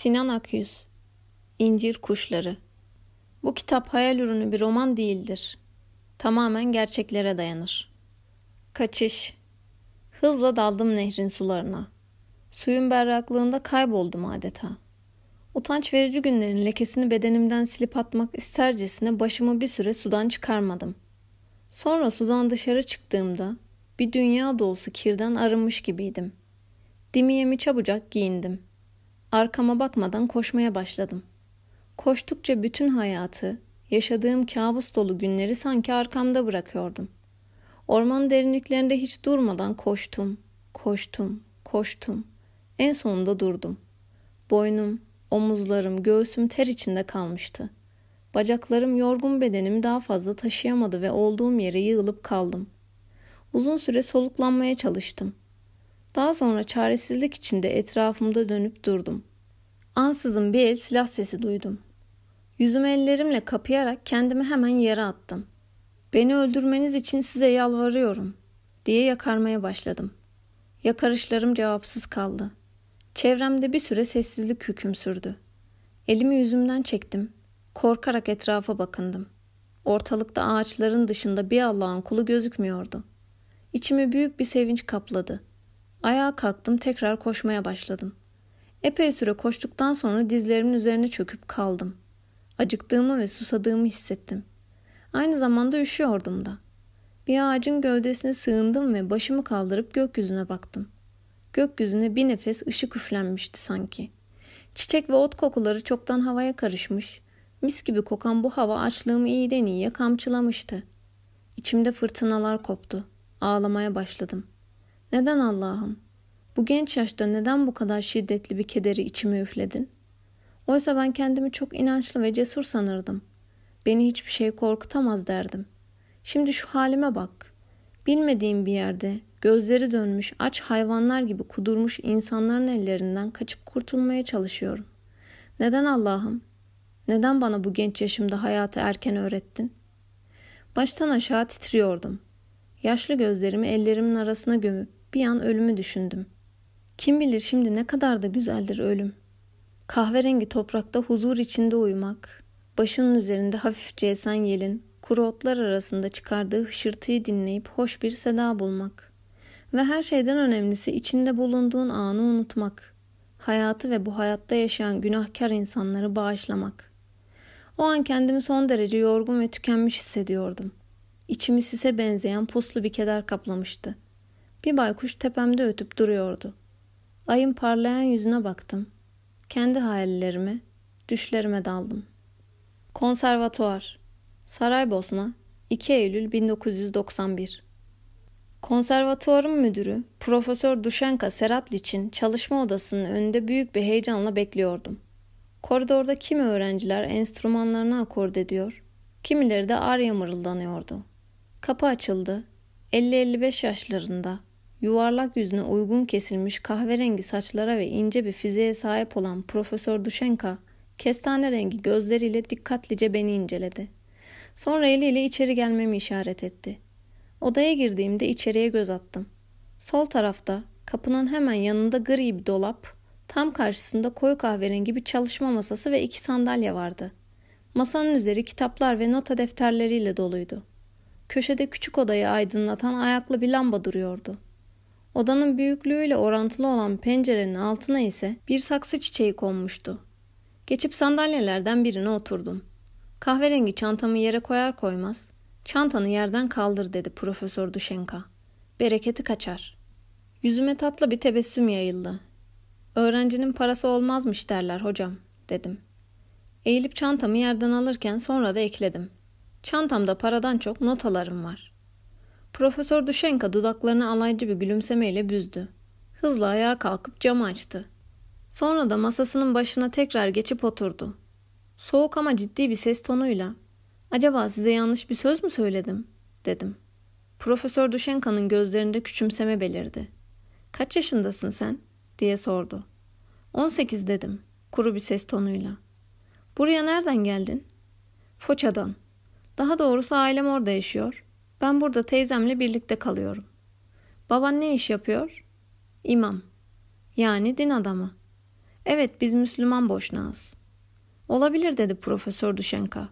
Sinan Akyüz İncir Kuşları Bu kitap hayal ürünü bir roman değildir. Tamamen gerçeklere dayanır. Kaçış Hızla daldım nehrin sularına. Suyun berraklığında kayboldum adeta. Utanç verici günlerin lekesini bedenimden silip atmak istercesine başımı bir süre sudan çıkarmadım. Sonra sudan dışarı çıktığımda bir dünya dolusu kirden arınmış gibiydim. Dimiyemi çabucak giyindim.'' Arkama bakmadan koşmaya başladım. Koştukça bütün hayatı, yaşadığım kabus dolu günleri sanki arkamda bırakıyordum. Orman derinliklerinde hiç durmadan koştum, koştum, koştum. En sonunda durdum. Boynum, omuzlarım, göğsüm ter içinde kalmıştı. Bacaklarım yorgun bedenimi daha fazla taşıyamadı ve olduğum yere yığılıp kaldım. Uzun süre soluklanmaya çalıştım. Daha sonra çaresizlik içinde etrafımda dönüp durdum. Ansızın bir el silah sesi duydum. Yüzümü ellerimle kapayarak kendimi hemen yere attım. Beni öldürmeniz için size yalvarıyorum diye yakarmaya başladım. Yakarışlarım cevapsız kaldı. Çevremde bir süre sessizlik hüküm sürdü. Elimi yüzümden çektim. Korkarak etrafa bakındım. Ortalıkta ağaçların dışında bir Allah'ın kulu gözükmüyordu. İçimi büyük bir sevinç kapladı. Ayağa kalktım tekrar koşmaya başladım. Epey süre koştuktan sonra dizlerimin üzerine çöküp kaldım. Acıktığımı ve susadığımı hissettim. Aynı zamanda üşüyordum da. Bir ağacın gövdesine sığındım ve başımı kaldırıp gökyüzüne baktım. Gökyüzüne bir nefes ışık üflenmişti sanki. Çiçek ve ot kokuları çoktan havaya karışmış. Mis gibi kokan bu hava açlığımı iyiden iyiye kamçılamıştı. İçimde fırtınalar koptu. Ağlamaya başladım. Neden Allah'ım? Bu genç yaşta neden bu kadar şiddetli bir kederi içime üfledin? Oysa ben kendimi çok inançlı ve cesur sanırdım. Beni hiçbir şey korkutamaz derdim. Şimdi şu halime bak. Bilmediğim bir yerde gözleri dönmüş aç hayvanlar gibi kudurmuş insanların ellerinden kaçıp kurtulmaya çalışıyorum. Neden Allah'ım? Neden bana bu genç yaşımda hayatı erken öğrettin? Baştan aşağı titriyordum. Yaşlı gözlerimi ellerimin arasına gömüp bir an ölümü düşündüm.'' Kim bilir şimdi ne kadar da güzeldir ölüm. Kahverengi toprakta huzur içinde uyumak, başının üzerinde hafifçe esen yelin, kuru otlar arasında çıkardığı hışırtıyı dinleyip hoş bir seda bulmak. Ve her şeyden önemlisi içinde bulunduğun anı unutmak. Hayatı ve bu hayatta yaşayan günahkar insanları bağışlamak. O an kendimi son derece yorgun ve tükenmiş hissediyordum. İçimi sise benzeyen puslu bir keder kaplamıştı. Bir baykuş tepemde ötüp duruyordu. Ayın parlayan yüzüne baktım. Kendi hayallerime, düşlerime daldım. Konservatuar Saraybosna 2 Eylül 1991 Konservatuarın müdürü Profesör Duşenka Seratliç'in çalışma odasının önünde büyük bir heyecanla bekliyordum. Koridorda kimi öğrenciler enstrümanlarını akord ediyor, kimileri de arya mırıldanıyordu. Kapı açıldı. 50-55 yaşlarında Yuvarlak yüzüne uygun kesilmiş kahverengi saçlara ve ince bir fiziğe sahip olan Profesör Duşenka, kestane rengi gözleriyle dikkatlice beni inceledi. Sonra eliyle içeri gelmemi işaret etti. Odaya girdiğimde içeriye göz attım. Sol tarafta, kapının hemen yanında gri bir dolap, tam karşısında koyu kahverengi bir çalışma masası ve iki sandalye vardı. Masanın üzeri kitaplar ve nota defterleriyle doluydu. Köşede küçük odayı aydınlatan ayaklı bir lamba duruyordu. Odanın büyüklüğüyle orantılı olan pencerenin altına ise bir saksı çiçeği konmuştu. Geçip sandalyelerden birine oturdum. Kahverengi çantamı yere koyar koymaz, çantanı yerden kaldır dedi Profesör Duşenka. Bereketi kaçar. Yüzüme tatlı bir tebessüm yayıldı. Öğrencinin parası olmazmış derler hocam, dedim. Eğilip çantamı yerden alırken sonra da ekledim. Çantamda paradan çok notalarım var. Profesör Duşenka dudaklarını alaycı bir gülümsemeyle büzdü. Hızla ayağa kalkıp camı açtı. Sonra da masasının başına tekrar geçip oturdu. Soğuk ama ciddi bir ses tonuyla ''Acaba size yanlış bir söz mü söyledim?'' dedim. Profesör Duşenka'nın gözlerinde küçümseme belirdi. ''Kaç yaşındasın sen?'' diye sordu. ''18 dedim kuru bir ses tonuyla. ''Buraya nereden geldin?'' ''Foça'dan. Daha doğrusu ailem orada yaşıyor. Ben burada teyzemle birlikte kalıyorum. Baban ne iş yapıyor? İmam. Yani din adamı. Evet biz Müslüman boşnağız. Olabilir dedi Profesör Duşenka.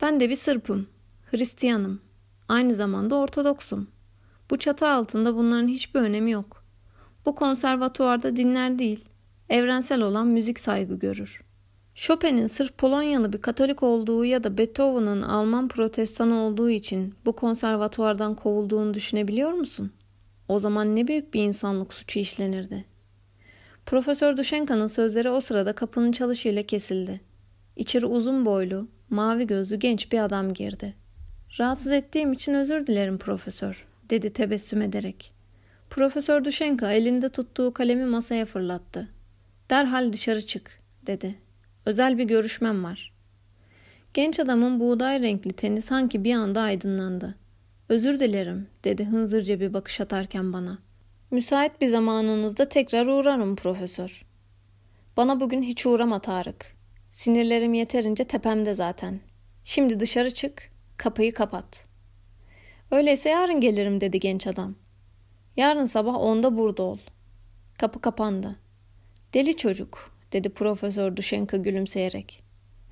Ben de bir Sırpım, Hristiyanım. Aynı zamanda Ortodoksum. Bu çatı altında bunların hiçbir önemi yok. Bu konservatuvarda dinler değil, evrensel olan müzik saygı görür. Chopin'in sırf Polonyalı bir Katolik olduğu ya da Beethoven'ın Alman protestan olduğu için bu konservatuvardan kovulduğunu düşünebiliyor musun? O zaman ne büyük bir insanlık suçu işlenirdi. Profesör Duşenka'nın sözleri o sırada kapının çalışıyla kesildi. İçeri uzun boylu, mavi gözlü genç bir adam girdi. Rahatsız ettiğim için özür dilerim profesör, dedi tebessüm ederek. Profesör Duşenka elinde tuttuğu kalemi masaya fırlattı. Derhal dışarı çık, dedi. Özel bir görüşmem var. Genç adamın buğday renkli teni sanki bir anda aydınlandı. Özür dilerim, dedi hınzırca bir bakış atarken bana. Müsait bir zamanınızda tekrar uğrarım profesör. Bana bugün hiç uğrama Tarık. Sinirlerim yeterince tepemde zaten. Şimdi dışarı çık, kapıyı kapat. Öyleyse yarın gelirim dedi genç adam. Yarın sabah onda burada ol. Kapı kapandı. Deli çocuk dedi Profesör Duşenka gülümseyerek.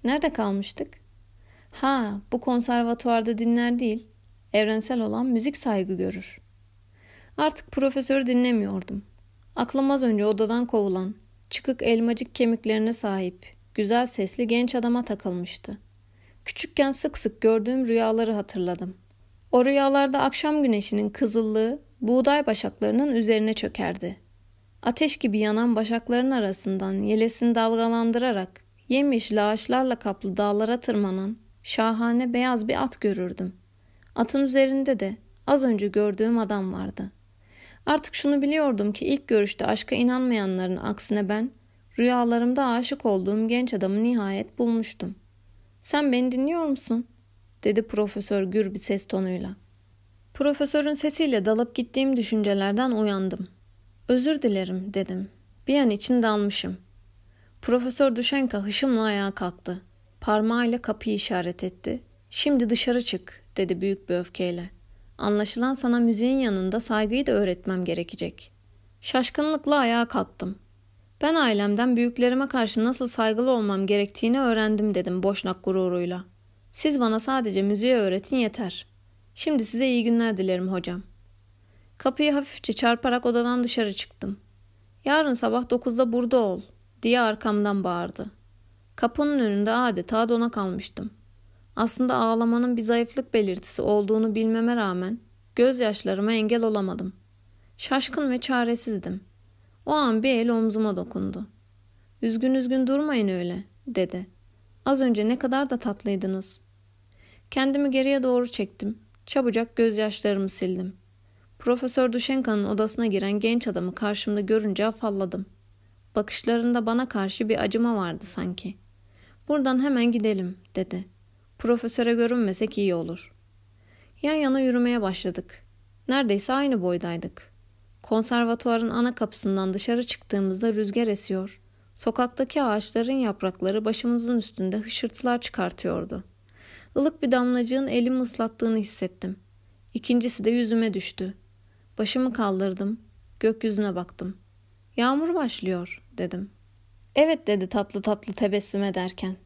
Nerede kalmıştık? Ha bu konservatuvarda dinler değil, evrensel olan müzik saygı görür. Artık profesörü dinlemiyordum. Aklım az önce odadan kovulan, çıkık elmacık kemiklerine sahip, güzel sesli genç adama takılmıştı. Küçükken sık sık gördüğüm rüyaları hatırladım. O rüyalarda akşam güneşinin kızıllığı buğday başaklarının üzerine çökerdi. Ateş gibi yanan başakların arasından yelesini dalgalandırarak yemyeşil ağaçlarla kaplı dağlara tırmanan şahane beyaz bir at görürdüm. Atın üzerinde de az önce gördüğüm adam vardı. Artık şunu biliyordum ki ilk görüşte aşka inanmayanların aksine ben rüyalarımda aşık olduğum genç adamı nihayet bulmuştum. Sen beni dinliyor musun? dedi profesör gür bir ses tonuyla. Profesörün sesiyle dalıp gittiğim düşüncelerden uyandım. Özür dilerim dedim. Bir an için dalmışım. Profesör Duşenka hışımla ayağa kalktı. Parmağıyla kapıyı işaret etti. Şimdi dışarı çık dedi büyük bir öfkeyle. Anlaşılan sana müziğin yanında saygıyı da öğretmem gerekecek. Şaşkınlıkla ayağa kalktım. Ben ailemden büyüklerime karşı nasıl saygılı olmam gerektiğini öğrendim dedim boşnak gururuyla. Siz bana sadece müziği öğretin yeter. Şimdi size iyi günler dilerim hocam. Kapıyı hafifçe çarparak odadan dışarı çıktım. Yarın sabah dokuzda burada ol diye arkamdan bağırdı. Kapının önünde adeta dona kalmıştım. Aslında ağlamanın bir zayıflık belirtisi olduğunu bilmeme rağmen gözyaşlarıma engel olamadım. Şaşkın ve çaresizdim. O an bir el omzuma dokundu. Üzgün üzgün durmayın öyle, dedi. Az önce ne kadar da tatlıydınız. Kendimi geriye doğru çektim. Çabucak gözyaşlarımı sildim. Profesör Duşenka'nın odasına giren genç adamı karşımda görünce afalladım. Bakışlarında bana karşı bir acıma vardı sanki. Buradan hemen gidelim, dedi. Profesöre görünmesek iyi olur. Yan yana yürümeye başladık. Neredeyse aynı boydaydık. Konservatuarın ana kapısından dışarı çıktığımızda rüzgar esiyor. Sokaktaki ağaçların yaprakları başımızın üstünde hışırtılar çıkartıyordu. Ilık bir damlacığın elimi ıslattığını hissettim. İkincisi de yüzüme düştü. Başımı kaldırdım. Gökyüzüne baktım. Yağmur başlıyor dedim. Evet dedi tatlı tatlı tebessüm ederken.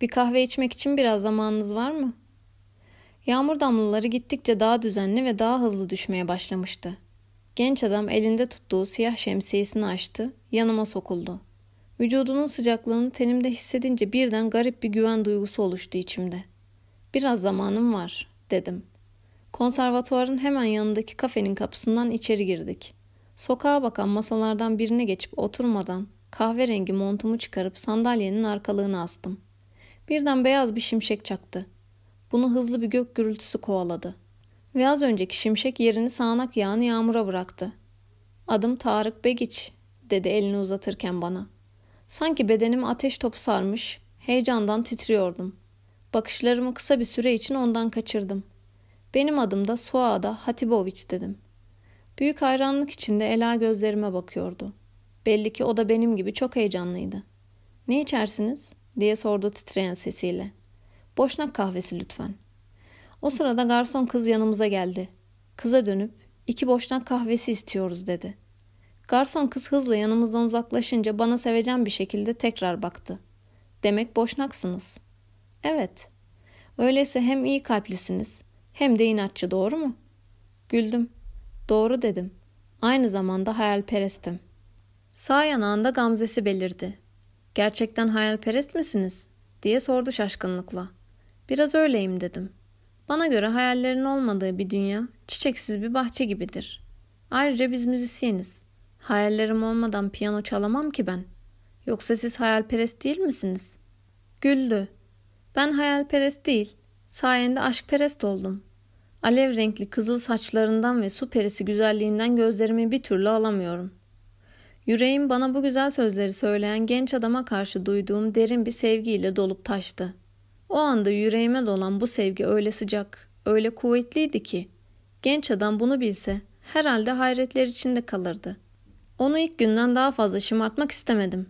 Bir kahve içmek için biraz zamanınız var mı? Yağmur damlaları gittikçe daha düzenli ve daha hızlı düşmeye başlamıştı. Genç adam elinde tuttuğu siyah şemsiyesini açtı, yanıma sokuldu. Vücudunun sıcaklığını tenimde hissedince birden garip bir güven duygusu oluştu içimde. Biraz zamanım var, dedim. Konservatuvarın hemen yanındaki kafenin kapısından içeri girdik. Sokağa bakan masalardan birine geçip oturmadan kahverengi montumu çıkarıp sandalyenin arkalığına astım. Birden beyaz bir şimşek çaktı. Bunu hızlı bir gök gürültüsü kovaladı. Ve az önceki şimşek yerini sağanak yağan yağmura bıraktı. Adım Tarık Begiç, dedi elini uzatırken bana. Sanki bedenim ateş topu sarmış, heyecandan titriyordum. Bakışlarımı kısa bir süre için ondan kaçırdım. Benim adım da Suada Hatiboviç dedim. Büyük hayranlık içinde Ela gözlerime bakıyordu. Belli ki o da benim gibi çok heyecanlıydı. Ne içersiniz? diye sordu titreyen sesiyle. Boşnak kahvesi lütfen. O sırada garson kız yanımıza geldi. Kıza dönüp iki boşnak kahvesi istiyoruz dedi. Garson kız hızla yanımızdan uzaklaşınca bana sevecen bir şekilde tekrar baktı. Demek boşnaksınız. Evet. Öyleyse hem iyi kalplisiniz hem de inatçı doğru mu? Güldüm. Doğru dedim. Aynı zamanda hayalperestim. Sağ yanağında gamzesi belirdi. Gerçekten hayalperest misiniz? diye sordu şaşkınlıkla. Biraz öyleyim dedim. Bana göre hayallerin olmadığı bir dünya çiçeksiz bir bahçe gibidir. Ayrıca biz müzisyeniz. Hayallerim olmadan piyano çalamam ki ben. Yoksa siz hayalperest değil misiniz? Güldü. Ben hayalperest değil, sayende aşkperest oldum. Alev renkli kızıl saçlarından ve su perisi güzelliğinden gözlerimi bir türlü alamıyorum. Yüreğim bana bu güzel sözleri söyleyen genç adama karşı duyduğum derin bir sevgiyle dolup taştı. O anda yüreğime dolan bu sevgi öyle sıcak, öyle kuvvetliydi ki genç adam bunu bilse herhalde hayretler içinde kalırdı. Onu ilk günden daha fazla şımartmak istemedim.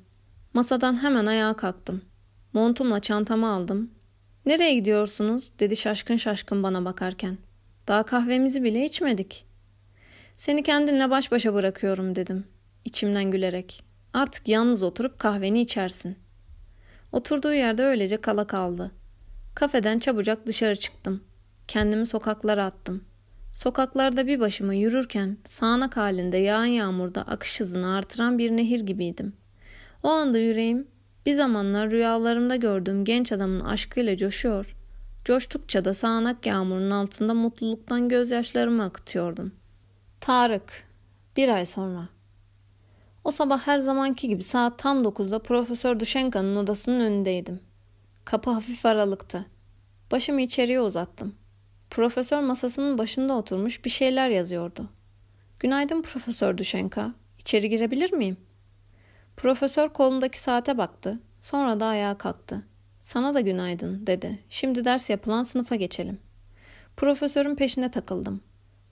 Masadan hemen ayağa kalktım. Montumla çantamı aldım. Nereye gidiyorsunuz? dedi şaşkın şaşkın bana bakarken. Daha kahvemizi bile içmedik. Seni kendinle baş başa bırakıyorum dedim. İçimden gülerek. Artık yalnız oturup kahveni içersin. Oturduğu yerde öylece kala kaldı. Kafeden çabucak dışarı çıktım. Kendimi sokaklara attım. Sokaklarda bir başıma yürürken sağanak halinde yağan yağmurda akış hızını artıran bir nehir gibiydim. O anda yüreğim bir zamanlar rüyalarımda gördüğüm genç adamın aşkıyla coşuyor. Coştukça da sağanak yağmurun altında mutluluktan gözyaşlarımı akıtıyordum. Tarık. Bir ay sonra. O sabah her zamanki gibi saat tam 9'da Profesör Duşenka'nın odasının önündeydim. Kapı hafif aralıktı. Başımı içeriye uzattım. Profesör masasının başında oturmuş bir şeyler yazıyordu. Günaydın Profesör Duşenka. İçeri girebilir miyim? Profesör kolundaki saate baktı. Sonra da ayağa kalktı. Sana da günaydın dedi. Şimdi ders yapılan sınıfa geçelim. Profesörün peşine takıldım.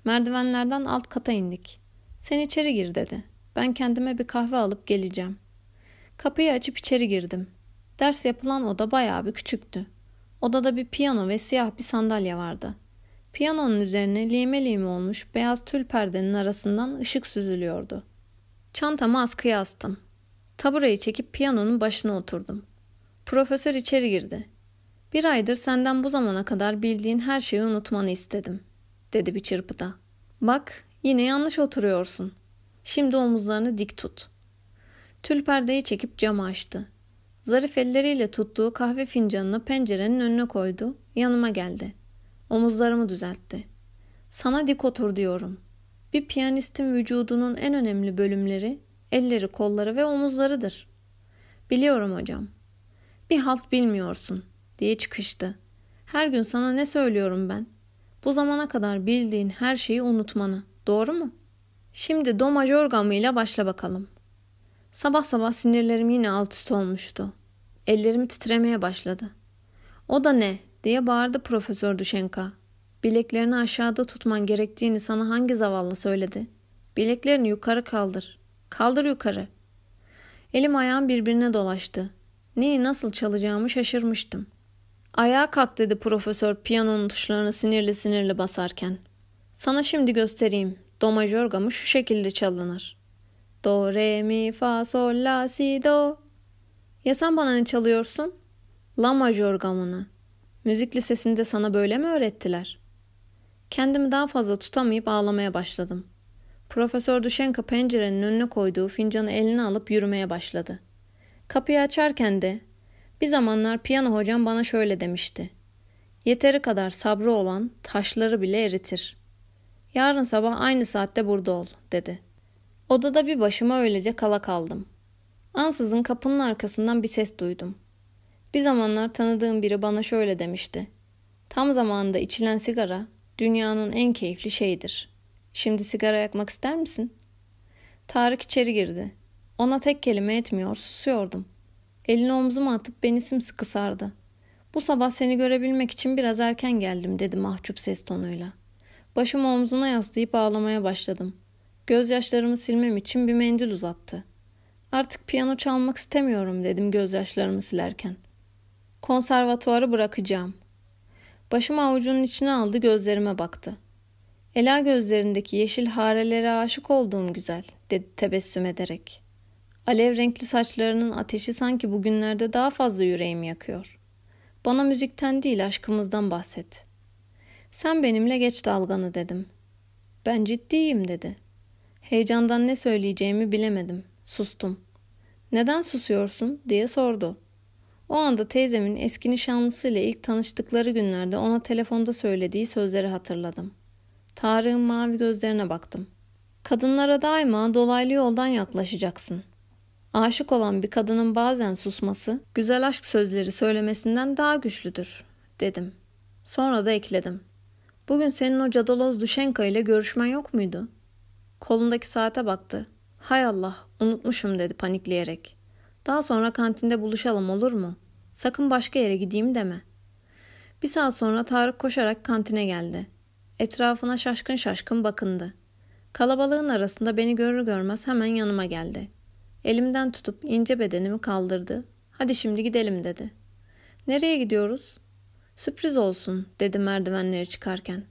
Merdivenlerden alt kata indik. Sen içeri gir dedi. Ben kendime bir kahve alıp geleceğim. Kapıyı açıp içeri girdim. Ders yapılan oda bayağı bir küçüktü. Odada bir piyano ve siyah bir sandalye vardı. Piyanonun üzerine lime lime olmuş beyaz tül perdenin arasından ışık süzülüyordu. Çantamı askıya astım. Taburayı çekip piyanonun başına oturdum. Profesör içeri girdi. Bir aydır senden bu zamana kadar bildiğin her şeyi unutmanı istedim, dedi bir çırpıda. Bak, yine yanlış oturuyorsun. Şimdi omuzlarını dik tut. Tül perdeyi çekip camı açtı. Zarif elleriyle tuttuğu kahve fincanını pencerenin önüne koydu, yanıma geldi. Omuzlarımı düzeltti. Sana dik otur diyorum. Bir piyanistin vücudunun en önemli bölümleri elleri, kolları ve omuzlarıdır. Biliyorum hocam. Bir halt bilmiyorsun diye çıkıştı. Her gün sana ne söylüyorum ben? Bu zamana kadar bildiğin her şeyi unutmanı. Doğru mu? Şimdi do major gamıyla başla bakalım. Sabah sabah sinirlerim yine alt üst olmuştu. Ellerim titremeye başladı. O da ne diye bağırdı Profesör Duşenka. Bileklerini aşağıda tutman gerektiğini sana hangi zavallı söyledi? Bileklerini yukarı kaldır. Kaldır yukarı. Elim ayağım birbirine dolaştı. Neyi nasıl çalacağımı şaşırmıştım. Ayağa kalk dedi profesör piyanonun tuşlarını sinirli sinirli basarken. Sana şimdi göstereyim. Do majör gamı şu şekilde çalınır. Do, re, mi, fa, sol, la, si, do. Ya sen bana ne çalıyorsun? La majör gamını. Müzik lisesinde sana böyle mi öğrettiler? Kendimi daha fazla tutamayıp ağlamaya başladım. Profesör Duşenka pencerenin önüne koyduğu fincanı eline alıp yürümeye başladı. Kapıyı açarken de bir zamanlar piyano hocam bana şöyle demişti. Yeteri kadar sabrı olan taşları bile eritir. Yarın sabah aynı saatte burada ol dedi. Odada bir başıma öylece kala kaldım. Ansızın kapının arkasından bir ses duydum. Bir zamanlar tanıdığım biri bana şöyle demişti. Tam zamanında içilen sigara dünyanın en keyifli şeyidir. Şimdi sigara yakmak ister misin? Tarık içeri girdi. Ona tek kelime etmiyor, susuyordum. Elini omzuma atıp beni sımsıkı sardı. Bu sabah seni görebilmek için biraz erken geldim dedi mahcup ses tonuyla. Başımı omzuna yaslayıp ağlamaya başladım. Gözyaşlarımı silmem için bir mendil uzattı. Artık piyano çalmak istemiyorum dedim gözyaşlarımı silerken. Konservatuarı bırakacağım. Başımı avucunun içine aldı gözlerime baktı. Ela gözlerindeki yeşil harelere aşık olduğum güzel dedi tebessüm ederek. Alev renkli saçlarının ateşi sanki bugünlerde daha fazla yüreğimi yakıyor. Bana müzikten değil aşkımızdan bahset. Sen benimle geç dalganı dedim. Ben ciddiyim dedi. Heyecandan ne söyleyeceğimi bilemedim. Sustum. Neden susuyorsun diye sordu. O anda teyzemin eski nişanlısıyla ilk tanıştıkları günlerde ona telefonda söylediği sözleri hatırladım. Tarık'ın mavi gözlerine baktım. Kadınlara daima dolaylı yoldan yaklaşacaksın. Aşık olan bir kadının bazen susması, güzel aşk sözleri söylemesinden daha güçlüdür, dedim. Sonra da ekledim. Bugün senin o cadaloz Duşenka ile görüşmen yok muydu? Kolundaki saate baktı. Hay Allah, unutmuşum dedi panikleyerek. Daha sonra kantinde buluşalım olur mu? Sakın başka yere gideyim deme. Bir saat sonra Tarık koşarak kantine geldi. Etrafına şaşkın şaşkın bakındı. Kalabalığın arasında beni görür görmez hemen yanıma geldi. Elimden tutup ince bedenimi kaldırdı. Hadi şimdi gidelim dedi. Nereye gidiyoruz? Sürpriz olsun dedi merdivenleri çıkarken.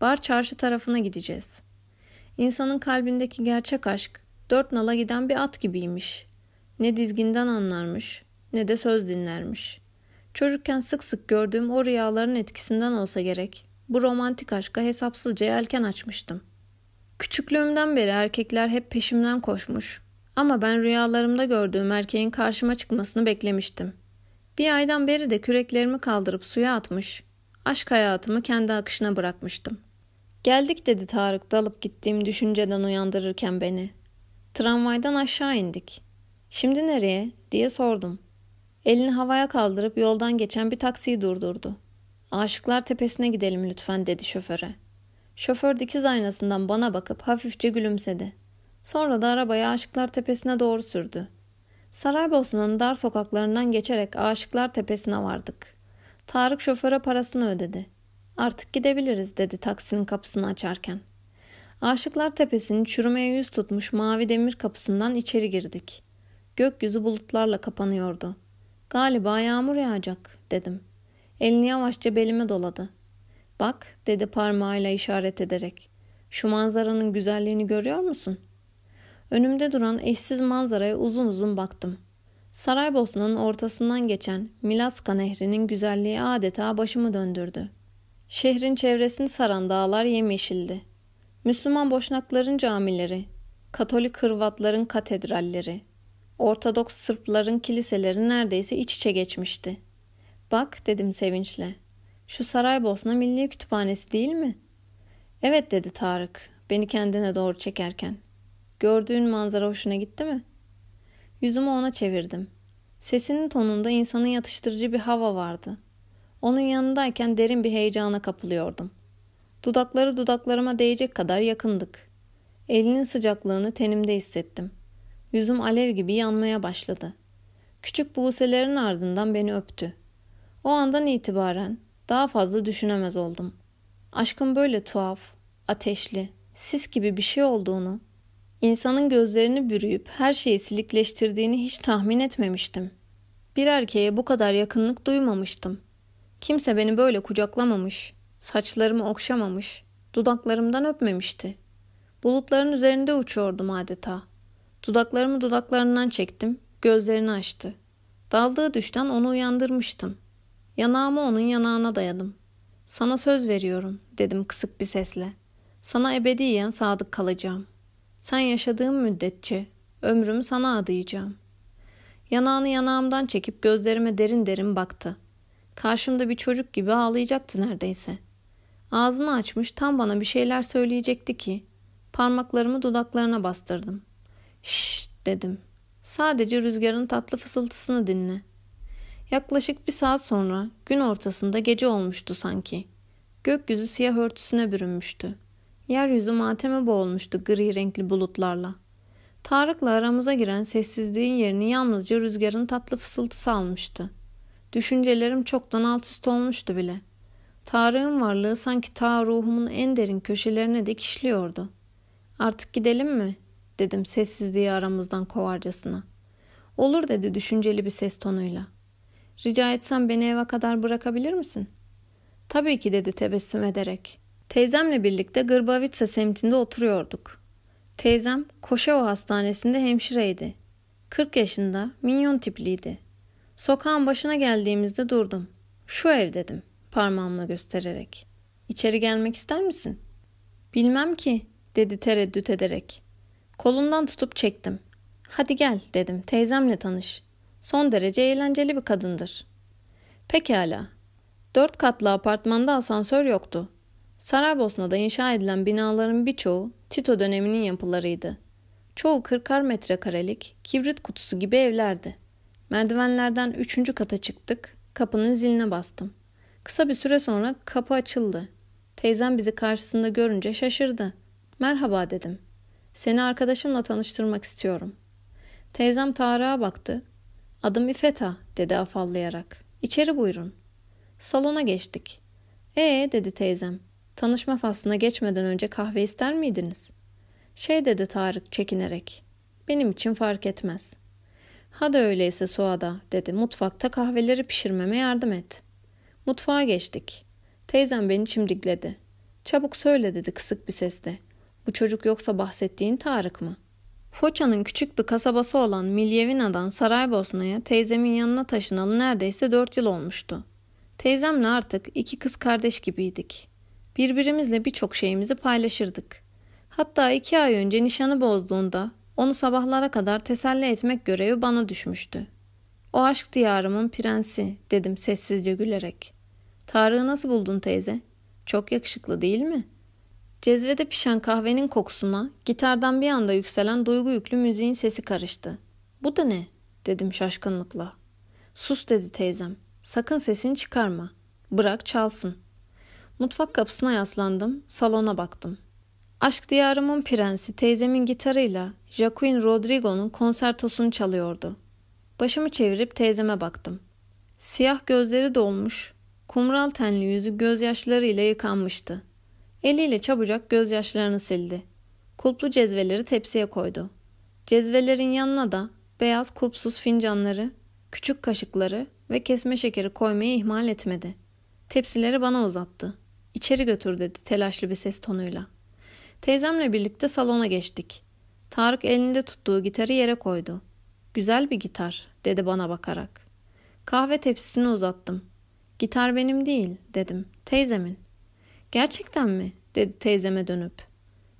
Bar çarşı tarafına gideceğiz. İnsanın kalbindeki gerçek aşk dört nala giden bir at gibiymiş. Ne dizginden anlarmış ne de söz dinlermiş. Çocukken sık sık gördüğüm o rüyaların etkisinden olsa gerek. Bu romantik aşka hesapsızca yelken açmıştım. Küçüklüğümden beri erkekler hep peşimden koşmuş. Ama ben rüyalarımda gördüğüm erkeğin karşıma çıkmasını beklemiştim. Bir aydan beri de küreklerimi kaldırıp suya atmış. Aşk hayatımı kendi akışına bırakmıştım. Geldik dedi Tarık dalıp gittiğim düşünceden uyandırırken beni. Tramvaydan aşağı indik. Şimdi nereye diye sordum. Elini havaya kaldırıp yoldan geçen bir taksiyi durdurdu. Aşıklar tepesine gidelim lütfen dedi şoföre. Şoför dikiz aynasından bana bakıp hafifçe gülümsedi. Sonra da arabayı Aşıklar Tepesi'ne doğru sürdü. Saraybosna'nın dar sokaklarından geçerek Aşıklar Tepesi'ne vardık. Tarık şoföre parasını ödedi. Artık gidebiliriz dedi taksinin kapısını açarken. Aşıklar Tepesi'nin çürümeye yüz tutmuş mavi demir kapısından içeri girdik. Gökyüzü bulutlarla kapanıyordu. Galiba yağmur yağacak dedim. Elini yavaşça belime doladı. Bak dedi parmağıyla işaret ederek. Şu manzaranın güzelliğini görüyor musun? Önümde duran eşsiz manzaraya uzun uzun baktım. Saraybosna'nın ortasından geçen Milatska Nehri'nin güzelliği adeta başımı döndürdü. Şehrin çevresini saran dağlar yemyeşildi. Müslüman boşnakların camileri, Katolik Hırvatların katedralleri, Ortodoks Sırpların kiliseleri neredeyse iç içe geçmişti. Bak dedim sevinçle. Şu Saraybosna Milli Kütüphanesi değil mi? Evet dedi Tarık beni kendine doğru çekerken. Gördüğün manzara hoşuna gitti mi? Yüzümü ona çevirdim. Sesinin tonunda insanın yatıştırıcı bir hava vardı. Onun yanındayken derin bir heyecana kapılıyordum. Dudakları dudaklarıma değecek kadar yakındık. Elinin sıcaklığını tenimde hissettim. Yüzüm alev gibi yanmaya başladı. Küçük buğselerin ardından beni öptü. O andan itibaren daha fazla düşünemez oldum. Aşkın böyle tuhaf, ateşli, sis gibi bir şey olduğunu, insanın gözlerini bürüyüp her şeyi silikleştirdiğini hiç tahmin etmemiştim. Bir erkeğe bu kadar yakınlık duymamıştım. Kimse beni böyle kucaklamamış, saçlarımı okşamamış, dudaklarımdan öpmemişti. Bulutların üzerinde uçuyordum adeta. Dudaklarımı dudaklarından çektim, gözlerini açtı. Daldığı düşten onu uyandırmıştım. Yanağımı onun yanağına dayadım. Sana söz veriyorum, dedim kısık bir sesle. Sana ebediyen sadık kalacağım. Sen yaşadığın müddetçe ömrümü sana adayacağım. Yanağını yanağımdan çekip gözlerime derin derin baktı. Karşımda bir çocuk gibi ağlayacaktı neredeyse. Ağzını açmış tam bana bir şeyler söyleyecekti ki parmaklarımı dudaklarına bastırdım. Şşt dedim. Sadece rüzgarın tatlı fısıltısını dinle. Yaklaşık bir saat sonra gün ortasında gece olmuştu sanki. Gökyüzü siyah örtüsüne bürünmüştü. Yeryüzü mateme boğulmuştu gri renkli bulutlarla. Tarık'la aramıza giren sessizliğin yerini yalnızca rüzgarın tatlı fısıltısı almıştı. Düşüncelerim çoktan alt üst olmuştu bile. Tarık'ın varlığı sanki ta ruhumun en derin köşelerine dek işliyordu. Artık gidelim mi? dedim sessizliği aramızdan kovarcasına. Olur dedi düşünceli bir ses tonuyla. Rica etsem beni eve kadar bırakabilir misin? Tabii ki dedi tebessüm ederek. Teyzemle birlikte Gırbavitsa semtinde oturuyorduk. Teyzem Koşevo Hastanesi'nde hemşireydi. 40 yaşında, minyon tipliydi. Sokağın başına geldiğimizde durdum. Şu ev dedim parmağımla göstererek. İçeri gelmek ister misin? Bilmem ki dedi tereddüt ederek. Kolundan tutup çektim. Hadi gel dedim teyzemle tanış. Son derece eğlenceli bir kadındır. Pekala. Dört katlı apartmanda asansör yoktu. Saraybosna'da inşa edilen binaların birçoğu Tito döneminin yapılarıydı. Çoğu kırkar metrekarelik, kibrit kutusu gibi evlerdi. Merdivenlerden üçüncü kata çıktık, kapının ziline bastım. Kısa bir süre sonra kapı açıldı. Teyzem bizi karşısında görünce şaşırdı. Merhaba dedim. Seni arkadaşımla tanıştırmak istiyorum. Teyzem Tarık'a baktı. Adım İfeta dedi afallayarak. İçeri buyurun. Salona geçtik. Ee dedi teyzem. Tanışma faslına geçmeden önce kahve ister miydiniz? Şey dedi Tarık çekinerek. Benim için fark etmez. Hadi öyleyse Suada dedi. Mutfakta kahveleri pişirmeme yardım et. Mutfağa geçtik. Teyzem beni çimdikledi. Çabuk söyle dedi kısık bir sesle. Bu çocuk yoksa bahsettiğin Tarık mı? Foça'nın küçük bir kasabası olan Milyevina'dan Saraybosna'ya teyzemin yanına taşınalı neredeyse dört yıl olmuştu. Teyzemle artık iki kız kardeş gibiydik. Birbirimizle birçok şeyimizi paylaşırdık. Hatta iki ay önce nişanı bozduğunda onu sabahlara kadar teselli etmek görevi bana düşmüştü. O aşk diyarımın prensi dedim sessizce gülerek. Tarık'ı nasıl buldun teyze? Çok yakışıklı değil mi? Cezvede pişen kahvenin kokusuna gitardan bir anda yükselen duygu yüklü müziğin sesi karıştı. Bu da ne? dedim şaşkınlıkla. Sus dedi teyzem. Sakın sesini çıkarma. Bırak çalsın. Mutfak kapısına yaslandım, salona baktım. Aşk diyarımın prensi teyzemin gitarıyla Joaquin Rodrigo'nun konsertosunu çalıyordu. Başımı çevirip teyzeme baktım. Siyah gözleri dolmuş, kumral tenli yüzü gözyaşlarıyla yıkanmıştı. Eliyle çabucak gözyaşlarını sildi. Kulplu cezveleri tepsiye koydu. Cezvelerin yanına da beyaz kulpsuz fincanları, küçük kaşıkları ve kesme şekeri koymayı ihmal etmedi. Tepsileri bana uzattı. İçeri götür dedi telaşlı bir ses tonuyla. Teyzemle birlikte salona geçtik. Tarık elinde tuttuğu gitarı yere koydu. Güzel bir gitar dedi bana bakarak. Kahve tepsisini uzattım. Gitar benim değil dedim. Teyzemin. Gerçekten mi? dedi teyzeme dönüp.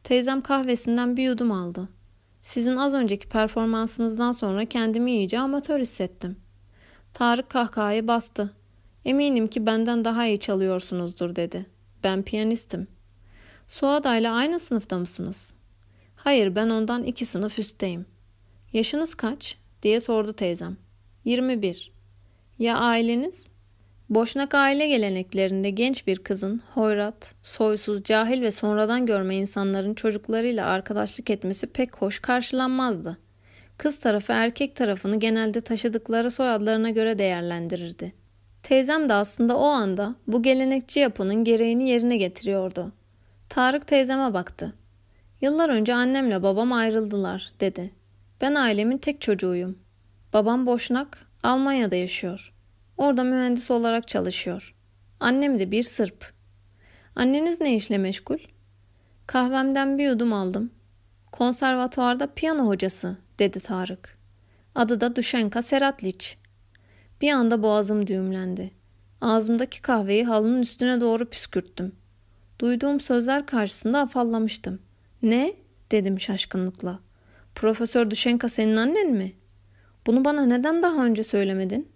Teyzem kahvesinden bir yudum aldı. Sizin az önceki performansınızdan sonra kendimi iyice amatör hissettim. Tarık kahkahayı bastı. Eminim ki benden daha iyi çalıyorsunuzdur dedi. Ben piyanistim. Suada ile aynı sınıfta mısınız? Hayır ben ondan iki sınıf üstteyim. Yaşınız kaç? diye sordu teyzem. 21. Ya aileniz? Boşnak aile geleneklerinde genç bir kızın hoyrat, soysuz, cahil ve sonradan görme insanların çocuklarıyla arkadaşlık etmesi pek hoş karşılanmazdı. Kız tarafı erkek tarafını genelde taşıdıkları soyadlarına göre değerlendirirdi. Teyzem de aslında o anda bu gelenekçi yapının gereğini yerine getiriyordu. Tarık teyzeme baktı. Yıllar önce annemle babam ayrıldılar dedi. Ben ailemin tek çocuğuyum. Babam boşnak, Almanya'da yaşıyor. Orada mühendis olarak çalışıyor. Annem de bir Sırp. Anneniz ne işle meşgul? Kahvemden bir yudum aldım. Konservatuarda piyano hocası dedi Tarık. Adı da Duşenka Seratliç. Bir anda boğazım düğümlendi. Ağzımdaki kahveyi halının üstüne doğru püskürttüm. Duyduğum sözler karşısında afallamıştım. Ne? dedim şaşkınlıkla. Profesör Duşenka senin annen mi? Bunu bana neden daha önce söylemedin?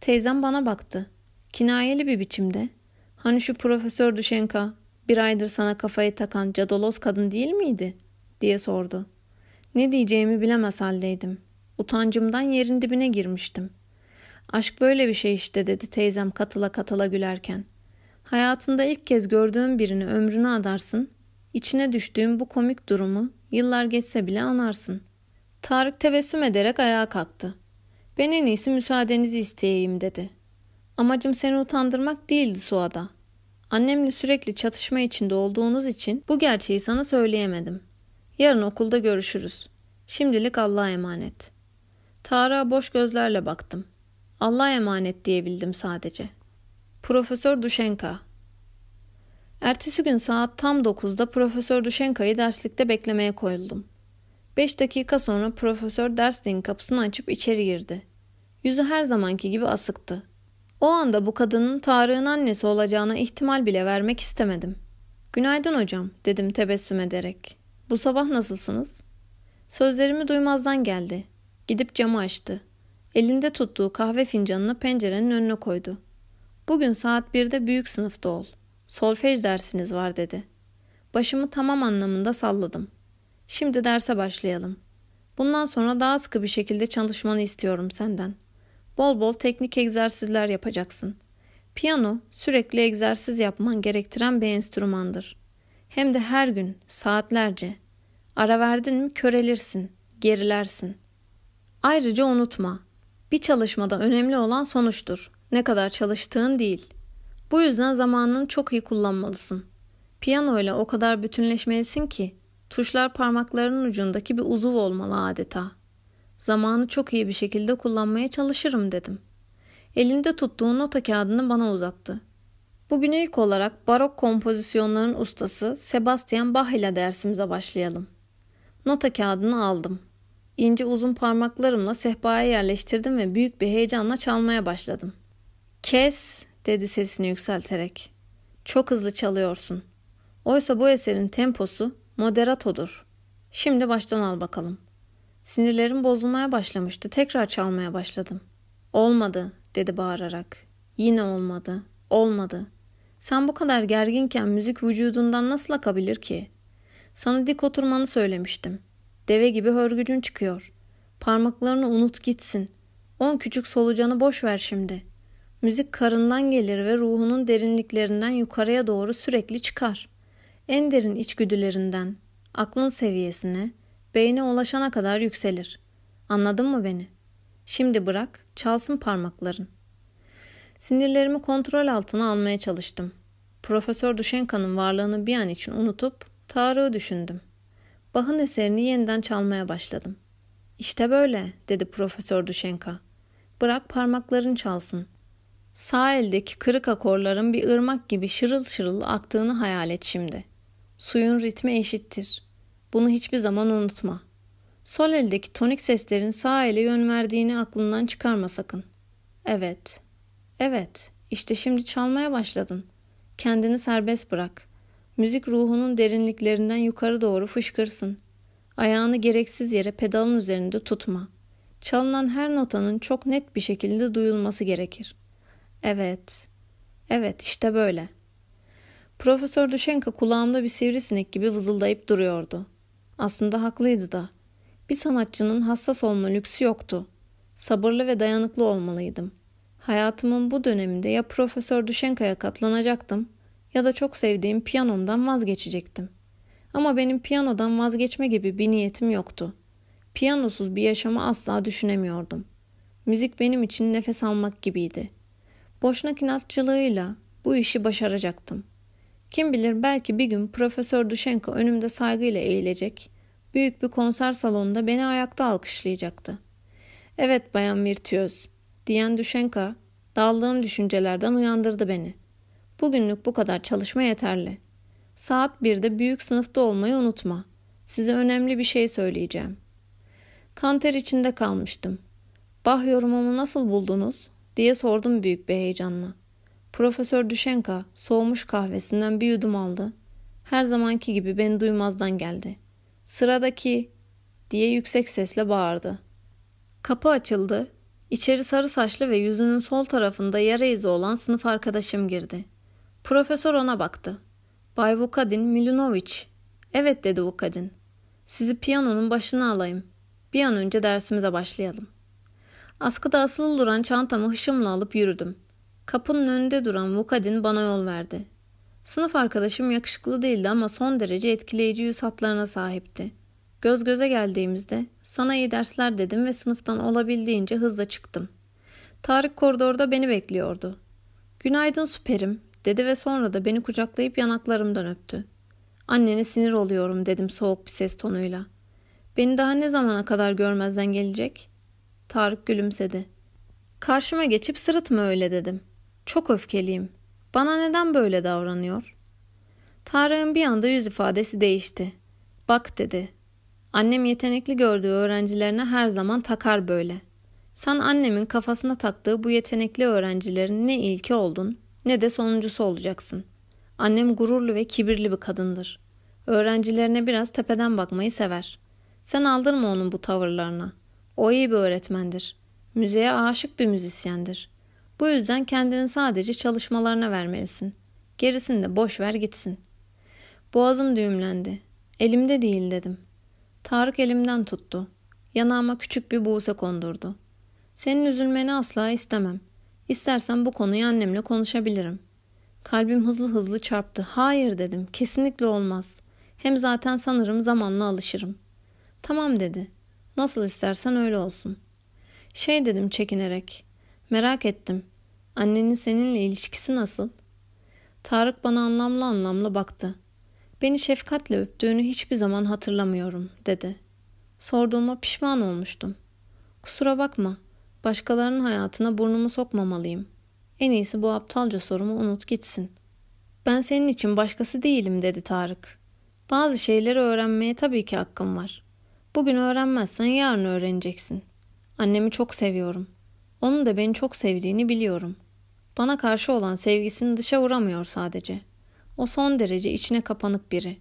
Teyzem bana baktı. Kinayeli bir biçimde. Hani şu Profesör Duşenka bir aydır sana kafayı takan cadolos kadın değil miydi? diye sordu. Ne diyeceğimi bilemez haldeydim. Utancımdan yerin dibine girmiştim. Aşk böyle bir şey işte dedi teyzem katıla katıla gülerken. Hayatında ilk kez gördüğün birini ömrünü adarsın. İçine düştüğün bu komik durumu yıllar geçse bile anarsın. Tarık tebessüm ederek ayağa kalktı. Ben en iyisi müsaadenizi isteyeyim dedi. Amacım seni utandırmak değildi Suada. Annemle sürekli çatışma içinde olduğunuz için bu gerçeği sana söyleyemedim. Yarın okulda görüşürüz. Şimdilik Allah'a emanet. Tarık'a boş gözlerle baktım. Allah'a emanet diyebildim sadece. Profesör Duşenka Ertesi gün saat tam 9'da Profesör Düşenka'yı derslikte beklemeye koyuldum. 5 dakika sonra profesör dersliğin kapısını açıp içeri girdi. Yüzü her zamanki gibi asıktı. O anda bu kadının Tarık'ın annesi olacağına ihtimal bile vermek istemedim. Günaydın hocam dedim tebessüm ederek. Bu sabah nasılsınız? Sözlerimi duymazdan geldi. Gidip camı açtı. Elinde tuttuğu kahve fincanını pencerenin önüne koydu. Bugün saat birde büyük sınıfta ol. Solfej dersiniz var dedi. Başımı tamam anlamında salladım. Şimdi derse başlayalım. Bundan sonra daha sıkı bir şekilde çalışmanı istiyorum senden. Bol bol teknik egzersizler yapacaksın. Piyano sürekli egzersiz yapman gerektiren bir enstrümandır. Hem de her gün, saatlerce. Ara verdin mi körelirsin, gerilersin. Ayrıca unutma, bir çalışmada önemli olan sonuçtur. Ne kadar çalıştığın değil. Bu yüzden zamanını çok iyi kullanmalısın. Piyano ile o kadar bütünleşmelisin ki tuşlar parmaklarının ucundaki bir uzuv olmalı adeta. Zamanı çok iyi bir şekilde kullanmaya çalışırım dedim. Elinde tuttuğu nota kağıdını bana uzattı. Bugün ilk olarak barok kompozisyonların ustası Sebastian Bach ile dersimize başlayalım. Nota kağıdını aldım. İnce uzun parmaklarımla sehpaya yerleştirdim ve büyük bir heyecanla çalmaya başladım. Kes, dedi sesini yükselterek. Çok hızlı çalıyorsun. Oysa bu eserin temposu moderatodur. Şimdi baştan al bakalım. Sinirlerim bozulmaya başlamıştı. Tekrar çalmaya başladım. Olmadı, dedi bağırarak. Yine olmadı. Olmadı. Sen bu kadar gerginken müzik vücudundan nasıl akabilir ki? Sana dik oturmanı söylemiştim. Deve gibi hörgücün çıkıyor. Parmaklarını unut gitsin. On küçük solucanı boş ver şimdi. Müzik karından gelir ve ruhunun derinliklerinden yukarıya doğru sürekli çıkar. En derin içgüdülerinden, aklın seviyesine, beyne ulaşana kadar yükselir. Anladın mı beni? Şimdi bırak, çalsın parmakların. Sinirlerimi kontrol altına almaya çalıştım. Profesör Duşenka'nın varlığını bir an için unutup Tarık'ı düşündüm. Bach'ın eserini yeniden çalmaya başladım. İşte böyle dedi Profesör Duşenka. Bırak parmakların çalsın. Sağ eldeki kırık akorların bir ırmak gibi şırıl şırıl aktığını hayal et şimdi. Suyun ritmi eşittir. Bunu hiçbir zaman unutma. Sol eldeki tonik seslerin sağ ele yön verdiğini aklından çıkarma sakın. Evet. Evet. İşte şimdi çalmaya başladın. Kendini serbest bırak. Müzik ruhunun derinliklerinden yukarı doğru fışkırsın. Ayağını gereksiz yere pedalın üzerinde tutma. Çalınan her notanın çok net bir şekilde duyulması gerekir. Evet. Evet işte böyle. Profesör Duşenka kulağımda bir sivrisinek gibi vızıldayıp duruyordu. Aslında haklıydı da. Bir sanatçının hassas olma lüksü yoktu. Sabırlı ve dayanıklı olmalıydım. Hayatımın bu döneminde ya Profesör Duşenka'ya katlanacaktım ya da çok sevdiğim piyanomdan vazgeçecektim. Ama benim piyanodan vazgeçme gibi bir niyetim yoktu. Piyanosuz bir yaşamı asla düşünemiyordum. Müzik benim için nefes almak gibiydi. Boşnak inatçılığıyla bu işi başaracaktım. Kim bilir belki bir gün Profesör Duşenko önümde saygıyla eğilecek, büyük bir konser salonunda beni ayakta alkışlayacaktı. Evet bayan virtüöz, diyen Duşenka, daldığım düşüncelerden uyandırdı beni. Bugünlük bu kadar çalışma yeterli. Saat birde büyük sınıfta olmayı unutma. Size önemli bir şey söyleyeceğim. Kanter içinde kalmıştım. Bah yorumumu nasıl buldunuz? diye sordum büyük bir heyecanla. Profesör Düşenka soğumuş kahvesinden bir yudum aldı. Her zamanki gibi beni duymazdan geldi. Sıradaki diye yüksek sesle bağırdı. Kapı açıldı. İçeri sarı saçlı ve yüzünün sol tarafında yara izi olan sınıf arkadaşım girdi. Profesör ona baktı. Bay Vukadin Milunovic. Evet dedi Vukadin. Sizi piyanonun başına alayım. Bir an önce dersimize başlayalım. Askıda asılı duran çantamı hışımla alıp yürüdüm. Kapının önünde duran Vukadin bana yol verdi. Sınıf arkadaşım yakışıklı değildi ama son derece etkileyici yüz hatlarına sahipti. Göz göze geldiğimizde sana iyi dersler dedim ve sınıftan olabildiğince hızla çıktım. Tarık koridorda beni bekliyordu. Günaydın süperim dedi ve sonra da beni kucaklayıp yanaklarımdan öptü. Annene sinir oluyorum dedim soğuk bir ses tonuyla. Beni daha ne zamana kadar görmezden gelecek? Tarık gülümsedi. Karşıma geçip sırıtma öyle dedim. Çok öfkeliyim. Bana neden böyle davranıyor? Tarık'ın bir anda yüz ifadesi değişti. Bak dedi. Annem yetenekli gördüğü öğrencilerine her zaman takar böyle. Sen annemin kafasına taktığı bu yetenekli öğrencilerin ne ilki oldun ne de sonuncusu olacaksın. Annem gururlu ve kibirli bir kadındır. Öğrencilerine biraz tepeden bakmayı sever. Sen aldırma onun bu tavırlarına. O iyi bir öğretmendir. Müziğe aşık bir müzisyendir. Bu yüzden kendini sadece çalışmalarına vermelisin. Gerisini de boş ver gitsin. Boğazım düğümlendi. Elimde değil dedim. Tarık elimden tuttu. Yanağıma küçük bir buğse kondurdu. Senin üzülmeni asla istemem. İstersen bu konuyu annemle konuşabilirim. Kalbim hızlı hızlı çarptı. Hayır dedim. Kesinlikle olmaz. Hem zaten sanırım zamanla alışırım. Tamam dedi. Nasıl istersen öyle olsun. Şey dedim çekinerek. Merak ettim. Annenin seninle ilişkisi nasıl? Tarık bana anlamlı anlamlı baktı. Beni şefkatle öptüğünü hiçbir zaman hatırlamıyorum, dedi. Sorduğuma pişman olmuştum. Kusura bakma, başkalarının hayatına burnumu sokmamalıyım. En iyisi bu aptalca sorumu unut gitsin. Ben senin için başkası değilim, dedi Tarık. Bazı şeyleri öğrenmeye tabii ki hakkım var. Bugün öğrenmezsen yarın öğreneceksin. Annemi çok seviyorum. Onun da beni çok sevdiğini biliyorum. Bana karşı olan sevgisini dışa vuramıyor sadece.'' O son derece içine kapanık biri.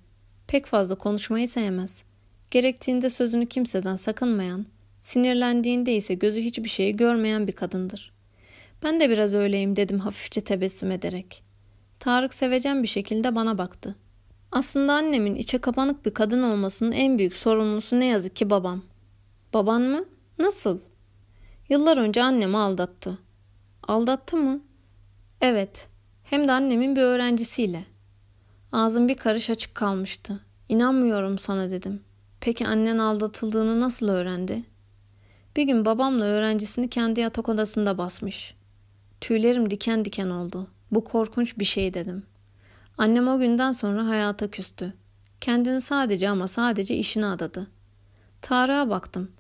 Pek fazla konuşmayı sevmez. Gerektiğinde sözünü kimseden sakınmayan, sinirlendiğinde ise gözü hiçbir şeyi görmeyen bir kadındır. Ben de biraz öyleyim dedim hafifçe tebessüm ederek. Tarık sevecen bir şekilde bana baktı. Aslında annemin içe kapanık bir kadın olmasının en büyük sorumlusu ne yazık ki babam. Baban mı? Nasıl? Yıllar önce annemi aldattı. Aldattı mı? Evet. Hem de annemin bir öğrencisiyle. Ağzım bir karış açık kalmıştı. İnanmıyorum sana dedim. Peki annen aldatıldığını nasıl öğrendi? Bir gün babamla öğrencisini kendi yatak odasında basmış. Tüylerim diken diken oldu. Bu korkunç bir şey dedim. Annem o günden sonra hayata küstü. Kendini sadece ama sadece işine adadı. Tarık'a baktım.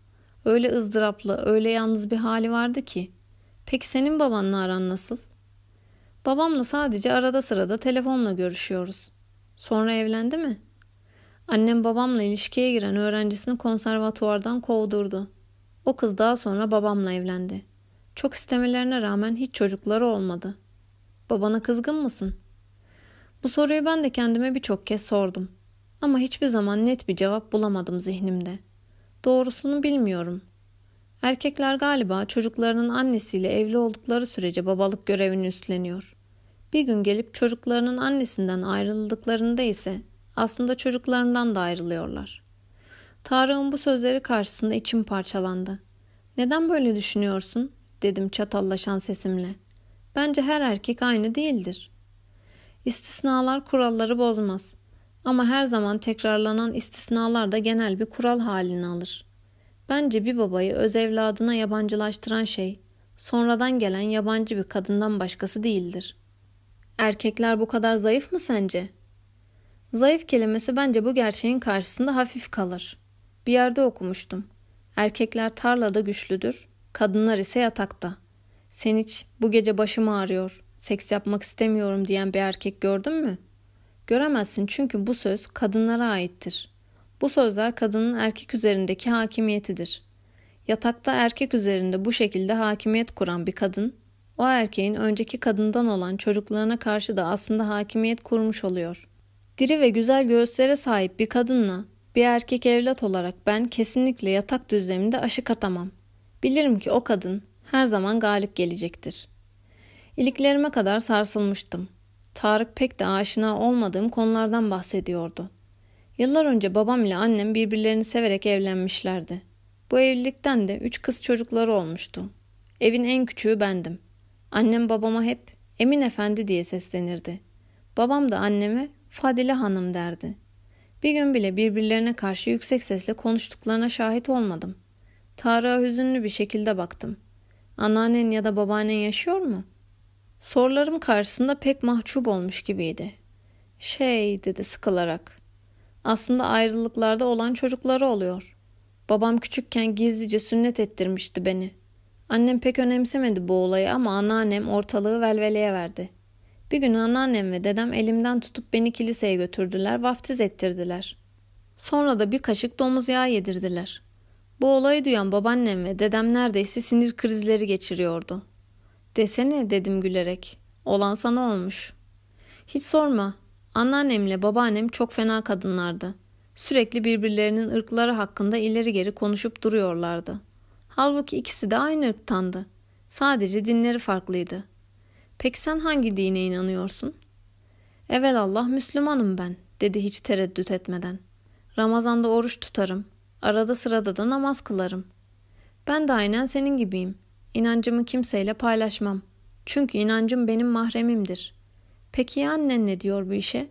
Öyle ızdıraplı, öyle yalnız bir hali vardı ki. Peki senin babanla aran nasıl? Babamla sadece arada sırada telefonla görüşüyoruz. Sonra evlendi mi? Annem babamla ilişkiye giren öğrencisini konservatuvardan kovdurdu. O kız daha sonra babamla evlendi. Çok istemelerine rağmen hiç çocukları olmadı. Babana kızgın mısın? Bu soruyu ben de kendime birçok kez sordum. Ama hiçbir zaman net bir cevap bulamadım zihnimde. Doğrusunu bilmiyorum. Erkekler galiba çocuklarının annesiyle evli oldukları sürece babalık görevini üstleniyor. Bir gün gelip çocuklarının annesinden ayrıldıklarında ise aslında çocuklarından da ayrılıyorlar. Tarık'ın bu sözleri karşısında içim parçalandı. Neden böyle düşünüyorsun? dedim çatallaşan sesimle. Bence her erkek aynı değildir. İstisnalar kuralları bozmaz. Ama her zaman tekrarlanan istisnalar da genel bir kural halini alır. Bence bir babayı öz evladına yabancılaştıran şey sonradan gelen yabancı bir kadından başkası değildir. Erkekler bu kadar zayıf mı sence? Zayıf kelimesi bence bu gerçeğin karşısında hafif kalır. Bir yerde okumuştum. Erkekler tarlada güçlüdür, kadınlar ise yatakta. Sen hiç bu gece başım ağrıyor, seks yapmak istemiyorum diyen bir erkek gördün mü? Göremezsin çünkü bu söz kadınlara aittir. Bu sözler kadının erkek üzerindeki hakimiyetidir. Yatakta erkek üzerinde bu şekilde hakimiyet kuran bir kadın o erkeğin önceki kadından olan çocuklarına karşı da aslında hakimiyet kurmuş oluyor. Diri ve güzel göğüslere sahip bir kadınla bir erkek evlat olarak ben kesinlikle yatak düzleminde aşık atamam. Bilirim ki o kadın her zaman galip gelecektir. İliklerime kadar sarsılmıştım. Tarık pek de aşina olmadığım konulardan bahsediyordu. Yıllar önce babam ile annem birbirlerini severek evlenmişlerdi. Bu evlilikten de üç kız çocukları olmuştu. Evin en küçüğü bendim. Annem babama hep Emin Efendi diye seslenirdi. Babam da anneme Fadile Hanım derdi. Bir gün bile birbirlerine karşı yüksek sesle konuştuklarına şahit olmadım. Tarık'a hüzünlü bir şekilde baktım. Anneannen ya da babaannen yaşıyor mu? Sorularım karşısında pek mahcup olmuş gibiydi. Şey dedi sıkılarak. Aslında ayrılıklarda olan çocukları oluyor. Babam küçükken gizlice sünnet ettirmişti beni. Annem pek önemsemedi bu olayı ama anneannem ortalığı velveleye verdi. Bir gün anneannem ve dedem elimden tutup beni kiliseye götürdüler, vaftiz ettirdiler. Sonra da bir kaşık domuz yağı yedirdiler. Bu olayı duyan babaannem ve dedem neredeyse sinir krizleri geçiriyordu. Desene dedim gülerek. Olan sana olmuş. Hiç sorma. Anneannemle babaannem çok fena kadınlardı. Sürekli birbirlerinin ırkları hakkında ileri geri konuşup duruyorlardı. Halbuki ikisi de aynı ırktandı. Sadece dinleri farklıydı. Peki sen hangi dine inanıyorsun? Evel Allah Müslümanım ben, dedi hiç tereddüt etmeden. Ramazanda oruç tutarım. Arada sırada da namaz kılarım. Ben de aynen senin gibiyim. İnancımı kimseyle paylaşmam. Çünkü inancım benim mahremimdir. Peki ya annen ne diyor bu işe?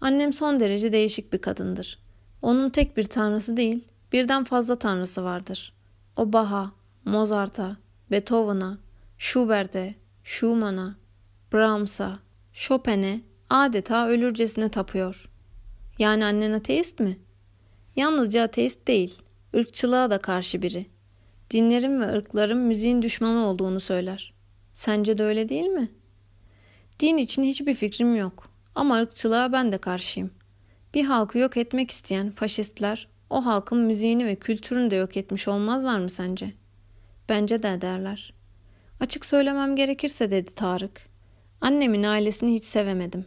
Annem son derece değişik bir kadındır. Onun tek bir tanrısı değil, birden fazla tanrısı vardır. O Baha, Mozart'a, Beethoven'a, Schubert'e, Schumann'a, Brahms'a, Chopin'e adeta ölürcesine tapıyor. Yani annen ateist mi? Yalnızca ateist değil, ırkçılığa da karşı biri. Dinlerin ve ırkların müziğin düşmanı olduğunu söyler. Sence de öyle değil mi? Din için hiçbir fikrim yok. Ama ırkçılığa ben de karşıyım. Bir halkı yok etmek isteyen faşistler o halkın müziğini ve kültürünü de yok etmiş olmazlar mı sence? Bence de ederler. Açık söylemem gerekirse dedi Tarık. Annemin ailesini hiç sevemedim.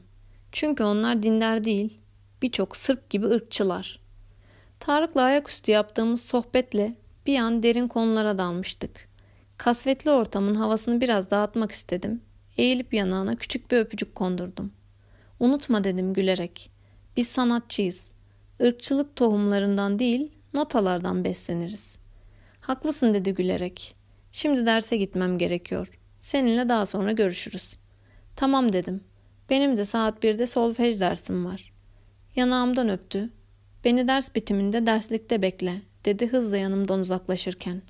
Çünkü onlar dindar değil, birçok Sırp gibi ırkçılar. Tarık'la ayaküstü yaptığımız sohbetle bir an derin konulara dalmıştık. Kasvetli ortamın havasını biraz dağıtmak istedim. Eğilip yanağına küçük bir öpücük kondurdum. Unutma dedim gülerek. Biz sanatçıyız. Irkçılık tohumlarından değil, notalardan besleniriz. Haklısın dedi gülerek. Şimdi derse gitmem gerekiyor. Seninle daha sonra görüşürüz. Tamam dedim. Benim de saat birde solfej dersim var. Yanağımdan öptü. Beni ders bitiminde derslikte bekle dedi hızla yanımdan uzaklaşırken.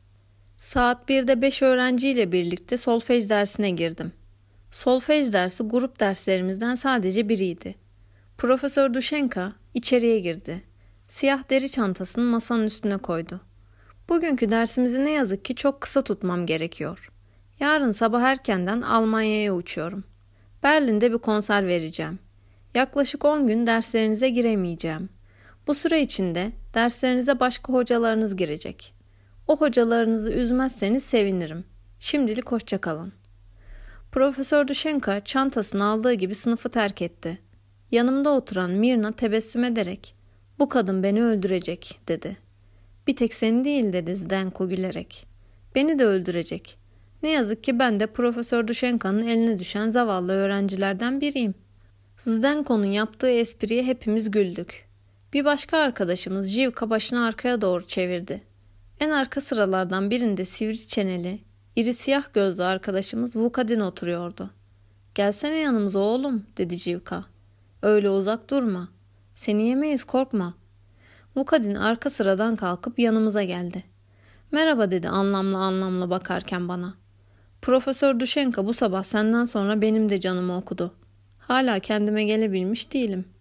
Saat birde beş öğrenciyle birlikte solfej dersine girdim. Solfej dersi grup derslerimizden sadece biriydi. Profesör Duşenka içeriye girdi. Siyah deri çantasını masanın üstüne koydu. Bugünkü dersimizi ne yazık ki çok kısa tutmam gerekiyor. Yarın sabah erkenden Almanya'ya uçuyorum. Berlin'de bir konser vereceğim. Yaklaşık 10 gün derslerinize giremeyeceğim. Bu süre içinde derslerinize başka hocalarınız girecek. O hocalarınızı üzmezseniz sevinirim. Şimdilik hoşçakalın. Profesör Duşenka çantasını aldığı gibi sınıfı terk etti. Yanımda oturan Mirna tebessüm ederek ''Bu kadın beni öldürecek'' dedi. ''Bir tek seni değil'' dedi Zdenko gülerek. ''Beni de öldürecek. Ne yazık ki ben de Profesör Duşenka'nın eline düşen zavallı öğrencilerden biriyim.'' Zdenko'nun yaptığı espriye hepimiz güldük. Bir başka arkadaşımız Jivka başını arkaya doğru çevirdi. En arka sıralardan birinde sivri çeneli, iri siyah gözlü arkadaşımız Vukadin oturuyordu. Gelsene yanımıza oğlum dedi Jivka. Öyle uzak durma. Seni yemeyiz korkma. Vukadin arka sıradan kalkıp yanımıza geldi. Merhaba dedi anlamlı anlamlı bakarken bana. Profesör Duşenka bu sabah senden sonra benim de canımı okudu. Hala kendime gelebilmiş değilim.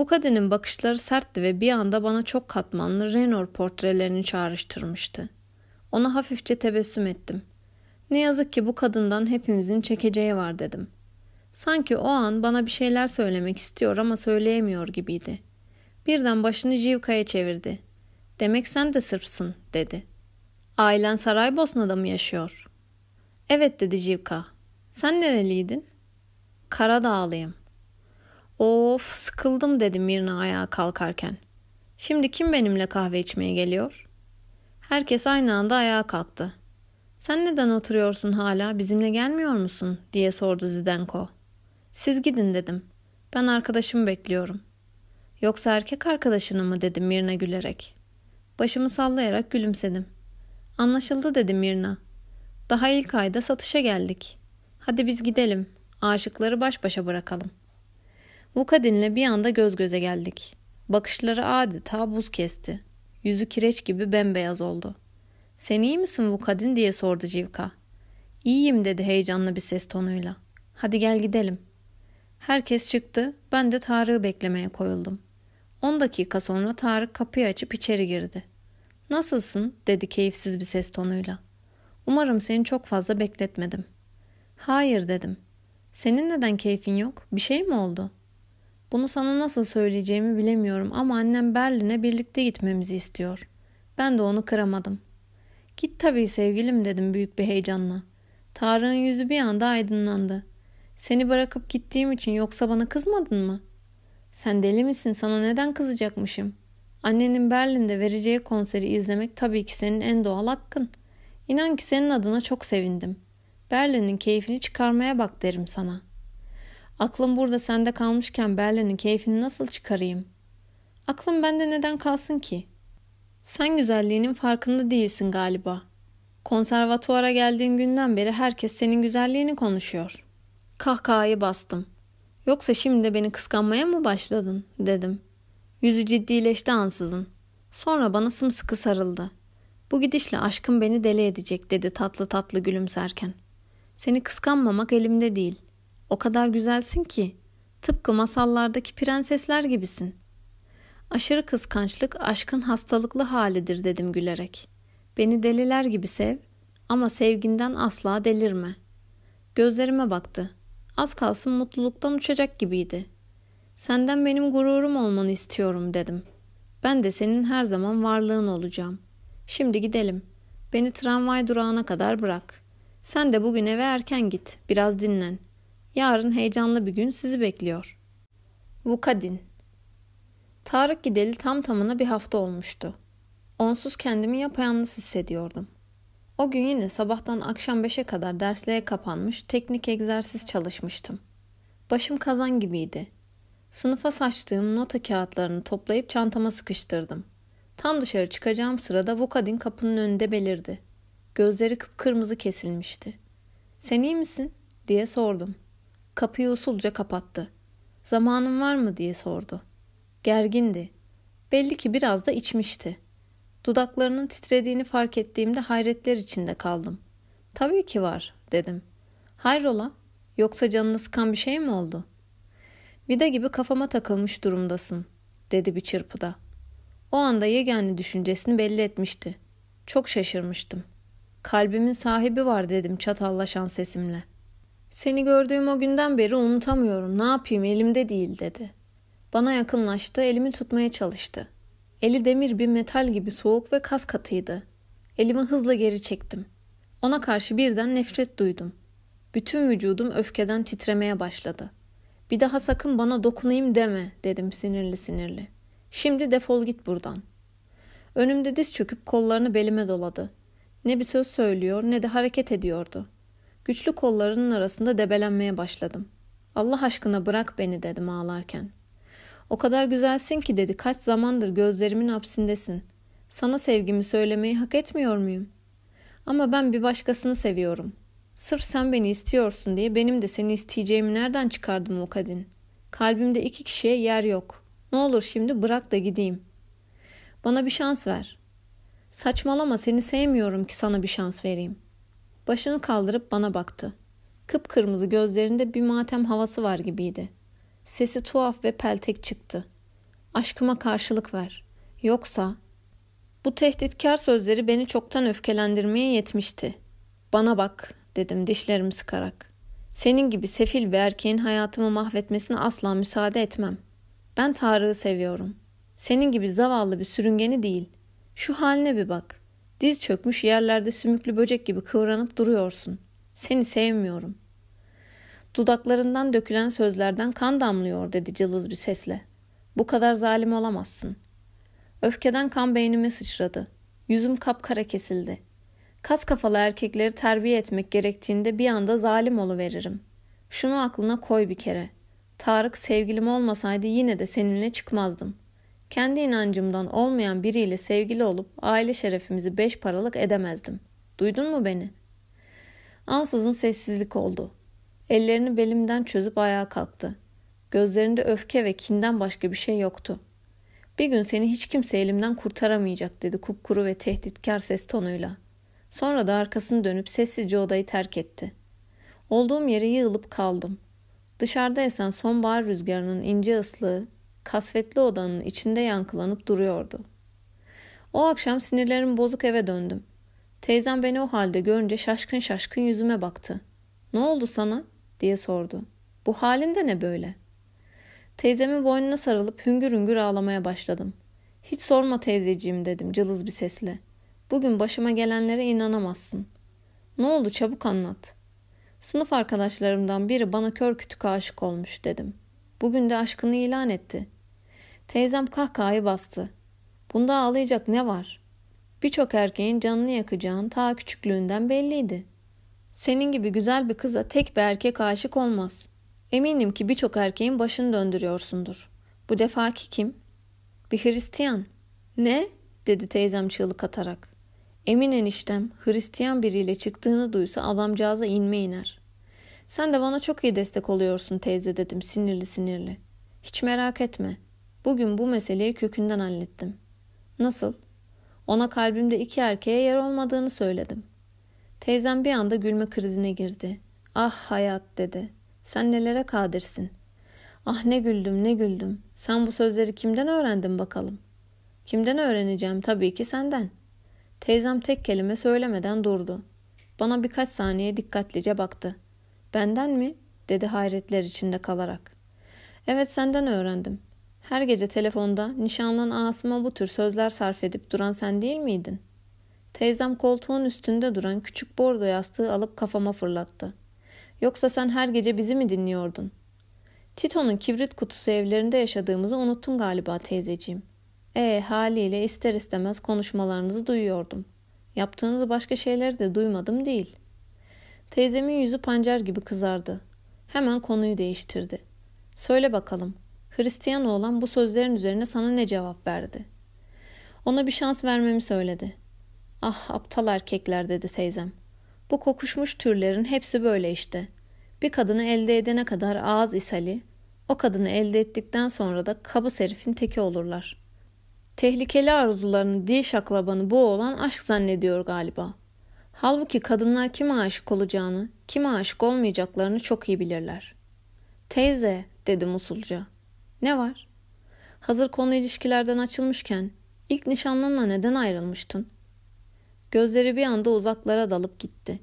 Vukadin'in bakışları sertti ve bir anda bana çok katmanlı Renor portrelerini çağrıştırmıştı. Ona hafifçe tebessüm ettim. Ne yazık ki bu kadından hepimizin çekeceği var dedim. Sanki o an bana bir şeyler söylemek istiyor ama söyleyemiyor gibiydi. Birden başını Jivka'ya çevirdi. Demek sen de Sırpsın dedi. Ailen Saraybosna'da mı yaşıyor? Evet dedi Jivka. Sen nereliydin? Karadağlıyım. Of sıkıldım dedi Mirna ayağa kalkarken. Şimdi kim benimle kahve içmeye geliyor? Herkes aynı anda ayağa kalktı. Sen neden oturuyorsun hala bizimle gelmiyor musun diye sordu Zidenko. Siz gidin dedim. Ben arkadaşımı bekliyorum. Yoksa erkek arkadaşını mı dedim Mirna gülerek. Başımı sallayarak gülümsedim. Anlaşıldı dedi Mirna. Daha ilk ayda satışa geldik. Hadi biz gidelim. Aşıkları baş başa bırakalım. Vukadin'le bir anda göz göze geldik. Bakışları adeta buz kesti. Yüzü kireç gibi bembeyaz oldu. Sen iyi misin Vukadin diye sordu Civka. İyiyim dedi heyecanlı bir ses tonuyla. Hadi gel gidelim. Herkes çıktı. Ben de Tarık'ı beklemeye koyuldum. On dakika sonra Tarık kapıyı açıp içeri girdi. Nasılsın? dedi keyifsiz bir ses tonuyla. Umarım seni çok fazla bekletmedim. Hayır dedim. Senin neden keyfin yok? Bir şey mi oldu? Bunu sana nasıl söyleyeceğimi bilemiyorum ama annem Berlin'e birlikte gitmemizi istiyor. Ben de onu kıramadım. Git tabii sevgilim dedim büyük bir heyecanla. Tarık'ın yüzü bir anda aydınlandı. Seni bırakıp gittiğim için yoksa bana kızmadın mı? Sen deli misin? Sana neden kızacakmışım? Annenin Berlin'de vereceği konseri izlemek tabii ki senin en doğal hakkın. İnan ki senin adına çok sevindim. Berlin'in keyfini çıkarmaya bak derim sana. Aklım burada sende kalmışken Berlin'in keyfini nasıl çıkarayım? Aklım bende neden kalsın ki? Sen güzelliğinin farkında değilsin galiba. Konservatuvara geldiğin günden beri herkes senin güzelliğini konuşuyor. Kahkahayı bastım. Yoksa şimdi de beni kıskanmaya mı başladın dedim. Yüzü ciddileşti ansızın. Sonra bana sımsıkı sarıldı. Bu gidişle aşkım beni deli edecek dedi tatlı tatlı gülümserken. Seni kıskanmamak elimde değil. O kadar güzelsin ki. Tıpkı masallardaki prensesler gibisin. Aşırı kıskançlık aşkın hastalıklı halidir dedim gülerek. Beni deliler gibi sev ama sevginden asla delirme. Gözlerime baktı. Az kalsın mutluluktan uçacak gibiydi. Senden benim gururum olmanı istiyorum dedim. Ben de senin her zaman varlığın olacağım. Şimdi gidelim. Beni tramvay durağına kadar bırak. Sen de bugün eve erken git. Biraz dinlen. Yarın heyecanlı bir gün sizi bekliyor. Vukadin Tarık gideli tam tamına bir hafta olmuştu. Onsuz kendimi yapayalnız hissediyordum. O gün yine sabahtan akşam beşe kadar dersliğe kapanmış teknik egzersiz çalışmıştım. Başım kazan gibiydi. Sınıfa saçtığım nota kağıtlarını toplayıp çantama sıkıştırdım. Tam dışarı çıkacağım sırada Vukadin kapının önünde belirdi. Gözleri kıpkırmızı kesilmişti. Sen iyi misin? diye sordum. Kapıyı usulca kapattı. Zamanın var mı diye sordu. Gergindi. Belli ki biraz da içmişti. Dudaklarının titrediğini fark ettiğimde hayretler içinde kaldım. Tabii ki var dedim. Hayrola? Yoksa canını sıkan bir şey mi oldu? Vida gibi kafama takılmış durumdasın dedi bir çırpıda. O anda yegane düşüncesini belli etmişti. Çok şaşırmıştım. Kalbimin sahibi var dedim çatallaşan sesimle. Seni gördüğüm o günden beri unutamıyorum. Ne yapayım elimde değil dedi. Bana yakınlaştı, elimi tutmaya çalıştı. Eli demir bir metal gibi soğuk ve kas katıydı. Elimi hızla geri çektim. Ona karşı birden nefret duydum. Bütün vücudum öfkeden titremeye başladı. Bir daha sakın bana dokunayım deme dedim sinirli sinirli. Şimdi defol git buradan. Önümde diz çöküp kollarını belime doladı. Ne bir söz söylüyor ne de hareket ediyordu. Güçlü kollarının arasında debelenmeye başladım. Allah aşkına bırak beni dedim ağlarken. O kadar güzelsin ki dedi kaç zamandır gözlerimin hapsindesin. Sana sevgimi söylemeyi hak etmiyor muyum? Ama ben bir başkasını seviyorum. Sırf sen beni istiyorsun diye benim de seni isteyeceğimi nereden çıkardım o kadın? Kalbimde iki kişiye yer yok. Ne olur şimdi bırak da gideyim. Bana bir şans ver. Saçmalama seni sevmiyorum ki sana bir şans vereyim. Başını kaldırıp bana baktı. Kıpkırmızı gözlerinde bir matem havası var gibiydi. Sesi tuhaf ve peltek çıktı. Aşkıma karşılık ver. Yoksa... Bu tehditkar sözleri beni çoktan öfkelendirmeye yetmişti. Bana bak dedim dişlerimi sıkarak. Senin gibi sefil bir erkeğin hayatımı mahvetmesine asla müsaade etmem. Ben Tarık'ı seviyorum. Senin gibi zavallı bir sürüngeni değil. Şu haline bir bak. Diz çökmüş yerlerde sümüklü böcek gibi kıvranıp duruyorsun. Seni sevmiyorum. Dudaklarından dökülen sözlerden kan damlıyor dedi cılız bir sesle. Bu kadar zalim olamazsın. Öfkeden kan beynime sıçradı. Yüzüm kapkara kesildi. Kas kafalı erkekleri terbiye etmek gerektiğinde bir anda zalim veririm. Şunu aklına koy bir kere. Tarık sevgilim olmasaydı yine de seninle çıkmazdım. Kendi inancımdan olmayan biriyle sevgili olup aile şerefimizi beş paralık edemezdim. Duydun mu beni? Ansızın sessizlik oldu. Ellerini belimden çözüp ayağa kalktı. Gözlerinde öfke ve kinden başka bir şey yoktu. Bir gün seni hiç kimse elimden kurtaramayacak dedi kupkuru ve tehditkar ses tonuyla. Sonra da arkasını dönüp sessizce odayı terk etti. Olduğum yere yığılıp kaldım. Dışarıda esen sonbahar rüzgarının ince ıslığı kasvetli odanın içinde yankılanıp duruyordu. O akşam sinirlerim bozuk eve döndüm. Teyzem beni o halde görünce şaşkın şaşkın yüzüme baktı. Ne oldu sana? diye sordu. Bu halinde ne böyle? Teyzemin boynuna sarılıp hüngür hüngür ağlamaya başladım. Hiç sorma teyzeciğim dedim cılız bir sesle. Bugün başıma gelenlere inanamazsın. Ne oldu çabuk anlat. Sınıf arkadaşlarımdan biri bana kör kütük aşık olmuş dedim. Bugün de aşkını ilan etti. Teyzem kahkahayı bastı. Bunda ağlayacak ne var? Birçok erkeğin canını yakacağın ta küçüklüğünden belliydi. Senin gibi güzel bir kıza tek bir erkek aşık olmaz. Eminim ki birçok erkeğin başını döndürüyorsundur. Bu defaki kim? Bir Hristiyan. Ne? dedi teyzem çığlık atarak. Emin eniştem Hristiyan biriyle çıktığını duysa adamcağıza inme iner. Sen de bana çok iyi destek oluyorsun teyze dedim sinirli sinirli. Hiç merak etme. Bugün bu meseleyi kökünden hallettim. Nasıl? Ona kalbimde iki erkeğe yer olmadığını söyledim. Teyzem bir anda gülme krizine girdi. Ah hayat dedi. Sen nelere kadirsin. Ah ne güldüm ne güldüm. Sen bu sözleri kimden öğrendin bakalım. Kimden öğreneceğim tabii ki senden. Teyzem tek kelime söylemeden durdu. Bana birkaç saniye dikkatlice baktı. Benden mi? dedi hayretler içinde kalarak. Evet senden öğrendim. Her gece telefonda nişanlın Asım'a bu tür sözler sarf edip duran sen değil miydin? Teyzem koltuğun üstünde duran küçük bordo yastığı alıp kafama fırlattı. Yoksa sen her gece bizi mi dinliyordun? Tito'nun kibrit kutusu evlerinde yaşadığımızı unuttun galiba teyzeciğim. E haliyle ister istemez konuşmalarınızı duyuyordum. Yaptığınız başka şeyleri de duymadım değil. Teyzemin yüzü pancar gibi kızardı. Hemen konuyu değiştirdi. Söyle bakalım, Hristiyan oğlan bu sözlerin üzerine sana ne cevap verdi? Ona bir şans vermemi söyledi. Ah aptal erkekler dedi teyzem. Bu kokuşmuş türlerin hepsi böyle işte. Bir kadını elde edene kadar ağız ishali, o kadını elde ettikten sonra da kabı serifin teki olurlar. Tehlikeli arzularını dil şaklabanı bu olan aşk zannediyor galiba. Halbuki kadınlar kime aşık olacağını, kime aşık olmayacaklarını çok iyi bilirler. Teyze, dedim usulca. Ne var? Hazır konu ilişkilerden açılmışken ilk nişanlınla neden ayrılmıştın? Gözleri bir anda uzaklara dalıp gitti.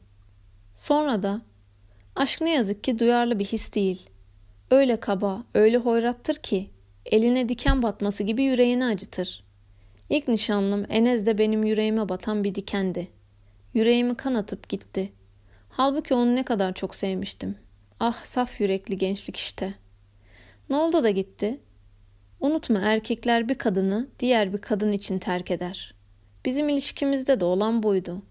Sonra da aşk ne yazık ki duyarlı bir his değil. Öyle kaba, öyle hoyrattır ki eline diken batması gibi yüreğini acıtır. İlk nişanlım Enez de benim yüreğime batan bir dikendi. Yüreğimi kanatıp gitti. Halbuki onu ne kadar çok sevmiştim. Ah saf yürekli gençlik işte. Ne oldu da gitti? Unutma erkekler bir kadını diğer bir kadın için terk eder. Bizim ilişkimizde de olan buydu.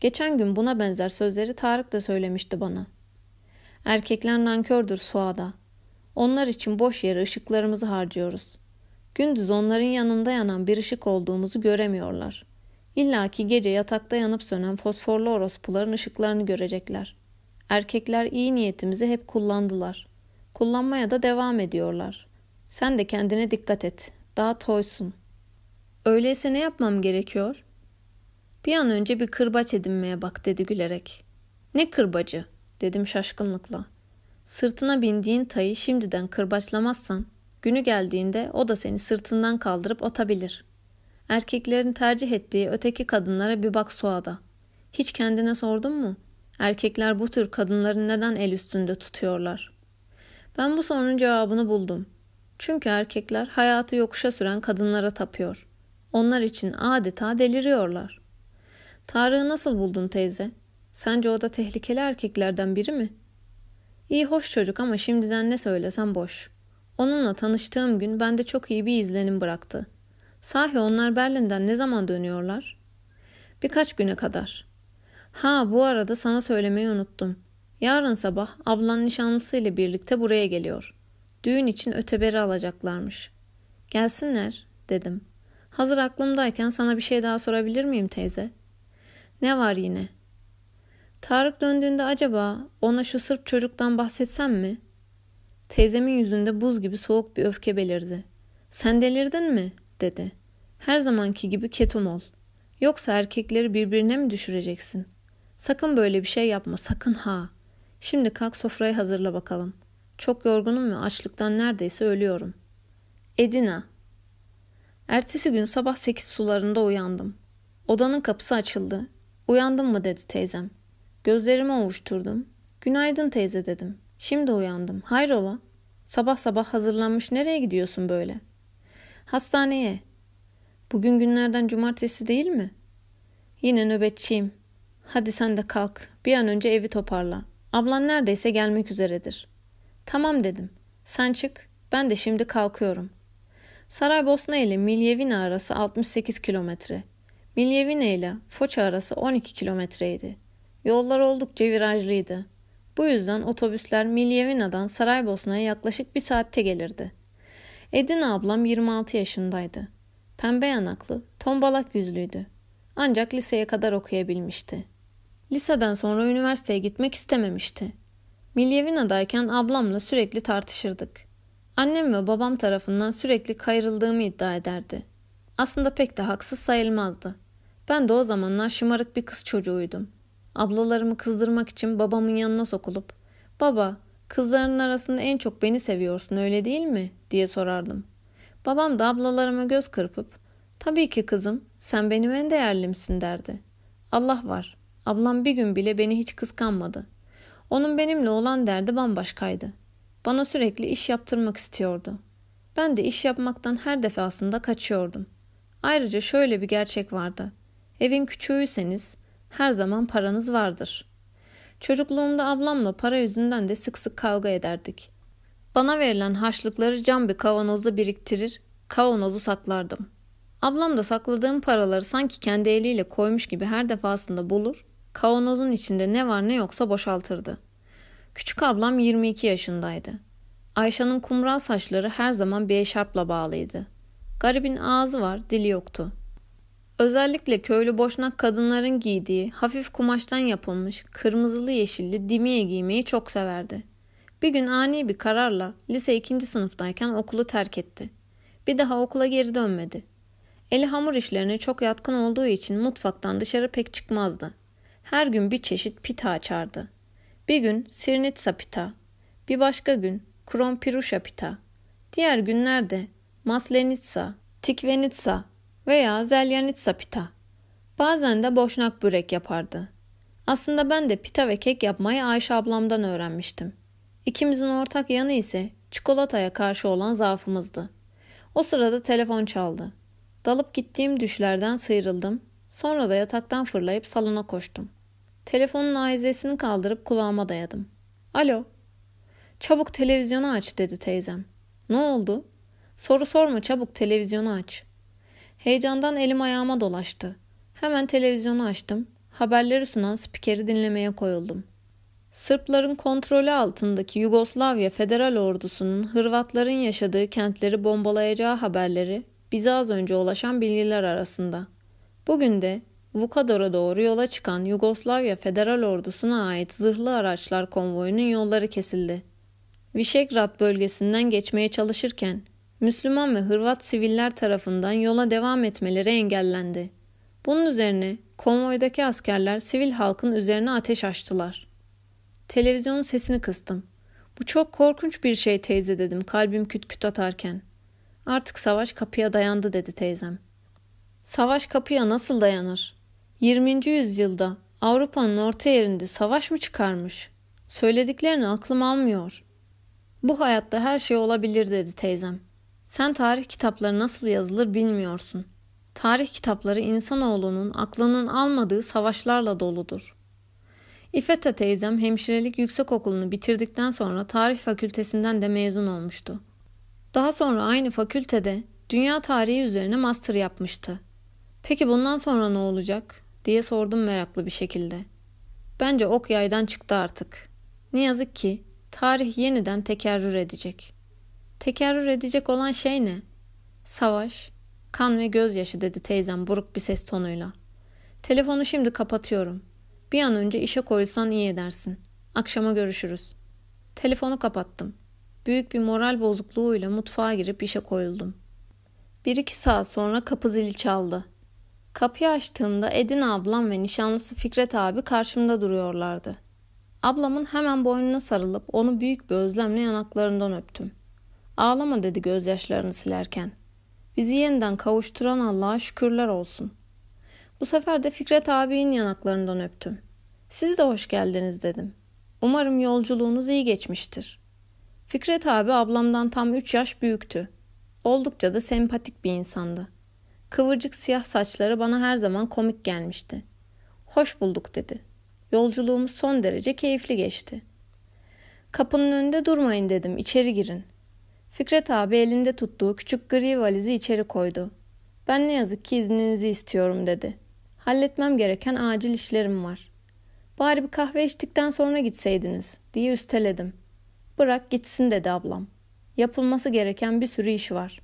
Geçen gün buna benzer sözleri Tarık da söylemişti bana. Erkekler nankördür Suada. Onlar için boş yere ışıklarımızı harcıyoruz. Gündüz onların yanında yanan bir ışık olduğumuzu göremiyorlar. İlla ki gece yatakta yanıp sönen fosforlu orospuların ışıklarını görecekler. Erkekler iyi niyetimizi hep kullandılar. Kullanmaya da devam ediyorlar. Sen de kendine dikkat et. Daha toysun. Öyleyse ne yapmam gerekiyor? Bir an önce bir kırbaç edinmeye bak dedi gülerek. Ne kırbacı? dedim şaşkınlıkla. Sırtına bindiğin tayı şimdiden kırbaçlamazsan günü geldiğinde o da seni sırtından kaldırıp atabilir. Erkeklerin tercih ettiği öteki kadınlara bir bak Suada. Hiç kendine sordun mu? Erkekler bu tür kadınları neden el üstünde tutuyorlar? Ben bu sorunun cevabını buldum. Çünkü erkekler hayatı yokuşa süren kadınlara tapıyor. Onlar için adeta deliriyorlar. Tarık'ı nasıl buldun teyze? Sence o da tehlikeli erkeklerden biri mi? İyi hoş çocuk ama şimdiden ne söylesem boş. Onunla tanıştığım gün bende çok iyi bir izlenim bıraktı. Sahi onlar Berlin'den ne zaman dönüyorlar? Birkaç güne kadar. Ha bu arada sana söylemeyi unuttum. Yarın sabah ablan nişanlısı ile birlikte buraya geliyor. Düğün için öteberi alacaklarmış. Gelsinler dedim. Hazır aklımdayken sana bir şey daha sorabilir miyim teyze? Ne var yine? Tarık döndüğünde acaba ona şu Sırp çocuktan bahsetsem mi? Teyzemin yüzünde buz gibi soğuk bir öfke belirdi. Sen delirdin mi? dedi. Her zamanki gibi ketum ol. Yoksa erkekleri birbirine mi düşüreceksin? Sakın böyle bir şey yapma, sakın ha. Şimdi kalk sofrayı hazırla bakalım. Çok yorgunum ve açlıktan neredeyse ölüyorum. Edina. Ertesi gün sabah sekiz sularında uyandım. Odanın kapısı açıldı. Uyandın mı dedi teyzem. Gözlerimi ovuşturdum. Günaydın teyze dedim. Şimdi uyandım. Hayrola? Sabah sabah hazırlanmış nereye gidiyorsun böyle? Hastaneye. Bugün günlerden cumartesi değil mi? Yine nöbetçiyim. Hadi sen de kalk. Bir an önce evi toparla. Ablan neredeyse gelmek üzeredir. Tamam dedim. Sen çık. Ben de şimdi kalkıyorum. Saraybosna ile Milyevina arası 68 kilometre. Milyevina ile Foça arası 12 kilometreydi. Yollar oldukça virajlıydı. Bu yüzden otobüsler Milyevina'dan Saraybosna'ya yaklaşık bir saatte gelirdi. Edina ablam 26 yaşındaydı. Pembe yanaklı, tombalak yüzlüydü. Ancak liseye kadar okuyabilmişti. Liseden sonra üniversiteye gitmek istememişti. Milyevina'dayken ablamla sürekli tartışırdık. Annem ve babam tarafından sürekli kayırıldığımı iddia ederdi. Aslında pek de haksız sayılmazdı. Ben de o zamanlar şımarık bir kız çocuğuydum. Ablalarımı kızdırmak için babamın yanına sokulup ''Baba, kızların arasında en çok beni seviyorsun öyle değil mi?'' diye sorardım. Babam da ablalarıma göz kırpıp ''Tabii ki kızım, sen benim en değerlimsin.'' derdi. Allah var, ablam bir gün bile beni hiç kıskanmadı. Onun benimle olan derdi bambaşkaydı. Bana sürekli iş yaptırmak istiyordu. Ben de iş yapmaktan her defasında kaçıyordum. Ayrıca şöyle bir gerçek vardı. Evin küçüğüyseniz her zaman paranız vardır. Çocukluğumda ablamla para yüzünden de sık sık kavga ederdik. Bana verilen harçlıkları cam bir kavanozda biriktirir, kavanozu saklardım. Ablam da sakladığım paraları sanki kendi eliyle koymuş gibi her defasında bulur, kavanozun içinde ne var ne yoksa boşaltırdı. Küçük ablam 22 yaşındaydı. Ayşe'nin kumral saçları her zaman bir eşarpla bağlıydı. Garibin ağzı var, dili yoktu. Özellikle köylü boşnak kadınların giydiği hafif kumaştan yapılmış kırmızılı yeşilli dimiye giymeyi çok severdi. Bir gün ani bir kararla lise ikinci sınıftayken okulu terk etti. Bir daha okula geri dönmedi. Eli hamur işlerine çok yatkın olduğu için mutfaktan dışarı pek çıkmazdı. Her gün bir çeşit pita açardı. Bir gün sirnitsa pita, bir başka gün krompiruşa pita, diğer günlerde maslenitsa, tikvenitsa veya zelyanitsa pita. Bazen de boşnak börek yapardı. Aslında ben de pita ve kek yapmayı Ayşe ablamdan öğrenmiştim. İkimizin ortak yanı ise çikolataya karşı olan zaafımızdı. O sırada telefon çaldı. Dalıp gittiğim düşlerden sıyrıldım. Sonra da yataktan fırlayıp salona koştum. Telefonun aizesini kaldırıp kulağıma dayadım. Alo. Çabuk televizyonu aç dedi teyzem. Ne oldu? Soru sorma çabuk televizyonu aç. Heyecandan elim ayağıma dolaştı. Hemen televizyonu açtım. Haberleri sunan spikeri dinlemeye koyuldum. Sırpların kontrolü altındaki Yugoslavya Federal Ordusu'nun Hırvatların yaşadığı kentleri bombalayacağı haberleri bize az önce ulaşan bilgiler arasında. Bugün de Vukador'a doğru yola çıkan Yugoslavya Federal Ordusu'na ait zırhlı araçlar konvoyunun yolları kesildi. Vişegrad bölgesinden geçmeye çalışırken Müslüman ve Hırvat siviller tarafından yola devam etmeleri engellendi. Bunun üzerine konvoydaki askerler sivil halkın üzerine ateş açtılar. Televizyonun sesini kıstım. Bu çok korkunç bir şey teyze dedim kalbim küt küt atarken. Artık savaş kapıya dayandı dedi teyzem. Savaş kapıya nasıl dayanır? 20. yüzyılda Avrupa'nın orta yerinde savaş mı çıkarmış? Söylediklerini aklım almıyor. Bu hayatta her şey olabilir dedi teyzem. Sen tarih kitapları nasıl yazılır bilmiyorsun. Tarih kitapları insanoğlunun aklının almadığı savaşlarla doludur. İfeta teyzem hemşirelik yüksek okulunu bitirdikten sonra tarih fakültesinden de mezun olmuştu. Daha sonra aynı fakültede dünya tarihi üzerine master yapmıştı. Peki bundan sonra ne olacak diye sordum meraklı bir şekilde. Bence ok yaydan çıktı artık. Ne yazık ki tarih yeniden tekerrür edecek.'' Tekerrür edecek olan şey ne? Savaş, kan ve gözyaşı dedi teyzem buruk bir ses tonuyla. Telefonu şimdi kapatıyorum. Bir an önce işe koyulsan iyi edersin. Akşama görüşürüz. Telefonu kapattım. Büyük bir moral bozukluğuyla mutfağa girip işe koyuldum. Bir iki saat sonra kapı zili çaldı. Kapıyı açtığımda Edin ablam ve nişanlısı Fikret abi karşımda duruyorlardı. Ablamın hemen boynuna sarılıp onu büyük bir özlemle yanaklarından öptüm. Ağlama dedi gözyaşlarını silerken. Bizi yeniden kavuşturan Allah'a şükürler olsun. Bu sefer de Fikret abinin yanaklarından öptüm. Siz de hoş geldiniz dedim. Umarım yolculuğunuz iyi geçmiştir. Fikret abi ablamdan tam 3 yaş büyüktü. Oldukça da sempatik bir insandı. Kıvırcık siyah saçları bana her zaman komik gelmişti. Hoş bulduk dedi. Yolculuğumuz son derece keyifli geçti. Kapının önünde durmayın dedim, içeri girin. Fikret abi elinde tuttuğu küçük gri valizi içeri koydu. Ben ne yazık ki izninizi istiyorum dedi. Halletmem gereken acil işlerim var. Bari bir kahve içtikten sonra gitseydiniz diye üsteledim. Bırak gitsin dedi ablam. Yapılması gereken bir sürü iş var.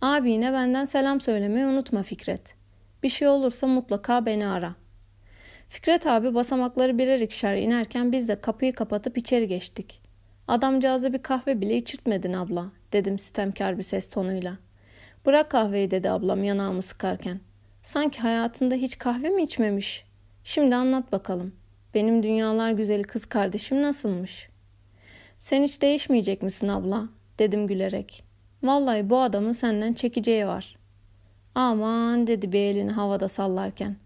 Abine benden selam söylemeyi unutma Fikret. Bir şey olursa mutlaka beni ara. Fikret abi basamakları birer ikişer inerken biz de kapıyı kapatıp içeri geçtik. Adamcağıza bir kahve bile içirtmedin abla dedim sitemkar bir ses tonuyla. Bırak kahveyi dedi ablam yanağımı sıkarken. Sanki hayatında hiç kahve mi içmemiş? Şimdi anlat bakalım. Benim dünyalar güzeli kız kardeşim nasılmış? Sen hiç değişmeyecek misin abla? Dedim gülerek. Vallahi bu adamın senden çekeceği var. Aman dedi bir elini havada sallarken.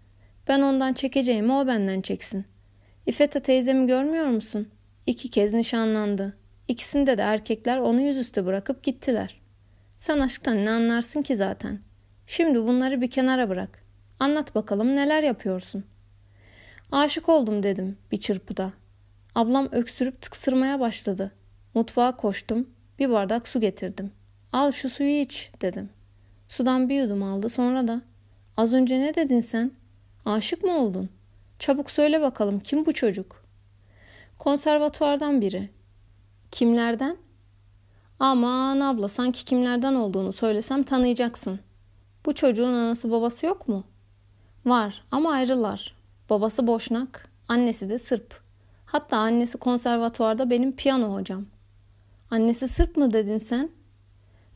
Ben ondan çekeceğimi o benden çeksin. İfeta teyzemi görmüyor musun? İki kez nişanlandı. İkisinde de erkekler onu yüzüstü bırakıp gittiler. Sen aşktan ne anlarsın ki zaten? Şimdi bunları bir kenara bırak. Anlat bakalım neler yapıyorsun. Aşık oldum dedim bir çırpıda. Ablam öksürüp tıksırmaya başladı. Mutfağa koştum. Bir bardak su getirdim. Al şu suyu iç dedim. Sudan bir yudum aldı sonra da az önce ne dedin sen? Aşık mı oldun? Çabuk söyle bakalım kim bu çocuk? Konservatuvardan biri. Kimlerden? Aman abla sanki kimlerden olduğunu söylesem tanıyacaksın. Bu çocuğun anası babası yok mu? Var ama ayrılar. Babası boşnak, annesi de Sırp. Hatta annesi konservatuvarda benim piyano hocam. Annesi Sırp mı dedin sen?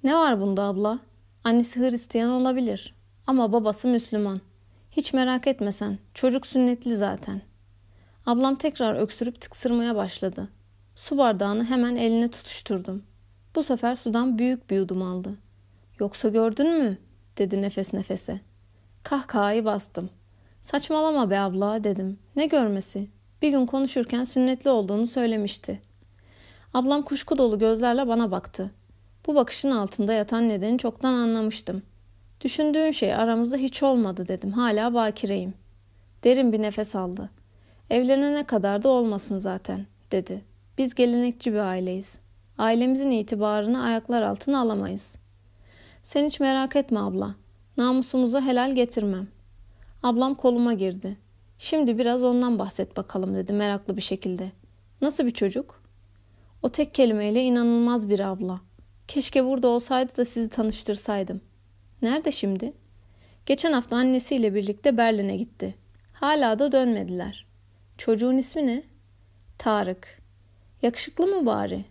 Ne var bunda abla? Annesi Hristiyan olabilir ama babası Müslüman. Hiç merak etme sen. Çocuk sünnetli zaten. Ablam tekrar öksürüp tıksırmaya başladı. Su bardağını hemen eline tutuşturdum. Bu sefer sudan büyük bir yudum aldı. Yoksa gördün mü? dedi nefes nefese. Kahkahayı bastım. Saçmalama be abla dedim. Ne görmesi? Bir gün konuşurken sünnetli olduğunu söylemişti. Ablam kuşku dolu gözlerle bana baktı. Bu bakışın altında yatan nedeni çoktan anlamıştım. Düşündüğün şey aramızda hiç olmadı dedim. Hala bakireyim. Derin bir nefes aldı. Evlenene kadar da olmasın zaten dedi. Biz gelenekçi bir aileyiz. Ailemizin itibarını ayaklar altına alamayız. Sen hiç merak etme abla. Namusumuza helal getirmem. Ablam koluma girdi. Şimdi biraz ondan bahset bakalım dedi meraklı bir şekilde. Nasıl bir çocuk? O tek kelimeyle inanılmaz bir abla. Keşke burada olsaydı da sizi tanıştırsaydım. Nerede şimdi? Geçen hafta annesiyle birlikte Berlin'e gitti. Hala da dönmediler. Çocuğun ismi ne? Tarık. Yakışıklı mı bari?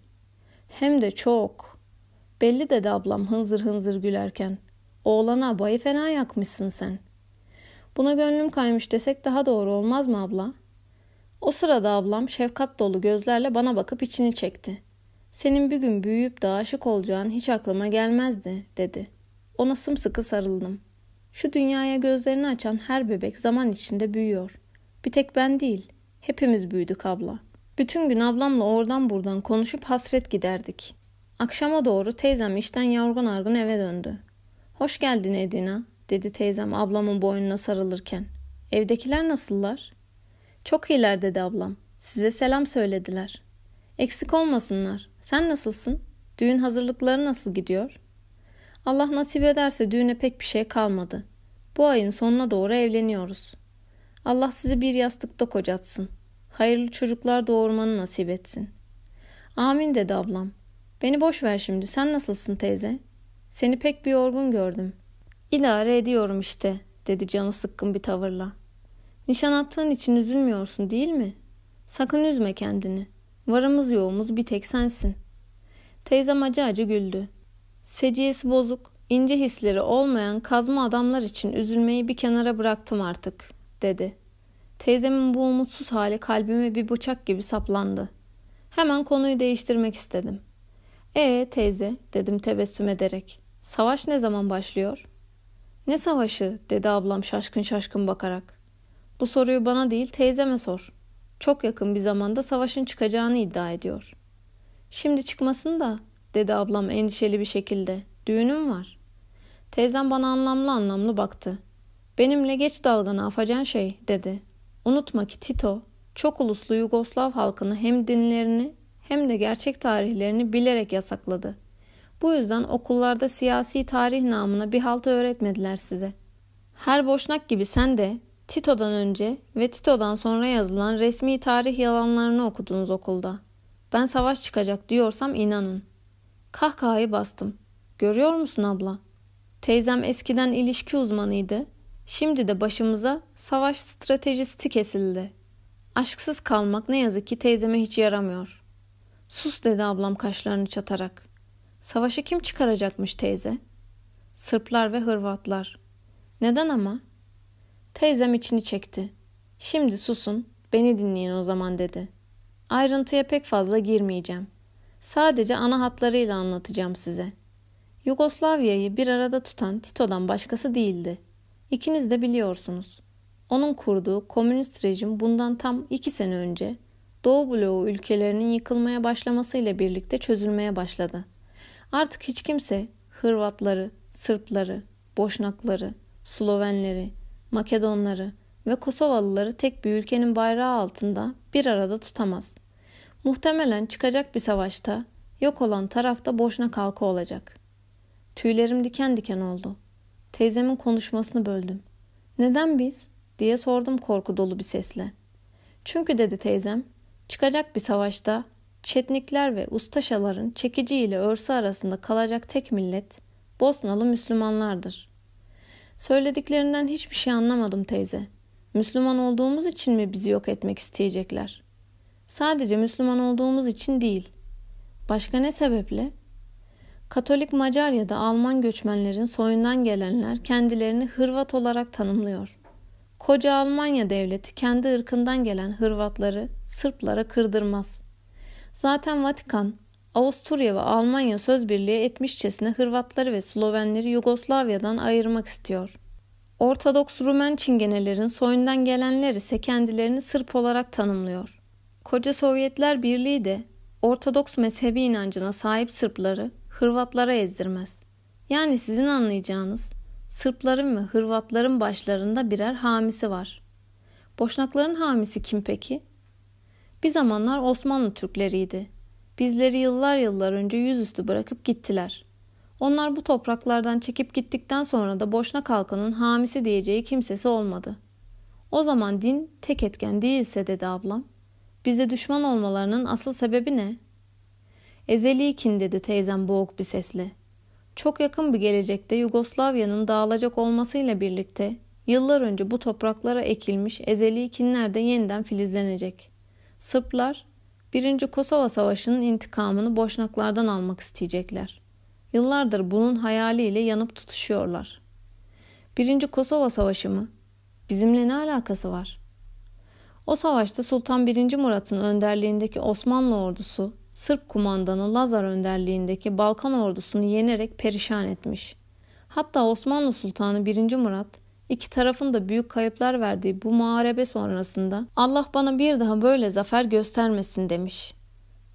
Hem de çok. Belli dedi ablam hınzır hınzır gülerken. Oğlana bayı fena yakmışsın sen. Buna gönlüm kaymış desek daha doğru olmaz mı abla? O sırada ablam şefkat dolu gözlerle bana bakıp içini çekti. Senin bir gün büyüyüp de aşık olacağın hiç aklıma gelmezdi dedi. Ona sımsıkı sarıldım. Şu dünyaya gözlerini açan her bebek zaman içinde büyüyor. Bir tek ben değil, hepimiz büyüdük abla. Bütün gün ablamla oradan buradan konuşup hasret giderdik. Akşama doğru teyzem işten yorgun argın eve döndü. Hoş geldin Edina, dedi teyzem ablamın boynuna sarılırken. Evdekiler nasıllar? Çok iyiler dedi ablam. Size selam söylediler. Eksik olmasınlar. Sen nasılsın? Düğün hazırlıkları nasıl gidiyor? Allah nasip ederse düğüne pek bir şey kalmadı. Bu ayın sonuna doğru evleniyoruz. Allah sizi bir yastıkta kocatsın. Hayırlı çocuklar doğurmanı nasip etsin. Amin dedi ablam. Beni boş ver şimdi. Sen nasılsın teyze? Seni pek bir yorgun gördüm. İdare ediyorum işte, dedi canı sıkkın bir tavırla. Nişan attığın için üzülmüyorsun değil mi? Sakın üzme kendini. Varımız yoğumuz bir tek sensin. Teyzem acı acı güldü. Seciyesi bozuk, ince hisleri olmayan kazma adamlar için üzülmeyi bir kenara bıraktım artık, dedi. Teyzemin bu umutsuz hali kalbime bir bıçak gibi saplandı. Hemen konuyu değiştirmek istedim. Ee teyze, dedim tebessüm ederek. Savaş ne zaman başlıyor? Ne savaşı, dedi ablam şaşkın şaşkın bakarak. Bu soruyu bana değil teyzeme sor. Çok yakın bir zamanda savaşın çıkacağını iddia ediyor. Şimdi çıkmasın da dedi ablam endişeli bir şekilde. Düğünüm var. Teyzem bana anlamlı anlamlı baktı. Benimle geç dalgana afacan şey dedi. Unutma ki Tito çok uluslu Yugoslav halkını hem dinlerini hem de gerçek tarihlerini bilerek yasakladı. Bu yüzden okullarda siyasi tarih namına bir halt öğretmediler size. Her boşnak gibi sen de Tito'dan önce ve Tito'dan sonra yazılan resmi tarih yalanlarını okudunuz okulda. Ben savaş çıkacak diyorsam inanın. Kahkahayı bastım. Görüyor musun abla? Teyzem eskiden ilişki uzmanıydı. Şimdi de başımıza savaş stratejisti kesildi. Aşksız kalmak ne yazık ki teyzeme hiç yaramıyor. Sus dedi ablam kaşlarını çatarak. Savaşı kim çıkaracakmış teyze? Sırplar ve Hırvatlar. Neden ama? Teyzem içini çekti. Şimdi susun, beni dinleyin o zaman dedi. Ayrıntıya pek fazla girmeyeceğim. Sadece ana hatlarıyla anlatacağım size. Yugoslavya'yı bir arada tutan Tito'dan başkası değildi. İkiniz de biliyorsunuz. Onun kurduğu komünist rejim bundan tam iki sene önce Doğu bloğu ülkelerinin yıkılmaya başlamasıyla birlikte çözülmeye başladı. Artık hiç kimse Hırvatları, Sırpları, Boşnakları, Slovenleri, Makedonları ve Kosovalıları tek bir ülkenin bayrağı altında bir arada tutamaz. Muhtemelen çıkacak bir savaşta yok olan tarafta Boşnak halkı olacak. Tüylerim diken diken oldu. Teyzemin konuşmasını böldüm. Neden biz? diye sordum korku dolu bir sesle. Çünkü dedi teyzem, çıkacak bir savaşta Çetnikler ve Ustaşaların çekici ile örse arasında kalacak tek millet Bosnalı Müslümanlardır. Söylediklerinden hiçbir şey anlamadım teyze. Müslüman olduğumuz için mi bizi yok etmek isteyecekler? Sadece Müslüman olduğumuz için değil. Başka ne sebeple? Katolik Macar ya da Alman göçmenlerin soyundan gelenler kendilerini Hırvat olarak tanımlıyor. Koca Almanya devleti kendi ırkından gelen Hırvatları Sırplara kırdırmaz. Zaten Vatikan, Avusturya ve Almanya söz birliği etmişçesine Hırvatları ve Slovenleri Yugoslavya'dan ayırmak istiyor. Ortodoks Rumen çingenelerin soyundan gelenler ise kendilerini Sırp olarak tanımlıyor. Koca Sovyetler Birliği de Ortodoks mezhebi inancına sahip Sırpları Hırvatlara ezdirmez. Yani sizin anlayacağınız Sırpların ve Hırvatların başlarında birer hamisi var. Boşnakların hamisi kim peki? Bir zamanlar Osmanlı Türkleriydi. Bizleri yıllar yıllar önce yüzüstü bırakıp gittiler. Onlar bu topraklardan çekip gittikten sonra da Boşnak halkının hamisi diyeceği kimsesi olmadı. O zaman din tek etken değilse dedi ablam. Bize düşman olmalarının asıl sebebi ne? Ezeli kin dedi teyzem boğuk bir sesle. Çok yakın bir gelecekte Yugoslavya'nın dağılacak olmasıyla birlikte yıllar önce bu topraklara ekilmiş ezeli kinler de yeniden filizlenecek. Sırplar 1. Kosova Savaşı'nın intikamını Boşnaklardan almak isteyecekler. Yıllardır bunun hayaliyle yanıp tutuşuyorlar. 1. Kosova Savaşı mı? Bizimle ne alakası var? O savaşta Sultan 1. Murat'ın önderliğindeki Osmanlı ordusu Sırp kumandanı Lazar önderliğindeki Balkan ordusunu yenerek perişan etmiş. Hatta Osmanlı Sultanı 1. Murat iki tarafın da büyük kayıplar verdiği bu muharebe sonrasında Allah bana bir daha böyle zafer göstermesin demiş.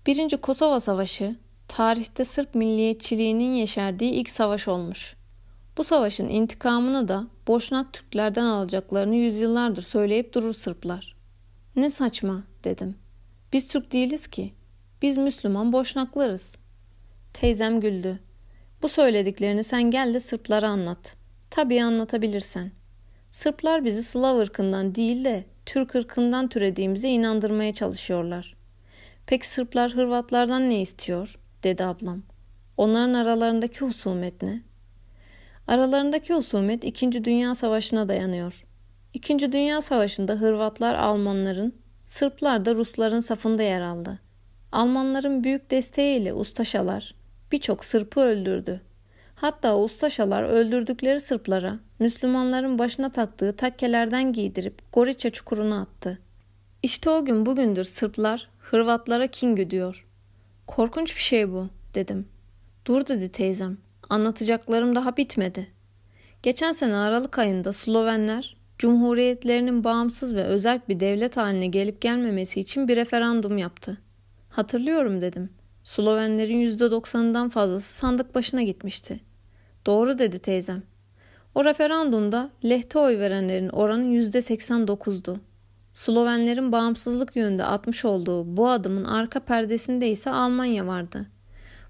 1. Kosova Savaşı tarihte Sırp milliyetçiliğinin yeşerdiği ilk savaş olmuş. Bu savaşın intikamını da Boşnak Türklerden alacaklarını yüzyıllardır söyleyip durur Sırplar. Ne saçma dedim. Biz Türk değiliz ki. Biz Müslüman boşnaklarız. Teyzem güldü. Bu söylediklerini sen gel de Sırplara anlat. Tabii anlatabilirsen. Sırplar bizi Slav ırkından değil de Türk ırkından türediğimize inandırmaya çalışıyorlar. Peki Sırplar Hırvatlardan ne istiyor? dedi ablam. Onların aralarındaki husumet ne? Aralarındaki husumet 2. Dünya Savaşı'na dayanıyor. 2. Dünya Savaşı'nda Hırvatlar Almanların, Sırplar da Rusların safında yer aldı. Almanların büyük desteğiyle Ustaşalar birçok Sırp'ı öldürdü. Hatta Ustaşalar öldürdükleri Sırplara Müslümanların başına taktığı takkelerden giydirip Goriça çukuruna attı. İşte o gün bugündür Sırplar Hırvatlara kin güdüyor. Korkunç bir şey bu dedim. Dur dedi teyzem. Anlatacaklarım daha bitmedi. Geçen sene Aralık ayında Slovenler Cumhuriyetlerinin bağımsız ve özel bir devlet haline gelip gelmemesi için bir referandum yaptı. Hatırlıyorum dedim. Slovenlerin %90'ından fazlası sandık başına gitmişti. Doğru dedi teyzem. O referandumda lehte oy verenlerin oranı %89'du. Slovenlerin bağımsızlık yönünde atmış olduğu bu adımın arka perdesinde ise Almanya vardı.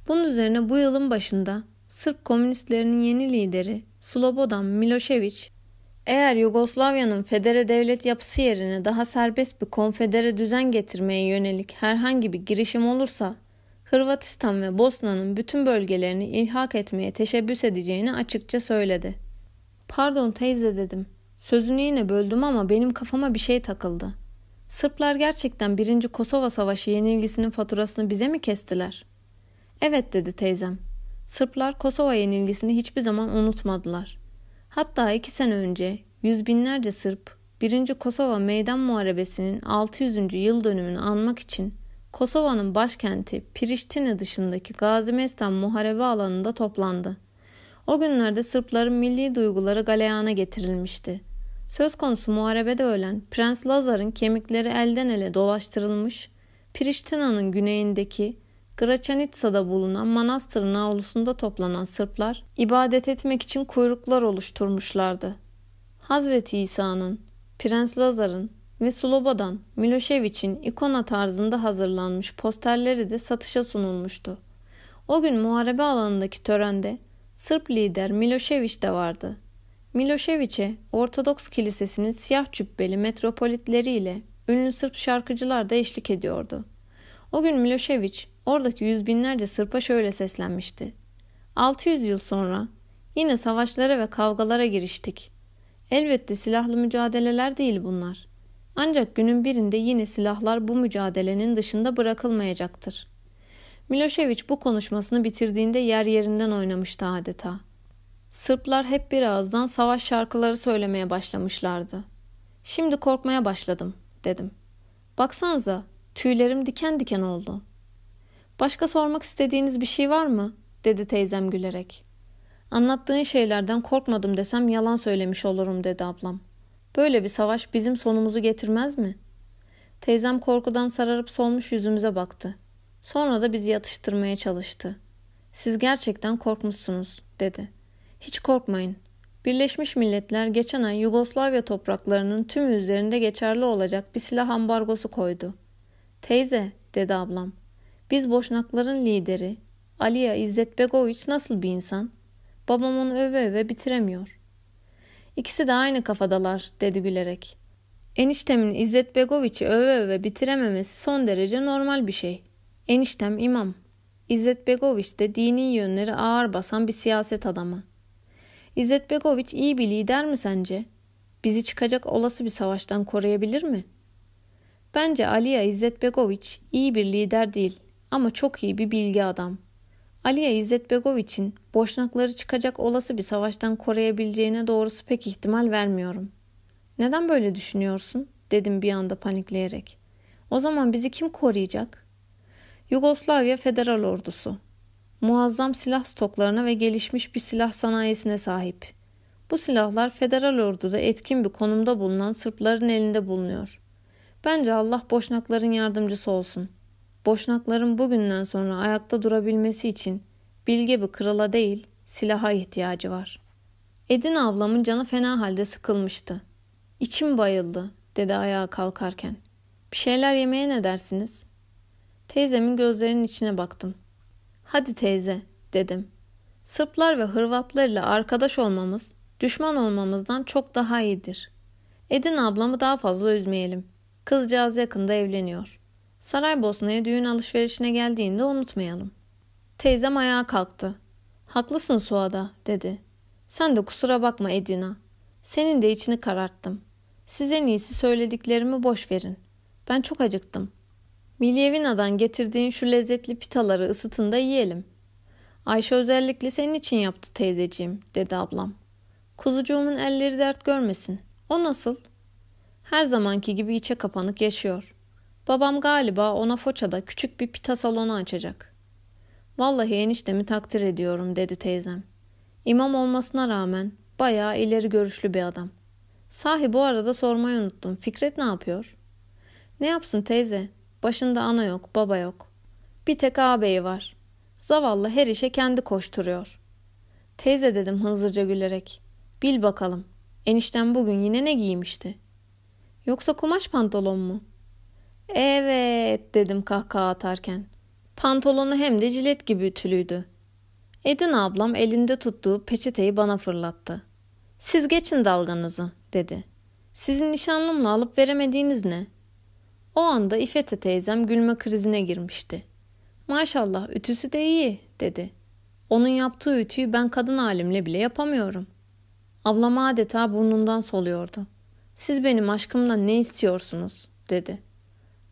Bunun üzerine bu yılın başında Sırp komünistlerinin yeni lideri Slobodan Milošević eğer Yugoslavya'nın federe devlet yapısı yerine daha serbest bir konfedere düzen getirmeye yönelik herhangi bir girişim olursa Hırvatistan ve Bosna'nın bütün bölgelerini ilhak etmeye teşebbüs edeceğini açıkça söyledi. Pardon teyze dedim. Sözünü yine böldüm ama benim kafama bir şey takıldı. Sırplar gerçekten 1. Kosova Savaşı yenilgisinin faturasını bize mi kestiler? Evet dedi teyzem. Sırplar Kosova yenilgisini hiçbir zaman unutmadılar. Hatta iki sene önce yüz binlerce Sırp 1. Kosova Meydan Muharebesi'nin 600. yıl dönümünü anmak için Kosova'nın başkenti Priştine dışındaki Gazimestan muharebe alanında toplandı. O günlerde Sırpların milli duyguları galeyana getirilmişti. Söz konusu muharebede ölen Prens Lazar'ın kemikleri elden ele dolaştırılmış, Priştina'nın güneyindeki Graçanitsa'da bulunan manastırın avlusunda toplanan Sırplar ibadet etmek için kuyruklar oluşturmuşlardı. Hazreti İsa'nın, Prens Lazar'ın ve Sloboda'dan Milošević'in ikona tarzında hazırlanmış posterleri de satışa sunulmuştu. O gün muharebe alanındaki törende Sırp lider Milošević de vardı. Milošević'e Ortodoks Kilisesi'nin siyah cübbeli metropolitleriyle ünlü Sırp şarkıcılar da eşlik ediyordu. O gün Milošević oradaki yüz binlerce Sırp'a şöyle seslenmişti. 600 yıl sonra yine savaşlara ve kavgalara giriştik. Elbette silahlı mücadeleler değil bunlar. Ancak günün birinde yine silahlar bu mücadelenin dışında bırakılmayacaktır. Milošević bu konuşmasını bitirdiğinde yer yerinden oynamıştı adeta. Sırplar hep bir ağızdan savaş şarkıları söylemeye başlamışlardı. Şimdi korkmaya başladım, dedim. Baksanıza, tüylerim diken diken oldu. Başka sormak istediğiniz bir şey var mı? dedi teyzem gülerek. Anlattığın şeylerden korkmadım desem yalan söylemiş olurum dedi ablam. Böyle bir savaş bizim sonumuzu getirmez mi? Teyzem korkudan sararıp solmuş yüzümüze baktı. Sonra da bizi yatıştırmaya çalıştı. Siz gerçekten korkmuşsunuz dedi. Hiç korkmayın. Birleşmiş Milletler geçen ay Yugoslavya topraklarının tümü üzerinde geçerli olacak bir silah ambargosu koydu. Teyze dedi ablam. Biz boşnakların lideri Aliya İzzet Begoviç nasıl bir insan? Babam onu öve öve bitiremiyor. İkisi de aynı kafadalar dedi gülerek. Eniştemin İzzet Begoviç'i öve öve bitirememesi son derece normal bir şey. Eniştem imam. İzzet Begoviç de dini yönleri ağır basan bir siyaset adamı. İzzet Begoviç iyi bir lider mi sence? Bizi çıkacak olası bir savaştan koruyabilir mi? Bence Aliya İzzet Begoviç iyi bir lider değil ama çok iyi bir bilgi adam. Aliya İzzet Begoviç'in boşnakları çıkacak olası bir savaştan koruyabileceğine doğrusu pek ihtimal vermiyorum. Neden böyle düşünüyorsun? dedim bir anda panikleyerek. O zaman bizi kim koruyacak? Yugoslavya Federal Ordusu. Muazzam silah stoklarına ve gelişmiş bir silah sanayisine sahip. Bu silahlar federal orduda etkin bir konumda bulunan Sırpların elinde bulunuyor. Bence Allah boşnakların yardımcısı olsun. Boşnakların bugünden sonra ayakta durabilmesi için bilge bir krala değil silaha ihtiyacı var. Edin ablamın canı fena halde sıkılmıştı. İçim bayıldı dedi ayağa kalkarken. Bir şeyler yemeye ne dersiniz? Teyzemin gözlerinin içine baktım. Hadi teyze dedim. Sırplar ve Hırvatlar ile arkadaş olmamız, düşman olmamızdan çok daha iyidir. Edin ablamı daha fazla üzmeyelim. Kızcağız yakında evleniyor. Saraybosna'ya düğün alışverişine geldiğinde unutmayalım. Teyzem ayağa kalktı. Haklısın Suada dedi. Sen de kusura bakma Edina. Senin de içini kararttım. Siz en iyisi söylediklerimi boş verin. Ben çok acıktım. Milyevina'dan getirdiğin şu lezzetli pitaları ısıtın da yiyelim. Ayşe özellikle senin için yaptı teyzeciğim, dedi ablam. Kuzucuğumun elleri dert görmesin. O nasıl? Her zamanki gibi içe kapanık yaşıyor. Babam galiba ona Foça'da küçük bir pita salonu açacak. Vallahi eniştemi takdir ediyorum dedi teyzem. İmam olmasına rağmen bayağı ileri görüşlü bir adam. Sahi bu arada sormayı unuttum. Fikret ne yapıyor? Ne yapsın teyze? Başında ana yok, baba yok. Bir tek ağabeyi var. Zavallı her işe kendi koşturuyor. Teyze dedim hızlıca gülerek. Bil bakalım. Enişten bugün yine ne giymişti? Yoksa kumaş pantolon mu? Evet dedim kahkaha atarken. Pantolonu hem de cilet gibi ütülüydü. Edin ablam elinde tuttuğu peçeteyi bana fırlattı. Siz geçin dalganızı dedi. Sizin nişanlımla alıp veremediğiniz ne? O anda İfete teyzem gülme krizine girmişti. Maşallah ütüsü de iyi dedi. Onun yaptığı ütüyü ben kadın halimle bile yapamıyorum. Ablam adeta burnundan soluyordu. Siz benim aşkımdan ne istiyorsunuz dedi.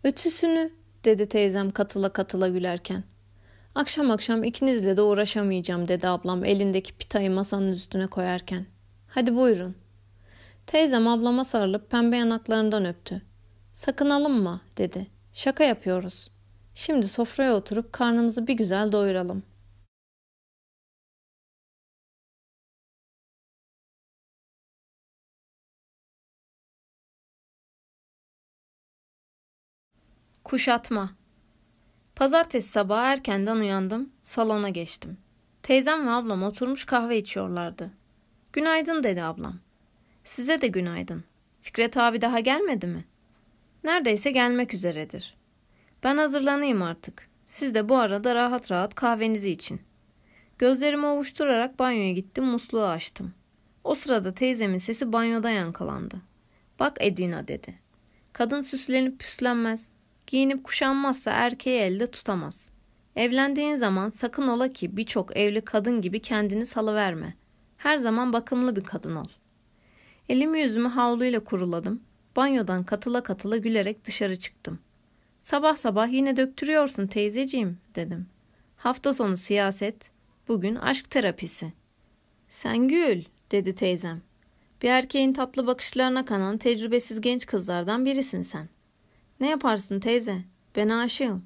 Ütüsünü dedi teyzem katıla katıla gülerken. Akşam akşam ikinizle de uğraşamayacağım dedi ablam elindeki pitayı masanın üstüne koyarken. Hadi buyurun. Teyzem ablama sarılıp pembe yanaklarından öptü. Sakın alınma dedi. Şaka yapıyoruz. Şimdi sofraya oturup karnımızı bir güzel doyuralım. Kuşatma Pazartesi sabahı erkenden uyandım, salona geçtim. Teyzem ve ablam oturmuş kahve içiyorlardı. Günaydın dedi ablam. Size de günaydın. Fikret abi daha gelmedi mi? Neredeyse gelmek üzeredir. Ben hazırlanayım artık. Siz de bu arada rahat rahat kahvenizi için. Gözlerimi ovuşturarak banyoya gittim, musluğu açtım. O sırada teyzemin sesi banyoda yankılandı. Bak Edina dedi. Kadın süslenip püslenmez. Giyinip kuşanmazsa erkeği elde tutamaz. Evlendiğin zaman sakın ola ki birçok evli kadın gibi kendini salıverme. Her zaman bakımlı bir kadın ol. Elimi yüzümü havluyla kuruladım. Banyodan katıla katıla gülerek dışarı çıktım. Sabah sabah yine döktürüyorsun teyzeciğim dedim. Hafta sonu siyaset, bugün aşk terapisi. Sen gül dedi teyzem. Bir erkeğin tatlı bakışlarına kanan tecrübesiz genç kızlardan birisin sen. Ne yaparsın teyze? Ben aşığım.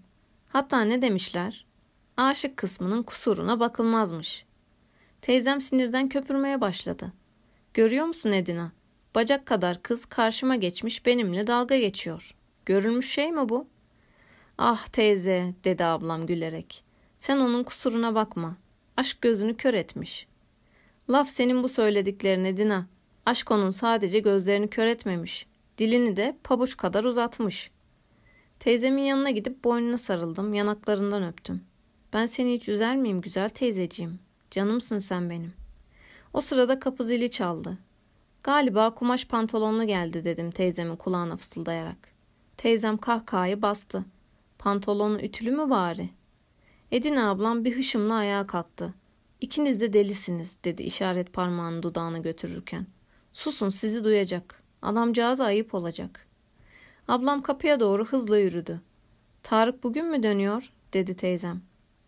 Hatta ne demişler? Aşık kısmının kusuruna bakılmazmış. Teyzem sinirden köpürmeye başladı. Görüyor musun Edina? Bacak kadar kız karşıma geçmiş benimle dalga geçiyor. Görülmüş şey mi bu? Ah teyze dedi ablam gülerek. Sen onun kusuruna bakma. Aşk gözünü kör etmiş. Laf senin bu söylediklerin Edina. Aşk onun sadece gözlerini kör etmemiş. Dilini de pabuç kadar uzatmış. Teyzemin yanına gidip boynuna sarıldım, yanaklarından öptüm. Ben seni hiç üzer miyim güzel teyzeciğim? Canımsın sen benim. O sırada kapı zili çaldı. Galiba kumaş pantolonlu geldi dedim teyzemin kulağına fısıldayarak. Teyzem kahkahayı bastı. Pantolonu ütülü mü bari? Edine ablam bir hışımla ayağa kalktı. İkiniz de delisiniz dedi işaret parmağını dudağına götürürken. Susun sizi duyacak. Adamcağıza ayıp olacak. Ablam kapıya doğru hızla yürüdü. Tarık bugün mü dönüyor? dedi teyzem.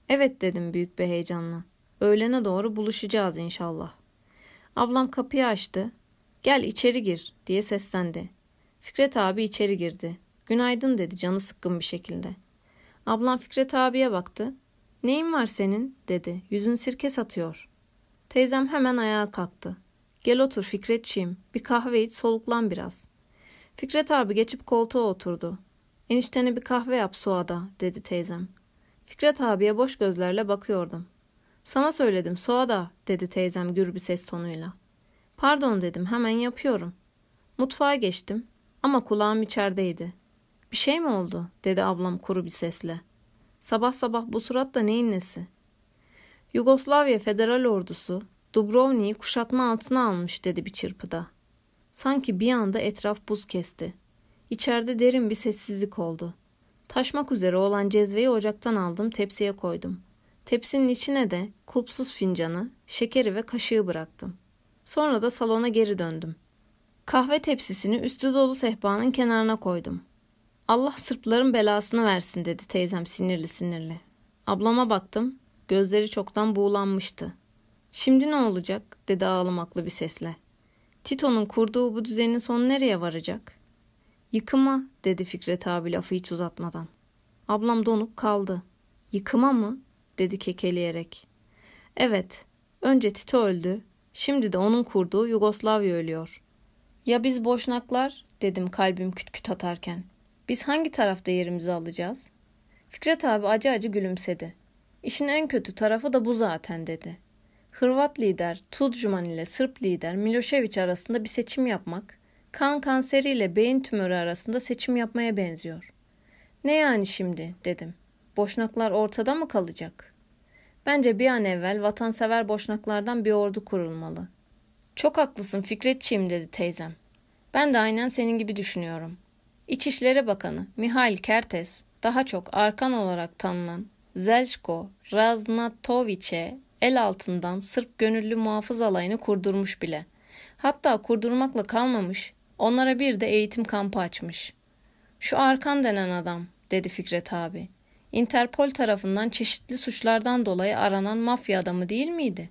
Evet dedim büyük bir heyecanla. Öğlene doğru buluşacağız inşallah. Ablam kapıyı açtı. Gel içeri gir diye seslendi. Fikret abi içeri girdi. Günaydın dedi canı sıkkın bir şekilde. Ablam Fikret abiye baktı. Neyin var senin dedi. Yüzün sirke satıyor. Teyzem hemen ayağa kalktı. Gel otur Fikretçiğim. Bir kahve iç soluklan biraz. Fikret abi geçip koltuğa oturdu. Eniştene bir kahve yap Suada dedi teyzem. Fikret abiye boş gözlerle bakıyordum. Sana söyledim Suada dedi teyzem gür bir ses tonuyla. Pardon dedim hemen yapıyorum. Mutfağa geçtim ama kulağım içerideydi. Bir şey mi oldu dedi ablam kuru bir sesle. Sabah sabah bu surat da neyin nesi? Yugoslavya Federal Ordusu Dubrovnik'i kuşatma altına almış dedi bir çırpıda. Sanki bir anda etraf buz kesti. İçeride derin bir sessizlik oldu. Taşmak üzere olan cezveyi ocaktan aldım tepsiye koydum. Tepsinin içine de kulpsuz fincanı, şekeri ve kaşığı bıraktım. Sonra da salona geri döndüm. Kahve tepsisini üstü dolu sehpanın kenarına koydum. Allah Sırpların belasını versin dedi teyzem sinirli sinirli. Ablama baktım. Gözleri çoktan buğulanmıştı. Şimdi ne olacak dedi ağlamaklı bir sesle. Tito'nun kurduğu bu düzenin sonu nereye varacak? Yıkıma dedi Fikret abi lafı hiç uzatmadan. Ablam donup kaldı. Yıkıma mı? dedi kekeleyerek. Evet, önce Tito öldü, şimdi de onun kurduğu Yugoslavya ölüyor. Ya biz boşnaklar dedim kalbim küt küt atarken. Biz hangi tarafta yerimizi alacağız? Fikret abi acı acı gülümsedi. İşin en kötü tarafı da bu zaten dedi. Hırvat lider Tudjman ile Sırp lider Milošević arasında bir seçim yapmak, kan kanseriyle beyin tümörü arasında seçim yapmaya benziyor. Ne yani şimdi dedim. Boşnaklar ortada mı kalacak? Bence bir an evvel vatansever boşnaklardan bir ordu kurulmalı. Çok haklısın Fikretçiyim dedi teyzem. Ben de aynen senin gibi düşünüyorum. İçişleri Bakanı Mihail Kertes daha çok arkan olarak tanınan Zelçko Raznatoviç'e el altından Sırp gönüllü muhafız alayını kurdurmuş bile. Hatta kurdurmakla kalmamış, onlara bir de eğitim kampı açmış. Şu Arkan denen adam, dedi Fikret abi. Interpol tarafından çeşitli suçlardan dolayı aranan mafya adamı değil miydi?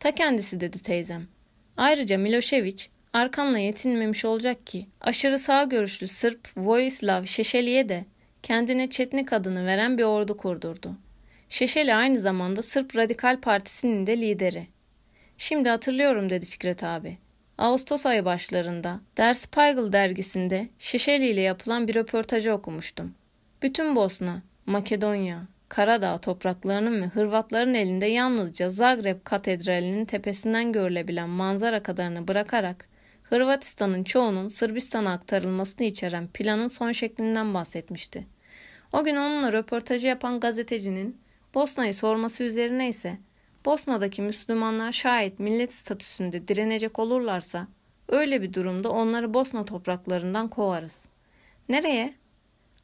Ta kendisi dedi teyzem. Ayrıca Milošević Arkan'la yetinmemiş olacak ki aşırı sağ görüşlü Sırp Vojislav Şeşeli'ye de kendine Çetnik adını veren bir ordu kurdurdu. Şeşeli aynı zamanda Sırp Radikal Partisi'nin de lideri. Şimdi hatırlıyorum dedi Fikret abi. Ağustos ayı başlarında Der Spiegel dergisinde Şeşeli ile yapılan bir röportajı okumuştum. Bütün Bosna, Makedonya, Karadağ topraklarının ve Hırvatların elinde yalnızca Zagreb Katedrali'nin tepesinden görülebilen manzara kadarını bırakarak Hırvatistan'ın çoğunun Sırbistan'a aktarılmasını içeren planın son şeklinden bahsetmişti. O gün onunla röportajı yapan gazetecinin Bosna'yı sorması üzerine ise Bosna'daki Müslümanlar şayet millet statüsünde direnecek olurlarsa öyle bir durumda onları Bosna topraklarından kovarız. Nereye?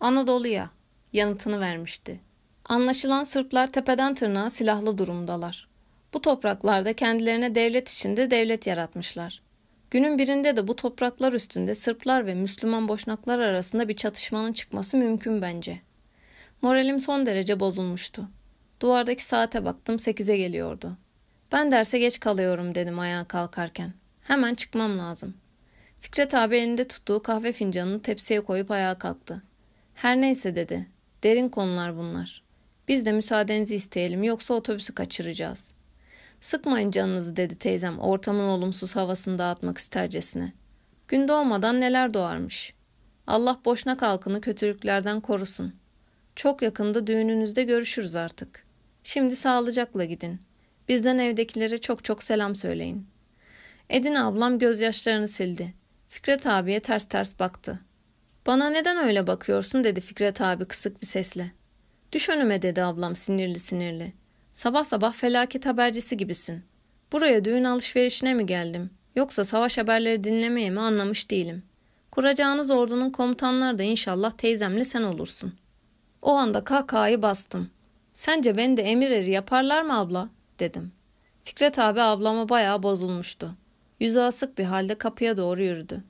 Anadolu'ya yanıtını vermişti. Anlaşılan Sırplar tepeden tırnağa silahlı durumdalar. Bu topraklarda kendilerine devlet içinde devlet yaratmışlar. Günün birinde de bu topraklar üstünde Sırplar ve Müslüman boşnaklar arasında bir çatışmanın çıkması mümkün bence. Moralim son derece bozulmuştu. Duvardaki saate baktım sekize geliyordu. Ben derse geç kalıyorum dedim ayağa kalkarken. Hemen çıkmam lazım. Fikret abi elinde tuttuğu kahve fincanını tepsiye koyup ayağa kalktı. Her neyse dedi. Derin konular bunlar. Biz de müsaadenizi isteyelim yoksa otobüsü kaçıracağız. Sıkmayın canınızı dedi teyzem ortamın olumsuz havasını dağıtmak istercesine. Gün doğmadan neler doğarmış. Allah boşnak halkını kötülüklerden korusun. Çok yakında düğününüzde görüşürüz artık. Şimdi sağlıcakla gidin. Bizden evdekilere çok çok selam söyleyin. Edin ablam gözyaşlarını sildi. Fikret abiye ters ters baktı. Bana neden öyle bakıyorsun dedi Fikret abi kısık bir sesle. Düş önüme dedi ablam sinirli sinirli. Sabah sabah felaket habercisi gibisin. Buraya düğün alışverişine mi geldim? Yoksa savaş haberleri dinlemeye mi anlamış değilim. Kuracağınız ordunun komutanları da inşallah teyzemle sen olursun. O anda kahkahayı bastım. Sence beni de emir eri yaparlar mı abla? dedim. Fikret abi ablama bayağı bozulmuştu. Yüzü asık bir halde kapıya doğru yürüdü.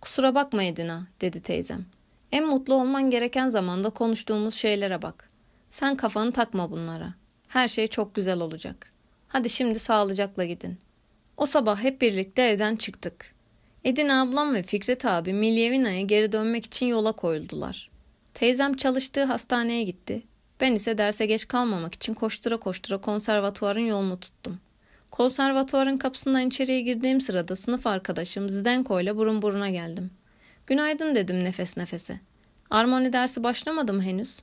Kusura bakma Edina, dedi teyzem. En mutlu olman gereken zamanda konuştuğumuz şeylere bak. Sen kafanı takma bunlara. Her şey çok güzel olacak. Hadi şimdi sağlıcakla gidin. O sabah hep birlikte evden çıktık. Edin ablam ve Fikret abi Milyevina'ya geri dönmek için yola koyuldular. Teyzem çalıştığı hastaneye gitti. Ben ise derse geç kalmamak için koştura koştura konservatuvarın yolunu tuttum. Konservatuvarın kapısından içeriye girdiğim sırada sınıf arkadaşım Zdenko ile burun buruna geldim. Günaydın dedim nefes nefese. Armoni dersi başlamadı mı henüz?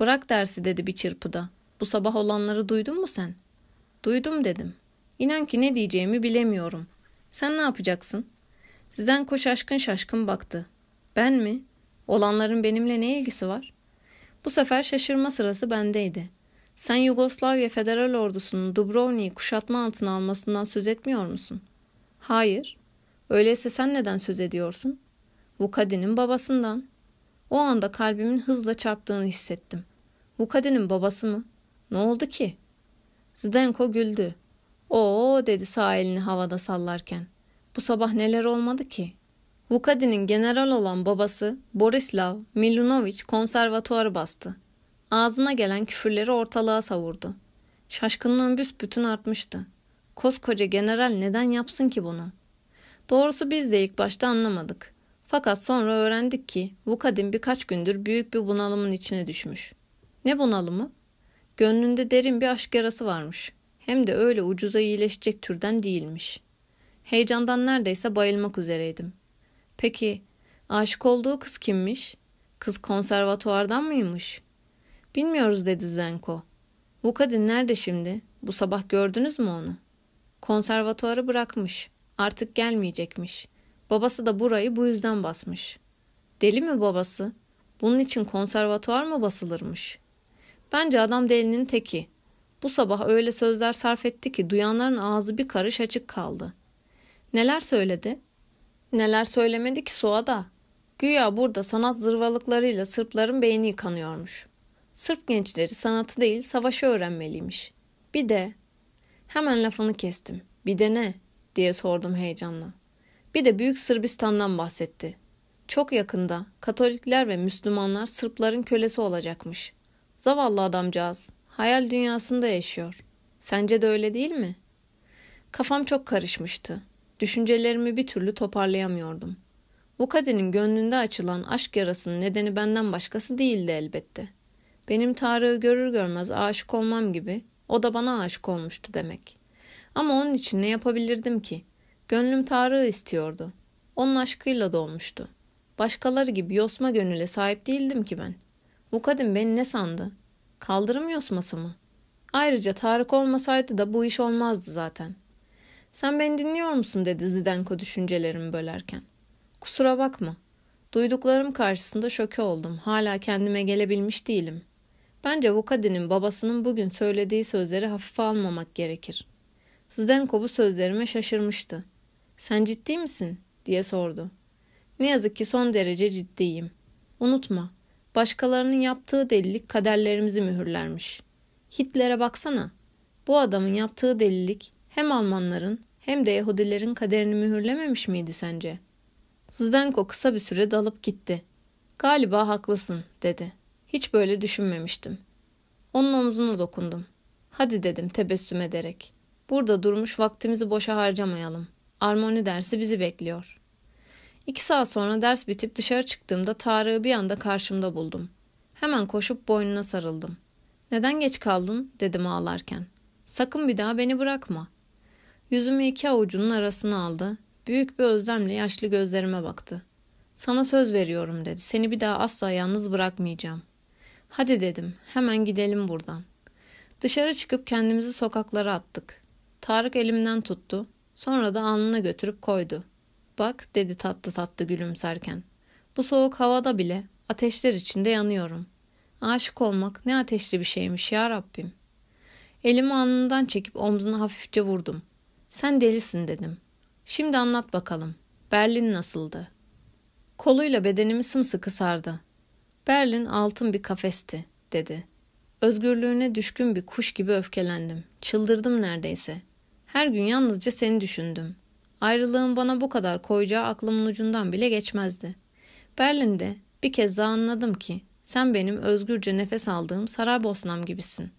Bırak dersi dedi bir çırpıda. Bu sabah olanları duydun mu sen? Duydum dedim. İnan ki ne diyeceğimi bilemiyorum. Sen ne yapacaksın? Zdenko şaşkın şaşkın baktı. Ben mi? Olanların benimle ne ilgisi var? Bu sefer şaşırma sırası bendeydi. Sen Yugoslavya Federal Ordusu'nun Dubrovnik'i kuşatma altına almasından söz etmiyor musun? Hayır. Öyleyse sen neden söz ediyorsun? Vukadi'nin babasından. O anda kalbimin hızla çarptığını hissettim. Vukadi'nin babası mı? Ne oldu ki? Zdenko güldü. Oo dedi sağ elini havada sallarken. Bu sabah neler olmadı ki? Vukadi'nin general olan babası Borislav Milunovic konservatuarı bastı. Ağzına gelen küfürleri ortalığa savurdu. Şaşkınlığım büsbütün artmıştı. Koskoca general neden yapsın ki bunu? Doğrusu biz de ilk başta anlamadık. Fakat sonra öğrendik ki Vukadin birkaç gündür büyük bir bunalımın içine düşmüş. Ne bunalımı? Gönlünde derin bir aşk yarası varmış. Hem de öyle ucuza iyileşecek türden değilmiş. Heyecandan neredeyse bayılmak üzereydim. Peki aşık olduğu kız kimmiş? Kız konservatuvardan mıymış? Bilmiyoruz dedi Zenko. Bu kadın nerede şimdi? Bu sabah gördünüz mü onu? Konservatuarı bırakmış. Artık gelmeyecekmiş. Babası da burayı bu yüzden basmış. Deli mi babası? Bunun için konservatuar mı basılırmış? Bence adam delinin teki. Bu sabah öyle sözler sarf etti ki duyanların ağzı bir karış açık kaldı. Neler söyledi? Neler söylemedi ki Suada? Güya burada sanat zırvalıklarıyla Sırpların beyni yıkanıyormuş. Sırp gençleri sanatı değil savaşı öğrenmeliymiş. Bir de... Hemen lafını kestim. Bir de ne? diye sordum heyecanla. Bir de Büyük Sırbistan'dan bahsetti. Çok yakında Katolikler ve Müslümanlar Sırpların kölesi olacakmış. Zavallı adamcağız. Hayal dünyasında yaşıyor. Sence de öyle değil mi? Kafam çok karışmıştı. Düşüncelerimi bir türlü toparlayamıyordum. Bu kadının gönlünde açılan aşk yarasının nedeni benden başkası değildi elbette. Benim Tarık'ı görür görmez aşık olmam gibi o da bana aşık olmuştu demek. Ama onun için ne yapabilirdim ki? Gönlüm Tarık'ı istiyordu. Onun aşkıyla dolmuştu. Başkaları gibi yosma gönüle sahip değildim ki ben. Bu kadın beni ne sandı? Kaldırım yosması mı? Ayrıca Tarık olmasaydı da bu iş olmazdı zaten. Sen beni dinliyor musun dedi Zidenko düşüncelerimi bölerken. Kusura bakma. Duyduklarım karşısında şoke oldum. Hala kendime gelebilmiş değilim. Bence bu kadının babasının bugün söylediği sözleri hafife almamak gerekir. Zdenko bu sözlerime şaşırmıştı. Sen ciddi misin? diye sordu. Ne yazık ki son derece ciddiyim. Unutma, başkalarının yaptığı delilik kaderlerimizi mühürlermiş. Hitler'e baksana. Bu adamın yaptığı delilik hem Almanların hem de Yahudilerin kaderini mühürlememiş miydi sence? Zdenko kısa bir süre dalıp gitti. Galiba haklısın dedi. Hiç böyle düşünmemiştim. Onun omzuna dokundum. Hadi dedim tebessüm ederek. Burada durmuş vaktimizi boşa harcamayalım. Armoni dersi bizi bekliyor. İki saat sonra ders bitip dışarı çıktığımda Tarık'ı bir anda karşımda buldum. Hemen koşup boynuna sarıldım. Neden geç kaldın dedim ağlarken. Sakın bir daha beni bırakma. Yüzümü iki avucunun arasına aldı. Büyük bir özlemle yaşlı gözlerime baktı. Sana söz veriyorum dedi. Seni bir daha asla yalnız bırakmayacağım. Hadi dedim. Hemen gidelim buradan. Dışarı çıkıp kendimizi sokaklara attık. Tarık elimden tuttu. Sonra da alnına götürüp koydu. Bak dedi tatlı tatlı gülümserken. Bu soğuk havada bile ateşler içinde yanıyorum. Aşık olmak ne ateşli bir şeymiş ya Rabbim. Elimi alnından çekip omzuna hafifçe vurdum. Sen delisin dedim. Şimdi anlat bakalım. Berlin nasıldı? Koluyla bedenimi sımsıkı sardı. Berlin altın bir kafesti, dedi. Özgürlüğüne düşkün bir kuş gibi öfkelendim. Çıldırdım neredeyse. Her gün yalnızca seni düşündüm. Ayrılığın bana bu kadar koyacağı aklımın ucundan bile geçmezdi. Berlin'de bir kez daha anladım ki sen benim özgürce nefes aldığım Saraybosnam gibisin.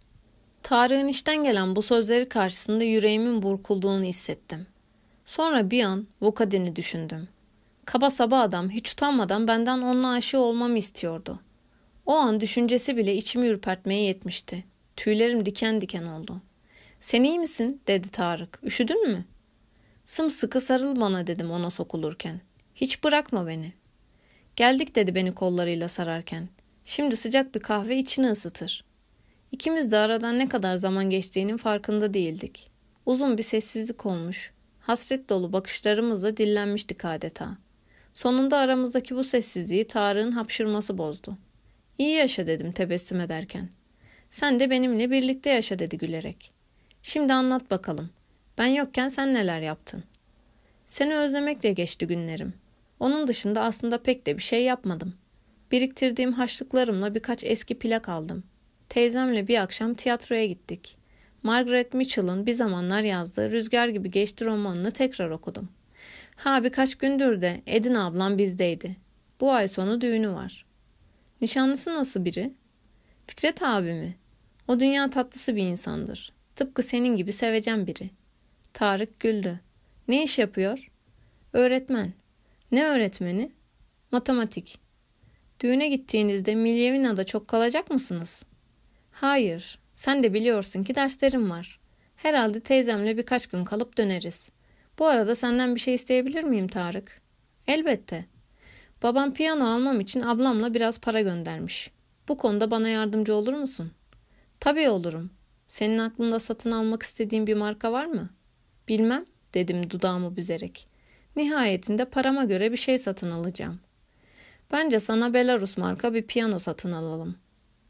Tarık'ın işten gelen bu sözleri karşısında yüreğimin burkulduğunu hissettim. Sonra bir an Vukadin'i düşündüm. Kaba saba adam hiç utanmadan benden onunla aşığı olmamı istiyordu. O an düşüncesi bile içimi ürpertmeye yetmişti. Tüylerim diken diken oldu. Sen iyi misin? dedi Tarık. Üşüdün mü? Sımsıkı sarıl bana dedim ona sokulurken. Hiç bırakma beni. Geldik dedi beni kollarıyla sararken. Şimdi sıcak bir kahve içini ısıtır. İkimiz de aradan ne kadar zaman geçtiğinin farkında değildik. Uzun bir sessizlik olmuş. Hasret dolu bakışlarımızla dillenmiştik adeta. Sonunda aramızdaki bu sessizliği Tarık'ın hapşırması bozdu. İyi yaşa dedim tebessüm ederken. Sen de benimle birlikte yaşa dedi gülerek. Şimdi anlat bakalım. Ben yokken sen neler yaptın? Seni özlemekle geçti günlerim. Onun dışında aslında pek de bir şey yapmadım. Biriktirdiğim haçlıklarımla birkaç eski plak aldım. Teyzemle bir akşam tiyatroya gittik. Margaret Mitchell'ın bir zamanlar yazdığı Rüzgar gibi geçti romanını tekrar okudum. Ha birkaç gündür de Edin ablam bizdeydi. Bu ay sonu düğünü var. Nişanlısı nasıl biri? Fikret abi mi? O dünya tatlısı bir insandır. Tıpkı senin gibi sevecen biri. Tarık güldü. Ne iş yapıyor? Öğretmen. Ne öğretmeni? Matematik. Düğüne gittiğinizde Milyevina'da çok kalacak mısınız? Hayır. Sen de biliyorsun ki derslerim var. Herhalde teyzemle birkaç gün kalıp döneriz. Bu arada senden bir şey isteyebilir miyim Tarık? Elbette. Babam piyano almam için ablamla biraz para göndermiş. Bu konuda bana yardımcı olur musun? Tabii olurum. Senin aklında satın almak istediğin bir marka var mı? Bilmem, dedim dudağımı büzerek. Nihayetinde parama göre bir şey satın alacağım. Bence sana Belarus marka bir piyano satın alalım.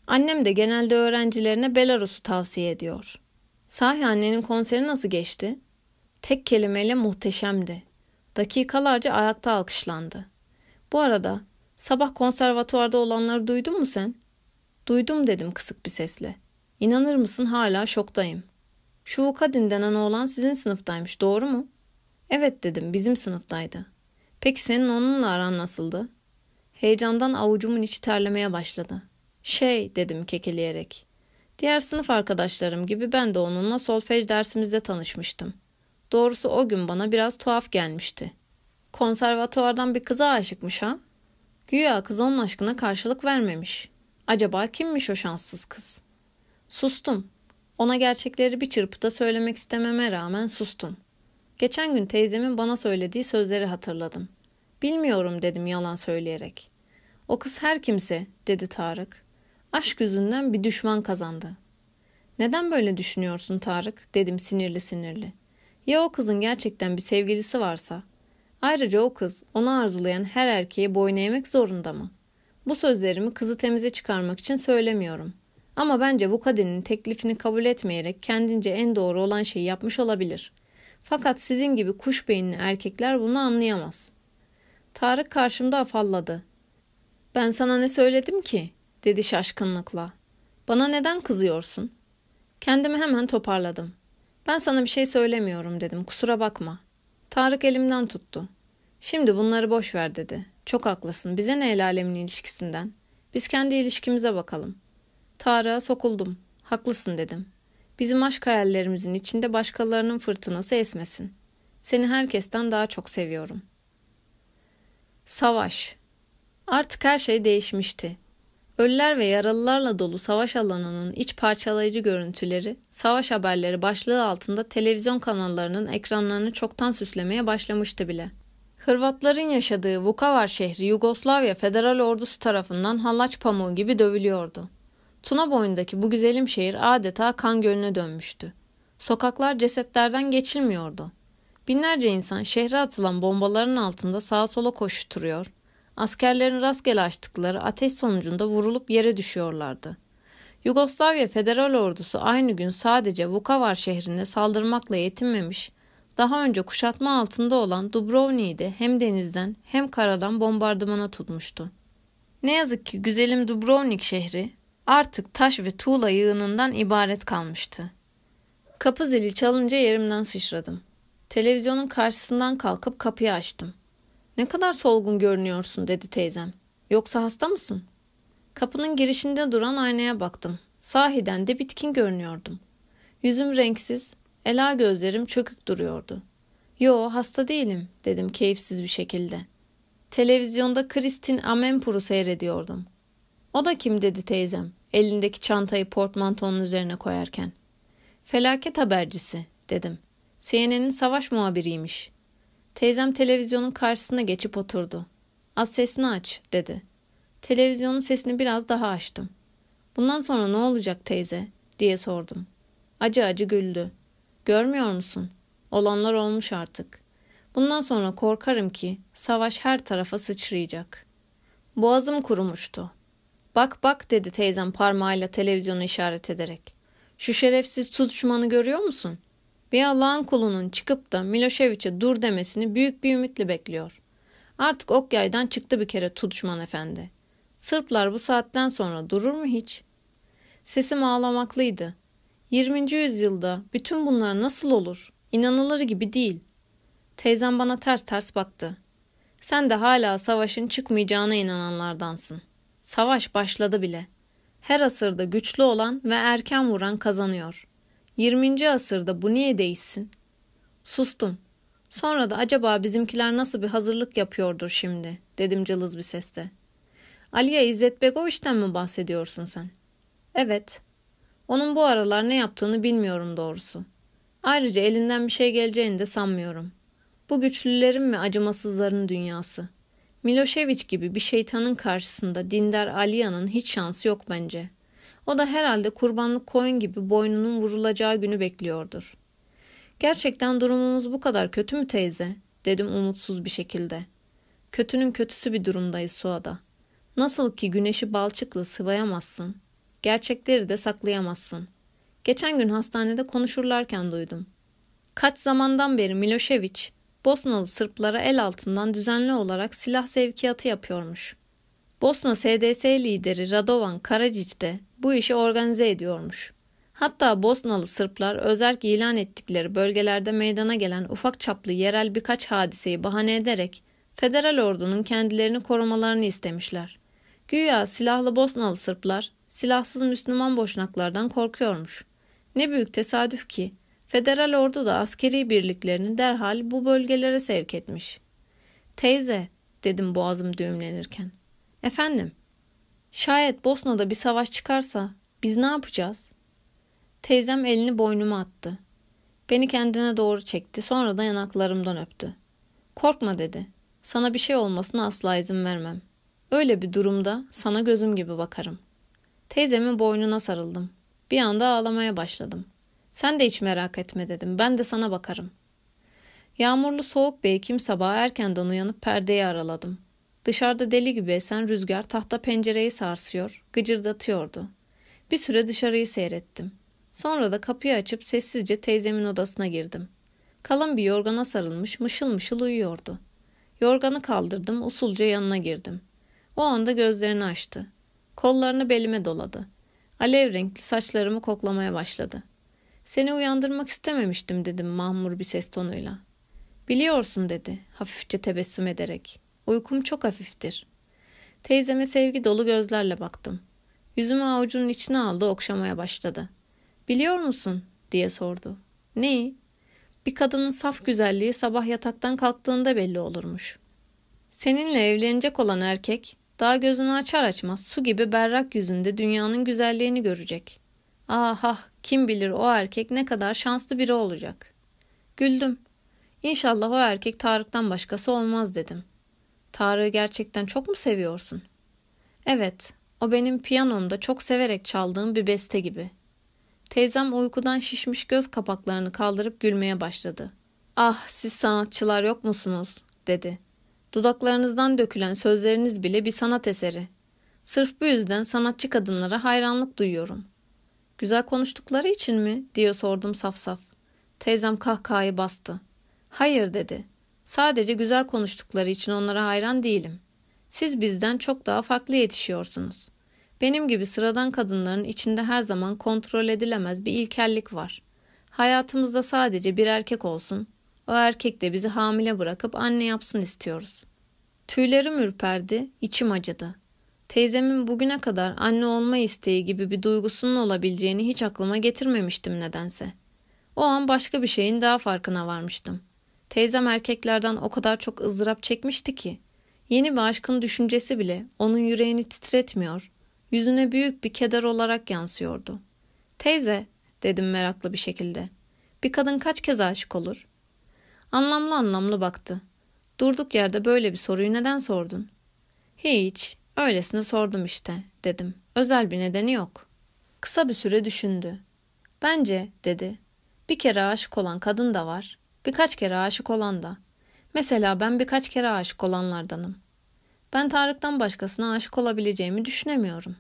Annem de genelde öğrencilerine Belarus'u tavsiye ediyor. Sahi annenin konseri nasıl geçti? Tek kelimeyle muhteşemdi. Dakikalarca ayakta alkışlandı. Bu arada sabah konservatuvarda olanları duydun mu sen? Duydum dedim kısık bir sesle. İnanır mısın hala şoktayım. Şu Vukadin denen oğlan sizin sınıftaymış doğru mu? Evet dedim bizim sınıftaydı. Peki senin onunla aran nasıldı? Heyecandan avucumun içi terlemeye başladı. Şey dedim kekeleyerek. Diğer sınıf arkadaşlarım gibi ben de onunla solfej dersimizde tanışmıştım. Doğrusu o gün bana biraz tuhaf gelmişti. Konservatuvardan bir kıza aşıkmış ha? Güya kız onun aşkına karşılık vermemiş. Acaba kimmiş o şanssız kız? Sustum. Ona gerçekleri bir çırpıda söylemek istememe rağmen sustum. Geçen gün teyzemin bana söylediği sözleri hatırladım. Bilmiyorum dedim yalan söyleyerek. O kız her kimse dedi Tarık. Aşk yüzünden bir düşman kazandı. Neden böyle düşünüyorsun Tarık dedim sinirli sinirli. Ya o kızın gerçekten bir sevgilisi varsa? Ayrıca o kız onu arzulayan her erkeğe boyun eğmek zorunda mı? Bu sözlerimi kızı temize çıkarmak için söylemiyorum. Ama bence bu kadının teklifini kabul etmeyerek kendince en doğru olan şeyi yapmış olabilir. Fakat sizin gibi kuş beyinli erkekler bunu anlayamaz. Tarık karşımda afalladı. Ben sana ne söyledim ki? Dedi şaşkınlıkla. Bana neden kızıyorsun? Kendimi hemen toparladım. Ben sana bir şey söylemiyorum dedim. Kusura bakma. Tarık elimden tuttu. Şimdi bunları boş ver dedi. Çok haklısın. Bize ne el alemin ilişkisinden? Biz kendi ilişkimize bakalım. Tarık'a sokuldum. Haklısın dedim. Bizim aşk hayallerimizin içinde başkalarının fırtınası esmesin. Seni herkesten daha çok seviyorum. Savaş. Artık her şey değişmişti. Ölüler ve yaralılarla dolu savaş alanının iç parçalayıcı görüntüleri, savaş haberleri başlığı altında televizyon kanallarının ekranlarını çoktan süslemeye başlamıştı bile. Hırvatların yaşadığı Vukovar şehri Yugoslavya Federal Ordusu tarafından hallaç pamuğu gibi dövülüyordu. Tuna boyundaki bu güzelim şehir adeta kan gölüne dönmüştü. Sokaklar cesetlerden geçilmiyordu. Binlerce insan şehre atılan bombaların altında sağa sola koşturuyor, askerlerin rastgele açtıkları ateş sonucunda vurulup yere düşüyorlardı. Yugoslavya Federal Ordusu aynı gün sadece Vukovar şehrine saldırmakla yetinmemiş, daha önce kuşatma altında olan Dubrovnik'i de hem denizden hem karadan bombardımana tutmuştu. Ne yazık ki güzelim Dubrovnik şehri artık taş ve tuğla yığınından ibaret kalmıştı. Kapı zili çalınca yerimden sıçradım. Televizyonun karşısından kalkıp kapıyı açtım. Ne kadar solgun görünüyorsun dedi teyzem. Yoksa hasta mısın? Kapının girişinde duran aynaya baktım. Sahiden de bitkin görünüyordum. Yüzüm renksiz, ela gözlerim çökük duruyordu. Yo hasta değilim dedim keyifsiz bir şekilde. Televizyonda Kristin Amenpur'u seyrediyordum. O da kim dedi teyzem elindeki çantayı portmantonun üzerine koyarken. Felaket habercisi dedim. CNN'in savaş muhabiriymiş. Teyzem televizyonun karşısına geçip oturdu. Az sesini aç dedi. Televizyonun sesini biraz daha açtım. Bundan sonra ne olacak teyze diye sordum. Acı acı güldü. Görmüyor musun? Olanlar olmuş artık. Bundan sonra korkarım ki savaş her tarafa sıçrayacak. Boğazım kurumuştu. Bak bak dedi teyzem parmağıyla televizyonu işaret ederek. Şu şerefsiz tutuşmanı görüyor musun? Bir Allah'ın kulunun çıkıp da Milošević'e dur demesini büyük bir ümitle bekliyor. Artık ok yaydan çıktı bir kere Tudşman efendi. Sırplar bu saatten sonra durur mu hiç? Sesim ağlamaklıydı. 20. yüzyılda bütün bunlar nasıl olur? İnanılır gibi değil. Teyzem bana ters ters baktı. Sen de hala savaşın çıkmayacağına inananlardansın. Savaş başladı bile. Her asırda güçlü olan ve erken vuran kazanıyor. 20. asırda bu niye değişsin? Sustum. Sonra da acaba bizimkiler nasıl bir hazırlık yapıyordur şimdi dedim cılız bir sesle. Aliye İzzet Begoviç'ten mi bahsediyorsun sen? Evet. Onun bu aralar ne yaptığını bilmiyorum doğrusu. Ayrıca elinden bir şey geleceğini de sanmıyorum. Bu güçlülerin ve acımasızların dünyası. Milošević gibi bir şeytanın karşısında dindar Aliya'nın hiç şansı yok bence. O da herhalde kurbanlık koyun gibi boynunun vurulacağı günü bekliyordur. Gerçekten durumumuz bu kadar kötü mü teyze? dedim umutsuz bir şekilde. Kötünün kötüsü bir durumdayız Suada. Nasıl ki güneşi balçıkla sıvayamazsın, gerçekleri de saklayamazsın. Geçen gün hastanede konuşurlarken duydum. Kaç zamandan beri Milošević, Bosnalı Sırplara el altından düzenli olarak silah sevkiyatı yapıyormuş. Bosna SDS lideri Radovan Karadzic de bu işi organize ediyormuş. Hatta Bosnalı Sırplar özerk ilan ettikleri bölgelerde meydana gelen ufak çaplı yerel birkaç hadiseyi bahane ederek federal ordunun kendilerini korumalarını istemişler. Güya silahlı Bosnalı Sırplar silahsız Müslüman boşnaklardan korkuyormuş. Ne büyük tesadüf ki federal ordu da askeri birliklerini derhal bu bölgelere sevk etmiş. Teyze dedim boğazım düğümlenirken. Efendim şayet Bosna'da bir savaş çıkarsa biz ne yapacağız? Teyzem elini boynuma attı. Beni kendine doğru çekti sonra da yanaklarımdan öptü. Korkma dedi. Sana bir şey olmasına asla izin vermem. Öyle bir durumda sana gözüm gibi bakarım. Teyzemin boynuna sarıldım. Bir anda ağlamaya başladım. Sen de hiç merak etme dedim. Ben de sana bakarım. Yağmurlu soğuk bir Ekim sabahı erkenden uyanıp perdeyi araladım. Dışarıda deli gibi esen rüzgar tahta pencereyi sarsıyor, gıcırdatıyordu. Bir süre dışarıyı seyrettim. Sonra da kapıyı açıp sessizce teyzemin odasına girdim. Kalın bir yorgana sarılmış mışıl mışıl uyuyordu. Yorganı kaldırdım, usulca yanına girdim. O anda gözlerini açtı. Kollarını belime doladı. Alev renkli saçlarımı koklamaya başladı. Seni uyandırmak istememiştim dedim mahmur bir ses tonuyla. Biliyorsun dedi hafifçe tebessüm ederek. Uykum çok hafiftir. Teyzeme sevgi dolu gözlerle baktım. Yüzümü avucunun içine aldı okşamaya başladı. Biliyor musun diye sordu. Neyi? Bir kadının saf güzelliği sabah yataktan kalktığında belli olurmuş. Seninle evlenecek olan erkek daha gözünü açar açmaz su gibi berrak yüzünde dünyanın güzelliğini görecek. Ah ah kim bilir o erkek ne kadar şanslı biri olacak. Güldüm. İnşallah o erkek Tarık'tan başkası olmaz dedim. Tarık'ı gerçekten çok mu seviyorsun? Evet, o benim piyanomda çok severek çaldığım bir beste gibi. Teyzem uykudan şişmiş göz kapaklarını kaldırıp gülmeye başladı. Ah siz sanatçılar yok musunuz? dedi. Dudaklarınızdan dökülen sözleriniz bile bir sanat eseri. Sırf bu yüzden sanatçı kadınlara hayranlık duyuyorum. Güzel konuştukları için mi? diye sordum saf saf. Teyzem kahkahayı bastı. Hayır dedi. Sadece güzel konuştukları için onlara hayran değilim. Siz bizden çok daha farklı yetişiyorsunuz. Benim gibi sıradan kadınların içinde her zaman kontrol edilemez bir ilkellik var. Hayatımızda sadece bir erkek olsun, o erkek de bizi hamile bırakıp anne yapsın istiyoruz. Tüylerim ürperdi, içim acıdı. Teyzemin bugüne kadar anne olma isteği gibi bir duygusunun olabileceğini hiç aklıma getirmemiştim nedense. O an başka bir şeyin daha farkına varmıştım. Teyzem erkeklerden o kadar çok ızdırap çekmişti ki, yeni bir aşkın düşüncesi bile onun yüreğini titretmiyor, yüzüne büyük bir keder olarak yansıyordu. Teyze, dedim meraklı bir şekilde, bir kadın kaç kez aşık olur? Anlamlı anlamlı baktı. Durduk yerde böyle bir soruyu neden sordun? Hiç, öylesine sordum işte, dedim. Özel bir nedeni yok. Kısa bir süre düşündü. Bence, dedi, bir kere aşık olan kadın da var, birkaç kere aşık olan da. Mesela ben birkaç kere aşık olanlardanım. Ben Tarık'tan başkasına aşık olabileceğimi düşünemiyorum.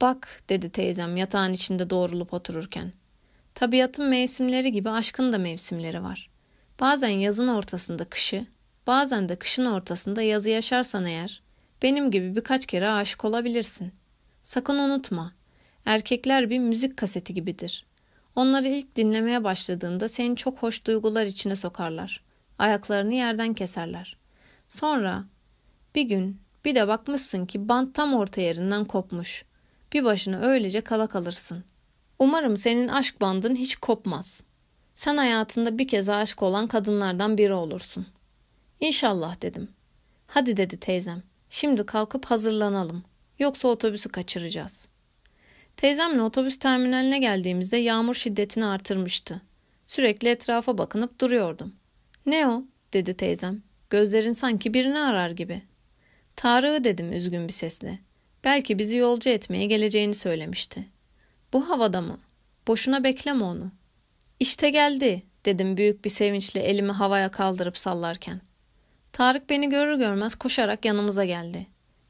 Bak, dedi teyzem yatağın içinde doğrulup otururken. Tabiatın mevsimleri gibi aşkın da mevsimleri var. Bazen yazın ortasında kışı, bazen de kışın ortasında yazı yaşarsan eğer, benim gibi birkaç kere aşık olabilirsin. Sakın unutma, erkekler bir müzik kaseti gibidir. Onları ilk dinlemeye başladığında seni çok hoş duygular içine sokarlar. Ayaklarını yerden keserler. Sonra bir gün bir de bakmışsın ki bant tam orta yerinden kopmuş. Bir başına öylece kala kalırsın. Umarım senin aşk bandın hiç kopmaz. Sen hayatında bir kez aşık olan kadınlardan biri olursun. İnşallah dedim. Hadi dedi teyzem. Şimdi kalkıp hazırlanalım. Yoksa otobüsü kaçıracağız. Teyzemle otobüs terminaline geldiğimizde yağmur şiddetini artırmıştı. Sürekli etrafa bakınıp duruyordum. Ne o? dedi teyzem. Gözlerin sanki birini arar gibi. Tarık'ı dedim üzgün bir sesle. Belki bizi yolcu etmeye geleceğini söylemişti. Bu havada mı? Boşuna bekleme onu. İşte geldi dedim büyük bir sevinçle elimi havaya kaldırıp sallarken. Tarık beni görür görmez koşarak yanımıza geldi.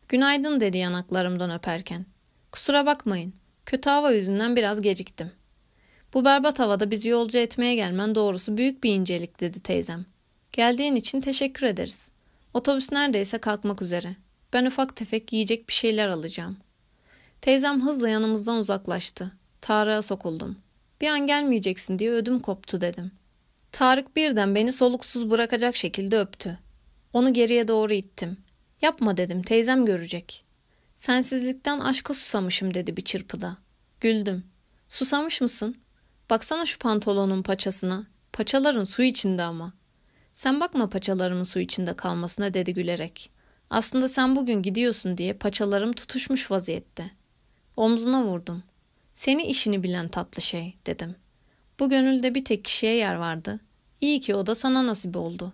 Günaydın dedi yanaklarımdan öperken. Kusura bakmayın. Kötü hava yüzünden biraz geciktim. Bu berbat havada bizi yolcu etmeye gelmen doğrusu büyük bir incelik dedi teyzem. Geldiğin için teşekkür ederiz. Otobüs neredeyse kalkmak üzere. Ben ufak tefek yiyecek bir şeyler alacağım. Teyzem hızla yanımızdan uzaklaştı. Tarık'a sokuldum. Bir an gelmeyeceksin diye ödüm koptu dedim. Tarık birden beni soluksuz bırakacak şekilde öptü. Onu geriye doğru ittim. Yapma dedim teyzem görecek. Sensizlikten aşka susamışım dedi bir çırpıda. Güldüm. Susamış mısın? Baksana şu pantolonun paçasına. Paçaların su içinde ama. Sen bakma paçalarımın su içinde kalmasına dedi gülerek. Aslında sen bugün gidiyorsun diye paçalarım tutuşmuş vaziyette. Omzuna vurdum. Seni işini bilen tatlı şey dedim. Bu gönülde bir tek kişiye yer vardı. İyi ki o da sana nasip oldu.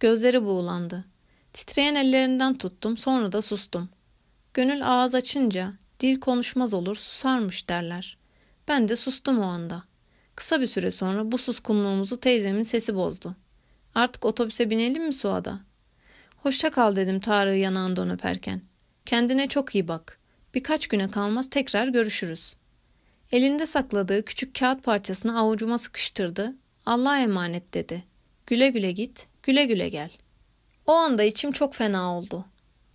Gözleri buğulandı. Titreyen ellerinden tuttum sonra da sustum. Gönül ağız açınca dil konuşmaz olur susarmış derler. Ben de sustum o anda. Kısa bir süre sonra bu suskunluğumuzu teyzemin sesi bozdu. Artık otobüse binelim mi Suada? Hoşça kal dedim Tarık'ı yanağından öperken. Kendine çok iyi bak. Birkaç güne kalmaz tekrar görüşürüz. Elinde sakladığı küçük kağıt parçasını avucuma sıkıştırdı. Allah'a emanet dedi. Güle güle git, güle güle gel. O anda içim çok fena oldu.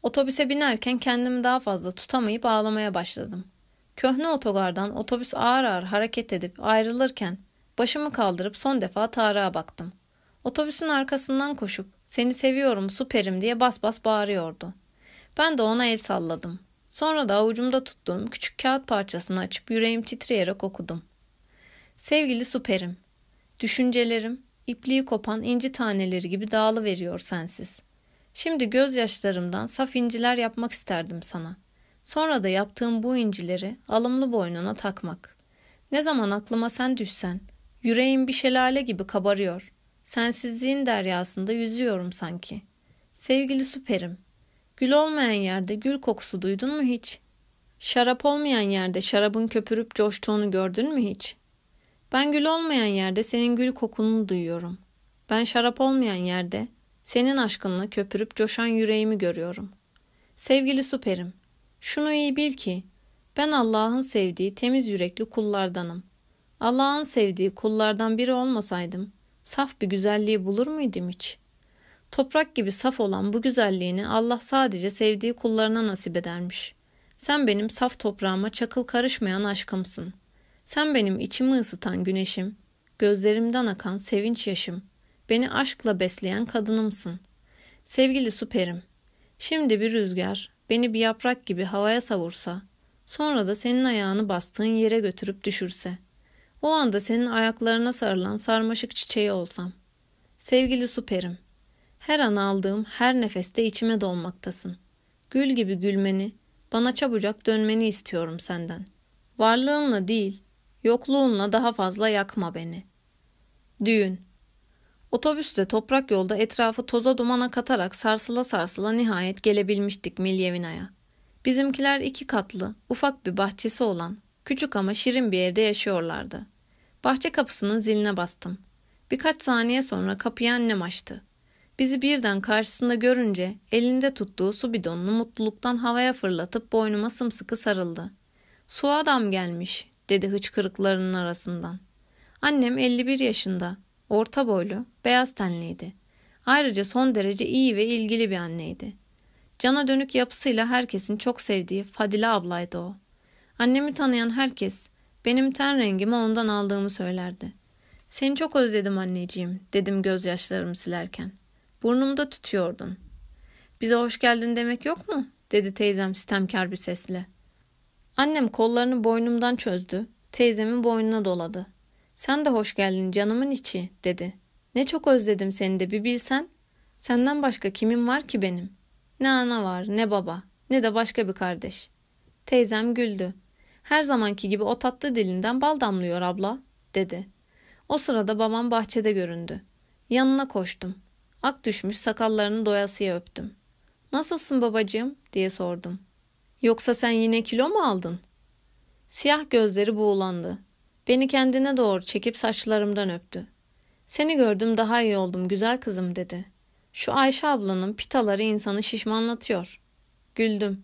Otobüse binerken kendimi daha fazla tutamayıp ağlamaya başladım. Köhne otogardan otobüs ağır ağır hareket edip ayrılırken başımı kaldırıp son defa Tarık'a baktım. Otobüsün arkasından koşup seni seviyorum süperim diye bas bas bağırıyordu. Ben de ona el salladım. Sonra da avucumda tuttuğum küçük kağıt parçasını açıp yüreğim titreyerek okudum. Sevgili süperim, düşüncelerim ipliği kopan inci taneleri gibi dağılı veriyor sensiz. Şimdi gözyaşlarımdan saf inciler yapmak isterdim sana. Sonra da yaptığım bu incileri alımlı boynuna takmak. Ne zaman aklıma sen düşsen, yüreğim bir şelale gibi kabarıyor. Sensizliğin deryasında yüzüyorum sanki. Sevgili süperim, gül olmayan yerde gül kokusu duydun mu hiç? Şarap olmayan yerde şarabın köpürüp coştuğunu gördün mü hiç? Ben gül olmayan yerde senin gül kokunu duyuyorum. Ben şarap olmayan yerde senin aşkınla köpürüp coşan yüreğimi görüyorum. Sevgili süperim, şunu iyi bil ki ben Allah'ın sevdiği temiz yürekli kullardanım. Allah'ın sevdiği kullardan biri olmasaydım saf bir güzelliği bulur muydum hiç? Toprak gibi saf olan bu güzelliğini Allah sadece sevdiği kullarına nasip edermiş. Sen benim saf toprağıma çakıl karışmayan aşkımsın. Sen benim içimi ısıtan güneşim, gözlerimden akan sevinç yaşım, beni aşkla besleyen kadınımsın. Sevgili süperim, şimdi bir rüzgar beni bir yaprak gibi havaya savursa, sonra da senin ayağını bastığın yere götürüp düşürse, o anda senin ayaklarına sarılan sarmaşık çiçeği olsam. Sevgili süperim, her an aldığım her nefeste içime dolmaktasın. Gül gibi gülmeni, bana çabucak dönmeni istiyorum senden. Varlığınla değil, yokluğunla daha fazla yakma beni. Düğün Otobüste toprak yolda etrafı toza dumana katarak sarsıla sarsıla nihayet gelebilmiştik Milyevina'ya. Bizimkiler iki katlı, ufak bir bahçesi olan, küçük ama şirin bir evde yaşıyorlardı. Bahçe kapısının ziline bastım. Birkaç saniye sonra kapıyı annem açtı. Bizi birden karşısında görünce elinde tuttuğu su bidonunu mutluluktan havaya fırlatıp boynuma sımsıkı sarıldı. Su adam gelmiş dedi hıçkırıklarının arasından. Annem 51 yaşında, orta boylu, beyaz tenliydi. Ayrıca son derece iyi ve ilgili bir anneydi. Cana dönük yapısıyla herkesin çok sevdiği Fadile ablaydı o. Annemi tanıyan herkes benim ten rengimi ondan aldığımı söylerdi. Seni çok özledim anneciğim dedim gözyaşlarımı silerken. Burnumda tutuyordun. Bize hoş geldin demek yok mu? dedi teyzem sistemkar bir sesle. Annem kollarını boynumdan çözdü. Teyzemin boynuna doladı. Sen de hoş geldin canımın içi dedi. Ne çok özledim seni de bir bilsen. Senden başka kimim var ki benim? Ne ana var ne baba ne de başka bir kardeş. Teyzem güldü. Her zamanki gibi o tatlı dilinden bal damlıyor abla dedi. O sırada babam bahçede göründü. Yanına koştum. Ak düşmüş sakallarını doyasıya öptüm. Nasılsın babacığım diye sordum. Yoksa sen yine kilo mu aldın? Siyah gözleri buğulandı. Beni kendine doğru çekip saçlarımdan öptü. Seni gördüm daha iyi oldum güzel kızım dedi. Şu Ayşe ablanın pitaları insanı şişmanlatıyor. Güldüm.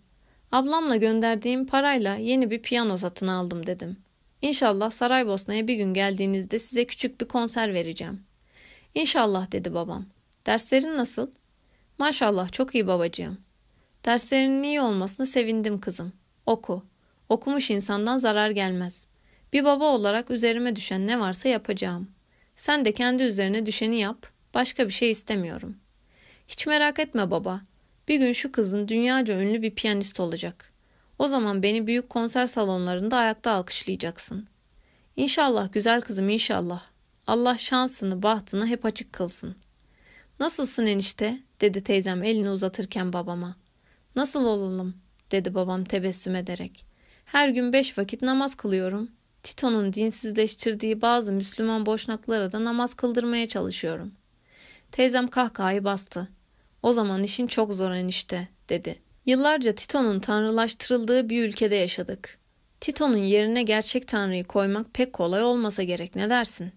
Ablamla gönderdiğim parayla yeni bir piyano satın aldım dedim. İnşallah Saraybosna'ya bir gün geldiğinizde size küçük bir konser vereceğim. İnşallah dedi babam. Derslerin nasıl? Maşallah çok iyi babacığım. Derslerinin iyi olmasına sevindim kızım. Oku. Okumuş insandan zarar gelmez. Bir baba olarak üzerime düşen ne varsa yapacağım. Sen de kendi üzerine düşeni yap. Başka bir şey istemiyorum. Hiç merak etme baba. Bir gün şu kızın dünyaca ünlü bir piyanist olacak. O zaman beni büyük konser salonlarında ayakta alkışlayacaksın. İnşallah güzel kızım inşallah. Allah şansını, bahtını hep açık kılsın. Nasılsın enişte? dedi teyzem elini uzatırken babama. Nasıl olalım? dedi babam tebessüm ederek. Her gün beş vakit namaz kılıyorum. Tito'nun dinsizleştirdiği bazı Müslüman boşnaklara da namaz kıldırmaya çalışıyorum. Teyzem kahkahayı bastı. O zaman işin çok zor enişte, dedi. Yıllarca Tito'nun tanrılaştırıldığı bir ülkede yaşadık. Tito'nun yerine gerçek tanrıyı koymak pek kolay olmasa gerek ne dersin?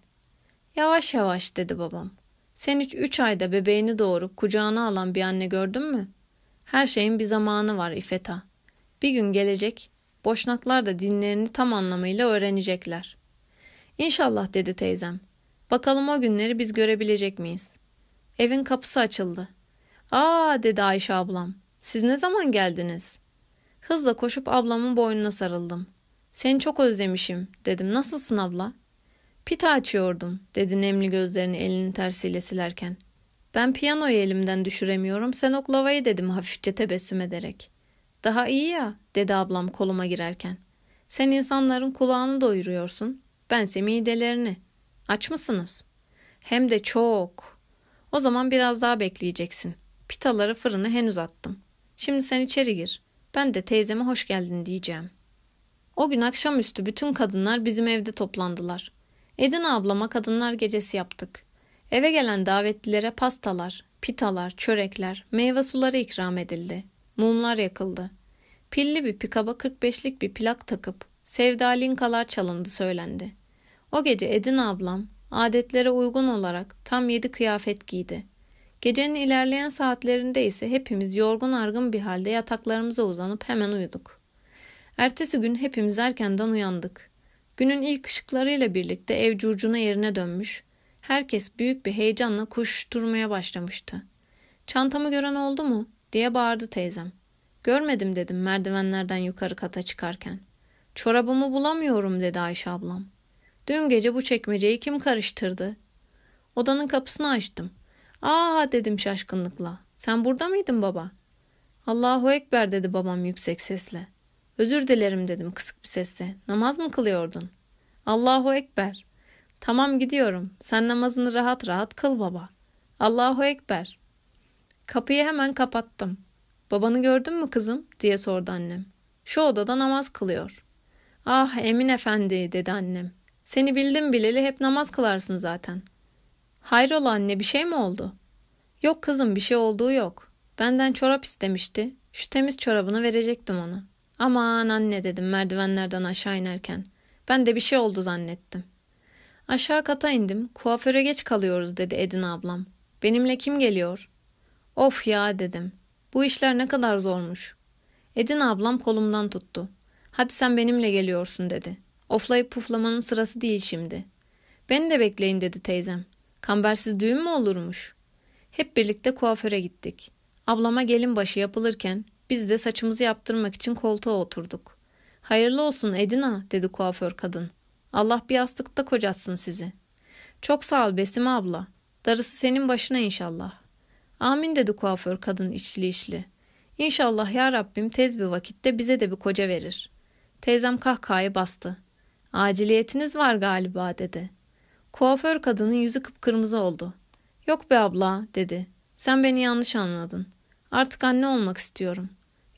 Yavaş yavaş dedi babam. Sen hiç üç ayda bebeğini doğurup kucağına alan bir anne gördün mü? Her şeyin bir zamanı var İfeta. Bir gün gelecek, boşnaklar da dinlerini tam anlamıyla öğrenecekler. İnşallah dedi teyzem. Bakalım o günleri biz görebilecek miyiz? Evin kapısı açıldı. Aa dedi Ayşe ablam. Siz ne zaman geldiniz? Hızla koşup ablamın boynuna sarıldım. Seni çok özlemişim dedim. Nasılsın abla? Pita açıyordum dedi nemli gözlerini elinin tersiyle silerken. Ben piyanoyu elimden düşüremiyorum sen oklavayı dedim hafifçe tebessüm ederek. Daha iyi ya dedi ablam koluma girerken. Sen insanların kulağını doyuruyorsun. Bense midelerini. Aç mısınız? Hem de çok. O zaman biraz daha bekleyeceksin. Pitaları fırına henüz attım. Şimdi sen içeri gir. Ben de teyzeme hoş geldin diyeceğim. O gün akşamüstü bütün kadınlar bizim evde toplandılar. Edin ablama kadınlar gecesi yaptık. Eve gelen davetlilere pastalar, pitalar, çörekler, meyve suları ikram edildi. Mumlar yakıldı. Pilli bir pikaba 45'lik bir plak takıp Sevda Linkalar çalındı söylendi. O gece Edin ablam adetlere uygun olarak tam yedi kıyafet giydi. Gecenin ilerleyen saatlerinde ise hepimiz yorgun argın bir halde yataklarımıza uzanıp hemen uyuduk. Ertesi gün hepimiz erkenden uyandık. Günün ilk ışıklarıyla birlikte ev curcuna yerine dönmüş, herkes büyük bir heyecanla koşuşturmaya başlamıştı. Çantamı gören oldu mu? Diye bağırdı teyzem. Görmedim dedim merdivenlerden yukarı kata çıkarken. Çorabımı bulamıyorum dedi Ayşe ablam. Dün gece bu çekmeceyi kim karıştırdı? Odanın kapısını açtım. Aa dedim şaşkınlıkla. Sen burada mıydın baba? Allahu Ekber dedi babam yüksek sesle. Özür dilerim dedim kısık bir sesle. Namaz mı kılıyordun? Allahu Ekber. Tamam gidiyorum. Sen namazını rahat rahat kıl baba. Allahu Ekber. Kapıyı hemen kapattım. Babanı gördün mü kızım? diye sordu annem. Şu odada namaz kılıyor. Ah Emin Efendi dedi annem. Seni bildim bileli hep namaz kılarsın zaten. Hayrola anne bir şey mi oldu? Yok kızım bir şey olduğu yok. Benden çorap istemişti. Şu temiz çorabını verecektim ona. Aman anne dedim merdivenlerden aşağı inerken. Ben de bir şey oldu zannettim. Aşağı kata indim. Kuaföre geç kalıyoruz dedi Edin ablam. Benimle kim geliyor? Of ya dedim. Bu işler ne kadar zormuş. Edin ablam kolumdan tuttu. Hadi sen benimle geliyorsun dedi. Oflayıp puflamanın sırası değil şimdi. Beni de bekleyin dedi teyzem. Kambersiz düğün mü olurmuş? Hep birlikte kuaföre gittik. Ablama gelin başı yapılırken biz de saçımızı yaptırmak için koltuğa oturduk. Hayırlı olsun Edina dedi kuaför kadın. Allah bir yastıkta kocatsın sizi. Çok sağ ol Besime abla. Darısı senin başına inşallah. Amin dedi kuaför kadın içli içli. İnşallah ya Rabbim tez bir vakitte bize de bir koca verir. Teyzem kahkahayı bastı. Aciliyetiniz var galiba dedi. Kuaför kadının yüzü kıpkırmızı oldu. Yok be abla dedi. Sen beni yanlış anladın. Artık anne olmak istiyorum.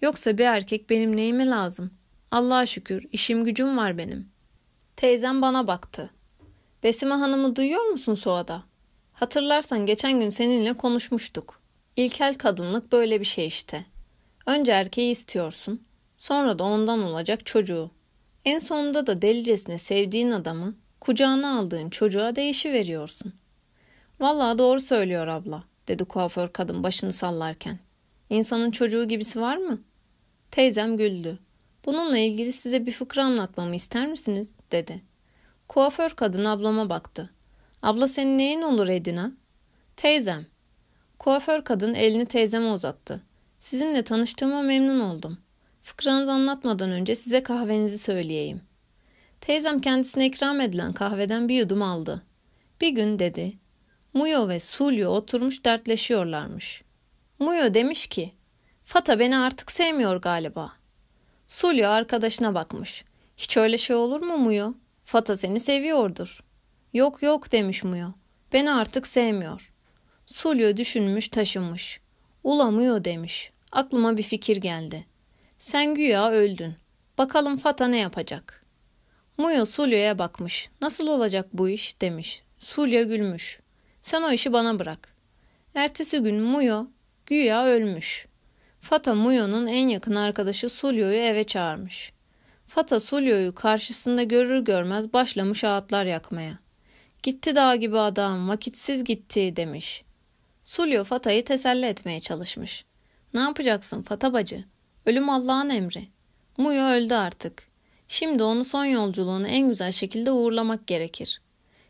Yoksa bir erkek benim neyime lazım? Allah'a şükür işim gücüm var benim. Teyzem bana baktı. Besime Hanım'ı duyuyor musun Suada? Hatırlarsan geçen gün seninle konuşmuştuk. İlkel kadınlık böyle bir şey işte. Önce erkeği istiyorsun, sonra da ondan olacak çocuğu. En sonunda da delicesine sevdiğin adamı kucağına aldığın çocuğa değişi veriyorsun. Vallahi doğru söylüyor abla, dedi kuaför kadın başını sallarken. İnsanın çocuğu gibisi var mı? Teyzem güldü. Bununla ilgili size bir fıkra anlatmamı ister misiniz? dedi. Kuaför kadın ablama baktı. Abla senin neyin olur Edina? Teyzem. Kuaför kadın elini teyzeme uzattı. Sizinle tanıştığıma memnun oldum. Fıkranızı anlatmadan önce size kahvenizi söyleyeyim. Teyzem kendisine ikram edilen kahveden bir yudum aldı. Bir gün dedi, Muyo ve Sulyo oturmuş dertleşiyorlarmış. Muyo demiş ki, Fata beni artık sevmiyor galiba. Sulyo arkadaşına bakmış. Hiç öyle şey olur mu Muyo? Fata seni seviyordur. Yok yok demiş Muyo. Beni artık sevmiyor. Sulyo düşünmüş taşınmış. Ula Muyo demiş. Aklıma bir fikir geldi. Sen güya öldün. Bakalım Fata ne yapacak? Muyo Sulyo'ya bakmış. Nasıl olacak bu iş demiş. Sulyo gülmüş. Sen o işi bana bırak. Ertesi gün Muyo güya ölmüş. Fata Muyo'nun en yakın arkadaşı Sulyo'yu eve çağırmış. Fata Sulyo'yu karşısında görür görmez başlamış ağıtlar yakmaya. Gitti dağ gibi adam, vakitsiz gitti demiş. Sulyo Fata'yı teselli etmeye çalışmış. Ne yapacaksın Fata bacı? Ölüm Allah'ın emri. Muyo öldü artık. Şimdi onu son yolculuğunu en güzel şekilde uğurlamak gerekir.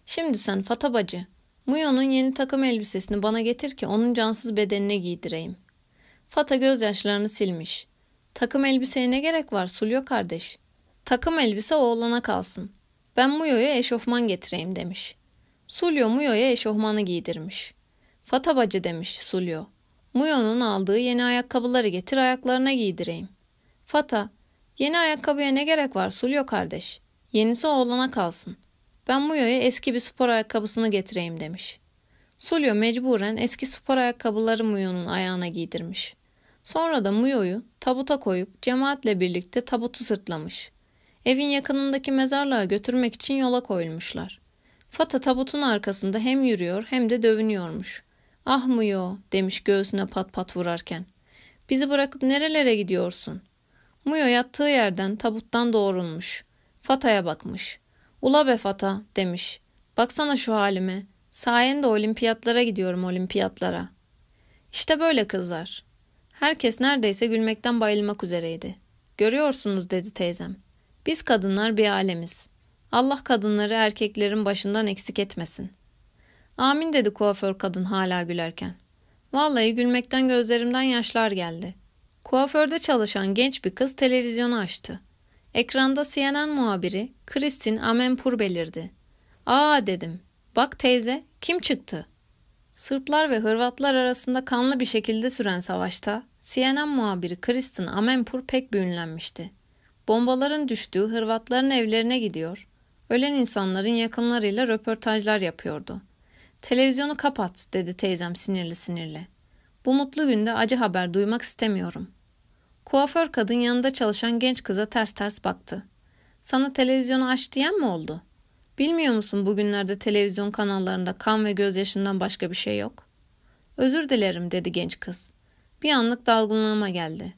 Şimdi sen Fata bacı, Muyo'nun yeni takım elbisesini bana getir ki onun cansız bedenine giydireyim. Fata gözyaşlarını silmiş. Takım elbiseye ne gerek var Sulyo kardeş? Takım elbise oğlana kalsın. Ben Muyo'ya eşofman getireyim demiş. Sulyo Muyo'ya eşofmanı giydirmiş. Fata bacı demiş Sulyo. Muyo'nun aldığı yeni ayakkabıları getir ayaklarına giydireyim. Fata, yeni ayakkabıya ne gerek var Sulyo kardeş? Yenisi oğlana kalsın. Ben Muyo'ya eski bir spor ayakkabısını getireyim demiş. Sulyo mecburen eski spor ayakkabıları Muyo'nun ayağına giydirmiş. Sonra da Muyo'yu tabuta koyup cemaatle birlikte tabutu sırtlamış. Evin yakınındaki mezarlığa götürmek için yola koyulmuşlar. Fata tabutun arkasında hem yürüyor hem de dövünüyormuş. Ah Muyo demiş göğsüne pat pat vurarken. Bizi bırakıp nerelere gidiyorsun? Muyo yattığı yerden tabuttan doğrulmuş. Fata'ya bakmış. Ula be Fata demiş. Baksana şu halime. Sayende olimpiyatlara gidiyorum olimpiyatlara. İşte böyle kızlar. Herkes neredeyse gülmekten bayılmak üzereydi. Görüyorsunuz dedi teyzem. Biz kadınlar bir alemiz. Allah kadınları erkeklerin başından eksik etmesin. Amin dedi kuaför kadın hala gülerken. Vallahi gülmekten gözlerimden yaşlar geldi. Kuaförde çalışan genç bir kız televizyonu açtı. Ekranda CNN muhabiri Kristin Amenpur belirdi. Aa dedim. Bak teyze kim çıktı? Sırplar ve Hırvatlar arasında kanlı bir şekilde süren savaşta CNN muhabiri Kristin Amenpur pek büyünlenmişti. Bombaların düştüğü Hırvatların evlerine gidiyor, ölen insanların yakınlarıyla röportajlar yapıyordu. Televizyonu kapat dedi teyzem sinirli sinirli. Bu mutlu günde acı haber duymak istemiyorum. Kuaför kadın yanında çalışan genç kıza ters ters baktı. Sana televizyonu aç diyen mi oldu? Bilmiyor musun bugünlerde televizyon kanallarında kan ve gözyaşından başka bir şey yok? Özür dilerim dedi genç kız. Bir anlık dalgınlığıma geldi.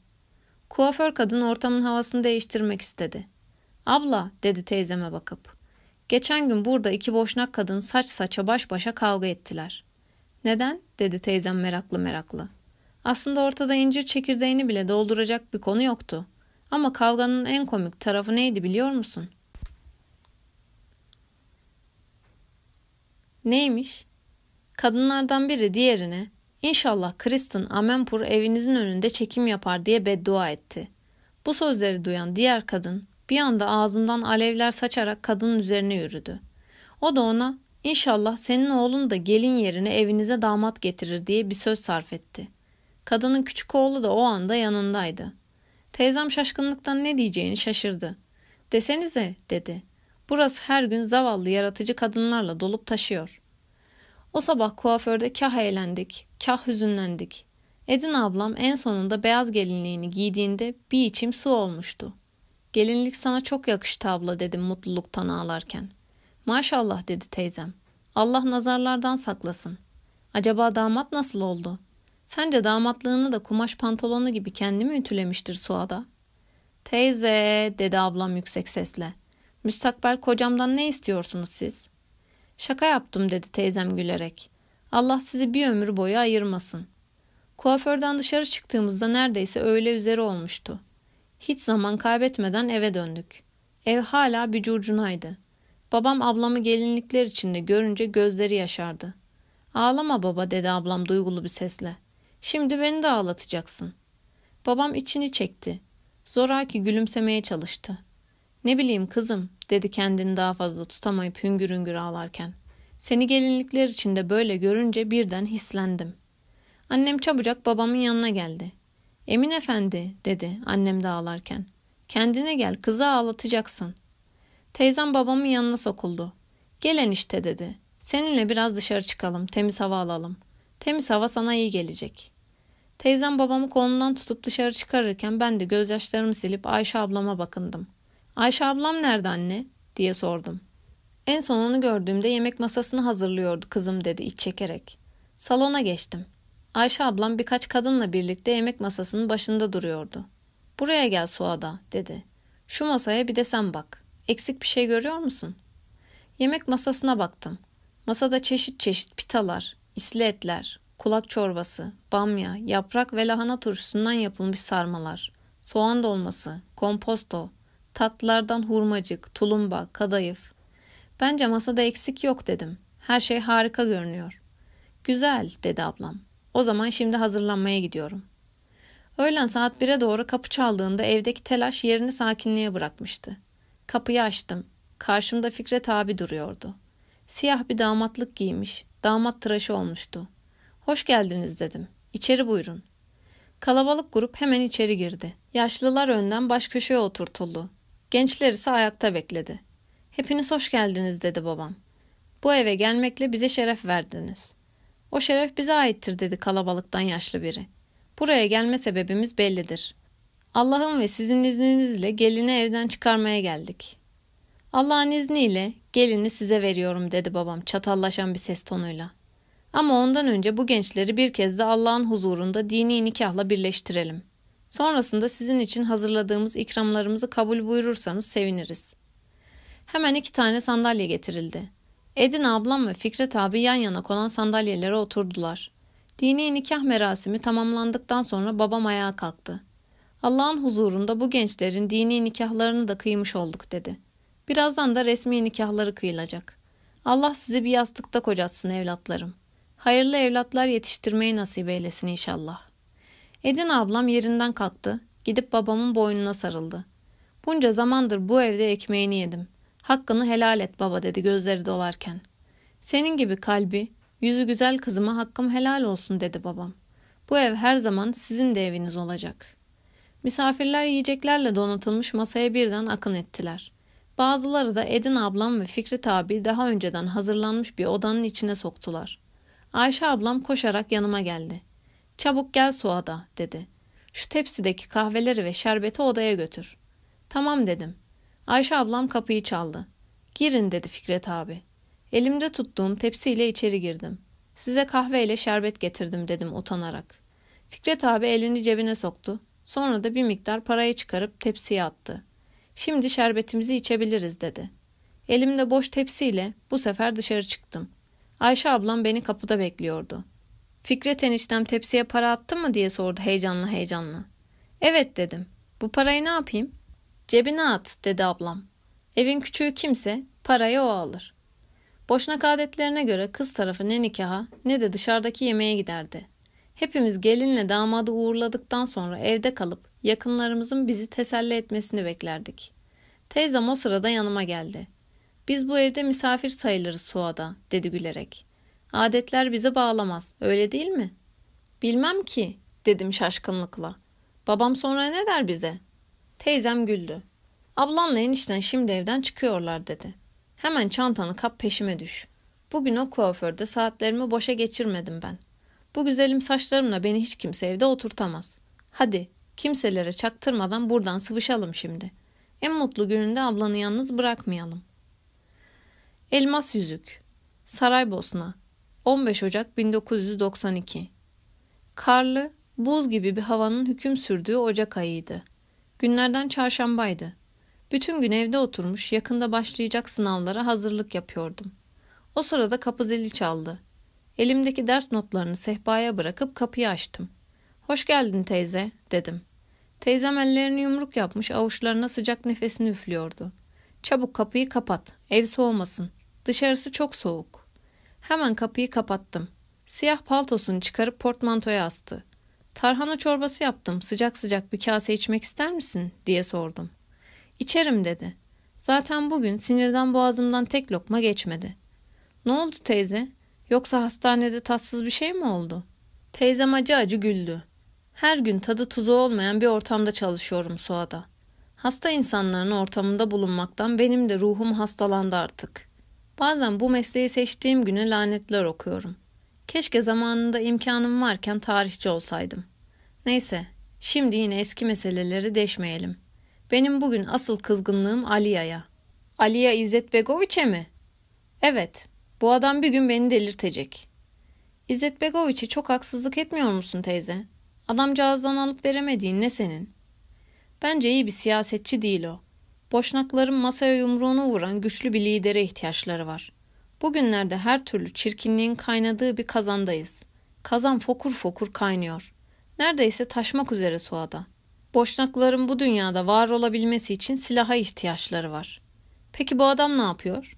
Kuaför kadın ortamın havasını değiştirmek istedi. Abla dedi teyzeme bakıp. Geçen gün burada iki boşnak kadın saç saça baş başa kavga ettiler. Neden? dedi teyzem meraklı meraklı. Aslında ortada incir çekirdeğini bile dolduracak bir konu yoktu. Ama kavganın en komik tarafı neydi biliyor musun? Neymiş? Kadınlardan biri diğerine İnşallah Kristen Amenpur evinizin önünde çekim yapar diye beddua etti. Bu sözleri duyan diğer kadın bir anda ağzından alevler saçarak kadının üzerine yürüdü. O da ona İnşallah senin oğlun da gelin yerine evinize damat getirir diye bir söz sarf etti. Kadının küçük oğlu da o anda yanındaydı. Teyzem şaşkınlıktan ne diyeceğini şaşırdı. Desenize dedi. Burası her gün zavallı yaratıcı kadınlarla dolup taşıyor. O sabah kuaförde kah eğlendik, kah hüzünlendik. Edin ablam en sonunda beyaz gelinliğini giydiğinde bir içim su olmuştu. Gelinlik sana çok yakıştı abla dedim mutluluktan ağlarken. Maşallah dedi teyzem. Allah nazarlardan saklasın. Acaba damat nasıl oldu? Sence damatlığını da kumaş pantolonu gibi kendi mi ütülemiştir Suada? Teyze dedi ablam yüksek sesle. Müstakbel kocamdan ne istiyorsunuz siz? Şaka yaptım dedi teyzem gülerek. Allah sizi bir ömür boyu ayırmasın. Kuaförden dışarı çıktığımızda neredeyse öğle üzeri olmuştu. Hiç zaman kaybetmeden eve döndük. Ev hala bir curcunaydı. Babam ablamı gelinlikler içinde görünce gözleri yaşardı. Ağlama baba dedi ablam duygulu bir sesle. Şimdi beni de ağlatacaksın. Babam içini çekti. Zoraki gülümsemeye çalıştı. Ne bileyim kızım dedi kendini daha fazla tutamayıp hüngür hüngür ağlarken. Seni gelinlikler içinde böyle görünce birden hislendim. Annem çabucak babamın yanına geldi. Emin efendi dedi annem de ağlarken. Kendine gel kızı ağlatacaksın. Teyzem babamın yanına sokuldu. Gelen işte dedi. Seninle biraz dışarı çıkalım temiz hava alalım. Temiz hava sana iyi gelecek. Teyzem babamı kolundan tutup dışarı çıkarırken ben de gözyaşlarımı silip Ayşe ablama bakındım. Ayşe ablam nerede anne? diye sordum. En son onu gördüğümde yemek masasını hazırlıyordu kızım dedi iç çekerek. Salona geçtim. Ayşe ablam birkaç kadınla birlikte yemek masasının başında duruyordu. Buraya gel Suada dedi. Şu masaya bir de sen bak. Eksik bir şey görüyor musun? Yemek masasına baktım. Masada çeşit çeşit pitalar, isli etler, kulak çorbası, bamya, yaprak ve lahana turşusundan yapılmış sarmalar, soğan dolması, komposto, tatlılardan hurmacık, tulumba, kadayıf. Bence masada eksik yok dedim. Her şey harika görünüyor. Güzel dedi ablam. O zaman şimdi hazırlanmaya gidiyorum. Öğlen saat 1'e doğru kapı çaldığında evdeki telaş yerini sakinliğe bırakmıştı. Kapıyı açtım. Karşımda Fikret abi duruyordu. Siyah bir damatlık giymiş, damat tıraşı olmuştu. Hoş geldiniz dedim. İçeri buyurun. Kalabalık grup hemen içeri girdi. Yaşlılar önden baş köşeye oturtuldu. Gençler ise ayakta bekledi. Hepiniz hoş geldiniz dedi babam. Bu eve gelmekle bize şeref verdiniz. O şeref bize aittir dedi kalabalıktan yaşlı biri. Buraya gelme sebebimiz bellidir. Allah'ın ve sizin izninizle gelini evden çıkarmaya geldik. Allah'ın izniyle gelini size veriyorum dedi babam çatallaşan bir ses tonuyla. Ama ondan önce bu gençleri bir kez de Allah'ın huzurunda dini nikahla birleştirelim. Sonrasında sizin için hazırladığımız ikramlarımızı kabul buyurursanız seviniriz. Hemen iki tane sandalye getirildi. Edin ablam ve Fikret abi yan yana konan sandalyelere oturdular. Dini nikah merasimi tamamlandıktan sonra babam ayağa kalktı. Allah'ın huzurunda bu gençlerin dini nikahlarını da kıymış olduk dedi. Birazdan da resmi nikahları kıyılacak. Allah sizi bir yastıkta kocatsın evlatlarım. Hayırlı evlatlar yetiştirmeyi nasip eylesin inşallah. Edin ablam yerinden kalktı. Gidip babamın boynuna sarıldı. Bunca zamandır bu evde ekmeğini yedim. Hakkını helal et baba dedi gözleri dolarken. Senin gibi kalbi, yüzü güzel kızıma hakkım helal olsun dedi babam. Bu ev her zaman sizin de eviniz olacak. Misafirler yiyeceklerle donatılmış masaya birden akın ettiler. Bazıları da Edin ablam ve Fikret abi daha önceden hazırlanmış bir odanın içine soktular. Ayşe ablam koşarak yanıma geldi. Çabuk gel Suada dedi. Şu tepsideki kahveleri ve şerbeti odaya götür. Tamam dedim. Ayşe ablam kapıyı çaldı. Girin dedi Fikret abi. Elimde tuttuğum tepsiyle içeri girdim. Size kahve ile şerbet getirdim dedim utanarak. Fikret abi elini cebine soktu. Sonra da bir miktar parayı çıkarıp tepsiye attı. Şimdi şerbetimizi içebiliriz dedi. Elimde boş tepsiyle bu sefer dışarı çıktım. Ayşe ablam beni kapıda bekliyordu. Fikret eniştem tepsiye para attı mı diye sordu heyecanlı heyecanlı. Evet dedim. Bu parayı ne yapayım? Cebine at dedi ablam. Evin küçüğü kimse parayı o alır. Boşnak adetlerine göre kız tarafı ne nikaha ne de dışarıdaki yemeğe giderdi. Hepimiz gelinle damadı uğurladıktan sonra evde kalıp yakınlarımızın bizi teselli etmesini beklerdik. Teyzem o sırada yanıma geldi. Biz bu evde misafir sayılırız Suada dedi gülerek. Adetler bizi bağlamaz öyle değil mi? Bilmem ki dedim şaşkınlıkla. Babam sonra ne der bize? Teyzem güldü. Ablanla enişten şimdi evden çıkıyorlar dedi. Hemen çantanı kap peşime düş. Bugün o kuaförde saatlerimi boşa geçirmedim ben. Bu güzelim saçlarımla beni hiç kimse evde oturtamaz. Hadi kimselere çaktırmadan buradan sıvışalım şimdi. En mutlu gününde ablanı yalnız bırakmayalım. Elmas yüzük. Saraybosna 15 Ocak 1992 Karlı, buz gibi bir havanın hüküm sürdüğü Ocak ayıydı. Günlerden çarşambaydı. Bütün gün evde oturmuş yakında başlayacak sınavlara hazırlık yapıyordum. O sırada kapı zili çaldı. Elimdeki ders notlarını sehpaya bırakıp kapıyı açtım. Hoş geldin teyze dedim. Teyzem ellerini yumruk yapmış avuçlarına sıcak nefesini üflüyordu. Çabuk kapıyı kapat, ev soğumasın. Dışarısı çok soğuk. Hemen kapıyı kapattım. Siyah paltosunu çıkarıp portmantoya astı. Tarhana çorbası yaptım, sıcak sıcak bir kase içmek ister misin diye sordum. İçerim dedi. Zaten bugün sinirden boğazımdan tek lokma geçmedi. Ne oldu teyze? Yoksa hastanede tatsız bir şey mi oldu? Teyzem acı acı güldü. Her gün tadı tuzu olmayan bir ortamda çalışıyorum Suada. Hasta insanların ortamında bulunmaktan benim de ruhum hastalandı artık. Bazen bu mesleği seçtiğim güne lanetler okuyorum. Keşke zamanında imkanım varken tarihçi olsaydım. Neyse, şimdi yine eski meseleleri deşmeyelim. Benim bugün asıl kızgınlığım Aliya'ya. Aliya İzzet Begoviç'e mi? Evet, bu adam bir gün beni delirtecek. İzzet Begoviç'e çok haksızlık etmiyor musun teyze? Adamcağızdan alıp veremediğin ne senin? Bence iyi bir siyasetçi değil o. Boşnakların masaya yumruğunu vuran güçlü bir lidere ihtiyaçları var. Bugünlerde her türlü çirkinliğin kaynadığı bir kazandayız. Kazan fokur fokur kaynıyor. Neredeyse taşmak üzere suada. Boşnakların bu dünyada var olabilmesi için silaha ihtiyaçları var. Peki bu adam ne yapıyor?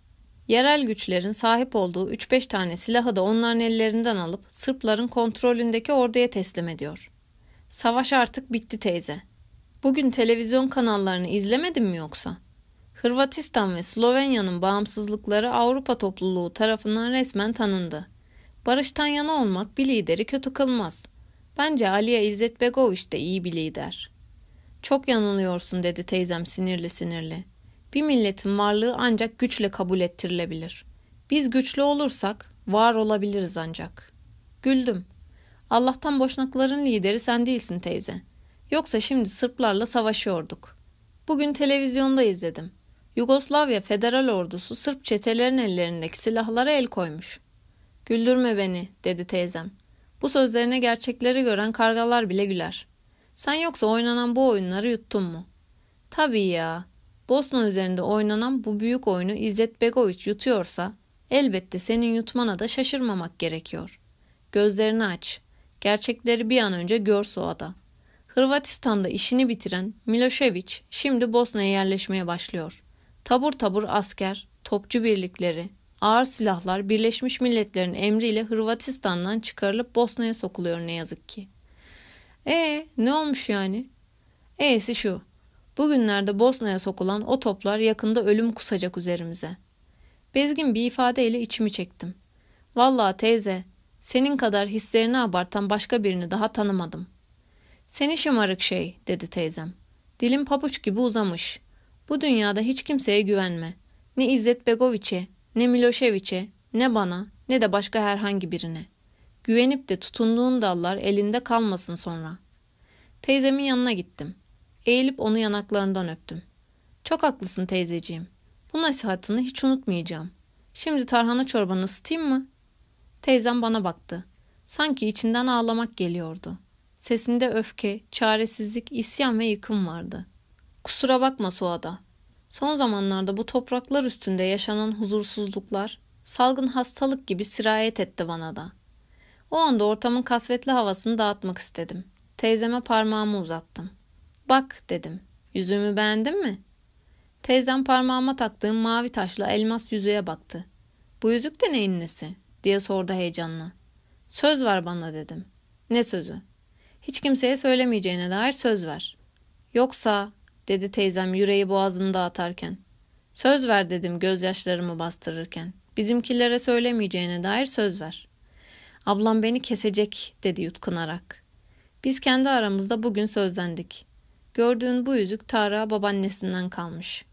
Yerel güçlerin sahip olduğu 3-5 tane silahı da onların ellerinden alıp Sırpların kontrolündeki orduya teslim ediyor. Savaş artık bitti teyze. Bugün televizyon kanallarını izlemedin mi yoksa? Hırvatistan ve Slovenya'nın bağımsızlıkları Avrupa topluluğu tarafından resmen tanındı. Barıştan yana olmak bir lideri kötü kılmaz. Bence Aliye İzzet Begoviç de iyi bir lider. Çok yanılıyorsun dedi teyzem sinirli sinirli. Bir milletin varlığı ancak güçle kabul ettirilebilir. Biz güçlü olursak var olabiliriz ancak. Güldüm. Allah'tan boşnakların lideri sen değilsin teyze. Yoksa şimdi Sırplarla savaşıyorduk. Bugün televizyonda izledim. Yugoslavya Federal Ordusu Sırp çetelerin ellerindeki silahlara el koymuş. Güldürme beni, dedi teyzem. Bu sözlerine gerçekleri gören kargalar bile güler. Sen yoksa oynanan bu oyunları yuttun mu? Tabii ya. Bosna üzerinde oynanan bu büyük oyunu İzzet Begoviç yutuyorsa elbette senin yutmana da şaşırmamak gerekiyor. Gözlerini aç. Gerçekleri bir an önce gör Soğa'da. Hırvatistan'da işini bitiren Milošević şimdi Bosna'ya yerleşmeye başlıyor. Tabur tabur asker, topçu birlikleri, ağır silahlar Birleşmiş Milletler'in emriyle Hırvatistan'dan çıkarılıp Bosna'ya sokuluyor ne yazık ki. E ne olmuş yani? E'si şu. Bugünlerde Bosna'ya sokulan o toplar yakında ölüm kusacak üzerimize. Bezgin bir ifadeyle içimi çektim. Vallahi teyze, senin kadar hislerini abartan başka birini daha tanımadım. Seni şımarık şey, dedi teyzem. Dilim pabuç gibi uzamış. Bu dünyada hiç kimseye güvenme. Ne İzzet Begoviç'e, ne Milošević'e, ne bana, ne de başka herhangi birine. Güvenip de tutunduğun dallar elinde kalmasın sonra. Teyzemin yanına gittim. Eğilip onu yanaklarından öptüm. Çok haklısın teyzeciğim. Bu nasihatını hiç unutmayacağım. Şimdi tarhana çorbanı ısıtayım mı? Teyzem bana baktı. Sanki içinden ağlamak geliyordu. Sesinde öfke, çaresizlik, isyan ve yıkım vardı. Kusura bakma Suada. Son zamanlarda bu topraklar üstünde yaşanan huzursuzluklar, salgın hastalık gibi sirayet etti bana da. O anda ortamın kasvetli havasını dağıtmak istedim. Teyzeme parmağımı uzattım. Bak dedim. Yüzümü beğendin mi? Teyzem parmağıma taktığım mavi taşlı elmas yüzüğe baktı. Bu yüzük de neyin nesi? diye sordu heyecanla. Söz ver bana dedim. Ne sözü? Hiç kimseye söylemeyeceğine dair söz ver. Yoksa dedi teyzem yüreği boğazında atarken. Söz ver dedim gözyaşlarımı bastırırken. Bizimkilere söylemeyeceğine dair söz ver. Ablam beni kesecek dedi yutkunarak. Biz kendi aramızda bugün sözlendik. Gördüğün bu yüzük Tarık'a babaannesinden kalmış.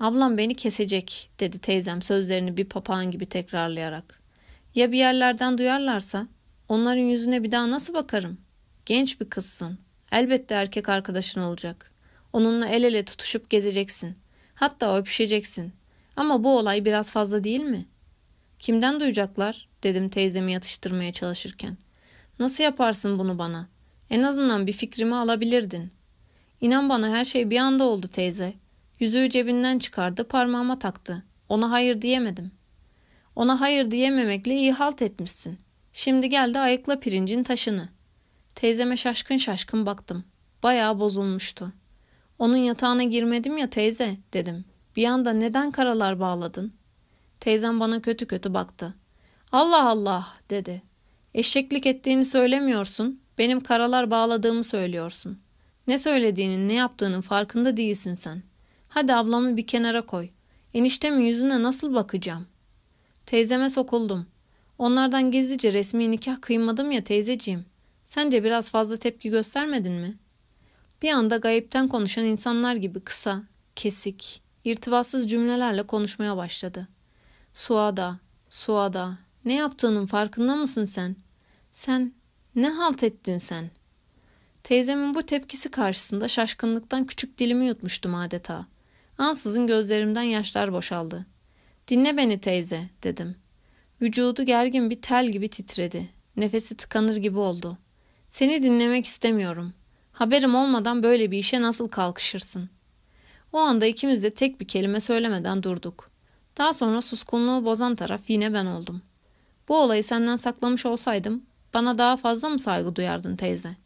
Ablam beni kesecek dedi teyzem sözlerini bir papağan gibi tekrarlayarak. Ya bir yerlerden duyarlarsa? Onların yüzüne bir daha nasıl bakarım? Genç bir kızsın. Elbette erkek arkadaşın olacak. Onunla el ele tutuşup gezeceksin. Hatta öpüşeceksin. Ama bu olay biraz fazla değil mi? Kimden duyacaklar? dedim teyzemi yatıştırmaya çalışırken. Nasıl yaparsın bunu bana? En azından bir fikrimi alabilirdin. İnan bana her şey bir anda oldu teyze. Yüzüğü cebinden çıkardı parmağıma taktı. Ona hayır diyemedim. Ona hayır diyememekle iyi halt etmişsin. Şimdi geldi ayıkla pirincin taşını. Teyzeme şaşkın şaşkın baktım. Bayağı bozulmuştu. Onun yatağına girmedim ya teyze dedim. Bir anda neden karalar bağladın? Teyzem bana kötü kötü baktı. Allah Allah dedi. Eşeklik ettiğini söylemiyorsun. Benim karalar bağladığımı söylüyorsun. Ne söylediğinin ne yaptığının farkında değilsin sen. Hadi ablamı bir kenara koy. Eniştemin yüzüne nasıl bakacağım? Teyzeme sokuldum. Onlardan gizlice resmi nikah kıymadım ya teyzeciğim. Sence biraz fazla tepki göstermedin mi? Bir anda gayipten konuşan insanlar gibi kısa, kesik, irtibatsız cümlelerle konuşmaya başladı. Suada, Suada, ne yaptığının farkında mısın sen? Sen, ne halt ettin sen? Teyzemin bu tepkisi karşısında şaşkınlıktan küçük dilimi yutmuştum adeta. Ansızın gözlerimden yaşlar boşaldı. Dinle beni teyze, dedim. Vücudu gergin bir tel gibi titredi. Nefesi tıkanır gibi oldu. Seni dinlemek istemiyorum. Haberim olmadan böyle bir işe nasıl kalkışırsın? O anda ikimiz de tek bir kelime söylemeden durduk. Daha sonra suskunluğu bozan taraf yine ben oldum. Bu olayı senden saklamış olsaydım bana daha fazla mı saygı duyardın teyze?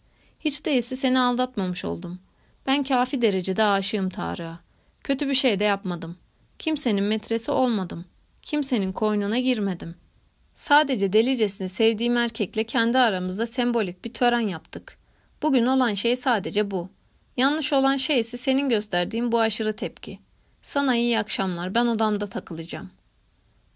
Hiç değilse seni aldatmamış oldum. Ben kafi derecede aşığım Tarık'a. Kötü bir şey de yapmadım. Kimsenin metresi olmadım. Kimsenin koynuna girmedim. Sadece delicesini sevdiğim erkekle kendi aramızda sembolik bir tören yaptık. Bugün olan şey sadece bu. Yanlış olan şey ise senin gösterdiğin bu aşırı tepki. Sana iyi akşamlar. Ben odamda takılacağım.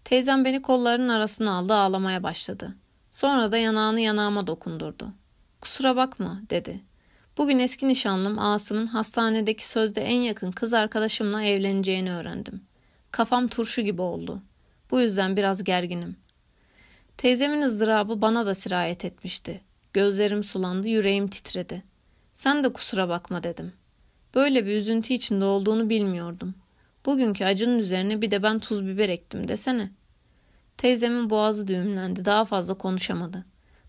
Teyzem beni kollarının arasına aldı ağlamaya başladı. Sonra da yanağını yanağıma dokundurdu. Kusura bakma dedi. Bugün eski nişanlım Asım'ın hastanedeki sözde en yakın kız arkadaşımla evleneceğini öğrendim. Kafam turşu gibi oldu. Bu yüzden biraz gerginim. Teyzemin ızdırabı bana da sirayet etmişti. Gözlerim sulandı, yüreğim titredi. Sen de kusura bakma dedim. Böyle bir üzüntü içinde olduğunu bilmiyordum. Bugünkü acının üzerine bir de ben tuz biber ektim desene. Teyzemin boğazı düğümlendi. Daha fazla konuşamadı.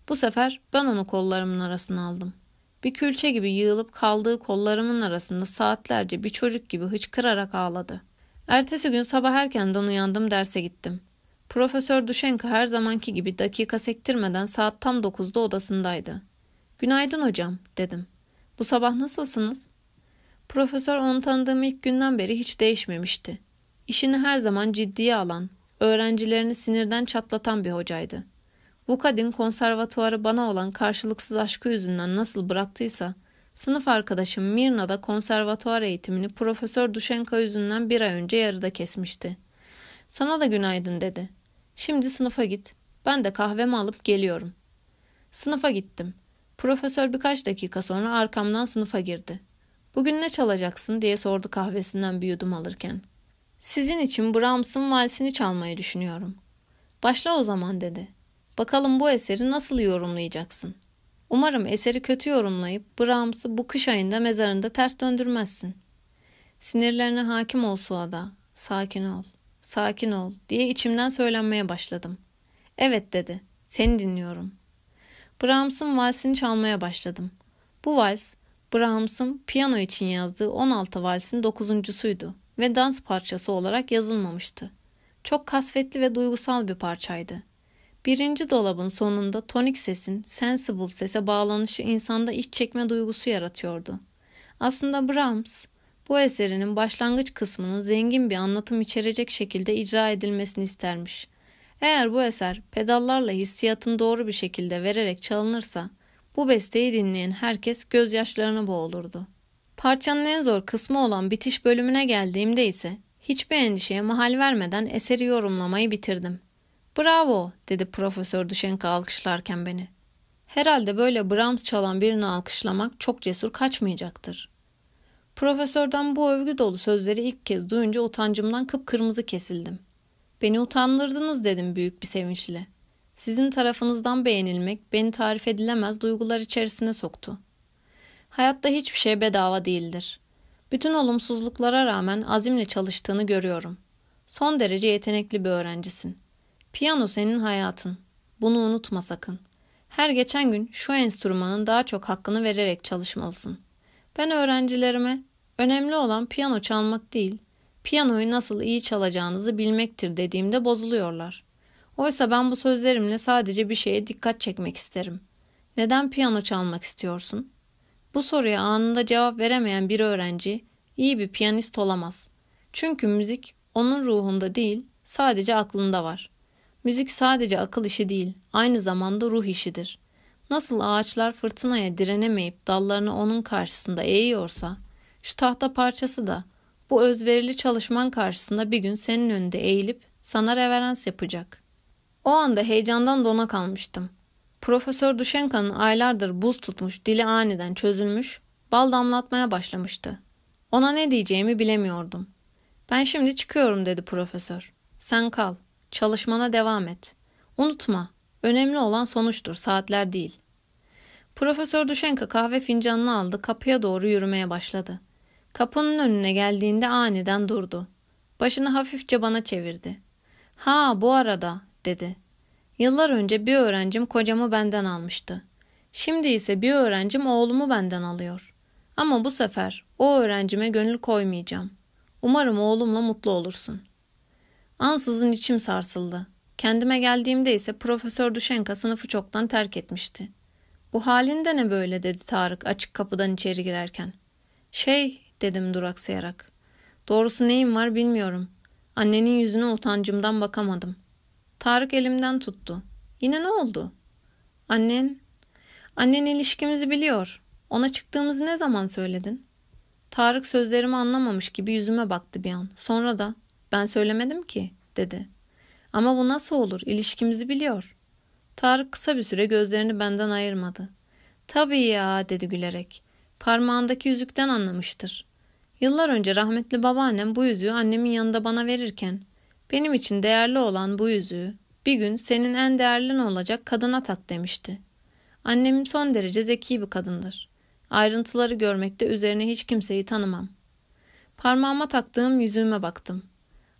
Bu sefer ben onu kollarımın arasına aldım. Bir külçe gibi yığılıp kaldığı kollarımın arasında saatlerce bir çocuk gibi hıçkırarak ağladı. Ertesi gün sabah erkenden uyandım derse gittim. Profesör Duşenka her zamanki gibi dakika sektirmeden saat tam dokuzda odasındaydı. Günaydın hocam dedim. Bu sabah nasılsınız? Profesör onu tanıdığım ilk günden beri hiç değişmemişti. İşini her zaman ciddiye alan, öğrencilerini sinirden çatlatan bir hocaydı. Bu kadın konservatuarı bana olan karşılıksız aşkı yüzünden nasıl bıraktıysa, sınıf arkadaşım Mirna da konservatuar eğitimini Profesör Duşenka yüzünden bir ay önce yarıda kesmişti. Sana da günaydın dedi. Şimdi sınıfa git. Ben de kahvemi alıp geliyorum. Sınıfa gittim. Profesör birkaç dakika sonra arkamdan sınıfa girdi. Bugün ne çalacaksın diye sordu kahvesinden bir yudum alırken. Sizin için Brahms'ın valsini çalmayı düşünüyorum. Başla o zaman dedi. Bakalım bu eseri nasıl yorumlayacaksın? Umarım eseri kötü yorumlayıp Brahms'ı bu kış ayında mezarında ters döndürmezsin. Sinirlerine hakim ol Suada. Sakin ol, sakin ol diye içimden söylenmeye başladım. Evet dedi. Seni dinliyorum. Brahms'ın valsini çalmaya başladım. Bu vals Brahms'ın piyano için yazdığı 16 valsin dokuzuncusuydu ve dans parçası olarak yazılmamıştı. Çok kasvetli ve duygusal bir parçaydı. Birinci dolabın sonunda tonik sesin sensible sese bağlanışı insanda iç çekme duygusu yaratıyordu. Aslında Brahms bu eserinin başlangıç kısmını zengin bir anlatım içerecek şekilde icra edilmesini istermiş. Eğer bu eser pedallarla hissiyatın doğru bir şekilde vererek çalınırsa bu besteyi dinleyen herkes gözyaşlarına boğulurdu. Parçanın en zor kısmı olan bitiş bölümüne geldiğimde ise hiçbir endişeye mahal vermeden eseri yorumlamayı bitirdim. Bravo dedi Profesör Duşenka alkışlarken beni. Herhalde böyle Brahms çalan birini alkışlamak çok cesur kaçmayacaktır. Profesörden bu övgü dolu sözleri ilk kez duyunca utancımdan kıpkırmızı kesildim. Beni utandırdınız dedim büyük bir sevinçle. Sizin tarafınızdan beğenilmek beni tarif edilemez duygular içerisine soktu. Hayatta hiçbir şey bedava değildir. Bütün olumsuzluklara rağmen azimle çalıştığını görüyorum. Son derece yetenekli bir öğrencisin. Piyano senin hayatın. Bunu unutma sakın. Her geçen gün şu enstrümanın daha çok hakkını vererek çalışmalısın. Ben öğrencilerime önemli olan piyano çalmak değil, piyanoyu nasıl iyi çalacağınızı bilmektir dediğimde bozuluyorlar. Oysa ben bu sözlerimle sadece bir şeye dikkat çekmek isterim. Neden piyano çalmak istiyorsun? Bu soruya anında cevap veremeyen bir öğrenci iyi bir piyanist olamaz. Çünkü müzik onun ruhunda değil, sadece aklında var. Müzik sadece akıl işi değil, aynı zamanda ruh işidir. Nasıl ağaçlar fırtınaya direnemeyip dallarını onun karşısında eğiyorsa, şu tahta parçası da bu özverili çalışman karşısında bir gün senin önünde eğilip sana reverans yapacak. O anda heyecandan dona kalmıştım. Profesör Duşenka'nın aylardır buz tutmuş dili aniden çözülmüş, bal damlatmaya başlamıştı. Ona ne diyeceğimi bilemiyordum. Ben şimdi çıkıyorum dedi profesör. Sen kal. Çalışmana devam et. Unutma. Önemli olan sonuçtur, saatler değil. Profesör Duşenka kahve fincanını aldı, kapıya doğru yürümeye başladı. Kapının önüne geldiğinde aniden durdu. Başını hafifçe bana çevirdi. Ha bu arada dedi. Yıllar önce bir öğrencim kocamı benden almıştı. Şimdi ise bir öğrencim oğlumu benden alıyor. Ama bu sefer o öğrencime gönül koymayacağım. Umarım oğlumla mutlu olursun. Ansızın içim sarsıldı. Kendime geldiğimde ise Profesör Duşenka sınıfı çoktan terk etmişti. Bu halinde ne böyle dedi Tarık açık kapıdan içeri girerken. Şey dedim duraksayarak. Doğrusu neyim var bilmiyorum. Annenin yüzüne utancımdan bakamadım. Tarık elimden tuttu. Yine ne oldu? Annen, annen ilişkimizi biliyor. Ona çıktığımızı ne zaman söyledin? Tarık sözlerimi anlamamış gibi yüzüme baktı bir an. Sonra da ben söylemedim ki dedi. Ama bu nasıl olur? İlişkimizi biliyor. Tarık kısa bir süre gözlerini benden ayırmadı. Tabii ya dedi gülerek. Parmağındaki yüzükten anlamıştır. Yıllar önce rahmetli babaannem bu yüzüğü annemin yanında bana verirken benim için değerli olan bu yüzüğü bir gün senin en değerlin olacak kadına tak demişti. Annem son derece zeki bir kadındır. Ayrıntıları görmekte üzerine hiç kimseyi tanımam. Parmağıma taktığım yüzüğüme baktım.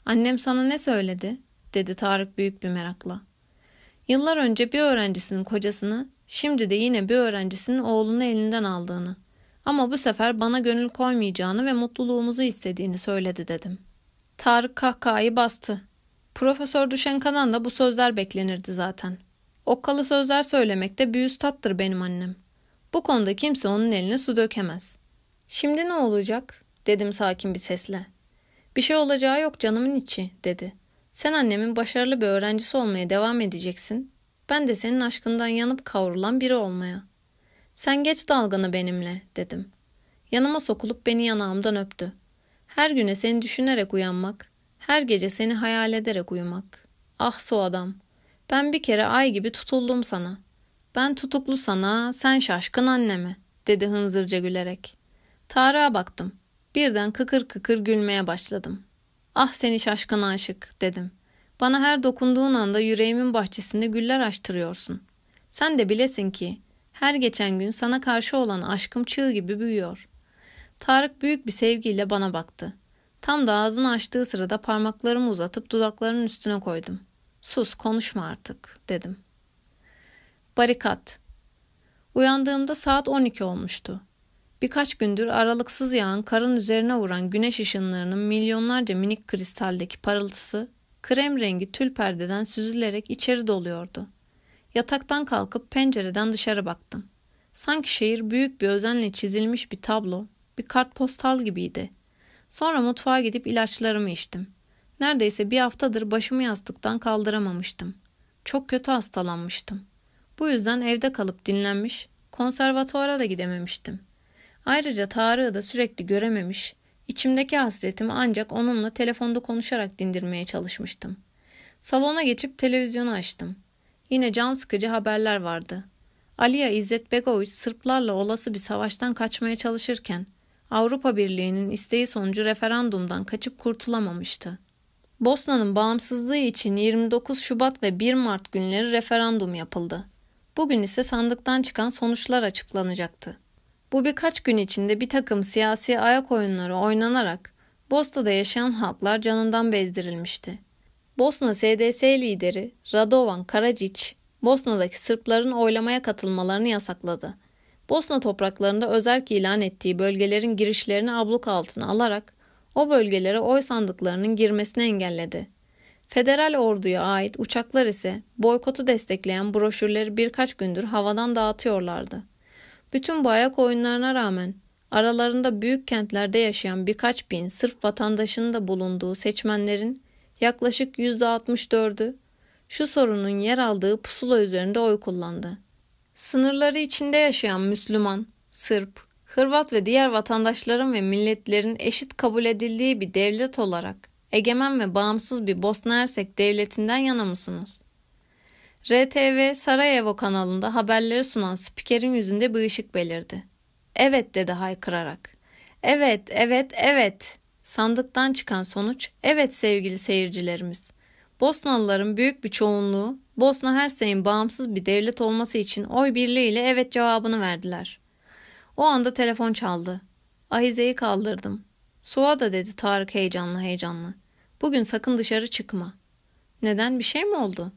Annem sana ne söyledi? dedi Tarık büyük bir merakla. Yıllar önce bir öğrencisinin kocasını, şimdi de yine bir öğrencisinin oğlunu elinden aldığını ama bu sefer bana gönül koymayacağını ve mutluluğumuzu istediğini söyledi dedim. Tarık kahkahayı bastı. Profesör Düşenka'dan da bu sözler beklenirdi zaten. Okkalı sözler söylemekte bir üstattır benim annem. Bu konuda kimse onun eline su dökemez. Şimdi ne olacak? dedim sakin bir sesle. Bir şey olacağı yok canımın içi dedi. Sen annemin başarılı bir öğrencisi olmaya devam edeceksin. Ben de senin aşkından yanıp kavrulan biri olmaya. Sen geç dalganı benimle dedim. Yanıma sokulup beni yanağımdan öptü. Her güne seni düşünerek uyanmak, her gece seni hayal ederek uyumak. Ah so adam. Ben bir kere ay gibi tutuldum sana. Ben tutuklu sana, sen şaşkın anneme, dedi hınzırca gülerek. Tarık'a baktım. Birden kıkır kıkır gülmeye başladım. Ah seni şaşkın aşık dedim. Bana her dokunduğun anda yüreğimin bahçesinde güller açtırıyorsun. Sen de bilesin ki her geçen gün sana karşı olan aşkım çığ gibi büyüyor. Tarık büyük bir sevgiyle bana baktı. Tam da ağzını açtığı sırada parmaklarımı uzatıp dudaklarının üstüne koydum. Sus konuşma artık dedim. Barikat Uyandığımda saat 12 olmuştu. Birkaç gündür aralıksız yağan karın üzerine vuran güneş ışınlarının milyonlarca minik kristaldeki parıltısı krem rengi tül perdeden süzülerek içeri doluyordu. Yataktan kalkıp pencereden dışarı baktım. Sanki şehir büyük bir özenle çizilmiş bir tablo, bir kartpostal gibiydi. Sonra mutfağa gidip ilaçlarımı içtim. Neredeyse bir haftadır başımı yastıktan kaldıramamıştım. Çok kötü hastalanmıştım. Bu yüzden evde kalıp dinlenmiş, konservatuara da gidememiştim. Ayrıca Tarık'ı da sürekli görememiş, içimdeki hasretimi ancak onunla telefonda konuşarak dindirmeye çalışmıştım. Salona geçip televizyonu açtım. Yine can sıkıcı haberler vardı. Aliya İzzet Begoviç Sırplarla olası bir savaştan kaçmaya çalışırken Avrupa Birliği'nin isteği sonucu referandumdan kaçıp kurtulamamıştı. Bosna'nın bağımsızlığı için 29 Şubat ve 1 Mart günleri referandum yapıldı. Bugün ise sandıktan çıkan sonuçlar açıklanacaktı. Bu birkaç gün içinde bir takım siyasi ayak oyunları oynanarak Bosna'da yaşayan halklar canından bezdirilmişti. Bosna SDS lideri Radovan Karadzic, Bosna'daki Sırpların oylamaya katılmalarını yasakladı. Bosna topraklarında özerk ilan ettiği bölgelerin girişlerini abluk altına alarak o bölgelere oy sandıklarının girmesini engelledi. Federal orduya ait uçaklar ise boykotu destekleyen broşürleri birkaç gündür havadan dağıtıyorlardı. Bütün bu ayak oyunlarına rağmen aralarında büyük kentlerde yaşayan birkaç bin Sırp vatandaşının da bulunduğu seçmenlerin yaklaşık %64'ü şu sorunun yer aldığı pusula üzerinde oy kullandı. Sınırları içinde yaşayan Müslüman, Sırp, Hırvat ve diğer vatandaşların ve milletlerin eşit kabul edildiği bir devlet olarak egemen ve bağımsız bir Bosna Hersek devletinden yana mısınız? RTV Sarajevo kanalında haberleri sunan spikerin yüzünde bir ışık belirdi. Evet dedi haykırarak. Evet, evet, evet. Sandıktan çıkan sonuç evet sevgili seyircilerimiz. Bosnalıların büyük bir çoğunluğu Bosna Hersek'in bağımsız bir devlet olması için oy birliğiyle evet cevabını verdiler. O anda telefon çaldı. Ahize'yi kaldırdım. Suğa da dedi Tarık heyecanlı heyecanlı. Bugün sakın dışarı çıkma. Neden bir şey mi oldu?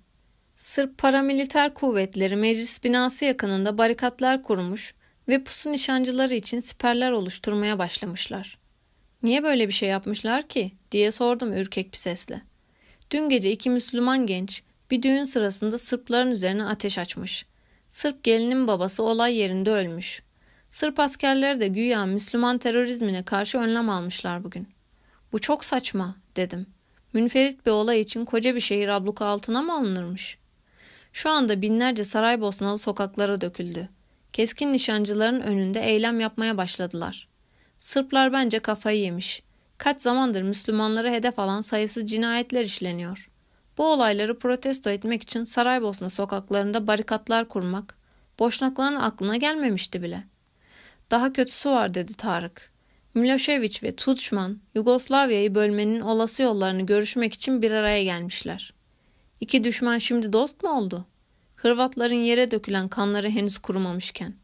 Sırp paramiliter kuvvetleri meclis binası yakınında barikatlar kurmuş ve pusu nişancıları için siperler oluşturmaya başlamışlar. Niye böyle bir şey yapmışlar ki diye sordum ürkek bir sesle. Dün gece iki Müslüman genç bir düğün sırasında Sırpların üzerine ateş açmış. Sırp gelinin babası olay yerinde ölmüş. Sırp askerleri de güya Müslüman terörizmine karşı önlem almışlar bugün. Bu çok saçma dedim. Münferit bir olay için koca bir şehir abluka altına mı alınırmış? Şu anda binlerce Saraybosnalı sokaklara döküldü. Keskin nişancıların önünde eylem yapmaya başladılar. Sırplar bence kafayı yemiş. Kaç zamandır Müslümanları hedef alan sayısız cinayetler işleniyor. Bu olayları protesto etmek için Saraybosna sokaklarında barikatlar kurmak, boşnakların aklına gelmemişti bile. Daha kötüsü var dedi Tarık. Milošević ve Tudjman Yugoslavya'yı bölmenin olası yollarını görüşmek için bir araya gelmişler. İki düşman şimdi dost mu oldu? Hırvatların yere dökülen kanları henüz kurumamışken.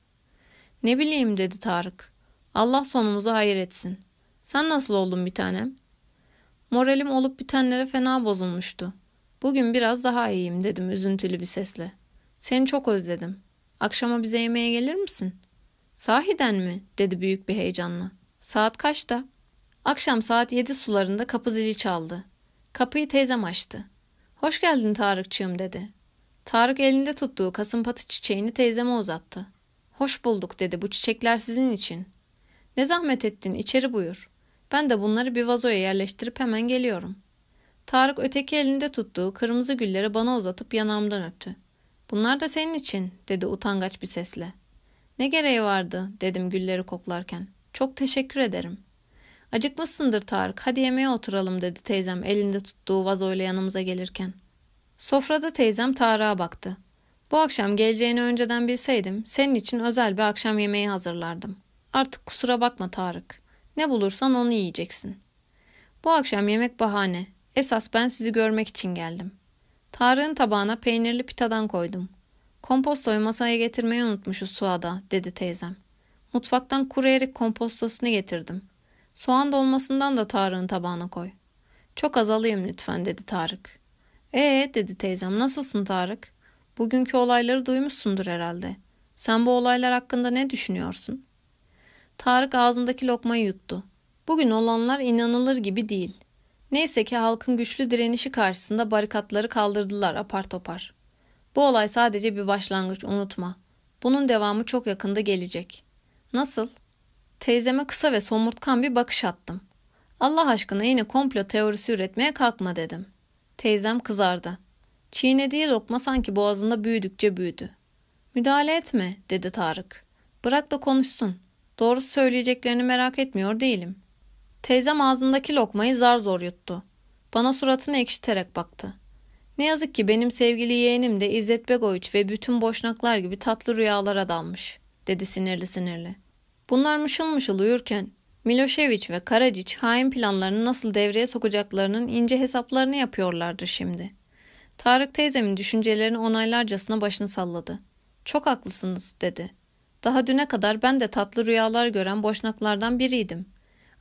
Ne bileyim dedi Tarık. Allah sonumuzu hayır etsin. Sen nasıl oldun bir tanem? Moralim olup bitenlere fena bozulmuştu. Bugün biraz daha iyiyim dedim üzüntülü bir sesle. Seni çok özledim. Akşama bize yemeğe gelir misin? Sahiden mi? dedi büyük bir heyecanla. Saat kaçta? Akşam saat yedi sularında kapı zili çaldı. Kapıyı teyzem açtı. Hoş geldin Tarıkçığım dedi. Tarık elinde tuttuğu kasımpatı çiçeğini teyzeme uzattı. Hoş bulduk dedi bu çiçekler sizin için. Ne zahmet ettin içeri buyur. Ben de bunları bir vazoya yerleştirip hemen geliyorum. Tarık öteki elinde tuttuğu kırmızı gülleri bana uzatıp yanağımdan öptü. Bunlar da senin için dedi utangaç bir sesle. Ne gereği vardı dedim gülleri koklarken. Çok teşekkür ederim. Acıkmışsındır Tarık hadi yemeğe oturalım dedi teyzem elinde tuttuğu vazoyla yanımıza gelirken. Sofrada teyzem Tarık'a baktı. Bu akşam geleceğini önceden bilseydim senin için özel bir akşam yemeği hazırlardım. Artık kusura bakma Tarık. Ne bulursan onu yiyeceksin. Bu akşam yemek bahane. Esas ben sizi görmek için geldim. Tarık'ın tabağına peynirli pitadan koydum. Kompostoyu masaya getirmeyi unutmuşuz Suada, dedi teyzem. Mutfaktan kuru erik kompostosunu getirdim. Soğan dolmasından da Tarık'ın tabağına koy. Çok az alayım lütfen, dedi Tarık. Ee, dedi teyzem, nasılsın Tarık? Bugünkü olayları duymuşsundur herhalde. Sen bu olaylar hakkında ne düşünüyorsun? Tarık ağzındaki lokmayı yuttu. Bugün olanlar inanılır gibi değil. Neyse ki halkın güçlü direnişi karşısında barikatları kaldırdılar apar topar. Bu olay sadece bir başlangıç unutma. Bunun devamı çok yakında gelecek. Nasıl? Teyzeme kısa ve somurtkan bir bakış attım. Allah aşkına yine komplo teorisi üretmeye kalkma dedim. Teyzem kızardı. Çiğnediği lokma sanki boğazında büyüdükçe büyüdü. Müdahale etme dedi Tarık. Bırak da konuşsun. Doğrusu söyleyeceklerini merak etmiyor değilim. Teyzem ağzındaki lokmayı zar zor yuttu. Bana suratını ekşiterek baktı. Ne yazık ki benim sevgili yeğenim de İzzet Begoviç ve bütün boşnaklar gibi tatlı rüyalara dalmış, dedi sinirli sinirli. Bunlar mışıl mışıl uyurken Milošević ve Karaciç hain planlarını nasıl devreye sokacaklarının ince hesaplarını yapıyorlardır şimdi. Tarık teyzemin düşüncelerini onaylarcasına başını salladı. Çok haklısınız dedi. Daha düne kadar ben de tatlı rüyalar gören boşnaklardan biriydim.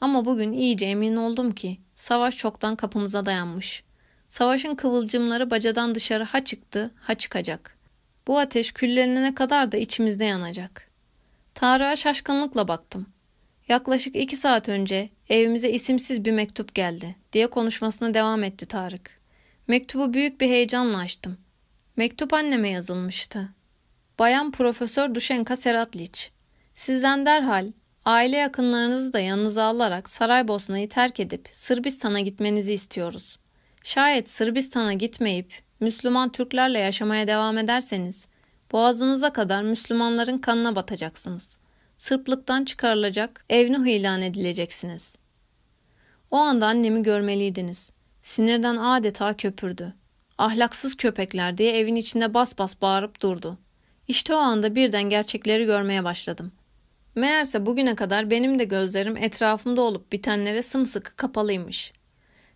Ama bugün iyice emin oldum ki savaş çoktan kapımıza dayanmış. Savaşın kıvılcımları bacadan dışarı ha çıktı, ha çıkacak. Bu ateş küllenene kadar da içimizde yanacak. Tarık'a şaşkınlıkla baktım. Yaklaşık iki saat önce evimize isimsiz bir mektup geldi diye konuşmasına devam etti Tarık. Mektubu büyük bir heyecanla açtım. Mektup anneme yazılmıştı. Bayan Profesör Duşenka Seratliç. Sizden derhal aile yakınlarınızı da yanınıza alarak Saraybosna'yı terk edip Sırbistan'a gitmenizi istiyoruz. Şayet Sırbistan'a gitmeyip Müslüman Türklerle yaşamaya devam ederseniz boğazınıza kadar Müslümanların kanına batacaksınız. Sırplıktan çıkarılacak, Evnuh ilan edileceksiniz. O anda annemi görmeliydiniz. Sinirden adeta köpürdü. Ahlaksız köpekler diye evin içinde bas bas bağırıp durdu. İşte o anda birden gerçekleri görmeye başladım. Meğerse bugüne kadar benim de gözlerim etrafımda olup bitenlere sımsıkı kapalıymış.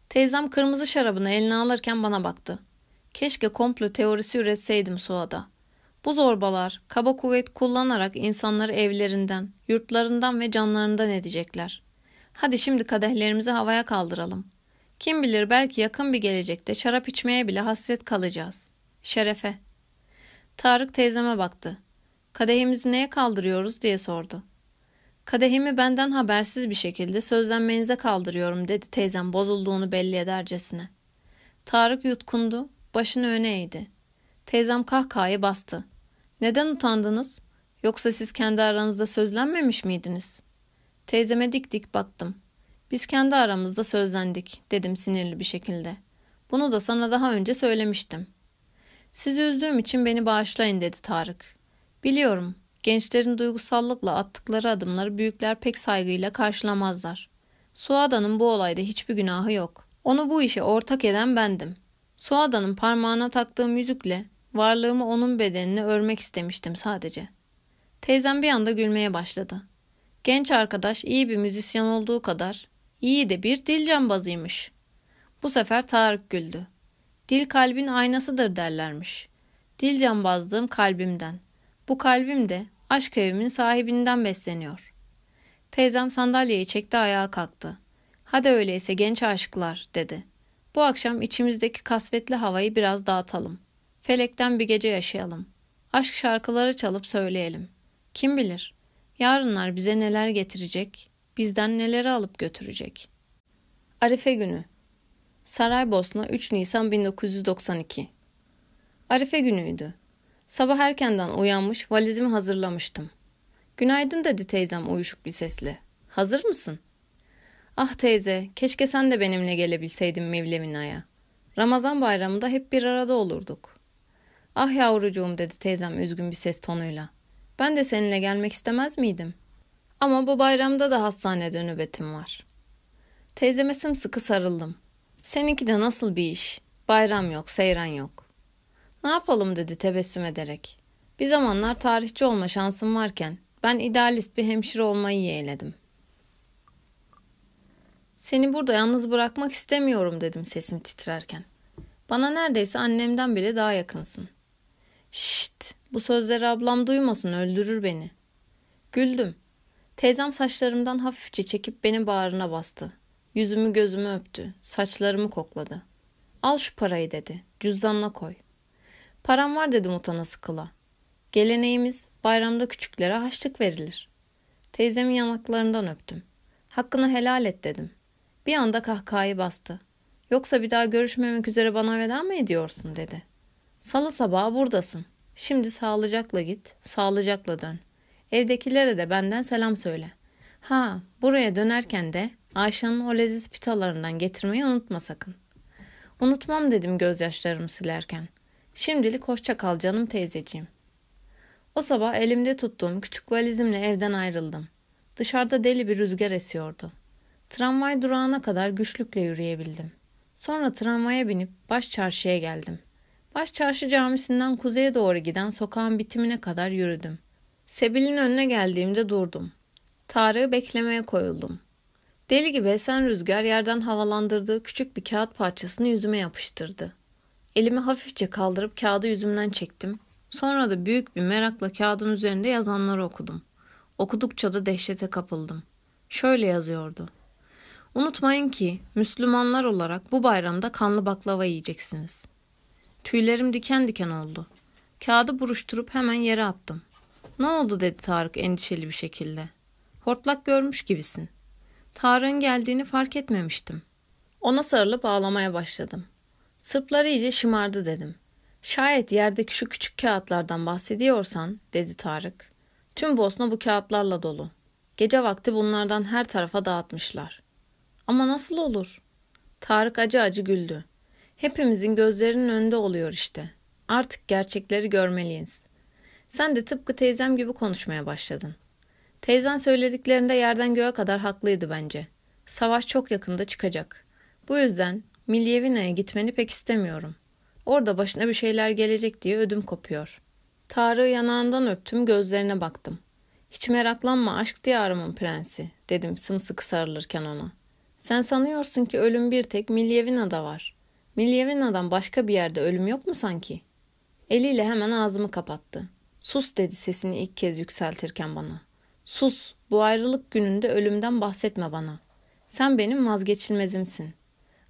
Teyzem kırmızı şarabını eline alırken bana baktı. Keşke komplo teorisi üretseydim Suada. Bu zorbalar kaba kuvvet kullanarak insanları evlerinden, yurtlarından ve canlarından edecekler. Hadi şimdi kadehlerimizi havaya kaldıralım. Kim bilir belki yakın bir gelecekte şarap içmeye bile hasret kalacağız. Şerefe. Tarık teyzeme baktı. Kadehimizi neye kaldırıyoruz diye sordu. Kadehimi benden habersiz bir şekilde sözlenmenize kaldırıyorum dedi teyzem bozulduğunu belli edercesine. Tarık yutkundu, başını öne eğdi. Teyzem kahkahayı bastı. Neden utandınız? Yoksa siz kendi aranızda sözlenmemiş miydiniz? Teyzeme dik dik baktım. Biz kendi aramızda sözlendik dedim sinirli bir şekilde. Bunu da sana daha önce söylemiştim. Sizi üzdüğüm için beni bağışlayın dedi Tarık. Biliyorum gençlerin duygusallıkla attıkları adımları büyükler pek saygıyla karşılamazlar. Suada'nın bu olayda hiçbir günahı yok. Onu bu işe ortak eden bendim. Suada'nın parmağına taktığım yüzükle varlığımı onun bedenine örmek istemiştim sadece. Teyzem bir anda gülmeye başladı. Genç arkadaş iyi bir müzisyen olduğu kadar iyi de bir dil cambazıymış. Bu sefer Tarık güldü. Dil kalbin aynasıdır derlermiş. Dil cambazlığım kalbimden. Bu kalbim de aşk evimin sahibinden besleniyor. Teyzem sandalyeyi çekti ayağa kalktı. Hadi öyleyse genç aşıklar dedi. Bu akşam içimizdeki kasvetli havayı biraz dağıtalım. Felekten bir gece yaşayalım. Aşk şarkıları çalıp söyleyelim. Kim bilir? Yarınlar bize neler getirecek, bizden neleri alıp götürecek. Arife günü. Saraybosna 3 Nisan 1992. Arife günüydü. Sabah erkenden uyanmış, valizimi hazırlamıştım. Günaydın dedi teyzem uyuşuk bir sesle. Hazır mısın? Ah teyze, keşke sen de benimle gelebilseydin Mevlevina'ya. Ramazan bayramında hep bir arada olurduk. Ah yavrucuğum dedi teyzem üzgün bir ses tonuyla. Ben de seninle gelmek istemez miydim? Ama bu bayramda da hastanede nöbetim var. Teyzeme sımsıkı sarıldım. Seninki de nasıl bir iş? Bayram yok, seyran yok. Ne yapalım dedi tebessüm ederek. Bir zamanlar tarihçi olma şansım varken ben idealist bir hemşire olmayı yeğledim. Seni burada yalnız bırakmak istemiyorum dedim sesim titrerken. Bana neredeyse annemden bile daha yakınsın. Şşt, bu sözleri ablam duymasın öldürür beni. Güldüm. Teyzem saçlarımdan hafifçe çekip beni bağrına bastı. Yüzümü gözümü öptü. Saçlarımı kokladı. Al şu parayı dedi. Cüzdanına koy. Param var dedim utana sıkıla. Geleneğimiz bayramda küçüklere haçlık verilir. Teyzemin yanaklarından öptüm. Hakkını helal et dedim. Bir anda kahkahayı bastı. Yoksa bir daha görüşmemek üzere bana veda mı ediyorsun dedi. Salı sabahı buradasın. Şimdi sağlıcakla git, sağlıcakla dön. Evdekilere de benden selam söyle. Ha, buraya dönerken de Ayşe'nin o leziz pitalarından getirmeyi unutma sakın. Unutmam dedim gözyaşlarımı silerken. Şimdilik hoşça kal canım teyzeciğim. O sabah elimde tuttuğum küçük valizimle evden ayrıldım. Dışarıda deli bir rüzgar esiyordu. Tramvay durağına kadar güçlükle yürüyebildim. Sonra tramvaya binip baş çarşıya geldim. Baş çarşı camisinden kuzeye doğru giden sokağın bitimine kadar yürüdüm. Sebil'in önüne geldiğimde durdum. Tarık'ı beklemeye koyuldum. Deli gibi esen rüzgar yerden havalandırdığı küçük bir kağıt parçasını yüzüme yapıştırdı. Elimi hafifçe kaldırıp kağıdı yüzümden çektim. Sonra da büyük bir merakla kağıdın üzerinde yazanları okudum. Okudukça da dehşete kapıldım. Şöyle yazıyordu. Unutmayın ki Müslümanlar olarak bu bayramda kanlı baklava yiyeceksiniz. Tüylerim diken diken oldu. Kağıdı buruşturup hemen yere attım. Ne oldu dedi Tarık endişeli bir şekilde. Hortlak görmüş gibisin. Tarık'ın geldiğini fark etmemiştim. Ona sarılıp ağlamaya başladım. Sırplar iyice şımardı dedim. Şayet yerdeki şu küçük kağıtlardan bahsediyorsan, dedi Tarık. Tüm Bosna bu kağıtlarla dolu. Gece vakti bunlardan her tarafa dağıtmışlar. Ama nasıl olur? Tarık acı acı güldü. Hepimizin gözlerinin önünde oluyor işte. Artık gerçekleri görmeliyiz. Sen de tıpkı teyzem gibi konuşmaya başladın. Teyzen söylediklerinde yerden göğe kadar haklıydı bence. Savaş çok yakında çıkacak. Bu yüzden Milyevina'ya gitmeni pek istemiyorum. Orada başına bir şeyler gelecek diye ödüm kopuyor. Tarık'ı yanağından öptüm, gözlerine baktım. Hiç meraklanma aşk diyarımın prensi, dedim sımsıkı sarılırken ona. Sen sanıyorsun ki ölüm bir tek Milyevina'da var. Milyevina'dan başka bir yerde ölüm yok mu sanki? Eliyle hemen ağzımı kapattı. Sus dedi sesini ilk kez yükseltirken bana. Sus, bu ayrılık gününde ölümden bahsetme bana. Sen benim vazgeçilmezimsin.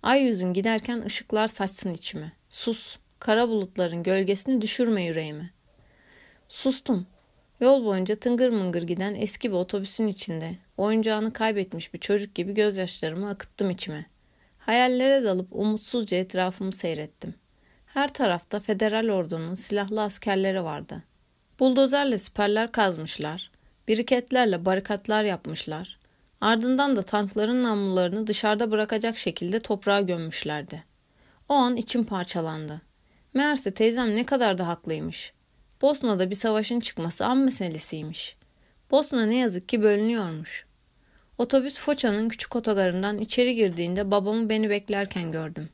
Ay yüzün giderken ışıklar saçsın içime. Sus, kara bulutların gölgesini düşürme yüreğime. Sustum. Yol boyunca tıngır mıngır giden eski bir otobüsün içinde oyuncağını kaybetmiş bir çocuk gibi gözyaşlarımı akıttım içime. Hayallere dalıp umutsuzca etrafımı seyrettim. Her tarafta federal ordunun silahlı askerleri vardı. Buldozerle siperler kazmışlar. Biriketlerle barikatlar yapmışlar. Ardından da tankların namlularını dışarıda bırakacak şekilde toprağa gömmüşlerdi. O an içim parçalandı. Meğerse teyzem ne kadar da haklıymış. Bosna'da bir savaşın çıkması an meselesiymiş. Bosna ne yazık ki bölünüyormuş. Otobüs Foça'nın küçük otogarından içeri girdiğinde babamı beni beklerken gördüm.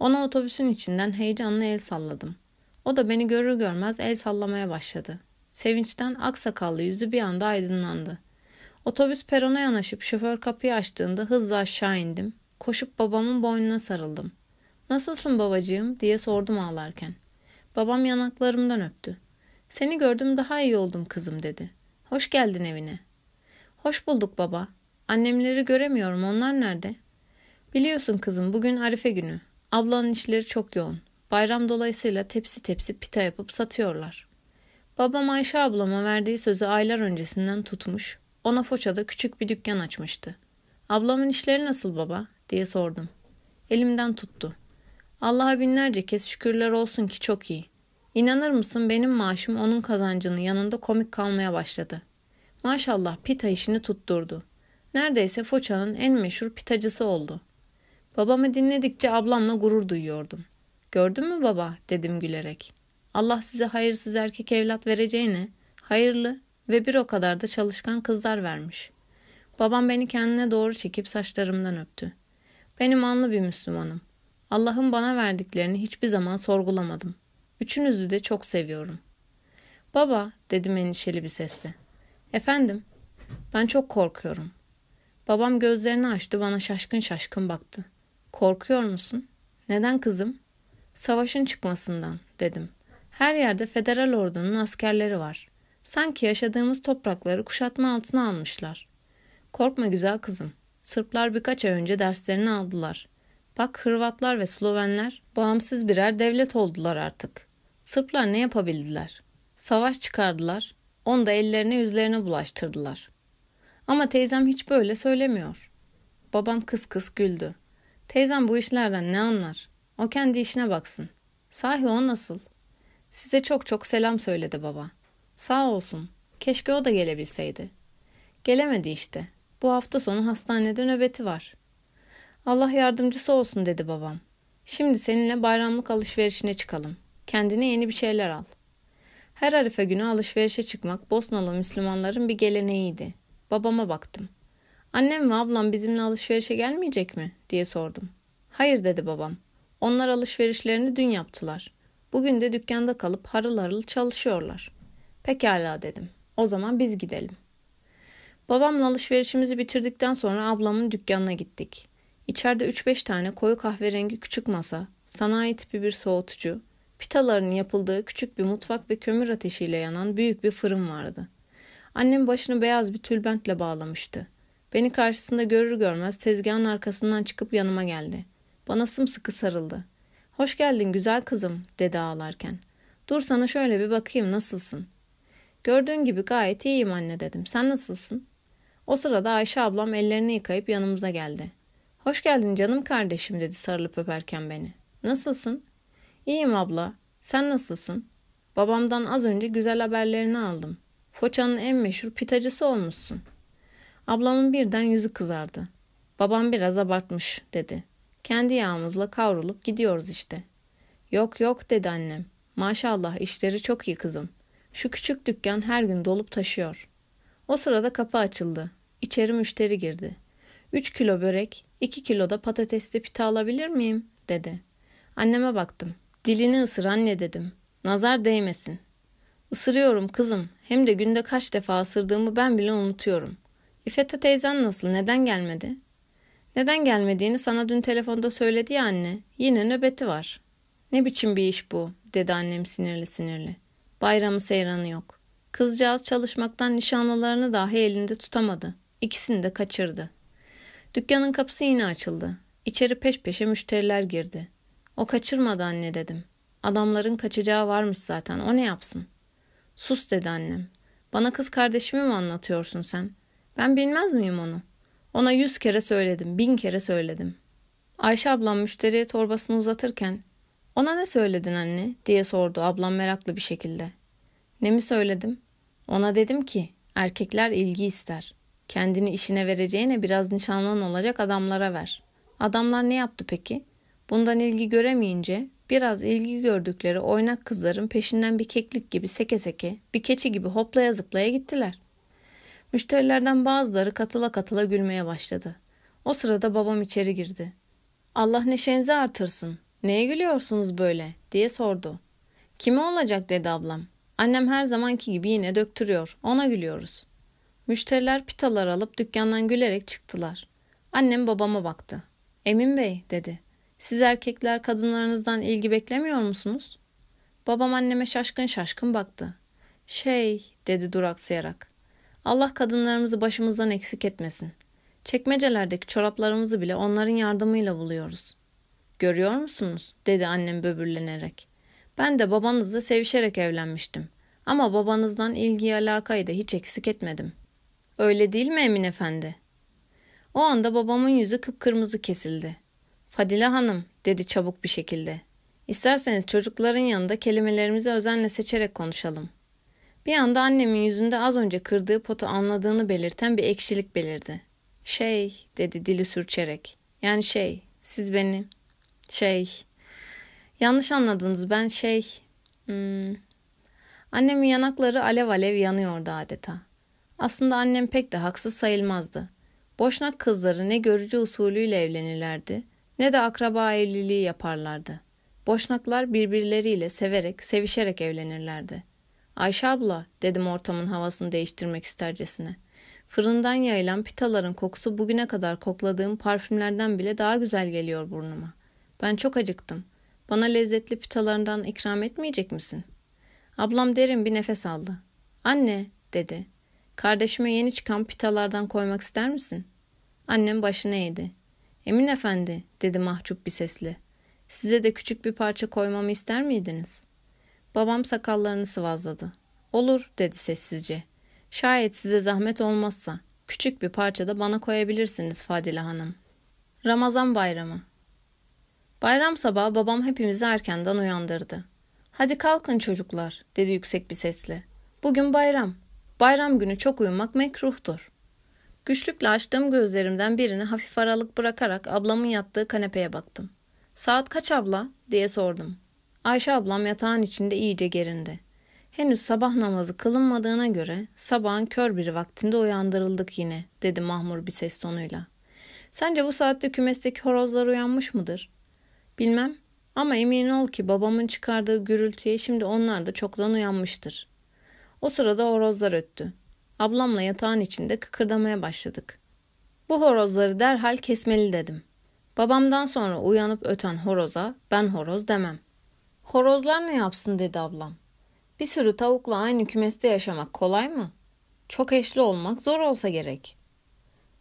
Ona otobüsün içinden heyecanla el salladım. O da beni görür görmez el sallamaya başladı. Sevinçten aksakallı yüzü bir anda aydınlandı. Otobüs perona yanaşıp şoför kapıyı açtığında hızla aşağı indim. Koşup babamın boynuna sarıldım. Nasılsın babacığım diye sordum ağlarken. Babam yanaklarımdan öptü. Seni gördüm daha iyi oldum kızım dedi. Hoş geldin evine. Hoş bulduk baba. Annemleri göremiyorum onlar nerede? Biliyorsun kızım bugün Arife günü. Ablanın işleri çok yoğun. Bayram dolayısıyla tepsi tepsi pita yapıp satıyorlar. Babam Ayşe ablama verdiği sözü aylar öncesinden tutmuş. Ona Foça'da küçük bir dükkan açmıştı. Ablamın işleri nasıl baba diye sordum. Elimden tuttu. Allah'a binlerce kez şükürler olsun ki çok iyi. İnanır mısın benim maaşım onun kazancının yanında komik kalmaya başladı. Maşallah pita işini tutturdu. Neredeyse Foça'nın en meşhur pitacısı oldu. Babamı dinledikçe ablamla gurur duyuyordum. Gördün mü baba dedim gülerek. Allah size hayırsız erkek evlat vereceğine hayırlı ve bir o kadar da çalışkan kızlar vermiş. Babam beni kendine doğru çekip saçlarımdan öptü. Benim anlı bir Müslümanım. Allah'ın bana verdiklerini hiçbir zaman sorgulamadım. Üçünüzü de çok seviyorum. Baba, dedim endişeli bir sesle. Efendim, ben çok korkuyorum. Babam gözlerini açtı bana şaşkın şaşkın baktı. Korkuyor musun? Neden kızım? Savaşın çıkmasından, dedim. Her yerde federal ordunun askerleri var. Sanki yaşadığımız toprakları kuşatma altına almışlar. Korkma güzel kızım. Sırplar birkaç ay önce derslerini aldılar. Bak Hırvatlar ve Slovenler bağımsız birer devlet oldular artık. Sırplar ne yapabildiler? Savaş çıkardılar. Onu da ellerine yüzlerine bulaştırdılar. Ama teyzem hiç böyle söylemiyor. Babam kıs kıs güldü. Teyzem bu işlerden ne anlar? O kendi işine baksın. Sahi o nasıl? Size çok çok selam söyledi baba. Sağ olsun. Keşke o da gelebilseydi. Gelemedi işte. Bu hafta sonu hastanede nöbeti var. Allah yardımcısı olsun dedi babam. Şimdi seninle bayramlık alışverişine çıkalım. Kendine yeni bir şeyler al. Her arife günü alışverişe çıkmak Bosnalı Müslümanların bir geleneğiydi. Babama baktım. Annem ve ablam bizimle alışverişe gelmeyecek mi? diye sordum. Hayır dedi babam. Onlar alışverişlerini dün yaptılar. Bugün de dükkanda kalıp harıl harıl çalışıyorlar. Pekala dedim. O zaman biz gidelim. Babamla alışverişimizi bitirdikten sonra ablamın dükkanına gittik. İçeride 3-5 tane koyu kahverengi küçük masa, sanayi tipi bir soğutucu, pitaların yapıldığı küçük bir mutfak ve kömür ateşiyle yanan büyük bir fırın vardı. Annem başını beyaz bir tülbentle bağlamıştı. Beni karşısında görür görmez tezgahın arkasından çıkıp yanıma geldi. Bana sımsıkı sarıldı. Hoş geldin güzel kızım dedi ağlarken. Dur sana şöyle bir bakayım nasılsın? Gördüğün gibi gayet iyiyim anne dedim. Sen nasılsın? O sırada Ayşe ablam ellerini yıkayıp yanımıza geldi. Hoş geldin canım kardeşim dedi sarılıp öperken beni. Nasılsın? İyiyim abla. Sen nasılsın? Babamdan az önce güzel haberlerini aldım. Foça'nın en meşhur pitacısı olmuşsun. Ablamın birden yüzü kızardı. Babam biraz abartmış dedi. Kendi yağımızla kavrulup gidiyoruz işte. Yok yok dedi annem. Maşallah işleri çok iyi kızım. Şu küçük dükkan her gün dolup taşıyor. O sırada kapı açıldı. İçeri müşteri girdi. Üç kilo börek, iki kilo da patatesli pita alabilir miyim? dedi. Anneme baktım. Dilini ısır anne dedim. Nazar değmesin. Isırıyorum kızım. Hem de günde kaç defa ısırdığımı ben bile unutuyorum. İfeta teyzen nasıl? Neden gelmedi? Neden gelmediğini sana dün telefonda söyledi ya anne. Yine nöbeti var. Ne biçim bir iş bu? dedi annem sinirli sinirli. Bayramı seyranı yok. Kızcağız çalışmaktan nişanlılarını dahi elinde tutamadı. İkisini de kaçırdı. Dükkanın kapısı yine açıldı. İçeri peş peşe müşteriler girdi. O kaçırmadı anne dedim. Adamların kaçacağı varmış zaten. O ne yapsın? Sus dedi annem. Bana kız kardeşimi mi anlatıyorsun sen? Ben bilmez miyim onu? Ona yüz kere söyledim, bin kere söyledim. Ayşe ablam müşteriye torbasını uzatırken ona ne söyledin anne diye sordu ablam meraklı bir şekilde. Ne mi söyledim? Ona dedim ki erkekler ilgi ister. Kendini işine vereceğine biraz nişanlan olacak adamlara ver. Adamlar ne yaptı peki? Bundan ilgi göremeyince biraz ilgi gördükleri oynak kızların peşinden bir keklik gibi seke seke, bir keçi gibi hoplaya zıplaya gittiler. Müşterilerden bazıları katıla katıla gülmeye başladı. O sırada babam içeri girdi. Allah neşenizi artırsın. Neye gülüyorsunuz böyle? diye sordu. Kime olacak dedi ablam. Annem her zamanki gibi yine döktürüyor. Ona gülüyoruz. Müşteriler pitalar alıp dükkandan gülerek çıktılar. Annem babama baktı. Emin Bey dedi. Siz erkekler kadınlarınızdan ilgi beklemiyor musunuz? Babam anneme şaşkın şaşkın baktı. Şey dedi duraksayarak. Allah kadınlarımızı başımızdan eksik etmesin. Çekmecelerdeki çoraplarımızı bile onların yardımıyla buluyoruz. Görüyor musunuz? dedi annem böbürlenerek. Ben de babanızla sevişerek evlenmiştim. Ama babanızdan ilgi alakayı da hiç eksik etmedim. Öyle değil mi Emin Efendi? O anda babamın yüzü kıpkırmızı kesildi. Fadile Hanım dedi çabuk bir şekilde. İsterseniz çocukların yanında kelimelerimizi özenle seçerek konuşalım. Bir anda annemin yüzünde az önce kırdığı potu anladığını belirten bir ekşilik belirdi. Şey dedi dili sürçerek. Yani şey siz beni şey yanlış anladınız ben şey hmm. annemin yanakları alev alev yanıyordu adeta. Aslında annem pek de haksız sayılmazdı. Boşnak kızları ne görücü usulüyle evlenirlerdi ne de akraba evliliği yaparlardı. Boşnaklar birbirleriyle severek, sevişerek evlenirlerdi. Ayşe abla dedim ortamın havasını değiştirmek istercesine. Fırından yayılan pitaların kokusu bugüne kadar kokladığım parfümlerden bile daha güzel geliyor burnuma. Ben çok acıktım. Bana lezzetli pitalarından ikram etmeyecek misin? Ablam derin bir nefes aldı. Anne dedi. Kardeşime yeni çıkan pitalardan koymak ister misin? Annem başını eğdi. Emin efendi dedi mahcup bir sesle. Size de küçük bir parça koymamı ister miydiniz? Babam sakallarını sıvazladı. Olur dedi sessizce. Şayet size zahmet olmazsa küçük bir parça da bana koyabilirsiniz Fadile Hanım. Ramazan bayramı. Bayram sabahı babam hepimizi erkenden uyandırdı. Hadi kalkın çocuklar dedi yüksek bir sesle. Bugün bayram. Bayram günü çok uyumak mekruhtur. Güçlükle açtığım gözlerimden birini hafif aralık bırakarak ablamın yattığı kanepeye baktım. Saat kaç abla diye sordum. Ayşe ablam yatağın içinde iyice gerindi. Henüz sabah namazı kılınmadığına göre sabahın kör bir vaktinde uyandırıldık yine dedi mahmur bir ses tonuyla. Sence bu saatte kümesteki horozlar uyanmış mıdır? Bilmem ama emin ol ki babamın çıkardığı gürültüye şimdi onlar da çoktan uyanmıştır. O sırada horozlar öttü. Ablamla yatağın içinde kıkırdamaya başladık. Bu horozları derhal kesmeli dedim. Babamdan sonra uyanıp öten horoza ben horoz demem. Horozlar ne yapsın dedi ablam. Bir sürü tavukla aynı kümeste yaşamak kolay mı? Çok eşli olmak zor olsa gerek.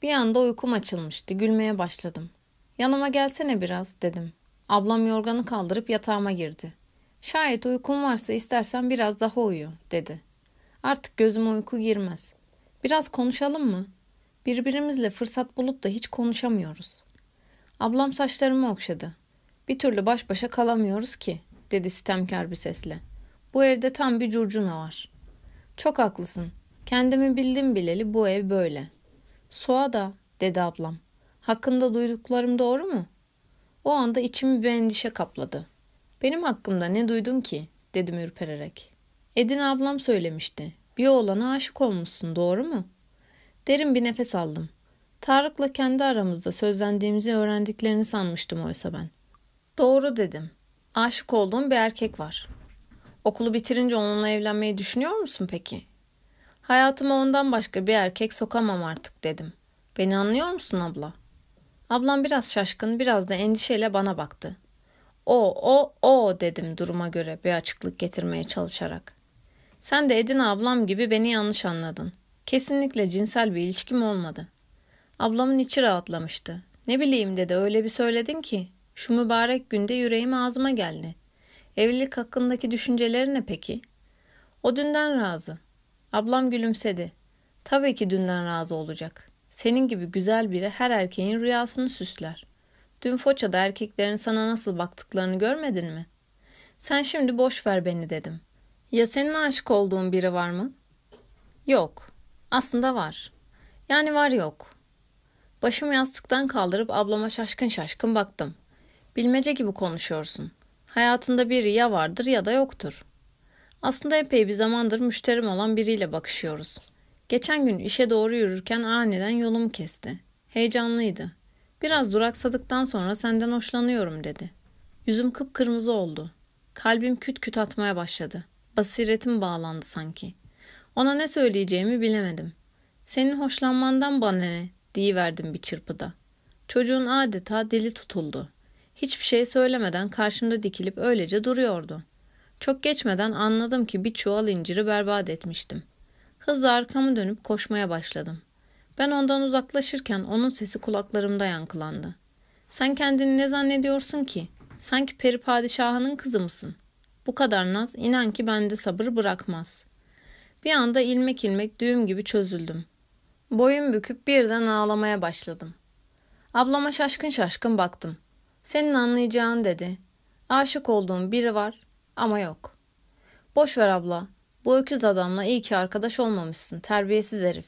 Bir anda uykum açılmıştı. Gülmeye başladım. Yanıma gelsene biraz dedim. Ablam yorganı kaldırıp yatağıma girdi. Şayet uykun varsa istersen biraz daha uyu dedi. Artık gözüme uyku girmez. Biraz konuşalım mı? Birbirimizle fırsat bulup da hiç konuşamıyoruz. Ablam saçlarımı okşadı. Bir türlü baş başa kalamıyoruz ki dedi sitemkar bir sesle. Bu evde tam bir curcuna var. Çok haklısın. Kendimi bildim bileli bu ev böyle. Soğa da dedi ablam. Hakkında duyduklarım doğru mu? O anda içimi bir endişe kapladı. Benim hakkımda ne duydun ki? dedim ürpererek. Edin ablam söylemişti. Bir oğlana aşık olmuşsun doğru mu? Derin bir nefes aldım. Tarık'la kendi aramızda sözlendiğimizi öğrendiklerini sanmıştım oysa ben. Doğru dedim. Aşık olduğum bir erkek var. Okulu bitirince onunla evlenmeyi düşünüyor musun peki? Hayatıma ondan başka bir erkek sokamam artık dedim. Beni anlıyor musun abla? Ablam biraz şaşkın, biraz da endişeyle bana baktı. O, o, o dedim duruma göre bir açıklık getirmeye çalışarak. Sen de Edin ablam gibi beni yanlış anladın. Kesinlikle cinsel bir ilişkim olmadı. Ablamın içi rahatlamıştı. Ne bileyim dedi öyle bir söyledin ki. Şu mübarek günde yüreğim ağzıma geldi. Evlilik hakkındaki düşünceleri ne peki? O dünden razı. Ablam gülümsedi. Tabii ki dünden razı olacak. Senin gibi güzel biri her erkeğin rüyasını süsler. Dün Foça'da erkeklerin sana nasıl baktıklarını görmedin mi? Sen şimdi boş ver beni dedim. Ya senin aşık olduğun biri var mı? Yok. Aslında var. Yani var yok. Başımı yastıktan kaldırıp ablama şaşkın şaşkın baktım. Bilmece gibi konuşuyorsun. Hayatında biri ya vardır ya da yoktur. Aslında epey bir zamandır müşterim olan biriyle bakışıyoruz. Geçen gün işe doğru yürürken aniden yolumu kesti. Heyecanlıydı. Biraz duraksadıktan sonra senden hoşlanıyorum dedi. Yüzüm kıpkırmızı oldu. Kalbim küt küt atmaya başladı. Basiretim bağlandı sanki. Ona ne söyleyeceğimi bilemedim. Senin hoşlanmandan bana ne diyiverdim bir çırpıda. Çocuğun adeta dili tutuldu. Hiçbir şey söylemeden karşımda dikilip öylece duruyordu. Çok geçmeden anladım ki bir çuval inciri berbat etmiştim. Hızla arkamı dönüp koşmaya başladım. Ben ondan uzaklaşırken onun sesi kulaklarımda yankılandı. Sen kendini ne zannediyorsun ki? Sanki peri padişahının kızı mısın? Bu kadar naz inan ki bende sabır bırakmaz. Bir anda ilmek ilmek düğüm gibi çözüldüm. Boyun büküp birden ağlamaya başladım. Ablama şaşkın şaşkın baktım. Senin anlayacağın dedi. Aşık olduğum biri var ama yok. Boş ver abla. Bu öküz adamla iyi ki arkadaş olmamışsın. Terbiyesiz herif.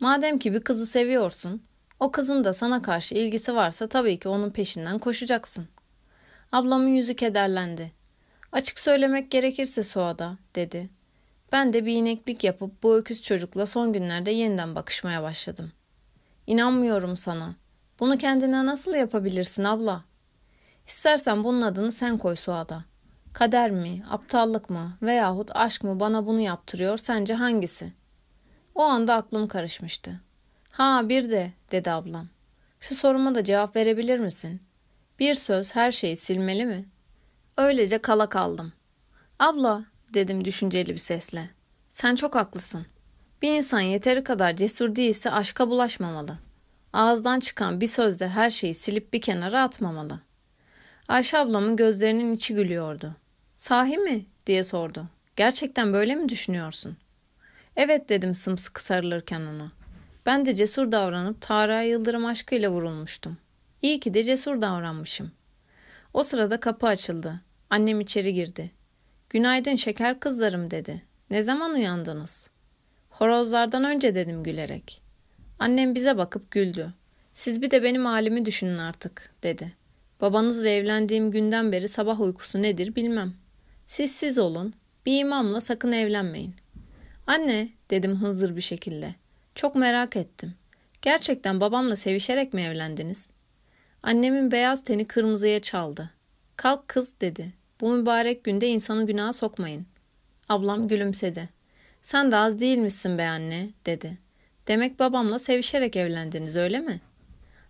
Madem ki bir kızı seviyorsun, o kızın da sana karşı ilgisi varsa tabii ki onun peşinden koşacaksın. Ablamın yüzü kederlendi. Açık söylemek gerekirse Suada, dedi. Ben de bir ineklik yapıp bu öküz çocukla son günlerde yeniden bakışmaya başladım. İnanmıyorum sana. Bunu kendine nasıl yapabilirsin abla? İstersen bunun adını sen koy Suada. Kader mi, aptallık mı veyahut aşk mı bana bunu yaptırıyor sence hangisi? O anda aklım karışmıştı. Ha bir de dedi ablam. Şu soruma da cevap verebilir misin? Bir söz her şeyi silmeli mi? Öylece kala kaldım. Abla dedim düşünceli bir sesle. Sen çok haklısın. Bir insan yeteri kadar cesur değilse aşka bulaşmamalı. Ağızdan çıkan bir sözde her şeyi silip bir kenara atmamalı. Ayşe ablamın gözlerinin içi gülüyordu. Sahi mi? diye sordu. Gerçekten böyle mi düşünüyorsun? Evet dedim sımsıkı sarılırken ona. Ben de cesur davranıp Tarık'a Yıldırım aşkıyla vurulmuştum. İyi ki de cesur davranmışım. O sırada kapı açıldı. Annem içeri girdi. Günaydın şeker kızlarım dedi. Ne zaman uyandınız? Horozlardan önce dedim gülerek. Annem bize bakıp güldü. Siz bir de benim halimi düşünün artık dedi. Babanızla evlendiğim günden beri sabah uykusu nedir bilmem. Siz siz olun. Bir imamla sakın evlenmeyin. Anne dedim hızır bir şekilde. Çok merak ettim. Gerçekten babamla sevişerek mi evlendiniz? Annemin beyaz teni kırmızıya çaldı. Kalk kız dedi. Bu mübarek günde insanı günaha sokmayın. Ablam gülümsedi. Sen de az değil be anne dedi. Demek babamla sevişerek evlendiniz öyle mi?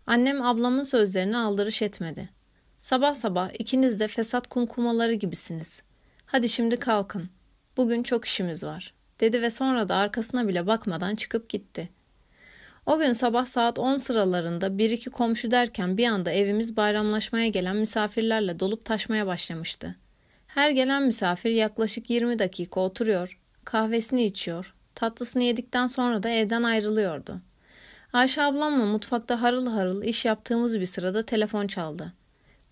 Annem ablamın sözlerini aldırış etmedi. Sabah sabah ikiniz de fesat kumkumaları gibisiniz. Hadi şimdi kalkın. Bugün çok işimiz var, dedi ve sonra da arkasına bile bakmadan çıkıp gitti. O gün sabah saat 10 sıralarında bir iki komşu derken bir anda evimiz bayramlaşmaya gelen misafirlerle dolup taşmaya başlamıştı. Her gelen misafir yaklaşık 20 dakika oturuyor, kahvesini içiyor, tatlısını yedikten sonra da evden ayrılıyordu. Ayşe ablamla mutfakta harıl harıl iş yaptığımız bir sırada telefon çaldı.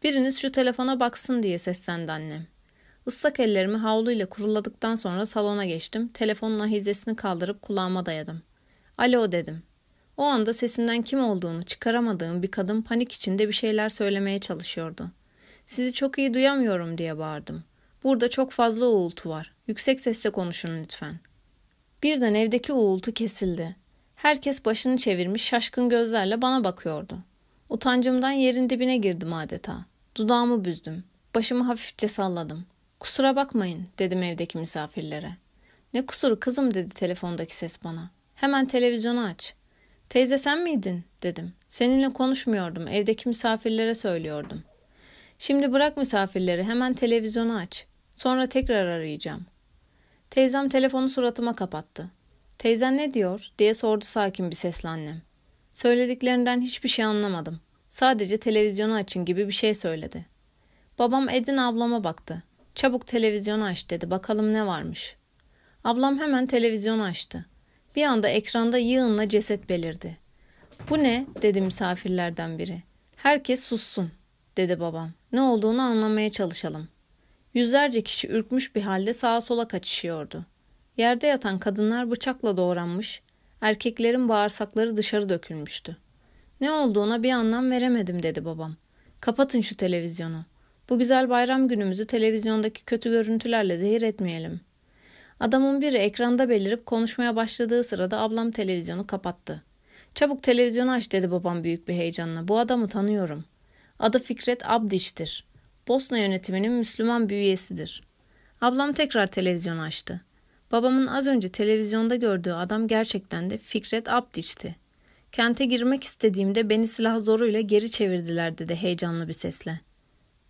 Biriniz şu telefona baksın diye seslendi annem. Islak ellerimi havluyla kuruladıktan sonra salona geçtim. Telefonun ahizesini kaldırıp kulağıma dayadım. Alo dedim. O anda sesinden kim olduğunu çıkaramadığım bir kadın panik içinde bir şeyler söylemeye çalışıyordu. Sizi çok iyi duyamıyorum diye bağırdım. Burada çok fazla uğultu var. Yüksek sesle konuşun lütfen. Birden evdeki uğultu kesildi. Herkes başını çevirmiş şaşkın gözlerle bana bakıyordu. Utancımdan yerin dibine girdim adeta. Dudağımı büzdüm. Başımı hafifçe salladım. Kusura bakmayın dedim evdeki misafirlere. Ne kusuru kızım dedi telefondaki ses bana. Hemen televizyonu aç. Teyze sen miydin dedim. Seninle konuşmuyordum evdeki misafirlere söylüyordum. Şimdi bırak misafirleri hemen televizyonu aç. Sonra tekrar arayacağım. Teyzem telefonu suratıma kapattı. Teyzen ne diyor diye sordu sakin bir sesle annem. Söylediklerinden hiçbir şey anlamadım. Sadece televizyonu açın gibi bir şey söyledi. Babam Edin ablama baktı. Çabuk televizyonu aç dedi. Bakalım ne varmış. Ablam hemen televizyonu açtı. Bir anda ekranda yığınla ceset belirdi. Bu ne? dedi misafirlerden biri. Herkes sussun dedi babam. Ne olduğunu anlamaya çalışalım. Yüzlerce kişi ürkmüş bir halde sağa sola kaçışıyordu. Yerde yatan kadınlar bıçakla doğranmış, erkeklerin bağırsakları dışarı dökülmüştü. Ne olduğuna bir anlam veremedim dedi babam. Kapatın şu televizyonu. Bu güzel bayram günümüzü televizyondaki kötü görüntülerle zehir etmeyelim. Adamın biri ekranda belirip konuşmaya başladığı sırada ablam televizyonu kapattı. Çabuk televizyonu aç dedi babam büyük bir heyecanla. Bu adamı tanıyorum. Adı Fikret Abdiş'tir. Bosna yönetiminin Müslüman bir üyesidir. Ablam tekrar televizyonu açtı. Babamın az önce televizyonda gördüğü adam gerçekten de Fikret Abdiç'ti. Kente girmek istediğimde beni silah zoruyla geri çevirdiler dedi heyecanlı bir sesle.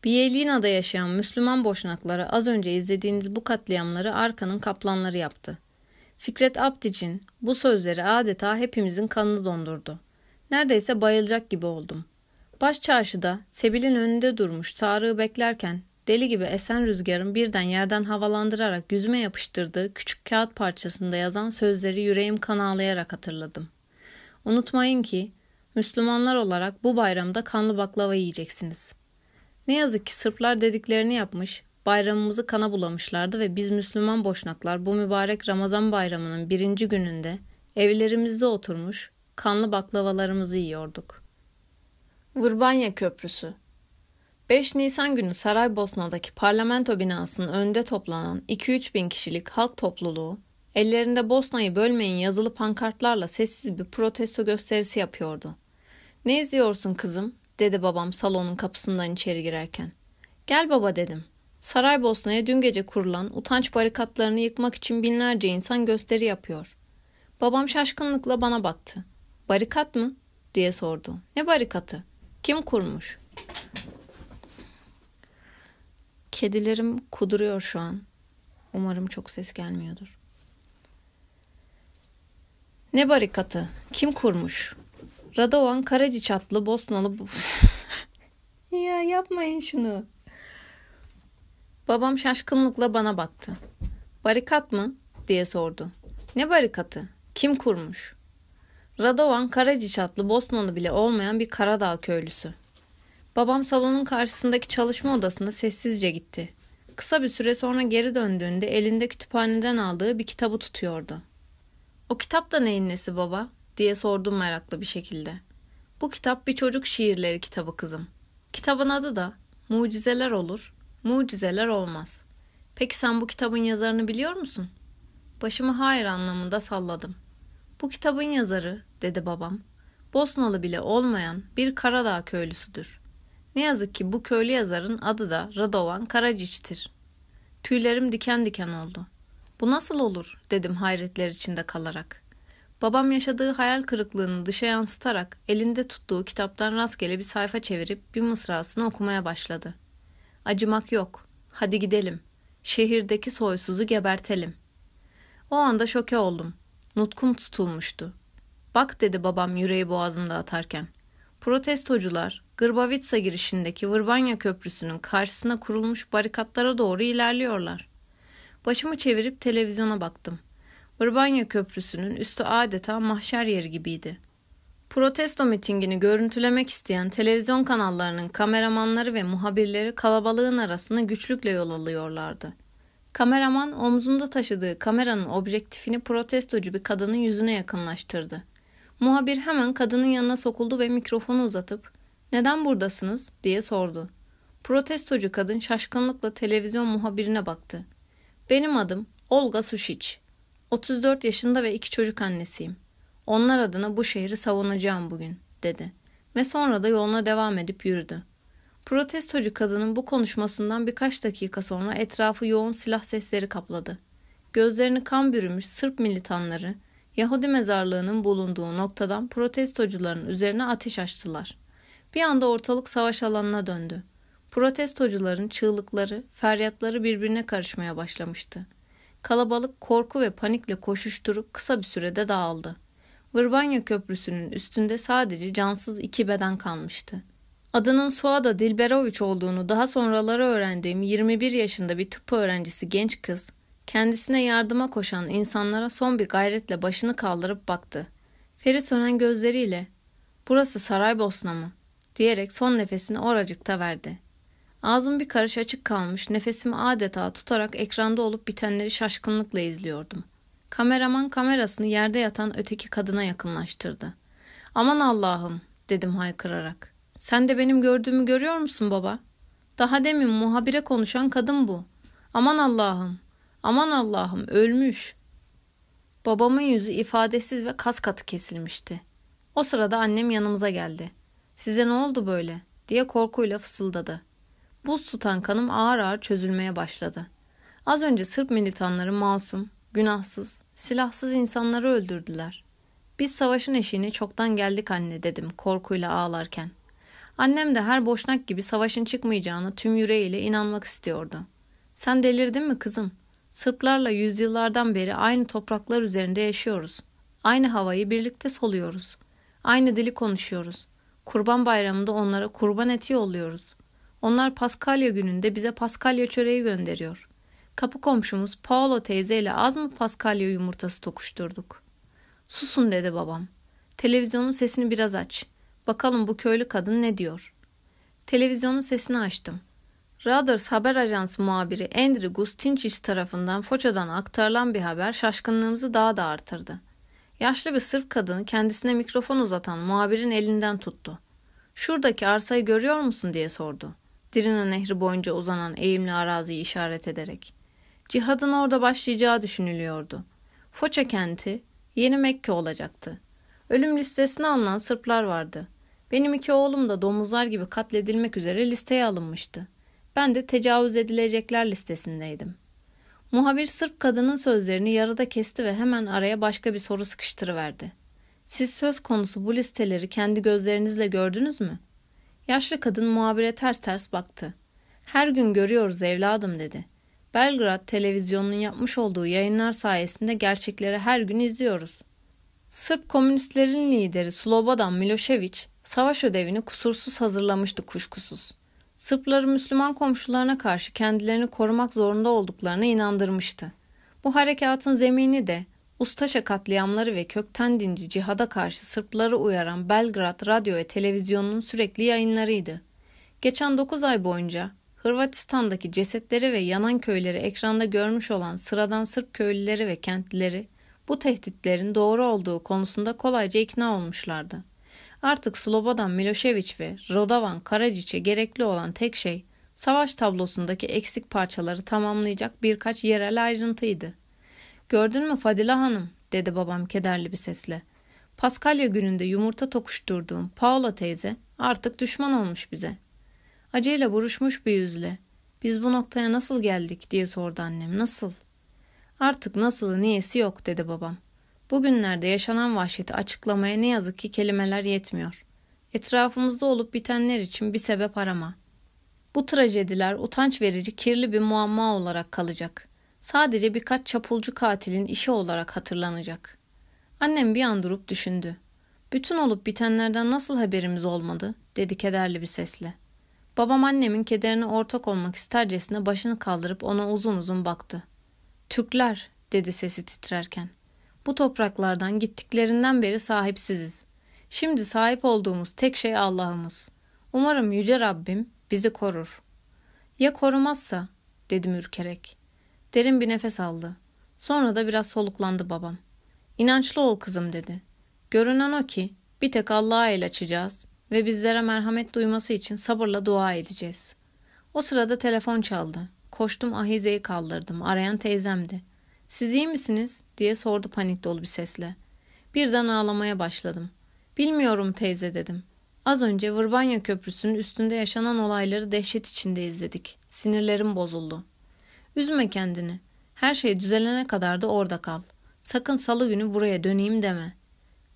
Biyelina'da yaşayan Müslüman boşnakları az önce izlediğiniz bu katliamları arkanın kaplanları yaptı. Fikret Abdiç'in bu sözleri adeta hepimizin kanını dondurdu. Neredeyse bayılacak gibi oldum. Baş çarşıda Sebil'in önünde durmuş Tarık'ı beklerken deli gibi esen rüzgarın birden yerden havalandırarak yüzüme yapıştırdığı küçük kağıt parçasında yazan sözleri yüreğim kan ağlayarak hatırladım. Unutmayın ki Müslümanlar olarak bu bayramda kanlı baklava yiyeceksiniz. Ne yazık ki Sırplar dediklerini yapmış, bayramımızı kana bulamışlardı ve biz Müslüman boşnaklar bu mübarek Ramazan bayramının birinci gününde evlerimizde oturmuş kanlı baklavalarımızı yiyorduk. Vırbanya Köprüsü 5 Nisan günü Saraybosna'daki parlamento binasının önünde toplanan 2-3 bin kişilik halk topluluğu ellerinde Bosna'yı bölmeyin yazılı pankartlarla sessiz bir protesto gösterisi yapıyordu. Ne izliyorsun kızım? dedi babam salonun kapısından içeri girerken. Gel baba dedim. Saraybosna'ya dün gece kurulan utanç barikatlarını yıkmak için binlerce insan gösteri yapıyor. Babam şaşkınlıkla bana baktı. Barikat mı? diye sordu. Ne barikatı? Kim kurmuş? Kedilerim kuduruyor şu an. Umarım çok ses gelmiyordur. Ne barikatı? Kim kurmuş? Radovan Karaciç adlı Bosnalı... ya yapmayın şunu. Babam şaşkınlıkla bana baktı. Barikat mı? diye sordu. Ne barikatı? Kim kurmuş? Radovan Karaciç adlı Bosnalı bile olmayan bir Karadağ köylüsü. Babam salonun karşısındaki çalışma odasında sessizce gitti. Kısa bir süre sonra geri döndüğünde elinde kütüphaneden aldığı bir kitabı tutuyordu. O kitap da neyin nesi baba? diye sordum meraklı bir şekilde. Bu kitap bir çocuk şiirleri kitabı kızım. Kitabın adı da Mucizeler olur, mucizeler olmaz. Peki sen bu kitabın yazarını biliyor musun? Başımı hayır anlamında salladım. Bu kitabın yazarı, dedi babam, Bosnalı bile olmayan bir Karadağ köylüsüdür. Ne yazık ki bu köylü yazarın adı da Radovan Karaciç'tir. Tüylerim diken diken oldu. Bu nasıl olur dedim hayretler içinde kalarak. Babam yaşadığı hayal kırıklığını dışa yansıtarak elinde tuttuğu kitaptan rastgele bir sayfa çevirip bir mısrasını okumaya başladı. Acımak yok. Hadi gidelim. Şehirdeki soysuzu gebertelim. O anda şoke oldum. Nutkum tutulmuştu. Bak dedi babam yüreği boğazında atarken. Protestocular Gırbavitsa girişindeki Vırbanya Köprüsü'nün karşısına kurulmuş barikatlara doğru ilerliyorlar. Başımı çevirip televizyona baktım. Vırbanya Köprüsü'nün üstü adeta mahşer yeri gibiydi. Protesto mitingini görüntülemek isteyen televizyon kanallarının kameramanları ve muhabirleri kalabalığın arasında güçlükle yol alıyorlardı. Kameraman omzunda taşıdığı kameranın objektifini protestocu bir kadının yüzüne yakınlaştırdı. Muhabir hemen kadının yanına sokuldu ve mikrofonu uzatıp "Neden buradasınız?" diye sordu. Protestocu kadın şaşkınlıkla televizyon muhabirine baktı. "Benim adım Olga Sušić. 34 yaşında ve iki çocuk annesiyim. Onlar adına bu şehri savunacağım bugün, dedi. Ve sonra da yoluna devam edip yürüdü. Protestocu kadının bu konuşmasından birkaç dakika sonra etrafı yoğun silah sesleri kapladı. Gözlerini kan bürümüş Sırp militanları, Yahudi mezarlığının bulunduğu noktadan protestocuların üzerine ateş açtılar. Bir anda ortalık savaş alanına döndü. Protestocuların çığlıkları, feryatları birbirine karışmaya başlamıştı. Kalabalık korku ve panikle koşuşturup kısa bir sürede dağıldı. Vırbanya Köprüsü'nün üstünde sadece cansız iki beden kalmıştı. Adının Suada Dilberoviç olduğunu daha sonraları öğrendiğim 21 yaşında bir tıp öğrencisi genç kız, kendisine yardıma koşan insanlara son bir gayretle başını kaldırıp baktı. Feri sönen gözleriyle, ''Burası Saraybosna mı?'' diyerek son nefesini oracıkta verdi. Ağzım bir karış açık kalmış, nefesimi adeta tutarak ekranda olup bitenleri şaşkınlıkla izliyordum. Kameraman kamerasını yerde yatan öteki kadına yakınlaştırdı. Aman Allah'ım dedim haykırarak. Sen de benim gördüğümü görüyor musun baba? Daha demin muhabire konuşan kadın bu. Aman Allah'ım, aman Allah'ım ölmüş. Babamın yüzü ifadesiz ve kas katı kesilmişti. O sırada annem yanımıza geldi. Size ne oldu böyle? diye korkuyla fısıldadı. Buz tutan kanım ağır ağır çözülmeye başladı. Az önce Sırp militanları masum, günahsız, silahsız insanları öldürdüler. Biz savaşın eşiğine çoktan geldik anne dedim korkuyla ağlarken. Annem de her boşnak gibi savaşın çıkmayacağını tüm yüreğiyle inanmak istiyordu. Sen delirdin mi kızım? Sırplarla yüzyıllardan beri aynı topraklar üzerinde yaşıyoruz. Aynı havayı birlikte soluyoruz. Aynı dili konuşuyoruz. Kurban bayramında onlara kurban eti yolluyoruz. Onlar Paskalya gününde bize Paskalya çöreği gönderiyor. Kapı komşumuz Paolo teyzeyle az mı Paskalya yumurtası tokuşturduk. Susun dedi babam. Televizyonun sesini biraz aç. Bakalım bu köylü kadın ne diyor. Televizyonun sesini açtım. Reuters haber ajansı muhabiri Andrew Gustinčić tarafından Foça'dan aktarılan bir haber şaşkınlığımızı daha da artırdı. Yaşlı bir Sırp kadını kendisine mikrofon uzatan muhabirin elinden tuttu. Şuradaki arsayı görüyor musun diye sordu. Dirina Nehri boyunca uzanan eğimli araziyi işaret ederek. Cihadın orada başlayacağı düşünülüyordu. Foça kenti yeni Mekke olacaktı. Ölüm listesine alınan Sırplar vardı. Benim iki oğlum da domuzlar gibi katledilmek üzere listeye alınmıştı. Ben de tecavüz edilecekler listesindeydim. Muhabir Sırp kadının sözlerini yarıda kesti ve hemen araya başka bir soru sıkıştırıverdi. Siz söz konusu bu listeleri kendi gözlerinizle gördünüz mü? Yaşlı kadın muhabire ters ters baktı. Her gün görüyoruz evladım dedi. Belgrad televizyonunun yapmış olduğu yayınlar sayesinde gerçekleri her gün izliyoruz. Sırp komünistlerin lideri Slobodan Milošević savaş ödevini kusursuz hazırlamıştı kuşkusuz. Sırpları Müslüman komşularına karşı kendilerini korumak zorunda olduklarına inandırmıştı. Bu harekatın zemini de Ustaşa katliamları ve kökten dinci cihada karşı Sırpları uyaran Belgrad radyo ve televizyonunun sürekli yayınlarıydı. Geçen 9 ay boyunca Hırvatistan'daki cesetleri ve yanan köyleri ekranda görmüş olan sıradan Sırp köylüleri ve kentlileri bu tehditlerin doğru olduğu konusunda kolayca ikna olmuşlardı. Artık Slobodan Milošević ve Rodovan Karadziç'e gerekli olan tek şey savaş tablosundaki eksik parçaları tamamlayacak birkaç yerel ayrıntıydı. Gördün mü Fadila Hanım dedi babam kederli bir sesle. Paskalya gününde yumurta tokuşturduğum Paula teyze artık düşman olmuş bize. Acıyla buruşmuş bir yüzle. Biz bu noktaya nasıl geldik diye sordu annem. Nasıl? Artık nasılı niyesi yok dedi babam. Bugünlerde yaşanan vahşeti açıklamaya ne yazık ki kelimeler yetmiyor. Etrafımızda olup bitenler için bir sebep arama. Bu trajediler utanç verici kirli bir muamma olarak kalacak. Sadece birkaç çapulcu katilin işi olarak hatırlanacak. Annem bir an durup düşündü. Bütün olup bitenlerden nasıl haberimiz olmadı? dedi kederli bir sesle. Babam annemin kederine ortak olmak istercesine başını kaldırıp ona uzun uzun baktı. Türkler, dedi sesi titrerken. Bu topraklardan gittiklerinden beri sahipsiziz. Şimdi sahip olduğumuz tek şey Allah'ımız. Umarım Yüce Rabbim bizi korur. Ya korumazsa, dedim ürkerek. Derin bir nefes aldı. Sonra da biraz soluklandı babam. İnançlı ol kızım dedi. Görünen o ki bir tek Allah'a el açacağız ve bizlere merhamet duyması için sabırla dua edeceğiz. O sırada telefon çaldı. Koştum ahizeyi kaldırdım. Arayan teyzemdi. Siz iyi misiniz? diye sordu panik dolu bir sesle. Birden ağlamaya başladım. Bilmiyorum teyze dedim. Az önce Vırbanya Köprüsü'nün üstünde yaşanan olayları dehşet içinde izledik. Sinirlerim bozuldu. Üzme kendini. Her şey düzelene kadar da orada kal. Sakın salı günü buraya döneyim deme.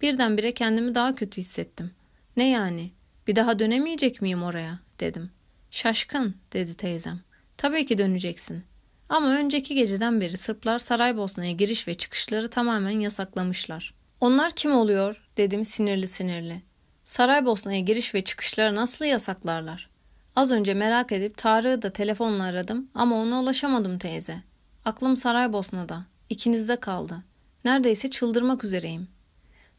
Birdenbire kendimi daha kötü hissettim. Ne yani? Bir daha dönemeyecek miyim oraya? dedim. Şaşkın dedi teyzem. Tabii ki döneceksin. Ama önceki geceden beri Sırplar Saraybosna'ya giriş ve çıkışları tamamen yasaklamışlar. Onlar kim oluyor? dedim sinirli sinirli. Saraybosna'ya giriş ve çıkışları nasıl yasaklarlar? Az önce merak edip Tarık'ı da telefonla aradım ama ona ulaşamadım teyze. Aklım Saraybosna'da. İkinizde kaldı. Neredeyse çıldırmak üzereyim.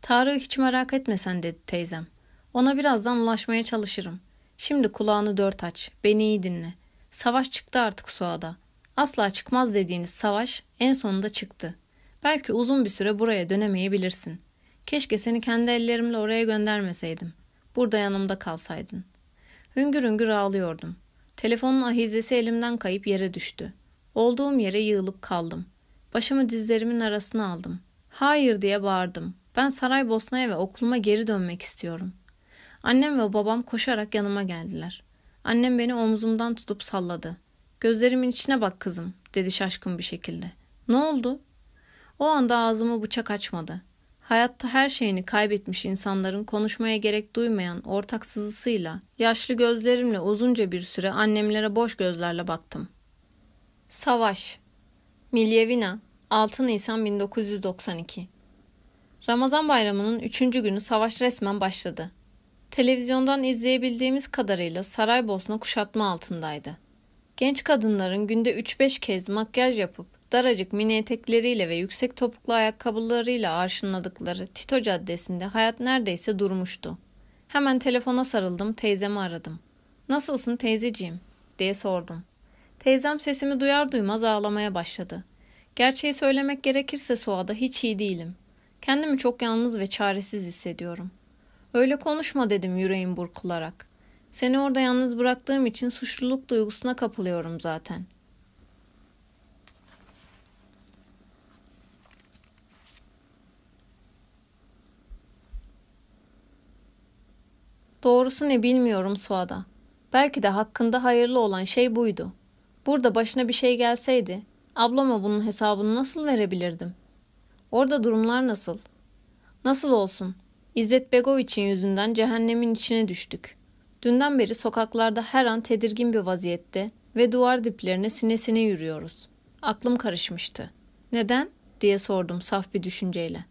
Tarık'ı hiç merak etmesen dedi teyzem. Ona birazdan ulaşmaya çalışırım. Şimdi kulağını dört aç. Beni iyi dinle. Savaş çıktı artık Suada. Asla çıkmaz dediğiniz savaş en sonunda çıktı. Belki uzun bir süre buraya dönemeyebilirsin. Keşke seni kendi ellerimle oraya göndermeseydim. Burada yanımda kalsaydın. Hüngür hüngür ağlıyordum. Telefonun ahizesi elimden kayıp yere düştü. Olduğum yere yığılıp kaldım. Başımı dizlerimin arasına aldım. Hayır diye bağırdım. Ben Saraybosna'ya ve okuluma geri dönmek istiyorum. Annem ve babam koşarak yanıma geldiler. Annem beni omzumdan tutup salladı. Gözlerimin içine bak kızım, dedi şaşkın bir şekilde. Ne oldu? O anda ağzımı bıçak açmadı. Hayatta her şeyini kaybetmiş insanların konuşmaya gerek duymayan ortak sızısıyla, yaşlı gözlerimle uzunca bir süre annemlere boş gözlerle baktım. Savaş Milyevina 6 Nisan 1992 Ramazan bayramının üçüncü günü savaş resmen başladı. Televizyondan izleyebildiğimiz kadarıyla Saraybosna kuşatma altındaydı. Genç kadınların günde 3-5 kez makyaj yapıp daracık mini etekleriyle ve yüksek topuklu ayakkabılarıyla arşınladıkları Tito Caddesi'nde hayat neredeyse durmuştu. Hemen telefona sarıldım, teyzemi aradım. Nasılsın teyzeciğim? diye sordum. Teyzem sesimi duyar duymaz ağlamaya başladı. Gerçeği söylemek gerekirse Suada hiç iyi değilim. Kendimi çok yalnız ve çaresiz hissediyorum. Öyle konuşma dedim yüreğim burkularak. Seni orada yalnız bıraktığım için suçluluk duygusuna kapılıyorum zaten. Doğrusu ne bilmiyorum Suada. Belki de hakkında hayırlı olan şey buydu. Burada başına bir şey gelseydi, ablama bunun hesabını nasıl verebilirdim? Orada durumlar nasıl? Nasıl olsun? İzzet Begoviç'in yüzünden cehennemin içine düştük. Dünden beri sokaklarda her an tedirgin bir vaziyette ve duvar diplerine sinesine yürüyoruz. Aklım karışmıştı. Neden? diye sordum saf bir düşünceyle.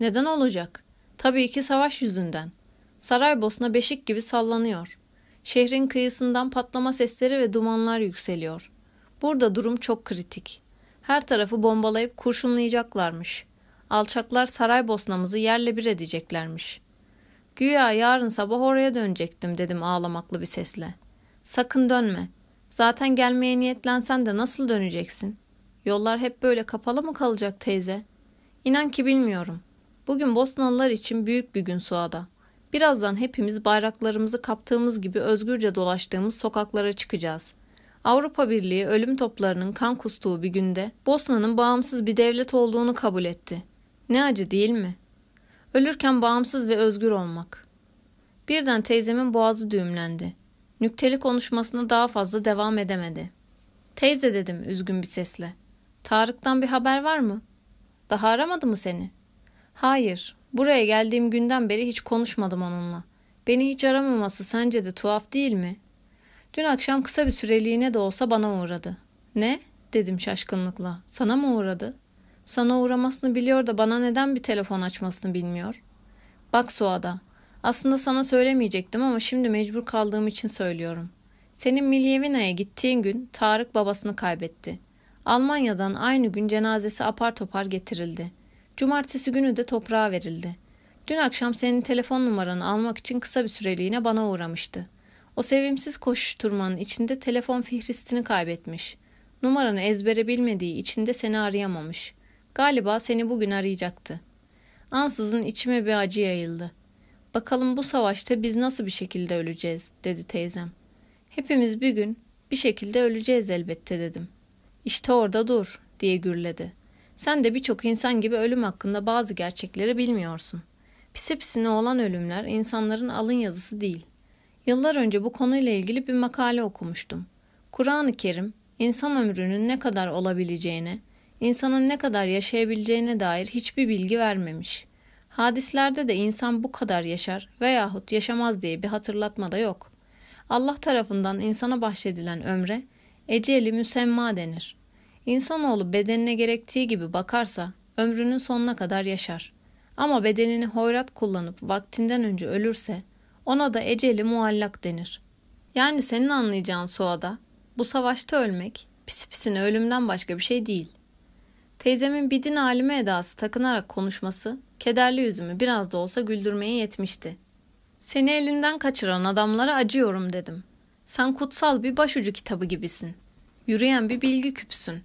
Neden olacak? Tabii ki savaş yüzünden. Saraybosna beşik gibi sallanıyor. Şehrin kıyısından patlama sesleri ve dumanlar yükseliyor. Burada durum çok kritik. Her tarafı bombalayıp kurşunlayacaklarmış. Alçaklar Saraybosna'mızı yerle bir edeceklermiş. Güya yarın sabah oraya dönecektim dedim ağlamaklı bir sesle. Sakın dönme. Zaten gelmeye niyetlensen de nasıl döneceksin? Yollar hep böyle kapalı mı kalacak teyze? İnan ki bilmiyorum. Bugün Bosnalılar için büyük bir gün Suada. Birazdan hepimiz bayraklarımızı kaptığımız gibi özgürce dolaştığımız sokaklara çıkacağız. Avrupa Birliği ölüm toplarının kan kustuğu bir günde Bosna'nın bağımsız bir devlet olduğunu kabul etti. Ne acı değil mi? Ölürken bağımsız ve özgür olmak. Birden teyzemin boğazı düğümlendi. Nükteli konuşmasına daha fazla devam edemedi. Teyze dedim üzgün bir sesle. Tarık'tan bir haber var mı? Daha aramadı mı seni? Hayır. Buraya geldiğim günden beri hiç konuşmadım onunla. Beni hiç aramaması sence de tuhaf değil mi? Dün akşam kısa bir süreliğine de olsa bana uğradı. Ne? dedim şaşkınlıkla. Sana mı uğradı? Sana uğramasını biliyor da bana neden bir telefon açmasını bilmiyor? Bak Suada, aslında sana söylemeyecektim ama şimdi mecbur kaldığım için söylüyorum. Senin Milyevina'ya gittiğin gün Tarık babasını kaybetti. Almanya'dan aynı gün cenazesi apar topar getirildi. Cumartesi günü de toprağa verildi. Dün akşam senin telefon numaranı almak için kısa bir süreliğine bana uğramıştı. O sevimsiz koşuşturmanın içinde telefon fihristini kaybetmiş. Numaranı ezbere bilmediği için de seni arayamamış. Galiba seni bugün arayacaktı. Ansızın içime bir acı yayıldı. Bakalım bu savaşta biz nasıl bir şekilde öleceğiz, dedi teyzem. Hepimiz bir gün bir şekilde öleceğiz elbette dedim. İşte orada dur, diye gürledi. Sen de birçok insan gibi ölüm hakkında bazı gerçekleri bilmiyorsun. Pisi pisine olan ölümler insanların alın yazısı değil. Yıllar önce bu konuyla ilgili bir makale okumuştum. Kur'an-ı Kerim, insan ömrünün ne kadar olabileceğine, insanın ne kadar yaşayabileceğine dair hiçbir bilgi vermemiş. Hadislerde de insan bu kadar yaşar veyahut yaşamaz diye bir hatırlatma da yok. Allah tarafından insana bahşedilen ömre eceli müsemma denir. İnsanoğlu bedenine gerektiği gibi bakarsa ömrünün sonuna kadar yaşar. Ama bedenini hoyrat kullanıp vaktinden önce ölürse ona da eceli muallak denir. Yani senin anlayacağın Suada bu savaşta ölmek pis pisine ölümden başka bir şey değil. Teyzemin bidin alime edası takınarak konuşması kederli yüzümü biraz da olsa güldürmeye yetmişti. Seni elinden kaçıran adamlara acıyorum dedim. Sen kutsal bir başucu kitabı gibisin. Yürüyen bir bilgi küpsün.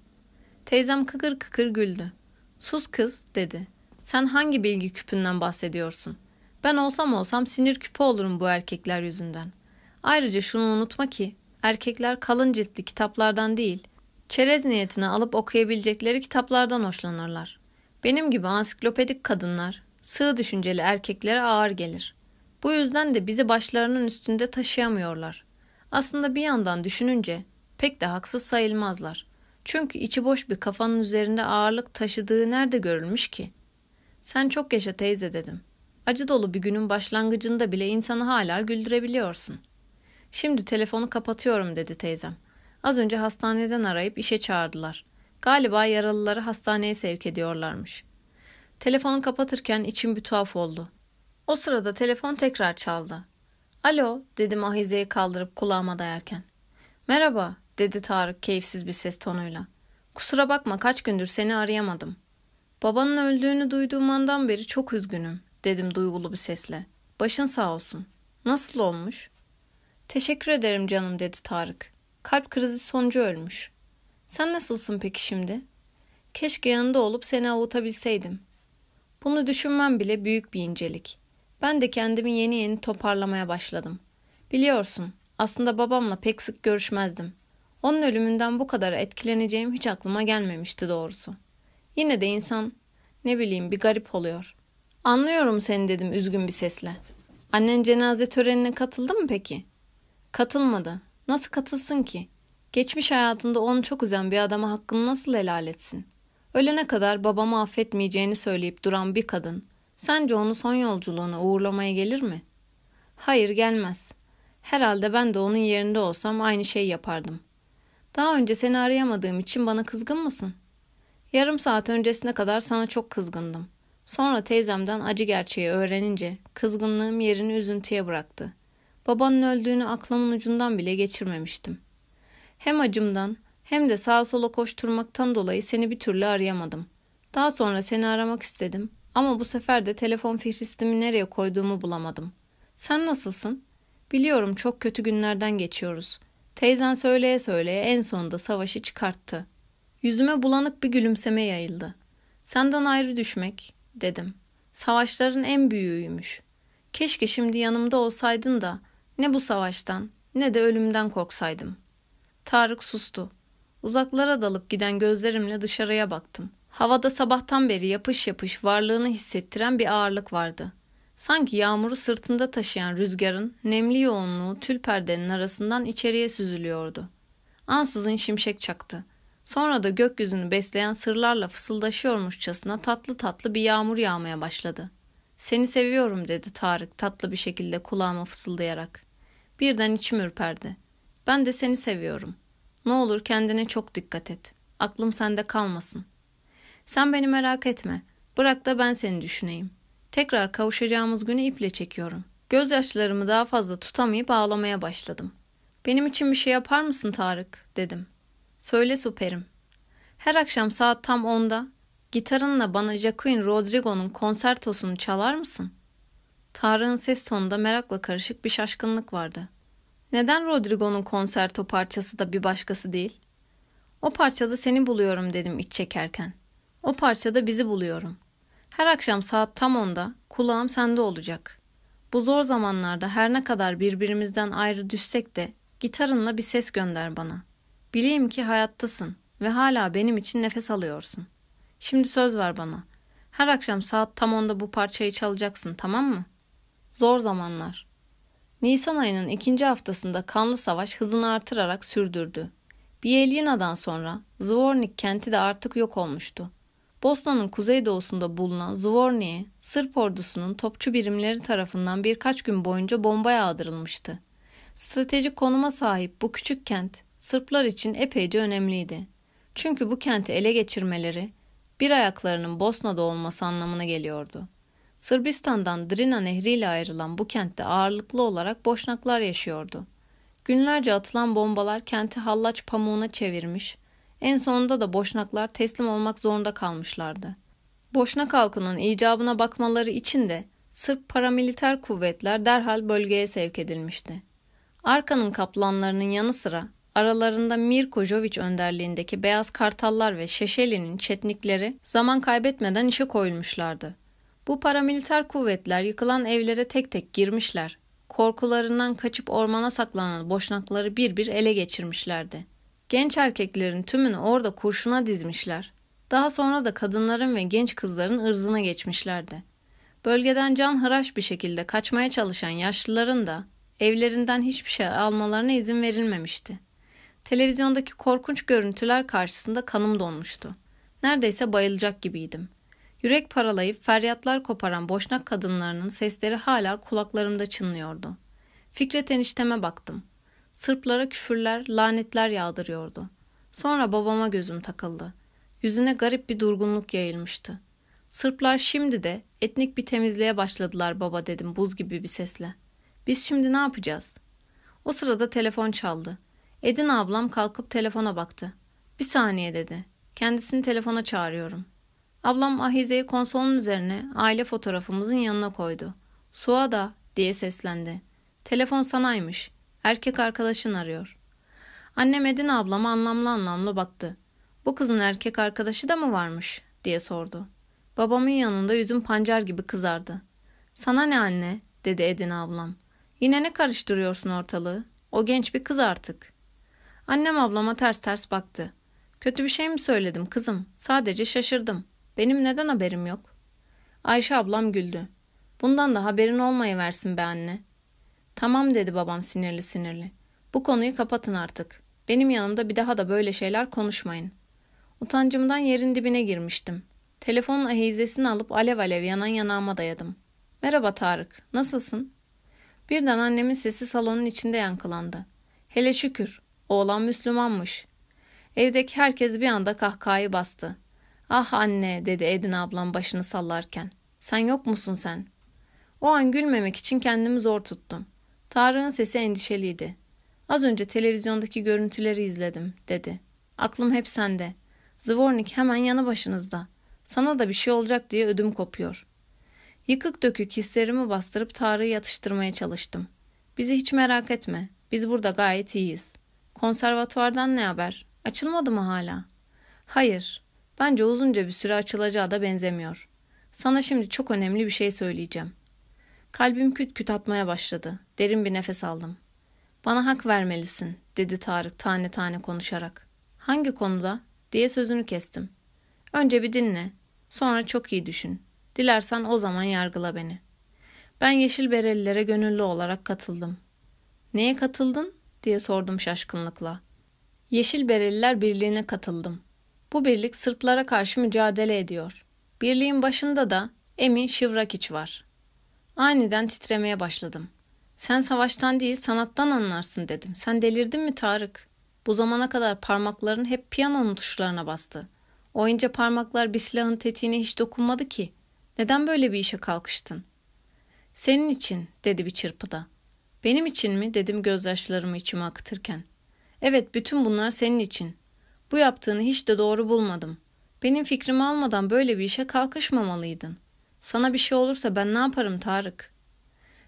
Teyzem kıkır kıkır güldü. Sus kız dedi. Sen hangi bilgi küpünden bahsediyorsun? Ben olsam olsam sinir küpü olurum bu erkekler yüzünden. Ayrıca şunu unutma ki erkekler kalın ciltli kitaplardan değil, çerez niyetine alıp okuyabilecekleri kitaplardan hoşlanırlar. Benim gibi ansiklopedik kadınlar, sığ düşünceli erkeklere ağır gelir. Bu yüzden de bizi başlarının üstünde taşıyamıyorlar. Aslında bir yandan düşününce pek de haksız sayılmazlar. Çünkü içi boş bir kafanın üzerinde ağırlık taşıdığı nerede görülmüş ki? Sen çok yaşa teyze dedim. Acı dolu bir günün başlangıcında bile insanı hala güldürebiliyorsun. Şimdi telefonu kapatıyorum dedi teyzem. Az önce hastaneden arayıp işe çağırdılar. Galiba yaralıları hastaneye sevk ediyorlarmış. Telefonu kapatırken içim bir tuhaf oldu. O sırada telefon tekrar çaldı. Alo dedim ahizeyi kaldırıp kulağıma dayarken. Merhaba dedi Tarık keyifsiz bir ses tonuyla. Kusura bakma kaç gündür seni arayamadım. Babanın öldüğünü duyduğum andan beri çok üzgünüm dedim duygulu bir sesle. Başın sağ olsun. Nasıl olmuş? Teşekkür ederim canım dedi Tarık. Kalp krizi sonucu ölmüş. Sen nasılsın peki şimdi? Keşke yanında olup seni avutabilseydim. Bunu düşünmem bile büyük bir incelik. Ben de kendimi yeni yeni toparlamaya başladım. Biliyorsun, aslında babamla pek sık görüşmezdim. Onun ölümünden bu kadar etkileneceğim hiç aklıma gelmemişti doğrusu. Yine de insan, ne bileyim bir garip oluyor. Anlıyorum seni dedim üzgün bir sesle. Annen cenaze törenine katıldı mı peki? Katılmadı. Nasıl katılsın ki? Geçmiş hayatında onu çok üzen bir adama hakkını nasıl helal etsin? Ölene kadar babamı affetmeyeceğini söyleyip duran bir kadın, sence onu son yolculuğuna uğurlamaya gelir mi? Hayır gelmez. Herhalde ben de onun yerinde olsam aynı şey yapardım. Daha önce seni arayamadığım için bana kızgın mısın? Yarım saat öncesine kadar sana çok kızgındım. Sonra teyzemden acı gerçeği öğrenince kızgınlığım yerini üzüntüye bıraktı. Babanın öldüğünü aklımın ucundan bile geçirmemiştim. Hem acımdan hem de sağa sola koşturmaktan dolayı seni bir türlü arayamadım. Daha sonra seni aramak istedim ama bu sefer de telefon fihristimi nereye koyduğumu bulamadım. Sen nasılsın? Biliyorum çok kötü günlerden geçiyoruz. Teyzen söyleye söyleye en sonunda savaşı çıkarttı. Yüzüme bulanık bir gülümseme yayıldı. Senden ayrı düşmek, dedim. Savaşların en büyüğüymüş. Keşke şimdi yanımda olsaydın da ne bu savaştan ne de ölümden korksaydım. Tarık sustu. Uzaklara dalıp giden gözlerimle dışarıya baktım. Havada sabahtan beri yapış yapış varlığını hissettiren bir ağırlık vardı. Sanki yağmuru sırtında taşıyan rüzgarın nemli yoğunluğu tül perdenin arasından içeriye süzülüyordu. Ansızın şimşek çaktı. Sonra da gökyüzünü besleyen sırlarla fısıldaşıyormuşçasına tatlı tatlı bir yağmur yağmaya başladı. Seni seviyorum dedi Tarık tatlı bir şekilde kulağıma fısıldayarak. Birden içim ürperdi. Ben de seni seviyorum. Ne olur kendine çok dikkat et. Aklım sende kalmasın. Sen beni merak etme. Bırak da ben seni düşüneyim. Tekrar kavuşacağımız günü iple çekiyorum. Gözyaşlarımı daha fazla tutamayıp ağlamaya başladım. Benim için bir şey yapar mısın Tarık dedim. Söyle süperim. Her akşam saat tam onda gitarınla bana Jacqueline Rodrigo'nun konsertosunu çalar mısın? Tarık'ın ses tonunda merakla karışık bir şaşkınlık vardı. Neden Rodrigo'nun konserto parçası da bir başkası değil? O parçada seni buluyorum dedim iç çekerken. O parçada bizi buluyorum. Her akşam saat tam onda kulağım sende olacak. Bu zor zamanlarda her ne kadar birbirimizden ayrı düşsek de gitarınla bir ses gönder bana. Bileyim ki hayattasın ve hala benim için nefes alıyorsun. Şimdi söz ver bana. Her akşam saat tam onda bu parçayı çalacaksın tamam mı? Zor zamanlar. Nisan ayının ikinci haftasında kanlı savaş hızını artırarak sürdürdü. Bielyana'dan sonra Zvornik kenti de artık yok olmuştu. Bosna'nın kuzeydoğusunda bulunan Zvornik'e Sırp ordusunun topçu birimleri tarafından birkaç gün boyunca bomba yağdırılmıştı. Stratejik konuma sahip bu küçük kent Sırplar için epeyce önemliydi. Çünkü bu kenti ele geçirmeleri bir ayaklarının Bosna'da olması anlamına geliyordu. Sırbistan'dan Drina Nehri ile ayrılan bu kentte ağırlıklı olarak Boşnaklar yaşıyordu. Günlerce atılan bombalar kenti hallaç pamuğuna çevirmiş, en sonunda da Boşnaklar teslim olmak zorunda kalmışlardı. Boşnak halkının icabına bakmaları için de Sırp paramiliter kuvvetler derhal bölgeye sevk edilmişti. Arka'nın kaplanlarının yanı sıra aralarında Mirko Jovic önderliğindeki Beyaz Kartallar ve Şeşeli'nin çetnikleri zaman kaybetmeden işe koyulmuşlardı. Bu paramiliter kuvvetler yıkılan evlere tek tek girmişler. Korkularından kaçıp ormana saklanan boşnakları bir bir ele geçirmişlerdi. Genç erkeklerin tümünü orada kurşuna dizmişler. Daha sonra da kadınların ve genç kızların ırzına geçmişlerdi. Bölgeden can hıraş bir şekilde kaçmaya çalışan yaşlıların da evlerinden hiçbir şey almalarına izin verilmemişti. Televizyondaki korkunç görüntüler karşısında kanım donmuştu. Neredeyse bayılacak gibiydim. Yürek paralayıp feryatlar koparan boşnak kadınlarının sesleri hala kulaklarımda çınlıyordu. Fikret enişteme baktım. Sırplara küfürler, lanetler yağdırıyordu. Sonra babama gözüm takıldı. Yüzüne garip bir durgunluk yayılmıştı. Sırplar şimdi de etnik bir temizliğe başladılar baba dedim buz gibi bir sesle. Biz şimdi ne yapacağız? O sırada telefon çaldı. Edin ablam kalkıp telefona baktı. Bir saniye dedi. Kendisini telefona çağırıyorum. Ablam ahizeyi konsolun üzerine aile fotoğrafımızın yanına koydu. Suada diye seslendi. Telefon sanaymış. Erkek arkadaşın arıyor. Annem Edin ablama anlamlı anlamlı baktı. Bu kızın erkek arkadaşı da mı varmış diye sordu. Babamın yanında yüzüm pancar gibi kızardı. Sana ne anne dedi Edin ablam. Yine ne karıştırıyorsun ortalığı? O genç bir kız artık. Annem ablama ters ters baktı. Kötü bir şey mi söyledim kızım? Sadece şaşırdım. Benim neden haberim yok? Ayşe ablam güldü. Bundan da haberin olmayı versin be anne. Tamam dedi babam sinirli sinirli. Bu konuyu kapatın artık. Benim yanımda bir daha da böyle şeyler konuşmayın. Utancımdan yerin dibine girmiştim. Telefonun ahizesini alıp alev alev yanan yanağıma dayadım. Merhaba Tarık, nasılsın? Birden annemin sesi salonun içinde yankılandı. Hele şükür, oğlan Müslümanmış. Evdeki herkes bir anda kahkahayı bastı. Ah anne dedi Edin ablam başını sallarken. Sen yok musun sen? O an gülmemek için kendimi zor tuttum. Tarık'ın sesi endişeliydi. Az önce televizyondaki görüntüleri izledim dedi. Aklım hep sende. Zvornik hemen yanı başınızda. Sana da bir şey olacak diye ödüm kopuyor. Yıkık dökük hislerimi bastırıp Tarık'ı yatıştırmaya çalıştım. Bizi hiç merak etme. Biz burada gayet iyiyiz. Konservatuvardan ne haber? Açılmadı mı hala? Hayır. Bence uzunca bir süre açılacağı da benzemiyor. Sana şimdi çok önemli bir şey söyleyeceğim. Kalbim küt küt atmaya başladı. Derin bir nefes aldım. Bana hak vermelisin, dedi Tarık tane tane konuşarak. Hangi konuda? diye sözünü kestim. Önce bir dinle, sonra çok iyi düşün. Dilersen o zaman yargıla beni. Ben Yeşil Berelilere gönüllü olarak katıldım. Neye katıldın? diye sordum şaşkınlıkla. Yeşil Bereliler Birliği'ne katıldım. Bu birlik Sırplara karşı mücadele ediyor. Birliğin başında da Emin Şivrakiç var. Aniden titremeye başladım. Sen savaştan değil sanattan anlarsın dedim. Sen delirdin mi Tarık? Bu zamana kadar parmakların hep piyanonun tuşlarına bastı. Oyunca parmaklar bir silahın tetiğine hiç dokunmadı ki. Neden böyle bir işe kalkıştın? Senin için dedi bir çırpıda. Benim için mi dedim gözyaşlarımı içime akıtırken. Evet bütün bunlar senin için. Bu yaptığını hiç de doğru bulmadım. Benim fikrimi almadan böyle bir işe kalkışmamalıydın. Sana bir şey olursa ben ne yaparım Tarık?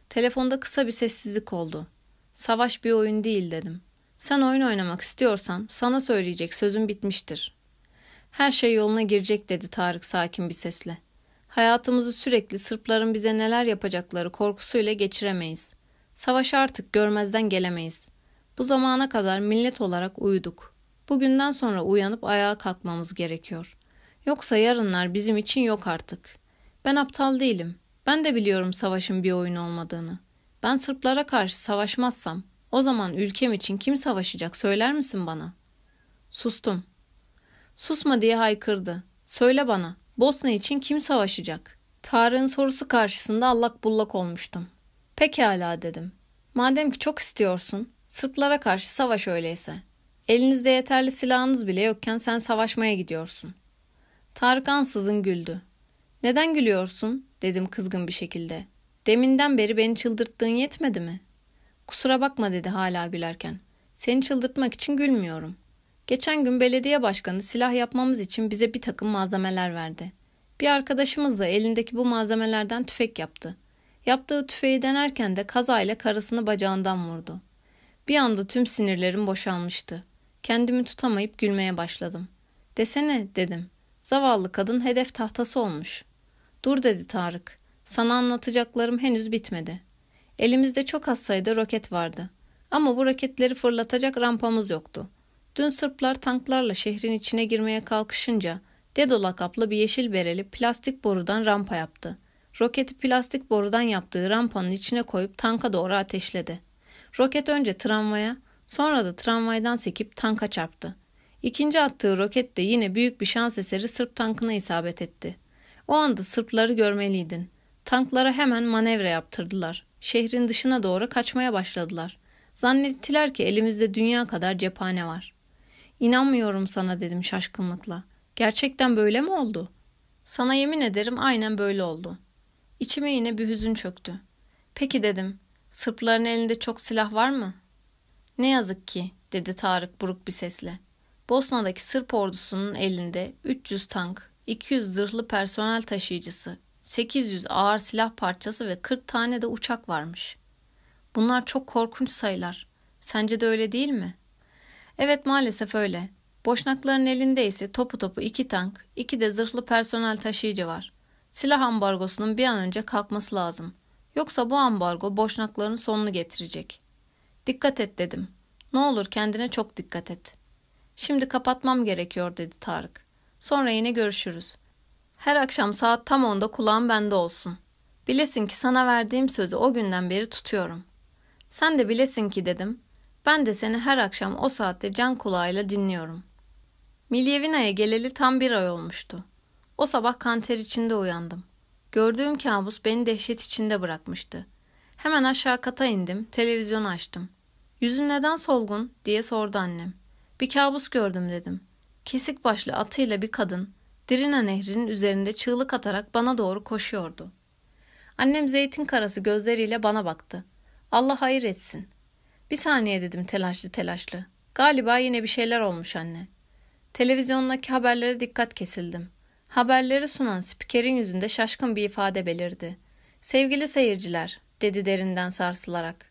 Telefonda kısa bir sessizlik oldu. Savaş bir oyun değil dedim. Sen oyun oynamak istiyorsan sana söyleyecek sözüm bitmiştir. Her şey yoluna girecek dedi Tarık sakin bir sesle. Hayatımızı sürekli Sırpların bize neler yapacakları korkusuyla geçiremeyiz. Savaşı artık görmezden gelemeyiz. Bu zamana kadar millet olarak uyuduk. Bugünden sonra uyanıp ayağa kalkmamız gerekiyor. Yoksa yarınlar bizim için yok artık. Ben aptal değilim. Ben de biliyorum savaşın bir oyun olmadığını. Ben Sırplara karşı savaşmazsam o zaman ülkem için kim savaşacak söyler misin bana? Sustum. Susma diye haykırdı. Söyle bana. Bosna için kim savaşacak? Tarık'ın sorusu karşısında allak bullak olmuştum. Pekala dedim. Madem ki çok istiyorsun, Sırplara karşı savaş öyleyse. Elinizde yeterli silahınız bile yokken sen savaşmaya gidiyorsun. Tarık ansızın güldü. Neden gülüyorsun? dedim kızgın bir şekilde. Deminden beri beni çıldırttığın yetmedi mi? Kusura bakma dedi hala gülerken. Seni çıldırtmak için gülmüyorum. Geçen gün belediye başkanı silah yapmamız için bize bir takım malzemeler verdi. Bir arkadaşımız da elindeki bu malzemelerden tüfek yaptı. Yaptığı tüfeği denerken de kazayla karısını bacağından vurdu. Bir anda tüm sinirlerim boşalmıştı. Kendimi tutamayıp gülmeye başladım. Desene dedim. Zavallı kadın hedef tahtası olmuş. Dur dedi Tarık. Sana anlatacaklarım henüz bitmedi. Elimizde çok az sayıda roket vardı. Ama bu roketleri fırlatacak rampamız yoktu. Dün Sırplar tanklarla şehrin içine girmeye kalkışınca Dedo lakaplı bir yeşil bereli plastik borudan rampa yaptı. Roketi plastik borudan yaptığı rampanın içine koyup tanka doğru ateşledi. Roket önce tramvaya, sonra da tramvaydan sekip tanka çarptı. İkinci attığı roket de yine büyük bir şans eseri Sırp tankına isabet etti. O anda Sırpları görmeliydin. Tanklara hemen manevra yaptırdılar. Şehrin dışına doğru kaçmaya başladılar. Zannettiler ki elimizde dünya kadar cephane var. İnanmıyorum sana dedim şaşkınlıkla. Gerçekten böyle mi oldu? Sana yemin ederim aynen böyle oldu. İçime yine bir hüzün çöktü. Peki dedim, Sırpların elinde çok silah var mı? Ne yazık ki, dedi Tarık buruk bir sesle. Bosna'daki Sırp ordusunun elinde 300 tank, 200 zırhlı personel taşıyıcısı, 800 ağır silah parçası ve 40 tane de uçak varmış. Bunlar çok korkunç sayılar. Sence de öyle değil mi? Evet maalesef öyle. Boşnakların elinde ise topu topu iki tank, iki de zırhlı personel taşıyıcı var. Silah ambargosunun bir an önce kalkması lazım. Yoksa bu ambargo boşnakların sonunu getirecek. Dikkat et dedim. Ne olur kendine çok dikkat et. Şimdi kapatmam gerekiyor dedi Tarık. Sonra yine görüşürüz. Her akşam saat tam onda kulağım bende olsun. Bilesin ki sana verdiğim sözü o günden beri tutuyorum. Sen de bilesin ki dedim. Ben de seni her akşam o saatte can kulağıyla dinliyorum. Milyevina'ya geleli tam bir ay olmuştu. O sabah kanter içinde uyandım. Gördüğüm kabus beni dehşet içinde bırakmıştı. Hemen aşağı kata indim, televizyonu açtım. Yüzün neden solgun diye sordu annem. Bir kabus gördüm dedim. Kesik başlı atıyla bir kadın Dirina nehrinin üzerinde çığlık atarak bana doğru koşuyordu. Annem zeytin karası gözleriyle bana baktı. Allah hayır etsin. Bir saniye dedim telaşlı telaşlı. Galiba yine bir şeyler olmuş anne. Televizyondaki haberlere dikkat kesildim. Haberleri sunan spikerin yüzünde şaşkın bir ifade belirdi. Sevgili seyirciler, dedi derinden sarsılarak.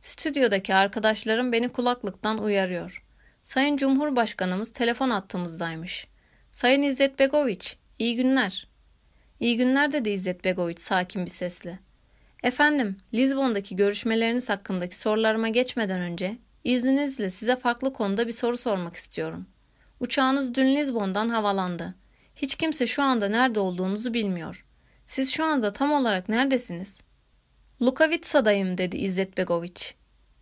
Stüdyodaki arkadaşlarım beni kulaklıktan uyarıyor. Sayın Cumhurbaşkanımız telefon attığımızdaymış. Sayın İzzet Begoviç, iyi günler. İyi günler dedi İzzet Begoviç sakin bir sesle. Efendim, Lizbon'daki görüşmeleriniz hakkındaki sorularıma geçmeden önce izninizle size farklı konuda bir soru sormak istiyorum. Uçağınız dün Lizbon'dan havalandı. Hiç kimse şu anda nerede olduğunuzu bilmiyor. Siz şu anda tam olarak neredesiniz? Lukavitsa'dayım dedi İzzet Begoviç.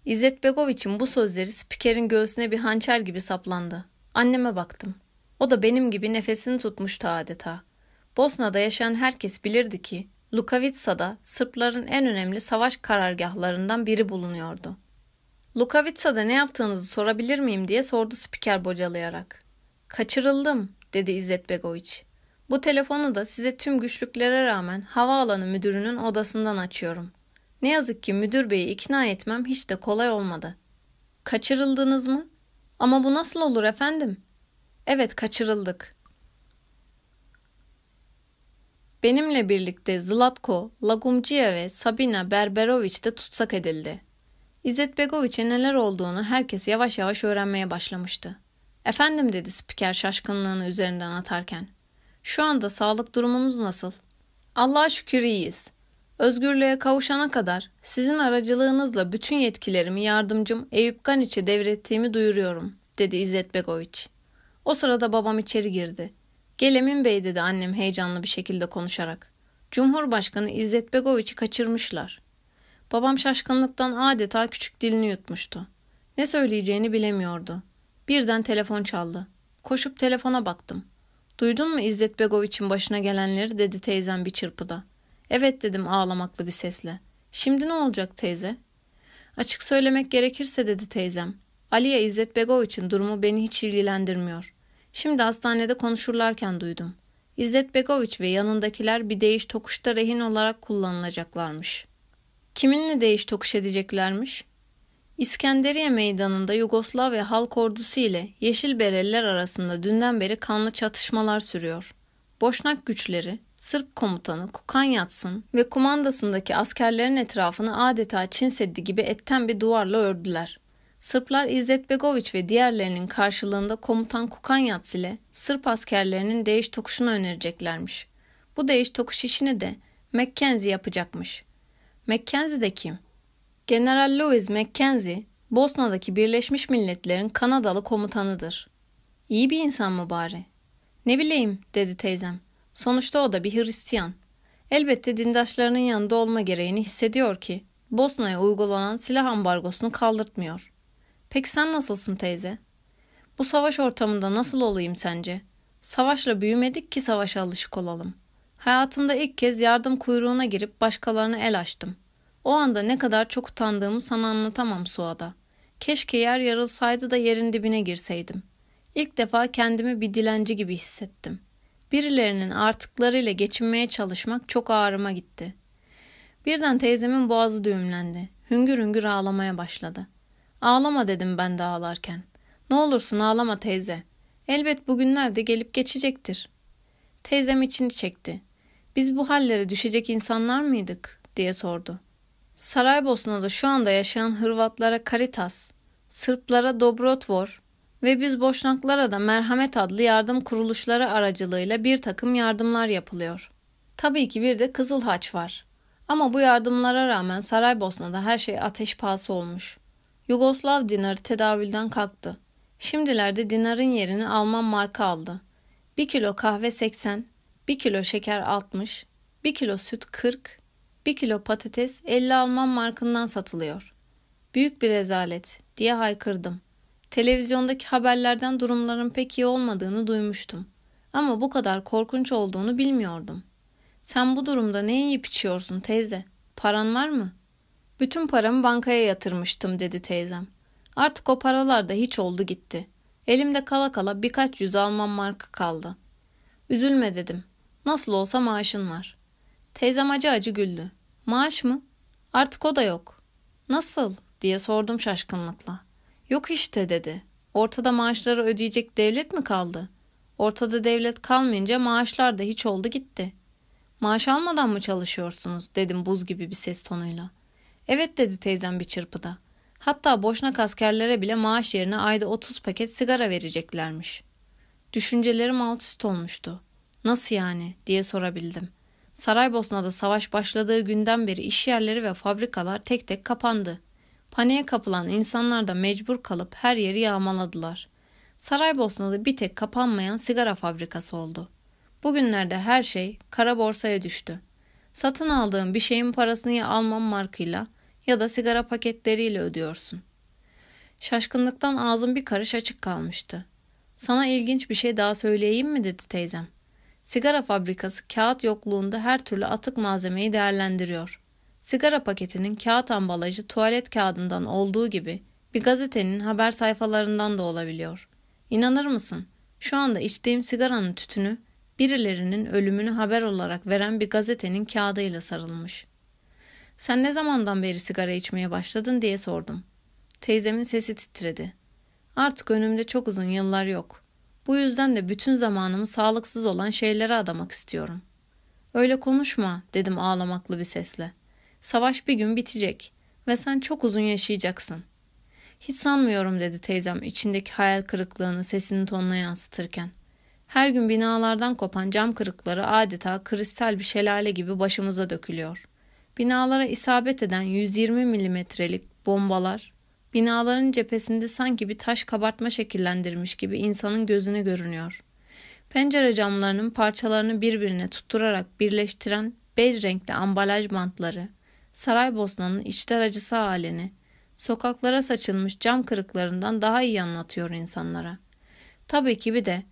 İzzet Begoviç'in bu sözleri spikerin göğsüne bir hançer gibi saplandı. Anneme baktım. O da benim gibi nefesini tutmuştu adeta. Bosna'da yaşayan herkes bilirdi ki Lukavitsa'da Sırpların en önemli savaş karargahlarından biri bulunuyordu. Lukavitsa'da ne yaptığınızı sorabilir miyim diye sordu spiker bocalayarak. Kaçırıldım dedi İzzet Begoviç. Bu telefonu da size tüm güçlüklere rağmen havaalanı müdürünün odasından açıyorum. Ne yazık ki müdür beyi ikna etmem hiç de kolay olmadı. Kaçırıldınız mı? Ama bu nasıl olur efendim? Evet kaçırıldık. Benimle birlikte Zlatko, Lagumciya ve Sabina Berberoviç de tutsak edildi. İzzet Begoviç'e neler olduğunu herkes yavaş yavaş öğrenmeye başlamıştı. Efendim dedi spiker şaşkınlığını üzerinden atarken. Şu anda sağlık durumunuz nasıl? Allah'a şükür iyiyiz. Özgürlüğe kavuşana kadar sizin aracılığınızla bütün yetkilerimi yardımcım Eyüp Ganiç'e devrettiğimi duyuruyorum, dedi İzzet Begoviç. O sırada babam içeri girdi. Gel Emin Bey dedi annem heyecanlı bir şekilde konuşarak. Cumhurbaşkanı İzzet Begoviç'i kaçırmışlar. Babam şaşkınlıktan adeta küçük dilini yutmuştu. Ne söyleyeceğini bilemiyordu. Birden telefon çaldı. Koşup telefona baktım. Duydun mu İzzet Begoviç'in başına gelenleri dedi teyzem bir çırpıda. Evet dedim ağlamaklı bir sesle. Şimdi ne olacak teyze? Açık söylemek gerekirse dedi teyzem. Aliye İzzet Begoviç'in durumu beni hiç ilgilendirmiyor. Şimdi hastanede konuşurlarken duydum. İzzet Begoviç ve yanındakiler bir değiş tokuşta rehin olarak kullanılacaklarmış. Kiminle değiş tokuş edeceklermiş? İskenderiye meydanında Yugoslavya halk ordusu ile Yeşil Bereliler arasında dünden beri kanlı çatışmalar sürüyor. Boşnak güçleri, Sırp komutanı Kukan Yatsın ve kumandasındaki askerlerin etrafını adeta Çin Seddi gibi etten bir duvarla ördüler. Sırplar İzzet Begoviç ve diğerlerinin karşılığında komutan Kukan Yats ile Sırp askerlerinin değiş tokuşunu önereceklermiş. Bu değiş tokuş işini de Mackenzie yapacakmış. Mackenzie de kim? General Louis Mackenzie, Bosna'daki Birleşmiş Milletler'in Kanadalı komutanıdır. İyi bir insan mı bari? Ne bileyim, dedi teyzem. Sonuçta o da bir Hristiyan. Elbette dindaşlarının yanında olma gereğini hissediyor ki Bosna'ya uygulanan silah ambargosunu kaldırtmıyor. Peki sen nasılsın teyze? Bu savaş ortamında nasıl olayım sence? Savaşla büyümedik ki savaşa alışık olalım. Hayatımda ilk kez yardım kuyruğuna girip başkalarına el açtım. O anda ne kadar çok utandığımı sana anlatamam Suada. Keşke yer yarılsaydı da yerin dibine girseydim. İlk defa kendimi bir dilenci gibi hissettim. Birilerinin artıklarıyla geçinmeye çalışmak çok ağrıma gitti. Birden teyzemin boğazı düğümlendi. Hüngür hüngür ağlamaya başladı. Ağlama dedim ben de ağlarken. Ne olursun ağlama teyze. Elbet bugünler de gelip geçecektir. Teyzem içini çekti. Biz bu hallere düşecek insanlar mıydık? diye sordu. Saraybosna'da şu anda yaşayan Hırvatlara Caritas, Sırplara Dobrotvor ve biz Boşnaklara da Merhamet adlı yardım kuruluşları aracılığıyla bir takım yardımlar yapılıyor. Tabii ki bir de Kızıl Haç var. Ama bu yardımlara rağmen Saraybosna'da her şey ateş pahası olmuş. Yugoslav dinarı tedavülden kalktı. Şimdilerde dinarın yerini Alman marka aldı. Bir kilo kahve 80, bir kilo şeker 60, bir kilo süt 40, bir kilo patates 50 Alman markından satılıyor. Büyük bir rezalet diye haykırdım. Televizyondaki haberlerden durumların pek iyi olmadığını duymuştum. Ama bu kadar korkunç olduğunu bilmiyordum. Sen bu durumda ne yiyip içiyorsun teyze? Paran var mı? Bütün paramı bankaya yatırmıştım dedi teyzem. Artık o paralar da hiç oldu gitti. Elimde kala kala birkaç yüz Alman markı kaldı. Üzülme dedim. Nasıl olsa maaşın var. Teyzem acı acı güldü. Maaş mı? Artık o da yok. Nasıl? diye sordum şaşkınlıkla. Yok işte dedi. Ortada maaşları ödeyecek devlet mi kaldı? Ortada devlet kalmayınca maaşlar da hiç oldu gitti. Maaş almadan mı çalışıyorsunuz? dedim buz gibi bir ses tonuyla. Evet dedi teyzem bir çırpıda. Hatta boşnak askerlere bile maaş yerine ayda 30 paket sigara vereceklermiş. Düşüncelerim alt üst olmuştu. Nasıl yani diye sorabildim. Saraybosna'da savaş başladığı günden beri iş yerleri ve fabrikalar tek tek kapandı. Paniğe kapılan insanlar da mecbur kalıp her yeri yağmaladılar. Saraybosna'da bir tek kapanmayan sigara fabrikası oldu. Bugünlerde her şey kara borsaya düştü. Satın aldığın bir şeyin parasını ya Alman markıyla ya da sigara paketleriyle ödüyorsun. Şaşkınlıktan ağzım bir karış açık kalmıştı. Sana ilginç bir şey daha söyleyeyim mi dedi teyzem. Sigara fabrikası kağıt yokluğunda her türlü atık malzemeyi değerlendiriyor. Sigara paketinin kağıt ambalajı tuvalet kağıdından olduğu gibi bir gazetenin haber sayfalarından da olabiliyor. İnanır mısın? Şu anda içtiğim sigaranın tütünü birilerinin ölümünü haber olarak veren bir gazetenin kağıdıyla sarılmış. Sen ne zamandan beri sigara içmeye başladın diye sordum. Teyzemin sesi titredi. Artık önümde çok uzun yıllar yok. Bu yüzden de bütün zamanımı sağlıksız olan şeylere adamak istiyorum. Öyle konuşma dedim ağlamaklı bir sesle. Savaş bir gün bitecek ve sen çok uzun yaşayacaksın. Hiç sanmıyorum dedi teyzem içindeki hayal kırıklığını sesinin tonuna yansıtırken. Her gün binalardan kopan cam kırıkları adeta kristal bir şelale gibi başımıza dökülüyor. Binalara isabet eden 120 milimetrelik bombalar binaların cephesinde sanki bir taş kabartma şekillendirmiş gibi insanın gözüne görünüyor. Pencere camlarının parçalarını birbirine tutturarak birleştiren bej renkli ambalaj bantları, Saraybosna'nın içler acısı halini, sokaklara saçılmış cam kırıklarından daha iyi anlatıyor insanlara. Tabii ki bir de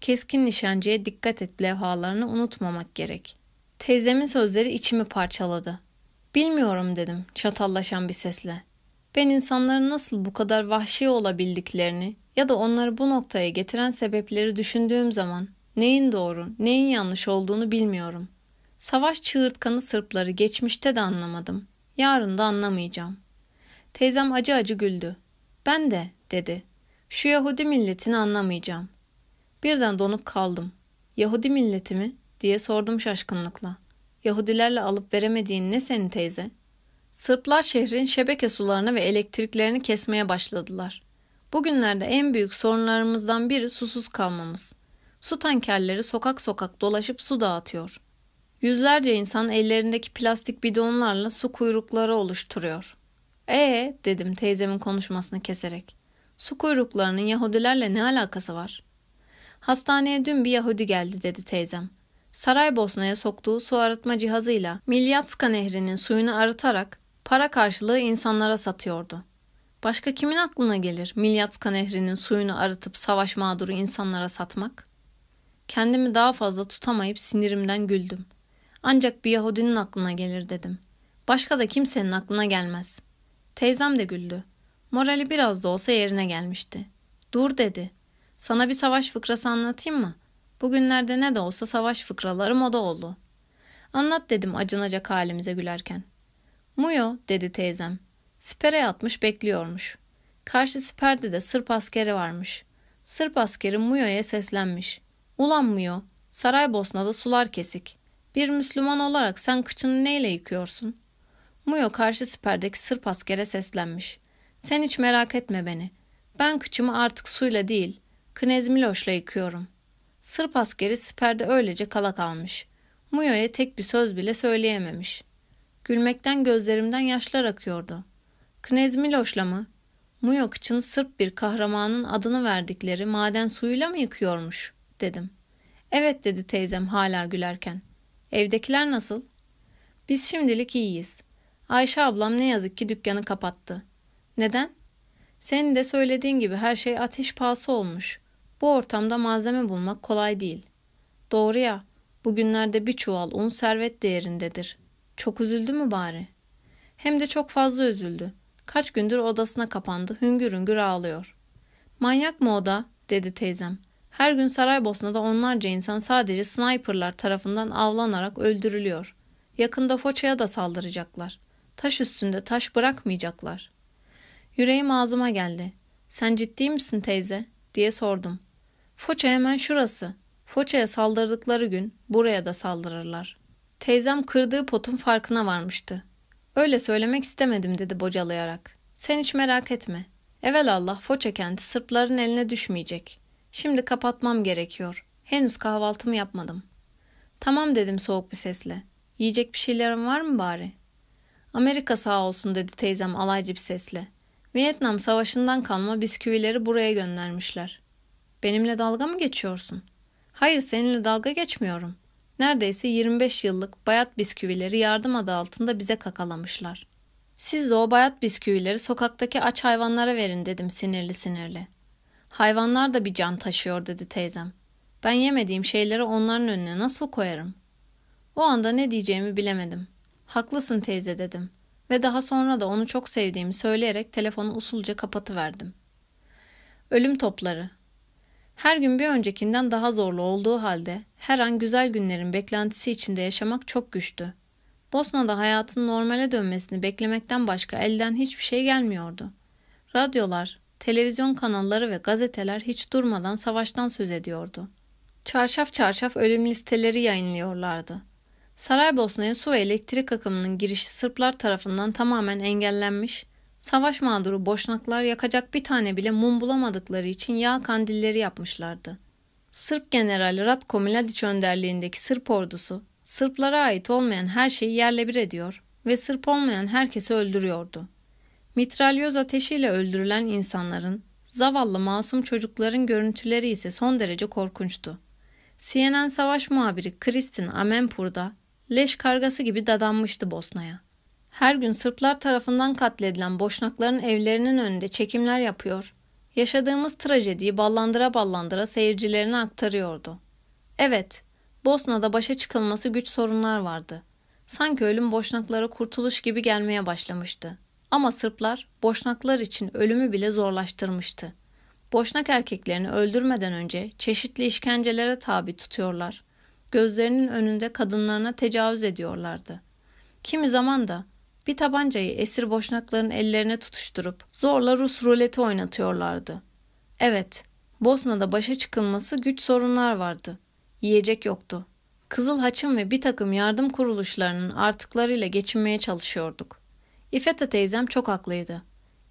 keskin nişancıya dikkat et levhalarını unutmamak gerek. Teyzemin sözleri içimi parçaladı. Bilmiyorum dedim çatallaşan bir sesle. Ben insanların nasıl bu kadar vahşi olabildiklerini ya da onları bu noktaya getiren sebepleri düşündüğüm zaman neyin doğru, neyin yanlış olduğunu bilmiyorum. Savaş çığırtkanı Sırpları geçmişte de anlamadım. Yarın da anlamayacağım. Teyzem acı acı güldü. Ben de dedi. Şu Yahudi milletini anlamayacağım. Birden donup kaldım. Yahudi milleti mi? diye sordum şaşkınlıkla. Yahudilerle alıp veremediğin ne senin teyze? Sırplar şehrin şebeke sularını ve elektriklerini kesmeye başladılar. Bugünlerde en büyük sorunlarımızdan biri susuz kalmamız. Su tankerleri sokak sokak dolaşıp su dağıtıyor. Yüzlerce insan ellerindeki plastik bidonlarla su kuyrukları oluşturuyor. Ee dedim teyzemin konuşmasını keserek. Su kuyruklarının Yahudilerle ne alakası var? Hastaneye dün bir Yahudi geldi dedi teyzem. Saraybosna'ya soktuğu su arıtma cihazıyla Milyatska nehrinin suyunu arıtarak para karşılığı insanlara satıyordu. Başka kimin aklına gelir Milyatska nehrinin suyunu arıtıp savaş mağduru insanlara satmak? Kendimi daha fazla tutamayıp sinirimden güldüm. Ancak bir Yahudinin aklına gelir dedim. Başka da kimsenin aklına gelmez. Teyzem de güldü. Morali biraz da olsa yerine gelmişti. Dur dedi. Sana bir savaş fıkrası anlatayım mı? Bugünlerde ne de olsa savaş fıkraları moda oldu. Anlat dedim acınacak halimize gülerken. Muyo dedi teyzem. Sipere yatmış bekliyormuş. Karşı siperde de Sırp askeri varmış. Sırp askeri Muyo'ya seslenmiş. Ulan Muyo, Saraybosna'da sular kesik. Bir Müslüman olarak sen kıçını neyle yıkıyorsun? Muyo karşı siperdeki Sırp askere seslenmiş. Sen hiç merak etme beni. Ben kıçımı artık suyla değil, Knez Miloş'la yıkıyorum. Sırp askeri siperde öylece kala kalmış. Muyo'ya tek bir söz bile söyleyememiş. Gülmekten gözlerimden yaşlar akıyordu. Knez Miloş'la mı? Muyo kıçını Sırp bir kahramanın adını verdikleri maden suyuyla mı yıkıyormuş? dedim. Evet dedi teyzem hala gülerken. Evdekiler nasıl? Biz şimdilik iyiyiz. Ayşe ablam ne yazık ki dükkanı kapattı. Neden? Senin de söylediğin gibi her şey ateş pahası olmuş. Bu ortamda malzeme bulmak kolay değil. Doğru ya, bugünlerde bir çuval un servet değerindedir. Çok üzüldü mü bari? Hem de çok fazla üzüldü. Kaç gündür odasına kapandı, hüngür hüngür ağlıyor. Manyak mı o da? dedi teyzem. Her gün Saraybosna'da onlarca insan sadece sniperlar tarafından avlanarak öldürülüyor. Yakında Foça'ya da saldıracaklar. Taş üstünde taş bırakmayacaklar. Yüreğim ağzıma geldi. Sen ciddi misin teyze? diye sordum. Foça hemen şurası. Foça'ya saldırdıkları gün buraya da saldırırlar. Teyzem kırdığı potun farkına varmıştı. Öyle söylemek istemedim dedi bocalayarak. Sen hiç merak etme. Evelallah Foça kenti Sırpların eline düşmeyecek. Şimdi kapatmam gerekiyor. Henüz kahvaltımı yapmadım. Tamam dedim soğuk bir sesle. Yiyecek bir şeylerin var mı bari? Amerika sağ olsun dedi teyzem alaycı bir sesle. Vietnam savaşından kalma bisküvileri buraya göndermişler. Benimle dalga mı geçiyorsun? Hayır seninle dalga geçmiyorum. Neredeyse 25 yıllık bayat bisküvileri yardım adı altında bize kakalamışlar. Siz de o bayat bisküvileri sokaktaki aç hayvanlara verin dedim sinirli sinirli. Hayvanlar da bir can taşıyor dedi teyzem. Ben yemediğim şeyleri onların önüne nasıl koyarım? O anda ne diyeceğimi bilemedim. Haklısın teyze dedim ve daha sonra da onu çok sevdiğimi söyleyerek telefonu usulca kapatıverdim. Ölüm topları. Her gün bir öncekinden daha zorlu olduğu halde her an güzel günlerin beklentisi içinde yaşamak çok güçtü. Bosna'da hayatın normale dönmesini beklemekten başka elden hiçbir şey gelmiyordu. Radyolar, televizyon kanalları ve gazeteler hiç durmadan savaştan söz ediyordu. Çarşaf çarşaf ölüm listeleri yayınlıyorlardı. Saraybosna'ya su ve elektrik akımının girişi Sırplar tarafından tamamen engellenmiş, savaş mağduru boşnaklar yakacak bir tane bile mum bulamadıkları için yağ kandilleri yapmışlardı. Sırp Generali Ratko Mladic önderliğindeki Sırp ordusu, Sırplara ait olmayan her şeyi yerle bir ediyor ve Sırp olmayan herkesi öldürüyordu. Mitralyoz ateşiyle öldürülen insanların, zavallı masum çocukların görüntüleri ise son derece korkunçtu. CNN savaş muhabiri Kristin Amenpur'da leş kargası gibi dadanmıştı Bosna'ya. Her gün Sırplar tarafından katledilen boşnakların evlerinin önünde çekimler yapıyor, yaşadığımız trajediyi ballandıra ballandıra seyircilerine aktarıyordu. Evet, Bosna'da başa çıkılması güç sorunlar vardı. Sanki ölüm boşnaklara kurtuluş gibi gelmeye başlamıştı. Ama Sırplar boşnaklar için ölümü bile zorlaştırmıştı. Boşnak erkeklerini öldürmeden önce çeşitli işkencelere tabi tutuyorlar. Gözlerinin önünde kadınlarına tecavüz ediyorlardı. Kimi zaman da bir tabancayı esir boşnakların ellerine tutuşturup zorla Rus ruleti oynatıyorlardı. Evet, Bosna'da başa çıkılması güç sorunlar vardı. Yiyecek yoktu. Kızıl Haç'ın ve bir takım yardım kuruluşlarının artıklarıyla geçinmeye çalışıyorduk. İfeta teyzem çok haklıydı.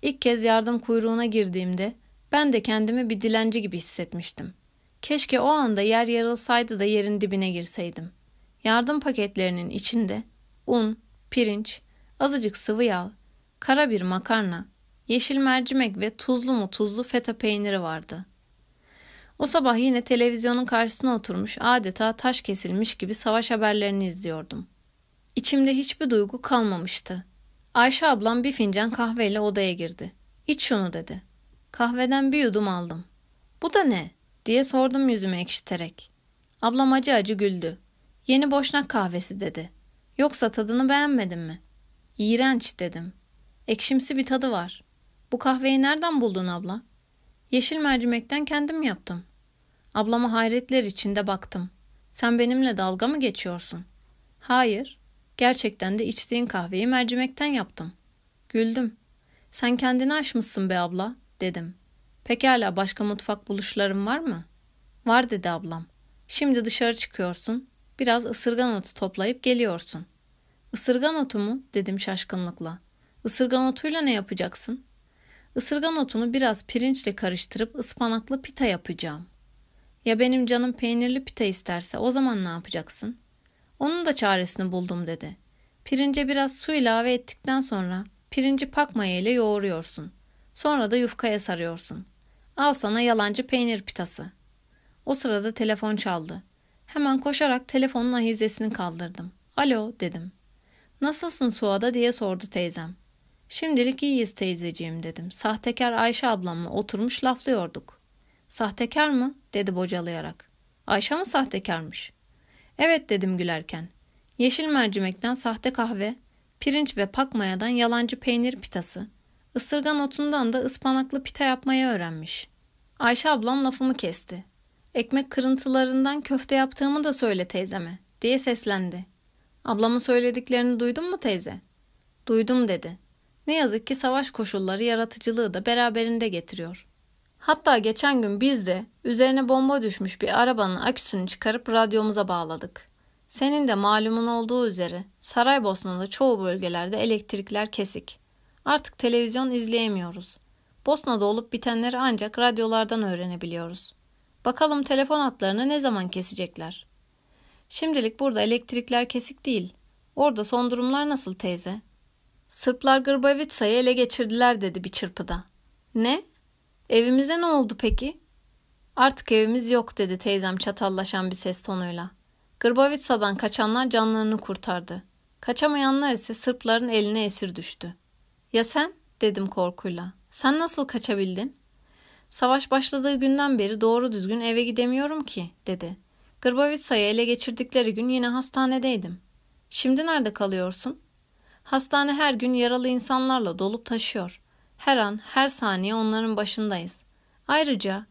İlk kez yardım kuyruğuna girdiğimde ben de kendimi bir dilenci gibi hissetmiştim. Keşke o anda yer yarılsaydı da yerin dibine girseydim. Yardım paketlerinin içinde un, pirinç, azıcık sıvı yağ, kara bir makarna, yeşil mercimek ve tuzlu mu tuzlu feta peyniri vardı. O sabah yine televizyonun karşısına oturmuş adeta taş kesilmiş gibi savaş haberlerini izliyordum. İçimde hiçbir duygu kalmamıştı. Ayşe ablam bir fincan kahveyle odaya girdi. İç şunu dedi. Kahveden bir yudum aldım. Bu da ne? diye sordum yüzüme ekşiterek. Ablam acı acı güldü. Yeni boşnak kahvesi dedi. Yoksa tadını beğenmedin mi? İğrenç dedim. Ekşimsi bir tadı var. Bu kahveyi nereden buldun abla? Yeşil mercimekten kendim yaptım. Ablama hayretler içinde baktım. Sen benimle dalga mı geçiyorsun? Hayır. Gerçekten de içtiğin kahveyi mercimekten yaptım. Güldüm. Sen kendini aşmışsın be abla, dedim. Pekala başka mutfak buluşlarım var mı? Var dedi ablam. Şimdi dışarı çıkıyorsun. Biraz ısırgan otu toplayıp geliyorsun. Isırgan otu mu? dedim şaşkınlıkla. Isırgan otuyla ne yapacaksın? Isırgan otunu biraz pirinçle karıştırıp ıspanaklı pita yapacağım. Ya benim canım peynirli pita isterse o zaman ne yapacaksın? Onun da çaresini buldum dedi. Pirince biraz su ilave ettikten sonra pirinci pakmaya ile yoğuruyorsun. Sonra da yufkaya sarıyorsun. Al sana yalancı peynir pitası. O sırada telefon çaldı. Hemen koşarak telefonun ahizesini kaldırdım. Alo dedim. Nasılsın Suada diye sordu teyzem. Şimdilik iyiyiz teyzeciğim dedim. Sahtekar Ayşe ablamla oturmuş laflıyorduk. Sahtekar mı? dedi bocalayarak. Ayşe mı sahtekarmış? Evet dedim gülerken. Yeşil mercimekten sahte kahve, pirinç ve pakmayadan yalancı peynir pitası, ısırgan otundan da ıspanaklı pita yapmayı öğrenmiş. Ayşe ablam lafımı kesti. Ekmek kırıntılarından köfte yaptığımı da söyle teyzeme diye seslendi. Ablamın söylediklerini duydun mu teyze? Duydum dedi. Ne yazık ki savaş koşulları yaratıcılığı da beraberinde getiriyor. Hatta geçen gün biz de üzerine bomba düşmüş bir arabanın aküsünü çıkarıp radyomuza bağladık. Senin de malumun olduğu üzere Saraybosna'da çoğu bölgelerde elektrikler kesik. Artık televizyon izleyemiyoruz. Bosna'da olup bitenleri ancak radyolardan öğrenebiliyoruz. Bakalım telefon hatlarını ne zaman kesecekler? Şimdilik burada elektrikler kesik değil. Orada son durumlar nasıl teyze? Sırplar Grbavitsa'yı ele geçirdiler dedi bir çırpıda. Ne? Evimize ne oldu peki? Artık evimiz yok dedi teyzem çatallaşan bir ses tonuyla. Grbavitsa'dan kaçanlar canlarını kurtardı. Kaçamayanlar ise Sırpların eline esir düştü. Ya sen? dedim korkuyla. Sen nasıl kaçabildin? Savaş başladığı günden beri doğru düzgün eve gidemiyorum ki, dedi. Grbavitsa'yı ele geçirdikleri gün yine hastanedeydim. Şimdi nerede kalıyorsun? Hastane her gün yaralı insanlarla dolup taşıyor. Her an, her saniye onların başındayız. Ayrıca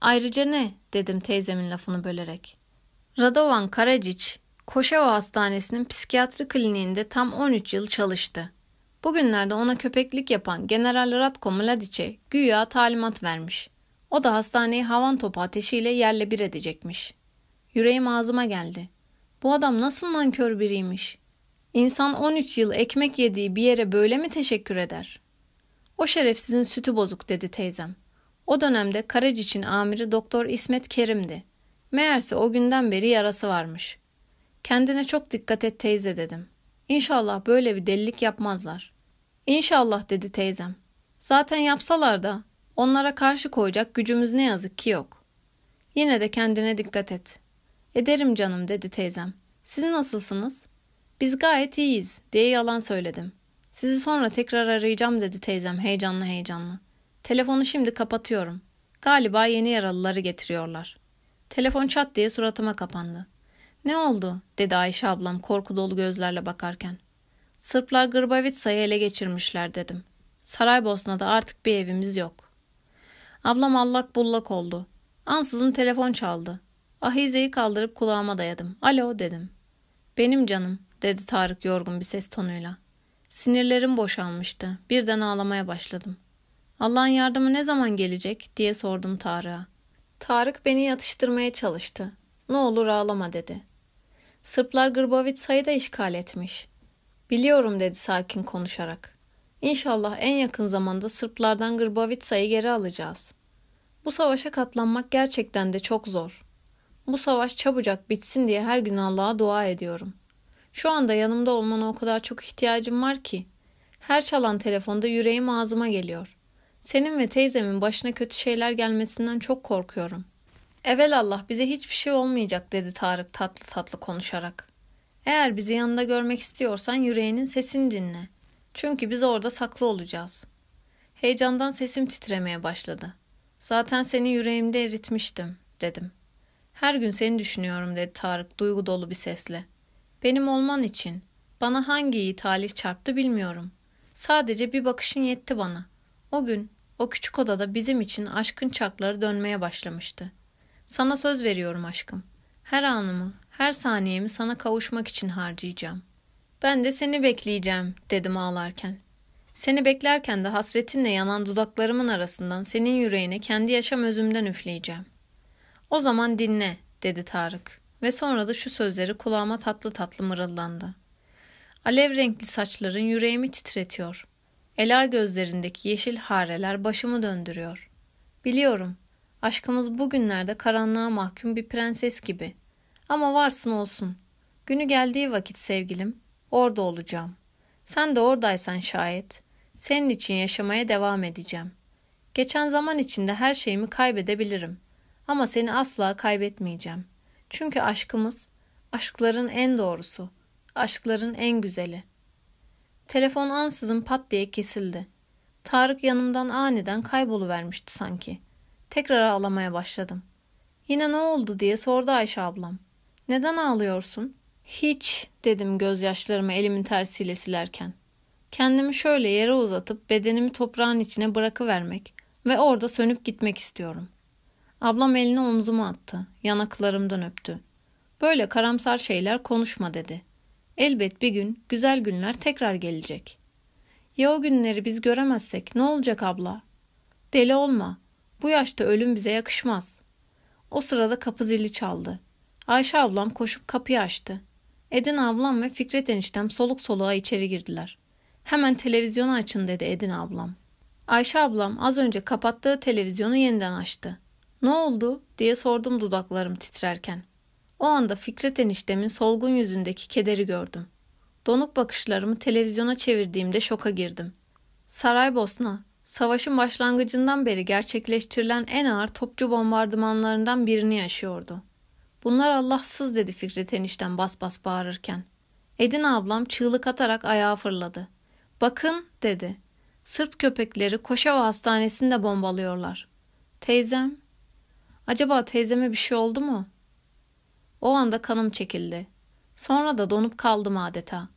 Ayrıca ne? dedim teyzemin lafını bölerek. Radovan Karacic, Koşeva Hastanesi'nin psikiyatri kliniğinde tam 13 yıl çalıştı. Bugünlerde ona köpeklik yapan General Ratko Mladiç'e güya talimat vermiş. O da hastaneyi havan topu ateşiyle yerle bir edecekmiş. Yüreğim ağzıma geldi. Bu adam nasıl nankör biriymiş. İnsan 13 yıl ekmek yediği bir yere böyle mi teşekkür eder? O şerefsizin sütü bozuk dedi teyzem. O dönemde Karacic'in amiri Doktor İsmet Kerim'di. Meğerse o günden beri yarası varmış. Kendine çok dikkat et teyze dedim. İnşallah böyle bir delilik yapmazlar. İnşallah dedi teyzem. Zaten yapsalar da onlara karşı koyacak gücümüz ne yazık ki yok. Yine de kendine dikkat et. Ederim canım dedi teyzem. Siz nasılsınız? Biz gayet iyiyiz diye yalan söyledim. Sizi sonra tekrar arayacağım dedi teyzem heyecanlı heyecanlı. Telefonu şimdi kapatıyorum. Galiba yeni yaralıları getiriyorlar. Telefon çat diye suratıma kapandı. Ne oldu? dedi Ayşe ablam korku dolu gözlerle bakarken. Sırplar Gırbavitsa'yı ele geçirmişler dedim. Saraybosna'da artık bir evimiz yok. Ablam allak bullak oldu. Ansızın telefon çaldı. Ahize'yi kaldırıp kulağıma dayadım. Alo dedim. Benim canım dedi Tarık yorgun bir ses tonuyla. Sinirlerim boşalmıştı. Birden ağlamaya başladım. Allah'ın yardımı ne zaman gelecek diye sordum Tarık'a. Tarık beni yatıştırmaya çalıştı. Ne olur ağlama dedi. Sırplar Grbovitsa'yı da işgal etmiş. Biliyorum dedi sakin konuşarak. İnşallah en yakın zamanda Sırplardan Grbovitsa'yı geri alacağız. Bu savaşa katlanmak gerçekten de çok zor. Bu savaş çabucak bitsin diye her gün Allah'a dua ediyorum. Şu anda yanımda olmana o kadar çok ihtiyacım var ki. Her çalan telefonda yüreğim ağzıma geliyor. Senin ve teyzemin başına kötü şeyler gelmesinden çok korkuyorum. Evel Allah bize hiçbir şey olmayacak dedi Tarık tatlı tatlı konuşarak. Eğer bizi yanında görmek istiyorsan yüreğinin sesini dinle. Çünkü biz orada saklı olacağız. Heyecandan sesim titremeye başladı. Zaten seni yüreğimde eritmiştim dedim. Her gün seni düşünüyorum dedi Tarık duygu dolu bir sesle. Benim olman için. Bana hangi iyi talih çarptı bilmiyorum. Sadece bir bakışın yetti bana. O gün o küçük odada bizim için aşkın çarkları dönmeye başlamıştı. Sana söz veriyorum aşkım. Her anımı, her saniyemi sana kavuşmak için harcayacağım. Ben de seni bekleyeceğim dedim ağlarken. Seni beklerken de hasretinle yanan dudaklarımın arasından senin yüreğine kendi yaşam özümden üfleyeceğim. O zaman dinle dedi Tarık ve sonra da şu sözleri kulağıma tatlı tatlı mırıldandı. Alev renkli saçların yüreğimi titretiyor. Ela gözlerindeki yeşil hareler başımı döndürüyor. Biliyorum, aşkımız bugünlerde karanlığa mahkum bir prenses gibi. Ama varsın olsun. Günü geldiği vakit sevgilim, orada olacağım. Sen de oradaysan şayet, senin için yaşamaya devam edeceğim. Geçen zaman içinde her şeyimi kaybedebilirim. Ama seni asla kaybetmeyeceğim. Çünkü aşkımız, aşkların en doğrusu, aşkların en güzeli. Telefon ansızın pat diye kesildi. Tarık yanımdan aniden kayboluvermişti sanki. Tekrar ağlamaya başladım. Yine ne oldu diye sordu Ayşe ablam. Neden ağlıyorsun? Hiç dedim gözyaşlarımı elimin tersiyle silerken. Kendimi şöyle yere uzatıp bedenimi toprağın içine bırakıvermek ve orada sönüp gitmek istiyorum. Ablam elini omzuma attı. Yanaklarımdan öptü. Böyle karamsar şeyler konuşma dedi. Elbet bir gün güzel günler tekrar gelecek. Ya o günleri biz göremezsek ne olacak abla? Deli olma. Bu yaşta ölüm bize yakışmaz. O sırada kapı zili çaldı. Ayşe ablam koşup kapıyı açtı. Edin ablam ve Fikret eniştem soluk soluğa içeri girdiler. Hemen televizyonu açın dedi Edin ablam. Ayşe ablam az önce kapattığı televizyonu yeniden açtı. Ne oldu diye sordum dudaklarım titrerken. O anda Fikret eniştemin solgun yüzündeki kederi gördüm. Donuk bakışlarımı televizyona çevirdiğimde şoka girdim. Saraybosna, savaşın başlangıcından beri gerçekleştirilen en ağır topçu bombardımanlarından birini yaşıyordu. Bunlar Allahsız dedi Fikret enişten bas bas bağırırken. Edin ablam çığlık atarak ayağa fırladı. Bakın dedi. Sırp köpekleri Koşava Hastanesi'nde bombalıyorlar. Teyzem, acaba teyzeme bir şey oldu mu? O anda kanım çekildi. Sonra da donup kaldım adeta.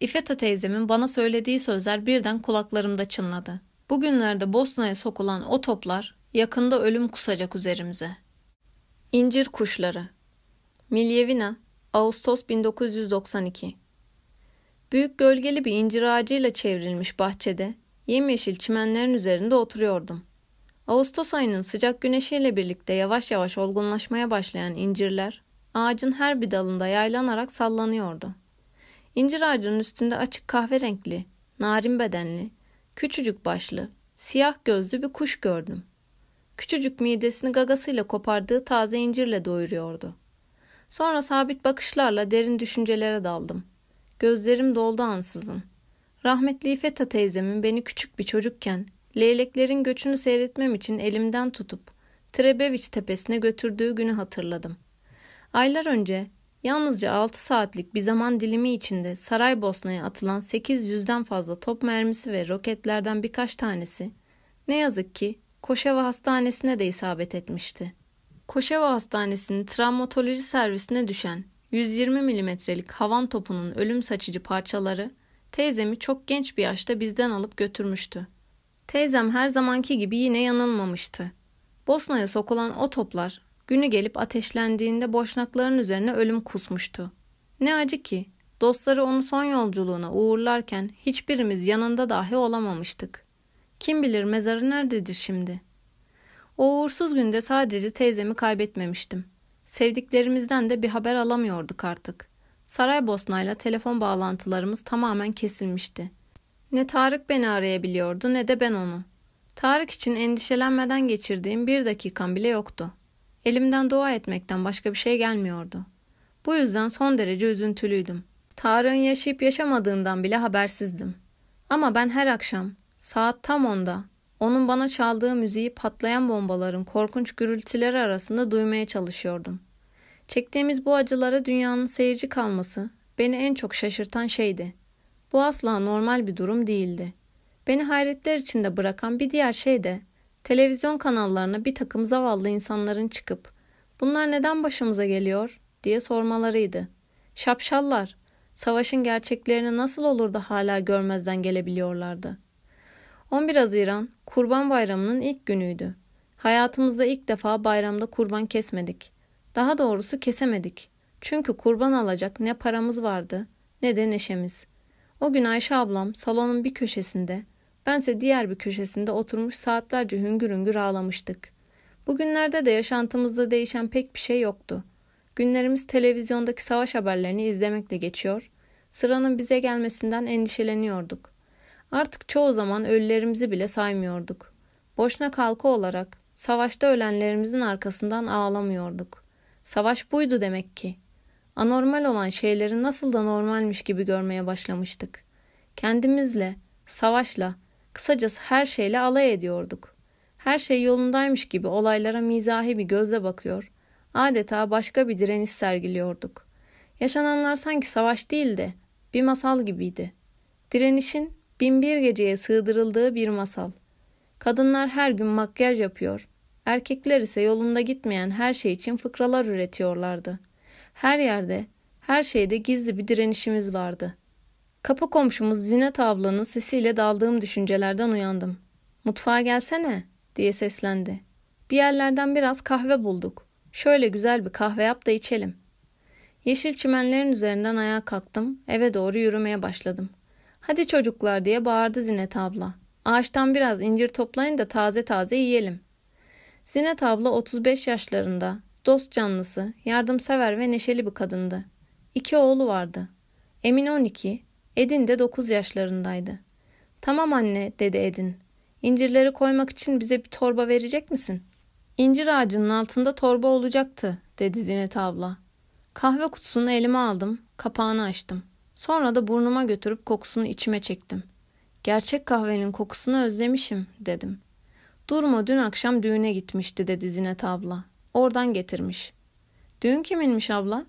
İfeta teyzemin bana söylediği sözler birden kulaklarımda çınladı. Bugünlerde Bosna'ya sokulan o toplar Yakında ölüm kusacak üzerimize. İncir Kuşları Milyevina Ağustos 1992 Büyük gölgeli bir incir ağacıyla çevrilmiş bahçede yemyeşil çimenlerin üzerinde oturuyordum. Ağustos ayının sıcak güneşiyle birlikte yavaş yavaş olgunlaşmaya başlayan incirler ağacın her bir dalında yaylanarak sallanıyordu. İncir ağacının üstünde açık kahverenkli, narin bedenli, küçücük başlı, siyah gözlü bir kuş gördüm. Küçücük midesini gagasıyla kopardığı taze incirle doyuruyordu. Sonra sabit bakışlarla derin düşüncelere daldım. Gözlerim doldu ansızın. Rahmetli İfeta teyzemin beni küçük bir çocukken leyleklerin göçünü seyretmem için elimden tutup Trebeviç tepesine götürdüğü günü hatırladım. Aylar önce yalnızca 6 saatlik bir zaman dilimi içinde Saraybosna'ya atılan 800'den fazla top mermisi ve roketlerden birkaç tanesi ne yazık ki Koşeva Hastanesi'ne de isabet etmişti. Koşeva Hastanesi'nin travmatoloji servisine düşen 120 milimetrelik havan topunun ölüm saçıcı parçaları teyzemi çok genç bir yaşta bizden alıp götürmüştü. Teyzem her zamanki gibi yine yanılmamıştı. Bosna'ya sokulan o toplar günü gelip ateşlendiğinde boşnakların üzerine ölüm kusmuştu. Ne acı ki dostları onu son yolculuğuna uğurlarken hiçbirimiz yanında dahi olamamıştık. Kim bilir mezarı nerededir şimdi? O uğursuz günde sadece teyzemi kaybetmemiştim. Sevdiklerimizden de bir haber alamıyorduk artık. Saraybosna'yla telefon bağlantılarımız tamamen kesilmişti. Ne Tarık beni arayabiliyordu ne de ben onu. Tarık için endişelenmeden geçirdiğim bir dakikam bile yoktu. Elimden dua etmekten başka bir şey gelmiyordu. Bu yüzden son derece üzüntülüydüm. Tarık'ın yaşayıp yaşamadığından bile habersizdim. Ama ben her akşam saat tam onda onun bana çaldığı müziği patlayan bombaların korkunç gürültüleri arasında duymaya çalışıyordum. Çektiğimiz bu acılara dünyanın seyirci kalması beni en çok şaşırtan şeydi. Bu asla normal bir durum değildi. Beni hayretler içinde bırakan bir diğer şey de televizyon kanallarına bir takım zavallı insanların çıkıp bunlar neden başımıza geliyor diye sormalarıydı. Şapşallar, savaşın gerçeklerini nasıl olur da hala görmezden gelebiliyorlardı. 11 Haziran Kurban Bayramı'nın ilk günüydü. Hayatımızda ilk defa bayramda kurban kesmedik. Daha doğrusu kesemedik. Çünkü kurban alacak ne paramız vardı ne de neşemiz. O gün Ayşe ablam salonun bir köşesinde, bense diğer bir köşesinde oturmuş saatlerce hüngür hüngür ağlamıştık. Bugünlerde de yaşantımızda değişen pek bir şey yoktu. Günlerimiz televizyondaki savaş haberlerini izlemekle geçiyor, sıranın bize gelmesinden endişeleniyorduk. Artık çoğu zaman ölülerimizi bile saymıyorduk. Boşnak halkı olarak savaşta ölenlerimizin arkasından ağlamıyorduk. Savaş buydu demek ki. Anormal olan şeyleri nasıl da normalmiş gibi görmeye başlamıştık. Kendimizle, savaşla, kısacası her şeyle alay ediyorduk. Her şey yolundaymış gibi olaylara mizahi bir gözle bakıyor, adeta başka bir direniş sergiliyorduk. Yaşananlar sanki savaş değil de bir masal gibiydi. Direnişin binbir geceye sığdırıldığı bir masal. Kadınlar her gün makyaj yapıyor, erkekler ise yolunda gitmeyen her şey için fıkralar üretiyorlardı. Her yerde, her şeyde gizli bir direnişimiz vardı. Kapı komşumuz Zinet ablanın sesiyle daldığım düşüncelerden uyandım. Mutfağa gelsene diye seslendi. Bir yerlerden biraz kahve bulduk. Şöyle güzel bir kahve yap da içelim. Yeşil çimenlerin üzerinden ayağa kalktım, eve doğru yürümeye başladım. Hadi çocuklar diye bağırdı Zinet abla. Ağaçtan biraz incir toplayın da taze taze yiyelim. Zinet abla 35 yaşlarında, dost canlısı, yardımsever ve neşeli bir kadındı. İki oğlu vardı. Emin 12, Edin de 9 yaşlarındaydı. Tamam anne dedi Edin. İncirleri koymak için bize bir torba verecek misin? İncir ağacının altında torba olacaktı dedi Zinet abla. Kahve kutusunu elime aldım, kapağını açtım. Sonra da burnuma götürüp kokusunu içime çektim. Gerçek kahvenin kokusunu özlemişim dedim. Durma dün akşam düğüne gitmişti dedi Zinet abla. Oradan getirmiş. Düğün kiminmiş abla?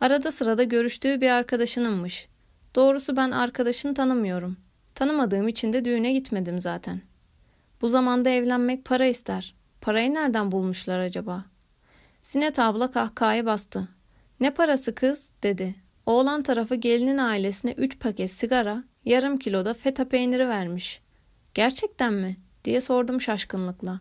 Arada sırada görüştüğü bir arkadaşınınmış. Doğrusu ben arkadaşını tanımıyorum. Tanımadığım için de düğüne gitmedim zaten. Bu zamanda evlenmek para ister. Parayı nereden bulmuşlar acaba? Zinet abla kahkahayı bastı. Ne parası kız dedi. Oğlan tarafı gelinin ailesine üç paket sigara, yarım kiloda feta peyniri vermiş. Gerçekten mi? diye sordum şaşkınlıkla.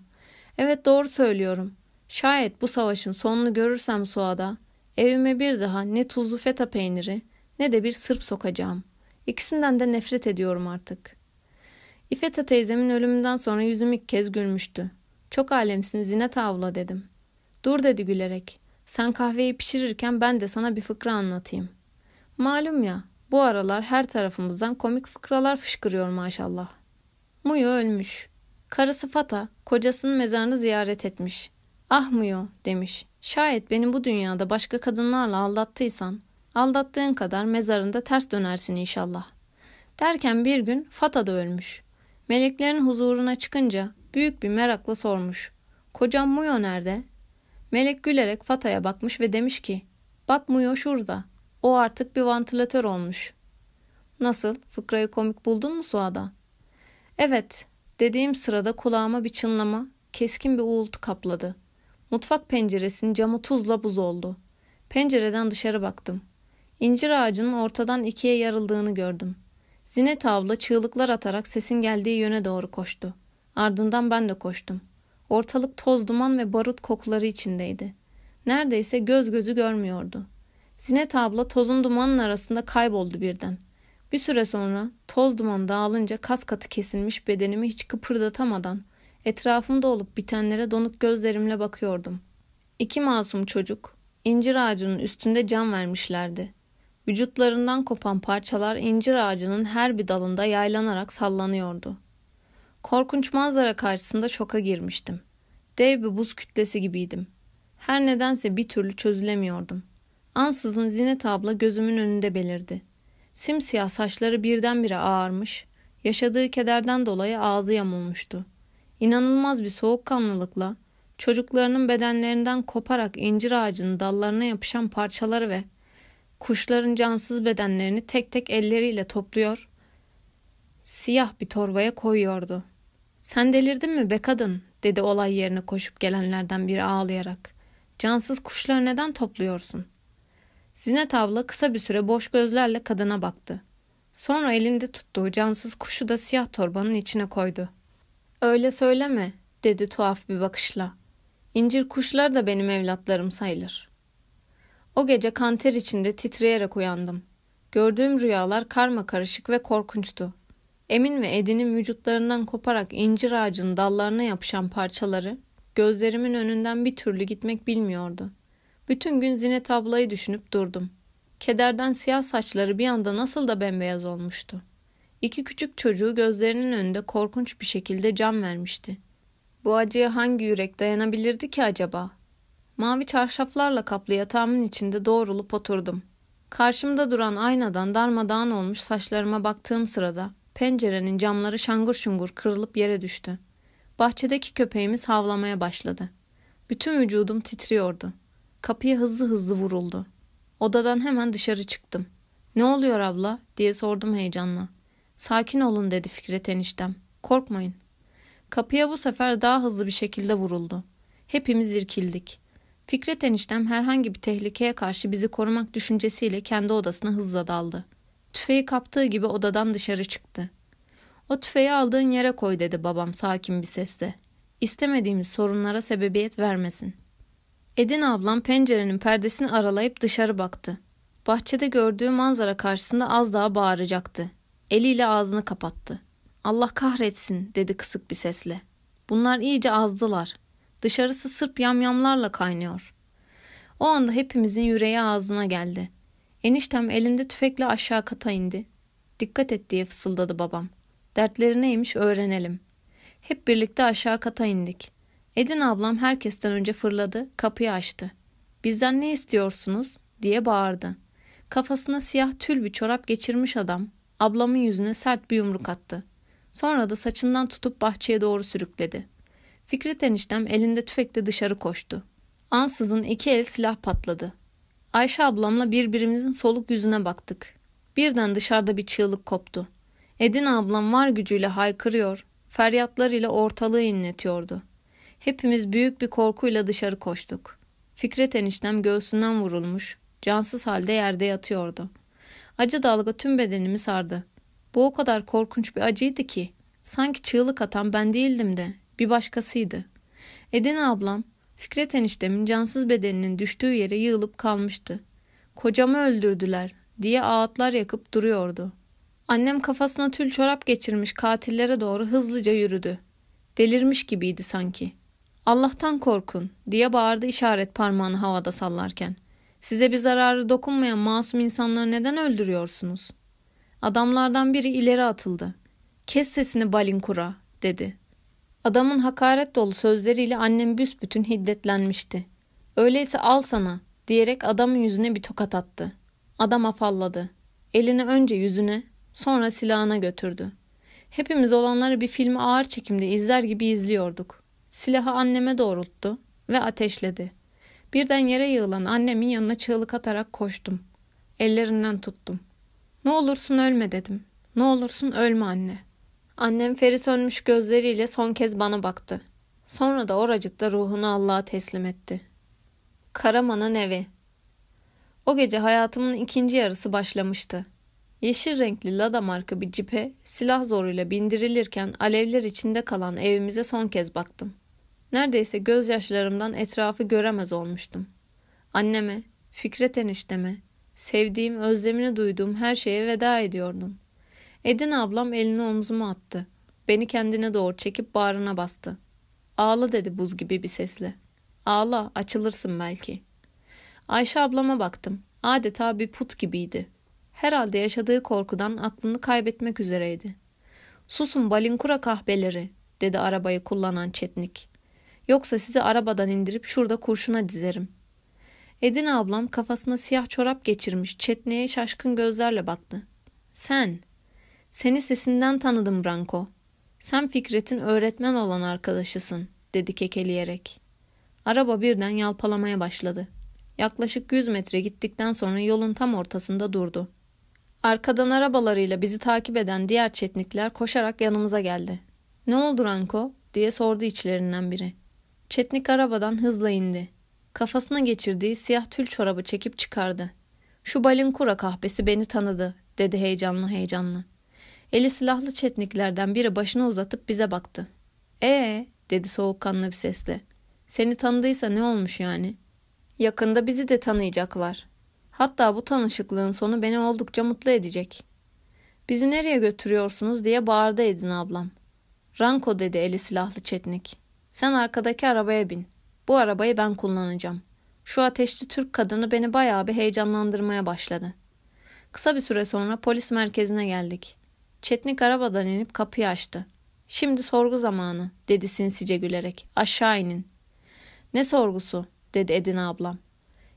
Evet doğru söylüyorum. Şayet bu savaşın sonunu görürsem Suada, evime bir daha ne tuzlu feta peyniri ne de bir sırp sokacağım. İkisinden de nefret ediyorum artık. İfeta teyzemin ölümünden sonra yüzüm ilk kez gülmüştü. Çok alemsin Zinet abla dedim. Dur dedi gülerek. Sen kahveyi pişirirken ben de sana bir fıkra anlatayım. Malum ya bu aralar her tarafımızdan komik fıkralar fışkırıyor maşallah. Muyo ölmüş. Karısı Fata kocasının mezarını ziyaret etmiş. Ah Muyo demiş. Şayet beni bu dünyada başka kadınlarla aldattıysan aldattığın kadar mezarında ters dönersin inşallah. Derken bir gün Fata da ölmüş. Meleklerin huzuruna çıkınca büyük bir merakla sormuş. Kocam Muyo nerede? Melek gülerek Fata'ya bakmış ve demiş ki Bak Muyo şurada. O artık bir vantilatör olmuş. Nasıl? Fıkrayı komik buldun mu Suada? Evet. Dediğim sırada kulağıma bir çınlama, keskin bir uğultu kapladı. Mutfak penceresinin camı tuzla buz oldu. Pencereden dışarı baktım. İncir ağacının ortadan ikiye yarıldığını gördüm. Zinet abla çığlıklar atarak sesin geldiği yöne doğru koştu. Ardından ben de koştum. Ortalık toz duman ve barut kokuları içindeydi. Neredeyse göz gözü görmüyordu. Zinet abla tozun dumanın arasında kayboldu birden. Bir süre sonra toz duman dağılınca kas katı kesilmiş bedenimi hiç kıpırdatamadan etrafımda olup bitenlere donuk gözlerimle bakıyordum. İki masum çocuk incir ağacının üstünde can vermişlerdi. Vücutlarından kopan parçalar incir ağacının her bir dalında yaylanarak sallanıyordu. Korkunç manzara karşısında şoka girmiştim. Dev bir buz kütlesi gibiydim. Her nedense bir türlü çözülemiyordum. Ansızın Zinet abla gözümün önünde belirdi. Simsiyah saçları birdenbire ağarmış, yaşadığı kederden dolayı ağzı yamulmuştu. İnanılmaz bir soğukkanlılıkla çocuklarının bedenlerinden koparak incir ağacının dallarına yapışan parçaları ve kuşların cansız bedenlerini tek tek elleriyle topluyor, siyah bir torbaya koyuyordu. Sen delirdin mi be kadın? dedi olay yerine koşup gelenlerden biri ağlayarak. Cansız kuşları neden topluyorsun? Zinet abla kısa bir süre boş gözlerle kadına baktı. Sonra elinde tuttuğu cansız kuşu da siyah torbanın içine koydu. Öyle söyleme, dedi tuhaf bir bakışla. İncir kuşlar da benim evlatlarım sayılır. O gece kanter içinde titreyerek uyandım. Gördüğüm rüyalar karma karışık ve korkunçtu. Emin ve Edin'in vücutlarından koparak incir ağacının dallarına yapışan parçaları gözlerimin önünden bir türlü gitmek bilmiyordu. Bütün gün Zinet ablayı düşünüp durdum. Kederden siyah saçları bir anda nasıl da bembeyaz olmuştu. İki küçük çocuğu gözlerinin önünde korkunç bir şekilde can vermişti. Bu acıya hangi yürek dayanabilirdi ki acaba? Mavi çarşaflarla kaplı yatağımın içinde doğrulup oturdum. Karşımda duran aynadan darmadağın olmuş saçlarıma baktığım sırada pencerenin camları şangur şungur kırılıp yere düştü. Bahçedeki köpeğimiz havlamaya başladı. Bütün vücudum titriyordu. Kapıya hızlı hızlı vuruldu. Odadan hemen dışarı çıktım. Ne oluyor abla diye sordum heyecanla. Sakin olun dedi Fikret eniştem. Korkmayın. Kapıya bu sefer daha hızlı bir şekilde vuruldu. Hepimiz irkildik. Fikret eniştem herhangi bir tehlikeye karşı bizi korumak düşüncesiyle kendi odasına hızla daldı. Tüfeği kaptığı gibi odadan dışarı çıktı. O tüfeği aldığın yere koy dedi babam sakin bir sesle. İstemediğimiz sorunlara sebebiyet vermesin. Edin ablam pencerenin perdesini aralayıp dışarı baktı. Bahçede gördüğü manzara karşısında az daha bağıracaktı. Eliyle ağzını kapattı. Allah kahretsin dedi kısık bir sesle. Bunlar iyice azdılar. Dışarısı sırp yamyamlarla kaynıyor. O anda hepimizin yüreği ağzına geldi. Eniştem elinde tüfekle aşağı kata indi. Dikkat et diye fısıldadı babam. Dertleri neymiş öğrenelim. Hep birlikte aşağı kata indik. Edin ablam herkesten önce fırladı, kapıyı açtı. Bizden ne istiyorsunuz diye bağırdı. Kafasına siyah tül bir çorap geçirmiş adam ablamın yüzüne sert bir yumruk attı. Sonra da saçından tutup bahçeye doğru sürükledi. Fikret eniştem elinde tüfekle dışarı koştu. Ansızın iki el silah patladı. Ayşe ablamla birbirimizin soluk yüzüne baktık. Birden dışarıda bir çığlık koptu. Edin ablam var gücüyle haykırıyor, feryatlarıyla ortalığı inletiyordu. Hepimiz büyük bir korkuyla dışarı koştuk. Fikret eniştem göğsünden vurulmuş, cansız halde yerde yatıyordu. Acı dalga tüm bedenimi sardı. Bu o kadar korkunç bir acıydı ki, sanki çığlık atan ben değildim de bir başkasıydı. Edin ablam Fikret eniştemin cansız bedeninin düştüğü yere yığılıp kalmıştı. Kocamı öldürdüler diye ağıtlar yakıp duruyordu. Annem kafasına tül çorap geçirmiş katillere doğru hızlıca yürüdü. Delirmiş gibiydi sanki. Allah'tan korkun diye bağırdı işaret parmağını havada sallarken. Size bir zararı dokunmayan masum insanları neden öldürüyorsunuz? Adamlardan biri ileri atıldı. Kes sesini Balinkura dedi. Adamın hakaret dolu sözleriyle annem büsbütün hiddetlenmişti. Öyleyse al sana diyerek adamın yüzüne bir tokat attı. Adam afalladı. Elini önce yüzüne sonra silahına götürdü. Hepimiz olanları bir filmi ağır çekimde izler gibi izliyorduk. Silahı anneme doğrulttu ve ateşledi. Birden yere yığılan annemin yanına çığlık atarak koştum. Ellerinden tuttum. Ne olursun ölme dedim. Ne olursun ölme anne. Annem feri sönmüş gözleriyle son kez bana baktı. Sonra da oracıkta ruhunu Allah'a teslim etti. Karaman'ın evi. O gece hayatımın ikinci yarısı başlamıştı. Yeşil renkli Lada marka bir cipe silah zoruyla bindirilirken alevler içinde kalan evimize son kez baktım. Neredeyse gözyaşlarımdan etrafı göremez olmuştum. Anneme, Fikret enişteme, sevdiğim, özlemini duyduğum her şeye veda ediyordum. Edin ablam elini omzuma attı. Beni kendine doğru çekip bağrına bastı. Ağla dedi buz gibi bir sesle. Ağla, açılırsın belki. Ayşe ablama baktım. Adeta bir put gibiydi. Herhalde yaşadığı korkudan aklını kaybetmek üzereydi. Susun balinkura kahbeleri, dedi arabayı kullanan Çetnik. Yoksa sizi arabadan indirip şurada kurşuna dizerim. Edin ablam kafasına siyah çorap geçirmiş Çetnik'e şaşkın gözlerle baktı. Sen, seni sesinden tanıdım Branko. Sen Fikret'in öğretmen olan arkadaşısın, dedi kekeleyerek. Araba birden yalpalamaya başladı. Yaklaşık yüz metre gittikten sonra yolun tam ortasında durdu. Arkadan arabalarıyla bizi takip eden diğer çetnikler koşarak yanımıza geldi. Ne oldu Ranko? diye sordu içlerinden biri. Çetnik arabadan hızla indi. Kafasına geçirdiği siyah tül çorabı çekip çıkardı. Şu balinkura kahvesi beni tanıdı, dedi heyecanlı heyecanlı. Eli silahlı çetniklerden biri başını uzatıp bize baktı. Ee, dedi soğukkanlı bir sesle. Seni tanıdıysa ne olmuş yani? Yakında bizi de tanıyacaklar. Hatta bu tanışıklığın sonu beni oldukça mutlu edecek. Bizi nereye götürüyorsunuz diye bağırdı Edin ablam. Ranko dedi eli silahlı çetnik. Sen arkadaki arabaya bin. Bu arabayı ben kullanacağım. Şu ateşli Türk kadını beni bayağı bir heyecanlandırmaya başladı. Kısa bir süre sonra polis merkezine geldik. Çetnik arabadan inip kapıyı açtı. Şimdi sorgu zamanı dedi sinsice gülerek. Aşağı inin. Ne sorgusu dedi Edin ablam.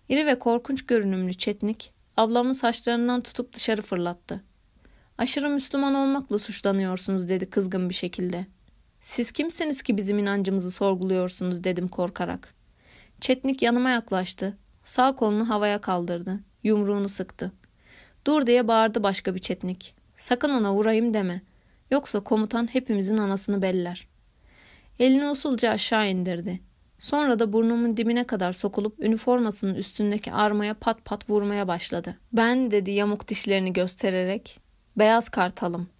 İri ve korkunç görünümlü Çetnik ablamın saçlarından tutup dışarı fırlattı. Aşırı Müslüman olmakla suçlanıyorsunuz dedi kızgın bir şekilde. Siz kimsiniz ki bizim inancımızı sorguluyorsunuz dedim korkarak. Çetnik yanıma yaklaştı. Sağ kolunu havaya kaldırdı. Yumruğunu sıktı. Dur diye bağırdı başka bir çetnik. Sakın ona vurayım deme. Yoksa komutan hepimizin anasını beller. Elini usulca aşağı indirdi. Sonra da burnumun dibine kadar sokulup üniformasının üstündeki armaya pat pat vurmaya başladı. Ben dedi yamuk dişlerini göstererek. Beyaz kartalım.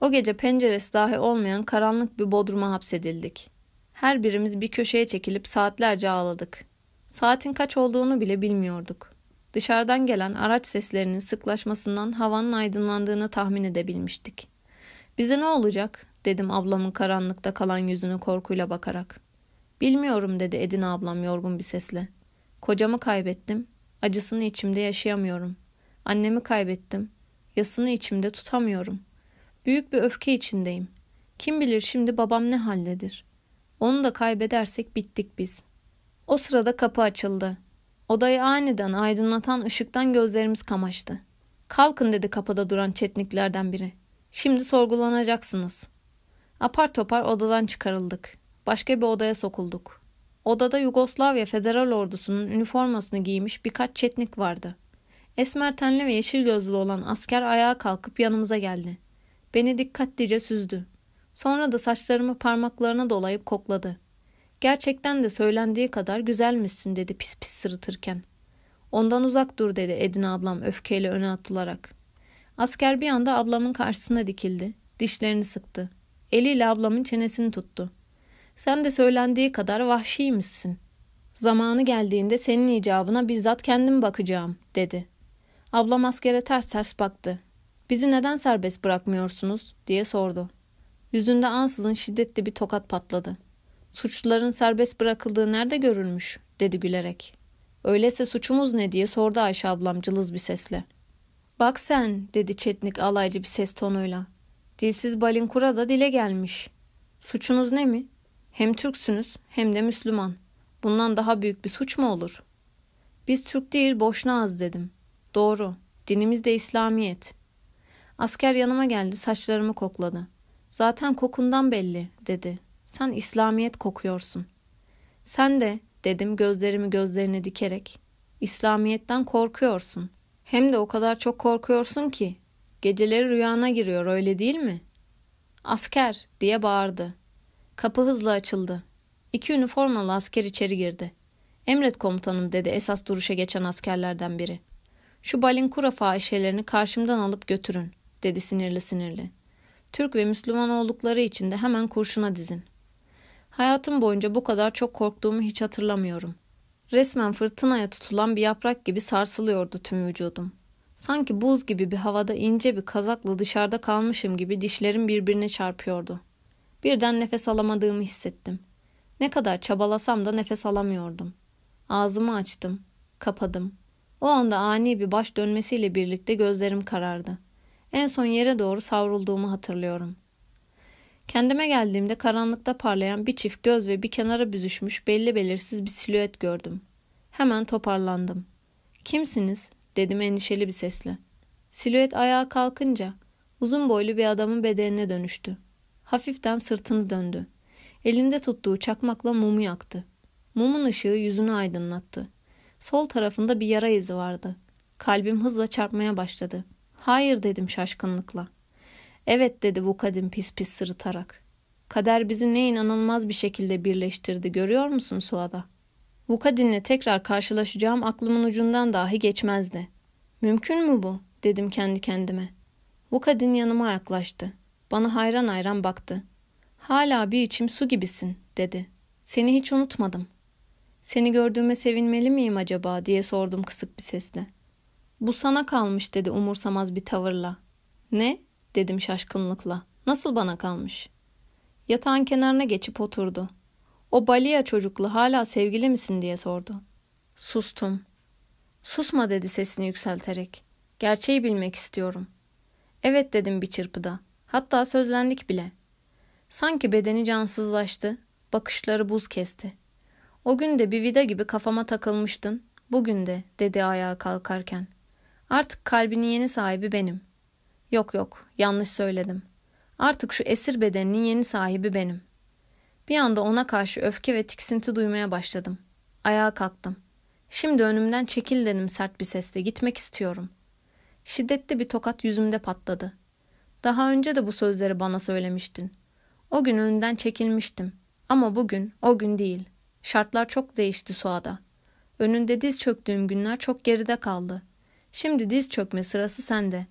O gece penceresi dahi olmayan karanlık bir bodruma hapsedildik. Her birimiz bir köşeye çekilip saatlerce ağladık. Saatin kaç olduğunu bile bilmiyorduk. Dışarıdan gelen araç seslerinin sıklaşmasından havanın aydınlandığını tahmin edebilmiştik. Bize ne olacak? dedim ablamın karanlıkta kalan yüzünü korkuyla bakarak. Bilmiyorum dedi Edin ablam yorgun bir sesle. Kocamı kaybettim. Acısını içimde yaşayamıyorum. Annemi kaybettim. Yasını içimde tutamıyorum. Büyük bir öfke içindeyim. Kim bilir şimdi babam ne haldedir. Onu da kaybedersek bittik biz. O sırada kapı açıldı. Odayı aniden aydınlatan ışıktan gözlerimiz kamaştı. Kalkın dedi kapıda duran çetniklerden biri. Şimdi sorgulanacaksınız. Apar topar odadan çıkarıldık. Başka bir odaya sokulduk. Odada Yugoslavya Federal Ordusu'nun üniformasını giymiş birkaç çetnik vardı. Esmer tenli ve yeşil gözlü olan asker ayağa kalkıp yanımıza geldi. Beni dikkatlice süzdü. Sonra da saçlarımı parmaklarına dolayıp kokladı. Gerçekten de söylendiği kadar güzelmişsin dedi pis pis sırıtırken. Ondan uzak dur dedi Edin ablam öfkeyle öne atılarak. Asker bir anda ablamın karşısına dikildi. Dişlerini sıktı. Eliyle ablamın çenesini tuttu. Sen de söylendiği kadar vahşiymişsin. Zamanı geldiğinde senin icabına bizzat kendim bakacağım, dedi. Ablam askere ters ters baktı. Bizi neden serbest bırakmıyorsunuz, diye sordu. Yüzünde ansızın şiddetli bir tokat patladı. Suçluların serbest bırakıldığı nerede görülmüş, dedi gülerek. Öyleyse suçumuz ne diye sordu Ayşe ablam cılız bir sesle. Bak sen, dedi Çetnik alaycı bir ses tonuyla. Dilsiz Balinkura da dile gelmiş. Suçunuz ne mi? Hem Türksünüz hem de Müslüman. Bundan daha büyük bir suç mu olur? Biz Türk değil boşnağız dedim. Doğru. Dinimiz de İslamiyet. Asker yanıma geldi saçlarımı kokladı. Zaten kokundan belli dedi. Sen İslamiyet kokuyorsun. Sen de dedim gözlerimi gözlerine dikerek. İslamiyetten korkuyorsun. Hem de o kadar çok korkuyorsun ki. Geceleri rüyana giriyor öyle değil mi? Asker diye bağırdı. Kapı hızla açıldı. İki üniformalı asker içeri girdi. Emret komutanım dedi esas duruşa geçen askerlerden biri. Şu balinkura fahişelerini karşımdan alıp götürün dedi sinirli sinirli. Türk ve Müslüman oldukları için de hemen kurşuna dizin. Hayatım boyunca bu kadar çok korktuğumu hiç hatırlamıyorum. Resmen fırtınaya tutulan bir yaprak gibi sarsılıyordu tüm vücudum. Sanki buz gibi bir havada ince bir kazakla dışarıda kalmışım gibi dişlerim birbirine çarpıyordu. Birden nefes alamadığımı hissettim. Ne kadar çabalasam da nefes alamıyordum. Ağzımı açtım, kapadım. O anda ani bir baş dönmesiyle birlikte gözlerim karardı. En son yere doğru savrulduğumu hatırlıyorum. Kendime geldiğimde karanlıkta parlayan bir çift göz ve bir kenara büzüşmüş belli belirsiz bir silüet gördüm. Hemen toparlandım. Kimsiniz? dedim endişeli bir sesle. Silüet ayağa kalkınca uzun boylu bir adamın bedenine dönüştü. Hafiften sırtını döndü. Elinde tuttuğu çakmakla mumu yaktı. Mumun ışığı yüzünü aydınlattı. Sol tarafında bir yara izi vardı. Kalbim hızla çarpmaya başladı. Hayır dedim şaşkınlıkla. Evet dedi bu kadın pis pis sırıtarak. Kader bizi ne inanılmaz bir şekilde birleştirdi görüyor musun Suada? Vukadin'le tekrar karşılaşacağım aklımın ucundan dahi geçmezdi. Mümkün mü bu? dedim kendi kendime. Vukadin yanıma yaklaştı. Bana hayran hayran baktı. Hala bir içim su gibisin dedi. Seni hiç unutmadım. Seni gördüğüme sevinmeli miyim acaba diye sordum kısık bir sesle. Bu sana kalmış dedi umursamaz bir tavırla. Ne? dedim şaşkınlıkla. Nasıl bana kalmış? Yatağın kenarına geçip oturdu. O Balia çocuklu hala sevgili misin diye sordu. Sustum. Susma dedi sesini yükselterek. Gerçeği bilmek istiyorum. Evet dedim bir çırpıda. Hatta sözlendik bile. Sanki bedeni cansızlaştı, bakışları buz kesti. O gün de bir vida gibi kafama takılmıştın. Bugün de dedi ayağa kalkarken. Artık kalbinin yeni sahibi benim. Yok yok yanlış söyledim. Artık şu esir bedeninin yeni sahibi benim. Bir anda ona karşı öfke ve tiksinti duymaya başladım. Ayağa kalktım. Şimdi önümden çekil dedim sert bir sesle. Gitmek istiyorum. Şiddetli bir tokat yüzümde patladı. Daha önce de bu sözleri bana söylemiştin. O gün önünden çekilmiştim. Ama bugün o gün değil. Şartlar çok değişti Suada. Önünde diz çöktüğüm günler çok geride kaldı. Şimdi diz çökme sırası sende.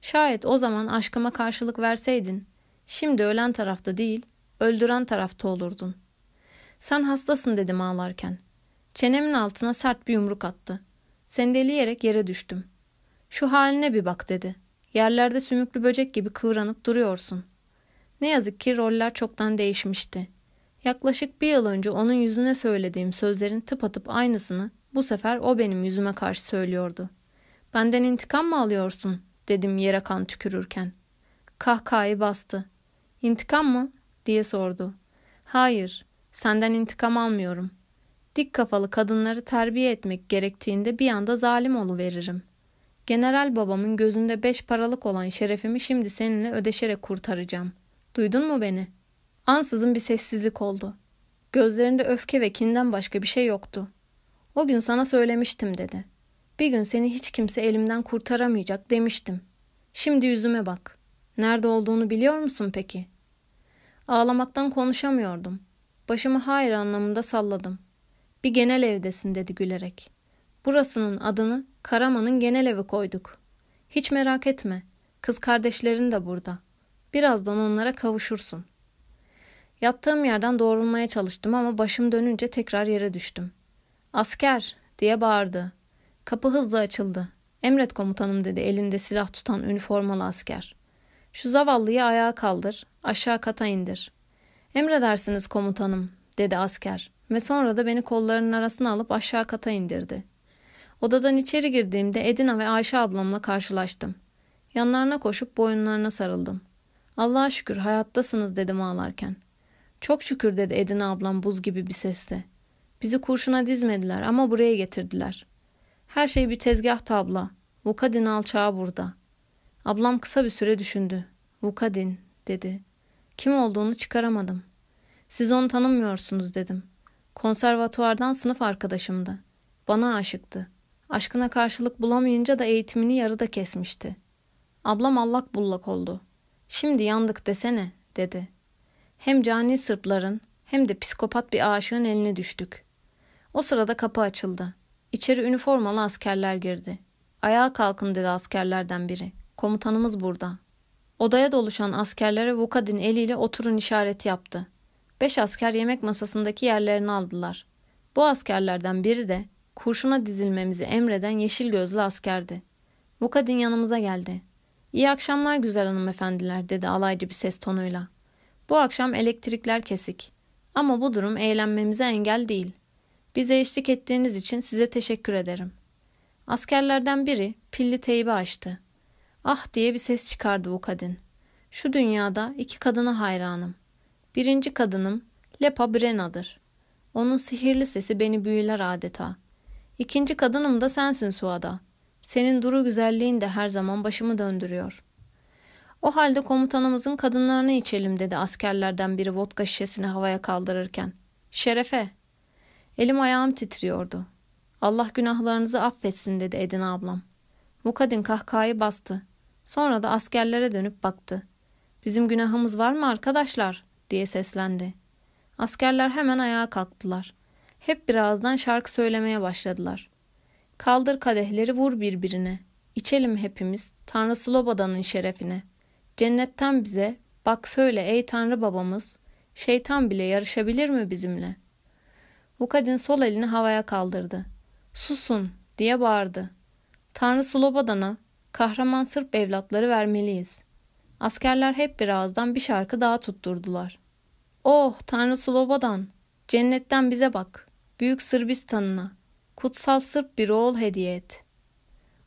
Şayet o zaman aşkıma karşılık verseydin, şimdi ölen tarafta değil, öldüren tarafta olurdun. Sen hastasın dedim ağlarken. Çenemin altına sert bir yumruk attı. Sendeleyerek yere düştüm. Şu haline bir bak dedi. Yerlerde sümüklü böcek gibi kıvranıp duruyorsun. Ne yazık ki roller çoktan değişmişti. Yaklaşık bir yıl önce onun yüzüne söylediğim sözlerin tıpatıp aynısını bu sefer o benim yüzüme karşı söylüyordu. Benden intikam mı alıyorsun? dedim yere kan tükürürken. Kahkahayı bastı. İntikam mı? diye sordu. Hayır, senden intikam almıyorum. Dik kafalı kadınları terbiye etmek gerektiğinde bir anda zalim veririm. General babamın gözünde beş paralık olan şerefimi şimdi seninle ödeşerek kurtaracağım. Duydun mu beni? Ansızın bir sessizlik oldu. Gözlerinde öfke ve kinden başka bir şey yoktu. O gün sana söylemiştim dedi. Bir gün seni hiç kimse elimden kurtaramayacak demiştim. Şimdi yüzüme bak. Nerede olduğunu biliyor musun peki? Ağlamaktan konuşamıyordum. Başımı hayır anlamında salladım. Bir genel evdesin dedi gülerek. Burasının adını Karaman'ın genel evi koyduk. Hiç merak etme. Kız kardeşlerin de burada. Birazdan onlara kavuşursun. Yattığım yerden doğrulmaya çalıştım ama başım dönünce tekrar yere düştüm. Asker diye bağırdı. Kapı hızla açıldı. Emret komutanım dedi elinde silah tutan üniformalı asker. Şu zavallıyı ayağa kaldır, aşağı kata indir. Emredersiniz komutanım dedi asker ve sonra da beni kollarının arasına alıp aşağı kata indirdi. Odadan içeri girdiğimde Edina ve Ayşe ablamla karşılaştım. Yanlarına koşup boyunlarına sarıldım. Allah'a şükür hayattasınız dedim ağlarken. Çok şükür dedi Edina ablam buz gibi bir sesle. Bizi kurşuna dizmediler ama buraya getirdiler. Her şey bir tezgah tabla. Vukadin alçağı burada. Ablam kısa bir süre düşündü. Vukadin dedi. Kim olduğunu çıkaramadım. Siz onu tanımıyorsunuz dedim. Konservatuvardan sınıf arkadaşımdı. Bana aşıktı. Aşkına karşılık bulamayınca da eğitimini yarıda kesmişti. Ablam allak bullak oldu. Şimdi yandık desene dedi. Hem cani Sırpların hem de psikopat bir aşığın eline düştük. O sırada kapı açıldı. İçeri üniformalı askerler girdi. Ayağa kalkın dedi askerlerden biri. Komutanımız burada. Odaya doluşan askerlere Vukadin eliyle oturun işareti yaptı. Beş asker yemek masasındaki yerlerini aldılar. Bu askerlerden biri de kurşuna dizilmemizi emreden yeşil gözlü askerdi. Vukadin yanımıza geldi. İyi akşamlar güzel hanımefendiler dedi alaycı bir ses tonuyla. Bu akşam elektrikler kesik. Ama bu durum eğlenmemize engel değil. Bize eşlik ettiğiniz için size teşekkür ederim. Askerlerden biri pilli teybi açtı. Ah diye bir ses çıkardı bu kadın. Şu dünyada iki kadına hayranım. Birinci kadınım Lepa Brena'dır. Onun sihirli sesi beni büyüler adeta. İkinci kadınım da sensin Suada. Senin duru güzelliğin de her zaman başımı döndürüyor. O halde komutanımızın kadınlarını içelim dedi askerlerden biri vodka şişesini havaya kaldırırken. Şerefe. Elim ayağım titriyordu. Allah günahlarınızı affetsin dedi Edina ablam. Bu kadın kahkahayı bastı. Sonra da askerlere dönüp baktı. Bizim günahımız var mı arkadaşlar? diye seslendi. Askerler hemen ayağa kalktılar. Hep birazdan şarkı söylemeye başladılar. Kaldır kadehleri vur birbirine. İçelim hepimiz Tanrı Sloboda'nın şerefine. Cennetten bize bak söyle ey Tanrı babamız şeytan bile yarışabilir mi bizimle? Vukadin sol elini havaya kaldırdı. Susun diye bağırdı. Tanrı Slobodan'a kahraman Sırp evlatları vermeliyiz. Askerler hep bir ağızdan bir şarkı daha tutturdular. Oh Tanrı Slobodan, cennetten bize bak, büyük Sırbistan'ına, kutsal Sırp bir oğul hediye et.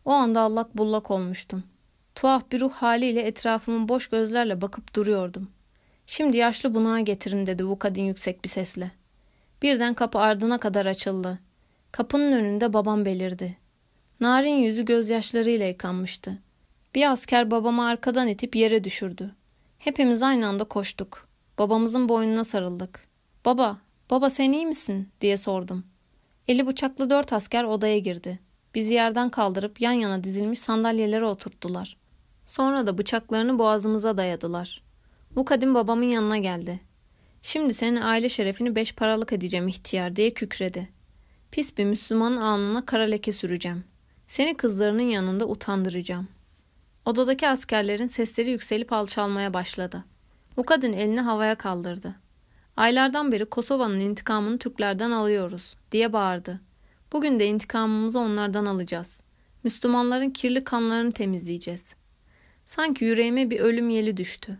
O anda allak bullak olmuştum. Tuhaf bir ruh haliyle etrafımın boş gözlerle bakıp duruyordum. Şimdi yaşlı bunağa getirin dedi bu kadın yüksek bir sesle. Birden kapı ardına kadar açıldı. Kapının önünde babam belirdi. Narin yüzü gözyaşlarıyla yıkanmıştı. Bir asker babamı arkadan itip yere düşürdü. Hepimiz aynı anda koştuk. Babamızın boynuna sarıldık. Baba, baba sen iyi misin diye sordum. Eli bıçaklı dört asker odaya girdi. Bizi yerden kaldırıp yan yana dizilmiş sandalyelere oturttular. Sonra da bıçaklarını boğazımıza dayadılar. Bu kadın babamın yanına geldi. Şimdi senin aile şerefini beş paralık edeceğim ihtiyar diye kükredi. Pis bir Müslümanın alnına kara leke süreceğim. Seni kızlarının yanında utandıracağım. Odadaki askerlerin sesleri yükselip alçalmaya başladı. Bu kadın elini havaya kaldırdı. Aylardan beri Kosova'nın intikamını Türklerden alıyoruz diye bağırdı. Bugün de intikamımızı onlardan alacağız. Müslümanların kirli kanlarını temizleyeceğiz. Sanki yüreğime bir ölüm yeli düştü.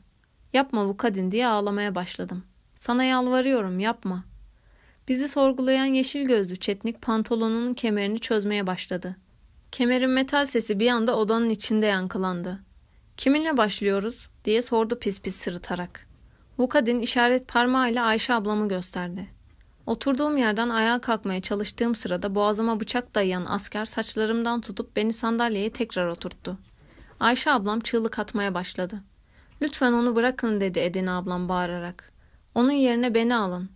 Yapma bu kadın diye ağlamaya başladım. Sana yalvarıyorum yapma. Bizi sorgulayan yeşil gözlü çetnik pantolonunun kemerini çözmeye başladı. Kemerin metal sesi bir anda odanın içinde yankılandı. Kiminle başlıyoruz diye sordu pis pis sırıtarak. Vukadin işaret parmağıyla Ayşe ablamı gösterdi. Oturduğum yerden ayağa kalkmaya çalıştığım sırada boğazıma bıçak dayayan asker saçlarımdan tutup beni sandalyeye tekrar oturttu. Ayşe ablam çığlık atmaya başladı. Lütfen onu bırakın dedi Edine ablam bağırarak. Onun yerine beni alın.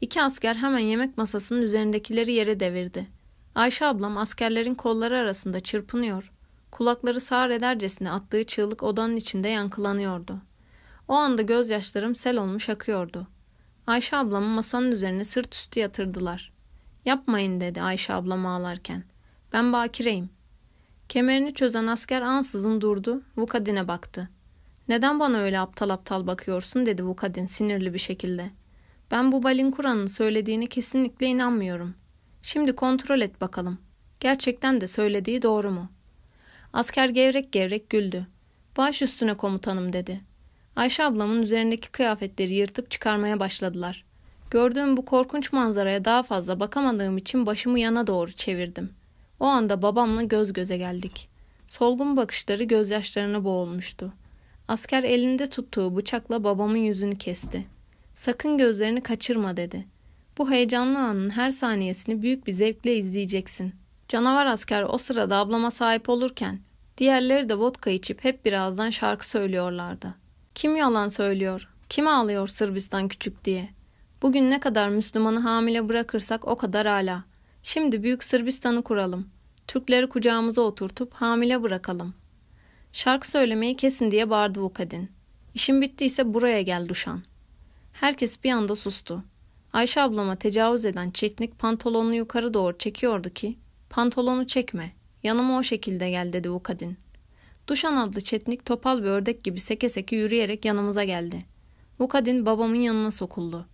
İki asker hemen yemek masasının üzerindekileri yere devirdi. Ayşe ablam askerlerin kolları arasında çırpınıyor. Kulakları sağır edercesine attığı çığlık odanın içinde yankılanıyordu. O anda gözyaşlarım sel olmuş akıyordu. Ayşe ablamı masanın üzerine sırt üstü yatırdılar. Yapmayın dedi Ayşe ablam ağlarken. Ben bakireyim. Kemerini çözen asker ansızın durdu, Vukadin'e baktı. Neden bana öyle aptal aptal bakıyorsun dedi Vukadin sinirli bir şekilde. Ben bu Balin Kur'an'ın söylediğine kesinlikle inanmıyorum. Şimdi kontrol et bakalım. Gerçekten de söylediği doğru mu? Asker gevrek gevrek güldü. Baş üstüne komutanım dedi. Ayşe ablamın üzerindeki kıyafetleri yırtıp çıkarmaya başladılar. Gördüğüm bu korkunç manzaraya daha fazla bakamadığım için başımı yana doğru çevirdim. O anda babamla göz göze geldik. Solgun bakışları gözyaşlarına boğulmuştu. Asker elinde tuttuğu bıçakla babamın yüzünü kesti. Sakın gözlerini kaçırma dedi. Bu heyecanlı anın her saniyesini büyük bir zevkle izleyeceksin. Canavar asker o sırada ablama sahip olurken diğerleri de vodka içip hep birazdan şarkı söylüyorlardı. Kim yalan söylüyor? Kim ağlıyor Sırbistan küçük diye? Bugün ne kadar Müslümanı hamile bırakırsak o kadar hala. Şimdi büyük Sırbistan'ı kuralım. Türkleri kucağımıza oturtup hamile bırakalım. Şarkı söylemeyi kesin diye bağırdı bu kadın. İşin bittiyse buraya gel Duşan. Herkes bir anda sustu. Ayşe ablama tecavüz eden çetnik pantolonunu yukarı doğru çekiyordu ki pantolonu çekme yanıma o şekilde gel dedi bu kadın. Duşan adlı çetnik topal bir ördek gibi seke seke yürüyerek yanımıza geldi. Bu kadın babamın yanına sokuldu.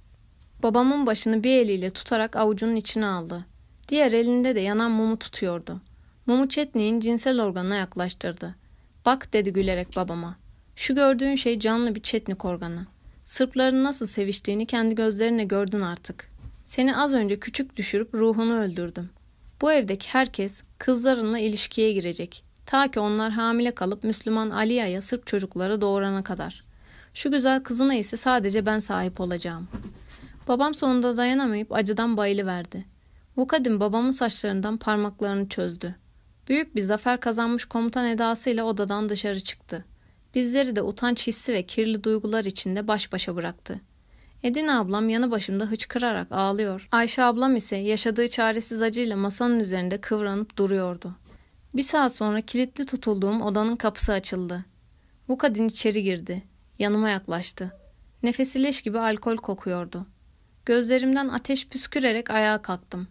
Babamın başını bir eliyle tutarak avucunun içine aldı. Diğer elinde de yanan mumu tutuyordu. Mumu Çetnik'in cinsel organına yaklaştırdı. Bak dedi gülerek babama. Şu gördüğün şey canlı bir Çetnik organı. Sırpların nasıl seviştiğini kendi gözlerinle gördün artık. Seni az önce küçük düşürüp ruhunu öldürdüm. Bu evdeki herkes kızlarınla ilişkiye girecek. Ta ki onlar hamile kalıp Müslüman Aliya'ya Sırp çocukları doğurana kadar. Şu güzel kızına ise sadece ben sahip olacağım. Babam sonunda dayanamayıp acıdan bayılıverdi. Bu kadın babamın saçlarından parmaklarını çözdü. Büyük bir zafer kazanmış komutan edasıyla odadan dışarı çıktı. Bizleri de utanç hissi ve kirli duygular içinde baş başa bıraktı. Edin ablam yanı başımda hıçkırarak ağlıyor. Ayşe ablam ise yaşadığı çaresiz acıyla masanın üzerinde kıvranıp duruyordu. Bir saat sonra kilitli tutulduğum odanın kapısı açıldı. Bu kadın içeri girdi. Yanıma yaklaştı. Nefesi leş gibi alkol kokuyordu. Gözlerimden ateş püskürerek ayağa kalktım.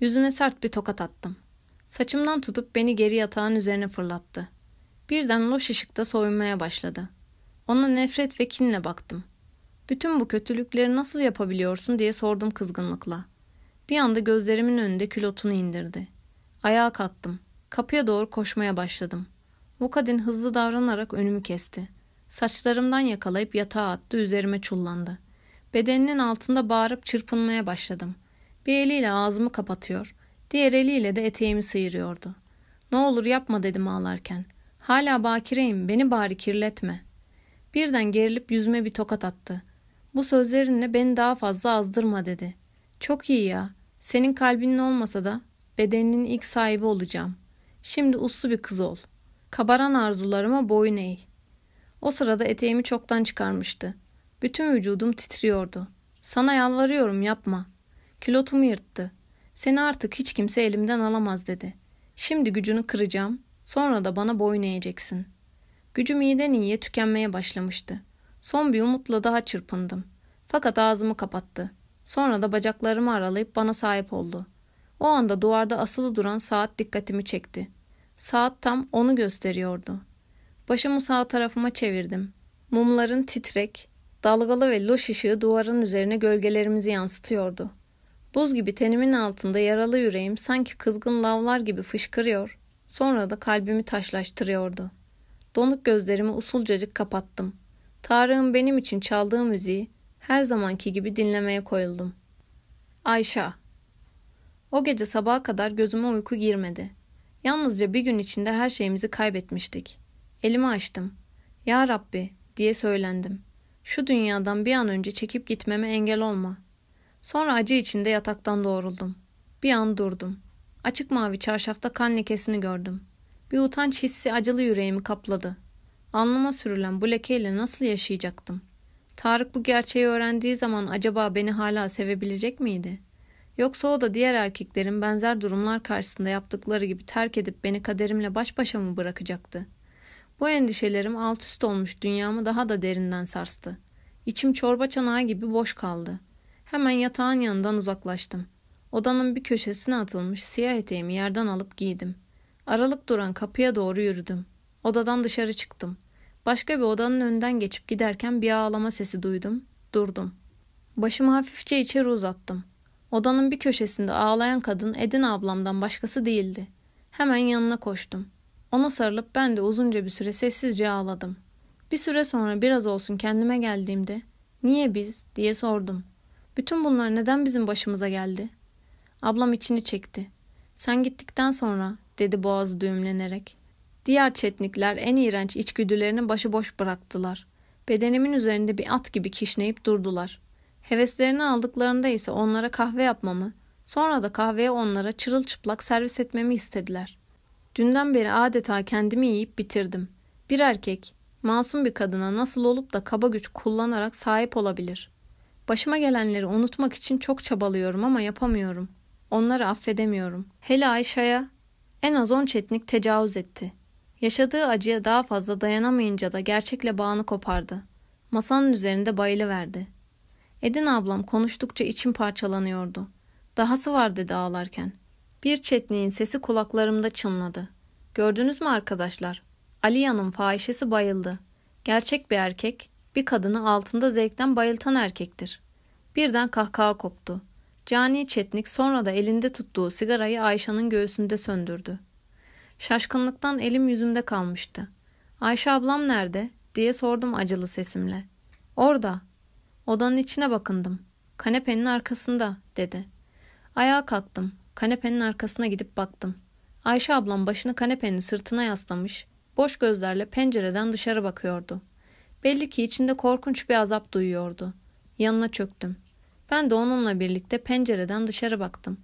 Yüzüne sert bir tokat attım. Saçımdan tutup beni geri yatağın üzerine fırlattı. Birden loş ışıkta soyunmaya başladı. Ona nefret ve kinle baktım. Bütün bu kötülükleri nasıl yapabiliyorsun diye sordum kızgınlıkla. Bir anda gözlerimin önünde külotunu indirdi. Ayağa kalktım. Kapıya doğru koşmaya başladım. Bu kadın hızlı davranarak önümü kesti. Saçlarımdan yakalayıp yatağa attı üzerime çullandı. Bedeninin altında bağırıp çırpınmaya başladım. Bir eliyle ağzımı kapatıyor, diğer eliyle de eteğimi sıyırıyordu. Ne olur yapma dedim ağlarken. Hala bakireyim, beni bari kirletme. Birden gerilip yüzüme bir tokat attı. Bu sözlerinle beni daha fazla azdırma dedi. Çok iyi ya. Senin kalbinin olmasa da bedeninin ilk sahibi olacağım. Şimdi uslu bir kız ol. Kabaran arzularıma boyun eğ. O sırada eteğimi çoktan çıkarmıştı. Bütün vücudum titriyordu. Sana yalvarıyorum yapma. Kilotumu yırttı. Seni artık hiç kimse elimden alamaz dedi. Şimdi gücünü kıracağım. Sonra da bana boyun eğeceksin. Gücüm iyiden iyiye tükenmeye başlamıştı. Son bir umutla daha çırpındım. Fakat ağzımı kapattı. Sonra da bacaklarımı aralayıp bana sahip oldu. O anda duvarda asılı duran saat dikkatimi çekti. Saat tam onu gösteriyordu. Başımı sağ tarafıma çevirdim. Mumların titrek, dalgalı ve loş ışığı duvarın üzerine gölgelerimizi yansıtıyordu. Buz gibi tenimin altında yaralı yüreğim sanki kızgın lavlar gibi fışkırıyor, sonra da kalbimi taşlaştırıyordu. Donuk gözlerimi usulcacık kapattım. Tarık'ın benim için çaldığı müziği her zamanki gibi dinlemeye koyuldum. Ayşe O gece sabaha kadar gözüme uyku girmedi. Yalnızca bir gün içinde her şeyimizi kaybetmiştik. Elimi açtım. Ya Rabbi diye söylendim. Şu dünyadan bir an önce çekip gitmeme engel olma. Sonra acı içinde yataktan doğruldum. Bir an durdum. Açık mavi çarşafta kan lekesini gördüm. Bir utanç hissi acılı yüreğimi kapladı. Alnıma sürülen bu lekeyle nasıl yaşayacaktım? Tarık bu gerçeği öğrendiği zaman acaba beni hala sevebilecek miydi? Yoksa o da diğer erkeklerin benzer durumlar karşısında yaptıkları gibi terk edip beni kaderimle baş başa mı bırakacaktı? Bu endişelerim alt üst olmuş dünyamı daha da derinden sarstı. İçim çorba çanağı gibi boş kaldı. Hemen yatağın yanından uzaklaştım. Odanın bir köşesine atılmış siyah eteğimi yerden alıp giydim. Aralık duran kapıya doğru yürüdüm. Odadan dışarı çıktım. Başka bir odanın önünden geçip giderken bir ağlama sesi duydum. Durdum. Başımı hafifçe içeri uzattım. Odanın bir köşesinde ağlayan kadın Edin ablamdan başkası değildi. Hemen yanına koştum. Ona sarılıp ben de uzunca bir süre sessizce ağladım. Bir süre sonra biraz olsun kendime geldiğimde niye biz diye sordum. Bütün bunlar neden bizim başımıza geldi? Ablam içini çekti. Sen gittikten sonra dedi boğazı düğümlenerek. Diğer çetnikler en iğrenç içgüdülerini başıboş bıraktılar. Bedenimin üzerinde bir at gibi kişneyip durdular. Heveslerini aldıklarında ise onlara kahve yapmamı, sonra da kahveye onlara çırılçıplak servis etmemi istediler. Dünden beri adeta kendimi yiyip bitirdim. Bir erkek, masum bir kadına nasıl olup da kaba güç kullanarak sahip olabilir? Başıma gelenleri unutmak için çok çabalıyorum ama yapamıyorum. Onları affedemiyorum. Hele Ayşe'ye en az on çetnik tecavüz etti. Yaşadığı acıya daha fazla dayanamayınca da gerçekle bağını kopardı. Masanın üzerinde bayılıverdi. Edin ablam konuştukça içim parçalanıyordu. Dahası var dedi ağlarken. Bir çetniğin sesi kulaklarımda çınladı. Gördünüz mü arkadaşlar? Aliya'nın fahişesi bayıldı. Gerçek bir erkek, bir kadını altında zevkten bayıltan erkektir. Birden kahkaha koptu. Cani Çetnik sonra da elinde tuttuğu sigarayı Ayşe'nin göğsünde söndürdü. Şaşkınlıktan elim yüzümde kalmıştı. Ayşe ablam nerede? diye sordum acılı sesimle. Orada. Odanın içine bakındım. Kanepenin arkasında dedi. Ayağa kalktım. Kanepenin arkasına gidip baktım. Ayşe ablam başını kanepenin sırtına yaslamış, boş gözlerle pencereden dışarı bakıyordu. Belli ki içinde korkunç bir azap duyuyordu. Yanına çöktüm. Ben de onunla birlikte pencereden dışarı baktım.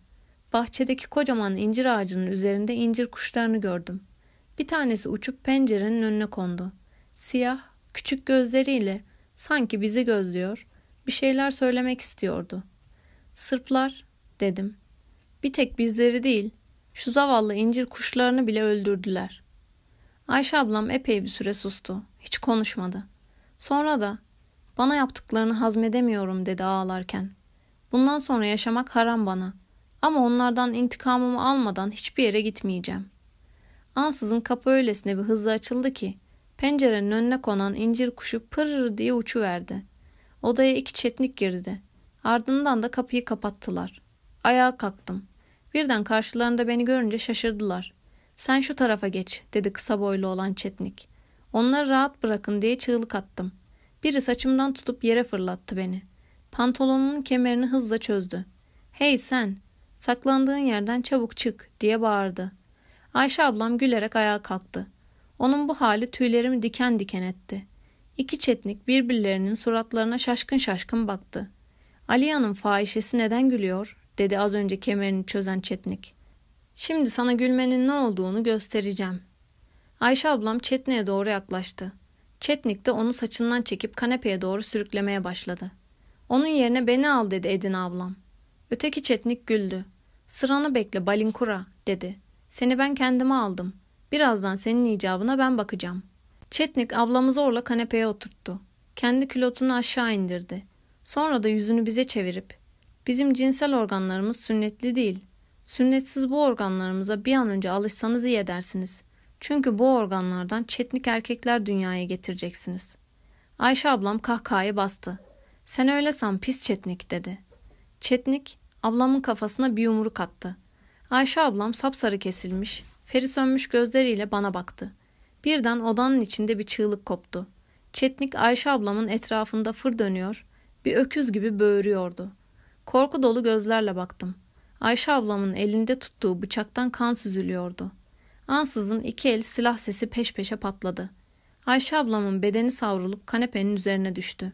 Bahçedeki kocaman incir ağacının üzerinde incir kuşlarını gördüm. Bir tanesi uçup pencerenin önüne kondu. Siyah, küçük gözleriyle sanki bizi gözlüyor, bir şeyler söylemek istiyordu. Sırplar, dedim. Bir tek bizleri değil, şu zavallı incir kuşlarını bile öldürdüler. Ayşe ablam epey bir süre sustu. Hiç konuşmadı. Sonra da bana yaptıklarını hazmedemiyorum dedi ağlarken. Bundan sonra yaşamak haram bana. Ama onlardan intikamımı almadan hiçbir yere gitmeyeceğim. Ansızın kapı öylesine bir hızla açıldı ki pencerenin önüne konan incir kuşu pırr diye uçuverdi. Odaya iki çetnik girdi. Ardından da kapıyı kapattılar. Ayağa kalktım. Birden karşılarında beni görünce şaşırdılar. Sen şu tarafa geç dedi kısa boylu olan çetnik. Onları rahat bırakın diye çığlık attım. Biri saçımdan tutup yere fırlattı beni. Pantolonunun kemerini hızla çözdü. Hey sen! Saklandığın yerden çabuk çık diye bağırdı. Ayşe ablam gülerek ayağa kalktı. Onun bu hali tüylerimi diken diken etti. İki çetnik birbirlerinin suratlarına şaşkın şaşkın baktı. Aliya'nın fahişesi neden gülüyor? dedi az önce kemerini çözen çetnik. Şimdi sana gülmenin ne olduğunu göstereceğim. Ayşe ablam Çetnik'e doğru yaklaştı. Çetnik de onu saçından çekip kanepeye doğru sürüklemeye başladı. Onun yerine beni al dedi Edin ablam. Öteki Çetnik güldü. Sıranı bekle Balinkura dedi. Seni ben kendime aldım. Birazdan senin icabına ben bakacağım. Çetnik ablamı zorla kanepeye oturttu. Kendi külotunu aşağı indirdi. Sonra da yüzünü bize çevirip bizim cinsel organlarımız sünnetli değil. Sünnetsiz bu organlarımıza bir an önce alışsanız iyi edersiniz. Çünkü bu organlardan çetnik erkekler dünyaya getireceksiniz. Ayşe ablam kahkahayı bastı. Sen öyle san pis çetnik dedi. Çetnik ablamın kafasına bir yumruk attı. Ayşe ablam sapsarı kesilmiş, feri sönmüş gözleriyle bana baktı. Birden odanın içinde bir çığlık koptu. Çetnik Ayşe ablamın etrafında fır dönüyor, bir öküz gibi böğürüyordu. Korku dolu gözlerle baktım. Ayşe ablamın elinde tuttuğu bıçaktan kan süzülüyordu. Ansızın iki el silah sesi peş peşe patladı. Ayşe ablamın bedeni savrulup kanepenin üzerine düştü.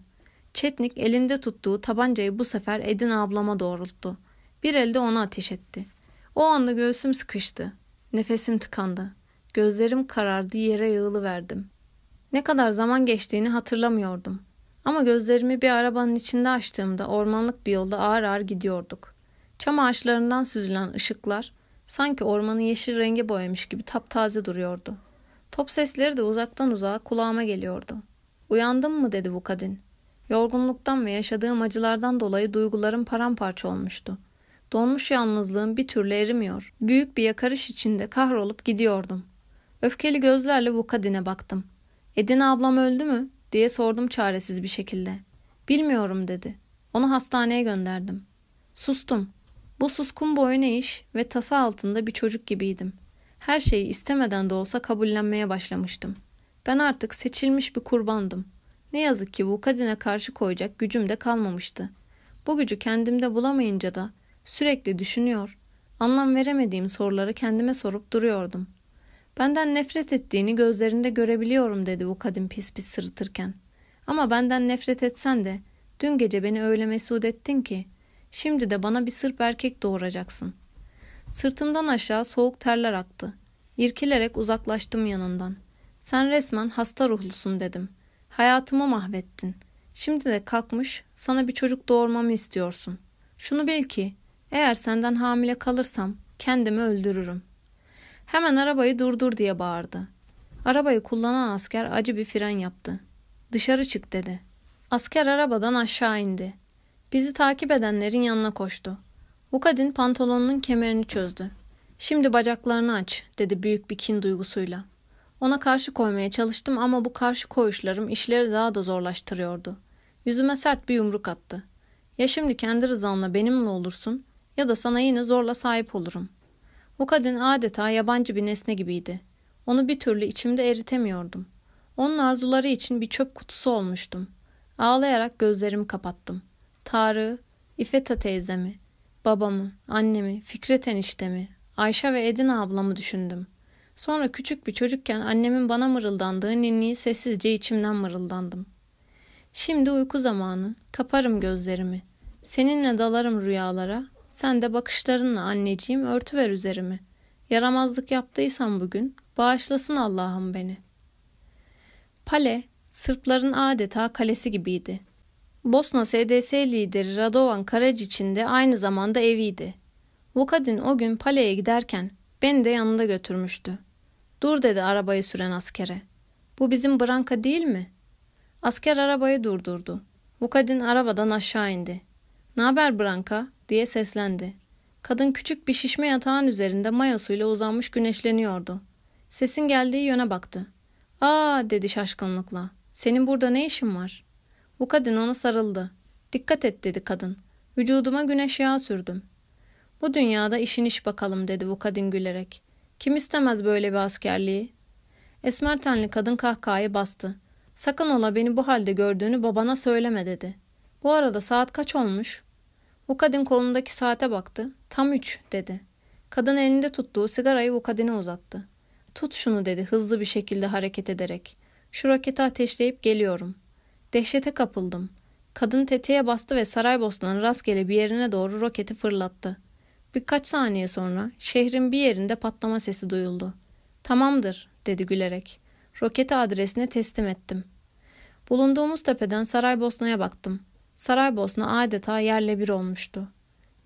Çetnik elinde tuttuğu tabancayı bu sefer Edin ablama doğrulttu. Bir elde ona ateş etti. O anda göğsüm sıkıştı. Nefesim tıkandı. Gözlerim karardı yere yığılıverdim. Ne kadar zaman geçtiğini hatırlamıyordum. Ama gözlerimi bir arabanın içinde açtığımda ormanlık bir yolda ağır ağır gidiyorduk. Çam ağaçlarından süzülen ışıklar sanki ormanı yeşil renge boyamış gibi taptaze duruyordu. Top sesleri de uzaktan uzağa kulağıma geliyordu. Uyandın mı dedi bu kadın. Yorgunluktan ve yaşadığım acılardan dolayı duygularım paramparça olmuştu. Donmuş yalnızlığım bir türlü erimiyor. Büyük bir yakarış içinde kahrolup gidiyordum. Öfkeli gözlerle bu kadine baktım. Edina ablam öldü mü? diye sordum çaresiz bir şekilde. Bilmiyorum dedi. Onu hastaneye gönderdim. Sustum. Bu suskun boyun iş ve tasa altında bir çocuk gibiydim. Her şeyi istemeden de olsa kabullenmeye başlamıştım. Ben artık seçilmiş bir kurbandım. Ne yazık ki bu kadine karşı koyacak gücüm de kalmamıştı. Bu gücü kendimde bulamayınca da sürekli düşünüyor, anlam veremediğim soruları kendime sorup duruyordum. Benden nefret ettiğini gözlerinde görebiliyorum dedi bu kadın pis pis sırıtırken. Ama benden nefret etsen de dün gece beni öyle mesut ettin ki şimdi de bana bir sırp erkek doğuracaksın. Sırtımdan aşağı soğuk terler aktı. İrkilerek uzaklaştım yanından. Sen resmen hasta ruhlusun dedim. Hayatımı mahvettin. Şimdi de kalkmış sana bir çocuk doğurmamı istiyorsun. Şunu bil ki eğer senden hamile kalırsam kendimi öldürürüm. Hemen arabayı durdur diye bağırdı. Arabayı kullanan asker acı bir fren yaptı. Dışarı çık dedi. Asker arabadan aşağı indi. Bizi takip edenlerin yanına koştu. Ukadin pantolonunun kemerini çözdü. Şimdi bacaklarını aç dedi büyük bir kin duygusuyla. Ona karşı koymaya çalıştım ama bu karşı koyuşlarım işleri daha da zorlaştırıyordu. Yüzüme sert bir yumruk attı. Ya şimdi kendi rızanla benimle olursun ya da sana yine zorla sahip olurum. Bu kadın adeta yabancı bir nesne gibiydi. Onu bir türlü içimde eritemiyordum. Onun arzuları için bir çöp kutusu olmuştum. Ağlayarak gözlerimi kapattım. Tarık'ı, İfeta teyzemi, babamı, annemi, Fikret eniştemi, Ayşe ve Edina ablamı düşündüm. Sonra küçük bir çocukken annemin bana mırıldandığı ninniyi sessizce içimden mırıldandım. Şimdi uyku zamanı, kaparım gözlerimi. Seninle dalarım rüyalara, sen de bakışlarınla anneciğim örtüver üzerimi. Yaramazlık yaptıysam bugün, bağışlasın Allah'ım beni. Pale, Sırpların adeta kalesi gibiydi. Bosna SDS lideri Radovan Karadziç'in de aynı zamanda eviydi. Vukadin o gün Pale'ye giderken beni de yanında götürmüştü. Dur dedi arabayı süren askere. Bu bizim Branka değil mi? Asker arabayı durdurdu. Vukadin arabadan aşağı indi. Ne haber Branka? diye seslendi. Kadın küçük bir şişme yatağın üzerinde mayosuyla uzanmış güneşleniyordu. Sesin geldiği yöne baktı. Aa dedi şaşkınlıkla. Senin burada ne işin var? Bu kadın ona sarıldı. Dikkat et dedi kadın. Vücuduma güneş yağı sürdüm. Bu dünyada işin iş bakalım dedi bu kadın gülerek. Kim istemez böyle bir askerliği? Esmer tenli kadın kahkahayı bastı. Sakın ola beni bu halde gördüğünü babana söyleme dedi. Bu arada saat kaç olmuş? Bu kadın kolundaki saate baktı. Tam üç dedi. Kadın elinde tuttuğu sigarayı bu kadine uzattı. Tut şunu dedi hızlı bir şekilde hareket ederek. Şu roketi ateşleyip geliyorum. Dehşete kapıldım. Kadın tetiğe bastı ve Saraybosna'nın rastgele bir yerine doğru roketi fırlattı. Birkaç saniye sonra şehrin bir yerinde patlama sesi duyuldu. Tamamdır dedi gülerek. Roketi adresine teslim ettim. Bulunduğumuz tepeden Saraybosna'ya baktım. Saraybosna adeta yerle bir olmuştu.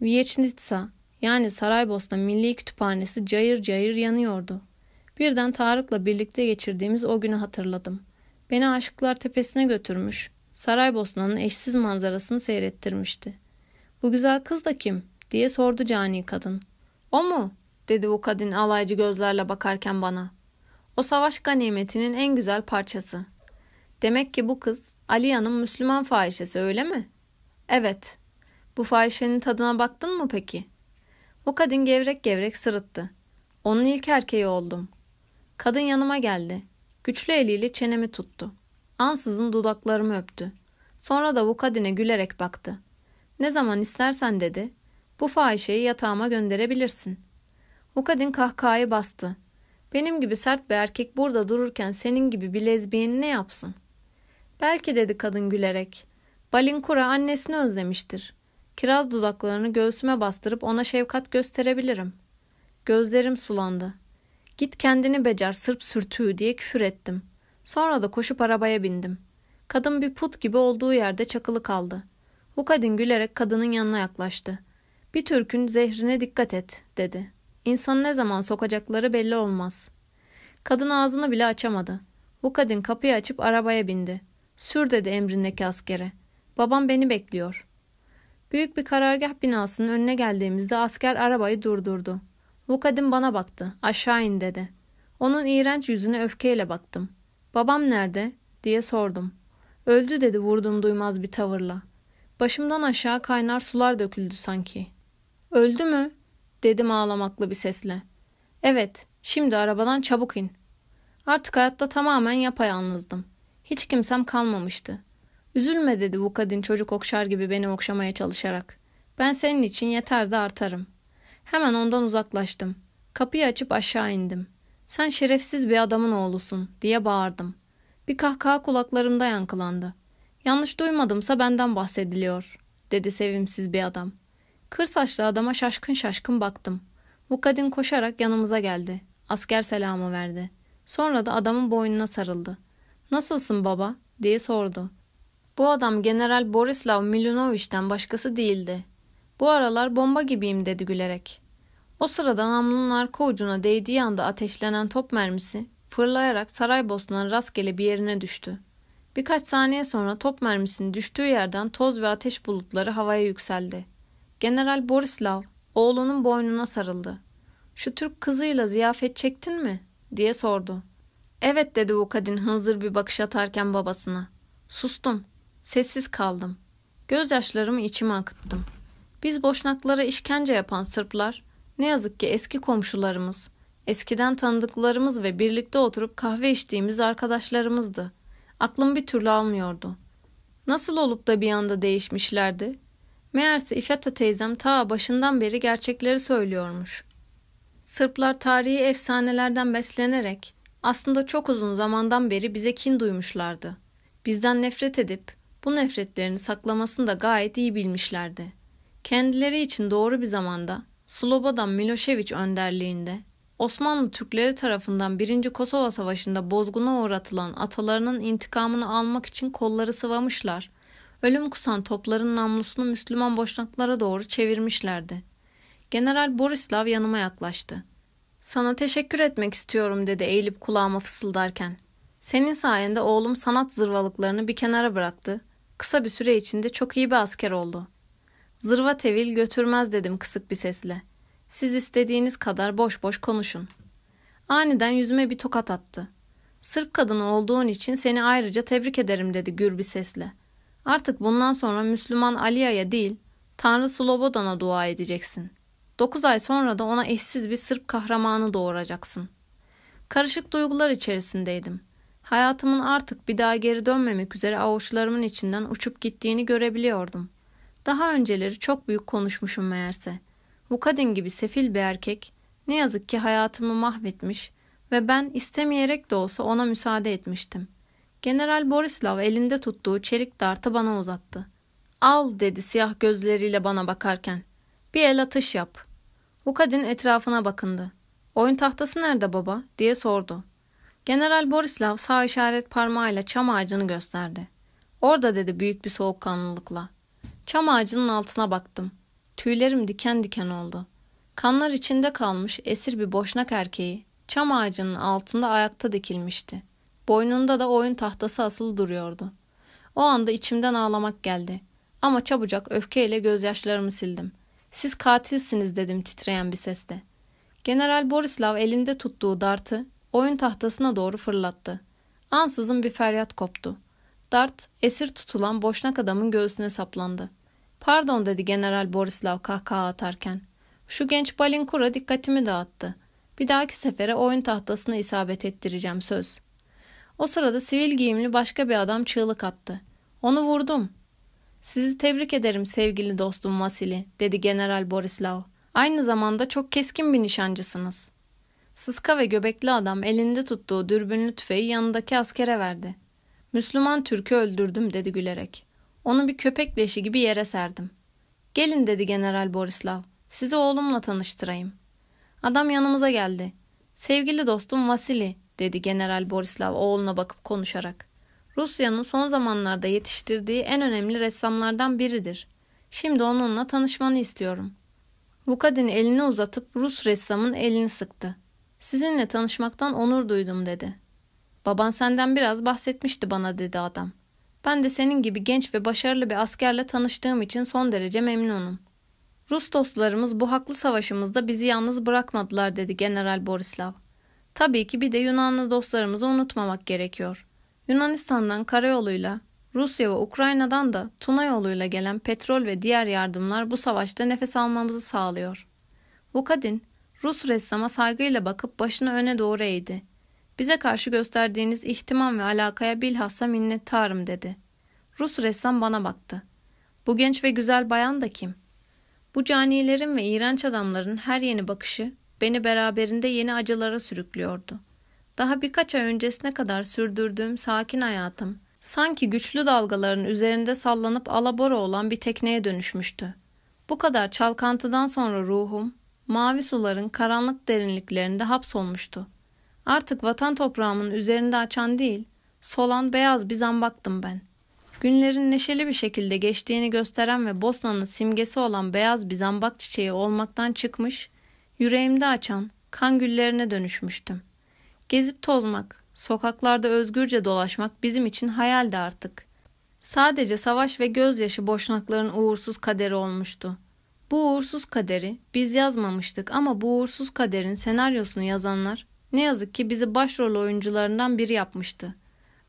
Viyechnica yani Saraybosna Milli Kütüphanesi cayır cayır yanıyordu. Birden Tarık'la birlikte geçirdiğimiz o günü hatırladım. Beni Aşıklar Tepesi'ne götürmüş. Saraybosna'nın eşsiz manzarasını seyrettirmişti. Bu güzel kız da kim? diye sordu cani kadın. O mu? dedi bu kadın alaycı gözlerle bakarken bana. O savaş ganimetinin en güzel parçası. Demek ki bu kız Aliya'nın Müslüman fahişesi öyle mi? Evet. Bu fahişenin tadına baktın mı peki? O kadın gevrek gevrek sırıttı. Onun ilk erkeği oldum. Kadın yanıma geldi. Güçlü eliyle çenemi tuttu. Ansızın dudaklarımı öptü. Sonra da bu kadine gülerek baktı. Ne zaman istersen dedi. Bu fahişeyi yatağıma gönderebilirsin. O kadın kahkahayı bastı. Benim gibi sert bir erkek burada dururken senin gibi bir lezbiyeni ne yapsın? Belki dedi kadın gülerek. Balinkura annesini özlemiştir. Kiraz dudaklarını göğsüme bastırıp ona şefkat gösterebilirim. Gözlerim sulandı. Git kendini becer sırp sürtüğü diye küfür ettim. Sonra da koşup arabaya bindim. Kadın bir put gibi olduğu yerde çakılı kaldı. Bu kadın gülerek kadının yanına yaklaştı. Bir Türk'ün zehrine dikkat et dedi. İnsanı ne zaman sokacakları belli olmaz. Kadın ağzını bile açamadı. Bu kadın kapıyı açıp arabaya bindi. Sür dedi emrindeki askere. Babam beni bekliyor. Büyük bir karargah binasının önüne geldiğimizde asker arabayı durdurdu. Bu kadın bana baktı. Aşağı in dedi. Onun iğrenç yüzüne öfkeyle baktım. Babam nerede? diye sordum. Öldü dedi vurdum duymaz bir tavırla. Başımdan aşağı kaynar sular döküldü sanki. Öldü mü? dedim ağlamaklı bir sesle. Evet, şimdi arabadan çabuk in. Artık hayatta tamamen yapayalnızdım. Hiç kimsem kalmamıştı. Üzülme dedi bu kadın çocuk okşar gibi beni okşamaya çalışarak. Ben senin için yeter de artarım. Hemen ondan uzaklaştım. Kapıyı açıp aşağı indim. Sen şerefsiz bir adamın oğlusun diye bağırdım. Bir kahkaha kulaklarımda yankılandı. Yanlış duymadımsa benden bahsediliyor dedi sevimsiz bir adam. Kır saçlı adama şaşkın şaşkın baktım. Bu kadın koşarak yanımıza geldi. Asker selamı verdi. Sonra da adamın boynuna sarıldı. Nasılsın baba? diye sordu. Bu adam General Borislav Milunovich'ten başkası değildi. Bu aralar bomba gibiyim dedi gülerek. O sırada namlunun arka ucuna değdiği anda ateşlenen top mermisi fırlayarak Saraybosna'nın rastgele bir yerine düştü. Birkaç saniye sonra top mermisinin düştüğü yerden toz ve ateş bulutları havaya yükseldi. General Borislav oğlunun boynuna sarıldı. Şu Türk kızıyla ziyafet çektin mi? diye sordu. Evet dedi bu kadın hınzır bir bakış atarken babasına. Sustum. Sessiz kaldım. Gözyaşlarımı içime akıttım. Biz boşnaklara işkence yapan Sırplar ne yazık ki eski komşularımız, eskiden tanıdıklarımız ve birlikte oturup kahve içtiğimiz arkadaşlarımızdı. Aklım bir türlü almıyordu. Nasıl olup da bir anda değişmişlerdi? Meğerse İfeta teyzem ta başından beri gerçekleri söylüyormuş. Sırplar tarihi efsanelerden beslenerek aslında çok uzun zamandan beri bize kin duymuşlardı. Bizden nefret edip bu nefretlerini saklamasını da gayet iyi bilmişlerdi. Kendileri için doğru bir zamanda Slobodan Milošević önderliğinde Osmanlı Türkleri tarafından 1. Kosova Savaşı'nda bozguna uğratılan atalarının intikamını almak için kolları sıvamışlar. Ölüm kusan topların namlusunu Müslüman boşnaklara doğru çevirmişlerdi. General Borislav yanıma yaklaştı. Sana teşekkür etmek istiyorum dedi eğilip kulağıma fısıldarken. Senin sayende oğlum sanat zırvalıklarını bir kenara bıraktı. Kısa bir süre içinde çok iyi bir asker oldu. Zırva tevil götürmez dedim kısık bir sesle. Siz istediğiniz kadar boş boş konuşun. Aniden yüzüme bir tokat attı. Sırp kadını olduğun için seni ayrıca tebrik ederim dedi gür bir sesle. Artık bundan sonra Müslüman Aliya'ya değil, Tanrı Slobodan'a dua edeceksin. Dokuz ay sonra da ona eşsiz bir Sırp kahramanı doğuracaksın. Karışık duygular içerisindeydim. Hayatımın artık bir daha geri dönmemek üzere avuçlarımın içinden uçup gittiğini görebiliyordum. Daha önceleri çok büyük konuşmuşum meğerse. Bu kadın gibi sefil bir erkek ne yazık ki hayatımı mahvetmiş ve ben istemeyerek de olsa ona müsaade etmiştim. General Borislav elinde tuttuğu çelik dartı bana uzattı. Al dedi siyah gözleriyle bana bakarken. Bir el atış yap. Bu kadın etrafına bakındı. Oyun tahtası nerede baba diye sordu. General Borislav sağ işaret parmağıyla çam ağacını gösterdi. Orada dedi büyük bir soğukkanlılıkla. Çam ağacının altına baktım. Tüylerim diken diken oldu. Kanlar içinde kalmış esir bir boşnak erkeği çam ağacının altında ayakta dikilmişti. Boynunda da oyun tahtası asılı duruyordu. O anda içimden ağlamak geldi. Ama çabucak öfkeyle gözyaşlarımı sildim. Siz katilsiniz dedim titreyen bir sesle. General Borislav elinde tuttuğu dartı oyun tahtasına doğru fırlattı. Ansızın bir feryat koptu. Dart esir tutulan boşnak adamın göğsüne saplandı. Pardon dedi General Borislav kahkaha atarken. Şu genç Balinkura dikkatimi dağıttı. Bir dahaki sefere oyun tahtasına isabet ettireceğim söz. O sırada sivil giyimli başka bir adam çığlık attı. Onu vurdum. Sizi tebrik ederim sevgili dostum Vasili, dedi General Borislav. Aynı zamanda çok keskin bir nişancısınız. Sıska ve göbekli adam elinde tuttuğu dürbünlü tüfeği yanındaki askere verdi. Müslüman Türk'ü öldürdüm dedi gülerek. Onu bir köpek leşi gibi yere serdim. Gelin dedi General Borislav. Sizi oğlumla tanıştırayım. Adam yanımıza geldi. Sevgili dostum Vasili dedi General Borislav oğluna bakıp konuşarak. Rusya'nın son zamanlarda yetiştirdiği en önemli ressamlardan biridir. Şimdi onunla tanışmanı istiyorum. Vukadin elini uzatıp Rus ressamın elini sıktı. Sizinle tanışmaktan onur duydum dedi. Baban senden biraz bahsetmişti bana dedi adam. Ben de senin gibi genç ve başarılı bir askerle tanıştığım için son derece memnunum. Rus dostlarımız bu haklı savaşımızda bizi yalnız bırakmadılar dedi General Borislav. Tabii ki bir de Yunanlı dostlarımızı unutmamak gerekiyor. Yunanistan'dan karayoluyla, Rusya ve Ukrayna'dan da Tuna yoluyla gelen petrol ve diğer yardımlar bu savaşta nefes almamızı sağlıyor. Vukadin, Rus ressama saygıyla bakıp başını öne doğru eğdi. Bize karşı gösterdiğiniz ihtimam ve alakaya bilhassa minnettarım dedi. Rus ressam bana baktı. Bu genç ve güzel bayan da kim? Bu canilerin ve iğrenç adamların her yeni bakışı beni beraberinde yeni acılara sürüklüyordu. Daha birkaç ay öncesine kadar sürdürdüğüm sakin hayatım, sanki güçlü dalgaların üzerinde sallanıp alabora olan bir tekneye dönüşmüştü. Bu kadar çalkantıdan sonra ruhum, mavi suların karanlık derinliklerinde hapsolmuştu. Artık vatan toprağımın üzerinde açan değil, solan beyaz bir zambaktım ben. Günlerin neşeli bir şekilde geçtiğini gösteren ve Bosna'nın simgesi olan beyaz bir zambak çiçeği olmaktan çıkmış, yüreğimde açan kan güllerine dönüşmüştüm. Gezip tozmak, sokaklarda özgürce dolaşmak bizim için hayaldi artık. Sadece savaş ve gözyaşı boşnakların uğursuz kaderi olmuştu. Bu uğursuz kaderi biz yazmamıştık ama bu uğursuz kaderin senaryosunu yazanlar ne yazık ki bizi başrol oyuncularından biri yapmıştı.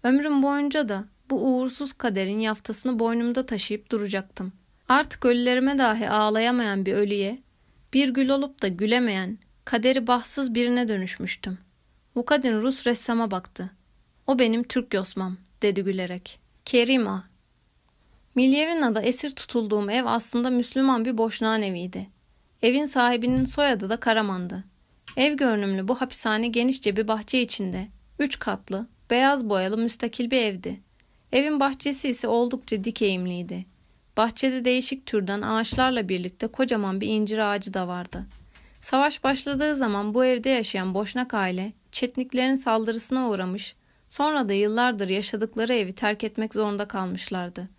Ömrüm boyunca da bu uğursuz kaderin yaftasını boynumda taşıyıp duracaktım. Artık ölülerime dahi ağlayamayan bir ölüye, bir gül olup da gülemeyen, kaderi bahtsız birine dönüşmüştüm. Vukadin Rus ressama baktı. O benim Türk yosmam, dedi gülerek. Kerima. Milyevina'da esir tutulduğum ev aslında Müslüman bir boşnağın eviydi. Evin sahibinin soyadı da Karaman'dı. Ev görünümlü bu hapishane genişçe bir bahçe içinde, üç katlı, beyaz boyalı müstakil bir evdi. Evin bahçesi ise oldukça dik eğimliydi. Bahçede değişik türden ağaçlarla birlikte kocaman bir incir ağacı da vardı. Savaş başladığı zaman bu evde yaşayan boşnak aile Çetniklerin saldırısına uğramış, sonra da yıllardır yaşadıkları evi terk etmek zorunda kalmışlardı.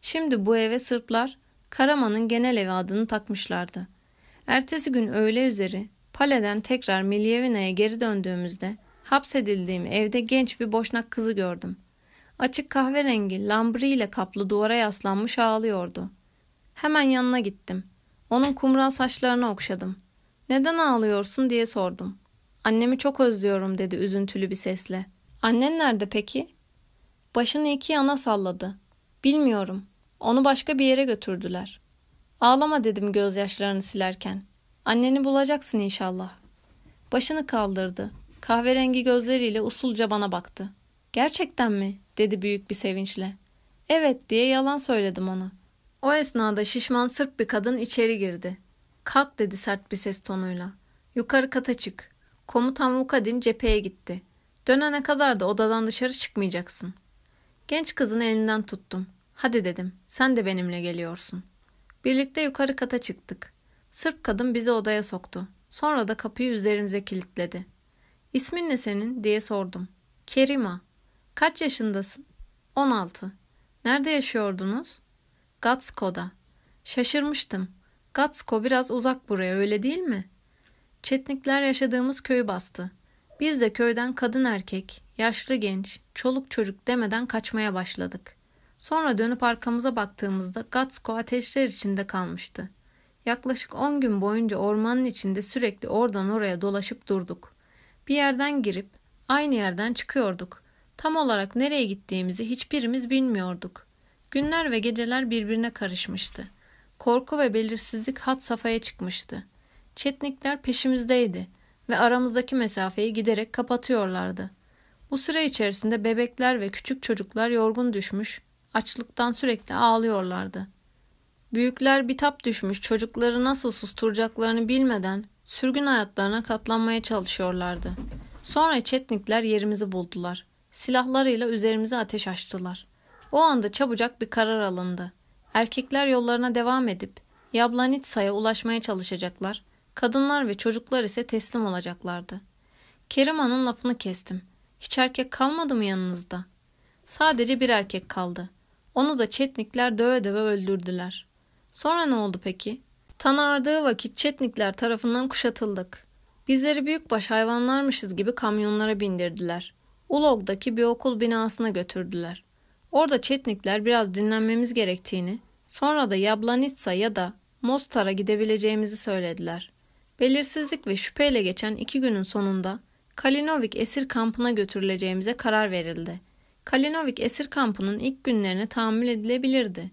Şimdi bu eve Sırplar Karaman'ın genel evi adını takmışlardı. Ertesi gün öğle üzeri Pale'den tekrar Milyevina'ya geri döndüğümüzde hapsedildiğim evde genç bir boşnak kızı gördüm. Açık kahverengi lambri ile kaplı duvara yaslanmış ağlıyordu. Hemen yanına gittim. Onun kumral saçlarını okşadım. Neden ağlıyorsun diye sordum. Annemi çok özlüyorum dedi üzüntülü bir sesle. Annen nerede peki? Başını iki yana salladı. Bilmiyorum. Onu başka bir yere götürdüler. Ağlama dedim gözyaşlarını silerken. Anneni bulacaksın inşallah. Başını kaldırdı. Kahverengi gözleriyle usulca bana baktı. Gerçekten mi? dedi büyük bir sevinçle. Evet diye yalan söyledim ona. O esnada şişman Sırp bir kadın içeri girdi. Kalk dedi sert bir ses tonuyla. Yukarı kata çık. Komutan Vukadin cepheye gitti. Dönene kadar da odadan dışarı çıkmayacaksın. Genç kızın elinden tuttum. Hadi dedim, sen de benimle geliyorsun. Birlikte yukarı kata çıktık. Sırp kadın bizi odaya soktu. Sonra da kapıyı üzerimize kilitledi. İsmin ne senin diye sordum. Kerima. Kaç yaşındasın? 16. Nerede yaşıyordunuz? Gatsko'da. Şaşırmıştım. Gatsko biraz uzak buraya öyle değil mi? Çetnikler yaşadığımız köyü bastı. Biz de köyden kadın erkek, yaşlı genç, çoluk çocuk demeden kaçmaya başladık. Sonra dönüp arkamıza baktığımızda Gatsko ateşler içinde kalmıştı. Yaklaşık on gün boyunca ormanın içinde sürekli oradan oraya dolaşıp durduk. Bir yerden girip aynı yerden çıkıyorduk. Tam olarak nereye gittiğimizi hiçbirimiz bilmiyorduk. Günler ve geceler birbirine karışmıştı. Korku ve belirsizlik hat safhaya çıkmıştı. Çetnikler peşimizdeydi ve aramızdaki mesafeyi giderek kapatıyorlardı. Bu süre içerisinde bebekler ve küçük çocuklar yorgun düşmüş, açlıktan sürekli ağlıyorlardı. Büyükler bitap düşmüş çocukları nasıl susturacaklarını bilmeden sürgün hayatlarına katlanmaya çalışıyorlardı. Sonra Çetnikler yerimizi buldular. Silahlarıyla üzerimize ateş açtılar. O anda çabucak bir karar alındı. Erkekler yollarına devam edip Yablanitsa'ya ulaşmaya çalışacaklar Kadınlar ve çocuklar ise teslim olacaklardı. Kerim lafını kestim. Hiç erkek kalmadı mı yanınızda? Sadece bir erkek kaldı. Onu da Çetnikler döve döve öldürdüler. Sonra ne oldu peki? Tan ağardığı vakit Çetnikler tarafından kuşatıldık. Bizleri büyükbaş hayvanlarmışız gibi kamyonlara bindirdiler. Ulog'daki bir okul binasına götürdüler. Orada Çetnikler biraz dinlenmemiz gerektiğini, sonra da Yablanitsa ya da Mostar'a gidebileceğimizi söylediler. Belirsizlik ve şüpheyle geçen iki günün sonunda Kalinovik esir kampına götürüleceğimize karar verildi. Kalinovik esir kampının ilk günlerine tahammül edilebilirdi.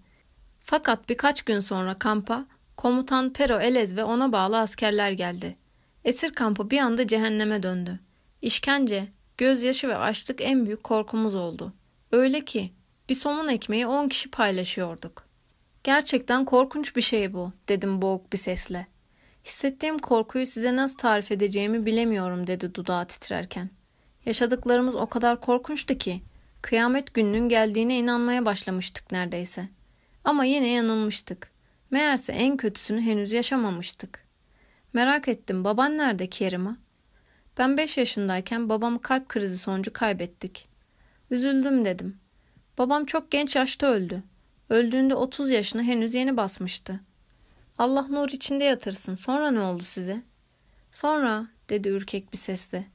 Fakat birkaç gün sonra kampa komutan Pero Elez ve ona bağlı askerler geldi. Esir kampı bir anda cehenneme döndü. İşkence, gözyaşı ve açlık en büyük korkumuz oldu. Öyle ki bir somun ekmeği on kişi paylaşıyorduk. Gerçekten korkunç bir şey bu, dedim boğuk bir sesle. Hissettiğim korkuyu size nasıl tarif edeceğimi bilemiyorum, dedi dudağı titrerken. Yaşadıklarımız o kadar korkunçtu ki, kıyamet gününün geldiğine inanmaya başlamıştık neredeyse. Ama yine yanılmıştık. Meğerse en kötüsünü henüz yaşamamıştık. Merak ettim, baban nerede Kerim'a? Ben beş yaşındayken babamı kalp krizi sonucu kaybettik. Üzüldüm dedim. Babam çok genç yaşta öldü. Öldüğünde 30 yaşını henüz yeni basmıştı. Allah nur içinde yatırsın. Sonra ne oldu size? Sonra, dedi ürkek bir sesle.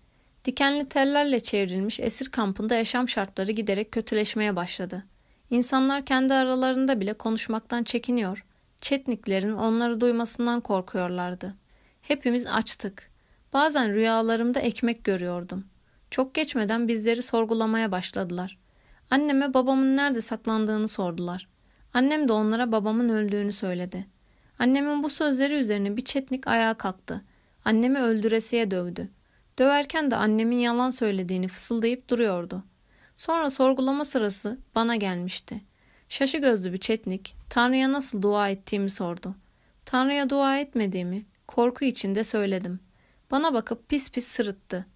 Dikenli tellerle çevrilmiş esir kampında yaşam şartları giderek kötüleşmeye başladı. İnsanlar kendi aralarında bile konuşmaktan çekiniyor. Çetniklerin onları duymasından korkuyorlardı. Hepimiz açtık. Bazen rüyalarımda ekmek görüyordum. Çok geçmeden bizleri sorgulamaya başladılar. Anneme babamın nerede saklandığını sordular. Annem de onlara babamın öldüğünü söyledi. Annemin bu sözleri üzerine bir çetnik ayağa kalktı. Annemi öldüresiye dövdü. Döverken de annemin yalan söylediğini fısıldayıp duruyordu. Sonra sorgulama sırası bana gelmişti. Şaşı gözlü bir çetnik Tanrı'ya nasıl dua ettiğimi sordu. Tanrı'ya dua etmediğimi korku içinde söyledim. Bana bakıp pis pis sırıttı.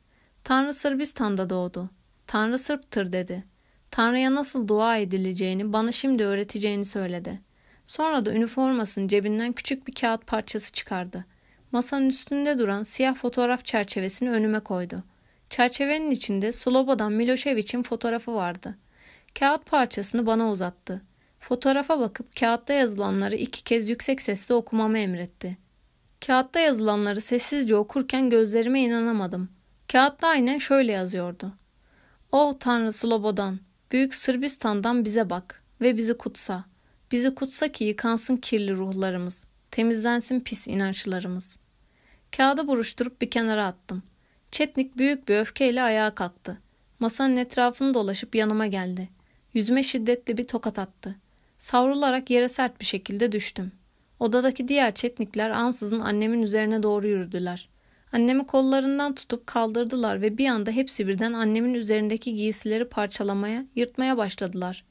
Tanrı Sırbistan'da doğdu. Tanrı Sırp'tır dedi. Tanrı'ya nasıl dua edileceğini bana şimdi öğreteceğini söyledi. Sonra da üniformasının cebinden küçük bir kağıt parçası çıkardı. Masanın üstünde duran siyah fotoğraf çerçevesini önüme koydu. Çerçevenin içinde Slobodan Milošević'in fotoğrafı vardı. Kağıt parçasını bana uzattı. Fotoğrafa bakıp kağıtta yazılanları iki kez yüksek sesle okumamı emretti. Kağıtta yazılanları sessizce okurken gözlerime inanamadım. Kağıtta aynen şöyle yazıyordu. O Tanrı Slobodan, Büyük Sırbistan'dan bize bak ve bizi kutsa. Bizi kutsa ki yıkansın kirli ruhlarımız, temizlensin pis inançlarımız. Kağıdı buruşturup bir kenara attım. Çetnik büyük bir öfkeyle ayağa kalktı. Masanın etrafını dolaşıp yanıma geldi. Yüzüme şiddetli bir tokat attı. Savrularak yere sert bir şekilde düştüm. Odadaki diğer çetnikler ansızın annemin üzerine doğru yürüdüler. Annemi kollarından tutup kaldırdılar ve bir anda hepsi birden annemin üzerindeki giysileri parçalamaya, yırtmaya başladılar.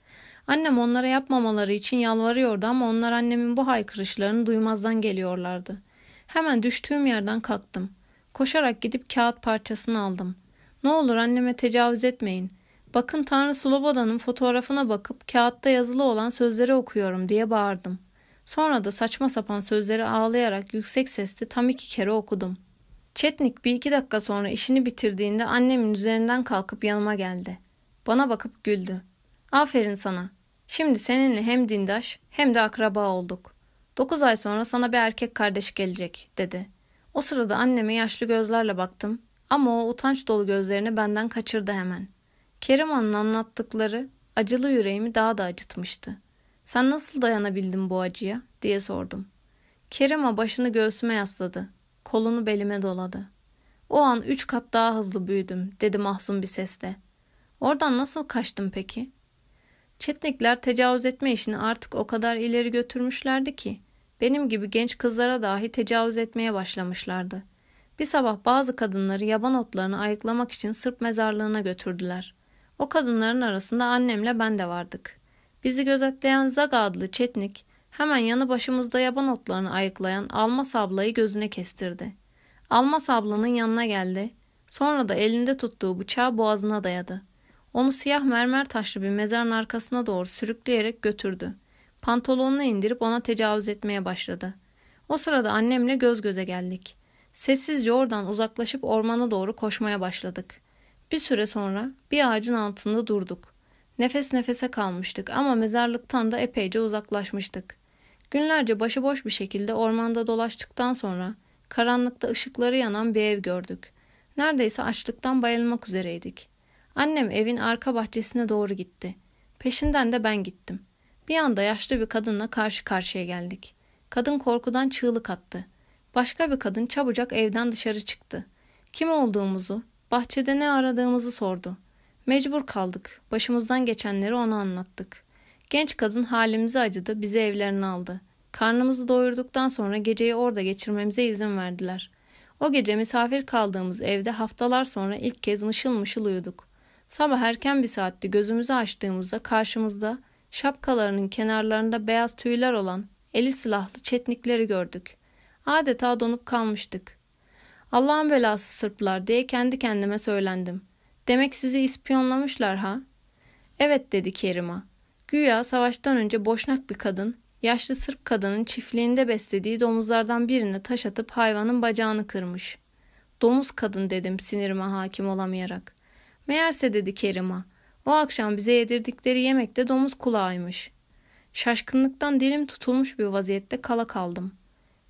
Annem onlara yapmamaları için yalvarıyordu ama onlar annemin bu haykırışlarını duymazdan geliyorlardı. Hemen düştüğüm yerden kalktım. Koşarak gidip kağıt parçasını aldım. Ne olur anneme tecavüz etmeyin. Bakın Tanrı Sloboda'nın fotoğrafına bakıp kağıtta yazılı olan sözleri okuyorum diye bağırdım. Sonra da saçma sapan sözleri ağlayarak yüksek sesle tam iki kere okudum. Çetnik bir iki dakika sonra işini bitirdiğinde annemin üzerinden kalkıp yanıma geldi. Bana bakıp güldü. Aferin sana. Şimdi seninle hem dindaş hem de akraba olduk. Dokuz ay sonra sana bir erkek kardeş gelecek dedi. O sırada anneme yaşlı gözlerle baktım ama o utanç dolu gözlerini benden kaçırdı hemen. Keriman'ın anlattıkları acılı yüreğimi daha da acıtmıştı. Sen nasıl dayanabildin bu acıya diye sordum. Kerima başını göğsüme yasladı. Kolunu belime doladı. O an üç kat daha hızlı büyüdüm dedi mahzun bir sesle. Oradan nasıl kaçtın peki? Çetnikler tecavüz etme işini artık o kadar ileri götürmüşlerdi ki benim gibi genç kızlara dahi tecavüz etmeye başlamışlardı. Bir sabah bazı kadınları yaban otlarını ayıklamak için Sırp mezarlığına götürdüler. O kadınların arasında annemle ben de vardık. Bizi gözetleyen Zaga adlı Çetnik hemen yanı başımızda yaban otlarını ayıklayan Almas ablayı gözüne kestirdi. Almas ablanın yanına geldi. Sonra da elinde tuttuğu bıçağı boğazına dayadı. Onu siyah mermer taşlı bir mezarın arkasına doğru sürükleyerek götürdü. Pantolonunu indirip ona tecavüz etmeye başladı. O sırada annemle göz göze geldik. Sessizce oradan uzaklaşıp ormana doğru koşmaya başladık. Bir süre sonra bir ağacın altında durduk. Nefes nefese kalmıştık ama mezarlıktan da epeyce uzaklaşmıştık. Günlerce başıboş bir şekilde ormanda dolaştıktan sonra karanlıkta ışıkları yanan bir ev gördük. Neredeyse açlıktan bayılmak üzereydik. Annem evin arka bahçesine doğru gitti. Peşinden de ben gittim. Bir anda yaşlı bir kadınla karşı karşıya geldik. Kadın korkudan çığlık attı. Başka bir kadın çabucak evden dışarı çıktı. Kim olduğumuzu, Bahçede ne aradığımızı sordu. Mecbur kaldık. Başımızdan geçenleri ona anlattık. Genç kadın halimizi acıdı, bizi evlerine aldı. Karnımızı doyurduktan sonra geceyi orada geçirmemize izin verdiler. O gece misafir kaldığımız evde haftalar sonra ilk kez mışıl mışıl uyuduk. Sabah erken bir saatte gözümüzü açtığımızda karşımızda şapkalarının kenarlarında beyaz tüyler olan eli silahlı çetnikleri gördük. Adeta donup kalmıştık. Allah'ın belası Sırplar diye kendi kendime söylendim. Demek sizi ispiyonlamışlar ha? Evet dedi Kerima. Güya savaştan önce boşnak bir kadın, yaşlı Sırp kadının çiftliğinde beslediği domuzlardan birine taş atıp hayvanın bacağını kırmış. Domuz kadın dedim sinirime hakim olamayarak. Meğerse dedi Kerima, o akşam bize yedirdikleri yemek de domuz kulağıymış. Şaşkınlıktan dilim tutulmuş bir vaziyette kala kaldım.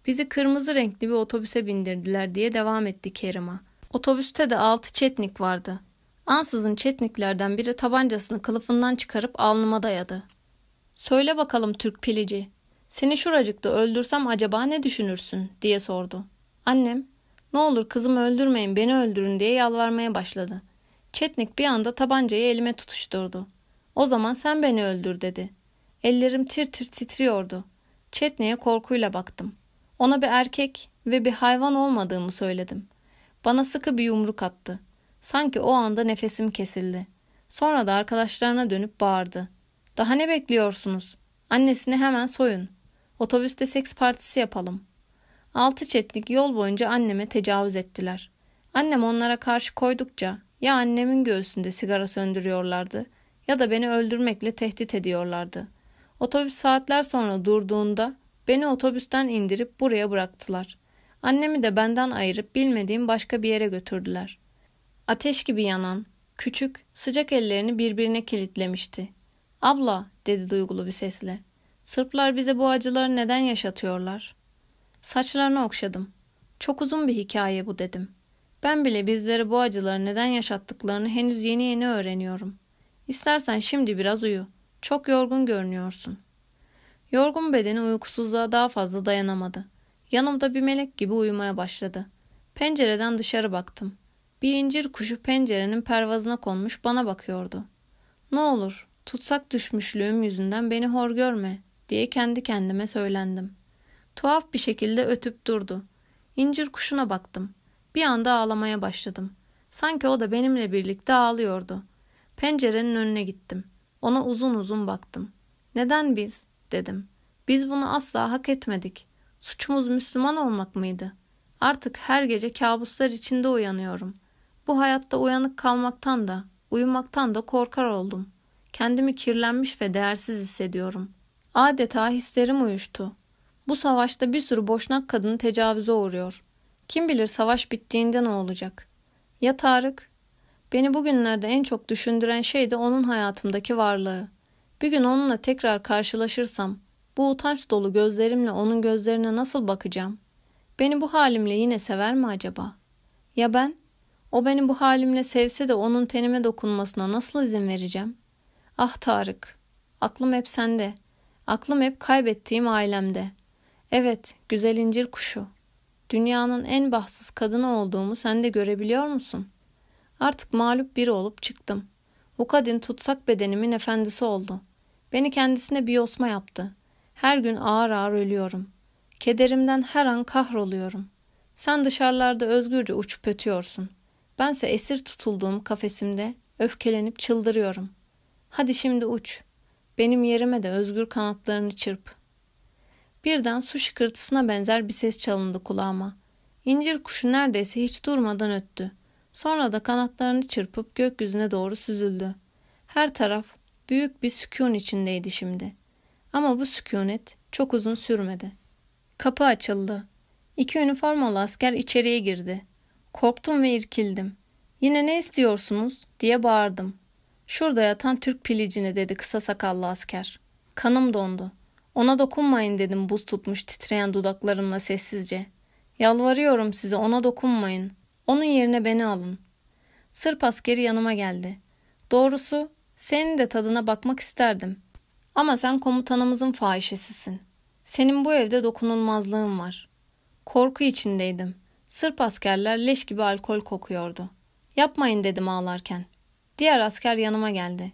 Bizi kırmızı renkli bir otobüse bindirdiler diye devam etti Kerima. Otobüste de altı çetnik vardı. Ansızın çetniklerden biri tabancasını kılıfından çıkarıp alnıma dayadı. Söyle bakalım Türk pilici. Seni şuracıkta öldürsem acaba ne düşünürsün diye sordu. Annem ne olur kızımı öldürmeyin beni öldürün diye yalvarmaya başladı. Çetnik bir anda tabancayı elime tutuşturdu. O zaman sen beni öldür dedi. Ellerim tir tir titriyordu. Çetnik'e korkuyla baktım. Ona bir erkek ve bir hayvan olmadığımı söyledim. Bana sıkı bir yumruk attı. Sanki o anda nefesim kesildi. Sonra da arkadaşlarına dönüp bağırdı. Daha ne bekliyorsunuz? Annesini hemen soyun. Otobüste seks partisi yapalım. Altı çetlik yol boyunca anneme tecavüz ettiler. Annem onlara karşı koydukça ya annemin göğsünde sigara söndürüyorlardı ya da beni öldürmekle tehdit ediyorlardı. Otobüs saatler sonra durduğunda beni otobüsten indirip buraya bıraktılar. Annemi de benden ayırıp bilmediğim başka bir yere götürdüler. Ateş gibi yanan, küçük, sıcak ellerini birbirine kilitlemişti. Abla, dedi duygulu bir sesle. Sırplar bize bu acıları neden yaşatıyorlar? Saçlarını okşadım. Çok uzun bir hikaye bu dedim. Ben bile bizlere bu acıları neden yaşattıklarını henüz yeni yeni öğreniyorum. İstersen şimdi biraz uyu. Çok yorgun görünüyorsun. Yorgun bedeni uykusuzluğa daha fazla dayanamadı. Yanımda bir melek gibi uyumaya başladı. Pencereden dışarı baktım. Bir incir kuşu pencerenin pervazına konmuş bana bakıyordu. Ne olur tutsak düşmüşlüğüm yüzünden beni hor görme diye kendi kendime söylendim. Tuhaf bir şekilde ötüp durdu. İncir kuşuna baktım. Bir anda ağlamaya başladım. Sanki o da benimle birlikte ağlıyordu. Pencerenin önüne gittim. Ona uzun uzun baktım. Neden biz? dedim. Biz bunu asla hak etmedik. Suçumuz Müslüman olmak mıydı? Artık her gece kabuslar içinde uyanıyorum. Bu hayatta uyanık kalmaktan da, uyumaktan da korkar oldum. Kendimi kirlenmiş ve değersiz hissediyorum. Adeta hislerim uyuştu. Bu savaşta bir sürü boşnak kadın tecavüze uğruyor. Kim bilir savaş bittiğinde ne olacak? Ya Tarık? Beni bugünlerde en çok düşündüren şey de onun hayatımdaki varlığı. Bir gün onunla tekrar karşılaşırsam bu utanç dolu gözlerimle onun gözlerine nasıl bakacağım? Beni bu halimle yine sever mi acaba? Ya ben? O beni bu halimle sevse de onun tenime dokunmasına nasıl izin vereceğim? Ah Tarık, aklım hep sende. Aklım hep kaybettiğim ailemde. Evet, güzel incir kuşu. Dünyanın en bahtsız kadını olduğumu sen de görebiliyor musun? Artık mağlup biri olup çıktım. Bu kadın tutsak bedenimin efendisi oldu. Beni kendisine bir yosma yaptı. Her gün ağır ağır ölüyorum. Kederimden her an kahroluyorum. Sen dışarılarda özgürce uçup ötüyorsun. Bense esir tutulduğum kafesimde öfkelenip çıldırıyorum. Hadi şimdi uç. Benim yerime de özgür kanatlarını çırp. Birden su şıkırtısına benzer bir ses çalındı kulağıma. İncir kuşu neredeyse hiç durmadan öttü. Sonra da kanatlarını çırpıp gökyüzüne doğru süzüldü. Her taraf büyük bir sükun içindeydi şimdi. Ama bu sükunet çok uzun sürmedi. Kapı açıldı. İki üniformalı asker içeriye girdi. Korktum ve irkildim. Yine ne istiyorsunuz diye bağırdım. Şurada yatan Türk pilicini dedi kısa sakallı asker. Kanım dondu. Ona dokunmayın dedim buz tutmuş titreyen dudaklarımla sessizce. Yalvarıyorum size ona dokunmayın. Onun yerine beni alın. Sırp askeri yanıma geldi. Doğrusu senin de tadına bakmak isterdim. Ama sen komutanımızın fahişesisin. Senin bu evde dokunulmazlığın var. Korku içindeydim. Sırp askerler leş gibi alkol kokuyordu. Yapmayın dedim ağlarken. Diğer asker yanıma geldi.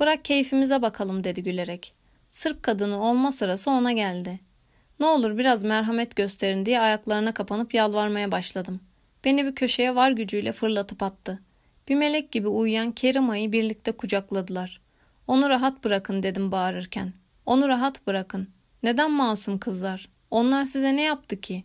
Bırak keyfimize bakalım dedi gülerek. Sırp kadını olma sırası ona geldi. Ne olur biraz merhamet gösterin diye ayaklarına kapanıp yalvarmaya başladım. Beni bir köşeye var gücüyle fırlatıp attı. Bir melek gibi uyuyan Kerima'yı birlikte kucakladılar. Onu rahat bırakın dedim bağırırken. Onu rahat bırakın. Neden masum kızlar? Onlar size ne yaptı ki?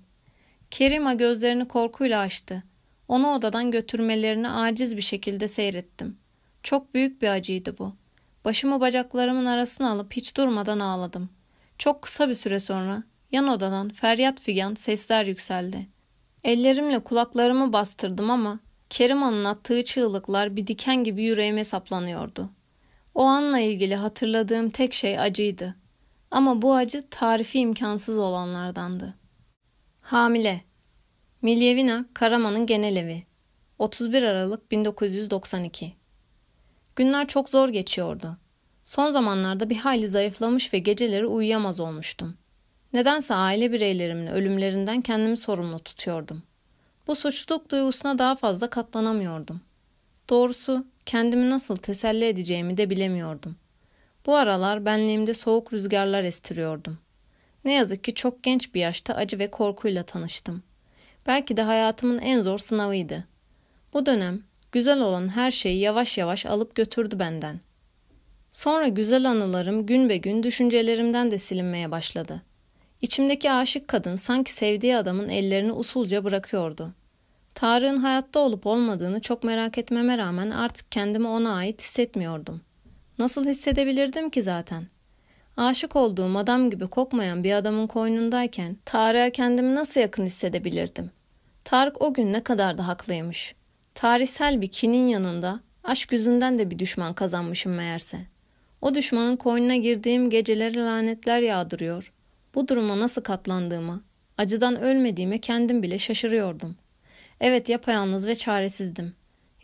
Kerima gözlerini korkuyla açtı. Onu odadan götürmelerini aciz bir şekilde seyrettim. Çok büyük bir acıydı bu. Başımı bacaklarımın arasına alıp hiç durmadan ağladım. Çok kısa bir süre sonra yan odadan feryat figan sesler yükseldi. Ellerimle kulaklarımı bastırdım ama Kerima'nın attığı çığlıklar bir diken gibi yüreğime saplanıyordu. O anla ilgili hatırladığım tek şey acıydı. Ama bu acı tarifi imkansız olanlardandı. Hamile Milyevina Karaman'ın genel evi 31 Aralık 1992 Günler çok zor geçiyordu. Son zamanlarda bir hayli zayıflamış ve geceleri uyuyamaz olmuştum. Nedense aile bireylerimin ölümlerinden kendimi sorumlu tutuyordum. Bu suçluluk duygusuna daha fazla katlanamıyordum. Doğrusu kendimi nasıl teselli edeceğimi de bilemiyordum. Bu aralar benliğimde soğuk rüzgarlar estiriyordum. Ne yazık ki çok genç bir yaşta acı ve korkuyla tanıştım. Belki de hayatımın en zor sınavıydı. Bu dönem güzel olan her şeyi yavaş yavaş alıp götürdü benden. Sonra güzel anılarım gün be gün düşüncelerimden de silinmeye başladı. İçimdeki aşık kadın sanki sevdiği adamın ellerini usulca bırakıyordu. Tarık'ın hayatta olup olmadığını çok merak etmeme rağmen artık kendimi ona ait hissetmiyordum. Nasıl hissedebilirdim ki zaten? Aşık olduğum adam gibi kokmayan bir adamın koynundayken Tarık'a kendimi nasıl yakın hissedebilirdim? Tarık o gün ne kadar da haklıymış. Tarihsel bir kinin yanında aşk yüzünden de bir düşman kazanmışım meğerse. O düşmanın koynuna girdiğim geceleri lanetler yağdırıyor. Bu duruma nasıl katlandığıma, acıdan ölmediğime kendim bile şaşırıyordum. Evet yapayalnız ve çaresizdim.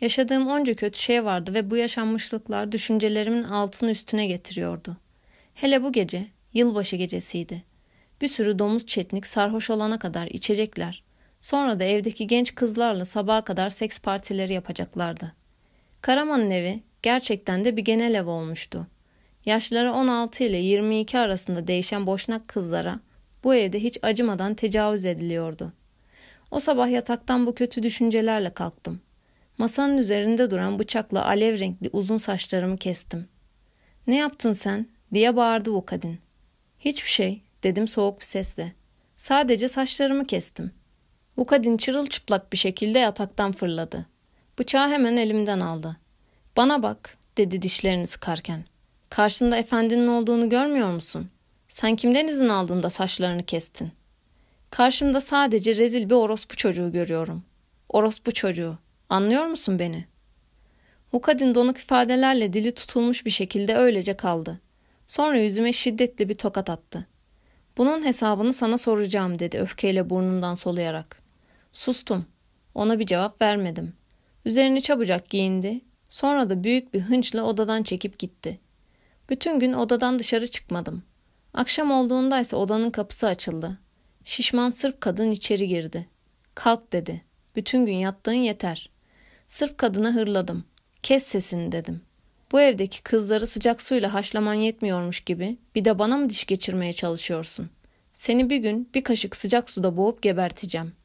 Yaşadığım onca kötü şey vardı ve bu yaşanmışlıklar düşüncelerimin altını üstüne getiriyordu. Hele bu gece, yılbaşı gecesiydi. Bir sürü domuz çetnik sarhoş olana kadar içecekler. Sonra da evdeki genç kızlarla sabaha kadar seks partileri yapacaklardı. Karaman'ın evi gerçekten de bir genel ev olmuştu. Yaşları 16 ile 22 arasında değişen boşnak kızlara bu evde hiç acımadan tecavüz ediliyordu. O sabah yataktan bu kötü düşüncelerle kalktım. Masanın üzerinde duran bıçakla alev renkli uzun saçlarımı kestim. Ne yaptın sen? diye bağırdı bu kadın. Hiçbir şey dedim soğuk bir sesle. Sadece saçlarımı kestim. Bu kadın çırılçıplak bir şekilde yataktan fırladı. Bıçağı hemen elimden aldı. Bana bak dedi dişlerini sıkarken. Karşında efendinin olduğunu görmüyor musun? Sen kimden izin aldın da saçlarını kestin? Karşımda sadece rezil bir orospu çocuğu görüyorum. Orospu çocuğu. Anlıyor musun beni? Bu kadın donuk ifadelerle dili tutulmuş bir şekilde öylece kaldı. Sonra yüzüme şiddetli bir tokat attı. Bunun hesabını sana soracağım dedi öfkeyle burnundan soluyarak. Sustum. Ona bir cevap vermedim. Üzerini çabucak giyindi. Sonra da büyük bir hınçla odadan çekip gitti. Bütün gün odadan dışarı çıkmadım. Akşam olduğunda ise odanın kapısı açıldı. Şişman Sırp kadın içeri girdi. Kalk dedi. Bütün gün yattığın yeter. Sırp kadına hırladım. Kes sesini dedim. Bu evdeki kızları sıcak suyla haşlaman yetmiyormuş gibi bir de bana mı diş geçirmeye çalışıyorsun? Seni bir gün bir kaşık sıcak suda boğup geberteceğim.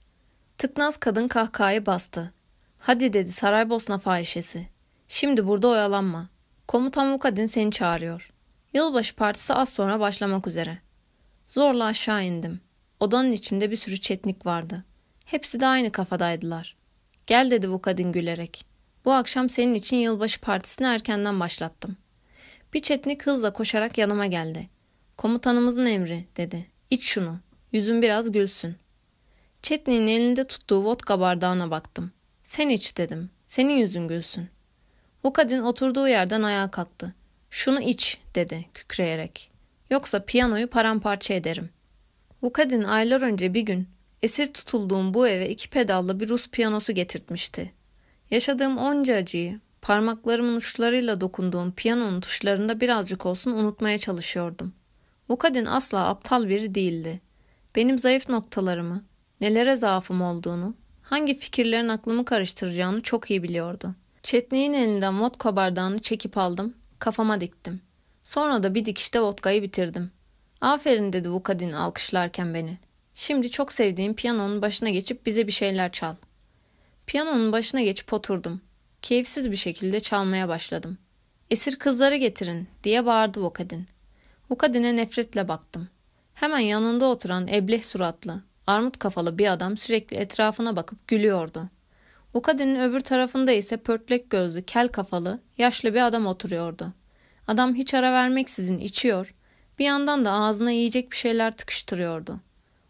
Tıknaz kadın kahkahayı bastı. Hadi dedi Saraybosna fahişesi. Şimdi burada oyalanma. Komutan Mukadin seni çağırıyor. Yılbaşı partisi az sonra başlamak üzere. Zorla aşağı indim. Odanın içinde bir sürü çetnik vardı. Hepsi de aynı kafadaydılar. Gel dedi bu kadın gülerek. Bu akşam senin için yılbaşı partisini erkenden başlattım. Bir çetnik hızla koşarak yanıma geldi. Komutanımızın emri dedi. İç şunu. Yüzün biraz gülsün. Çetniğin elinde tuttuğu vodka bardağına baktım. Sen iç dedim. Senin yüzün gülsün. Bu kadın oturduğu yerden ayağa kalktı. Şunu iç dedi kükreyerek. Yoksa piyanoyu paramparça ederim. Bu kadın aylar önce bir gün esir tutulduğum bu eve iki pedallı bir Rus piyanosu getirtmişti. Yaşadığım onca acıyı parmaklarımın uçlarıyla dokunduğum piyanonun tuşlarında birazcık olsun unutmaya çalışıyordum. Bu kadın asla aptal biri değildi. Benim zayıf noktalarımı, nelere zaafım olduğunu, Hangi fikirlerin aklımı karıştıracağını çok iyi biliyordu. Çetniğin elinden vodka bardağını çekip aldım, kafama diktim. Sonra da bir dikişte vodkayı bitirdim. Aferin dedi bu kadın alkışlarken beni. Şimdi çok sevdiğim piyanonun başına geçip bize bir şeyler çal. Piyanonun başına geçip oturdum. Keyifsiz bir şekilde çalmaya başladım. Esir kızları getirin diye bağırdı o kadın. O kadine nefretle baktım. Hemen yanında oturan ebleh suratlı, armut kafalı bir adam sürekli etrafına bakıp gülüyordu. O kadının öbür tarafında ise pörtlek gözlü, kel kafalı, yaşlı bir adam oturuyordu. Adam hiç ara vermeksizin içiyor, bir yandan da ağzına yiyecek bir şeyler tıkıştırıyordu.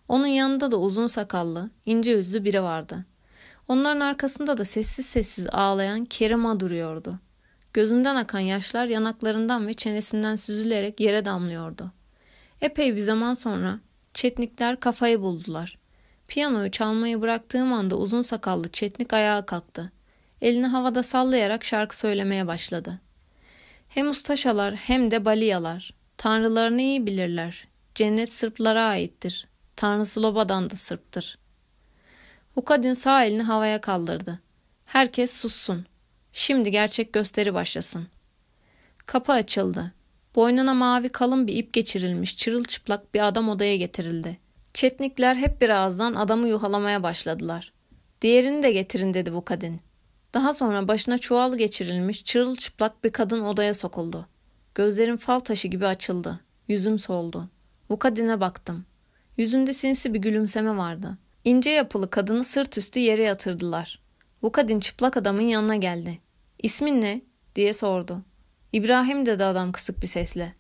Onun yanında da uzun sakallı, ince yüzlü biri vardı. Onların arkasında da sessiz sessiz ağlayan Kerima duruyordu. Gözünden akan yaşlar yanaklarından ve çenesinden süzülerek yere damlıyordu. Epey bir zaman sonra Çetnikler kafayı buldular. Piyanoyu çalmayı bıraktığım anda uzun sakallı Çetnik ayağa kalktı. Elini havada sallayarak şarkı söylemeye başladı. Hem ustaşalar hem de baliyalar. Tanrılarını iyi bilirler. Cennet Sırplara aittir. Tanrısı Loba'dan da Sırp'tır. Hukadin sağ elini havaya kaldırdı. Herkes sussun. Şimdi gerçek gösteri başlasın. Kapı açıldı. Boynuna mavi kalın bir ip geçirilmiş çırılçıplak bir adam odaya getirildi. Çetnikler hep bir ağızdan adamı yuhalamaya başladılar. Diğerini de getirin dedi bu kadın. Daha sonra başına çuval geçirilmiş çırılçıplak bir kadın odaya sokuldu. Gözlerim fal taşı gibi açıldı. Yüzüm soldu. Bu kadine baktım. Yüzünde sinsi bir gülümseme vardı. İnce yapılı kadını sırt üstü yere yatırdılar. Bu kadın çıplak adamın yanına geldi. İsmin ne? diye sordu. İbrahim dedi adam kısık bir sesle.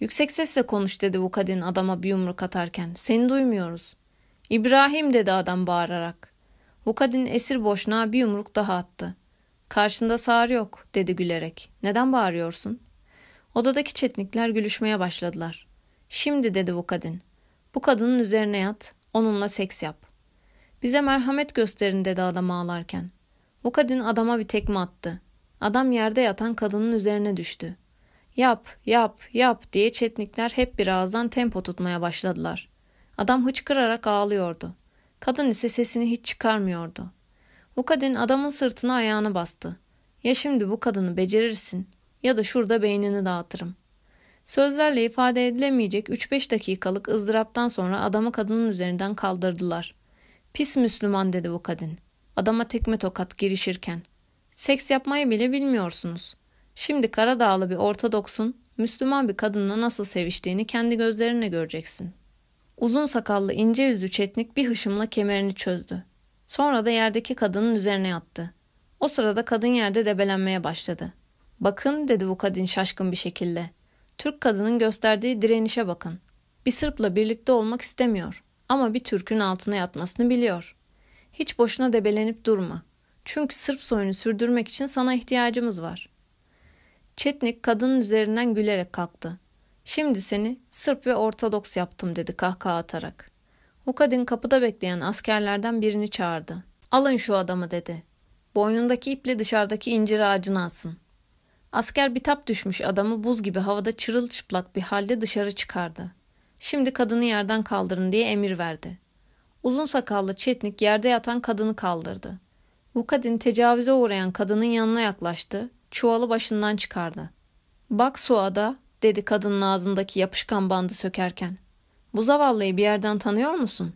Yüksek sesle konuş dedi bu kadın adama bir yumruk atarken. Seni duymuyoruz. İbrahim dedi adam bağırarak. Bu kadın esir boşluğa bir yumruk daha attı. Karşında sağır yok dedi gülerek. Neden bağırıyorsun? Odadaki çetnikler gülüşmeye başladılar. Şimdi dedi bu kadın. Bu kadının üzerine yat, onunla seks yap. Bize merhamet gösterin dedi adam ağlarken. Bu kadın adama bir tekme attı. Adam yerde yatan kadının üzerine düştü. Yap, yap, yap diye çetnikler hep bir ağızdan tempo tutmaya başladılar. Adam hıçkırarak ağlıyordu. Kadın ise sesini hiç çıkarmıyordu. Bu kadın adamın sırtına ayağını bastı. Ya şimdi bu kadını becerirsin ya da şurada beynini dağıtırım. Sözlerle ifade edilemeyecek 3-5 dakikalık ızdıraptan sonra adamı kadının üzerinden kaldırdılar. Pis Müslüman dedi bu kadın. Adama tekme tokat girişirken. Seks yapmayı bile bilmiyorsunuz. Şimdi Karadağlı bir Ortodoksun, Müslüman bir kadınla nasıl seviştiğini kendi gözlerinle göreceksin. Uzun sakallı ince yüzlü çetnik bir hışımla kemerini çözdü. Sonra da yerdeki kadının üzerine yattı. O sırada kadın yerde debelenmeye başladı. Bakın dedi bu kadın şaşkın bir şekilde. Türk kadının gösterdiği direnişe bakın. Bir Sırp'la birlikte olmak istemiyor ama bir Türk'ün altına yatmasını biliyor. Hiç boşuna debelenip durma. Çünkü Sırp soyunu sürdürmek için sana ihtiyacımız var. Çetnik kadının üzerinden gülerek kalktı. Şimdi seni Sırp ve Ortodoks yaptım dedi kahkaha atarak. O kadın kapıda bekleyen askerlerden birini çağırdı. Alın şu adamı dedi. Boynundaki iple dışarıdaki incir ağacına asın. Asker bitap düşmüş adamı buz gibi havada çırılçıplak bir halde dışarı çıkardı. Şimdi kadını yerden kaldırın diye emir verdi. Uzun sakallı Çetnik yerde yatan kadını kaldırdı. Bu kadın tecavüze uğrayan kadının yanına yaklaştı, çuvalı başından çıkardı. Bak Suada, dedi kadının ağzındaki yapışkan bandı sökerken. Bu zavallıyı bir yerden tanıyor musun?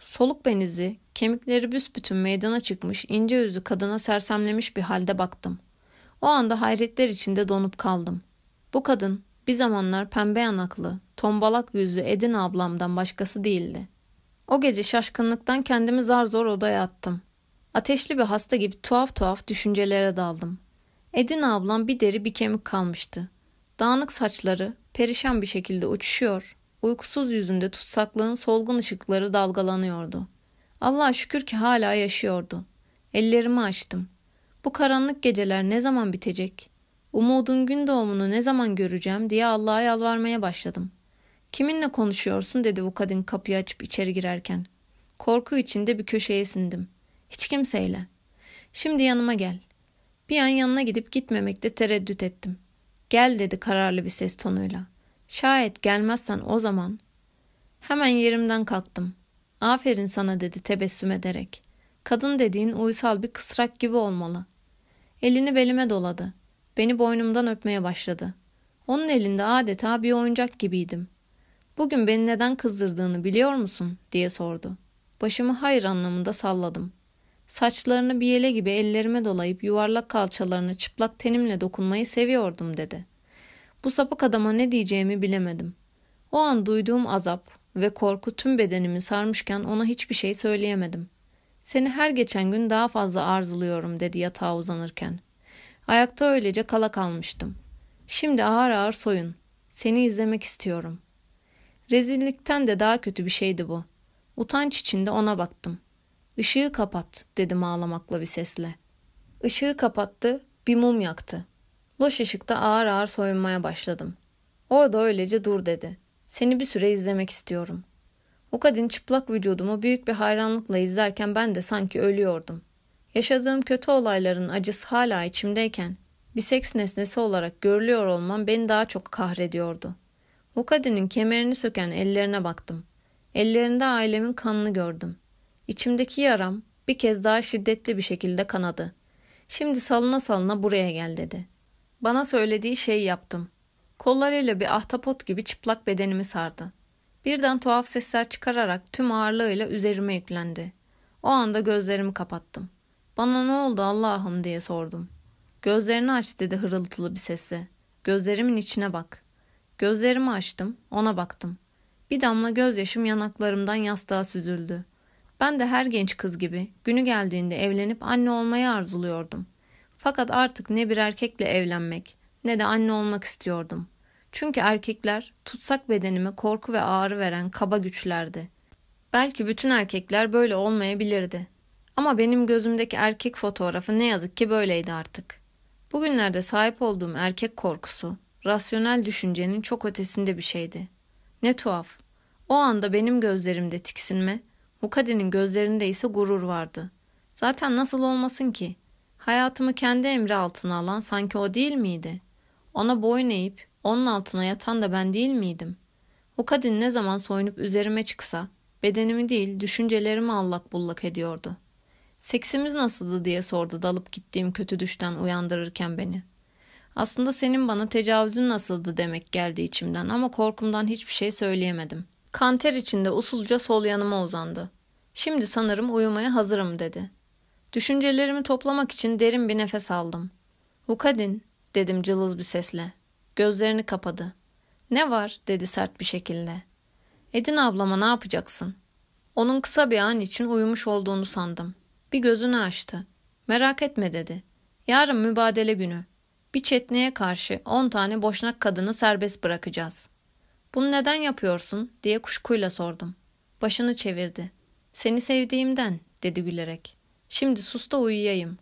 Soluk benizi, kemikleri büsbütün meydana çıkmış ince yüzü kadına sersemlemiş bir halde baktım. O anda hayretler içinde donup kaldım. Bu kadın bir zamanlar pembe yanaklı, tombalak yüzlü Edin ablamdan başkası değildi. O gece şaşkınlıktan kendimi zar zor odaya attım. Ateşli bir hasta gibi tuhaf tuhaf düşüncelere daldım. Edin ablam bir deri bir kemik kalmıştı. Dağınık saçları perişan bir şekilde uçuşuyor, uykusuz yüzünde tutsaklığın solgun ışıkları dalgalanıyordu. Allah'a şükür ki hala yaşıyordu. Ellerimi açtım. Bu karanlık geceler ne zaman bitecek? Umudun gün doğumunu ne zaman göreceğim diye Allah'a yalvarmaya başladım. Kiminle konuşuyorsun dedi bu kadın kapıyı açıp içeri girerken. Korku içinde bir köşeye sindim. Hiç kimseyle. Şimdi yanıma gel. Bir an yanına gidip gitmemekte tereddüt ettim. Gel dedi kararlı bir ses tonuyla. Şayet gelmezsen o zaman. Hemen yerimden kalktım. Aferin sana dedi tebessüm ederek. Kadın dediğin uysal bir kısrak gibi olmalı. Elini belime doladı. Beni boynumdan öpmeye başladı. Onun elinde adeta bir oyuncak gibiydim. Bugün beni neden kızdırdığını biliyor musun? diye sordu. Başımı hayır anlamında salladım. Saçlarını bir yele gibi ellerime dolayıp yuvarlak kalçalarını çıplak tenimle dokunmayı seviyordum dedi. Bu sapık adama ne diyeceğimi bilemedim. O an duyduğum azap ve korku tüm bedenimi sarmışken ona hiçbir şey söyleyemedim. Seni her geçen gün daha fazla arzuluyorum dedi yatağa uzanırken. Ayakta öylece kala kalmıştım. Şimdi ağır ağır soyun. Seni izlemek istiyorum. Rezillikten de daha kötü bir şeydi bu. Utanç içinde ona baktım. Işığı kapat dedim ağlamakla bir sesle. Işığı kapattı, bir mum yaktı. Loş ışıkta ağır ağır soyunmaya başladım. Orada öylece dur dedi. Seni bir süre izlemek istiyorum. O kadın çıplak vücudumu büyük bir hayranlıkla izlerken ben de sanki ölüyordum. Yaşadığım kötü olayların acısı hala içimdeyken bir seks nesnesi olarak görülüyor olmam beni daha çok kahrediyordu. O kadının kemerini söken ellerine baktım. Ellerinde ailemin kanını gördüm. İçimdeki yaram bir kez daha şiddetli bir şekilde kanadı. Şimdi salına salına buraya gel dedi. Bana söylediği şeyi yaptım. Kollarıyla bir ahtapot gibi çıplak bedenimi sardı. Birden tuhaf sesler çıkararak tüm ağırlığıyla üzerime yüklendi. O anda gözlerimi kapattım. Bana ne oldu Allah'ım diye sordum. Gözlerini aç dedi hırıltılı bir sesle. Gözlerimin içine bak. Gözlerimi açtım, ona baktım. Bir damla gözyaşım yanaklarımdan yastığa süzüldü. Ben de her genç kız gibi günü geldiğinde evlenip anne olmayı arzuluyordum. Fakat artık ne bir erkekle evlenmek ne de anne olmak istiyordum. Çünkü erkekler tutsak bedenime korku ve ağrı veren kaba güçlerdi. Belki bütün erkekler böyle olmayabilirdi. Ama benim gözümdeki erkek fotoğrafı ne yazık ki böyleydi artık. Bugünlerde sahip olduğum erkek korkusu, rasyonel düşüncenin çok ötesinde bir şeydi. Ne tuhaf. O anda benim gözlerimde tiksinme, Mukadde'nin gözlerinde ise gurur vardı. Zaten nasıl olmasın ki? Hayatımı kendi emri altına alan sanki o değil miydi? Ona boyun eğip onun altına yatan da ben değil miydim? O kadın ne zaman soyunup üzerime çıksa bedenimi değil düşüncelerimi allak bullak ediyordu. Seksimiz nasıldı diye sordu dalıp gittiğim kötü düşten uyandırırken beni. Aslında senin bana tecavüzün nasıldı demek geldi içimden ama korkumdan hiçbir şey söyleyemedim. Kanter içinde usulca sol yanıma uzandı. Şimdi sanırım uyumaya hazırım dedi. Düşüncelerimi toplamak için derin bir nefes aldım. Ukadin dedim cılız bir sesle. Gözlerini kapadı. Ne var dedi sert bir şekilde. Edin ablama ne yapacaksın? Onun kısa bir an için uyumuş olduğunu sandım. Bir gözünü açtı. Merak etme dedi. Yarın mübadele günü. Bir çetneye karşı on tane boşnak kadını serbest bırakacağız. Bunu neden yapıyorsun diye kuşkuyla sordum. Başını çevirdi. Seni sevdiğimden dedi gülerek. Şimdi sus da uyuyayım.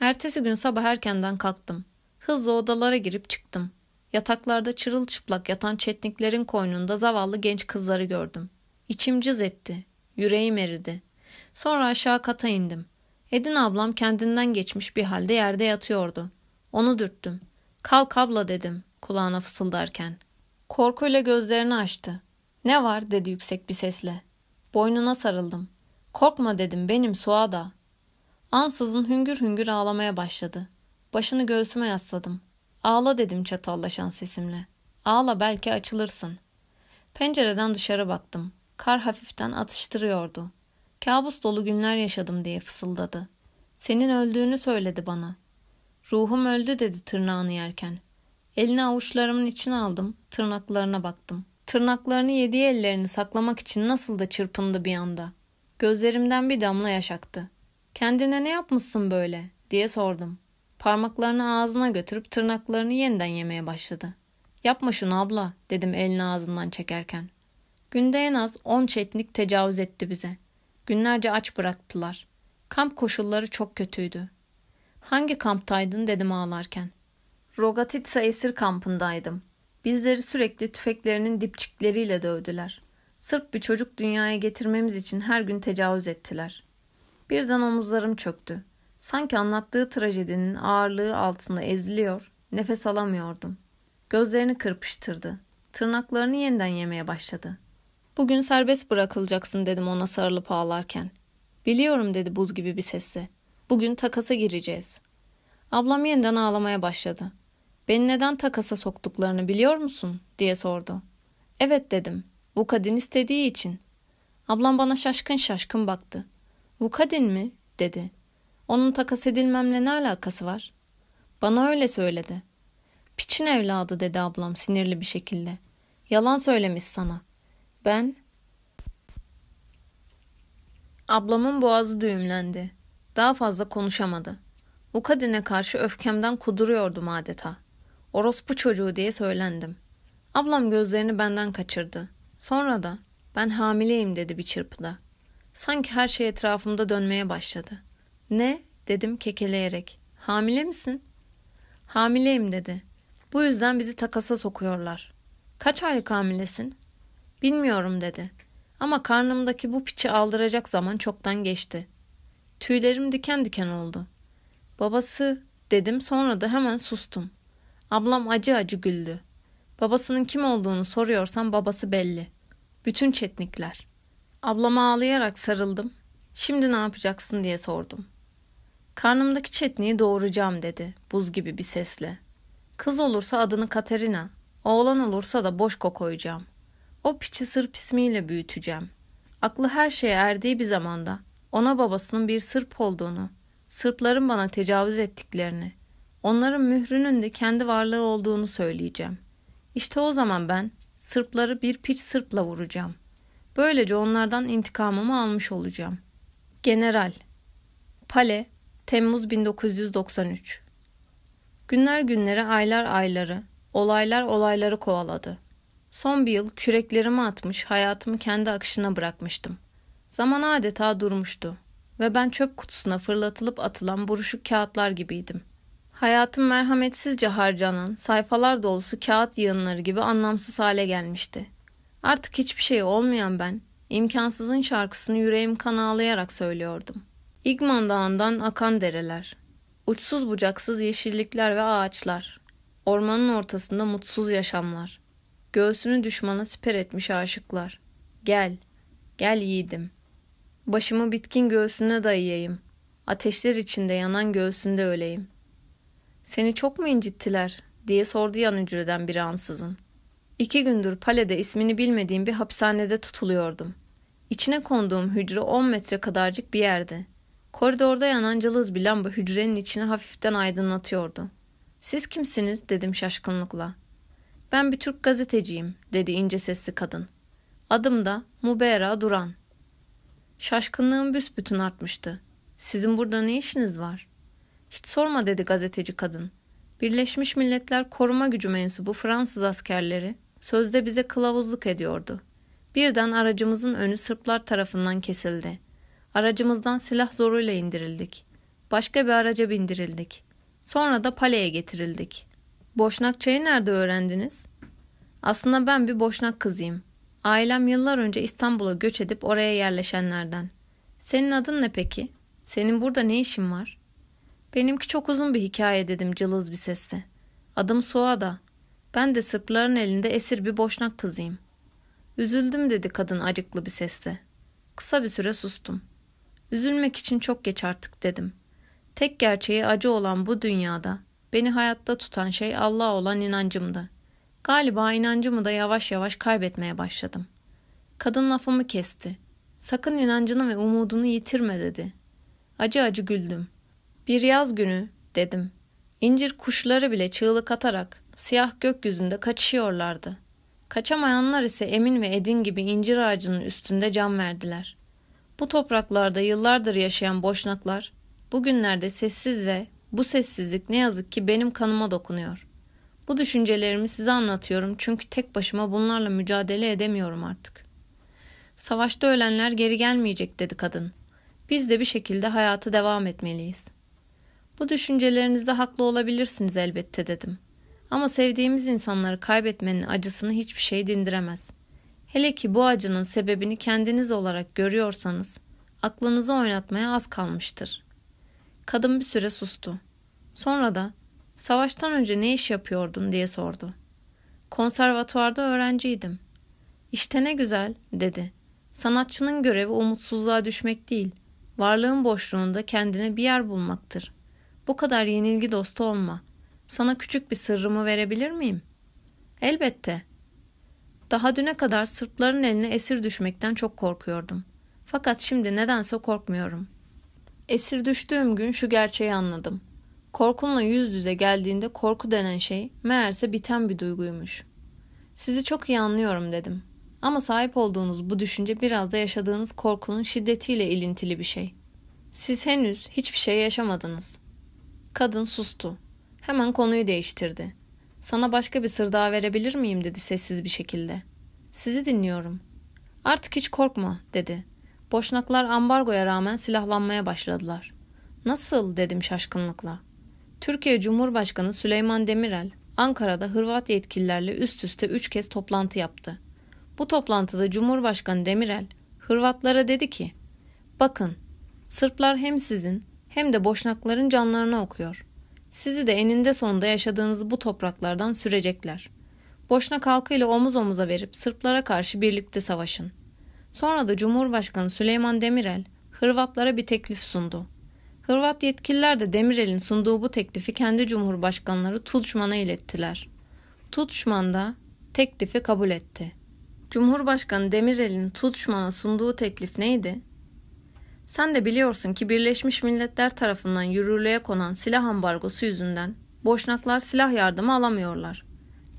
Ertesi gün sabah erkenden kalktım. Hızla odalara girip çıktım. Yataklarda çırılçıplak yatan çetniklerin koynunda zavallı genç kızları gördüm. İçim cız etti. Yüreğim eridi. Sonra aşağı kata indim. Edin ablam kendinden geçmiş bir halde yerde yatıyordu. Onu dürttüm. Kalk abla dedim kulağına fısıldarken. Korkuyla gözlerini açtı. Ne var dedi yüksek bir sesle. Boynuna sarıldım. Korkma dedim benim Suada. Ansızın hüngür hüngür ağlamaya başladı. Başını göğsüme yasladım. Ağla dedim çatallaşan sesimle. Ağla belki açılırsın. Pencereden dışarı baktım. Kar hafiften atıştırıyordu. Kabus dolu günler yaşadım diye fısıldadı. Senin öldüğünü söyledi bana. Ruhum öldü dedi tırnağını yerken. Elini avuçlarımın içine aldım, tırnaklarına baktım. Tırnaklarını yediği ellerini saklamak için nasıl da çırpındı bir anda. Gözlerimden bir damla yaş aktı. Kendine ne yapmışsın böyle diye sordum. Parmaklarını ağzına götürüp tırnaklarını yeniden yemeye başladı. Yapma şunu abla dedim elini ağzından çekerken. Günde en az on çetnik tecavüz etti bize. Günlerce aç bıraktılar. Kamp koşulları çok kötüydü. Hangi kamptaydın dedim ağlarken. Rogatitsa esir kampındaydım. Bizleri sürekli tüfeklerinin dipçikleriyle dövdüler. Sırf bir çocuk dünyaya getirmemiz için her gün tecavüz ettiler. Birden omuzlarım çöktü. Sanki anlattığı trajedinin ağırlığı altında eziliyor, nefes alamıyordum. Gözlerini kırpıştırdı. Tırnaklarını yeniden yemeye başladı. Bugün serbest bırakılacaksın dedim ona sarılıp ağlarken. Biliyorum dedi buz gibi bir sesle. Bugün takasa gireceğiz. Ablam yeniden ağlamaya başladı. Beni neden takasa soktuklarını biliyor musun? diye sordu. Evet dedim. Bu kadın istediği için. Ablam bana şaşkın şaşkın baktı. Bu kadın mi? dedi. Onun takas edilmemle ne alakası var? Bana öyle söyledi. Piçin evladı dedi ablam sinirli bir şekilde. Yalan söylemiş sana. Ben... Ablamın boğazı düğümlendi. Daha fazla konuşamadı. Bu kadine karşı öfkemden kuduruyordum adeta. Orospu çocuğu diye söylendim. Ablam gözlerini benden kaçırdı. Sonra da ben hamileyim dedi bir çırpıda. Sanki her şey etrafımda dönmeye başladı. Ne? dedim kekeleyerek. Hamile misin? Hamileyim dedi. Bu yüzden bizi takasa sokuyorlar. Kaç aylık hamilesin? Bilmiyorum dedi. Ama karnımdaki bu piçi aldıracak zaman çoktan geçti. Tüylerim diken diken oldu. Babası dedim sonra da hemen sustum. Ablam acı acı güldü. Babasının kim olduğunu soruyorsam babası belli. Bütün çetnikler. Ablama ağlayarak sarıldım. Şimdi ne yapacaksın diye sordum. Karnımdaki çetniği doğuracağım dedi buz gibi bir sesle. Kız olursa adını Katerina, oğlan olursa da Boşko koyacağım. O piçi Sırp ismiyle büyüteceğim. Aklı her şeye erdiği bir zamanda ona babasının bir Sırp olduğunu, Sırpların bana tecavüz ettiklerini, onların mührünün de kendi varlığı olduğunu söyleyeceğim. İşte o zaman ben Sırpları bir piç Sırpla vuracağım. Böylece onlardan intikamımı almış olacağım. General Pale Temmuz 1993 Günler günleri, aylar ayları, olaylar olayları kovaladı. Son bir yıl küreklerimi atmış, hayatımı kendi akışına bırakmıştım. Zaman adeta durmuştu ve ben çöp kutusuna fırlatılıp atılan buruşuk kağıtlar gibiydim. Hayatım merhametsizce harcanan, sayfalar dolusu kağıt yığınları gibi anlamsız hale gelmişti. Artık hiçbir şey olmayan ben, imkansızın şarkısını yüreğim kan ağlayarak söylüyordum. İgman Dağı'ndan akan dereler, uçsuz bucaksız yeşillikler ve ağaçlar, ormanın ortasında mutsuz yaşamlar, göğsünü düşmana siper etmiş aşıklar. Gel, gel yiğidim. Başımı bitkin göğsüne dayayayım. Ateşler içinde yanan göğsünde öleyim. Seni çok mu incittiler? diye sordu yan hücreden biri ansızın. İki gündür Pale'de ismini bilmediğim bir hapishanede tutuluyordum. İçine konduğum hücre 10 metre kadarcık bir yerdi. Koridorda yanan cılız bir lamba hücrenin içini hafiften aydınlatıyordu. Siz kimsiniz dedim şaşkınlıkla. Ben bir Türk gazeteciyim dedi ince sesli kadın. Adım da Mubera Duran. Şaşkınlığım büsbütün artmıştı. Sizin burada ne işiniz var? Hiç sorma dedi gazeteci kadın. Birleşmiş Milletler Koruma Gücü mensubu Fransız askerleri sözde bize kılavuzluk ediyordu. Birden aracımızın önü Sırplar tarafından kesildi. Aracımızdan silah zoruyla indirildik. Başka bir araca bindirildik. Sonra da Pale'ye getirildik. Boşnak çayı nerede öğrendiniz? Aslında ben bir boşnak kızıyım. Ailem yıllar önce İstanbul'a göç edip oraya yerleşenlerden. Senin adın ne peki? Senin burada ne işin var? Benimki çok uzun bir hikaye dedim cılız bir sesle. Adım Suada. Ben de Sırpların elinde esir bir boşnak kızıyım. Üzüldüm dedi kadın acıklı bir sesle. Kısa bir süre sustum. Üzülmek için çok geç artık dedim. Tek gerçeği acı olan bu dünyada beni hayatta tutan şey Allah olan inancımdı. Galiba inancımı da yavaş yavaş kaybetmeye başladım. Kadın lafımı kesti. Sakın inancını ve umudunu yitirme dedi. Acı acı güldüm. Bir yaz günü dedim. İncir kuşları bile çığlık atarak siyah gökyüzünde kaçışıyorlardı. Kaçamayanlar ise Emin ve Edin gibi incir ağacının üstünde can verdiler. Bu topraklarda yıllardır yaşayan boşnaklar bugünlerde sessiz ve bu sessizlik ne yazık ki benim kanıma dokunuyor. Bu düşüncelerimi size anlatıyorum çünkü tek başıma bunlarla mücadele edemiyorum artık. Savaşta ölenler geri gelmeyecek dedi kadın. Biz de bir şekilde hayata devam etmeliyiz. Bu düşüncelerinizde haklı olabilirsiniz elbette dedim. Ama sevdiğimiz insanları kaybetmenin acısını hiçbir şey dindiremez. Hele ki bu acının sebebini kendiniz olarak görüyorsanız aklınızı oynatmaya az kalmıştır. Kadın bir süre sustu. Sonra da savaştan önce ne iş yapıyordun diye sordu. Konservatuvarda öğrenciydim. İşte ne güzel dedi. Sanatçının görevi umutsuzluğa düşmek değil, varlığın boşluğunda kendine bir yer bulmaktır. Bu kadar yenilgi dostu olma. Sana küçük bir sırrımı verebilir miyim? Elbette. Daha düne kadar Sırpların eline esir düşmekten çok korkuyordum. Fakat şimdi nedense korkmuyorum. Esir düştüğüm gün şu gerçeği anladım. Korkunla yüz yüze geldiğinde korku denen şey meğerse biten bir duyguymuş. Sizi çok iyi anlıyorum dedim. Ama sahip olduğunuz bu düşünce biraz da yaşadığınız korkunun şiddetiyle ilintili bir şey. Siz henüz hiçbir şey yaşamadınız. Kadın sustu. Hemen konuyu değiştirdi. Sana başka bir sır daha verebilir miyim dedi sessiz bir şekilde. Sizi dinliyorum. Artık hiç korkma dedi. Boşnaklar ambargoya rağmen silahlanmaya başladılar. Nasıl dedim şaşkınlıkla. Türkiye Cumhurbaşkanı Süleyman Demirel Ankara'da Hırvat yetkililerle üst üste üç kez toplantı yaptı. Bu toplantıda Cumhurbaşkanı Demirel Hırvatlara dedi ki Bakın Sırplar hem sizin hem de Boşnakların canlarını okuyor. Sizi de eninde sonunda yaşadığınız bu topraklardan sürecekler. Boşnak halkıyla omuz omuza verip Sırplara karşı birlikte savaşın. Sonra da Cumhurbaşkanı Süleyman Demirel Hırvatlara bir teklif sundu. Hırvat yetkililer de Demirel'in sunduğu bu teklifi kendi cumhurbaşkanları Tudşman'a ilettiler. Tudşman da teklifi kabul etti. Cumhurbaşkanı Demirel'in Tudşman'a sunduğu teklif neydi? Sen de biliyorsun ki Birleşmiş Milletler tarafından yürürlüğe konan silah ambargosu yüzünden Boşnaklar silah yardımı alamıyorlar.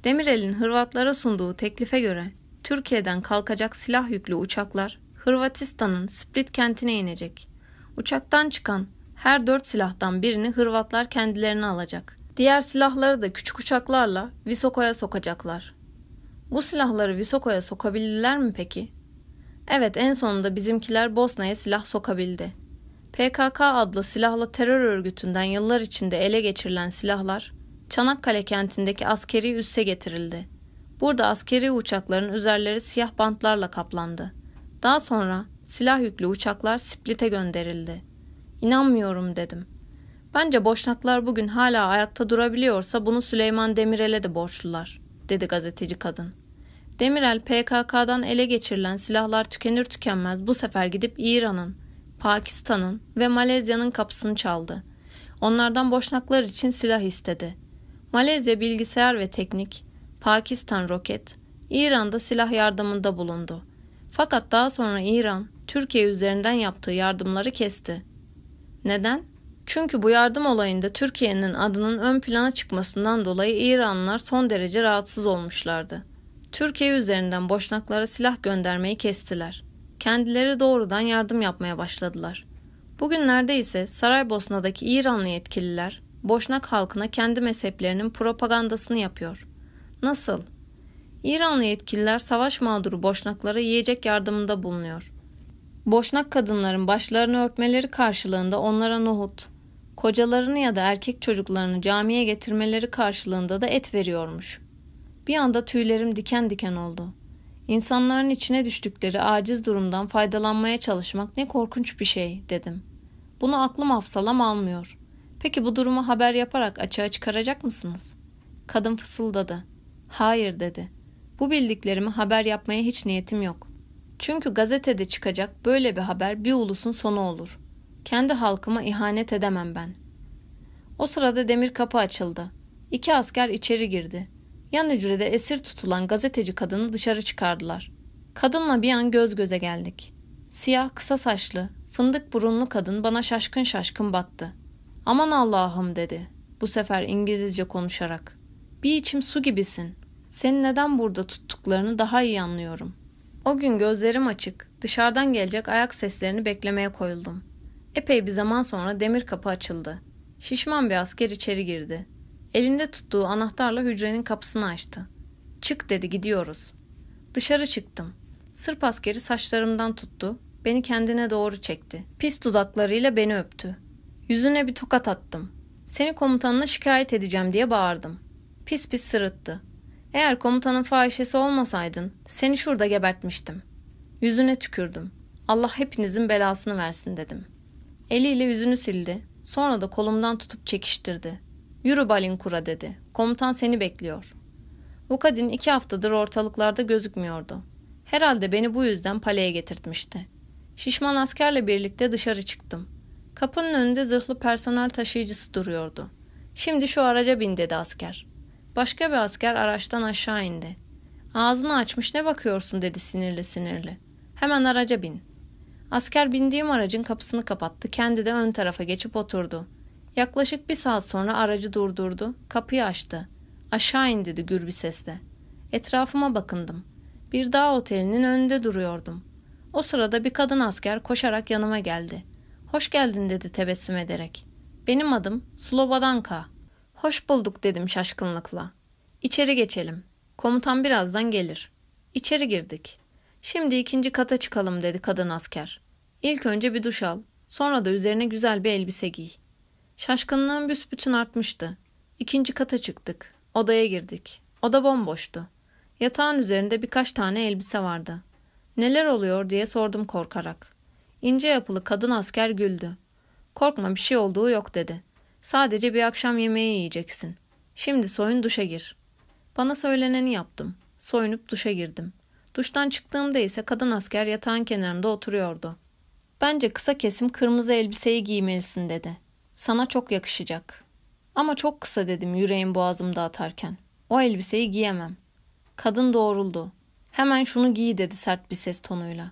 Demirel'in Hırvatlara sunduğu teklife göre Türkiye'den kalkacak silah yüklü uçaklar Hırvatistan'ın Split kentine inecek. Uçaktan çıkan her dört silahtan birini Hırvatlar kendilerine alacak. Diğer silahları da küçük uçaklarla Visoko'ya sokacaklar. Bu silahları Visoko'ya sokabilirler mi peki? Evet en sonunda bizimkiler Bosna'ya silah sokabildi. PKK adlı silahlı terör örgütünden yıllar içinde ele geçirilen silahlar Çanakkale kentindeki askeri üsse getirildi. Burada askeri uçakların üzerleri siyah bantlarla kaplandı. Daha sonra silah yüklü uçaklar Split'e gönderildi. İnanmıyorum dedim. Bence boşnaklar bugün hala ayakta durabiliyorsa bunu Süleyman Demirel'e de borçlular, dedi gazeteci kadın. Demirel PKK'dan ele geçirilen silahlar tükenir tükenmez bu sefer gidip İran'ın, Pakistan'ın ve Malezya'nın kapısını çaldı. Onlardan boşnaklar için silah istedi. Malezya bilgisayar ve teknik, Pakistan roket, İran'da silah yardımında bulundu. Fakat daha sonra İran, Türkiye üzerinden yaptığı yardımları kesti. Neden? Çünkü bu yardım olayında Türkiye'nin adının ön plana çıkmasından dolayı İranlılar son derece rahatsız olmuşlardı. Türkiye üzerinden boşnaklara silah göndermeyi kestiler. Kendileri doğrudan yardım yapmaya başladılar. Bugünlerde ise Saraybosna'daki İranlı yetkililer Boşnak halkına kendi mezheplerinin propagandasını yapıyor. Nasıl? İranlı yetkililer savaş mağduru Boşnaklara yiyecek yardımında bulunuyor. Boşnak kadınların başlarını örtmeleri karşılığında onlara nohut, kocalarını ya da erkek çocuklarını camiye getirmeleri karşılığında da et veriyormuş. Bir anda tüylerim diken diken oldu. İnsanların içine düştükleri aciz durumdan faydalanmaya çalışmak ne korkunç bir şey dedim. Bunu aklım hafsalam almıyor. Peki bu durumu haber yaparak açığa çıkaracak mısınız? Kadın fısıldadı. Hayır dedi. Bu bildiklerimi haber yapmaya hiç niyetim yok. Çünkü gazetede çıkacak böyle bir haber bir ulusun sonu olur. Kendi halkıma ihanet edemem ben. O sırada demir kapı açıldı. İki asker içeri girdi. Yan hücrede esir tutulan gazeteci kadını dışarı çıkardılar. Kadınla bir an göz göze geldik. Siyah kısa saçlı, fındık burunlu kadın bana şaşkın şaşkın baktı. Aman Allah'ım dedi. Bu sefer İngilizce konuşarak. Bir içim su gibisin. Seni neden burada tuttuklarını daha iyi anlıyorum. O gün gözlerim açık, dışarıdan gelecek ayak seslerini beklemeye koyuldum. Epey bir zaman sonra demir kapı açıldı. Şişman bir asker içeri girdi. Elinde tuttuğu anahtarla hücrenin kapısını açtı. Çık dedi gidiyoruz. Dışarı çıktım. Sırp askeri saçlarımdan tuttu. Beni kendine doğru çekti. Pis dudaklarıyla beni öptü. Yüzüne bir tokat attım. Seni komutanına şikayet edeceğim diye bağırdım. Pis pis sırıttı. Eğer komutanın fahişesi olmasaydın seni şurada gebertmiştim. Yüzüne tükürdüm. Allah hepinizin belasını versin dedim. Eliyle yüzünü sildi. Sonra da kolumdan tutup çekiştirdi. Yürü Balinkura dedi. Komutan seni bekliyor. Vukadin iki haftadır ortalıklarda gözükmüyordu. Herhalde beni bu yüzden paleye getirtmişti. Şişman askerle birlikte dışarı çıktım. Kapının önünde zırhlı personel taşıyıcısı duruyordu. Şimdi şu araca bin dedi asker. Başka bir asker araçtan aşağı indi. Ağzını açmış ne bakıyorsun dedi sinirli sinirli. Hemen araca bin. Asker bindiğim aracın kapısını kapattı. Kendi de ön tarafa geçip oturdu. Yaklaşık bir saat sonra aracı durdurdu. Kapıyı açtı. Aşağı in dedi gür bir sesle. Etrafıma bakındım. Bir dağ otelinin önünde duruyordum. O sırada bir kadın asker koşarak yanıma geldi. Hoş geldin dedi tebessüm ederek. Benim adım Slobodanka. Hoş bulduk dedim şaşkınlıkla. İçeri geçelim. Komutan birazdan gelir. İçeri girdik. Şimdi ikinci kata çıkalım dedi kadın asker. İlk önce bir duş al. Sonra da üzerine güzel bir elbise giy. Şaşkınlığım büsbütün artmıştı. İkinci kata çıktık. Odaya girdik. Oda bomboştu. Yatağın üzerinde birkaç tane elbise vardı. Neler oluyor diye sordum korkarak. İnce yapılı kadın asker güldü. Korkma bir şey olduğu yok dedi. Sadece bir akşam yemeği yiyeceksin. Şimdi soyun duşa gir. Bana söyleneni yaptım. Soyunup duşa girdim. Duştan çıktığımda ise kadın asker yatağın kenarında oturuyordu. Bence kısa kesim kırmızı elbiseyi giymelisin dedi. Sana çok yakışacak. Ama çok kısa dedim yüreğim boğazımda atarken. O elbiseyi giyemem. Kadın doğruldu. Hemen şunu giy dedi sert bir ses tonuyla.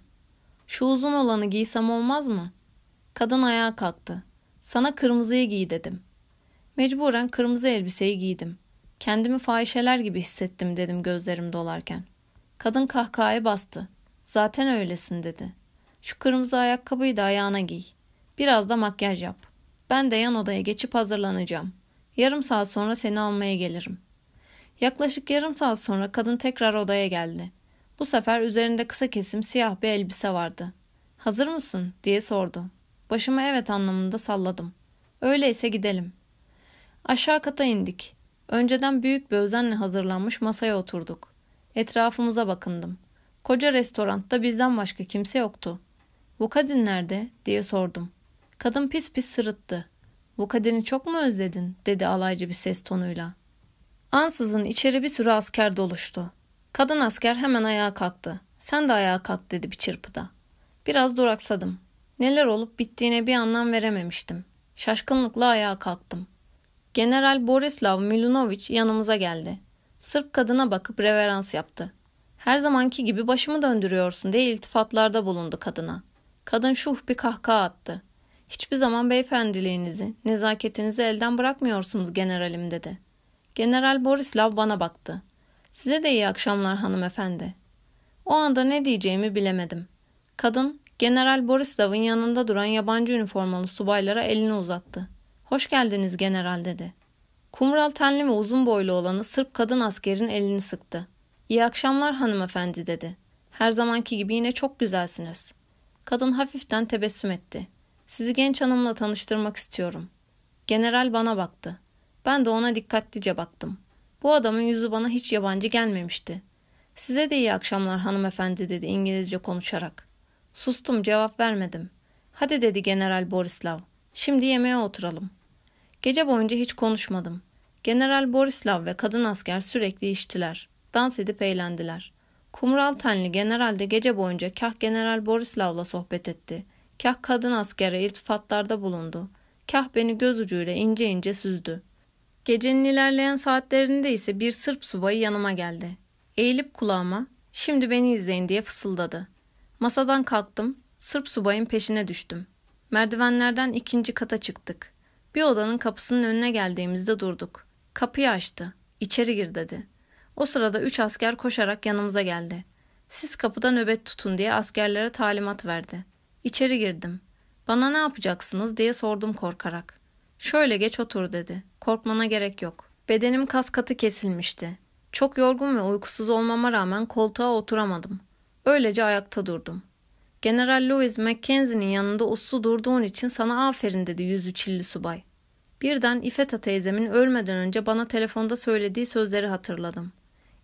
Şu uzun olanı giysem olmaz mı? Kadın ayağa kalktı. Sana kırmızıyı giy dedim. Mecburen kırmızı elbiseyi giydim. Kendimi fahişeler gibi hissettim dedim gözlerim dolarken. Kadın kahkahaya bastı. Zaten öylesin dedi. Şu kırmızı ayakkabıyı da ayağına giy. Biraz da makyaj yap. Ben de yan odaya geçip hazırlanacağım. Yarım saat sonra seni almaya gelirim. Yaklaşık yarım saat sonra kadın tekrar odaya geldi. Bu sefer üzerinde kısa kesim siyah bir elbise vardı. Hazır mısın diye sordu. Başımı evet anlamında salladım. Öyleyse gidelim. Aşağı kata indik. Önceden büyük bir özenle hazırlanmış masaya oturduk. Etrafımıza bakındım. Koca restoranda bizden başka kimse yoktu. Vukadin nerede diye sordum. Kadın pis pis sırıttı. Vukadin'i çok mu özledin dedi alaycı bir ses tonuyla. Ansızın içeri bir sürü asker doluştu. Kadın asker hemen ayağa kalktı. Sen de ayağa kalk dedi bir çırpıda. Biraz duraksadım. Neler olup bittiğine bir anlam verememiştim. Şaşkınlıkla ayağa kalktım. General Borislav Milunovic yanımıza geldi. Sırp kadına bakıp reverans yaptı. Her zamanki gibi başımı döndürüyorsun diye iltifatlarda bulundu kadına. Kadın şuh bir kahkaha attı. Hiçbir zaman beyefendiliğinizi, nezaketinizi elden bırakmıyorsunuz generalim dedi. General Borislav bana baktı. Size de iyi akşamlar hanımefendi. O anda ne diyeceğimi bilemedim. Kadın, General Borislav'ın yanında duran yabancı üniformalı subaylara elini uzattı. Hoş geldiniz general dedi. Kumral tenli ve uzun boylu olanı Sırp kadın askerin elini sıktı. İyi akşamlar hanımefendi dedi. Her zamanki gibi yine çok güzelsiniz. Kadın hafiften tebessüm etti. Sizi genç hanımla tanıştırmak istiyorum. General bana baktı. Ben de ona dikkatlice baktım. Bu adamın yüzü bana hiç yabancı gelmemişti. Size de iyi akşamlar hanımefendi dedi İngilizce konuşarak. Sustum cevap vermedim. Hadi dedi General Borislav. Şimdi yemeğe oturalım. Gece boyunca hiç konuşmadım. General Borislav ve kadın asker sürekli içtiler. Dans edip eğlendiler. Kumral tenli general de gece boyunca kah General Borislav'la sohbet etti. Kah kadın askere iltifatlarda bulundu. Kah beni göz ucuyla ince ince süzdü. Gecenin ilerleyen saatlerinde ise bir Sırp subayı yanıma geldi. Eğilip kulağıma şimdi beni izleyin diye fısıldadı. Masadan kalktım, Sırp subayın peşine düştüm. Merdivenlerden ikinci kata çıktık. Bir odanın kapısının önüne geldiğimizde durduk. Kapıyı açtı. İçeri gir dedi. O sırada üç asker koşarak yanımıza geldi. Siz kapıda nöbet tutun diye askerlere talimat verdi. İçeri girdim. Bana ne yapacaksınız diye sordum korkarak. Şöyle geç otur dedi. Korkmana gerek yok. Bedenim kas katı kesilmişti. Çok yorgun ve uykusuz olmama rağmen koltuğa oturamadım. Öylece ayakta durdum. General Louis Mackenzie'nin yanında uslu durduğun için sana aferin dedi yüzü çilli subay. Birden İfeta teyzemin ölmeden önce bana telefonda söylediği sözleri hatırladım.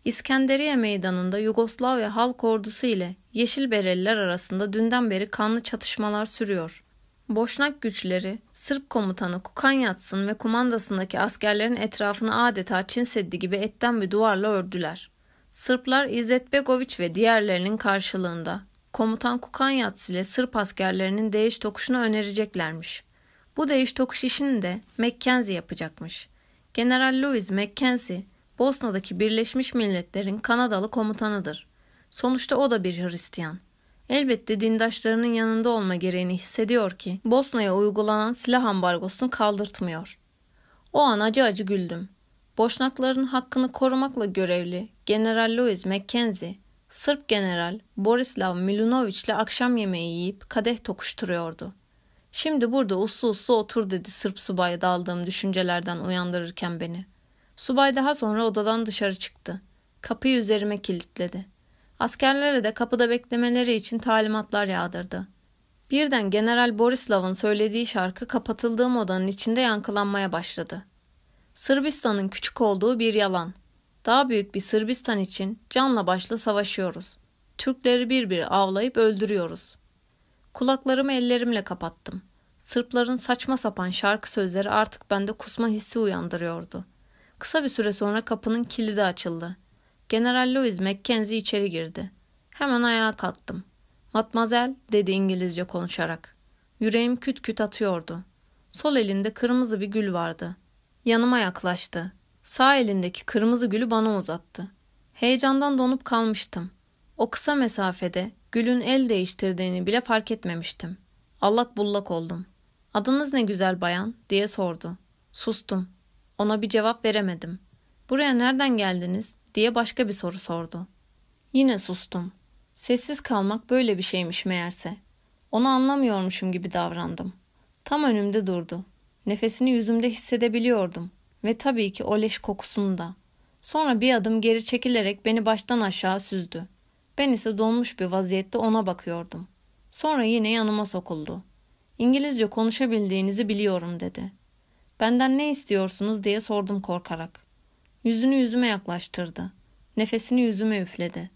İskenderiye meydanında Yugoslavya halk ordusu ile Yeşil Bereliler arasında dünden beri kanlı çatışmalar sürüyor. Boşnak güçleri, Sırp komutanı Kukanyatsın ve kumandasındaki askerlerin etrafını adeta Çin Seddi gibi etten bir duvarla ördüler. Sırplar İzzet Begoviç ve diğerlerinin karşılığında komutan Kukanyats ile Sırp askerlerinin değiş tokuşunu önereceklermiş. Bu değiş tokuş işini de Mackenzie yapacakmış. General Louis Mackenzie, Bosna'daki Birleşmiş Milletler'in Kanadalı komutanıdır. Sonuçta o da bir Hristiyan. Elbette dindaşlarının yanında olma gereğini hissediyor ki Bosna'ya uygulanan silah ambargosunu kaldırtmıyor. O an acı acı güldüm. Boşnakların hakkını korumakla görevli General Louis Mackenzie, Sırp General Borislav Milunovic ile akşam yemeği yiyip kadeh tokuşturuyordu. Şimdi burada uslu uslu otur dedi Sırp subayı daldığım düşüncelerden uyandırırken beni. Subay daha sonra odadan dışarı çıktı. Kapıyı üzerime kilitledi. Askerlere de kapıda beklemeleri için talimatlar yağdırdı. Birden General Borislav'ın söylediği şarkı kapatıldığım odanın içinde yankılanmaya başladı. Sırbistan'ın küçük olduğu bir yalan. Daha büyük bir Sırbistan için canla başla savaşıyoruz. Türkleri bir bir avlayıp öldürüyoruz. Kulaklarımı ellerimle kapattım. Sırpların saçma sapan şarkı sözleri artık bende kusma hissi uyandırıyordu. Kısa bir süre sonra kapının kilidi açıldı. General Louis Mackenzie içeri girdi. Hemen ayağa kalktım. Matmazel dedi İngilizce konuşarak. Yüreğim küt küt atıyordu. Sol elinde kırmızı bir gül vardı. Yanıma yaklaştı. Sağ elindeki kırmızı gülü bana uzattı. Heyecandan donup kalmıştım. O kısa mesafede gülün el değiştirdiğini bile fark etmemiştim. Allak bullak oldum. Adınız ne güzel bayan diye sordu. Sustum. Ona bir cevap veremedim. Buraya nereden geldiniz diye başka bir soru sordu. Yine sustum. Sessiz kalmak böyle bir şeymiş meğerse. Onu anlamıyormuşum gibi davrandım. Tam önümde durdu. Nefesini yüzümde hissedebiliyordum ve tabii ki o leş kokusunu da. Sonra bir adım geri çekilerek beni baştan aşağı süzdü. Ben ise donmuş bir vaziyette ona bakıyordum. Sonra yine yanıma sokuldu. İngilizce konuşabildiğinizi biliyorum dedi. Benden ne istiyorsunuz diye sordum korkarak. Yüzünü yüzüme yaklaştırdı. Nefesini yüzüme üfledi.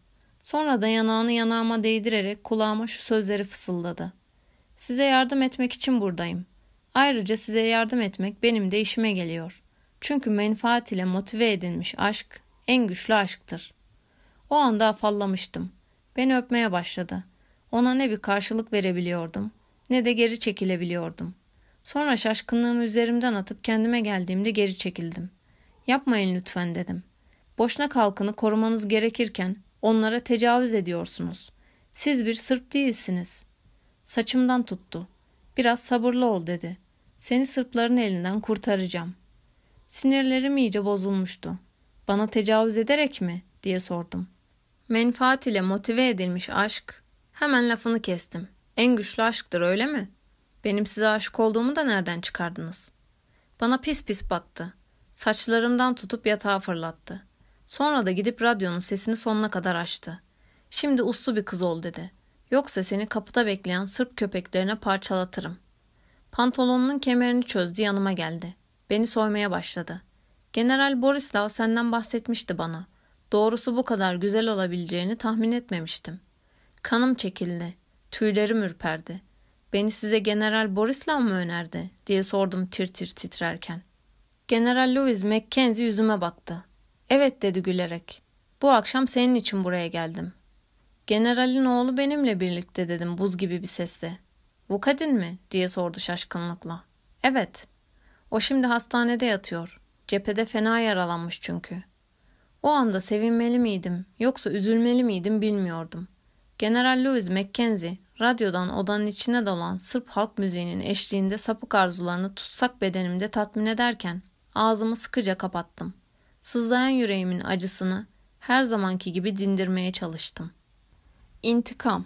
Sonra da yanağını yanağıma değdirerek kulağıma şu sözleri fısıldadı. Size yardım etmek için buradayım. Ayrıca size yardım etmek benim de işime geliyor. Çünkü menfaat ile motive edilmiş aşk en güçlü aşktır. O anda afallamıştım. Beni öpmeye başladı. Ona ne bir karşılık verebiliyordum ne de geri çekilebiliyordum. Sonra şaşkınlığımı üzerimden atıp kendime geldiğimde geri çekildim. Yapmayın lütfen dedim. Boşnak halkını korumanız gerekirken onlara tecavüz ediyorsunuz. Siz bir Sırp değilsiniz. Saçımdan tuttu. Biraz sabırlı ol dedi. Seni Sırpların elinden kurtaracağım. Sinirlerim iyice bozulmuştu. Bana tecavüz ederek mi? diye sordum. Menfaat ile motive edilmiş aşk. Hemen lafını kestim. En güçlü aşktır öyle mi? Benim size aşık olduğumu da nereden çıkardınız? Bana pis pis baktı. Saçlarımdan tutup yatağa fırlattı. Sonra da gidip radyonun sesini sonuna kadar açtı. Şimdi uslu bir kız ol dedi. Yoksa seni kapıda bekleyen Sırp köpeklerine parçalatırım. Pantolonunun kemerini çözdü yanıma geldi. Beni soymaya başladı. General Borislav senden bahsetmişti bana. Doğrusu bu kadar güzel olabileceğini tahmin etmemiştim. Kanım çekildi. Tüylerim ürperdi. Beni size General Borislav mı önerdi diye sordum tir tir titrerken. General Louis Mackenzie yüzüme baktı. Evet dedi gülerek. Bu akşam senin için buraya geldim. Generalin oğlu benimle birlikte dedim buz gibi bir sesle. Vukadin mi diye sordu şaşkınlıkla. Evet. O şimdi hastanede yatıyor. Cephede fena yaralanmış çünkü. O anda sevinmeli miydim yoksa üzülmeli miydim bilmiyordum. General Louis Mackenzie radyodan odanın içine dolan Sırp halk müziğinin eşliğinde sapık arzularını tutsak bedenimde tatmin ederken ağzımı sıkıca kapattım. Sızlayan yüreğimin acısını her zamanki gibi dindirmeye çalıştım. İntikam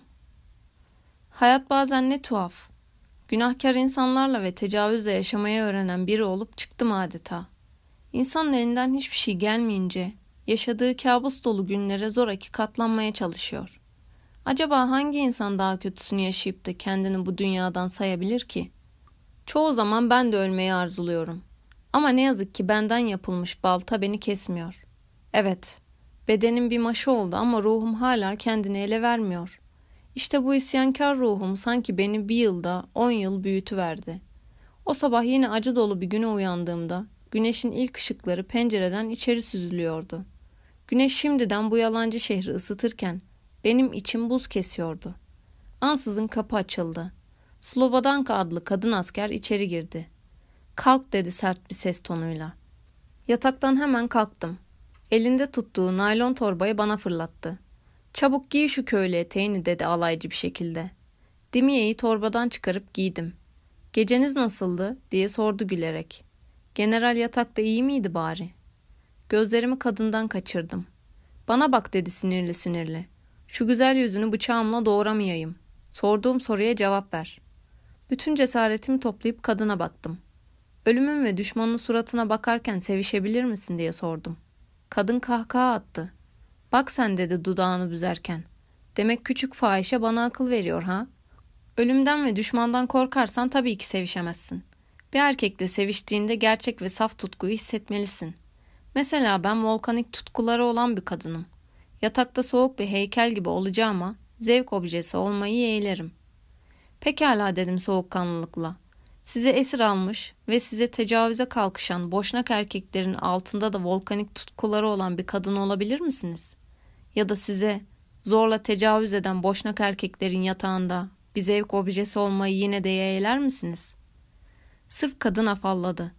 Hayat bazen ne tuhaf. Günahkar insanlarla ve tecavüzle yaşamaya öğrenen biri olup çıktım adeta. İnsanın elinden hiçbir şey gelmeyince yaşadığı kabus dolu günlere zoraki katlanmaya çalışıyor. Acaba hangi insan daha kötüsünü yaşayıp da kendini bu dünyadan sayabilir ki? Çoğu zaman ben de ölmeyi arzuluyorum. Ama ne yazık ki benden yapılmış balta beni kesmiyor. Evet, bedenim bir maşı oldu ama ruhum hala kendini ele vermiyor. İşte bu isyankar ruhum sanki beni bir yılda on yıl büyütüverdi. O sabah yine acı dolu bir güne uyandığımda güneşin ilk ışıkları pencereden içeri süzülüyordu. Güneş şimdiden bu yalancı şehri ısıtırken benim içim buz kesiyordu. Ansızın kapı açıldı. Slobodanka adlı kadın asker içeri girdi. Kalk dedi sert bir ses tonuyla. Yataktan hemen kalktım. Elinde tuttuğu naylon torbayı bana fırlattı. Çabuk giy şu köylü eteğini dedi alaycı bir şekilde. Dimiye'yi torbadan çıkarıp giydim. Geceniz nasıldı diye sordu gülerek. General yatakta iyi miydi bari? Gözlerimi kadından kaçırdım. Bana bak dedi sinirli sinirli. Şu güzel yüzünü bıçağımla doğramayayım. Sorduğum soruya cevap ver. Bütün cesaretimi toplayıp kadına baktım. Ölümün ve düşmanın suratına bakarken sevişebilir misin diye sordum. Kadın kahkaha attı. Bak sen dedi dudağını büzerken. Demek küçük fahişe bana akıl veriyor ha? Ölümden ve düşmandan korkarsan tabii ki sevişemezsin. Bir erkekle seviştiğinde gerçek ve saf tutkuyu hissetmelisin. Mesela ben volkanik tutkuları olan bir kadınım. Yatakta soğuk bir heykel gibi olacağıma zevk objesi olmayı yeğlerim. Pekala dedim soğukkanlılıkla. Size esir almış ve size tecavüze kalkışan boşnak erkeklerin altında da volkanik tutkuları olan bir kadın olabilir misiniz? Ya da size zorla tecavüz eden boşnak erkeklerin yatağında bir zevk objesi olmayı yine de yeğler misiniz? Sırf kadın afalladı.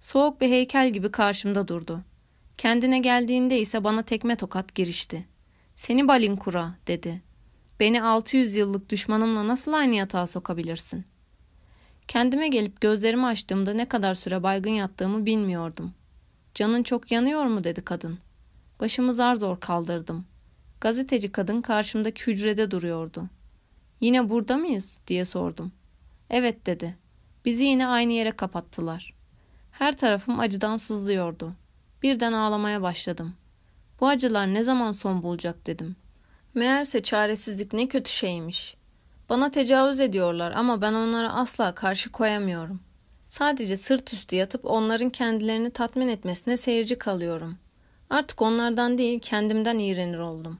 Soğuk bir heykel gibi karşımda durdu. Kendine geldiğinde ise bana tekme tokat girişti. Seni balinkura dedi. Beni 600 yıllık düşmanımla nasıl aynı yatağa sokabilirsin? Kendime gelip gözlerimi açtığımda ne kadar süre baygın yattığımı bilmiyordum. Canın çok yanıyor mu dedi kadın. Başımı zar zor kaldırdım. Gazeteci kadın karşımdaki hücrede duruyordu. Yine burada mıyız diye sordum. Evet dedi. Bizi yine aynı yere kapattılar. Her tarafım acıdan sızlıyordu. Birden ağlamaya başladım. Bu acılar ne zaman son bulacak dedim. Meğerse çaresizlik ne kötü şeymiş. Bana tecavüz ediyorlar ama ben onlara asla karşı koyamıyorum. Sadece sırt üstü yatıp onların kendilerini tatmin etmesine seyirci kalıyorum. Artık onlardan değil kendimden iğrenir oldum.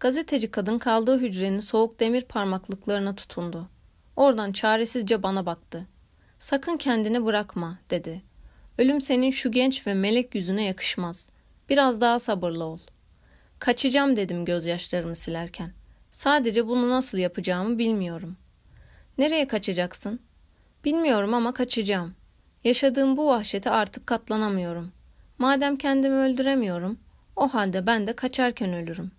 Gazeteci kadın kaldığı hücrenin soğuk demir parmaklıklarına tutundu. Oradan çaresizce bana baktı. Sakın kendini bırakma dedi. Ölüm senin şu genç ve melek yüzüne yakışmaz. Biraz daha sabırlı ol. Kaçacağım dedim gözyaşlarımı silerken. Sadece bunu nasıl yapacağımı bilmiyorum. Nereye kaçacaksın? Bilmiyorum ama kaçacağım. Yaşadığım bu vahşete artık katlanamıyorum. Madem kendimi öldüremiyorum, o halde ben de kaçarken ölürüm.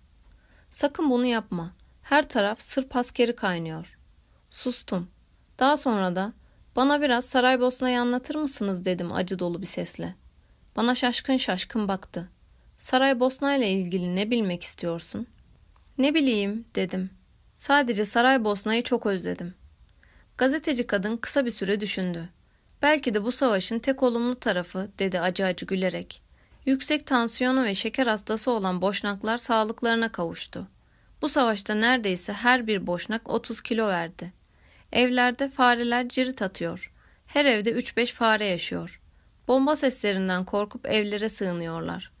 Sakın bunu yapma. Her taraf Sırp askeri kaynıyor. Sustum. Daha sonra da bana biraz Saraybosna'yı anlatır mısınız dedim acı dolu bir sesle. Bana şaşkın şaşkın baktı. Saraybosna ile ilgili ne bilmek istiyorsun? Ne bileyim dedim. Sadece Saraybosna'yı çok özledim. Gazeteci kadın kısa bir süre düşündü. Belki de bu savaşın tek olumlu tarafı dedi acı acı gülerek. Yüksek tansiyonu ve şeker hastası olan boşnaklar sağlıklarına kavuştu. Bu savaşta neredeyse her bir boşnak 30 kilo verdi. Evlerde fareler cirit atıyor. Her evde 3-5 fare yaşıyor. Bomba seslerinden korkup evlere sığınıyorlar.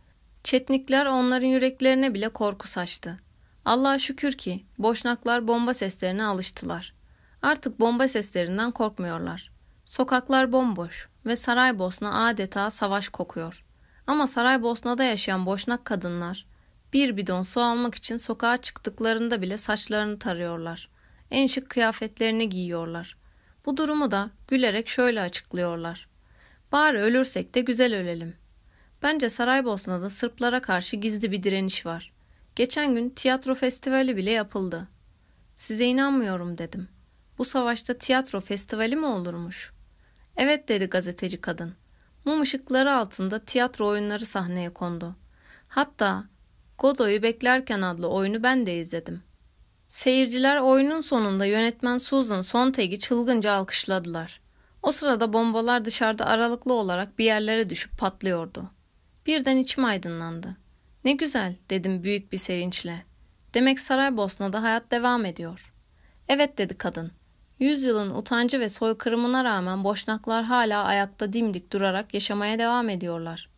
Çetnikler onların yüreklerine bile korku saçtı. Allah'a şükür ki boşnaklar bomba seslerine alıştılar. Artık bomba seslerinden korkmuyorlar. Sokaklar bomboş ve Saraybosna adeta savaş kokuyor. Ama Saraybosna'da yaşayan boşnak kadınlar bir bidon su almak için sokağa çıktıklarında bile saçlarını tarıyorlar. En şık kıyafetlerini giyiyorlar. Bu durumu da gülerek şöyle açıklıyorlar. Bari ölürsek de güzel ölelim. Bence Saraybosna'da Sırplara karşı gizli bir direniş var. Geçen gün tiyatro festivali bile yapıldı. Size inanmıyorum dedim. Bu savaşta tiyatro festivali mi olurmuş? Evet dedi gazeteci kadın. Mum ışıkları altında tiyatro oyunları sahneye kondu. Hatta Godoy'u Beklerken adlı oyunu ben de izledim. Seyirciler oyunun sonunda yönetmen Susan Sontag'i çılgınca alkışladılar. O sırada bombalar dışarıda aralıklı olarak bir yerlere düşüp patlıyordu. Birden içim aydınlandı. Ne güzel dedim büyük bir sevinçle. Demek Saraybosna'da hayat devam ediyor. Evet dedi kadın. Yüzyılın utancı ve soykırımına rağmen boşnaklar hala ayakta dimdik durarak yaşamaya devam ediyorlar.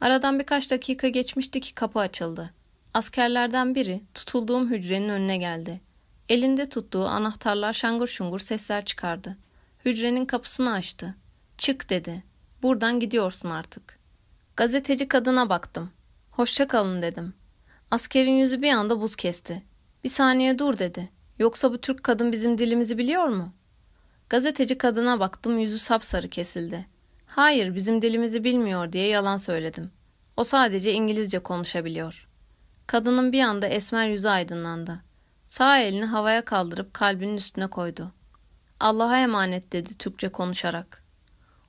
Aradan birkaç dakika geçmişti ki kapı açıldı. Askerlerden biri tutulduğum hücrenin önüne geldi. Elinde tuttuğu anahtarlar şangur şungur sesler çıkardı. Hücrenin kapısını açtı. Çık dedi. Buradan gidiyorsun artık. Gazeteci kadına baktım. Hoşça kalın dedim. Askerin yüzü bir anda buz kesti. Bir saniye dur dedi. Yoksa bu Türk kadın bizim dilimizi biliyor mu? Gazeteci kadına baktım yüzü sapsarı kesildi. Hayır bizim dilimizi bilmiyor diye yalan söyledim. O sadece İngilizce konuşabiliyor. Kadının bir anda esmer yüzü aydınlandı. Sağ elini havaya kaldırıp kalbinin üstüne koydu. Allah'a emanet dedi Türkçe konuşarak.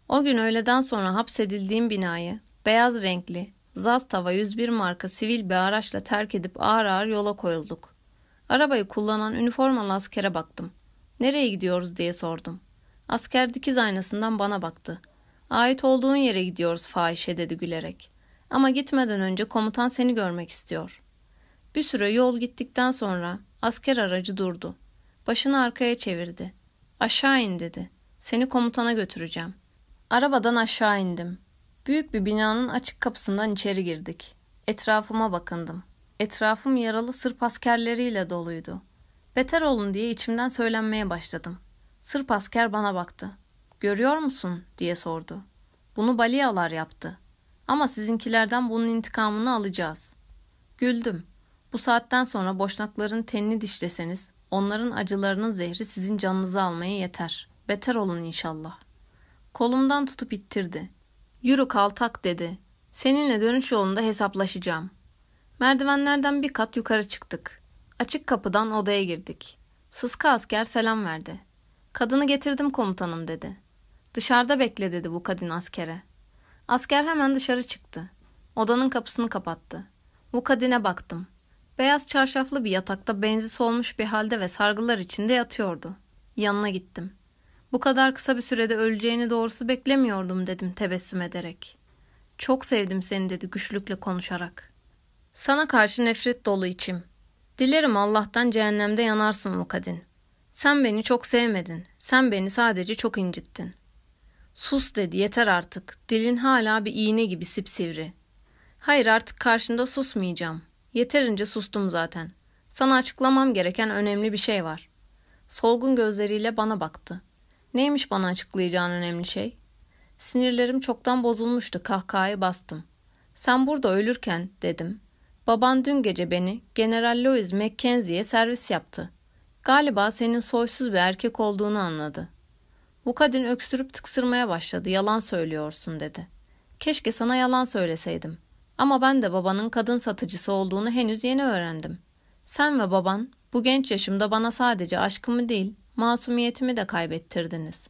O gün öğleden sonra hapsedildiğim binayı beyaz renkli Zastava 101 marka sivil bir araçla terk edip ağır ağır yola koyulduk. Arabayı kullanan üniformalı askere baktım. Nereye gidiyoruz diye sordum. Asker dikiz aynasından bana baktı. Ait olduğun yere gidiyoruz fahişe dedi gülerek. Ama gitmeden önce komutan seni görmek istiyor. Bir süre yol gittikten sonra asker aracı durdu. Başını arkaya çevirdi. Aşağı in dedi. Seni komutana götüreceğim. Arabadan aşağı indim. Büyük bir binanın açık kapısından içeri girdik. Etrafıma bakındım. Etrafım yaralı Sırp askerleriyle doluydu. Beter olun diye içimden söylenmeye başladım. Sırp asker bana baktı. Görüyor musun diye sordu. Bunu Baliyalar yaptı. Ama sizinkilerden bunun intikamını alacağız. Güldüm. Bu saatten sonra boşnakların tenini dişleseniz onların acılarının zehri sizin canınızı almaya yeter. Beter olun inşallah. Kolumdan tutup ittirdi. Yürü kaltak dedi. Seninle dönüş yolunda hesaplaşacağım. Merdivenlerden bir kat yukarı çıktık. Açık kapıdan odaya girdik. Sıska asker selam verdi. Kadını getirdim komutanım dedi. Dışarıda bekle dedi bu kadın askere. Asker hemen dışarı çıktı. Odanın kapısını kapattı. Bu kadine baktım. Beyaz çarşaflı bir yatakta benzi solmuş bir halde ve sargılar içinde yatıyordu. Yanına gittim. Bu kadar kısa bir sürede öleceğini doğrusu beklemiyordum dedim tebessüm ederek. Çok sevdim seni dedi güçlükle konuşarak. Sana karşı nefret dolu içim. Dilerim Allah'tan cehennemde yanarsın Mukadin. Sen beni çok sevmedin. Sen beni sadece çok incittin. Sus dedi yeter artık. Dilin hala bir iğne gibi sipsivri. Hayır artık karşında susmayacağım. Yeterince sustum zaten. Sana açıklamam gereken önemli bir şey var. Solgun gözleriyle bana baktı. Neymiş bana açıklayacağın önemli şey? Sinirlerim çoktan bozulmuştu kahkahayı bastım. Sen burada ölürken dedim. Baban dün gece beni General Louis Mackenzie'ye servis yaptı. Galiba senin soysuz bir erkek olduğunu anladı. Bu kadın öksürüp tıksırmaya başladı. Yalan söylüyorsun dedi. Keşke sana yalan söyleseydim. Ama ben de babanın kadın satıcısı olduğunu henüz yeni öğrendim. Sen ve baban bu genç yaşımda bana sadece aşkımı değil, masumiyetimi de kaybettirdiniz.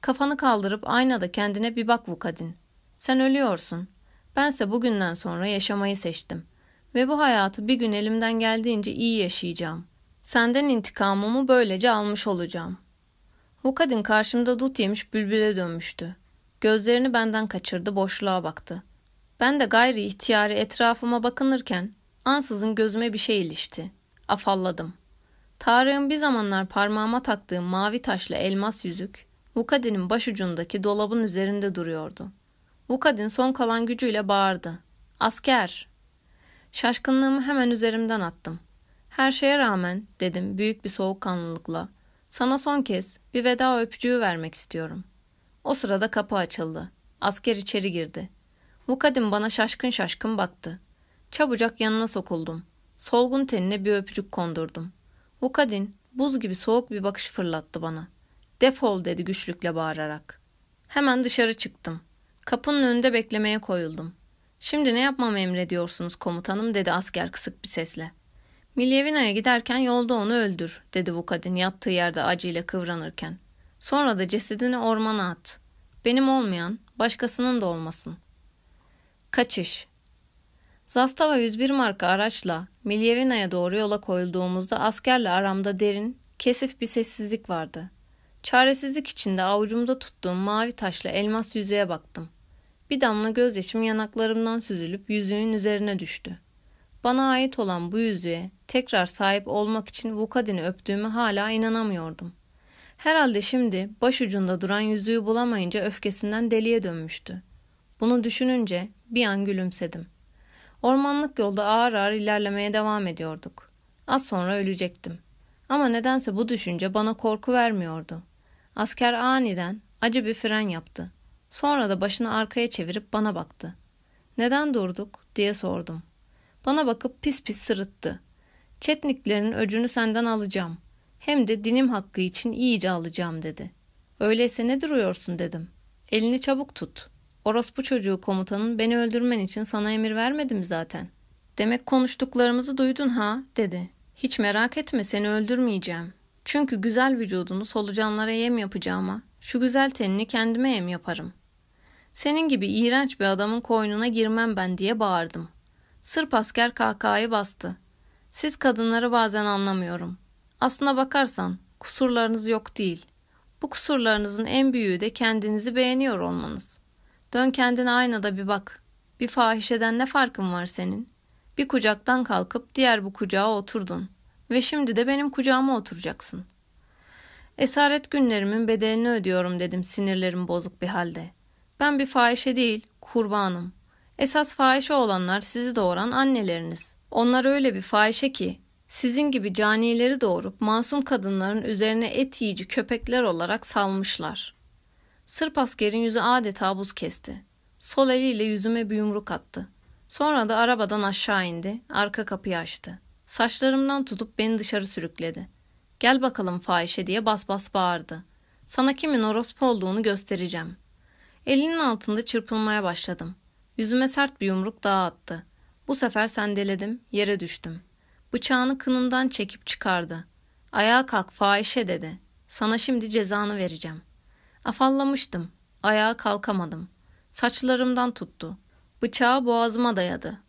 Kafanı kaldırıp aynada kendine bir bak bu kadın. Sen ölüyorsun. Bense bugünden sonra yaşamayı seçtim. Ve bu hayatı bir gün elimden geldiğince iyi yaşayacağım. Senden intikamımı böylece almış olacağım. Bu kadın karşımda dut yemiş bülbüle dönmüştü. Gözlerini benden kaçırdı, boşluğa baktı. Ben de gayri ihtiyari etrafıma bakınırken ansızın gözüme bir şey ilişti. Afalladım. Tarık'ın bir zamanlar parmağıma taktığım mavi taşlı elmas yüzük, Vukadin'in başucundaki dolabın üzerinde duruyordu. Vukadin son kalan gücüyle bağırdı. Asker! Şaşkınlığımı hemen üzerimden attım. Her şeye rağmen, dedim büyük bir soğukkanlılıkla, sana son kez bir veda öpücüğü vermek istiyorum. O sırada kapı açıldı. Asker içeri girdi. Vukadin bana şaşkın şaşkın baktı. Çabucak yanına sokuldum. Solgun tenine bir öpücük kondurdum. Vukadin buz gibi soğuk bir bakış fırlattı bana. Defol dedi güçlükle bağırarak. Hemen dışarı çıktım. Kapının önünde beklemeye koyuldum. Şimdi ne yapmamı emrediyorsunuz komutanım dedi asker kısık bir sesle. Milyevina'ya giderken yolda onu öldür dedi bu kadın yattığı yerde acıyla kıvranırken. Sonra da cesedini ormana at. Benim olmayan başkasının da olmasın. Kaçış Zastava 101 marka araçla Milyevina'ya doğru yola koyulduğumuzda askerle aramda derin, kesif bir sessizlik vardı. Çaresizlik içinde avucumda tuttuğum mavi taşlı elmas yüzüğe baktım. Bir damla gözyaşım yanaklarımdan süzülüp yüzüğün üzerine düştü. Bana ait olan bu yüzüğe tekrar sahip olmak için Vukadin'i öptüğümü hala inanamıyordum. Herhalde şimdi başucunda duran yüzüğü bulamayınca öfkesinden deliye dönmüştü. Bunu düşününce bir an gülümsedim. Ormanlık yolda ağır ağır ilerlemeye devam ediyorduk. Az sonra ölecektim. Ama nedense bu düşünce bana korku vermiyordu. Asker aniden acı bir fren yaptı. Sonra da başını arkaya çevirip bana baktı. Neden durduk diye sordum. Bana bakıp pis pis sırıttı. Çetniklerin öcünü senden alacağım. Hem de dinim hakkı için iyice alacağım dedi. Öyleyse ne duruyorsun dedim. Elini çabuk tut. Orospu çocuğu komutanın beni öldürmen için sana emir vermedim zaten. Demek konuştuklarımızı duydun ha dedi. Hiç merak etme seni öldürmeyeceğim. Çünkü güzel vücudunu solucanlara yem yapacağıma şu güzel tenini kendime yem yaparım. Senin gibi iğrenç bir adamın koynuna girmem ben diye bağırdım. Sırp asker kahkahayı bastı. Siz kadınları bazen anlamıyorum. Aslına bakarsan kusurlarınız yok değil. Bu kusurlarınızın en büyüğü de kendinizi beğeniyor olmanız. Dön kendine aynada bir bak. Bir fahişeden ne farkın var senin? Bir kucaktan kalkıp diğer bu kucağa oturdun. Ve şimdi de benim kucağıma oturacaksın. Esaret günlerimin bedelini ödüyorum dedim sinirlerim bozuk bir halde. Ben bir fahişe değil, kurbanım. Esas fahişe olanlar sizi doğuran anneleriniz. Onlar öyle bir fahişe ki sizin gibi canileri doğurup masum kadınların üzerine et yiyici köpekler olarak salmışlar. Sırp askerin yüzü adeta buz kesti. Sol eliyle yüzüme bir yumruk attı. Sonra da arabadan aşağı indi, arka kapıyı açtı. Saçlarımdan tutup beni dışarı sürükledi. Gel bakalım fahişe diye bas bas bağırdı. Sana kimin orospu olduğunu göstereceğim. Elinin altında çırpılmaya başladım. Yüzüme sert bir yumruk daha attı. Bu sefer sendeledim, yere düştüm. Bıçağını kınından çekip çıkardı. Ayağa kalk fahişe dedi. Sana şimdi cezanı vereceğim. Afallamıştım. Ayağa kalkamadım. Saçlarımdan tuttu. Bıçağı boğazıma dayadı.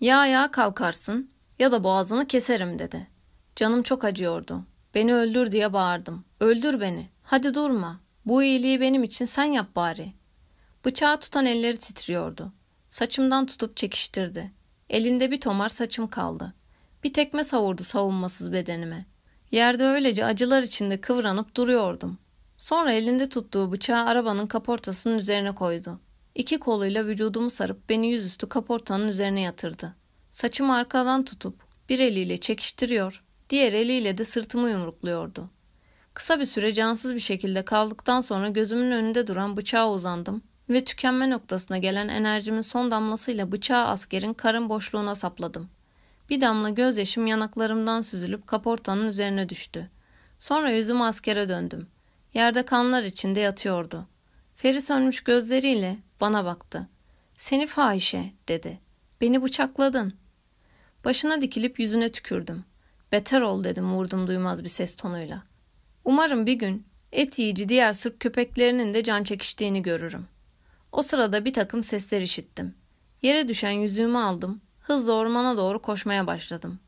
Ya ayağa kalkarsın ya da boğazını keserim dedi. Canım çok acıyordu. Beni öldür diye bağırdım. Öldür beni. Hadi durma. Bu iyiliği benim için sen yap bari. Bıçağı tutan elleri titriyordu. Saçımdan tutup çekiştirdi. Elinde bir tomar saçım kaldı. Bir tekme savurdu savunmasız bedenime. Yerde öylece acılar içinde kıvranıp duruyordum. Sonra elinde tuttuğu bıçağı arabanın kaportasının üzerine koydu. İki koluyla vücudumu sarıp beni yüzüstü kaportanın üzerine yatırdı. Saçımı arkadan tutup bir eliyle çekiştiriyor, diğer eliyle de sırtımı yumrukluyordu. Kısa bir süre cansız bir şekilde kaldıktan sonra gözümün önünde duran bıçağa uzandım ve tükenme noktasına gelen enerjimin son damlasıyla bıçağı askerin karın boşluğuna sapladım. Bir damla gözyaşım yanaklarımdan süzülüp kaportanın üzerine düştü. Sonra yüzümü askere döndüm. Yerde kanlar içinde yatıyordu. Feri sönmüş gözleriyle bana baktı. Seni fahişe dedi. Beni bıçakladın. Başına dikilip yüzüne tükürdüm. Beter ol dedim vurdum duymaz bir ses tonuyla. Umarım bir gün et yiyici diğer sırp köpeklerinin de can çekiştiğini görürüm. O sırada bir takım sesler işittim. Yere düşen yüzüğümü aldım. Hızla ormana doğru koşmaya başladım.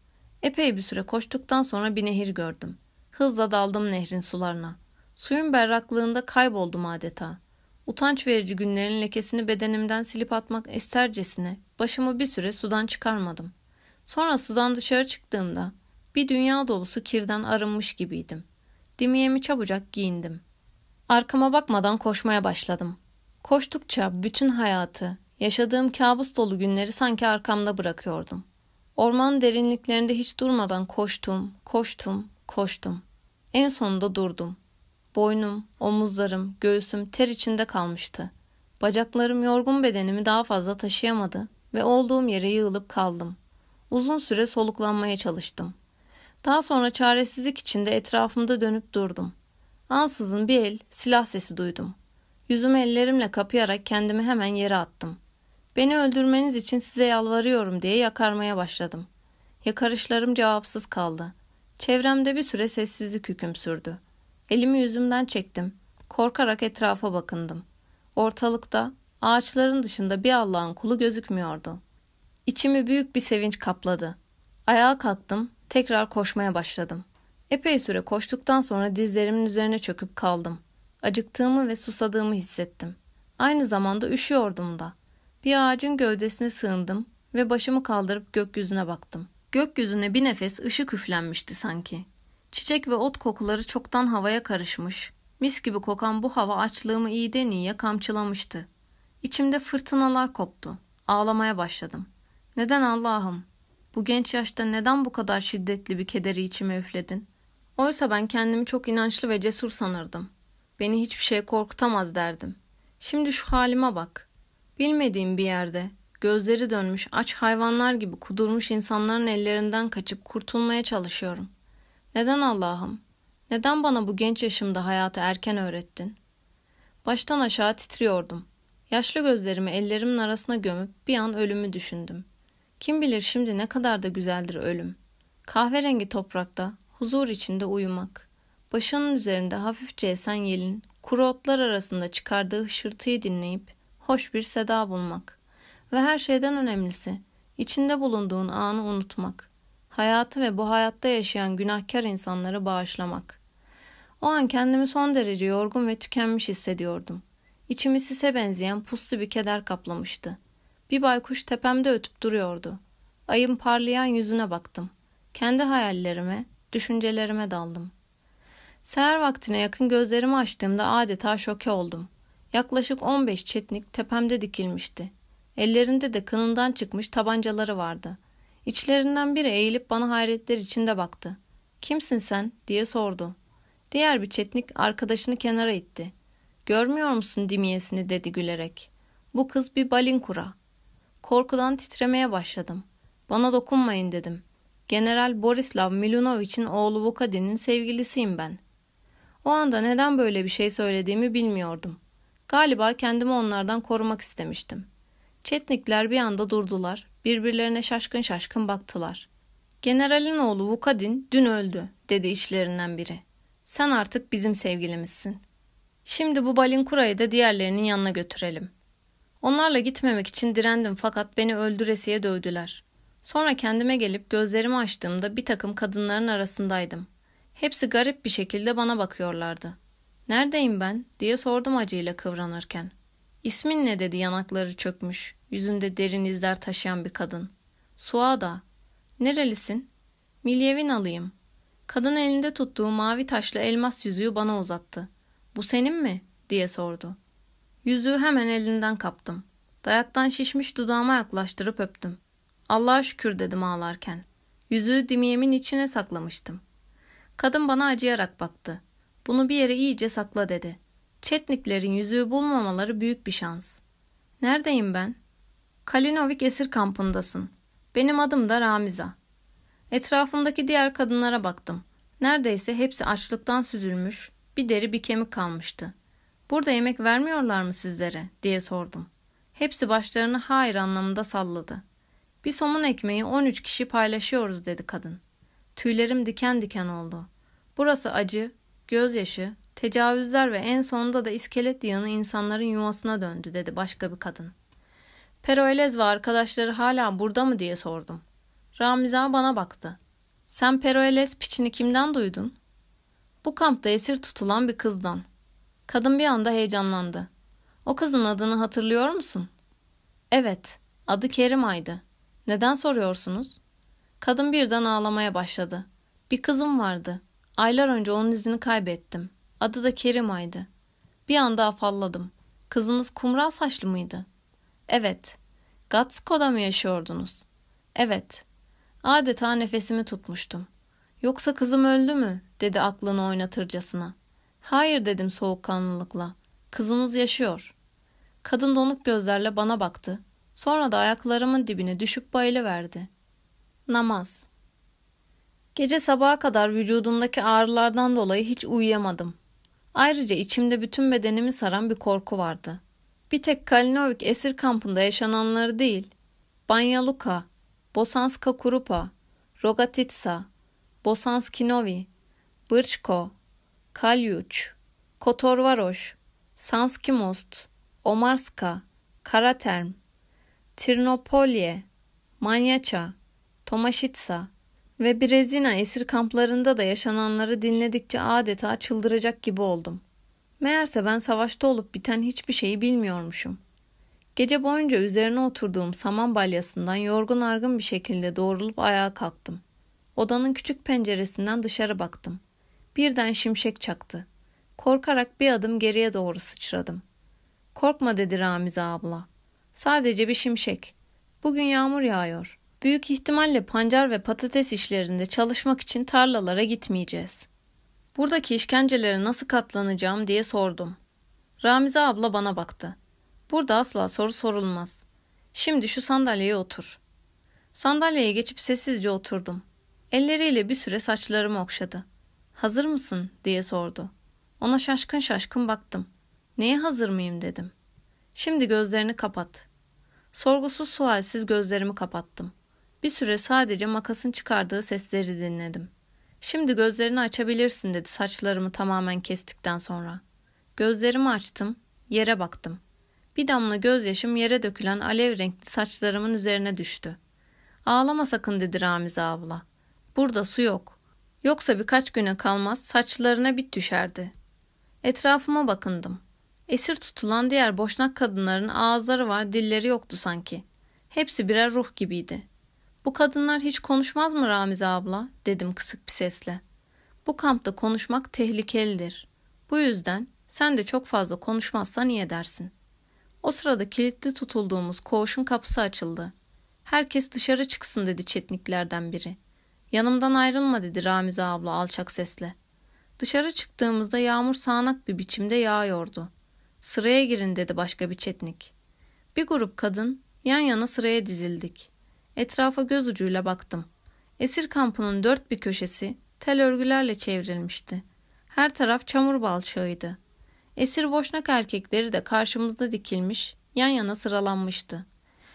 Epey bir süre koştuktan sonra bir nehir gördüm. Hızla daldım nehrin sularına. Suyun berraklığında kayboldum adeta. Utanç verici günlerin lekesini bedenimden silip atmak istercesine başımı bir süre sudan çıkarmadım. Sonra sudan dışarı çıktığımda bir dünya dolusu kirden arınmış gibiydim. Dimiyemi çabucak giyindim. Arkama bakmadan koşmaya başladım. Koştukça bütün hayatı, yaşadığım kabus dolu günleri sanki arkamda bırakıyordum. Orman derinliklerinde hiç durmadan koştum, koştum, koştum. En sonunda durdum. Boynum, omuzlarım, göğsüm ter içinde kalmıştı. Bacaklarım yorgun bedenimi daha fazla taşıyamadı ve olduğum yere yığılıp kaldım. Uzun süre soluklanmaya çalıştım. Daha sonra çaresizlik içinde etrafımda dönüp durdum. Ansızın bir el, silah sesi duydum. Yüzümü ellerimle kapayarak kendimi hemen yere attım. Beni öldürmeniz için size yalvarıyorum diye yakarmaya başladım. Yakarışlarım cevapsız kaldı. Çevremde bir süre sessizlik hüküm sürdü. Elimi yüzümden çektim. Korkarak etrafa bakındım. Ortalıkta ağaçların dışında bir Allah'ın kulu gözükmüyordu. İçimi büyük bir sevinç kapladı. Ayağa kalktım, tekrar koşmaya başladım. Epey süre koştuktan sonra dizlerimin üzerine çöküp kaldım. Acıktığımı ve susadığımı hissettim. Aynı zamanda üşüyordum da. Bir ağacın gövdesine sığındım ve başımı kaldırıp gökyüzüne baktım. Gökyüzüne bir nefes ışık üflenmişti sanki. Çiçek ve ot kokuları çoktan havaya karışmış. Mis gibi kokan bu hava açlığımı iyiden iyiye kamçılamıştı. İçimde fırtınalar koptu. Ağlamaya başladım. Neden Allah'ım? Bu genç yaşta neden bu kadar şiddetli bir kederi içime üfledin? Oysa ben kendimi çok inançlı ve cesur sanırdım. Beni hiçbir şey korkutamaz derdim. Şimdi şu halime bak. Bilmediğim bir yerde, gözleri dönmüş aç hayvanlar gibi kudurmuş insanların ellerinden kaçıp kurtulmaya çalışıyorum. Neden Allah'ım? Neden bana bu genç yaşımda hayatı erken öğrettin? Baştan aşağı titriyordum. Yaşlı gözlerimi ellerimin arasına gömüp bir an ölümü düşündüm. Kim bilir şimdi ne kadar da güzeldir ölüm. Kahverengi toprakta, huzur içinde uyumak. Başının üzerinde hafifçe esen yelin, kuru otlar arasında çıkardığı hışırtıyı dinleyip hoş bir seda bulmak. Ve her şeyden önemlisi, içinde bulunduğun anı unutmak. Hayatı ve bu hayatta yaşayan günahkar insanları bağışlamak. O an kendimi son derece yorgun ve tükenmiş hissediyordum. İçimi sise benzeyen puslu bir keder kaplamıştı. Bir baykuş tepemde ötüp duruyordu. Ayın parlayan yüzüne baktım. Kendi hayallerime, düşüncelerime daldım. Seher vaktine yakın gözlerimi açtığımda adeta şoke oldum. Yaklaşık 15 çetnik tepemde dikilmişti. Ellerinde de kınından çıkmış tabancaları vardı. İçlerinden biri eğilip bana hayretler içinde baktı. Kimsin sen diye sordu. Diğer bir çetnik arkadaşını kenara itti. Görmüyor musun dimiyesini dedi gülerek. Bu kız bir balinkura. Korkudan titremeye başladım. Bana dokunmayın dedim. General Borislav Milunovich'in oğlu Vukadin'in sevgilisiyim ben. O anda neden böyle bir şey söylediğimi bilmiyordum. Galiba kendimi onlardan korumak istemiştim. Çetnikler bir anda durdular. Birbirlerine şaşkın şaşkın baktılar. Generalin oğlu Vukadin dün öldü, dedi işlerinden biri. Sen artık bizim sevgilimizsin. Şimdi bu Balinkura'yı da diğerlerinin yanına götürelim. Onlarla gitmemek için direndim fakat beni öldüresiye dövdüler. Sonra kendime gelip gözlerimi açtığımda bir takım kadınların arasındaydım. Hepsi garip bir şekilde bana bakıyorlardı. Neredeyim ben diye sordum acıyla kıvranırken. İsmin ne dedi yanakları çökmüş, yüzünde derin izler taşıyan bir kadın. Suada. Nerelisin? Milyevin alayım. Kadın elinde tuttuğu mavi taşlı elmas yüzüğü bana uzattı. Bu senin mi? diye sordu. Yüzüğü hemen elinden kaptım. Dayaktan şişmiş dudağıma yaklaştırıp öptüm. Allah'a şükür dedim ağlarken. Yüzüğü dimiyemin içine saklamıştım. Kadın bana acıyarak baktı. Bunu bir yere iyice sakla dedi. Çetniklerin yüzüğü bulmamaları büyük bir şans. Neredeyim ben? Kalinovik esir kampındasın. Benim adım da Ramiza. Etrafımdaki diğer kadınlara baktım. Neredeyse hepsi açlıktan süzülmüş, bir deri bir kemik kalmıştı. Burada yemek vermiyorlar mı sizlere diye sordum. Hepsi başlarını hayır anlamında salladı. Bir somun ekmeği 13 kişi paylaşıyoruz dedi kadın. Tüylerim diken diken oldu. Burası acı, gözyaşı, tecavüzler ve en sonunda da iskelet yığını insanların yuvasına döndü dedi başka bir kadın. Peroelez ve arkadaşları hala burada mı diye sordum. Ramiza bana baktı. Sen Peroelez piçini kimden duydun? Bu kampta esir tutulan bir kızdan. Kadın bir anda heyecanlandı. O kızın adını hatırlıyor musun? Evet, adı Kerim Ay'dı. Neden soruyorsunuz? Kadın birden ağlamaya başladı. Bir kızım vardı. Aylar önce onun izini kaybettim. Adı da Kerim Ay'dı. Bir anda afalladım. Kızınız kumral saçlı mıydı? Evet. Gatsko'da mı yaşıyordunuz? Evet. Adeta nefesimi tutmuştum. Yoksa kızım öldü mü? dedi aklını oynatırcasına. Hayır dedim soğukkanlılıkla. Kızınız yaşıyor. Kadın donuk gözlerle bana baktı. Sonra da ayaklarımın dibine düşüp bayılıverdi. Namaz. Gece sabaha kadar vücudumdaki ağrılardan dolayı hiç uyuyamadım. Ayrıca içimde bütün bedenimi saran bir korku vardı. Bir tek Kalinovik esir kampında yaşananları değil, Banja Luka, Bosanska Kurupa, Rogatitsa, Bosanski Novi, Brčko, Kalyuç, Kotorvaroş, Sanski Most, Omarska, Karaterm, Tirnopolye, Manyaça, Tomaşitsa ve Brezina esir kamplarında da yaşananları dinledikçe adeta çıldıracak gibi oldum. Meğerse ben savaşta olup biten hiçbir şeyi bilmiyormuşum. Gece boyunca üzerine oturduğum saman balyasından yorgun argın bir şekilde doğrulup ayağa kalktım. Odanın küçük penceresinden dışarı baktım. Birden şimşek çaktı. Korkarak bir adım geriye doğru sıçradım. Korkma dedi Ramize abla. Sadece bir şimşek. Bugün yağmur yağıyor. Büyük ihtimalle pancar ve patates işlerinde çalışmak için tarlalara gitmeyeceğiz. Buradaki işkencelere nasıl katlanacağım diye sordum. Ramize abla bana baktı. Burada asla soru sorulmaz. Şimdi şu sandalyeye otur. Sandalyeye geçip sessizce oturdum. Elleriyle bir süre saçlarımı okşadı. Hazır mısın diye sordu. Ona şaşkın şaşkın baktım. Neye hazır mıyım dedim. Şimdi gözlerini kapat. Sorgusuz sualsiz gözlerimi kapattım. Bir süre sadece makasın çıkardığı sesleri dinledim. Şimdi gözlerini açabilirsin dedi saçlarımı tamamen kestikten sonra. Gözlerimi açtım, yere baktım. Bir damla gözyaşım yere dökülen alev renkli saçlarımın üzerine düştü. Ağlama sakın dedi Ramize abla. Burada su yok. Yoksa birkaç güne kalmaz saçlarına bit düşerdi. Etrafıma bakındım. Esir tutulan diğer boşnak kadınların ağızları var, dilleri yoktu sanki. Hepsi birer ruh gibiydi. Bu kadınlar hiç konuşmaz mı Ramize abla? dedim kısık bir sesle. Bu kampta konuşmak tehlikelidir. Bu yüzden sen de çok fazla konuşmazsan iyi dersin. O sırada kilitli tutulduğumuz koğuşun kapısı açıldı. Herkes dışarı çıksın dedi çetniklerden biri. Yanımdan ayrılma dedi Ramize abla alçak sesle. Dışarı çıktığımızda yağmur sağanak bir biçimde yağıyordu. Sıraya girin dedi başka bir çetnik. Bir grup kadın yan yana sıraya dizildik. Etrafa göz ucuyla baktım. Esir kampının dört bir köşesi tel örgülerle çevrilmişti. Her taraf çamur balçığıydı. Esir boşnak erkekleri de karşımızda dikilmiş, yan yana sıralanmıştı.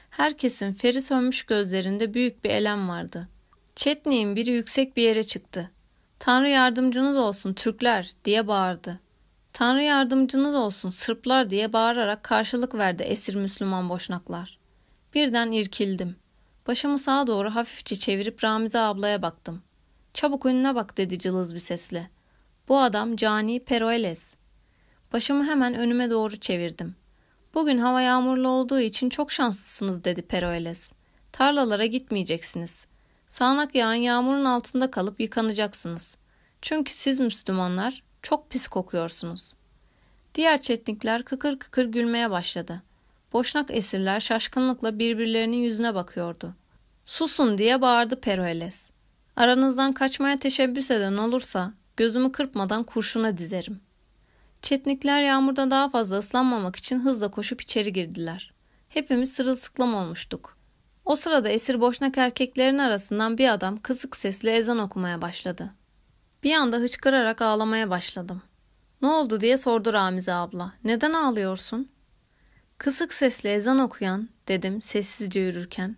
Herkesin feri sönmüş gözlerinde büyük bir elem vardı. Çetni'nin biri yüksek bir yere çıktı. Tanrı yardımcınız olsun Türkler diye bağırdı. Tanrı yardımcınız olsun Sırplar diye bağırarak karşılık verdi esir Müslüman boşnaklar. Birden irkildim. Başımı sağa doğru hafifçe çevirip Ramize ablaya baktım. Çabuk önüne bak dedi cılız bir sesle. Bu adam Cani Peroeles. Başımı hemen önüme doğru çevirdim. Bugün hava yağmurlu olduğu için çok şanslısınız dedi Peroeles. Tarlalara gitmeyeceksiniz. Sağanak yağan yağmurun altında kalıp yıkanacaksınız. Çünkü siz Müslümanlar çok pis kokuyorsunuz. Diğer çetnikler kıkır kıkır gülmeye başladı. Boşnak esirler şaşkınlıkla birbirlerinin yüzüne bakıyordu. Susun diye bağırdı Peroeles. Aranızdan kaçmaya teşebbüs eden olursa gözümü kırpmadan kurşuna dizerim. Çetnikler yağmurda daha fazla ıslanmamak için hızla koşup içeri girdiler. Hepimiz sırılsıklam olmuştuk. O sırada esir boşnak erkeklerin arasından bir adam kısık sesle ezan okumaya başladı. Bir anda hıçkırarak ağlamaya başladım. Ne oldu diye sordu Ramize abla. Neden ağlıyorsun? Kısık sesle ezan okuyan dedim sessizce yürürken.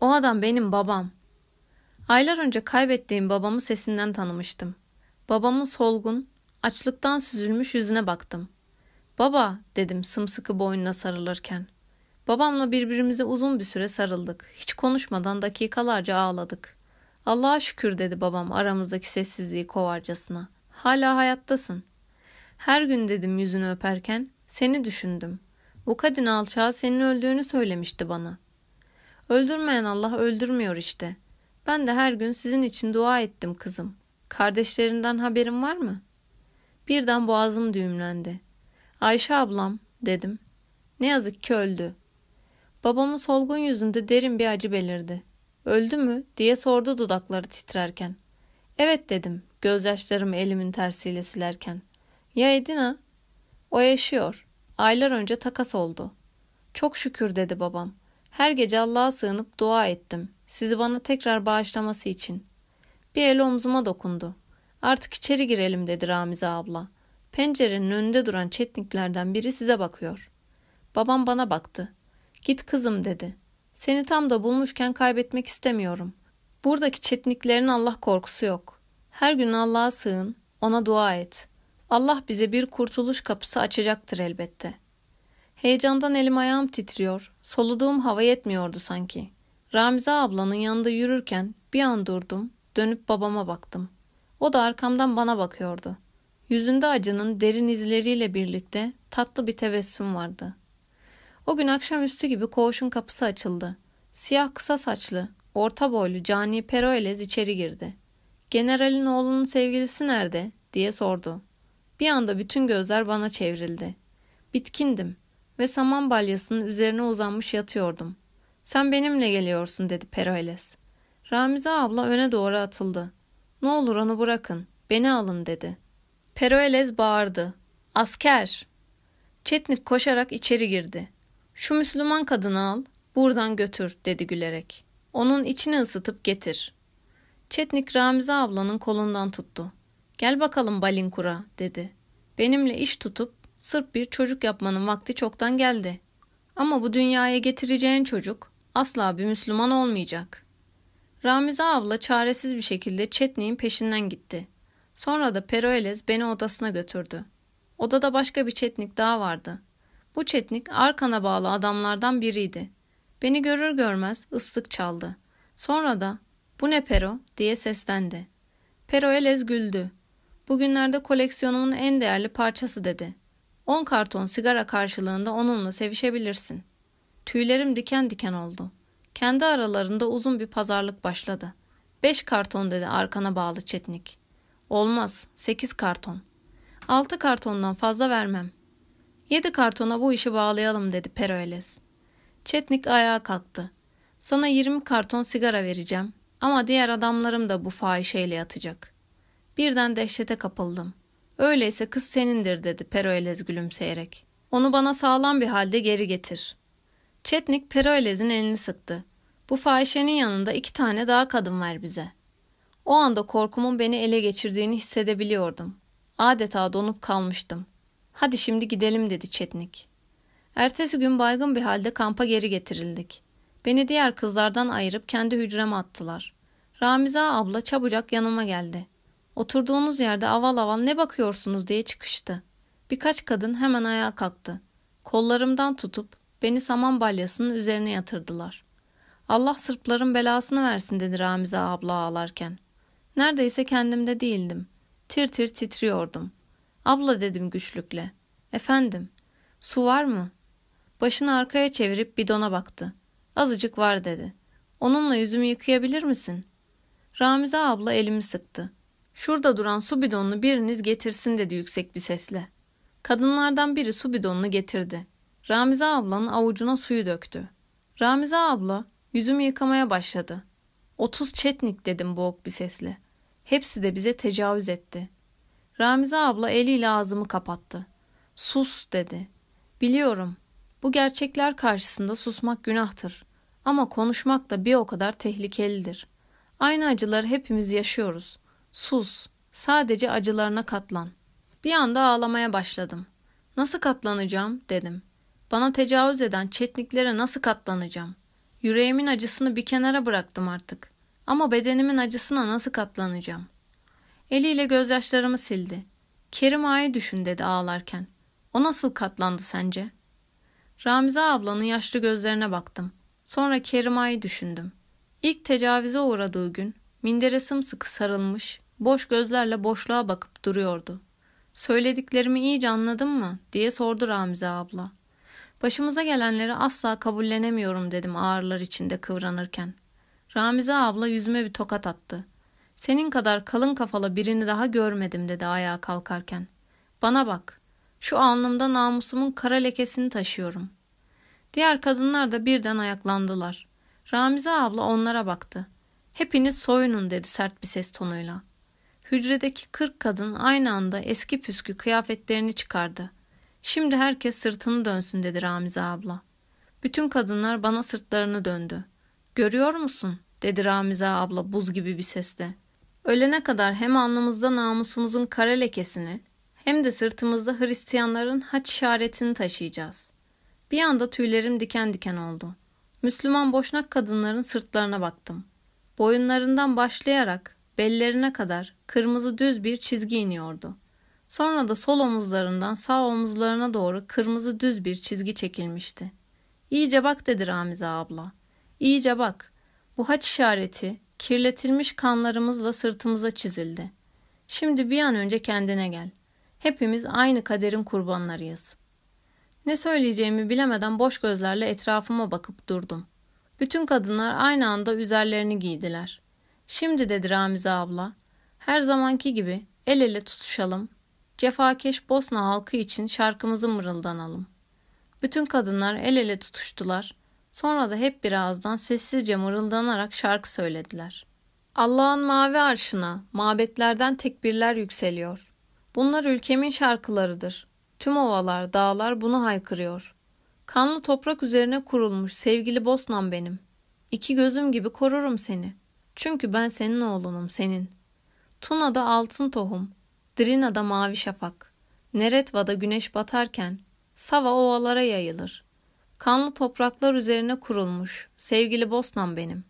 O adam benim babam. Aylar önce kaybettiğim babamı sesinden tanımıştım. Babamın solgun, açlıktan süzülmüş yüzüne baktım. Baba dedim sımsıkı boynuna sarılırken. Babamla birbirimize uzun bir süre sarıldık. Hiç konuşmadan dakikalarca ağladık. Allah'a şükür dedi babam aramızdaki sessizliği kovarcasına. Hala hayattasın. Her gün dedim yüzünü öperken seni düşündüm. Bu kadın alçağı senin öldüğünü söylemişti bana. Öldürmeyen Allah öldürmüyor işte. Ben de her gün sizin için dua ettim kızım. Kardeşlerinden haberin var mı? Birden boğazım düğümlendi. Ayşe ablam dedim. Ne yazık ki öldü. Babamın solgun yüzünde derin bir acı belirdi. Öldü mü diye sordu dudakları titrerken. Evet dedim gözyaşlarımı elimin tersiyle silerken. Ya Edina? O yaşıyor. Aylar önce takas oldu. Çok şükür dedi babam. Her gece Allah'a sığınıp dua ettim. Sizi bana tekrar bağışlaması için. Bir el omzuma dokundu. Artık içeri girelim dedi Ramize abla. Pencerenin önünde duran çetniklerden biri size bakıyor. Babam bana baktı. Git kızım dedi. Seni tam da bulmuşken kaybetmek istemiyorum. Buradaki çetniklerin Allah korkusu yok. Her gün Allah'a sığın, ona dua et. Allah bize bir kurtuluş kapısı açacaktır elbette. Heyecandan elim ayağım titriyor, soluduğum hava yetmiyordu sanki. Ramize ablanın yanında yürürken bir an durdum, dönüp babama baktım. O da arkamdan bana bakıyordu. Yüzünde acının derin izleriyle birlikte tatlı bir tebessüm vardı.'' O gün akşamüstü gibi koğuşun kapısı açıldı. Siyah kısa saçlı, orta boylu Cani Peroelez içeri girdi. Generalin oğlunun sevgilisi nerede? diye sordu. Bir anda bütün gözler bana çevrildi. Bitkindim ve saman balyasının üzerine uzanmış yatıyordum. Sen benimle geliyorsun dedi Peroeles. Ramize abla öne doğru atıldı. Ne olur onu bırakın, beni alın dedi. Peroeles bağırdı. Asker! Çetnik koşarak içeri girdi. Şu Müslüman kadını al, buradan götür dedi gülerek. Onun içini ısıtıp getir. Çetnik Ramize ablanın kolundan tuttu. Gel bakalım Balinkura dedi. Benimle iş tutup sırf bir çocuk yapmanın vakti çoktan geldi. Ama bu dünyaya getireceğin çocuk asla bir Müslüman olmayacak. Ramize abla çaresiz bir şekilde Chetney'in peşinden gitti. Sonra da Peroelez beni odasına götürdü. Odada başka bir çetnik daha vardı. Bu çetnik arkana bağlı adamlardan biriydi. Beni görür görmez ıslık çaldı. Sonra da bu ne Pero diye seslendi. Peroelez güldü. Bugünlerde koleksiyonumun en değerli parçası dedi. 10 karton sigara karşılığında onunla sevişebilirsin. Tüylerim diken diken oldu. Kendi aralarında uzun bir pazarlık başladı. Beş karton dedi arkana bağlı Çetnik. Olmaz, sekiz karton. Altı kartondan fazla vermem. Yedi kartona bu işi bağlayalım dedi Peroeles. Çetnik ayağa kalktı. Sana yirmi karton sigara vereceğim ama diğer adamlarım da bu fahişeyle yatacak. Birden dehşete kapıldım. Öyleyse kız senindir dedi Peroelez gülümseyerek. Onu bana sağlam bir halde geri getir. Çetnik Peroelez'in elini sıktı. Bu fahişenin yanında iki tane daha kadın ver bize. O anda korkumun beni ele geçirdiğini hissedebiliyordum. Adeta donup kalmıştım. Hadi şimdi gidelim dedi Çetnik. Ertesi gün baygın bir halde kampa geri getirildik. Beni diğer kızlardan ayırıp kendi hücreme attılar. Ramiza abla çabucak yanıma geldi. Oturduğunuz yerde aval aval ne bakıyorsunuz diye çıkıştı. Birkaç kadın hemen ayağa kalktı. Kollarımdan tutup beni saman balyasının üzerine yatırdılar. Allah Sırpların belasını versin dedi Ramize abla ağlarken. Neredeyse kendimde değildim. Tir tir titriyordum. Abla dedim güçlükle. Efendim, su var mı? Başını arkaya çevirip bidona baktı. Azıcık var dedi. Onunla yüzümü yıkayabilir misin? Ramize abla elimi sıktı. Şurada duran su bidonunu biriniz getirsin dedi yüksek bir sesle. Kadınlardan biri su bidonunu getirdi. Ramize ablanın avucuna suyu döktü. Ramize abla yüzümü yıkamaya başladı. Otuz çetnik dedim boğuk bir sesle. Hepsi de bize tecavüz etti. Ramize abla eliyle ağzımı kapattı. Sus dedi. Biliyorum. Bu gerçekler karşısında susmak günahtır. Ama konuşmak da bir o kadar tehlikelidir. Aynı acıları hepimiz yaşıyoruz. Sus. Sadece acılarına katlan. Bir anda ağlamaya başladım. Nasıl katlanacağım dedim. Bana tecavüz eden çetniklere nasıl katlanacağım? Yüreğimin acısını bir kenara bıraktım artık. Ama bedenimin acısına nasıl katlanacağım? Eliyle gözyaşlarımı sildi. Kerim Ağa'yı düşün dedi ağlarken. O nasıl katlandı sence? Ramize ablanın yaşlı gözlerine baktım. Sonra Kerim Ağa'yı düşündüm. İlk tecavüze uğradığı gün mindere sımsıkı sarılmış, boş gözlerle boşluğa bakıp duruyordu. Söylediklerimi iyice anladın mı? diye sordu Ramize abla. Başımıza gelenleri asla kabullenemiyorum dedim ağırlar içinde kıvranırken. Ramize abla yüzüme bir tokat attı. Senin kadar kalın kafalı birini daha görmedim dedi ayağa kalkarken. Bana bak. Şu alnımda namusumun kara lekesini taşıyorum. Diğer kadınlar da birden ayaklandılar. Ramize abla onlara baktı. Hepiniz soyunun dedi sert bir ses tonuyla. Hücredeki kırk kadın aynı anda eski püskü kıyafetlerini çıkardı. Şimdi herkes sırtını dönsün dedi Ramize abla. Bütün kadınlar bana sırtlarını döndü. Görüyor musun? dedi Ramize abla buz gibi bir sesle. Ölene kadar hem alnımızda namusumuzun kara lekesini hem de sırtımızda Hristiyanların haç işaretini taşıyacağız. Bir anda tüylerim diken diken oldu. Müslüman boşnak kadınların sırtlarına baktım. Boyunlarından başlayarak bellerine kadar kırmızı düz bir çizgi iniyordu. Sonra da sol omuzlarından sağ omuzlarına doğru kırmızı düz bir çizgi çekilmişti. İyice bak dedi Ramize abla. İyice bak. Bu haç işareti kirletilmiş kanlarımızla sırtımıza çizildi. Şimdi bir an önce kendine gel. Hepimiz aynı kaderin kurbanlarıyız. Ne söyleyeceğimi bilemeden boş gözlerle etrafıma bakıp durdum. Bütün kadınlar aynı anda üzerlerini giydiler. Şimdi dedi Ramize abla, her zamanki gibi el ele tutuşalım, cefakeş Bosna halkı için şarkımızı mırıldanalım. Bütün kadınlar el ele tutuştular. Sonra da hep bir ağızdan sessizce mırıldanarak şarkı söylediler. Allah'ın mavi arşına mabetlerden tekbirler yükseliyor. Bunlar ülkemin şarkılarıdır. Tüm ovalar, dağlar bunu haykırıyor. Kanlı toprak üzerine kurulmuş sevgili Bosnam benim. İki gözüm gibi korurum seni. Çünkü ben senin oğlunum, senin. Tuna'da altın tohum, Drina'da mavi şafak, Neretva'da güneş batarken Sava ovalara yayılır. Kanlı topraklar üzerine kurulmuş, sevgili Bosnan benim.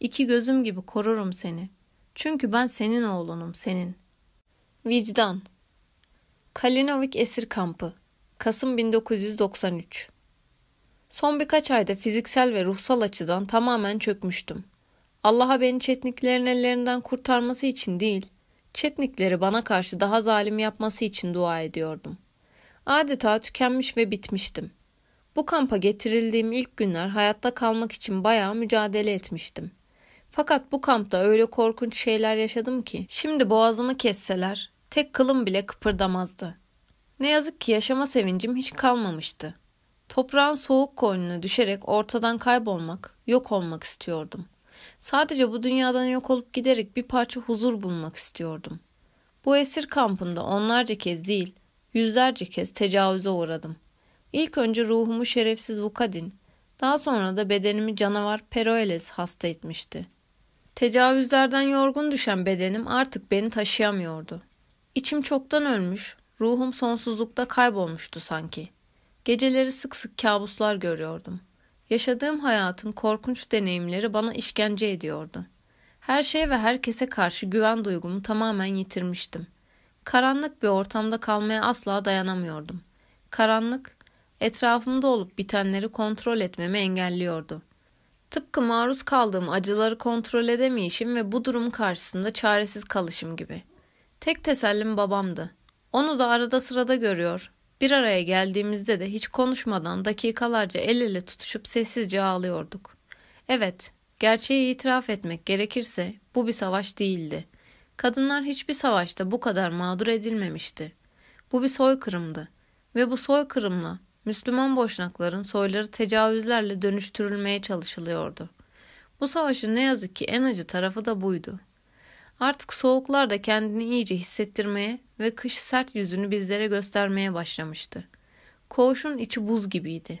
İki gözüm gibi korurum seni. Çünkü ben senin oğlunum, senin. Vicdan Kalinovik Esir Kampı Kasım 1993 Son birkaç ayda fiziksel ve ruhsal açıdan tamamen çökmüştüm. Allah'a beni Çetniklerin ellerinden kurtarması için değil, Çetnikleri bana karşı daha zalim yapması için dua ediyordum. Adeta tükenmiş ve bitmiştim. Bu kampa getirildiğim ilk günler hayatta kalmak için bayağı mücadele etmiştim. Fakat bu kampta öyle korkunç şeyler yaşadım ki şimdi boğazımı kesseler tek kılım bile kıpırdamazdı. Ne yazık ki yaşama sevincim hiç kalmamıştı. Toprağın soğuk koynuna düşerek ortadan kaybolmak, yok olmak istiyordum. Sadece bu dünyadan yok olup giderek bir parça huzur bulmak istiyordum. Bu esir kampında onlarca kez değil, yüzlerce kez tecavüze uğradım. İlk önce ruhumu şerefsiz Vukadin, daha sonra da bedenimi canavar Peroeles hasta etmişti. Tecavüzlerden yorgun düşen bedenim artık beni taşıyamıyordu. İçim çoktan ölmüş, ruhum sonsuzlukta kaybolmuştu sanki. Geceleri sık sık kabuslar görüyordum. Yaşadığım hayatın korkunç deneyimleri bana işkence ediyordu. Her şeye ve herkese karşı güven duygumu tamamen yitirmiştim. Karanlık bir ortamda kalmaya asla dayanamıyordum. Karanlık, etrafımda olup bitenleri kontrol etmemi engelliyordu. Tıpkı maruz kaldığım acıları kontrol edemeyişim ve bu durum karşısında çaresiz kalışım gibi. Tek tesellim babamdı. Onu da arada sırada görüyor. Bir araya geldiğimizde de hiç konuşmadan dakikalarca el ele tutuşup sessizce ağlıyorduk. Evet, gerçeği itiraf etmek gerekirse bu bir savaş değildi. Kadınlar hiçbir savaşta bu kadar mağdur edilmemişti. Bu bir soykırımdı ve bu soykırımla Müslüman boşnakların soyları tecavüzlerle dönüştürülmeye çalışılıyordu. Bu savaşın ne yazık ki en acı tarafı da buydu. Artık soğuklar da kendini iyice hissettirmeye ve kış sert yüzünü bizlere göstermeye başlamıştı. Koğuşun içi buz gibiydi.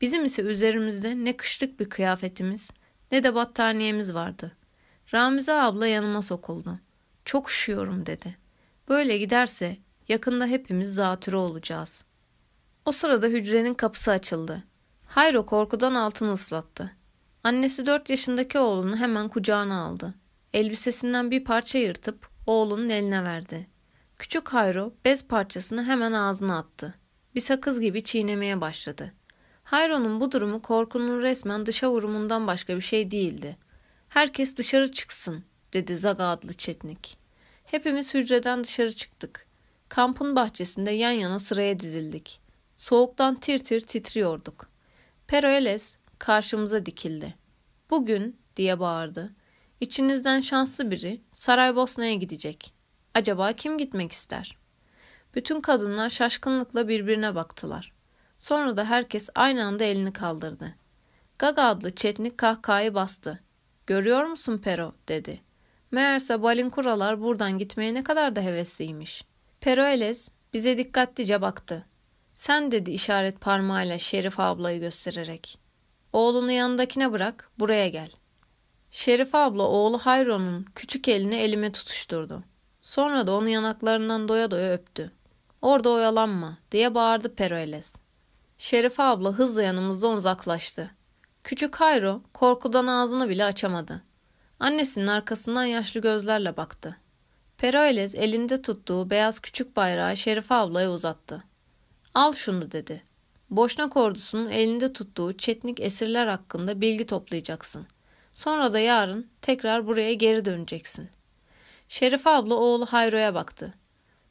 Bizim ise üzerimizde ne kışlık bir kıyafetimiz ne de battaniyemiz vardı. Ramize abla yanıma sokuldu. Çok üşüyorum dedi. Böyle giderse yakında hepimiz zatürre olacağız. O sırada hücrenin kapısı açıldı. Hayro korkudan altını ıslattı. Annesi dört yaşındaki oğlunu hemen kucağına aldı. Elbisesinden bir parça yırtıp oğlunun eline verdi. Küçük Hayro bez parçasını hemen ağzına attı. Bir sakız gibi çiğnemeye başladı. Hayro'nun bu durumu korkunun resmen dışa vurumundan başka bir şey değildi. Herkes dışarı çıksın, dedi Zaga adlı çetnik. Hepimiz hücreden dışarı çıktık. Kampın bahçesinde yan yana sıraya dizildik. Soğuktan tir tir titriyorduk. Peroeles karşımıza dikildi. Bugün diye bağırdı. İçinizden şanslı biri Saraybosna'ya gidecek. Acaba kim gitmek ister? Bütün kadınlar şaşkınlıkla birbirine baktılar. Sonra da herkes aynı anda elini kaldırdı. Gaga adlı çetnik kahkahayı bastı. Görüyor musun Pero dedi. Meğerse balinkuralar buradan gitmeye ne kadar da hevesliymiş. Peroeles bize dikkatlice baktı. Sen dedi işaret parmağıyla Şerif ablayı göstererek. Oğlunu yanındakine bırak, buraya gel. Şerif abla oğlu Hayro'nun küçük elini elime tutuşturdu. Sonra da onu yanaklarından doya doya öptü. Orada oyalanma diye bağırdı Peroeles. Şerife abla hızla yanımızdan uzaklaştı. Küçük Hayro korkudan ağzını bile açamadı. Annesinin arkasından yaşlı gözlerle baktı. Peroeles elinde tuttuğu beyaz küçük bayrağı Şerife ablaya uzattı. Al şunu dedi. Boşnak ordusunun elinde tuttuğu çetnik esirler hakkında bilgi toplayacaksın. Sonra da yarın tekrar buraya geri döneceksin. Şerife abla oğlu Hayro'ya baktı.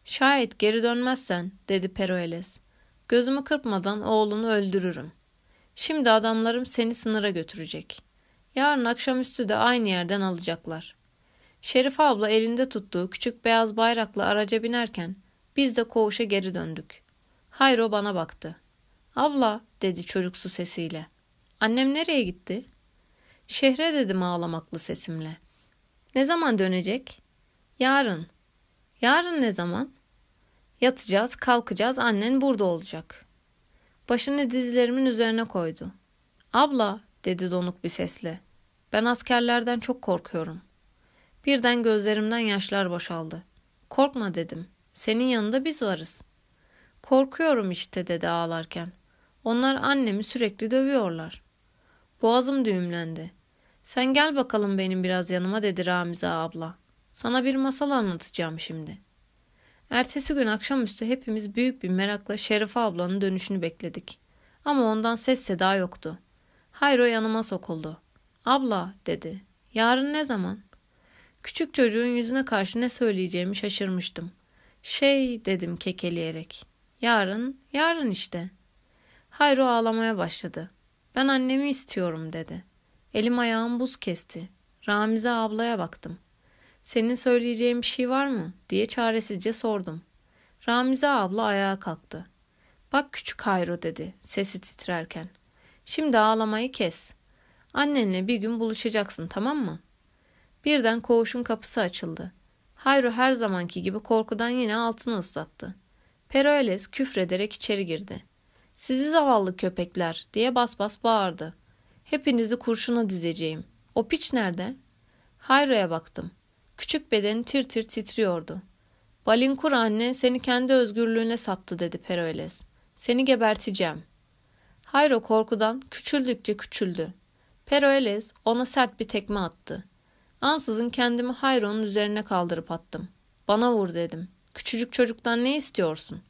Şayet geri dönmezsen dedi Peroeles. Gözümü kırpmadan oğlunu öldürürüm. Şimdi adamlarım seni sınıra götürecek. Yarın akşamüstü de aynı yerden alacaklar. Şerife abla elinde tuttuğu küçük beyaz bayraklı araca binerken biz de koğuşa geri döndük. Hayro bana baktı. Abla dedi çocuksu sesiyle. Annem nereye gitti? Şehre dedim ağlamaklı sesimle. Ne zaman dönecek? Yarın. Yarın ne zaman? Yatacağız, kalkacağız, annen burada olacak. Başını dizlerimin üzerine koydu. Abla, dedi donuk bir sesle. Ben askerlerden çok korkuyorum. Birden gözlerimden yaşlar boşaldı. Korkma dedim. Senin yanında biz varız. Korkuyorum işte dedi ağlarken. Onlar annemi sürekli dövüyorlar. Boğazım düğümlendi. Sen gel bakalım benim biraz yanıma dedi Ramize abla. Sana bir masal anlatacağım şimdi. Ertesi gün akşamüstü hepimiz büyük bir merakla Şerife ablanın dönüşünü bekledik. Ama ondan ses seda yoktu. Hayro yanıma sokuldu. Abla dedi. Yarın ne zaman? Küçük çocuğun yüzüne karşı ne söyleyeceğimi şaşırmıştım. Şey dedim kekeleyerek. Yarın, yarın işte. Hayro ağlamaya başladı. Ben annemi istiyorum dedi. Elim ayağım buz kesti. Ramize ablaya baktım. Senin söyleyeceğin bir şey var mı? diye çaresizce sordum. Ramize abla ayağa kalktı. Bak küçük Hayro dedi sesi titrerken. Şimdi ağlamayı kes. Annenle bir gün buluşacaksın tamam mı? Birden koğuşun kapısı açıldı. Hayro her zamanki gibi korkudan yine altını ıslattı. Peroeles küfrederek içeri girdi. Sizi zavallı köpekler diye bas bas bağırdı. Hepinizi kurşuna dizeceğim. O piç nerede? Hayro'ya baktım. Küçük bedeni tir tir titriyordu. Balinkur anne seni kendi özgürlüğüne sattı dedi Peroeles. Seni geberteceğim. Hayro korkudan küçüldükçe küçüldü. Peroeles ona sert bir tekme attı. Ansızın kendimi Hayro'nun üzerine kaldırıp attım. Bana vur dedim. Küçücük çocuktan ne istiyorsun?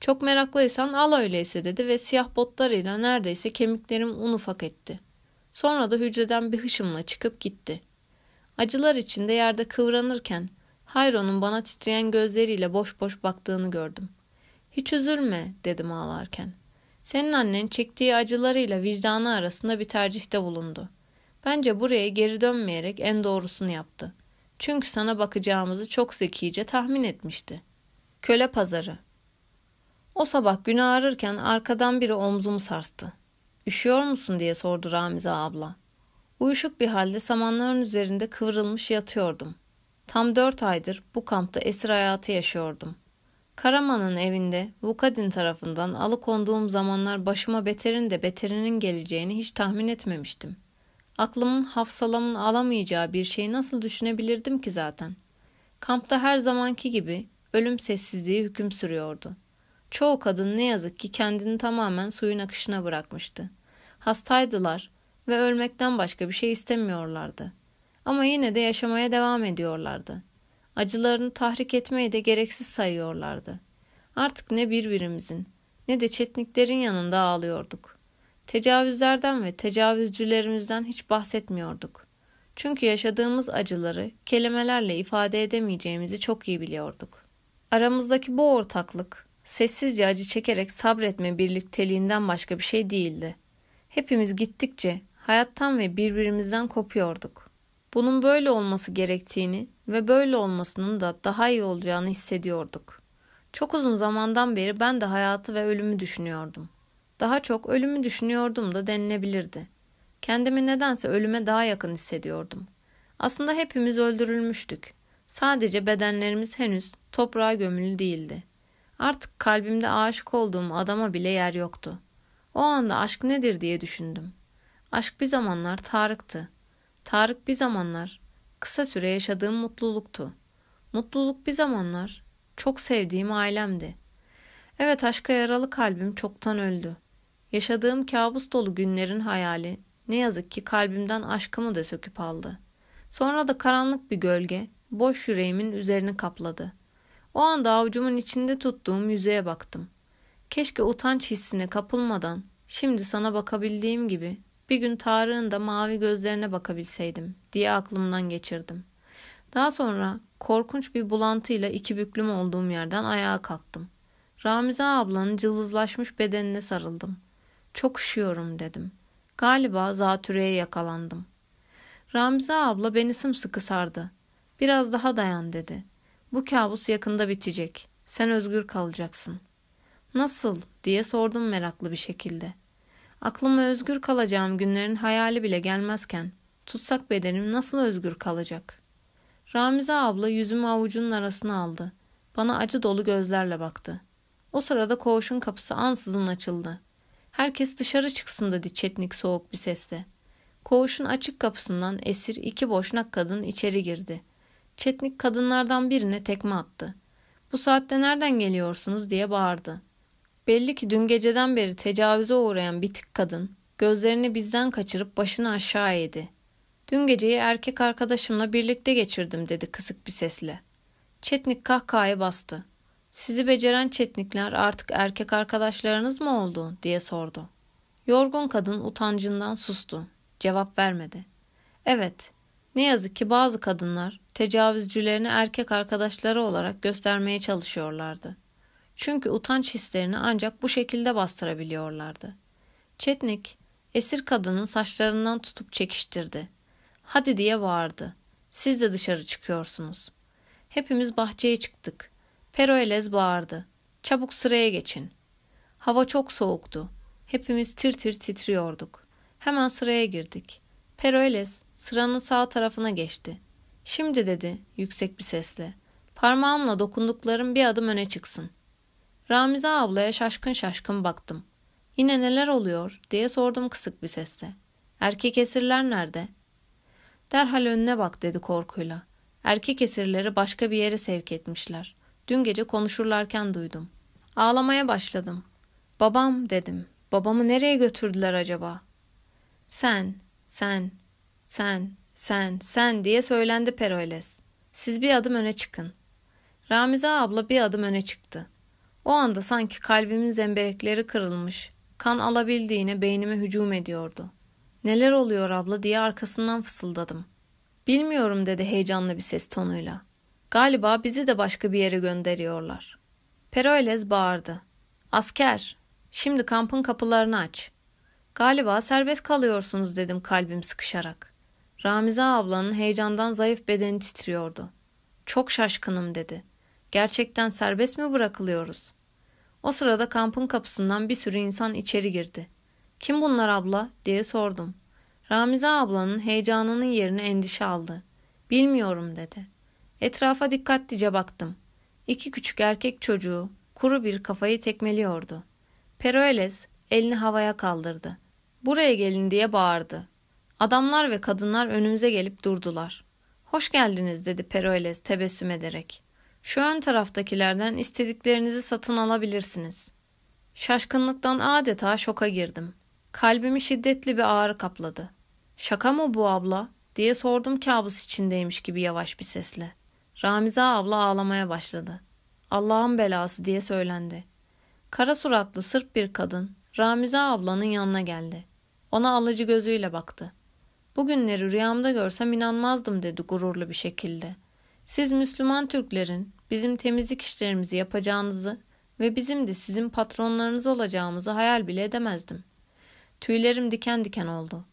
Çok meraklıysan al öyleyse dedi ve siyah botlarıyla neredeyse kemiklerim un ufak etti. Sonra da hücreden bir hışımla çıkıp gitti. Acılar içinde yerde kıvranırken Hayro'nun bana titreyen gözleriyle boş boş baktığını gördüm. Hiç üzülme dedim ağlarken. Senin annen çektiği acılarıyla vicdanı arasında bir tercihte bulundu. Bence buraya geri dönmeyerek en doğrusunu yaptı. Çünkü sana bakacağımızı çok zekice tahmin etmişti. Köle pazarı. O sabah günü ağrırken arkadan biri omzumu sarstı. Üşüyor musun diye sordu Ramize abla. Uyuşuk bir halde samanların üzerinde kıvrılmış yatıyordum. Tam dört aydır bu kampta esir hayatı yaşıyordum. Karaman'ın evinde Vukadin tarafından alıkonduğum zamanlar başıma beterin de beterinin geleceğini hiç tahmin etmemiştim. Aklımın hafsalamın alamayacağı bir şeyi nasıl düşünebilirdim ki zaten? Kampta her zamanki gibi ölüm sessizliği hüküm sürüyordu. Çoğu kadın ne yazık ki kendini tamamen suyun akışına bırakmıştı. Hastaydılar ve ölmekten başka bir şey istemiyorlardı. Ama yine de yaşamaya devam ediyorlardı. Acılarını tahrik etmeyi de gereksiz sayıyorlardı. Artık ne birbirimizin ne de çetniklerin yanında ağlıyorduk. Tecavüzlerden ve tecavüzcülerimizden hiç bahsetmiyorduk. Çünkü yaşadığımız acıları kelimelerle ifade edemeyeceğimizi çok iyi biliyorduk. Aramızdaki bu ortaklık sessizce acı çekerek sabretme birlikteliğinden başka bir şey değildi. Hepimiz gittikçe hayattan ve birbirimizden kopuyorduk. Bunun böyle olması gerektiğini ve böyle olmasının da daha iyi olacağını hissediyorduk. Çok uzun zamandan beri ben de hayatı ve ölümü düşünüyordum. Daha çok ölümü düşünüyordum da denilebilirdi. Kendimi nedense ölüme daha yakın hissediyordum. Aslında hepimiz öldürülmüştük. Sadece bedenlerimiz henüz toprağa gömülü değildi. Artık kalbimde aşık olduğum adama bile yer yoktu. O anda aşk nedir diye düşündüm. Aşk bir zamanlar Tarık'tı. Tarık bir zamanlar kısa süre yaşadığım mutluluktu. Mutluluk bir zamanlar çok sevdiğim ailemdi. Evet aşka yaralı kalbim çoktan öldü. Yaşadığım kabus dolu günlerin hayali ne yazık ki kalbimden aşkımı da söküp aldı. Sonra da karanlık bir gölge boş yüreğimin üzerini kapladı. O anda avucumun içinde tuttuğum yüzeye baktım. Keşke utanç hissine kapılmadan şimdi sana bakabildiğim gibi bir gün Tarık'ın da mavi gözlerine bakabilseydim diye aklımdan geçirdim. Daha sonra korkunç bir bulantıyla iki büklüm olduğum yerden ayağa kalktım. Ramize ablanın cılızlaşmış bedenine sarıldım. Çok üşüyorum dedim. Galiba zatürreye yakalandım. Ramize abla beni sımsıkı sardı. Biraz daha dayan dedi. Bu kabus yakında bitecek. Sen özgür kalacaksın. Nasıl diye sordum meraklı bir şekilde. Aklıma özgür kalacağım günlerin hayali bile gelmezken tutsak bedenim nasıl özgür kalacak? Ramize abla yüzümü avucunun arasına aldı. Bana acı dolu gözlerle baktı. O sırada koğuşun kapısı ansızın açıldı. Herkes dışarı çıksın dedi Çetnik soğuk bir sesle. Koğuşun açık kapısından esir iki boşnak kadın içeri girdi. Çetnik kadınlardan birine tekme attı. Bu saatte nereden geliyorsunuz diye bağırdı. Belli ki dün geceden beri tecavüze uğrayan bitik kadın gözlerini bizden kaçırıp başını aşağı eğdi. Dün geceyi erkek arkadaşımla birlikte geçirdim dedi kısık bir sesle. Çetnik kahkahaya bastı. Sizi beceren çetnikler artık erkek arkadaşlarınız mı oldu diye sordu. Yorgun kadın utancından sustu. Cevap vermedi. Evet, ne yazık ki bazı kadınlar tecavüzcülerini erkek arkadaşları olarak göstermeye çalışıyorlardı. Çünkü utanç hislerini ancak bu şekilde bastırabiliyorlardı. Çetnik, esir kadının saçlarından tutup çekiştirdi. Hadi diye bağırdı. Siz de dışarı çıkıyorsunuz. Hepimiz bahçeye çıktık. Peroelez bağırdı. Çabuk sıraya geçin. Hava çok soğuktu. Hepimiz tir tir titriyorduk. Hemen sıraya girdik. Peroeles sıranın sağ tarafına geçti. Şimdi dedi yüksek bir sesle. Parmağımla dokunduklarım bir adım öne çıksın. Ramize ablaya şaşkın şaşkın baktım. Yine neler oluyor diye sordum kısık bir sesle. Erkek esirler nerede? Derhal önüne bak dedi korkuyla. Erkek esirleri başka bir yere sevk etmişler. Dün gece konuşurlarken duydum. Ağlamaya başladım. Babam dedim. Babamı nereye götürdüler acaba? Sen, sen, sen, sen, sen diye söylendi Peroles. Siz bir adım öne çıkın. Ramize abla bir adım öne çıktı. O anda sanki kalbimin zemberekleri kırılmış, kan alabildiğine beynime hücum ediyordu. Neler oluyor abla diye arkasından fısıldadım. Bilmiyorum dedi heyecanlı bir ses tonuyla. Galiba bizi de başka bir yere gönderiyorlar. Peroelez bağırdı. Asker, şimdi kampın kapılarını aç. Galiba serbest kalıyorsunuz dedim kalbim sıkışarak. Ramize ablanın heyecandan zayıf bedeni titriyordu. Çok şaşkınım dedi. Gerçekten serbest mi bırakılıyoruz? O sırada kampın kapısından bir sürü insan içeri girdi. Kim bunlar abla diye sordum. Ramize ablanın heyecanının yerini endişe aldı. Bilmiyorum dedi. Etrafa dikkatlice baktım. İki küçük erkek çocuğu kuru bir kafayı tekmeliyordu. Peroeles elini havaya kaldırdı. Buraya gelin diye bağırdı. Adamlar ve kadınlar önümüze gelip durdular. Hoş geldiniz dedi Peroeles tebessüm ederek. Şu ön taraftakilerden istediklerinizi satın alabilirsiniz. Şaşkınlıktan adeta şoka girdim. Kalbimi şiddetli bir ağrı kapladı. Şaka mı bu abla? diye sordum kabus içindeymiş gibi yavaş bir sesle. Ramize abla ağlamaya başladı. Allah'ın belası diye söylendi. Kara suratlı sırp bir kadın Ramize ablanın yanına geldi. Ona alıcı gözüyle baktı. Bugünleri rüyamda görsem inanmazdım dedi gururlu bir şekilde. Siz Müslüman Türklerin bizim temizlik işlerimizi yapacağınızı ve bizim de sizin patronlarınız olacağımızı hayal bile edemezdim. Tüylerim diken diken oldu.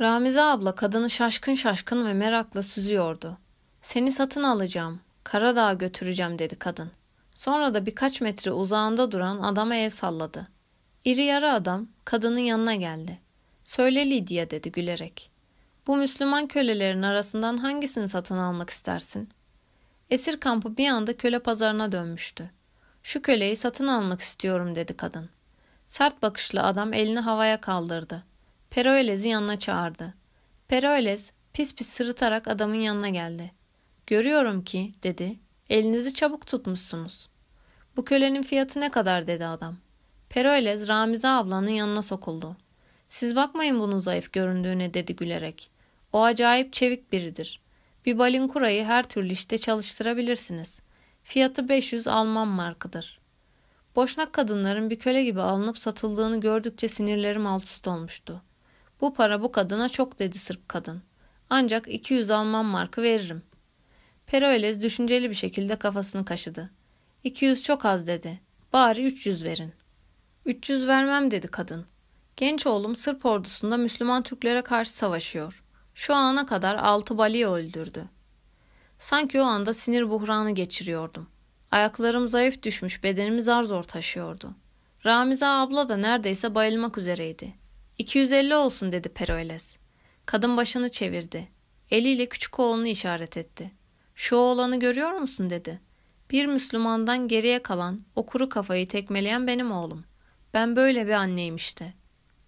Ramize abla kadını şaşkın şaşkın ve merakla süzüyordu. Seni satın alacağım, Karadağ'a götüreceğim dedi kadın. Sonra da birkaç metre uzağında duran adama el salladı. İri yarı adam kadının yanına geldi. Söyle Lidya dedi gülerek. Bu Müslüman kölelerin arasından hangisini satın almak istersin? Esir kampı bir anda köle pazarına dönmüştü. Şu köleyi satın almak istiyorum dedi kadın. Sert bakışlı adam elini havaya kaldırdı. Peroelez'i yanına çağırdı. Peroelez pis pis sırıtarak adamın yanına geldi. Görüyorum ki dedi. Elinizi çabuk tutmuşsunuz. Bu kölenin fiyatı ne kadar dedi adam. Peroelez Ramize ablanın yanına sokuldu. Siz bakmayın bunun zayıf göründüğüne dedi gülerek. O acayip çevik biridir. Bir balin kurayı her türlü işte çalıştırabilirsiniz. Fiyatı 500 Alman markıdır. Boşnak kadınların bir köle gibi alınıp satıldığını gördükçe sinirlerim alt üst olmuştu. Bu para bu kadına çok dedi Sırp kadın. Ancak 200 Alman markı veririm. Peroelez düşünceli bir şekilde kafasını kaşıdı. 200 çok az dedi. Bari 300 verin. 300 vermem dedi kadın. Genç oğlum Sırp ordusunda Müslüman Türklere karşı savaşıyor. Şu ana kadar altı baliye öldürdü. Sanki o anda sinir buhranı geçiriyordum. Ayaklarım zayıf düşmüş, bedenimi zar zor taşıyordu. Ramize abla da neredeyse bayılmak üzereydi. 250 olsun dedi Peroeles. Kadın başını çevirdi. Eliyle küçük oğlunu işaret etti. Şu oğlanı görüyor musun dedi. Bir Müslümandan geriye kalan o kuru kafayı tekmeleyen benim oğlum. Ben böyle bir anneyim işte.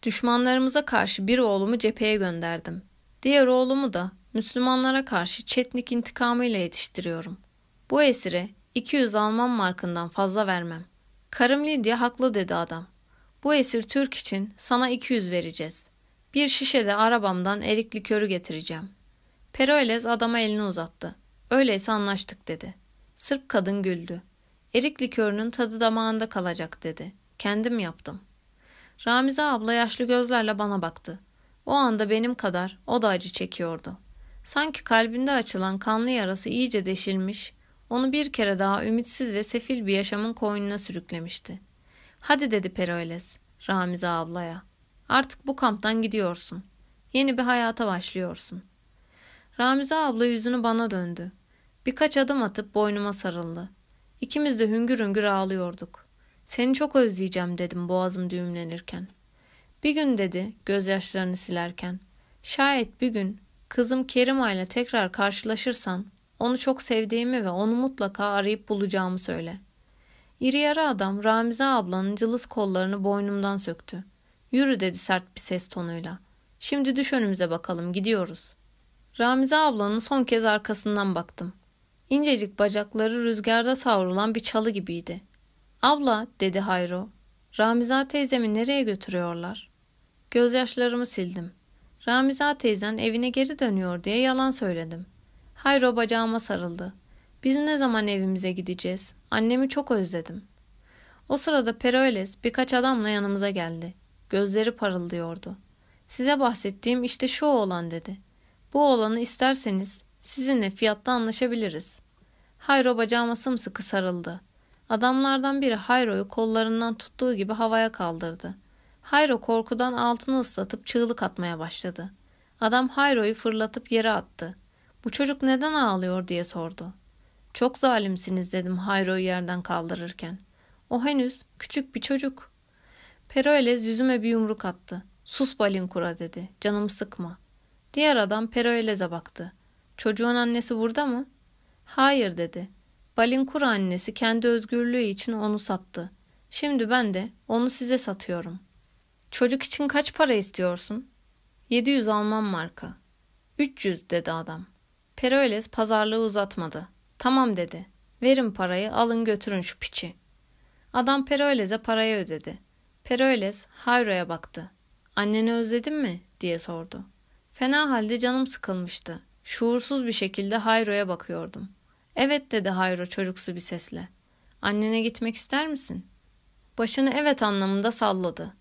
Düşmanlarımıza karşı bir oğlumu cepheye gönderdim. Diğer oğlumu da Müslümanlara karşı Çetnik intikamıyla yetiştiriyorum. Bu esire 200 Alman markından fazla vermem. Karım Lidya haklı dedi adam. Bu esir Türk için sana 200 vereceğiz. Bir şişe de arabamdan erik likörü getireceğim. Peroelez adama elini uzattı. Öyleyse anlaştık dedi. Sırp kadın güldü. Erik likörünün tadı damağında kalacak dedi. Kendim yaptım. Ramize abla yaşlı gözlerle bana baktı. O anda benim kadar o da acı çekiyordu. Sanki kalbinde açılan kanlı yarası iyice deşilmiş, onu bir kere daha ümitsiz ve sefil bir yaşamın koynuna sürüklemişti. Hadi dedi Peroeles, Ramize ablaya. Artık bu kamptan gidiyorsun. Yeni bir hayata başlıyorsun. Ramize abla yüzünü bana döndü. Birkaç adım atıp boynuma sarıldı. İkimiz de hüngür hüngür ağlıyorduk. Seni çok özleyeceğim dedim boğazım düğümlenirken. Bir gün dedi gözyaşlarını silerken. Şayet bir gün kızım Kerima ile tekrar karşılaşırsan onu çok sevdiğimi ve onu mutlaka arayıp bulacağımı söyle. İri yarı adam Ramize ablanın cılız kollarını boynumdan söktü. Yürü dedi sert bir ses tonuyla. Şimdi düş önümüze bakalım gidiyoruz. Ramize ablanın son kez arkasından baktım. İncecik bacakları rüzgarda savrulan bir çalı gibiydi. Abla dedi Hayro. Ramiza teyzemi nereye götürüyorlar? Gözyaşlarımı sildim. Ramiza teyzen evine geri dönüyor diye yalan söyledim. Hayro bacağıma sarıldı. Biz ne zaman evimize gideceğiz? Annemi çok özledim. O sırada Peroeles birkaç adamla yanımıza geldi. Gözleri parıldıyordu. Size bahsettiğim işte şu oğlan dedi. Bu oğlanı isterseniz sizinle fiyatta anlaşabiliriz. Hayro bacağıma sımsıkı sarıldı. Adamlardan biri Hayro'yu kollarından tuttuğu gibi havaya kaldırdı. Hayro korkudan altını ıslatıp çığlık atmaya başladı. Adam Hayro'yu fırlatıp yere attı. Bu çocuk neden ağlıyor diye sordu. Çok zalimsiniz dedim Hayro'yu yerden kaldırırken. O henüz küçük bir çocuk. Peroeles yüzüme bir yumruk attı. Sus Balinkura dedi. Canımı sıkma. Diğer adam Peroeles'e baktı. Çocuğun annesi burada mı? Hayır dedi. Balinkura annesi kendi özgürlüğü için onu sattı. Şimdi ben de onu size satıyorum. Çocuk için kaç para istiyorsun? 700 Alman marka. 300 dedi adam. Peroeles pazarlığı uzatmadı. Tamam dedi. Verin parayı alın götürün şu piçi. Adam Peroeles'e parayı ödedi. Peroeles Hayro'ya baktı. Anneni özledin mi? diye sordu. Fena halde canım sıkılmıştı. Şuursuz bir şekilde Hayro'ya bakıyordum. Evet dedi Hayro çocuksu bir sesle. Annene gitmek ister misin? Başını evet anlamında salladı.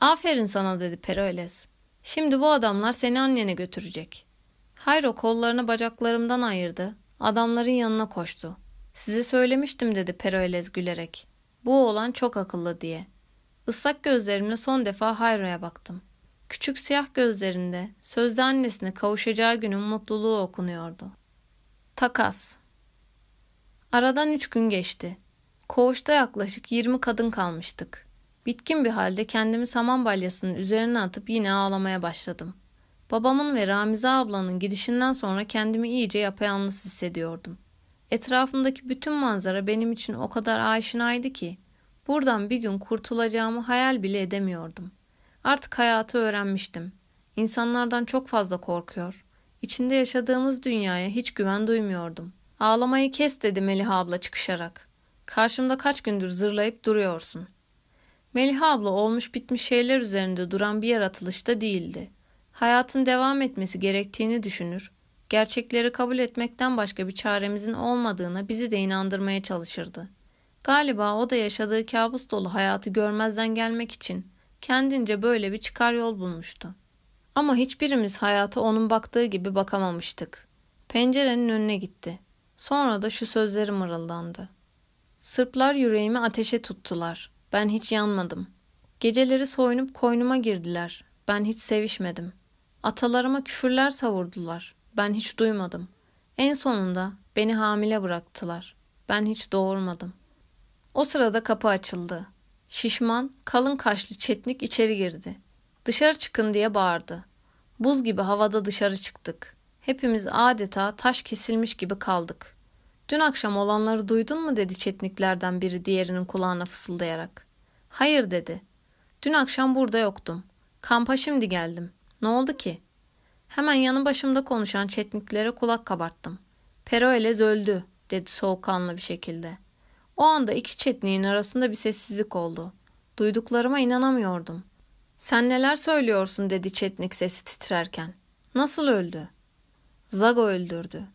Aferin sana dedi Peroeles. Şimdi bu adamlar seni annene götürecek. Hayro kollarını bacaklarımdan ayırdı. Adamların yanına koştu. Size söylemiştim dedi Peroeles gülerek. Bu oğlan çok akıllı diye. Islak gözlerimle son defa Hayro'ya baktım. Küçük siyah gözlerinde sözde annesine kavuşacağı günün mutluluğu okunuyordu. Takas Aradan üç gün geçti. Koğuşta yaklaşık yirmi kadın kalmıştık. Bitkin bir halde kendimi saman balyasının üzerine atıp yine ağlamaya başladım. Babamın ve Ramize ablanın gidişinden sonra kendimi iyice yapayalnız hissediyordum. Etrafımdaki bütün manzara benim için o kadar aşinaydı ki buradan bir gün kurtulacağımı hayal bile edemiyordum. Artık hayatı öğrenmiştim. İnsanlardan çok fazla korkuyor. İçinde yaşadığımız dünyaya hiç güven duymuyordum. Ağlamayı kes dedi Meliha abla çıkışarak. Karşımda kaç gündür zırlayıp duruyorsun. Meliha abla olmuş bitmiş şeyler üzerinde duran bir yaratılışta değildi. Hayatın devam etmesi gerektiğini düşünür, gerçekleri kabul etmekten başka bir çaremizin olmadığına bizi de inandırmaya çalışırdı. Galiba o da yaşadığı kabus dolu hayatı görmezden gelmek için kendince böyle bir çıkar yol bulmuştu. Ama hiçbirimiz hayata onun baktığı gibi bakamamıştık. Pencerenin önüne gitti. Sonra da şu sözleri mırıldandı. Sırplar yüreğimi ateşe tuttular. Ben hiç yanmadım. Geceleri soyunup koynuma girdiler. Ben hiç sevişmedim. Atalarıma küfürler savurdular. Ben hiç duymadım. En sonunda beni hamile bıraktılar. Ben hiç doğurmadım. O sırada kapı açıldı. Şişman, kalın kaşlı çetnik içeri girdi. Dışarı çıkın diye bağırdı. Buz gibi havada dışarı çıktık. Hepimiz adeta taş kesilmiş gibi kaldık. Dün akşam olanları duydun mu dedi çetniklerden biri diğerinin kulağına fısıldayarak. Hayır dedi. Dün akşam burada yoktum. Kampa şimdi geldim. Ne oldu ki? Hemen yanı başımda konuşan çetniklere kulak kabarttım. Peroelez öldü dedi soğukkanlı bir şekilde. O anda iki çetniğin arasında bir sessizlik oldu. Duyduklarıma inanamıyordum. Sen neler söylüyorsun dedi çetnik sesi titrerken. Nasıl öldü? Zago öldürdü.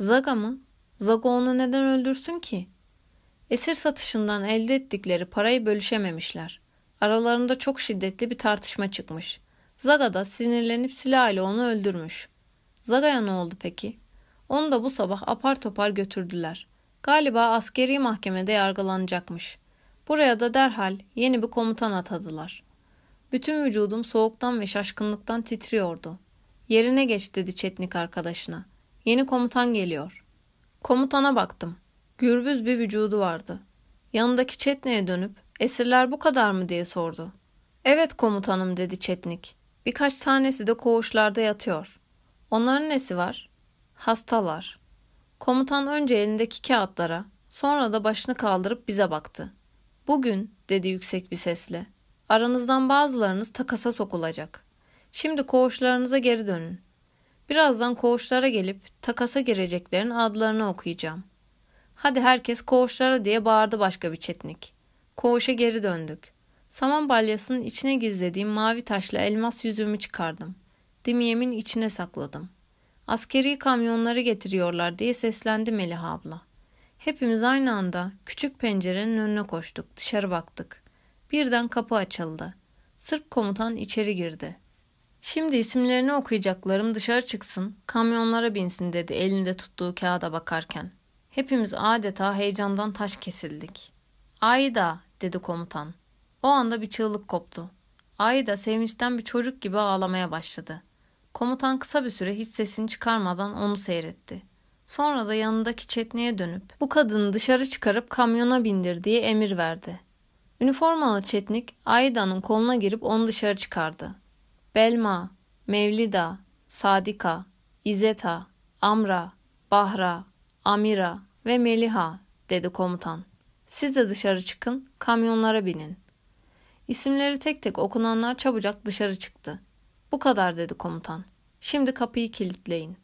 Zaga mı? Zago onu neden öldürsün ki? Esir satışından elde ettikleri parayı bölüşememişler. Aralarında çok şiddetli bir tartışma çıkmış. Zaga da sinirlenip silahıyla onu öldürmüş. Zaga'ya ne oldu peki? Onu da bu sabah apar topar götürdüler. Galiba askeri mahkemede yargılanacakmış. Buraya da derhal yeni bir komutan atadılar. Bütün vücudum soğuktan ve şaşkınlıktan titriyordu. Yerine geç dedi Çetnik arkadaşına. Yeni komutan geliyor. Komutana baktım. Gürbüz bir vücudu vardı. Yanındaki Çetnik'e dönüp esirler bu kadar mı diye sordu. Evet komutanım dedi Çetnik. Birkaç tanesi de koğuşlarda yatıyor. Onların nesi var? Hastalar. Komutan önce elindeki kağıtlara, sonra da başını kaldırıp bize baktı. Bugün, dedi yüksek bir sesle, aranızdan bazılarınız takasa sokulacak. Şimdi koğuşlarınıza geri dönün. Birazdan koğuşlara gelip takasa gireceklerin adlarını okuyacağım. Hadi herkes koğuşlara diye bağırdı başka bir çetnik. Koğuşa geri döndük. Saman balyasının içine gizlediğim mavi taşlı elmas yüzüğümü çıkardım. Dimiyemin içine sakladım. Askeri kamyonları getiriyorlar diye seslendi Melih abla. Hepimiz aynı anda küçük pencerenin önüne koştuk. Dışarı baktık. Birden kapı açıldı. Sırp komutan içeri girdi. Şimdi isimlerini okuyacaklarım dışarı çıksın, kamyonlara binsin dedi elinde tuttuğu kağıda bakarken. Hepimiz adeta heyecandan taş kesildik. Ayda dedi komutan. O anda bir çığlık koptu. Ayda sevinçten bir çocuk gibi ağlamaya başladı. Komutan kısa bir süre hiç sesini çıkarmadan onu seyretti. Sonra da yanındaki çetniğe dönüp bu kadını dışarı çıkarıp kamyona bindir diye emir verdi. Üniformalı çetnik Ayda'nın koluna girip onu dışarı çıkardı. Belma, Mevlida, Sadika, İzeta, Amra, Bahra, Amira ve Meliha dedi komutan. Siz de dışarı çıkın, kamyonlara binin. İsimleri tek tek okunanlar çabucak dışarı çıktı. Bu kadar dedi komutan. Şimdi kapıyı kilitleyin.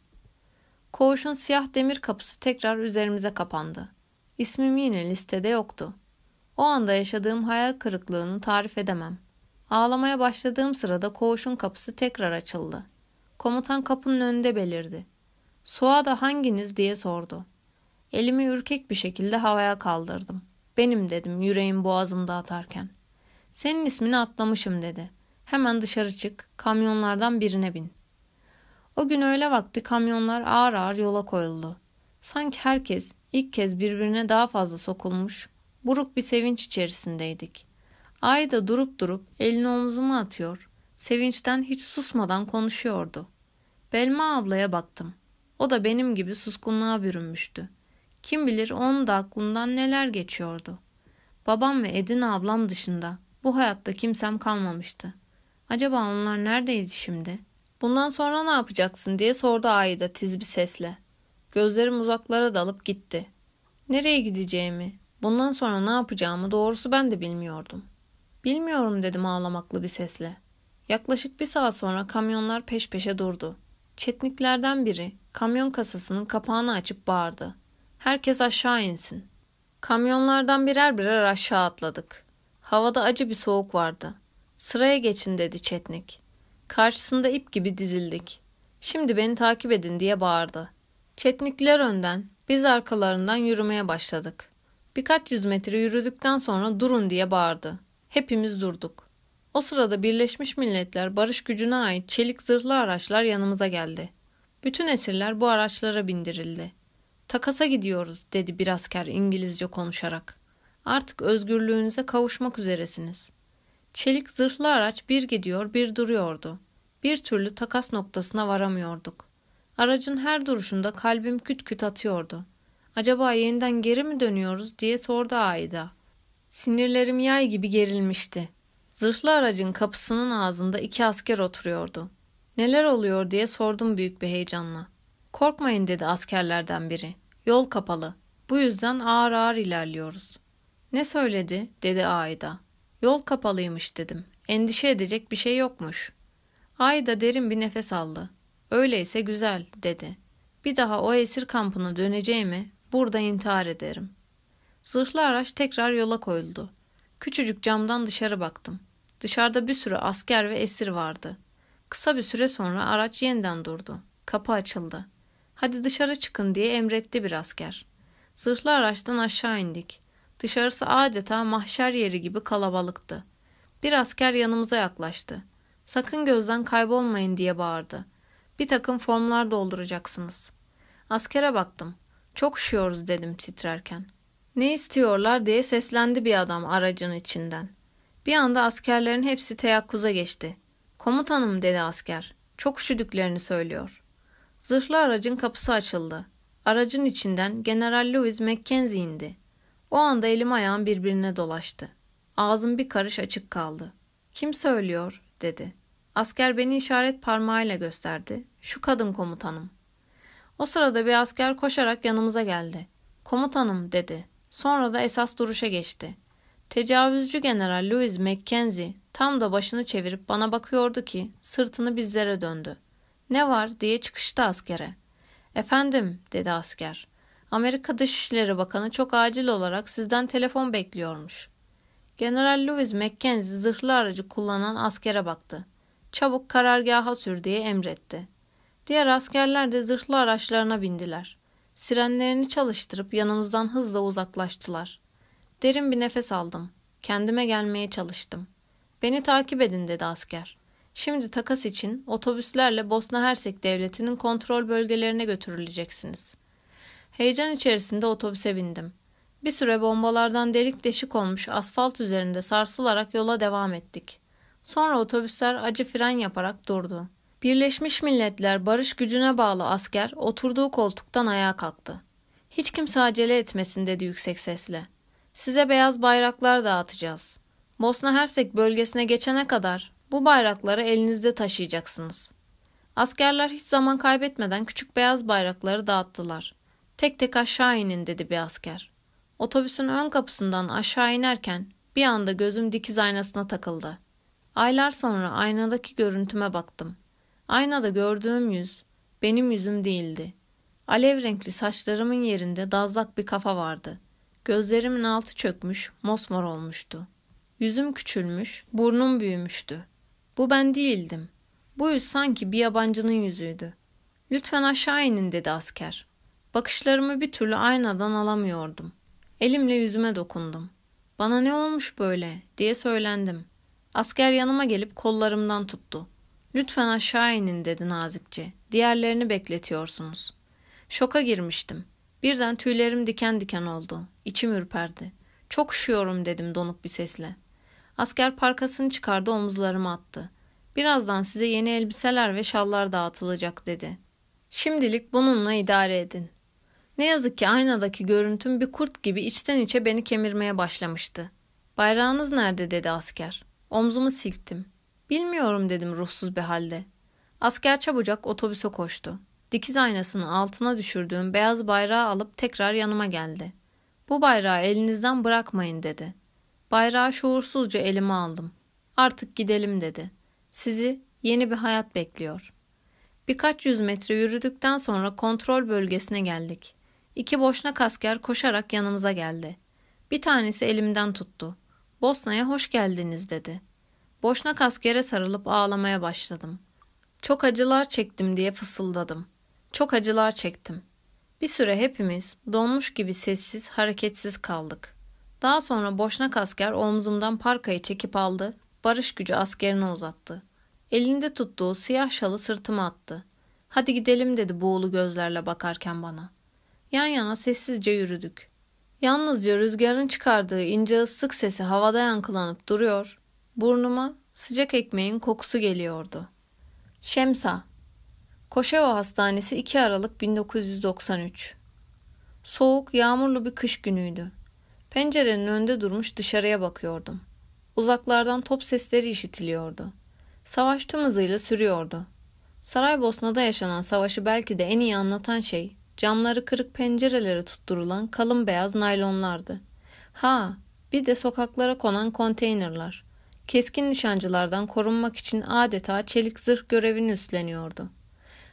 Koğuşun siyah demir kapısı tekrar üzerimize kapandı. İsmim yine listede yoktu. O anda yaşadığım hayal kırıklığını tarif edemem. Ağlamaya başladığım sırada koğuşun kapısı tekrar açıldı. Komutan kapının önünde belirdi. Suada hanginiz diye sordu. Elimi ürkek bir şekilde havaya kaldırdım. Benim dedim yüreğim boğazımda atarken. Senin ismini atlamışım dedi. Hemen dışarı çık, kamyonlardan birine bin. O gün öğle vakti kamyonlar ağır ağır yola koyuldu. Sanki herkes ilk kez birbirine daha fazla sokulmuş, buruk bir sevinç içerisindeydik. Ay da durup durup elini omzuma atıyor, sevinçten hiç susmadan konuşuyordu. Belma ablaya baktım. O da benim gibi suskunluğa bürünmüştü. Kim bilir onun da aklından neler geçiyordu. Babam ve Edin ablam dışında bu hayatta kimsem kalmamıştı. Acaba onlar neredeydi şimdi? Bundan sonra ne yapacaksın diye sordu Ayda tiz bir sesle. Gözlerim uzaklara dalıp gitti. Nereye gideceğimi, bundan sonra ne yapacağımı doğrusu ben de bilmiyordum. Bilmiyorum dedim ağlamaklı bir sesle. Yaklaşık bir saat sonra kamyonlar peş peşe durdu. Çetniklerden biri kamyon kasasının kapağını açıp bağırdı. Herkes aşağı insin. Kamyonlardan birer birer aşağı atladık. Havada acı bir soğuk vardı. Sıraya geçin dedi Çetnik. Karşısında ip gibi dizildik. Şimdi beni takip edin diye bağırdı. Çetnikler önden, biz arkalarından yürümeye başladık. Birkaç yüz metre yürüdükten sonra durun diye bağırdı. Hepimiz durduk. O sırada Birleşmiş Milletler barış gücüne ait çelik zırhlı araçlar yanımıza geldi. Bütün esirler bu araçlara bindirildi. Takasa gidiyoruz dedi bir asker İngilizce konuşarak. Artık özgürlüğünüze kavuşmak üzeresiniz. Çelik zırhlı araç bir gidiyor bir duruyordu. Bir türlü takas noktasına varamıyorduk. Aracın her duruşunda kalbim küt küt atıyordu. Acaba yeniden geri mi dönüyoruz diye sordu Ayda. Sinirlerim yay gibi gerilmişti. Zırhlı aracın kapısının ağzında iki asker oturuyordu. Neler oluyor diye sordum büyük bir heyecanla. Korkmayın dedi askerlerden biri. Yol kapalı. Bu yüzden ağır ağır ilerliyoruz. Ne söyledi? dedi Ayda. Yol kapalıymış dedim. Endişe edecek bir şey yokmuş. Ayda derin bir nefes aldı. Öyleyse güzel dedi. Bir daha o esir kampına döneceğimi Burada intihar ederim. Zırhlı araç tekrar yola koyuldu. Küçücük camdan dışarı baktım. Dışarıda bir sürü asker ve esir vardı. Kısa bir süre sonra araç yeniden durdu. Kapı açıldı. Hadi dışarı çıkın diye emretti bir asker. Zırhlı araçtan aşağı indik. Dışarısı adeta mahşer yeri gibi kalabalıktı. Bir asker yanımıza yaklaştı. Sakın gözden kaybolmayın diye bağırdı. Bir takım formlar dolduracaksınız. Askere baktım. Çok üşüyoruz dedim titrerken. Ne istiyorlar diye seslendi bir adam aracın içinden. Bir anda askerlerin hepsi teyakkuza geçti. Komutanım dedi asker. Çok üşüdüklerini söylüyor. Zırhlı aracın kapısı açıldı. Aracın içinden General Louis Mackenzie indi. O anda elim ayağım birbirine dolaştı. Ağzım bir karış açık kaldı. Kim söylüyor dedi. Asker beni işaret parmağıyla gösterdi. Şu kadın komutanım. O sırada bir asker koşarak yanımıza geldi. Komutanım dedi. Sonra da esas duruşa geçti. Tecavüzcü General Louis Mackenzie tam da başını çevirip bana bakıyordu ki sırtını bizlere döndü. Ne var diye çıkıştı askere. Efendim dedi asker. Amerika Dışişleri Bakanı çok acil olarak sizden telefon bekliyormuş. General Louis Mackenzie zırhlı aracı kullanan askere baktı. Çabuk karargaha sür diye emretti. Diğer askerler de zırhlı araçlarına bindiler. Sirenlerini çalıştırıp yanımızdan hızla uzaklaştılar. Derin bir nefes aldım. Kendime gelmeye çalıştım. Beni takip edin dedi asker. Şimdi takas için otobüslerle Bosna Hersek Devleti'nin kontrol bölgelerine götürüleceksiniz. Heyecan içerisinde otobüse bindim. Bir süre bombalardan delik deşik olmuş asfalt üzerinde sarsılarak yola devam ettik. Sonra otobüsler acı fren yaparak durdu. Birleşmiş Milletler barış gücüne bağlı asker oturduğu koltuktan ayağa kalktı. Hiç kimse acele etmesin dedi yüksek sesle. Size beyaz bayraklar dağıtacağız. Bosna Hersek bölgesine geçene kadar bu bayrakları elinizde taşıyacaksınız. Askerler hiç zaman kaybetmeden küçük beyaz bayrakları dağıttılar. Tek tek aşağı inin dedi bir asker. Otobüsün ön kapısından aşağı inerken bir anda gözüm dikiz aynasına takıldı. Aylar sonra aynadaki görüntüme baktım. Aynada gördüğüm yüz benim yüzüm değildi. Alev renkli saçlarımın yerinde dazlak bir kafa vardı. Gözlerimin altı çökmüş, mosmor olmuştu. Yüzüm küçülmüş, burnum büyümüştü. Bu ben değildim. Bu yüz sanki bir yabancının yüzüydü. Lütfen aşağı inin dedi asker. Bakışlarımı bir türlü aynadan alamıyordum. Elimle yüzüme dokundum. Bana ne olmuş böyle diye söylendim. Asker yanıma gelip kollarımdan tuttu. Lütfen aşağı inin dedi nazikçe. Diğerlerini bekletiyorsunuz. Şoka girmiştim. Birden tüylerim diken diken oldu. İçim ürperdi. Çok üşüyorum dedim donuk bir sesle. Asker parkasını çıkardı omuzlarıma attı. Birazdan size yeni elbiseler ve şallar dağıtılacak dedi. Şimdilik bununla idare edin. Ne yazık ki aynadaki görüntüm bir kurt gibi içten içe beni kemirmeye başlamıştı. Bayrağınız nerede dedi asker. Omzumu silktim. Bilmiyorum dedim ruhsuz bir halde. Asker çabucak otobüse koştu. Dikiz aynasının altına düşürdüğüm beyaz bayrağı alıp tekrar yanıma geldi. Bu bayrağı elinizden bırakmayın dedi. Bayrağı şuursuzca elime aldım. Artık gidelim dedi. Sizi yeni bir hayat bekliyor. Birkaç yüz metre yürüdükten sonra kontrol bölgesine geldik. İki boşnak asker koşarak yanımıza geldi. Bir tanesi elimden tuttu. Bosna'ya hoş geldiniz dedi. Boşnak askere sarılıp ağlamaya başladım. Çok acılar çektim diye fısıldadım. Çok acılar çektim. Bir süre hepimiz donmuş gibi sessiz, hareketsiz kaldık. Daha sonra boşnak asker omzumdan parkayı çekip aldı, barış gücü askerine uzattı. Elinde tuttuğu siyah şalı sırtıma attı. Hadi gidelim dedi buğulu gözlerle bakarken bana. Yan yana sessizce yürüdük. Yalnızca rüzgarın çıkardığı ince ıslık sesi havada yankılanıp duruyor. Burnuma sıcak ekmeğin kokusu geliyordu. Şemsa Koşeva Hastanesi 2 Aralık 1993 Soğuk, yağmurlu bir kış günüydü. Pencerenin önünde durmuş dışarıya bakıyordum. Uzaklardan top sesleri işitiliyordu. Savaş tüm hızıyla sürüyordu. Saraybosna'da yaşanan savaşı belki de en iyi anlatan şey camları kırık pencerelere tutturulan kalın beyaz naylonlardı. Ha, bir de sokaklara konan konteynerler. Keskin nişancılardan korunmak için adeta çelik zırh görevini üstleniyordu.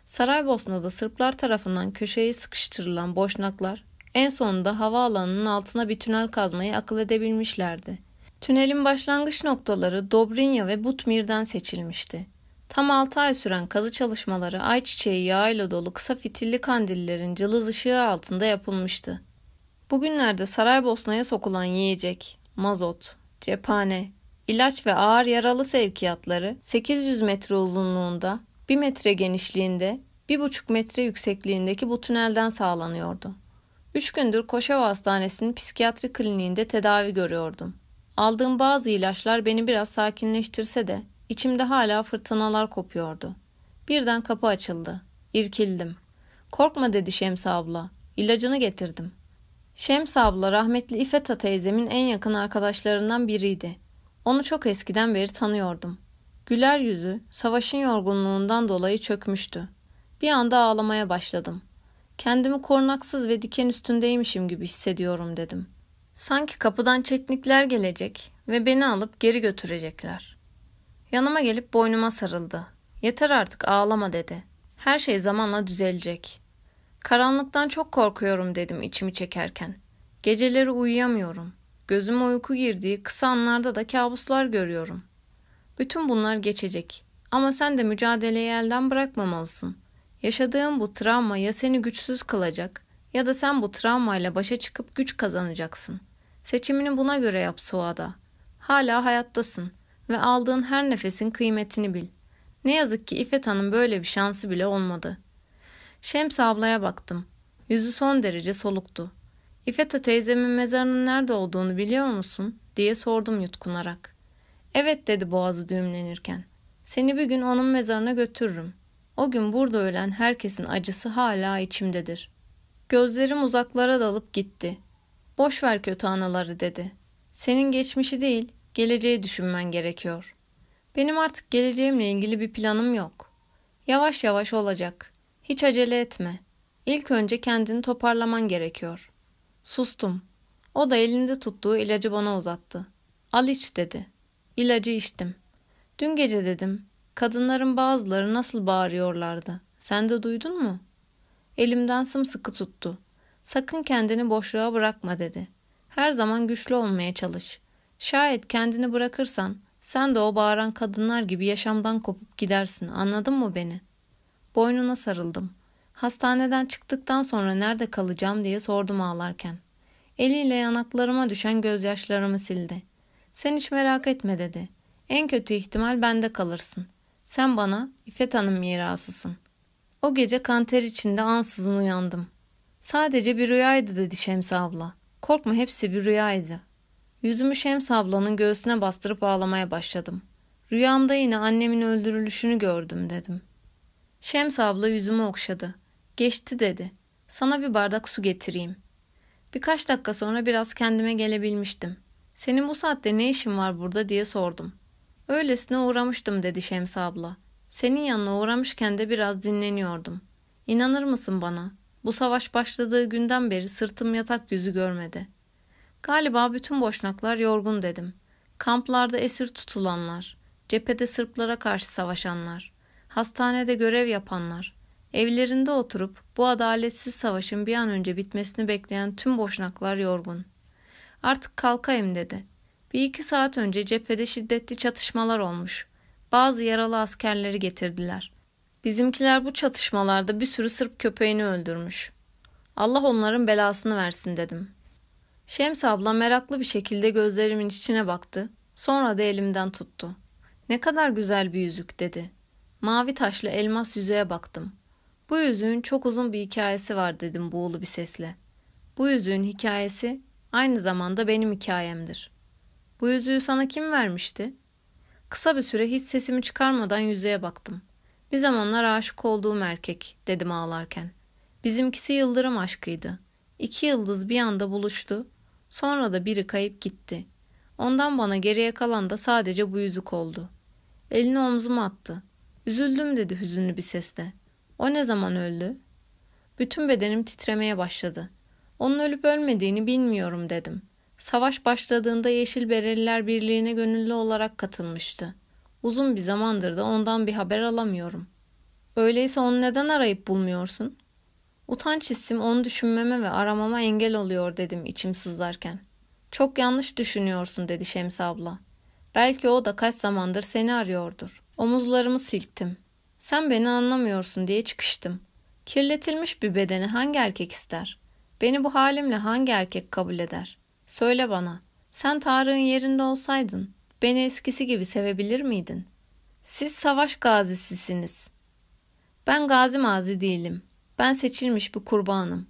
Saraybosna'da Sırplar tarafından köşeye sıkıştırılan boşnaklar En sonunda havaalanının altına bir tünel kazmayı akıl edebilmişlerdi. Tünelin başlangıç noktaları Dobrinya ve Butmir'den seçilmişti. Tam 6 ay süren kazı çalışmaları ayçiçeği yağıyla dolu kısa fitilli kandillerin cılız ışığı altında yapılmıştı. Bugünlerde Saraybosna'ya sokulan yiyecek, mazot, cephane, ilaç ve ağır yaralı sevkiyatları 800 metre uzunluğunda, 1 metre genişliğinde, 1,5 metre yüksekliğindeki bu tünelden sağlanıyordu. Üç gündür Koşeva Hastanesi'nin psikiyatri kliniğinde tedavi görüyordum. Aldığım bazı ilaçlar beni biraz sakinleştirse de içimde hala fırtınalar kopuyordu. Birden kapı açıldı. İrkildim. Korkma dedi Şems abla. İlacını getirdim. Şems abla rahmetli İfeta teyzemin en yakın arkadaşlarından biriydi. Onu çok eskiden beri tanıyordum. Güler yüzü savaşın yorgunluğundan dolayı çökmüştü. Bir anda ağlamaya başladım. Kendimi korunaksız ve diken üstündeymişim gibi hissediyorum dedim. Sanki kapıdan çetnikler gelecek ve beni alıp geri götürecekler. Yanıma gelip boynuma sarıldı. Yeter artık ağlama dedi. Her şey zamanla düzelecek. Karanlıktan çok korkuyorum dedim içimi çekerken. Geceleri uyuyamıyorum. Gözüme uyku girdiği kısa anlarda da kabuslar görüyorum. Bütün bunlar geçecek. Ama sen de mücadeleyi elden bırakmamalısın. Yaşadığın bu travma ya seni güçsüz kılacak ya da sen bu travmayla başa çıkıp güç kazanacaksın. Seçimini buna göre yap Suada. Hala hayattasın ve aldığın her nefesin kıymetini bil. Ne yazık ki İffet Hanım böyle bir şansı bile olmadı. Şems ablaya baktım. Yüzü son derece soluktu. İfeta teyzemin mezarının nerede olduğunu biliyor musun? diye sordum yutkunarak. Evet dedi boğazı düğümlenirken. Seni bir gün onun mezarına götürürüm. O gün burada ölen herkesin acısı hala içimdedir. Gözlerim uzaklara dalıp gitti. Boş ver kötü anaları dedi. Senin geçmişi değil, geleceği düşünmen gerekiyor. Benim artık geleceğimle ilgili bir planım yok. Yavaş yavaş olacak. Hiç acele etme. İlk önce kendini toparlaman gerekiyor. Sustum. O da elinde tuttuğu ilacı bana uzattı. Al iç dedi. İlacı içtim. Dün gece dedim. Kadınların bazıları nasıl bağırıyorlardı. Sen de duydun mu? Elimden sımsıkı tuttu. Sakın kendini boşluğa bırakma dedi. Her zaman güçlü olmaya çalış. Şayet kendini bırakırsan sen de o bağıran kadınlar gibi yaşamdan kopup gidersin. Anladın mı beni? Boynuna sarıldım. Hastaneden çıktıktan sonra nerede kalacağım diye sordum ağlarken. Eliyle yanaklarıma düşen gözyaşlarımı sildi. Sen hiç merak etme dedi. En kötü ihtimal bende kalırsın. Sen bana İffet Hanım mirasısın. O gece kanter içinde ansızın uyandım. Sadece bir rüyaydı dedi Şems abla. Korkma hepsi bir rüyaydı. Yüzümü Şems ablanın göğsüne bastırıp ağlamaya başladım. Rüyamda yine annemin öldürülüşünü gördüm dedim. Şems abla yüzümü okşadı. Geçti dedi. Sana bir bardak su getireyim. Birkaç dakika sonra biraz kendime gelebilmiştim. Senin bu saatte ne işin var burada diye sordum. Öylesine uğramıştım dedi Şems abla. Senin yanına uğramışken de biraz dinleniyordum. İnanır mısın bana? Bu savaş başladığı günden beri sırtım yatak yüzü görmedi. Galiba bütün boşnaklar yorgun dedim. Kamplarda esir tutulanlar, cephede Sırplara karşı savaşanlar, hastanede görev yapanlar, evlerinde oturup bu adaletsiz savaşın bir an önce bitmesini bekleyen tüm boşnaklar yorgun. Artık kalkayım dedi. Bir iki saat önce cephede şiddetli çatışmalar olmuş. Bazı yaralı askerleri getirdiler. Bizimkiler bu çatışmalarda bir sürü Sırp köpeğini öldürmüş. Allah onların belasını versin dedim. Şems abla meraklı bir şekilde gözlerimin içine baktı. Sonra da elimden tuttu. Ne kadar güzel bir yüzük dedi. Mavi taşlı elmas yüzüğe baktım. Bu yüzüğün çok uzun bir hikayesi var dedim buğulu bir sesle. Bu yüzüğün hikayesi aynı zamanda benim hikayemdir. Bu yüzüğü sana kim vermişti? Kısa bir süre hiç sesimi çıkarmadan yüzüğe baktım. Bir zamanlar aşık olduğum erkek dedim ağlarken. Bizimkisi yıldırım aşkıydı. İki yıldız bir anda buluştu. Sonra da biri kayıp gitti. Ondan bana geriye kalan da sadece bu yüzük oldu. Elini omzuma attı. Üzüldüm dedi hüzünlü bir sesle. O ne zaman öldü? Bütün bedenim titremeye başladı. Onun ölüp ölmediğini bilmiyorum dedim. Savaş başladığında Yeşil Bereliler Birliği'ne gönüllü olarak katılmıştı. Uzun bir zamandır da ondan bir haber alamıyorum. Öyleyse onu neden arayıp bulmuyorsun? Utanç hissim onu düşünmeme ve aramama engel oluyor dedim içim sızlarken. Çok yanlış düşünüyorsun dedi Şems abla. Belki o da kaç zamandır seni arıyordur. Omuzlarımı silktim. Sen beni anlamıyorsun diye çıkıştım. Kirletilmiş bir bedeni hangi erkek ister? Beni bu halimle hangi erkek kabul eder? Söyle bana. Sen Tarık'ın yerinde olsaydın beni eskisi gibi sevebilir miydin? Siz savaş gazisisiniz. Ben gazi mazi değilim. Ben seçilmiş bir kurbanım.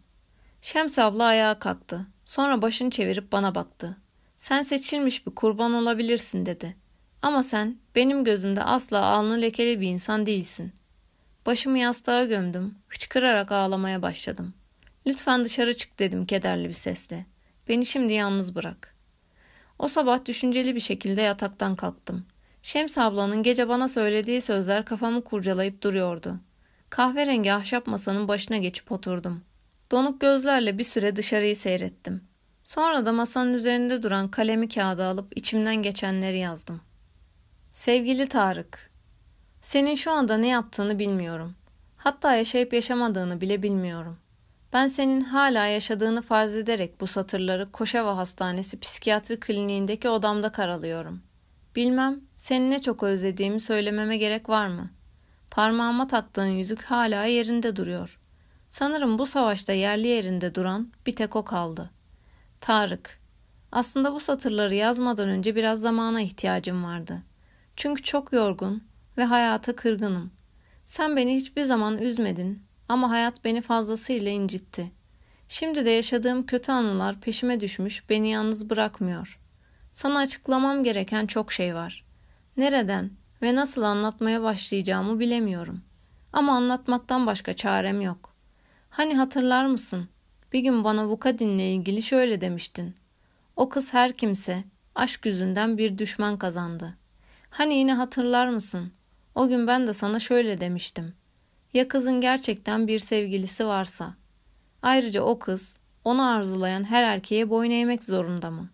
Şems abla ayağa kalktı. Sonra başını çevirip bana baktı. Sen seçilmiş bir kurban olabilirsin dedi. Ama sen benim gözümde asla alnı lekeli bir insan değilsin. Başımı yastığa gömdüm. Hıçkırarak ağlamaya başladım. Lütfen dışarı çık dedim kederli bir sesle. Beni şimdi yalnız bırak. O sabah düşünceli bir şekilde yataktan kalktım. Şems ablanın gece bana söylediği sözler kafamı kurcalayıp duruyordu. Kahverengi ahşap masanın başına geçip oturdum. Donuk gözlerle bir süre dışarıyı seyrettim. Sonra da masanın üzerinde duran kalemi kağıda alıp içimden geçenleri yazdım. Sevgili Tarık, senin şu anda ne yaptığını bilmiyorum. Hatta yaşayıp yaşamadığını bile bilmiyorum. Ben senin hala yaşadığını farz ederek bu satırları Koşava Hastanesi Psikiyatri Kliniğindeki odamda karalıyorum. Bilmem seni ne çok özlediğimi söylememe gerek var mı? Parmağıma taktığın yüzük hala yerinde duruyor. Sanırım bu savaşta yerli yerinde duran bir tek o kaldı. Tarık. Aslında bu satırları yazmadan önce biraz zamana ihtiyacım vardı. Çünkü çok yorgun ve hayata kırgınım. Sen beni hiçbir zaman üzmedin ama hayat beni fazlasıyla incitti. Şimdi de yaşadığım kötü anılar peşime düşmüş, beni yalnız bırakmıyor. Sana açıklamam gereken çok şey var. Nereden ve nasıl anlatmaya başlayacağımı bilemiyorum. Ama anlatmaktan başka çarem yok. Hani hatırlar mısın? Bir gün bana Vukadin'le ilgili şöyle demiştin. O kız her kimse aşk yüzünden bir düşman kazandı. Hani yine hatırlar mısın? O gün ben de sana şöyle demiştim. Ya kızın gerçekten bir sevgilisi varsa? Ayrıca o kız onu arzulayan her erkeğe boyun eğmek zorunda mı?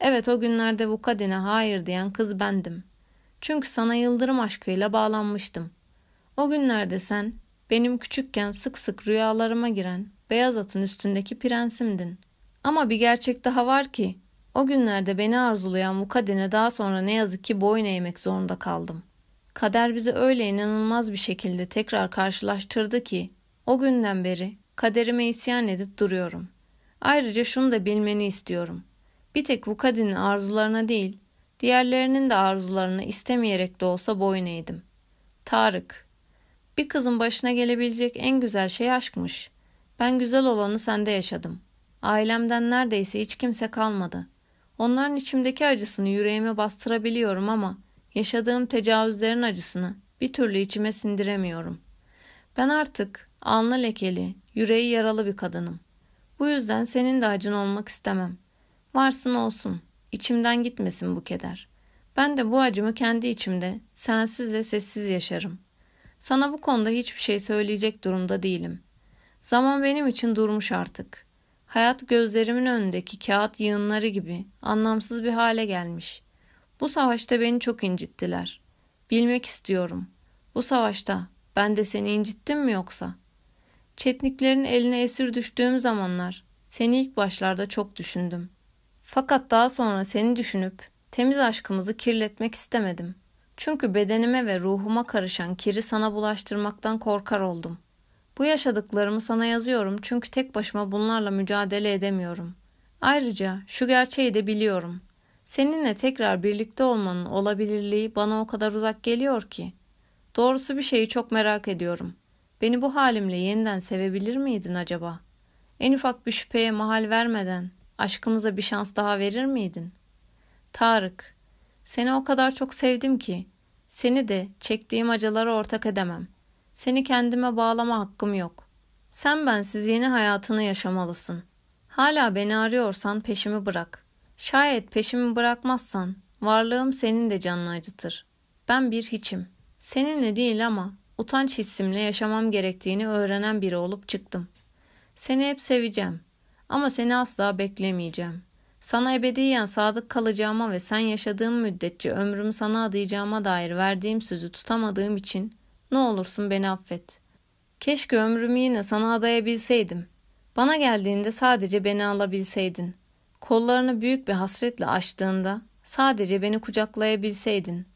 Evet o günlerde Vukadin'e hayır diyen kız bendim. Çünkü sana yıldırım aşkıyla bağlanmıştım. O günlerde sen benim küçükken sık sık rüyalarıma giren beyaz atın üstündeki prensimdin. Ama bir gerçek daha var ki o günlerde beni arzulayan Vukadin'e daha sonra ne yazık ki boyun eğmek zorunda kaldım. Kader bizi öyle inanılmaz bir şekilde tekrar karşılaştırdı ki o günden beri kaderime isyan edip duruyorum. Ayrıca şunu da bilmeni istiyorum. Bir tek Vukadin'in arzularına değil, diğerlerinin de arzularına istemeyerek de olsa boyun eğdim. Tarık, bir kızın başına gelebilecek en güzel şey aşkmış. Ben güzel olanı sende yaşadım. Ailemden neredeyse hiç kimse kalmadı. Onların içimdeki acısını yüreğime bastırabiliyorum ama yaşadığım tecavüzlerin acısını bir türlü içime sindiremiyorum. Ben artık alnı lekeli, yüreği yaralı bir kadınım. Bu yüzden senin de acın olmak istemem. Varsın olsun, içimden gitmesin bu keder. Ben de bu acımı kendi içimde sensiz ve sessiz yaşarım. Sana bu konuda hiçbir şey söyleyecek durumda değilim. Zaman benim için durmuş artık. Hayat gözlerimin önündeki kağıt yığınları gibi anlamsız bir hale gelmiş. Bu savaşta beni çok incittiler. Bilmek istiyorum. Bu savaşta ben de seni incittim mi yoksa? Çetniklerin eline esir düştüğüm zamanlar seni ilk başlarda çok düşündüm. Fakat daha sonra seni düşünüp temiz aşkımızı kirletmek istemedim. Çünkü bedenime ve ruhuma karışan kiri sana bulaştırmaktan korkar oldum. Bu yaşadıklarımı sana yazıyorum çünkü tek başıma bunlarla mücadele edemiyorum. Ayrıca şu gerçeği de biliyorum. Seninle tekrar birlikte olmanın olabilirliği bana o kadar uzak geliyor ki. Doğrusu bir şeyi çok merak ediyorum. Beni bu halimle yeniden sevebilir miydin acaba? En ufak bir şüpheye mahal vermeden aşkımıza bir şans daha verir miydin? Tarık, seni o kadar çok sevdim ki seni de çektiğim acılara ortak edemem. Seni kendime bağlama hakkım yok. Sen bensiz yeni hayatını yaşamalısın. Hala beni arıyorsan peşimi bırak. Şayet peşimi bırakmazsan varlığım senin de canını acıtır. Ben bir hiçim. Seninle değil ama utanç hissimle yaşamam gerektiğini öğrenen biri olup çıktım. Seni hep seveceğim ama seni asla beklemeyeceğim. Sana ebediyen sadık kalacağıma ve sen yaşadığım müddetçe ömrümü sana adayacağıma dair verdiğim sözü tutamadığım için ne olursun beni affet. Keşke ömrümü yine sana adayabilseydim. Bana geldiğinde sadece beni alabilseydin. Kollarını büyük bir hasretle açtığında sadece beni kucaklayabilseydin.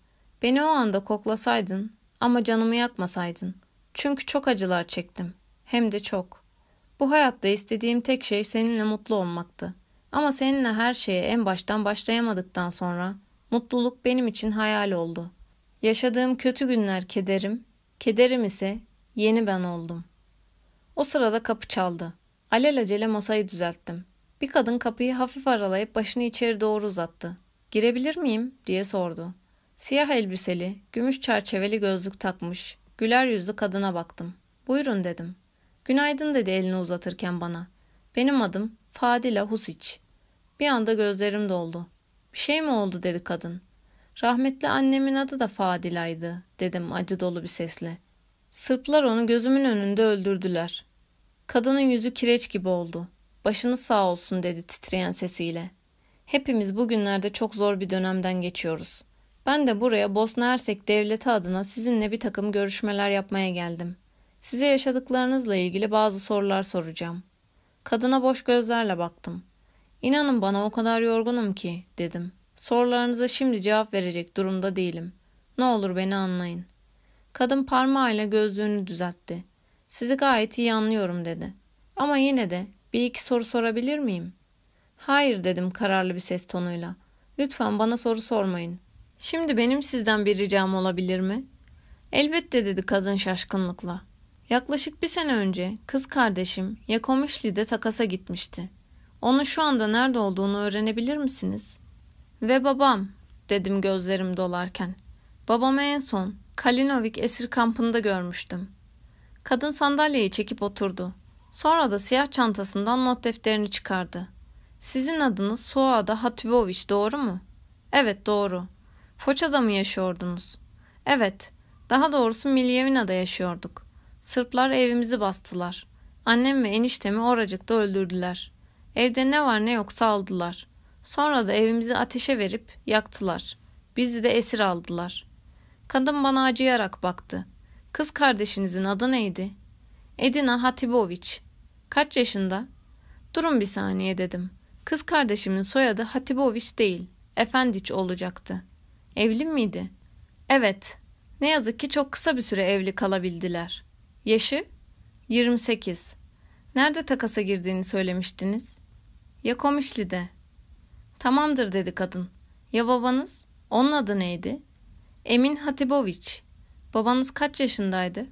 Beni o anda koklasaydın ama canımı yakmasaydın. Çünkü çok acılar çektim. Hem de çok. Bu hayatta istediğim tek şey seninle mutlu olmaktı. Ama seninle her şeye en baştan başlayamadıktan sonra mutluluk benim için hayal oldu. Yaşadığım kötü günler kederim, kederim ise yeni ben oldum. O sırada kapı çaldı. Alelacele masayı düzelttim. Bir kadın kapıyı hafif aralayıp başını içeri doğru uzattı. Girebilir miyim? diye sordu. Siyah elbiseli, gümüş çerçeveli gözlük takmış, güler yüzlü kadına baktım. Buyurun dedim. Günaydın dedi elini uzatırken bana. Benim adım Fadila Husiç. Bir anda gözlerim doldu. Bir şey mi oldu dedi kadın. Rahmetli annemin adı da Fadila'ydı dedim acı dolu bir sesle. Sırplar onu gözümün önünde öldürdüler. Kadının yüzü kireç gibi oldu. Başınız sağ olsun dedi titreyen sesiyle. Hepimiz bugünlerde çok zor bir dönemden geçiyoruz. Ben de buraya Bosna Hersek devleti adına sizinle bir takım görüşmeler yapmaya geldim. Size yaşadıklarınızla ilgili bazı sorular soracağım. Kadına boş gözlerle baktım. İnanın bana o kadar yorgunum ki dedim. Sorularınıza şimdi cevap verecek durumda değilim. Ne olur beni anlayın. Kadın parmağıyla gözlüğünü düzeltti. Sizi gayet iyi anlıyorum dedi. Ama yine de bir iki soru sorabilir miyim? Hayır dedim kararlı bir ses tonuyla. Lütfen bana soru sormayın. Şimdi benim sizden bir ricam olabilir mi? Elbette dedi kadın şaşkınlıkla. Yaklaşık bir sene önce kız kardeşim Yakomişli'de takasa gitmişti. Onun şu anda nerede olduğunu öğrenebilir misiniz? Ve babam, dedim gözlerim dolarken. Babamı en son Kalinovik esir kampında görmüştüm. Kadın sandalyeyi çekip oturdu. Sonra da siyah çantasından not defterini çıkardı. Sizin adınız Soğada Hatipoviç doğru mu? Evet doğru. Foça'da mı yaşıyordunuz? Evet. Daha doğrusu Milyevina'da yaşıyorduk. Sırplar evimizi bastılar. Annem ve eniştemi oracıkta öldürdüler. Evde ne var ne yok saldılar. Sonra da evimizi ateşe verip yaktılar. Bizi de esir aldılar. Kadın bana acıyarak baktı. Kız kardeşinizin adı neydi? Edina Hatipoviç. Kaç yaşında? Durun bir saniye dedim. Kız kardeşimin soyadı Hatipoviç değil, Efendiç olacaktı. Evli miydi? Evet. Ne yazık ki çok kısa bir süre evli kalabildiler. Yaşı? 28. Nerede takasa girdiğini söylemiştiniz? Yakomişli'de. Tamamdır dedi kadın. Ya babanız? Onun adı neydi? Emin Hatipoviç. Babanız kaç yaşındaydı?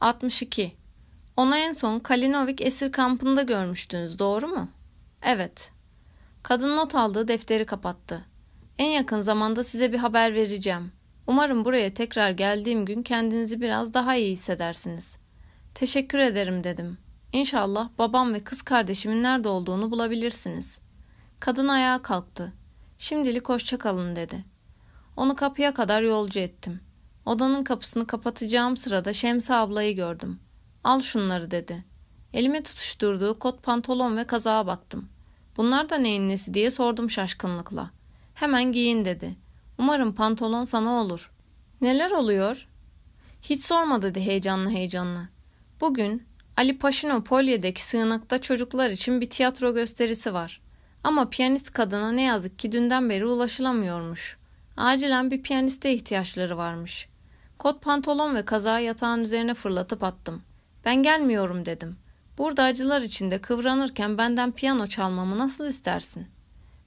62. Onu en son Kalinovik esir kampında görmüştünüz, doğru mu? Evet. Kadın not aldığı defteri kapattı. En yakın zamanda size bir haber vereceğim. Umarım buraya tekrar geldiğim gün kendinizi biraz daha iyi hissedersiniz. Teşekkür ederim dedim. İnşallah babam ve kız kardeşimin nerede olduğunu bulabilirsiniz. Kadın ayağa kalktı. Şimdilik hoşça kalın dedi. Onu kapıya kadar yolcu ettim. Odanın kapısını kapatacağım sırada Şemsi ablayı gördüm. Al şunları dedi. Elime tutuşturduğu kot pantolon ve kazağa baktım. Bunlar da neyin nesi diye sordum şaşkınlıkla. Hemen giyin dedi. Umarım pantolon sana olur. Neler oluyor? Hiç sorma dedi heyecanlı heyecanlı. Bugün Ali Paşino Polye'deki sığınakta çocuklar için bir tiyatro gösterisi var. Ama piyanist kadına ne yazık ki dünden beri ulaşılamıyormuş. Acilen bir piyaniste ihtiyaçları varmış. Kot pantolon ve kazağı yatağın üzerine fırlatıp attım. Ben gelmiyorum dedim. Burada acılar içinde kıvranırken benden piyano çalmamı nasıl istersin?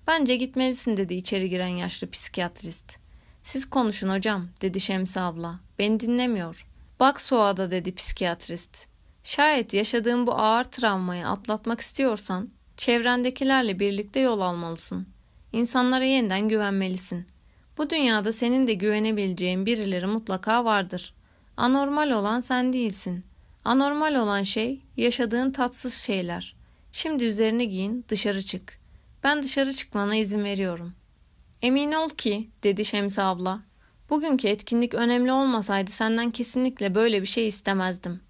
Bence gitmelisin dedi içeri giren yaşlı psikiyatrist. Siz konuşun hocam dedi Şemsi abla. Beni dinlemiyor. Bak Suada dedi psikiyatrist. Şayet yaşadığın bu ağır travmayı atlatmak istiyorsan çevrendekilerle birlikte yol almalısın. İnsanlara yeniden güvenmelisin. Bu dünyada senin de güvenebileceğin birileri mutlaka vardır. Anormal olan sen değilsin. Anormal olan şey yaşadığın tatsız şeyler. Şimdi üzerine giyin, dışarı çık. Ben dışarı çıkmana izin veriyorum. Emin ol ki, dedi Şemsi abla. Bugünkü etkinlik önemli olmasaydı senden kesinlikle böyle bir şey istemezdim.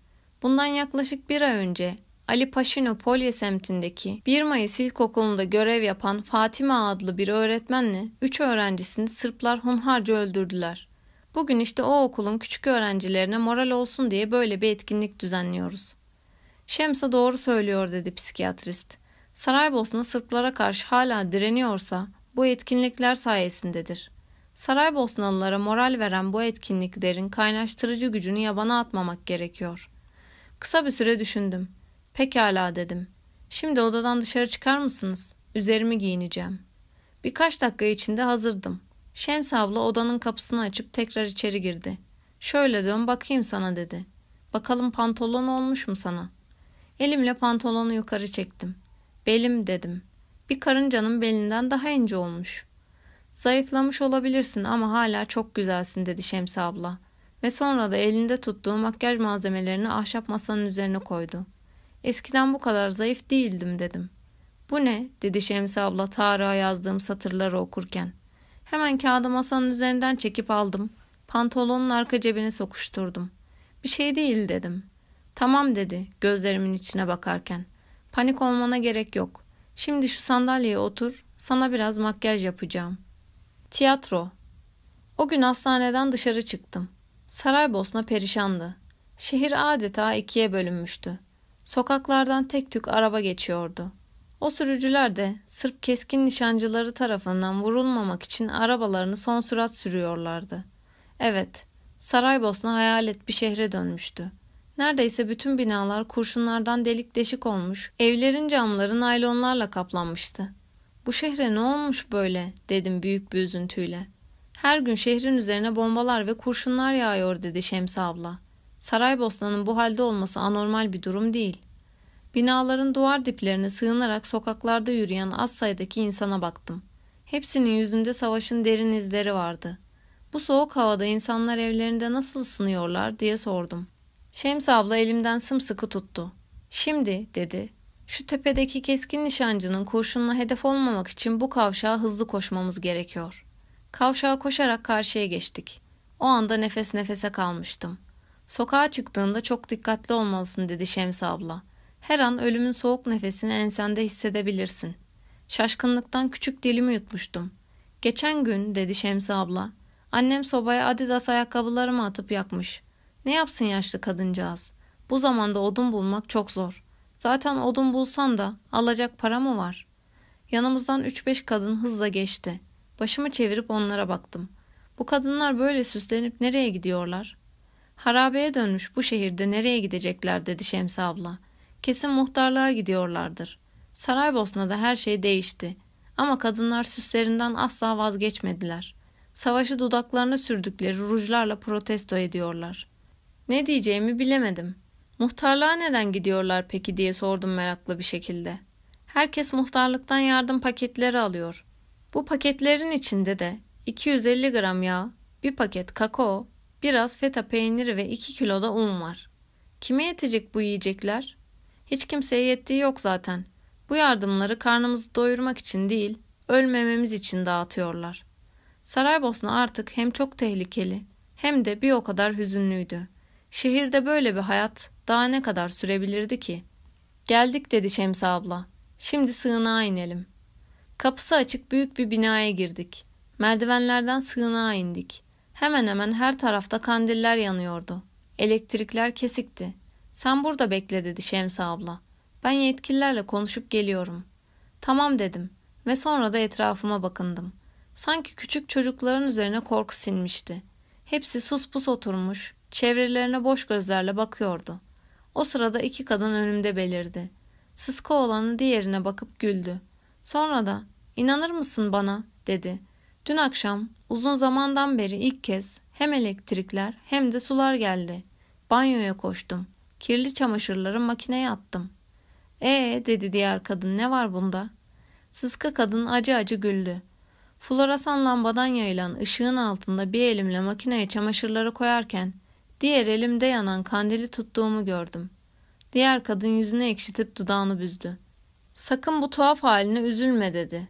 Bundan yaklaşık bir ay önce Ali Paşino Polye semtindeki 1 Mayıs İlkokulu'nda görev yapan Fatima adlı bir öğretmenle 3 öğrencisini Sırplar hunharca öldürdüler. Bugün işte o okulun küçük öğrencilerine moral olsun diye böyle bir etkinlik düzenliyoruz. Şemsa doğru söylüyor dedi psikiyatrist. Saraybosna Sırplara karşı hala direniyorsa bu etkinlikler sayesindedir. Saraybosnalılara moral veren bu etkinliklerin kaynaştırıcı gücünü yabana atmamak gerekiyor. Kısa bir süre düşündüm. Pekala dedim. Şimdi odadan dışarı çıkar mısınız? Üzerimi giyineceğim. Birkaç dakika içinde hazırdım. Şems abla odanın kapısını açıp tekrar içeri girdi. Şöyle dön bakayım sana dedi. Bakalım pantolon olmuş mu sana? Elimle pantolonu yukarı çektim. Belim dedim. Bir karıncanın belinden daha ince olmuş. Zayıflamış olabilirsin ama hala çok güzelsin dedi Şems abla. Ve sonra da elinde tuttuğu makyaj malzemelerini ahşap masanın üzerine koydu. Eskiden bu kadar zayıf değildim dedim. Bu ne? dedi Şems abla Tarık'a yazdığım satırları okurken. Hemen kağıdı masanın üzerinden çekip aldım. Pantolonun arka cebine sokuşturdum. Bir şey değil dedim. Tamam dedi gözlerimin içine bakarken. Panik olmana gerek yok. Şimdi şu sandalyeye otur, sana biraz makyaj yapacağım. Tiyatro. O gün hastaneden dışarı çıktım. Saraybosna perişandı. Şehir adeta ikiye bölünmüştü. Sokaklardan tek tük araba geçiyordu. O sürücüler de Sırp keskin nişancıları tarafından vurulmamak için arabalarını son sürat sürüyorlardı. Evet, Saraybosna hayalet bir şehre dönmüştü. Neredeyse bütün binalar kurşunlardan delik deşik olmuş, evlerin camları naylonlarla kaplanmıştı. Bu şehre ne olmuş böyle dedim büyük bir üzüntüyle. Her gün şehrin üzerine bombalar ve kurşunlar yağıyor dedi Şems abla. Saraybosna'nın bu halde olması anormal bir durum değil. Binaların duvar diplerine sığınarak sokaklarda yürüyen az sayıdaki insana baktım. Hepsinin yüzünde savaşın derin izleri vardı. Bu soğuk havada insanlar evlerinde nasıl ısınıyorlar diye sordum. Şems abla elimden sımsıkı tuttu. Şimdi dedi. Şu tepedeki keskin nişancının kurşunla hedef olmamak için bu kavşağa hızlı koşmamız gerekiyor. Kavşağa koşarak karşıya geçtik. O anda nefes nefese kalmıştım. Sokağa çıktığında çok dikkatli olmalısın dedi Şems abla. Her an ölümün soğuk nefesini ensende hissedebilirsin. Şaşkınlıktan küçük dilimi yutmuştum. Geçen gün dedi Şems abla. Annem sobaya adidas ayakkabılarımı atıp yakmış. Ne yapsın yaşlı kadıncağız? Bu zamanda odun bulmak çok zor. Zaten odun bulsan da alacak para mı var? Yanımızdan 3-5 kadın hızla geçti. Başımı çevirip onlara baktım. Bu kadınlar böyle süslenip nereye gidiyorlar? Harabeye dönmüş bu şehirde nereye gidecekler dedi Şems abla. Kesin muhtarlığa gidiyorlardır. Saraybosna'da her şey değişti. Ama kadınlar süslerinden asla vazgeçmediler. Savaşı dudaklarına sürdükleri rujlarla protesto ediyorlar. Ne diyeceğimi bilemedim. Muhtarlığa neden gidiyorlar peki diye sordum meraklı bir şekilde. Herkes muhtarlıktan yardım paketleri alıyor. Bu paketlerin içinde de 250 gram yağ, bir paket kakao, biraz feta peyniri ve 2 kilo da un var. Kime yetecek bu yiyecekler? Hiç kimseye yettiği yok zaten. Bu yardımları karnımızı doyurmak için değil, ölmememiz için dağıtıyorlar. Saraybosna artık hem çok tehlikeli hem de bir o kadar hüzünlüydü. Şehirde böyle bir hayat daha ne kadar sürebilirdi ki? Geldik dedi Şems abla. Şimdi sığınağa inelim. Kapısı açık büyük bir binaya girdik. Merdivenlerden sığınağa indik. Hemen hemen her tarafta kandiller yanıyordu. Elektrikler kesikti. Sen burada bekle dedi Şems abla. Ben yetkililerle konuşup geliyorum. Tamam dedim ve sonra da etrafıma bakındım. Sanki küçük çocukların üzerine korku sinmişti. Hepsi sus pus oturmuş, çevrelerine boş gözlerle bakıyordu. O sırada iki kadın önümde belirdi. Sıska olanı diğerine bakıp güldü. Sonra da inanır mısın bana dedi. Dün akşam uzun zamandan beri ilk kez hem elektrikler hem de sular geldi. Banyoya koştum. Kirli çamaşırları makineye attım. Ee dedi diğer kadın ne var bunda? Sıska kadın acı acı güldü. Floresan lambadan yayılan ışığın altında bir elimle makineye çamaşırları koyarken diğer elimde yanan kandili tuttuğumu gördüm. Diğer kadın yüzünü ekşitip dudağını büzdü. Sakın bu tuhaf haline üzülme dedi.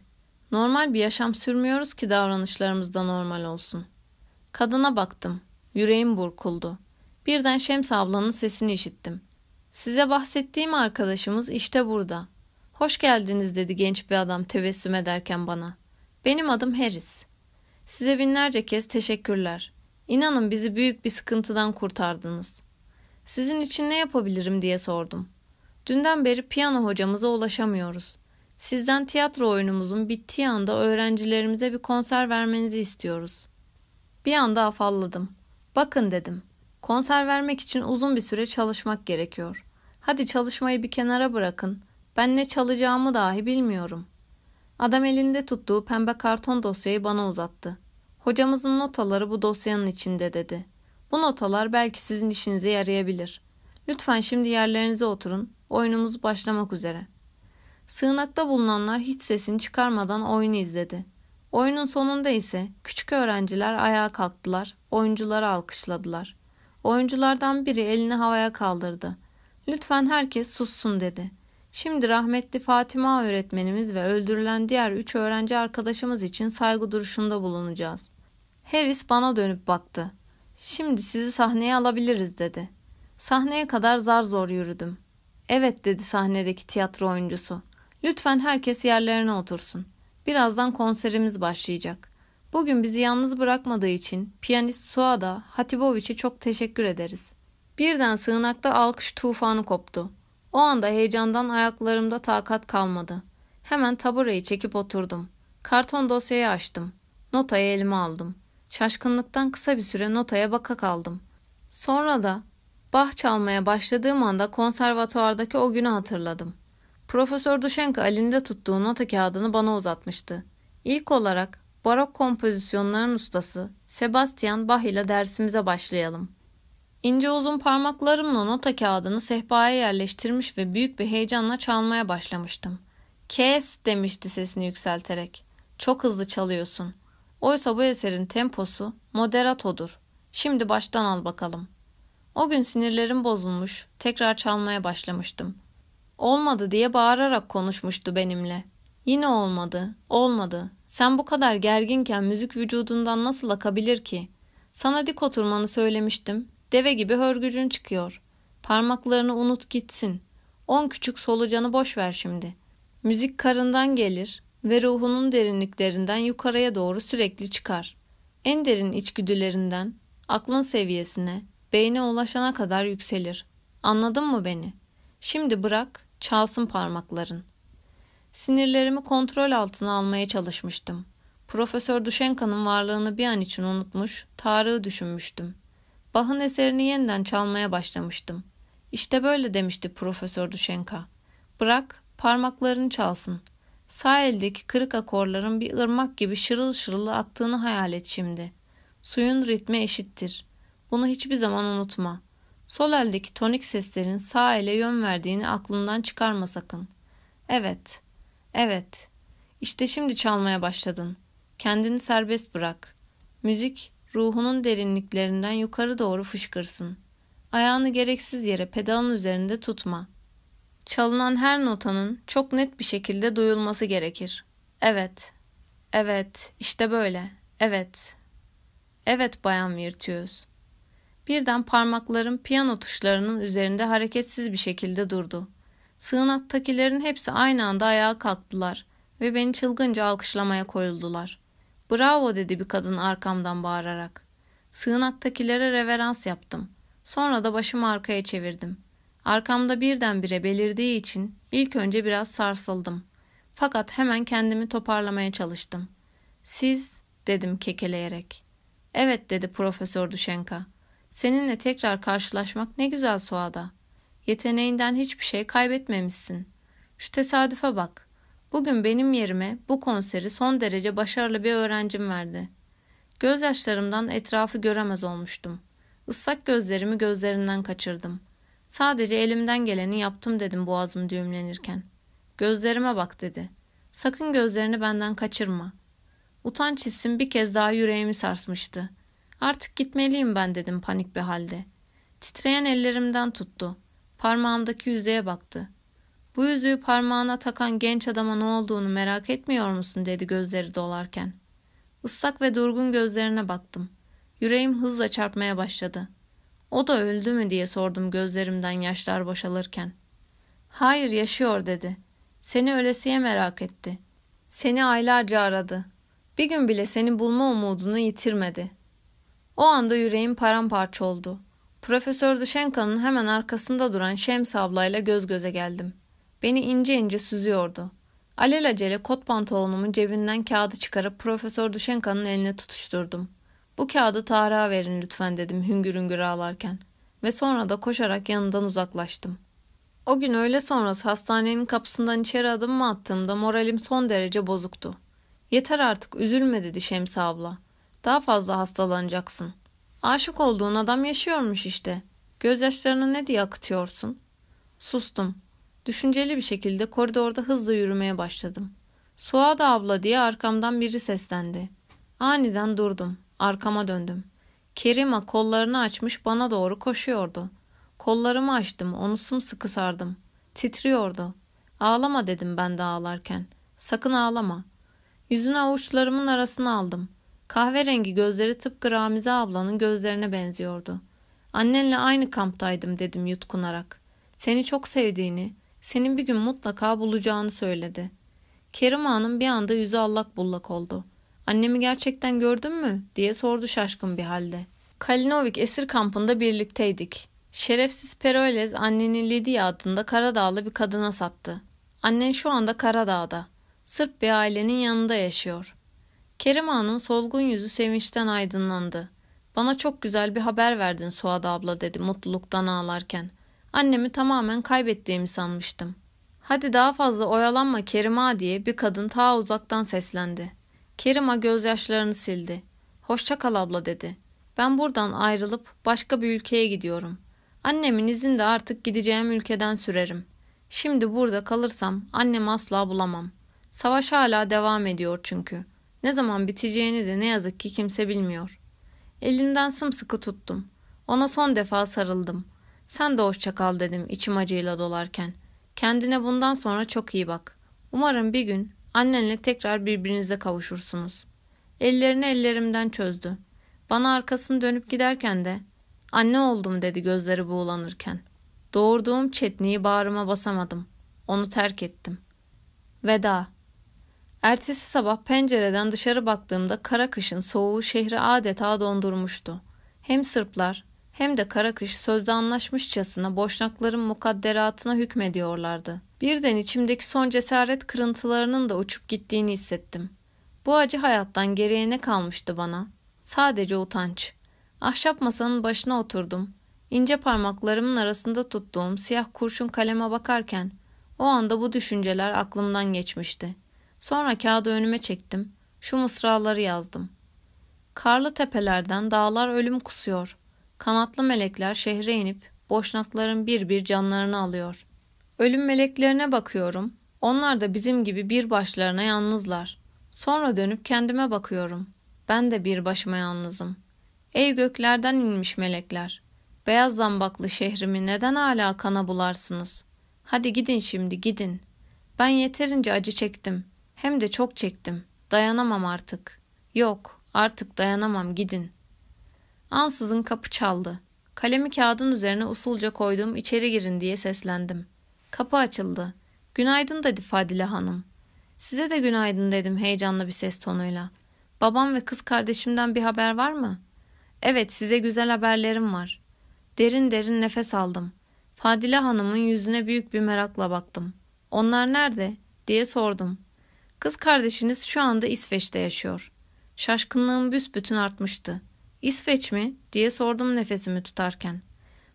Normal bir yaşam sürmüyoruz ki davranışlarımız da normal olsun. Kadına baktım. Yüreğim burkuldu. Birden Şems ablanın sesini işittim. Size bahsettiğim arkadaşımız işte burada. Hoş geldiniz dedi genç bir adam tebessüm ederken bana. Benim adım Harris. Size binlerce kez teşekkürler. İnanın bizi büyük bir sıkıntıdan kurtardınız. Sizin için ne yapabilirim diye sordum. Dünden beri piyano hocamıza ulaşamıyoruz. Sizden tiyatro oyunumuzun bittiği anda öğrencilerimize bir konser vermenizi istiyoruz. Bir anda afalladım. Bakın dedim. Konser vermek için uzun bir süre çalışmak gerekiyor. Hadi çalışmayı bir kenara bırakın. Ben ne çalacağımı dahi bilmiyorum. Adam elinde tuttuğu pembe karton dosyayı bana uzattı. Hocamızın notaları bu dosyanın içinde dedi. Bu notalar belki sizin işinize yarayabilir. Lütfen şimdi yerlerinize oturun. Oyunumuz başlamak üzere. Sığınakta bulunanlar hiç sesini çıkarmadan oyunu izledi. Oyunun sonunda ise küçük öğrenciler ayağa kalktılar, oyuncuları alkışladılar. Oyunculardan biri elini havaya kaldırdı. Lütfen herkes sussun dedi. Şimdi rahmetli Fatima öğretmenimiz ve öldürülen diğer üç öğrenci arkadaşımız için saygı duruşunda bulunacağız. Harris bana dönüp baktı. Şimdi sizi sahneye alabiliriz dedi. Sahneye kadar zar zor yürüdüm. Evet dedi sahnedeki tiyatro oyuncusu. Lütfen herkes yerlerine otursun. Birazdan konserimiz başlayacak. Bugün bizi yalnız bırakmadığı için piyanist Suada Hatipoviç'e çok teşekkür ederiz. Birden sığınakta alkış tufanı koptu. O anda heyecandan ayaklarımda takat kalmadı. Hemen tabureyi çekip oturdum. Karton dosyayı açtım. Notayı elime aldım. Şaşkınlıktan kısa bir süre notaya baka kaldım. Sonra da bah çalmaya başladığım anda konservatuvardaki o günü hatırladım. Profesör Duşenka elinde tuttuğu nota kağıdını bana uzatmıştı. İlk olarak barok kompozisyonların ustası Sebastian Bach ile dersimize başlayalım. İnce uzun parmaklarımla nota kağıdını sehpaya yerleştirmiş ve büyük bir heyecanla çalmaya başlamıştım. Kes demişti sesini yükselterek. Çok hızlı çalıyorsun. Oysa bu eserin temposu moderatodur. Şimdi baştan al bakalım. O gün sinirlerim bozulmuş, tekrar çalmaya başlamıştım. Olmadı diye bağırarak konuşmuştu benimle. Yine olmadı, olmadı. Sen bu kadar gerginken müzik vücudundan nasıl akabilir ki? Sana dik oturmanı söylemiştim. Deve gibi hörgücün çıkıyor. Parmaklarını unut gitsin. On küçük solucanı boş ver şimdi. Müzik karından gelir ve ruhunun derinliklerinden yukarıya doğru sürekli çıkar. En derin içgüdülerinden aklın seviyesine, beyne ulaşana kadar yükselir. Anladın mı beni? Şimdi bırak, çalsın parmakların. Sinirlerimi kontrol altına almaya çalışmıştım. Profesör Duşenka'nın varlığını bir an için unutmuş, Tarık'ı düşünmüştüm. Bach'ın eserini yeniden çalmaya başlamıştım. İşte böyle demişti Profesör Duşenka. Bırak, parmaklarını çalsın. Sağ eldeki kırık akorların bir ırmak gibi şırıl şırıl aktığını hayal et şimdi. Suyun ritmi eşittir. Bunu hiçbir zaman unutma. Sol eldeki tonik seslerin sağ ele yön verdiğini aklından çıkarma sakın. Evet, evet. İşte şimdi çalmaya başladın. Kendini serbest bırak. Müzik ruhunun derinliklerinden yukarı doğru fışkırsın. Ayağını gereksiz yere pedalın üzerinde tutma. Çalınan her notanın çok net bir şekilde duyulması gerekir. Evet, evet, işte böyle, evet. Evet bayan virtüöz. Birden parmaklarım piyano tuşlarının üzerinde hareketsiz bir şekilde durdu. Sığınattakilerin hepsi aynı anda ayağa kalktılar ve beni çılgınca alkışlamaya koyuldular. Bravo dedi bir kadın arkamdan bağırarak. Sığınaktakilere reverans yaptım. Sonra da başımı arkaya çevirdim. Arkamda birdenbire belirdiği için ilk önce biraz sarsıldım. Fakat hemen kendimi toparlamaya çalıştım. Siz dedim kekeleyerek. Evet dedi Profesör Duşenka. Seninle tekrar karşılaşmak ne güzel Suada. Yeteneğinden hiçbir şey kaybetmemişsin. Şu tesadüfe bak. Bugün benim yerime bu konseri son derece başarılı bir öğrencim verdi. Gözyaşlarımdan etrafı göremez olmuştum. Islak gözlerimi gözlerinden kaçırdım. Sadece elimden geleni yaptım dedim boğazım düğümlenirken. Gözlerime bak dedi. Sakın gözlerini benden kaçırma. Utanç hissim bir kez daha yüreğimi sarsmıştı. Artık gitmeliyim ben dedim panik bir halde. Titreyen ellerimden tuttu. Parmağımdaki yüzeye baktı. Bu yüzüğü parmağına takan genç adama ne olduğunu merak etmiyor musun dedi gözleri dolarken. Islak ve durgun gözlerine baktım. Yüreğim hızla çarpmaya başladı. O da öldü mü diye sordum gözlerimden yaşlar boşalırken. Hayır yaşıyor dedi. Seni ölesiye merak etti. Seni aylarca aradı. Bir gün bile seni bulma umudunu yitirmedi. O anda yüreğim paramparça oldu. Profesör Duşenka'nın hemen arkasında duran Şems ablayla göz göze geldim. Beni ince ince süzüyordu. Alelacele kot pantolonumun cebinden kağıdı çıkarıp Profesör Duşenka'nın eline tutuşturdum. Bu kağıdı Tarık'a verin lütfen dedim hüngür hüngür ağlarken. Ve sonra da koşarak yanından uzaklaştım. O gün öğle sonrası hastanenin kapısından içeri adım attığımda moralim son derece bozuktu. Yeter artık üzülme dedi Şems abla. Daha fazla hastalanacaksın. Aşık olduğun adam yaşıyormuş işte. Gözyaşlarını ne diye akıtıyorsun? Sustum. Düşünceli bir şekilde koridorda hızla yürümeye başladım. Suada abla diye arkamdan biri seslendi. Aniden durdum. Arkama döndüm. Kerima kollarını açmış bana doğru koşuyordu. Kollarımı açtım, onu sımsıkı sardım. Titriyordu. Ağlama dedim ben de ağlarken. Sakın ağlama. Yüzünü avuçlarımın arasına aldım. Kahverengi gözleri tıpkı Ramize ablanın gözlerine benziyordu. Annenle aynı kamptaydım dedim yutkunarak. Seni çok sevdiğini, senin bir gün mutlaka bulacağını söyledi. Kerim Ağa'nın bir anda yüzü allak bullak oldu. Annemi gerçekten gördün mü? diye sordu şaşkın bir halde. Kalinovik esir kampında birlikteydik. Şerefsiz Perolez anneni Lydia adında Karadağlı bir kadına sattı. Annen şu anda Karadağ'da. Sırp bir ailenin yanında yaşıyor. Kerim Ağa'nın solgun yüzü sevinçten aydınlandı. Bana çok güzel bir haber verdin Suad abla dedi mutluluktan ağlarken. Annemi tamamen kaybettiğimi sanmıştım. Hadi daha fazla oyalanma Kerima diye bir kadın ta uzaktan seslendi. Kerima gözyaşlarını sildi. Hoşça kal abla dedi. Ben buradan ayrılıp başka bir ülkeye gidiyorum. Annemin izinde artık gideceğim ülkeden sürerim. Şimdi burada kalırsam annemi asla bulamam. Savaş hala devam ediyor çünkü. Ne zaman biteceğini de ne yazık ki kimse bilmiyor. Elinden sımsıkı tuttum. Ona son defa sarıldım. Sen de hoşça kal dedim içim acıyla dolarken. Kendine bundan sonra çok iyi bak. Umarım bir gün annenle tekrar birbirinize kavuşursunuz. Ellerini ellerimden çözdü. Bana arkasını dönüp giderken de anne oldum dedi gözleri buğulanırken. Doğurduğum çetniyi bağrıma basamadım. Onu terk ettim. Veda. Ertesi sabah pencereden dışarı baktığımda kara kışın soğuğu şehri adeta dondurmuştu. Hem Sırplar hem de Karakış sözde anlaşmışçasına boşnakların mukadderatına hükmediyorlardı. Birden içimdeki son cesaret kırıntılarının da uçup gittiğini hissettim. Bu acı hayattan geriye ne kalmıştı bana? Sadece utanç. Ahşap masanın başına oturdum. İnce parmaklarımın arasında tuttuğum siyah kurşun kaleme bakarken o anda bu düşünceler aklımdan geçmişti. Sonra kağıdı önüme çektim. Şu mısraları yazdım. Karlı tepelerden dağlar ölüm kusuyor. Kanatlı melekler şehre inip boşnakların bir bir canlarını alıyor. Ölüm meleklerine bakıyorum. Onlar da bizim gibi bir başlarına yalnızlar. Sonra dönüp kendime bakıyorum. Ben de bir başıma yalnızım. Ey göklerden inmiş melekler. Beyaz zambaklı şehrimi neden hala kana bularsınız? Hadi gidin şimdi gidin. Ben yeterince acı çektim. Hem de çok çektim. Dayanamam artık. Yok artık dayanamam gidin.'' Ansızın kapı çaldı. Kalemi kağıdın üzerine usulca koydum içeri girin diye seslendim. Kapı açıldı. Günaydın dedi Fadile Hanım. Size de günaydın dedim heyecanlı bir ses tonuyla. Babam ve kız kardeşimden bir haber var mı? Evet size güzel haberlerim var. Derin derin nefes aldım. Fadile Hanım'ın yüzüne büyük bir merakla baktım. Onlar nerede? diye sordum. Kız kardeşiniz şu anda İsveç'te yaşıyor. Şaşkınlığım büsbütün artmıştı. İsveç mi diye sordum nefesimi tutarken.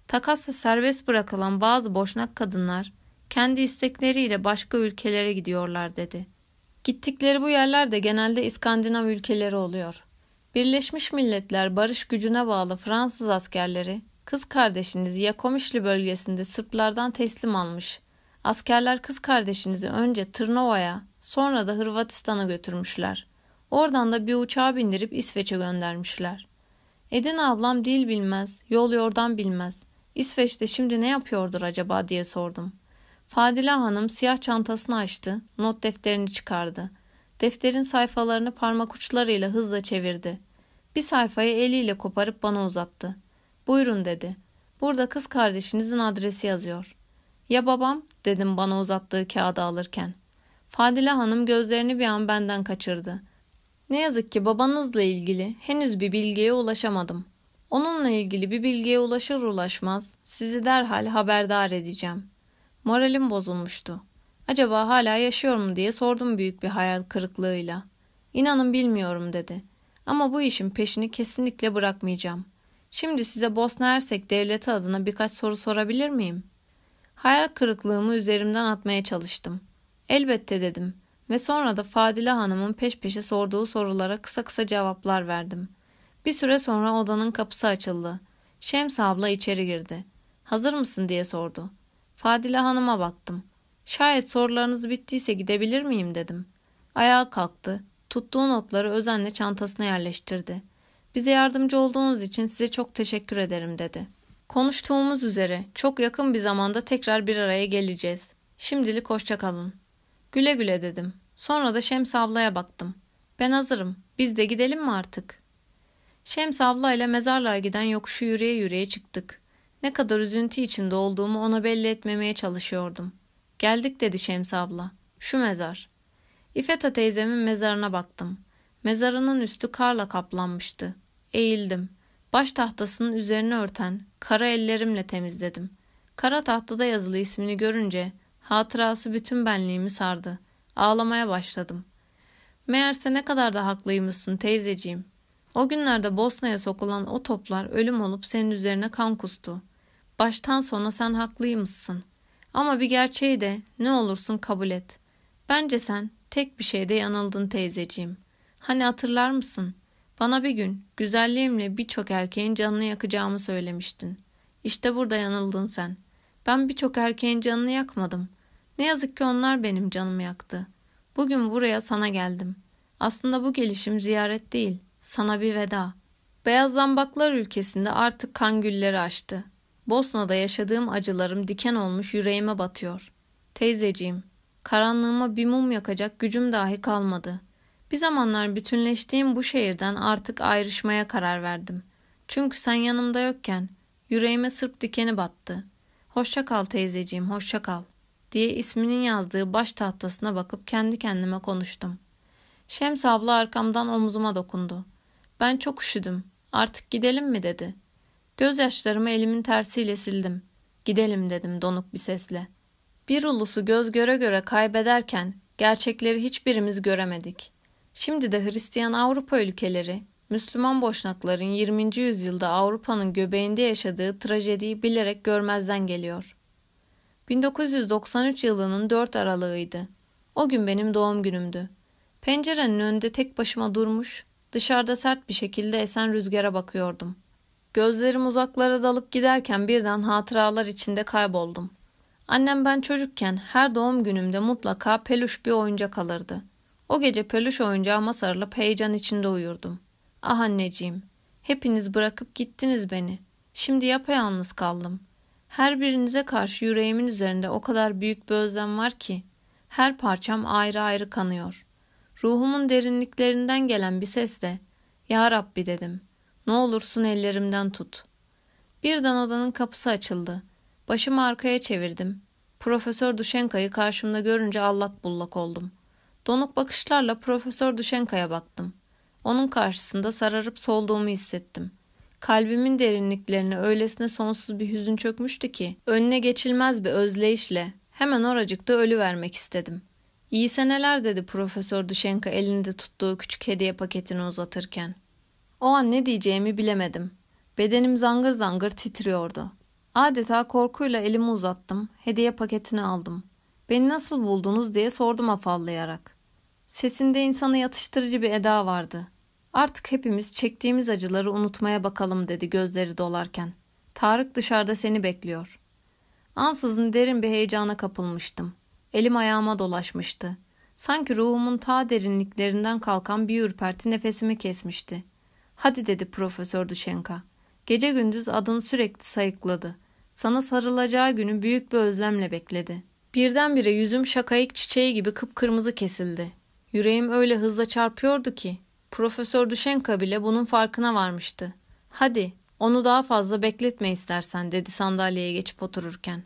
Takasla serbest bırakılan bazı boşnak kadınlar kendi istekleriyle başka ülkelere gidiyorlar dedi. Gittikleri bu yerler de genelde İskandinav ülkeleri oluyor. Birleşmiş Milletler barış gücüne bağlı Fransız askerleri kız kardeşinizi Yakomişli bölgesinde Sırplardan teslim almış. Askerler kız kardeşinizi önce Tırnova'ya sonra da Hırvatistan'a götürmüşler. Oradan da bir uçağa bindirip İsveç'e göndermişler. Edin ablam dil bilmez, yol yordan bilmez. İsveç'te şimdi ne yapıyordur acaba diye sordum. Fadile Hanım siyah çantasını açtı, not defterini çıkardı. Defterin sayfalarını parmak uçlarıyla hızla çevirdi. Bir sayfayı eliyle koparıp bana uzattı. Buyurun dedi. Burada kız kardeşinizin adresi yazıyor. Ya babam? dedim bana uzattığı kağıdı alırken. Fadile Hanım gözlerini bir an benden kaçırdı. Ne yazık ki babanızla ilgili henüz bir bilgiye ulaşamadım. Onunla ilgili bir bilgiye ulaşır ulaşmaz sizi derhal haberdar edeceğim. Moralim bozulmuştu. Acaba hala yaşıyor mu diye sordum büyük bir hayal kırıklığıyla. İnanın bilmiyorum dedi. Ama bu işin peşini kesinlikle bırakmayacağım. Şimdi size Bosna Hersek devleti adına birkaç soru sorabilir miyim? Hayal kırıklığımı üzerimden atmaya çalıştım. Elbette dedim ve sonra da Fadile Hanım'ın peş peşe sorduğu sorulara kısa kısa cevaplar verdim. Bir süre sonra odanın kapısı açıldı. Şems abla içeri girdi. Hazır mısın diye sordu. Fadile Hanım'a baktım. Şayet sorularınız bittiyse gidebilir miyim dedim. Ayağa kalktı. Tuttuğu notları özenle çantasına yerleştirdi. Bize yardımcı olduğunuz için size çok teşekkür ederim dedi. Konuştuğumuz üzere çok yakın bir zamanda tekrar bir araya geleceğiz. Şimdilik hoşça kalın. Güle güle dedim. Sonra da Şems ablaya baktım. Ben hazırım. Biz de gidelim mi artık? Şems ablayla mezarlığa giden yokuşu yürüye yürüye çıktık. Ne kadar üzüntü içinde olduğumu ona belli etmemeye çalışıyordum. Geldik dedi Şems abla. Şu mezar. İfeta teyzemin mezarına baktım. Mezarının üstü karla kaplanmıştı. Eğildim. Baş tahtasının üzerini örten kara ellerimle temizledim. Kara tahtada yazılı ismini görünce hatırası bütün benliğimi sardı. Ağlamaya başladım. Meğerse ne kadar da haklıymışsın teyzeciğim. O günlerde Bosna'ya sokulan o toplar ölüm olup senin üzerine kan kustu. Baştan sona sen haklıymışsın. Ama bir gerçeği de ne olursun kabul et. Bence sen tek bir şeyde yanıldın teyzeciğim. Hani hatırlar mısın? Bana bir gün güzelliğimle birçok erkeğin canını yakacağımı söylemiştin. İşte burada yanıldın sen. Ben birçok erkeğin canını yakmadım. Ne yazık ki onlar benim canımı yaktı. Bugün buraya sana geldim. Aslında bu gelişim ziyaret değil, sana bir veda. Beyaz zambaklar ülkesinde artık kan gülleri açtı. Bosna'da yaşadığım acılarım diken olmuş yüreğime batıyor. Teyzeciğim, karanlığıma bir mum yakacak gücüm dahi kalmadı. Bir zamanlar bütünleştiğim bu şehirden artık ayrışmaya karar verdim. Çünkü sen yanımda yokken yüreğime sırp dikeni battı. Hoşça kal teyzeciğim, hoşça kal diye isminin yazdığı baş tahtasına bakıp kendi kendime konuştum. Şems abla arkamdan omzuma dokundu. Ben çok üşüdüm. Artık gidelim mi dedi. Gözyaşlarımı elimin tersiyle sildim. Gidelim dedim donuk bir sesle. Bir ulusu göz göre göre kaybederken gerçekleri hiçbirimiz göremedik. Şimdi de Hristiyan Avrupa ülkeleri, Müslüman boşnakların 20. yüzyılda Avrupa'nın göbeğinde yaşadığı trajediyi bilerek görmezden geliyor. 1993 yılının 4 aralığıydı. O gün benim doğum günümdü. Pencerenin önünde tek başıma durmuş, dışarıda sert bir şekilde esen rüzgara bakıyordum. Gözlerim uzaklara dalıp giderken birden hatıralar içinde kayboldum. Annem ben çocukken her doğum günümde mutlaka peluş bir oyuncak alırdı. O gece peluş oyuncağıma sarılıp heyecan içinde uyurdum. Ah anneciğim, hepiniz bırakıp gittiniz beni. Şimdi yapayalnız kaldım. Her birinize karşı yüreğimin üzerinde o kadar büyük bir özlem var ki her parçam ayrı ayrı kanıyor. Ruhumun derinliklerinden gelen bir sesle Ya Rabbi dedim. Ne olursun ellerimden tut. Birden odanın kapısı açıldı. Başımı arkaya çevirdim. Profesör Duşenka'yı karşımda görünce allak bullak oldum. Donuk bakışlarla Profesör Duşenka'ya baktım. Onun karşısında sararıp solduğumu hissettim. Kalbimin derinliklerine öylesine sonsuz bir hüzün çökmüştü ki önüne geçilmez bir özleyişle hemen oracıkta ölü vermek istedim. İyi seneler dedi Profesör Duşenka elinde tuttuğu küçük hediye paketini uzatırken. O an ne diyeceğimi bilemedim. Bedenim zangır zangır titriyordu. Adeta korkuyla elimi uzattım, hediye paketini aldım. Beni nasıl buldunuz diye sordum afallayarak. Sesinde insanı yatıştırıcı bir eda vardı. Artık hepimiz çektiğimiz acıları unutmaya bakalım dedi gözleri dolarken. Tarık dışarıda seni bekliyor. Ansızın derin bir heyecana kapılmıştım. Elim ayağıma dolaşmıştı. Sanki ruhumun ta derinliklerinden kalkan bir ürperti nefesimi kesmişti. Hadi dedi Profesör Duşenka. Gece gündüz adını sürekli sayıkladı. Sana sarılacağı günü büyük bir özlemle bekledi. Birdenbire yüzüm şakayık çiçeği gibi kıpkırmızı kesildi. Yüreğim öyle hızla çarpıyordu ki Profesör Duşenka bile bunun farkına varmıştı. Hadi onu daha fazla bekletme istersen dedi sandalyeye geçip otururken.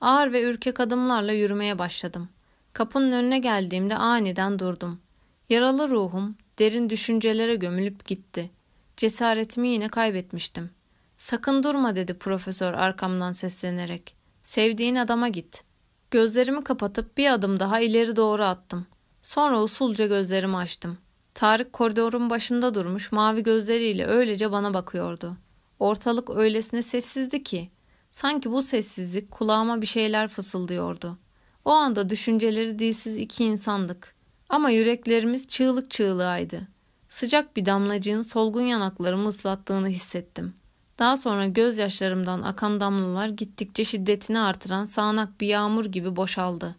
Ağır ve ürkek adımlarla yürümeye başladım. Kapının önüne geldiğimde aniden durdum. Yaralı ruhum derin düşüncelere gömülüp gitti. Cesaretimi yine kaybetmiştim. Sakın durma dedi profesör arkamdan seslenerek. Sevdiğin adama git. Gözlerimi kapatıp bir adım daha ileri doğru attım. Sonra usulca gözlerimi açtım. Tarık koridorun başında durmuş mavi gözleriyle öylece bana bakıyordu. Ortalık öylesine sessizdi ki sanki bu sessizlik kulağıma bir şeyler fısıldıyordu. O anda düşünceleri dilsiz iki insandık. Ama yüreklerimiz çığlık çığlığaydı. Sıcak bir damlacığın solgun yanaklarımı ıslattığını hissettim. Daha sonra gözyaşlarımdan akan damlalar gittikçe şiddetini artıran sağanak bir yağmur gibi boşaldı.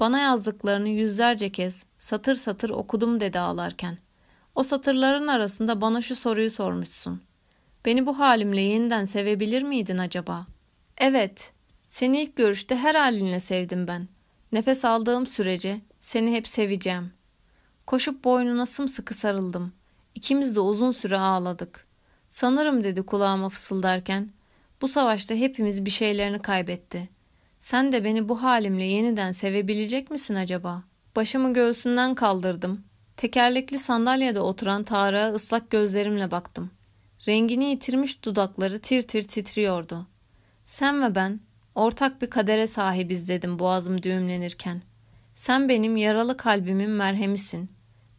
Bana yazdıklarını yüzlerce kez satır satır okudum dedi ağlarken. O satırların arasında bana şu soruyu sormuşsun. Beni bu halimle yeniden sevebilir miydin acaba? Evet, seni ilk görüşte her halinle sevdim ben. Nefes aldığım sürece seni hep seveceğim. Koşup boynuna sımsıkı sarıldım. İkimiz de uzun süre ağladık. Sanırım dedi kulağıma fısıldarken. Bu savaşta hepimiz bir şeylerini kaybetti. Sen de beni bu halimle yeniden sevebilecek misin acaba? Başımı göğsünden kaldırdım. Tekerlekli sandalyede oturan Tarık'a ıslak gözlerimle baktım. Rengini yitirmiş dudakları tir tir titriyordu. Sen ve ben ortak bir kadere sahibiz dedim boğazım düğümlenirken. Sen benim yaralı kalbimin merhemisin.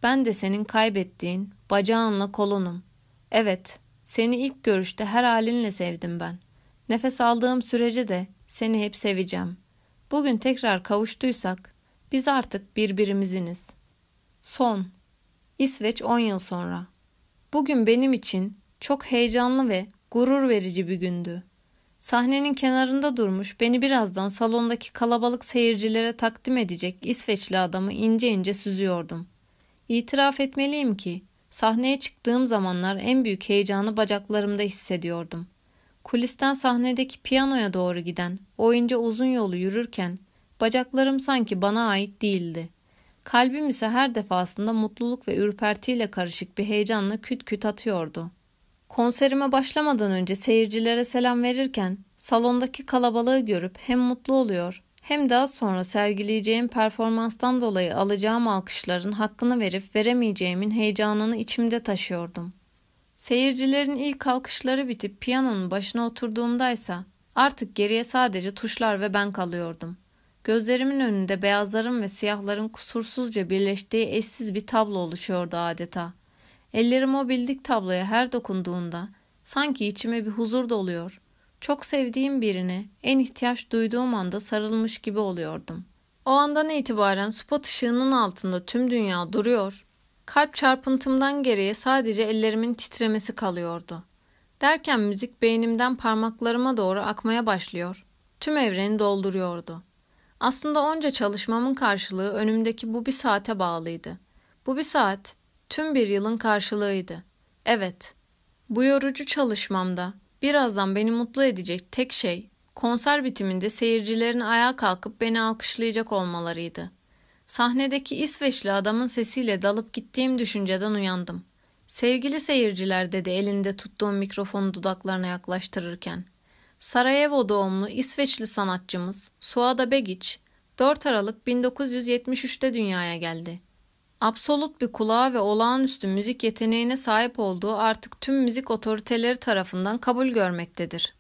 Ben de senin kaybettiğin bacağınla kolunum. Evet, seni ilk görüşte her halinle sevdim ben. Nefes aldığım sürece de seni hep seveceğim. Bugün tekrar kavuştuysak biz artık birbirimiziniz. Son. İsveç 10 yıl sonra. Bugün benim için çok heyecanlı ve gurur verici bir gündü. Sahnenin kenarında durmuş beni birazdan salondaki kalabalık seyircilere takdim edecek İsveçli adamı ince ince süzüyordum. İtiraf etmeliyim ki sahneye çıktığım zamanlar en büyük heyecanı bacaklarımda hissediyordum. Kulisten sahnedeki piyanoya doğru giden o ince uzun yolu yürürken bacaklarım sanki bana ait değildi. Kalbim ise her defasında mutluluk ve ürpertiyle karışık bir heyecanla küt küt atıyordu. Konserime başlamadan önce seyircilere selam verirken salondaki kalabalığı görüp hem mutlu oluyor hem daha sonra sergileyeceğim performanstan dolayı alacağım alkışların hakkını verip veremeyeceğimin heyecanını içimde taşıyordum. Seyircilerin ilk alkışları bitip piyanonun başına oturduğumdaysa artık geriye sadece tuşlar ve ben kalıyordum. Gözlerimin önünde beyazların ve siyahların kusursuzca birleştiği eşsiz bir tablo oluşuyordu adeta. Ellerim o bildik tabloya her dokunduğunda sanki içime bir huzur doluyor. Çok sevdiğim birine en ihtiyaç duyduğum anda sarılmış gibi oluyordum. O andan itibaren spot ışığının altında tüm dünya duruyor. Kalp çarpıntımdan geriye sadece ellerimin titremesi kalıyordu. Derken müzik beynimden parmaklarıma doğru akmaya başlıyor. Tüm evreni dolduruyordu. Aslında onca çalışmamın karşılığı önümdeki bu bir saate bağlıydı. Bu bir saat tüm bir yılın karşılığıydı. Evet, bu yorucu çalışmamda birazdan beni mutlu edecek tek şey konser bitiminde seyircilerin ayağa kalkıp beni alkışlayacak olmalarıydı. Sahnedeki İsveçli adamın sesiyle dalıp gittiğim düşünceden uyandım. Sevgili seyirciler dedi elinde tuttuğum mikrofonu dudaklarına yaklaştırırken. Sarajevo doğumlu İsveçli sanatçımız Suada Begic 4 Aralık 1973'te dünyaya geldi. Absolut bir kulağa ve olağanüstü müzik yeteneğine sahip olduğu artık tüm müzik otoriteleri tarafından kabul görmektedir.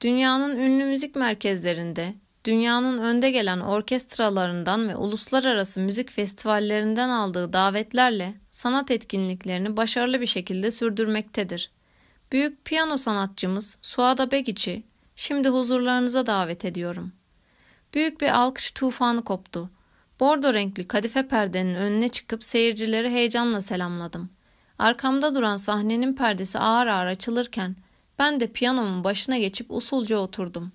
Dünyanın ünlü müzik merkezlerinde, dünyanın önde gelen orkestralarından ve uluslararası müzik festivallerinden aldığı davetlerle sanat etkinliklerini başarılı bir şekilde sürdürmektedir. Büyük piyano sanatçımız Suada Begic'i şimdi huzurlarınıza davet ediyorum. Büyük bir alkış tufanı koptu. Bordo renkli kadife perdenin önüne çıkıp seyircileri heyecanla selamladım. Arkamda duran sahnenin perdesi ağır ağır açılırken ben de piyanomun başına geçip usulca oturdum.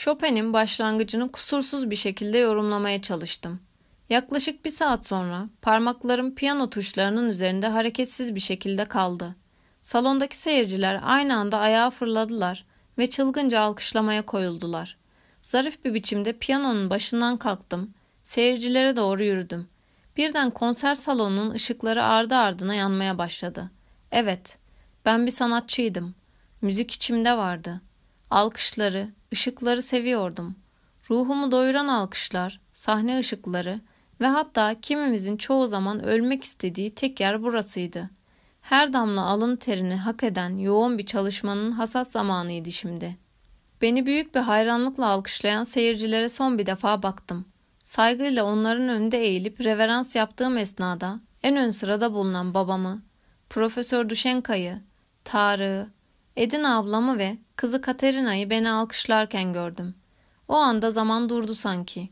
Chopin'in başlangıcını kusursuz bir şekilde yorumlamaya çalıştım. Yaklaşık bir saat sonra parmaklarım piyano tuşlarının üzerinde hareketsiz bir şekilde kaldı. Salondaki seyirciler aynı anda ayağa fırladılar ve çılgınca alkışlamaya koyuldular. Zarif bir biçimde piyanonun başından kalktım Seyircilere doğru yürüdüm. Birden konser salonunun ışıkları ardı ardına yanmaya başladı. Evet, ben bir sanatçıydım. Müzik içimde vardı. Alkışları, ışıkları seviyordum. Ruhumu doyuran alkışlar, sahne ışıkları ve hatta kimimizin çoğu zaman ölmek istediği tek yer burasıydı. Her damla alın terini hak eden yoğun bir çalışmanın hasat zamanıydı şimdi. Beni büyük bir hayranlıkla alkışlayan seyircilere son bir defa baktım. Saygıyla onların önünde eğilip reverans yaptığım esnada en ön sırada bulunan babamı, Profesör Duşenka'yı, Tarık'ı, Edin ablamı ve kızı Katerina'yı beni alkışlarken gördüm. O anda zaman durdu sanki.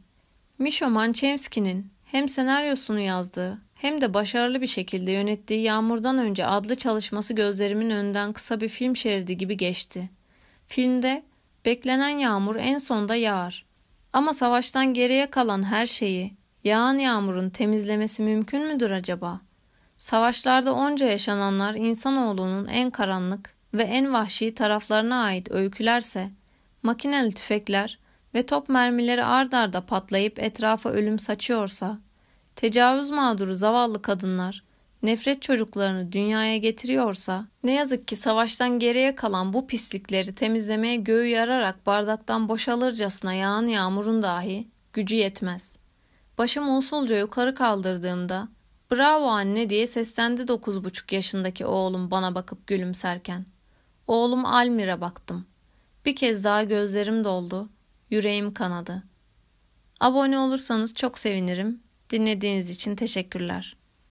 Misho Manchevski'nin hem senaryosunu yazdığı hem de başarılı bir şekilde yönettiği Yağmurdan Önce adlı çalışması gözlerimin önünden kısa bir film şeridi gibi geçti. Filmde beklenen yağmur en sonda yağar. Ama savaştan geriye kalan her şeyi yağan yağmurun temizlemesi mümkün müdür acaba? Savaşlarda onca yaşananlar insanoğlunun en karanlık ve en vahşi taraflarına ait öykülerse, makineli tüfekler ve top mermileri ard arda patlayıp etrafa ölüm saçıyorsa, tecavüz mağduru zavallı kadınlar nefret çocuklarını dünyaya getiriyorsa, ne yazık ki savaştan geriye kalan bu pislikleri temizlemeye göğü yararak bardaktan boşalırcasına yağan yağmurun dahi gücü yetmez. Başımı usulca yukarı kaldırdığımda, bravo anne diye seslendi dokuz buçuk yaşındaki oğlum bana bakıp gülümserken. Oğlum Almir'e baktım. Bir kez daha gözlerim doldu, yüreğim kanadı. Abone olursanız çok sevinirim. Dinlediğiniz için teşekkürler.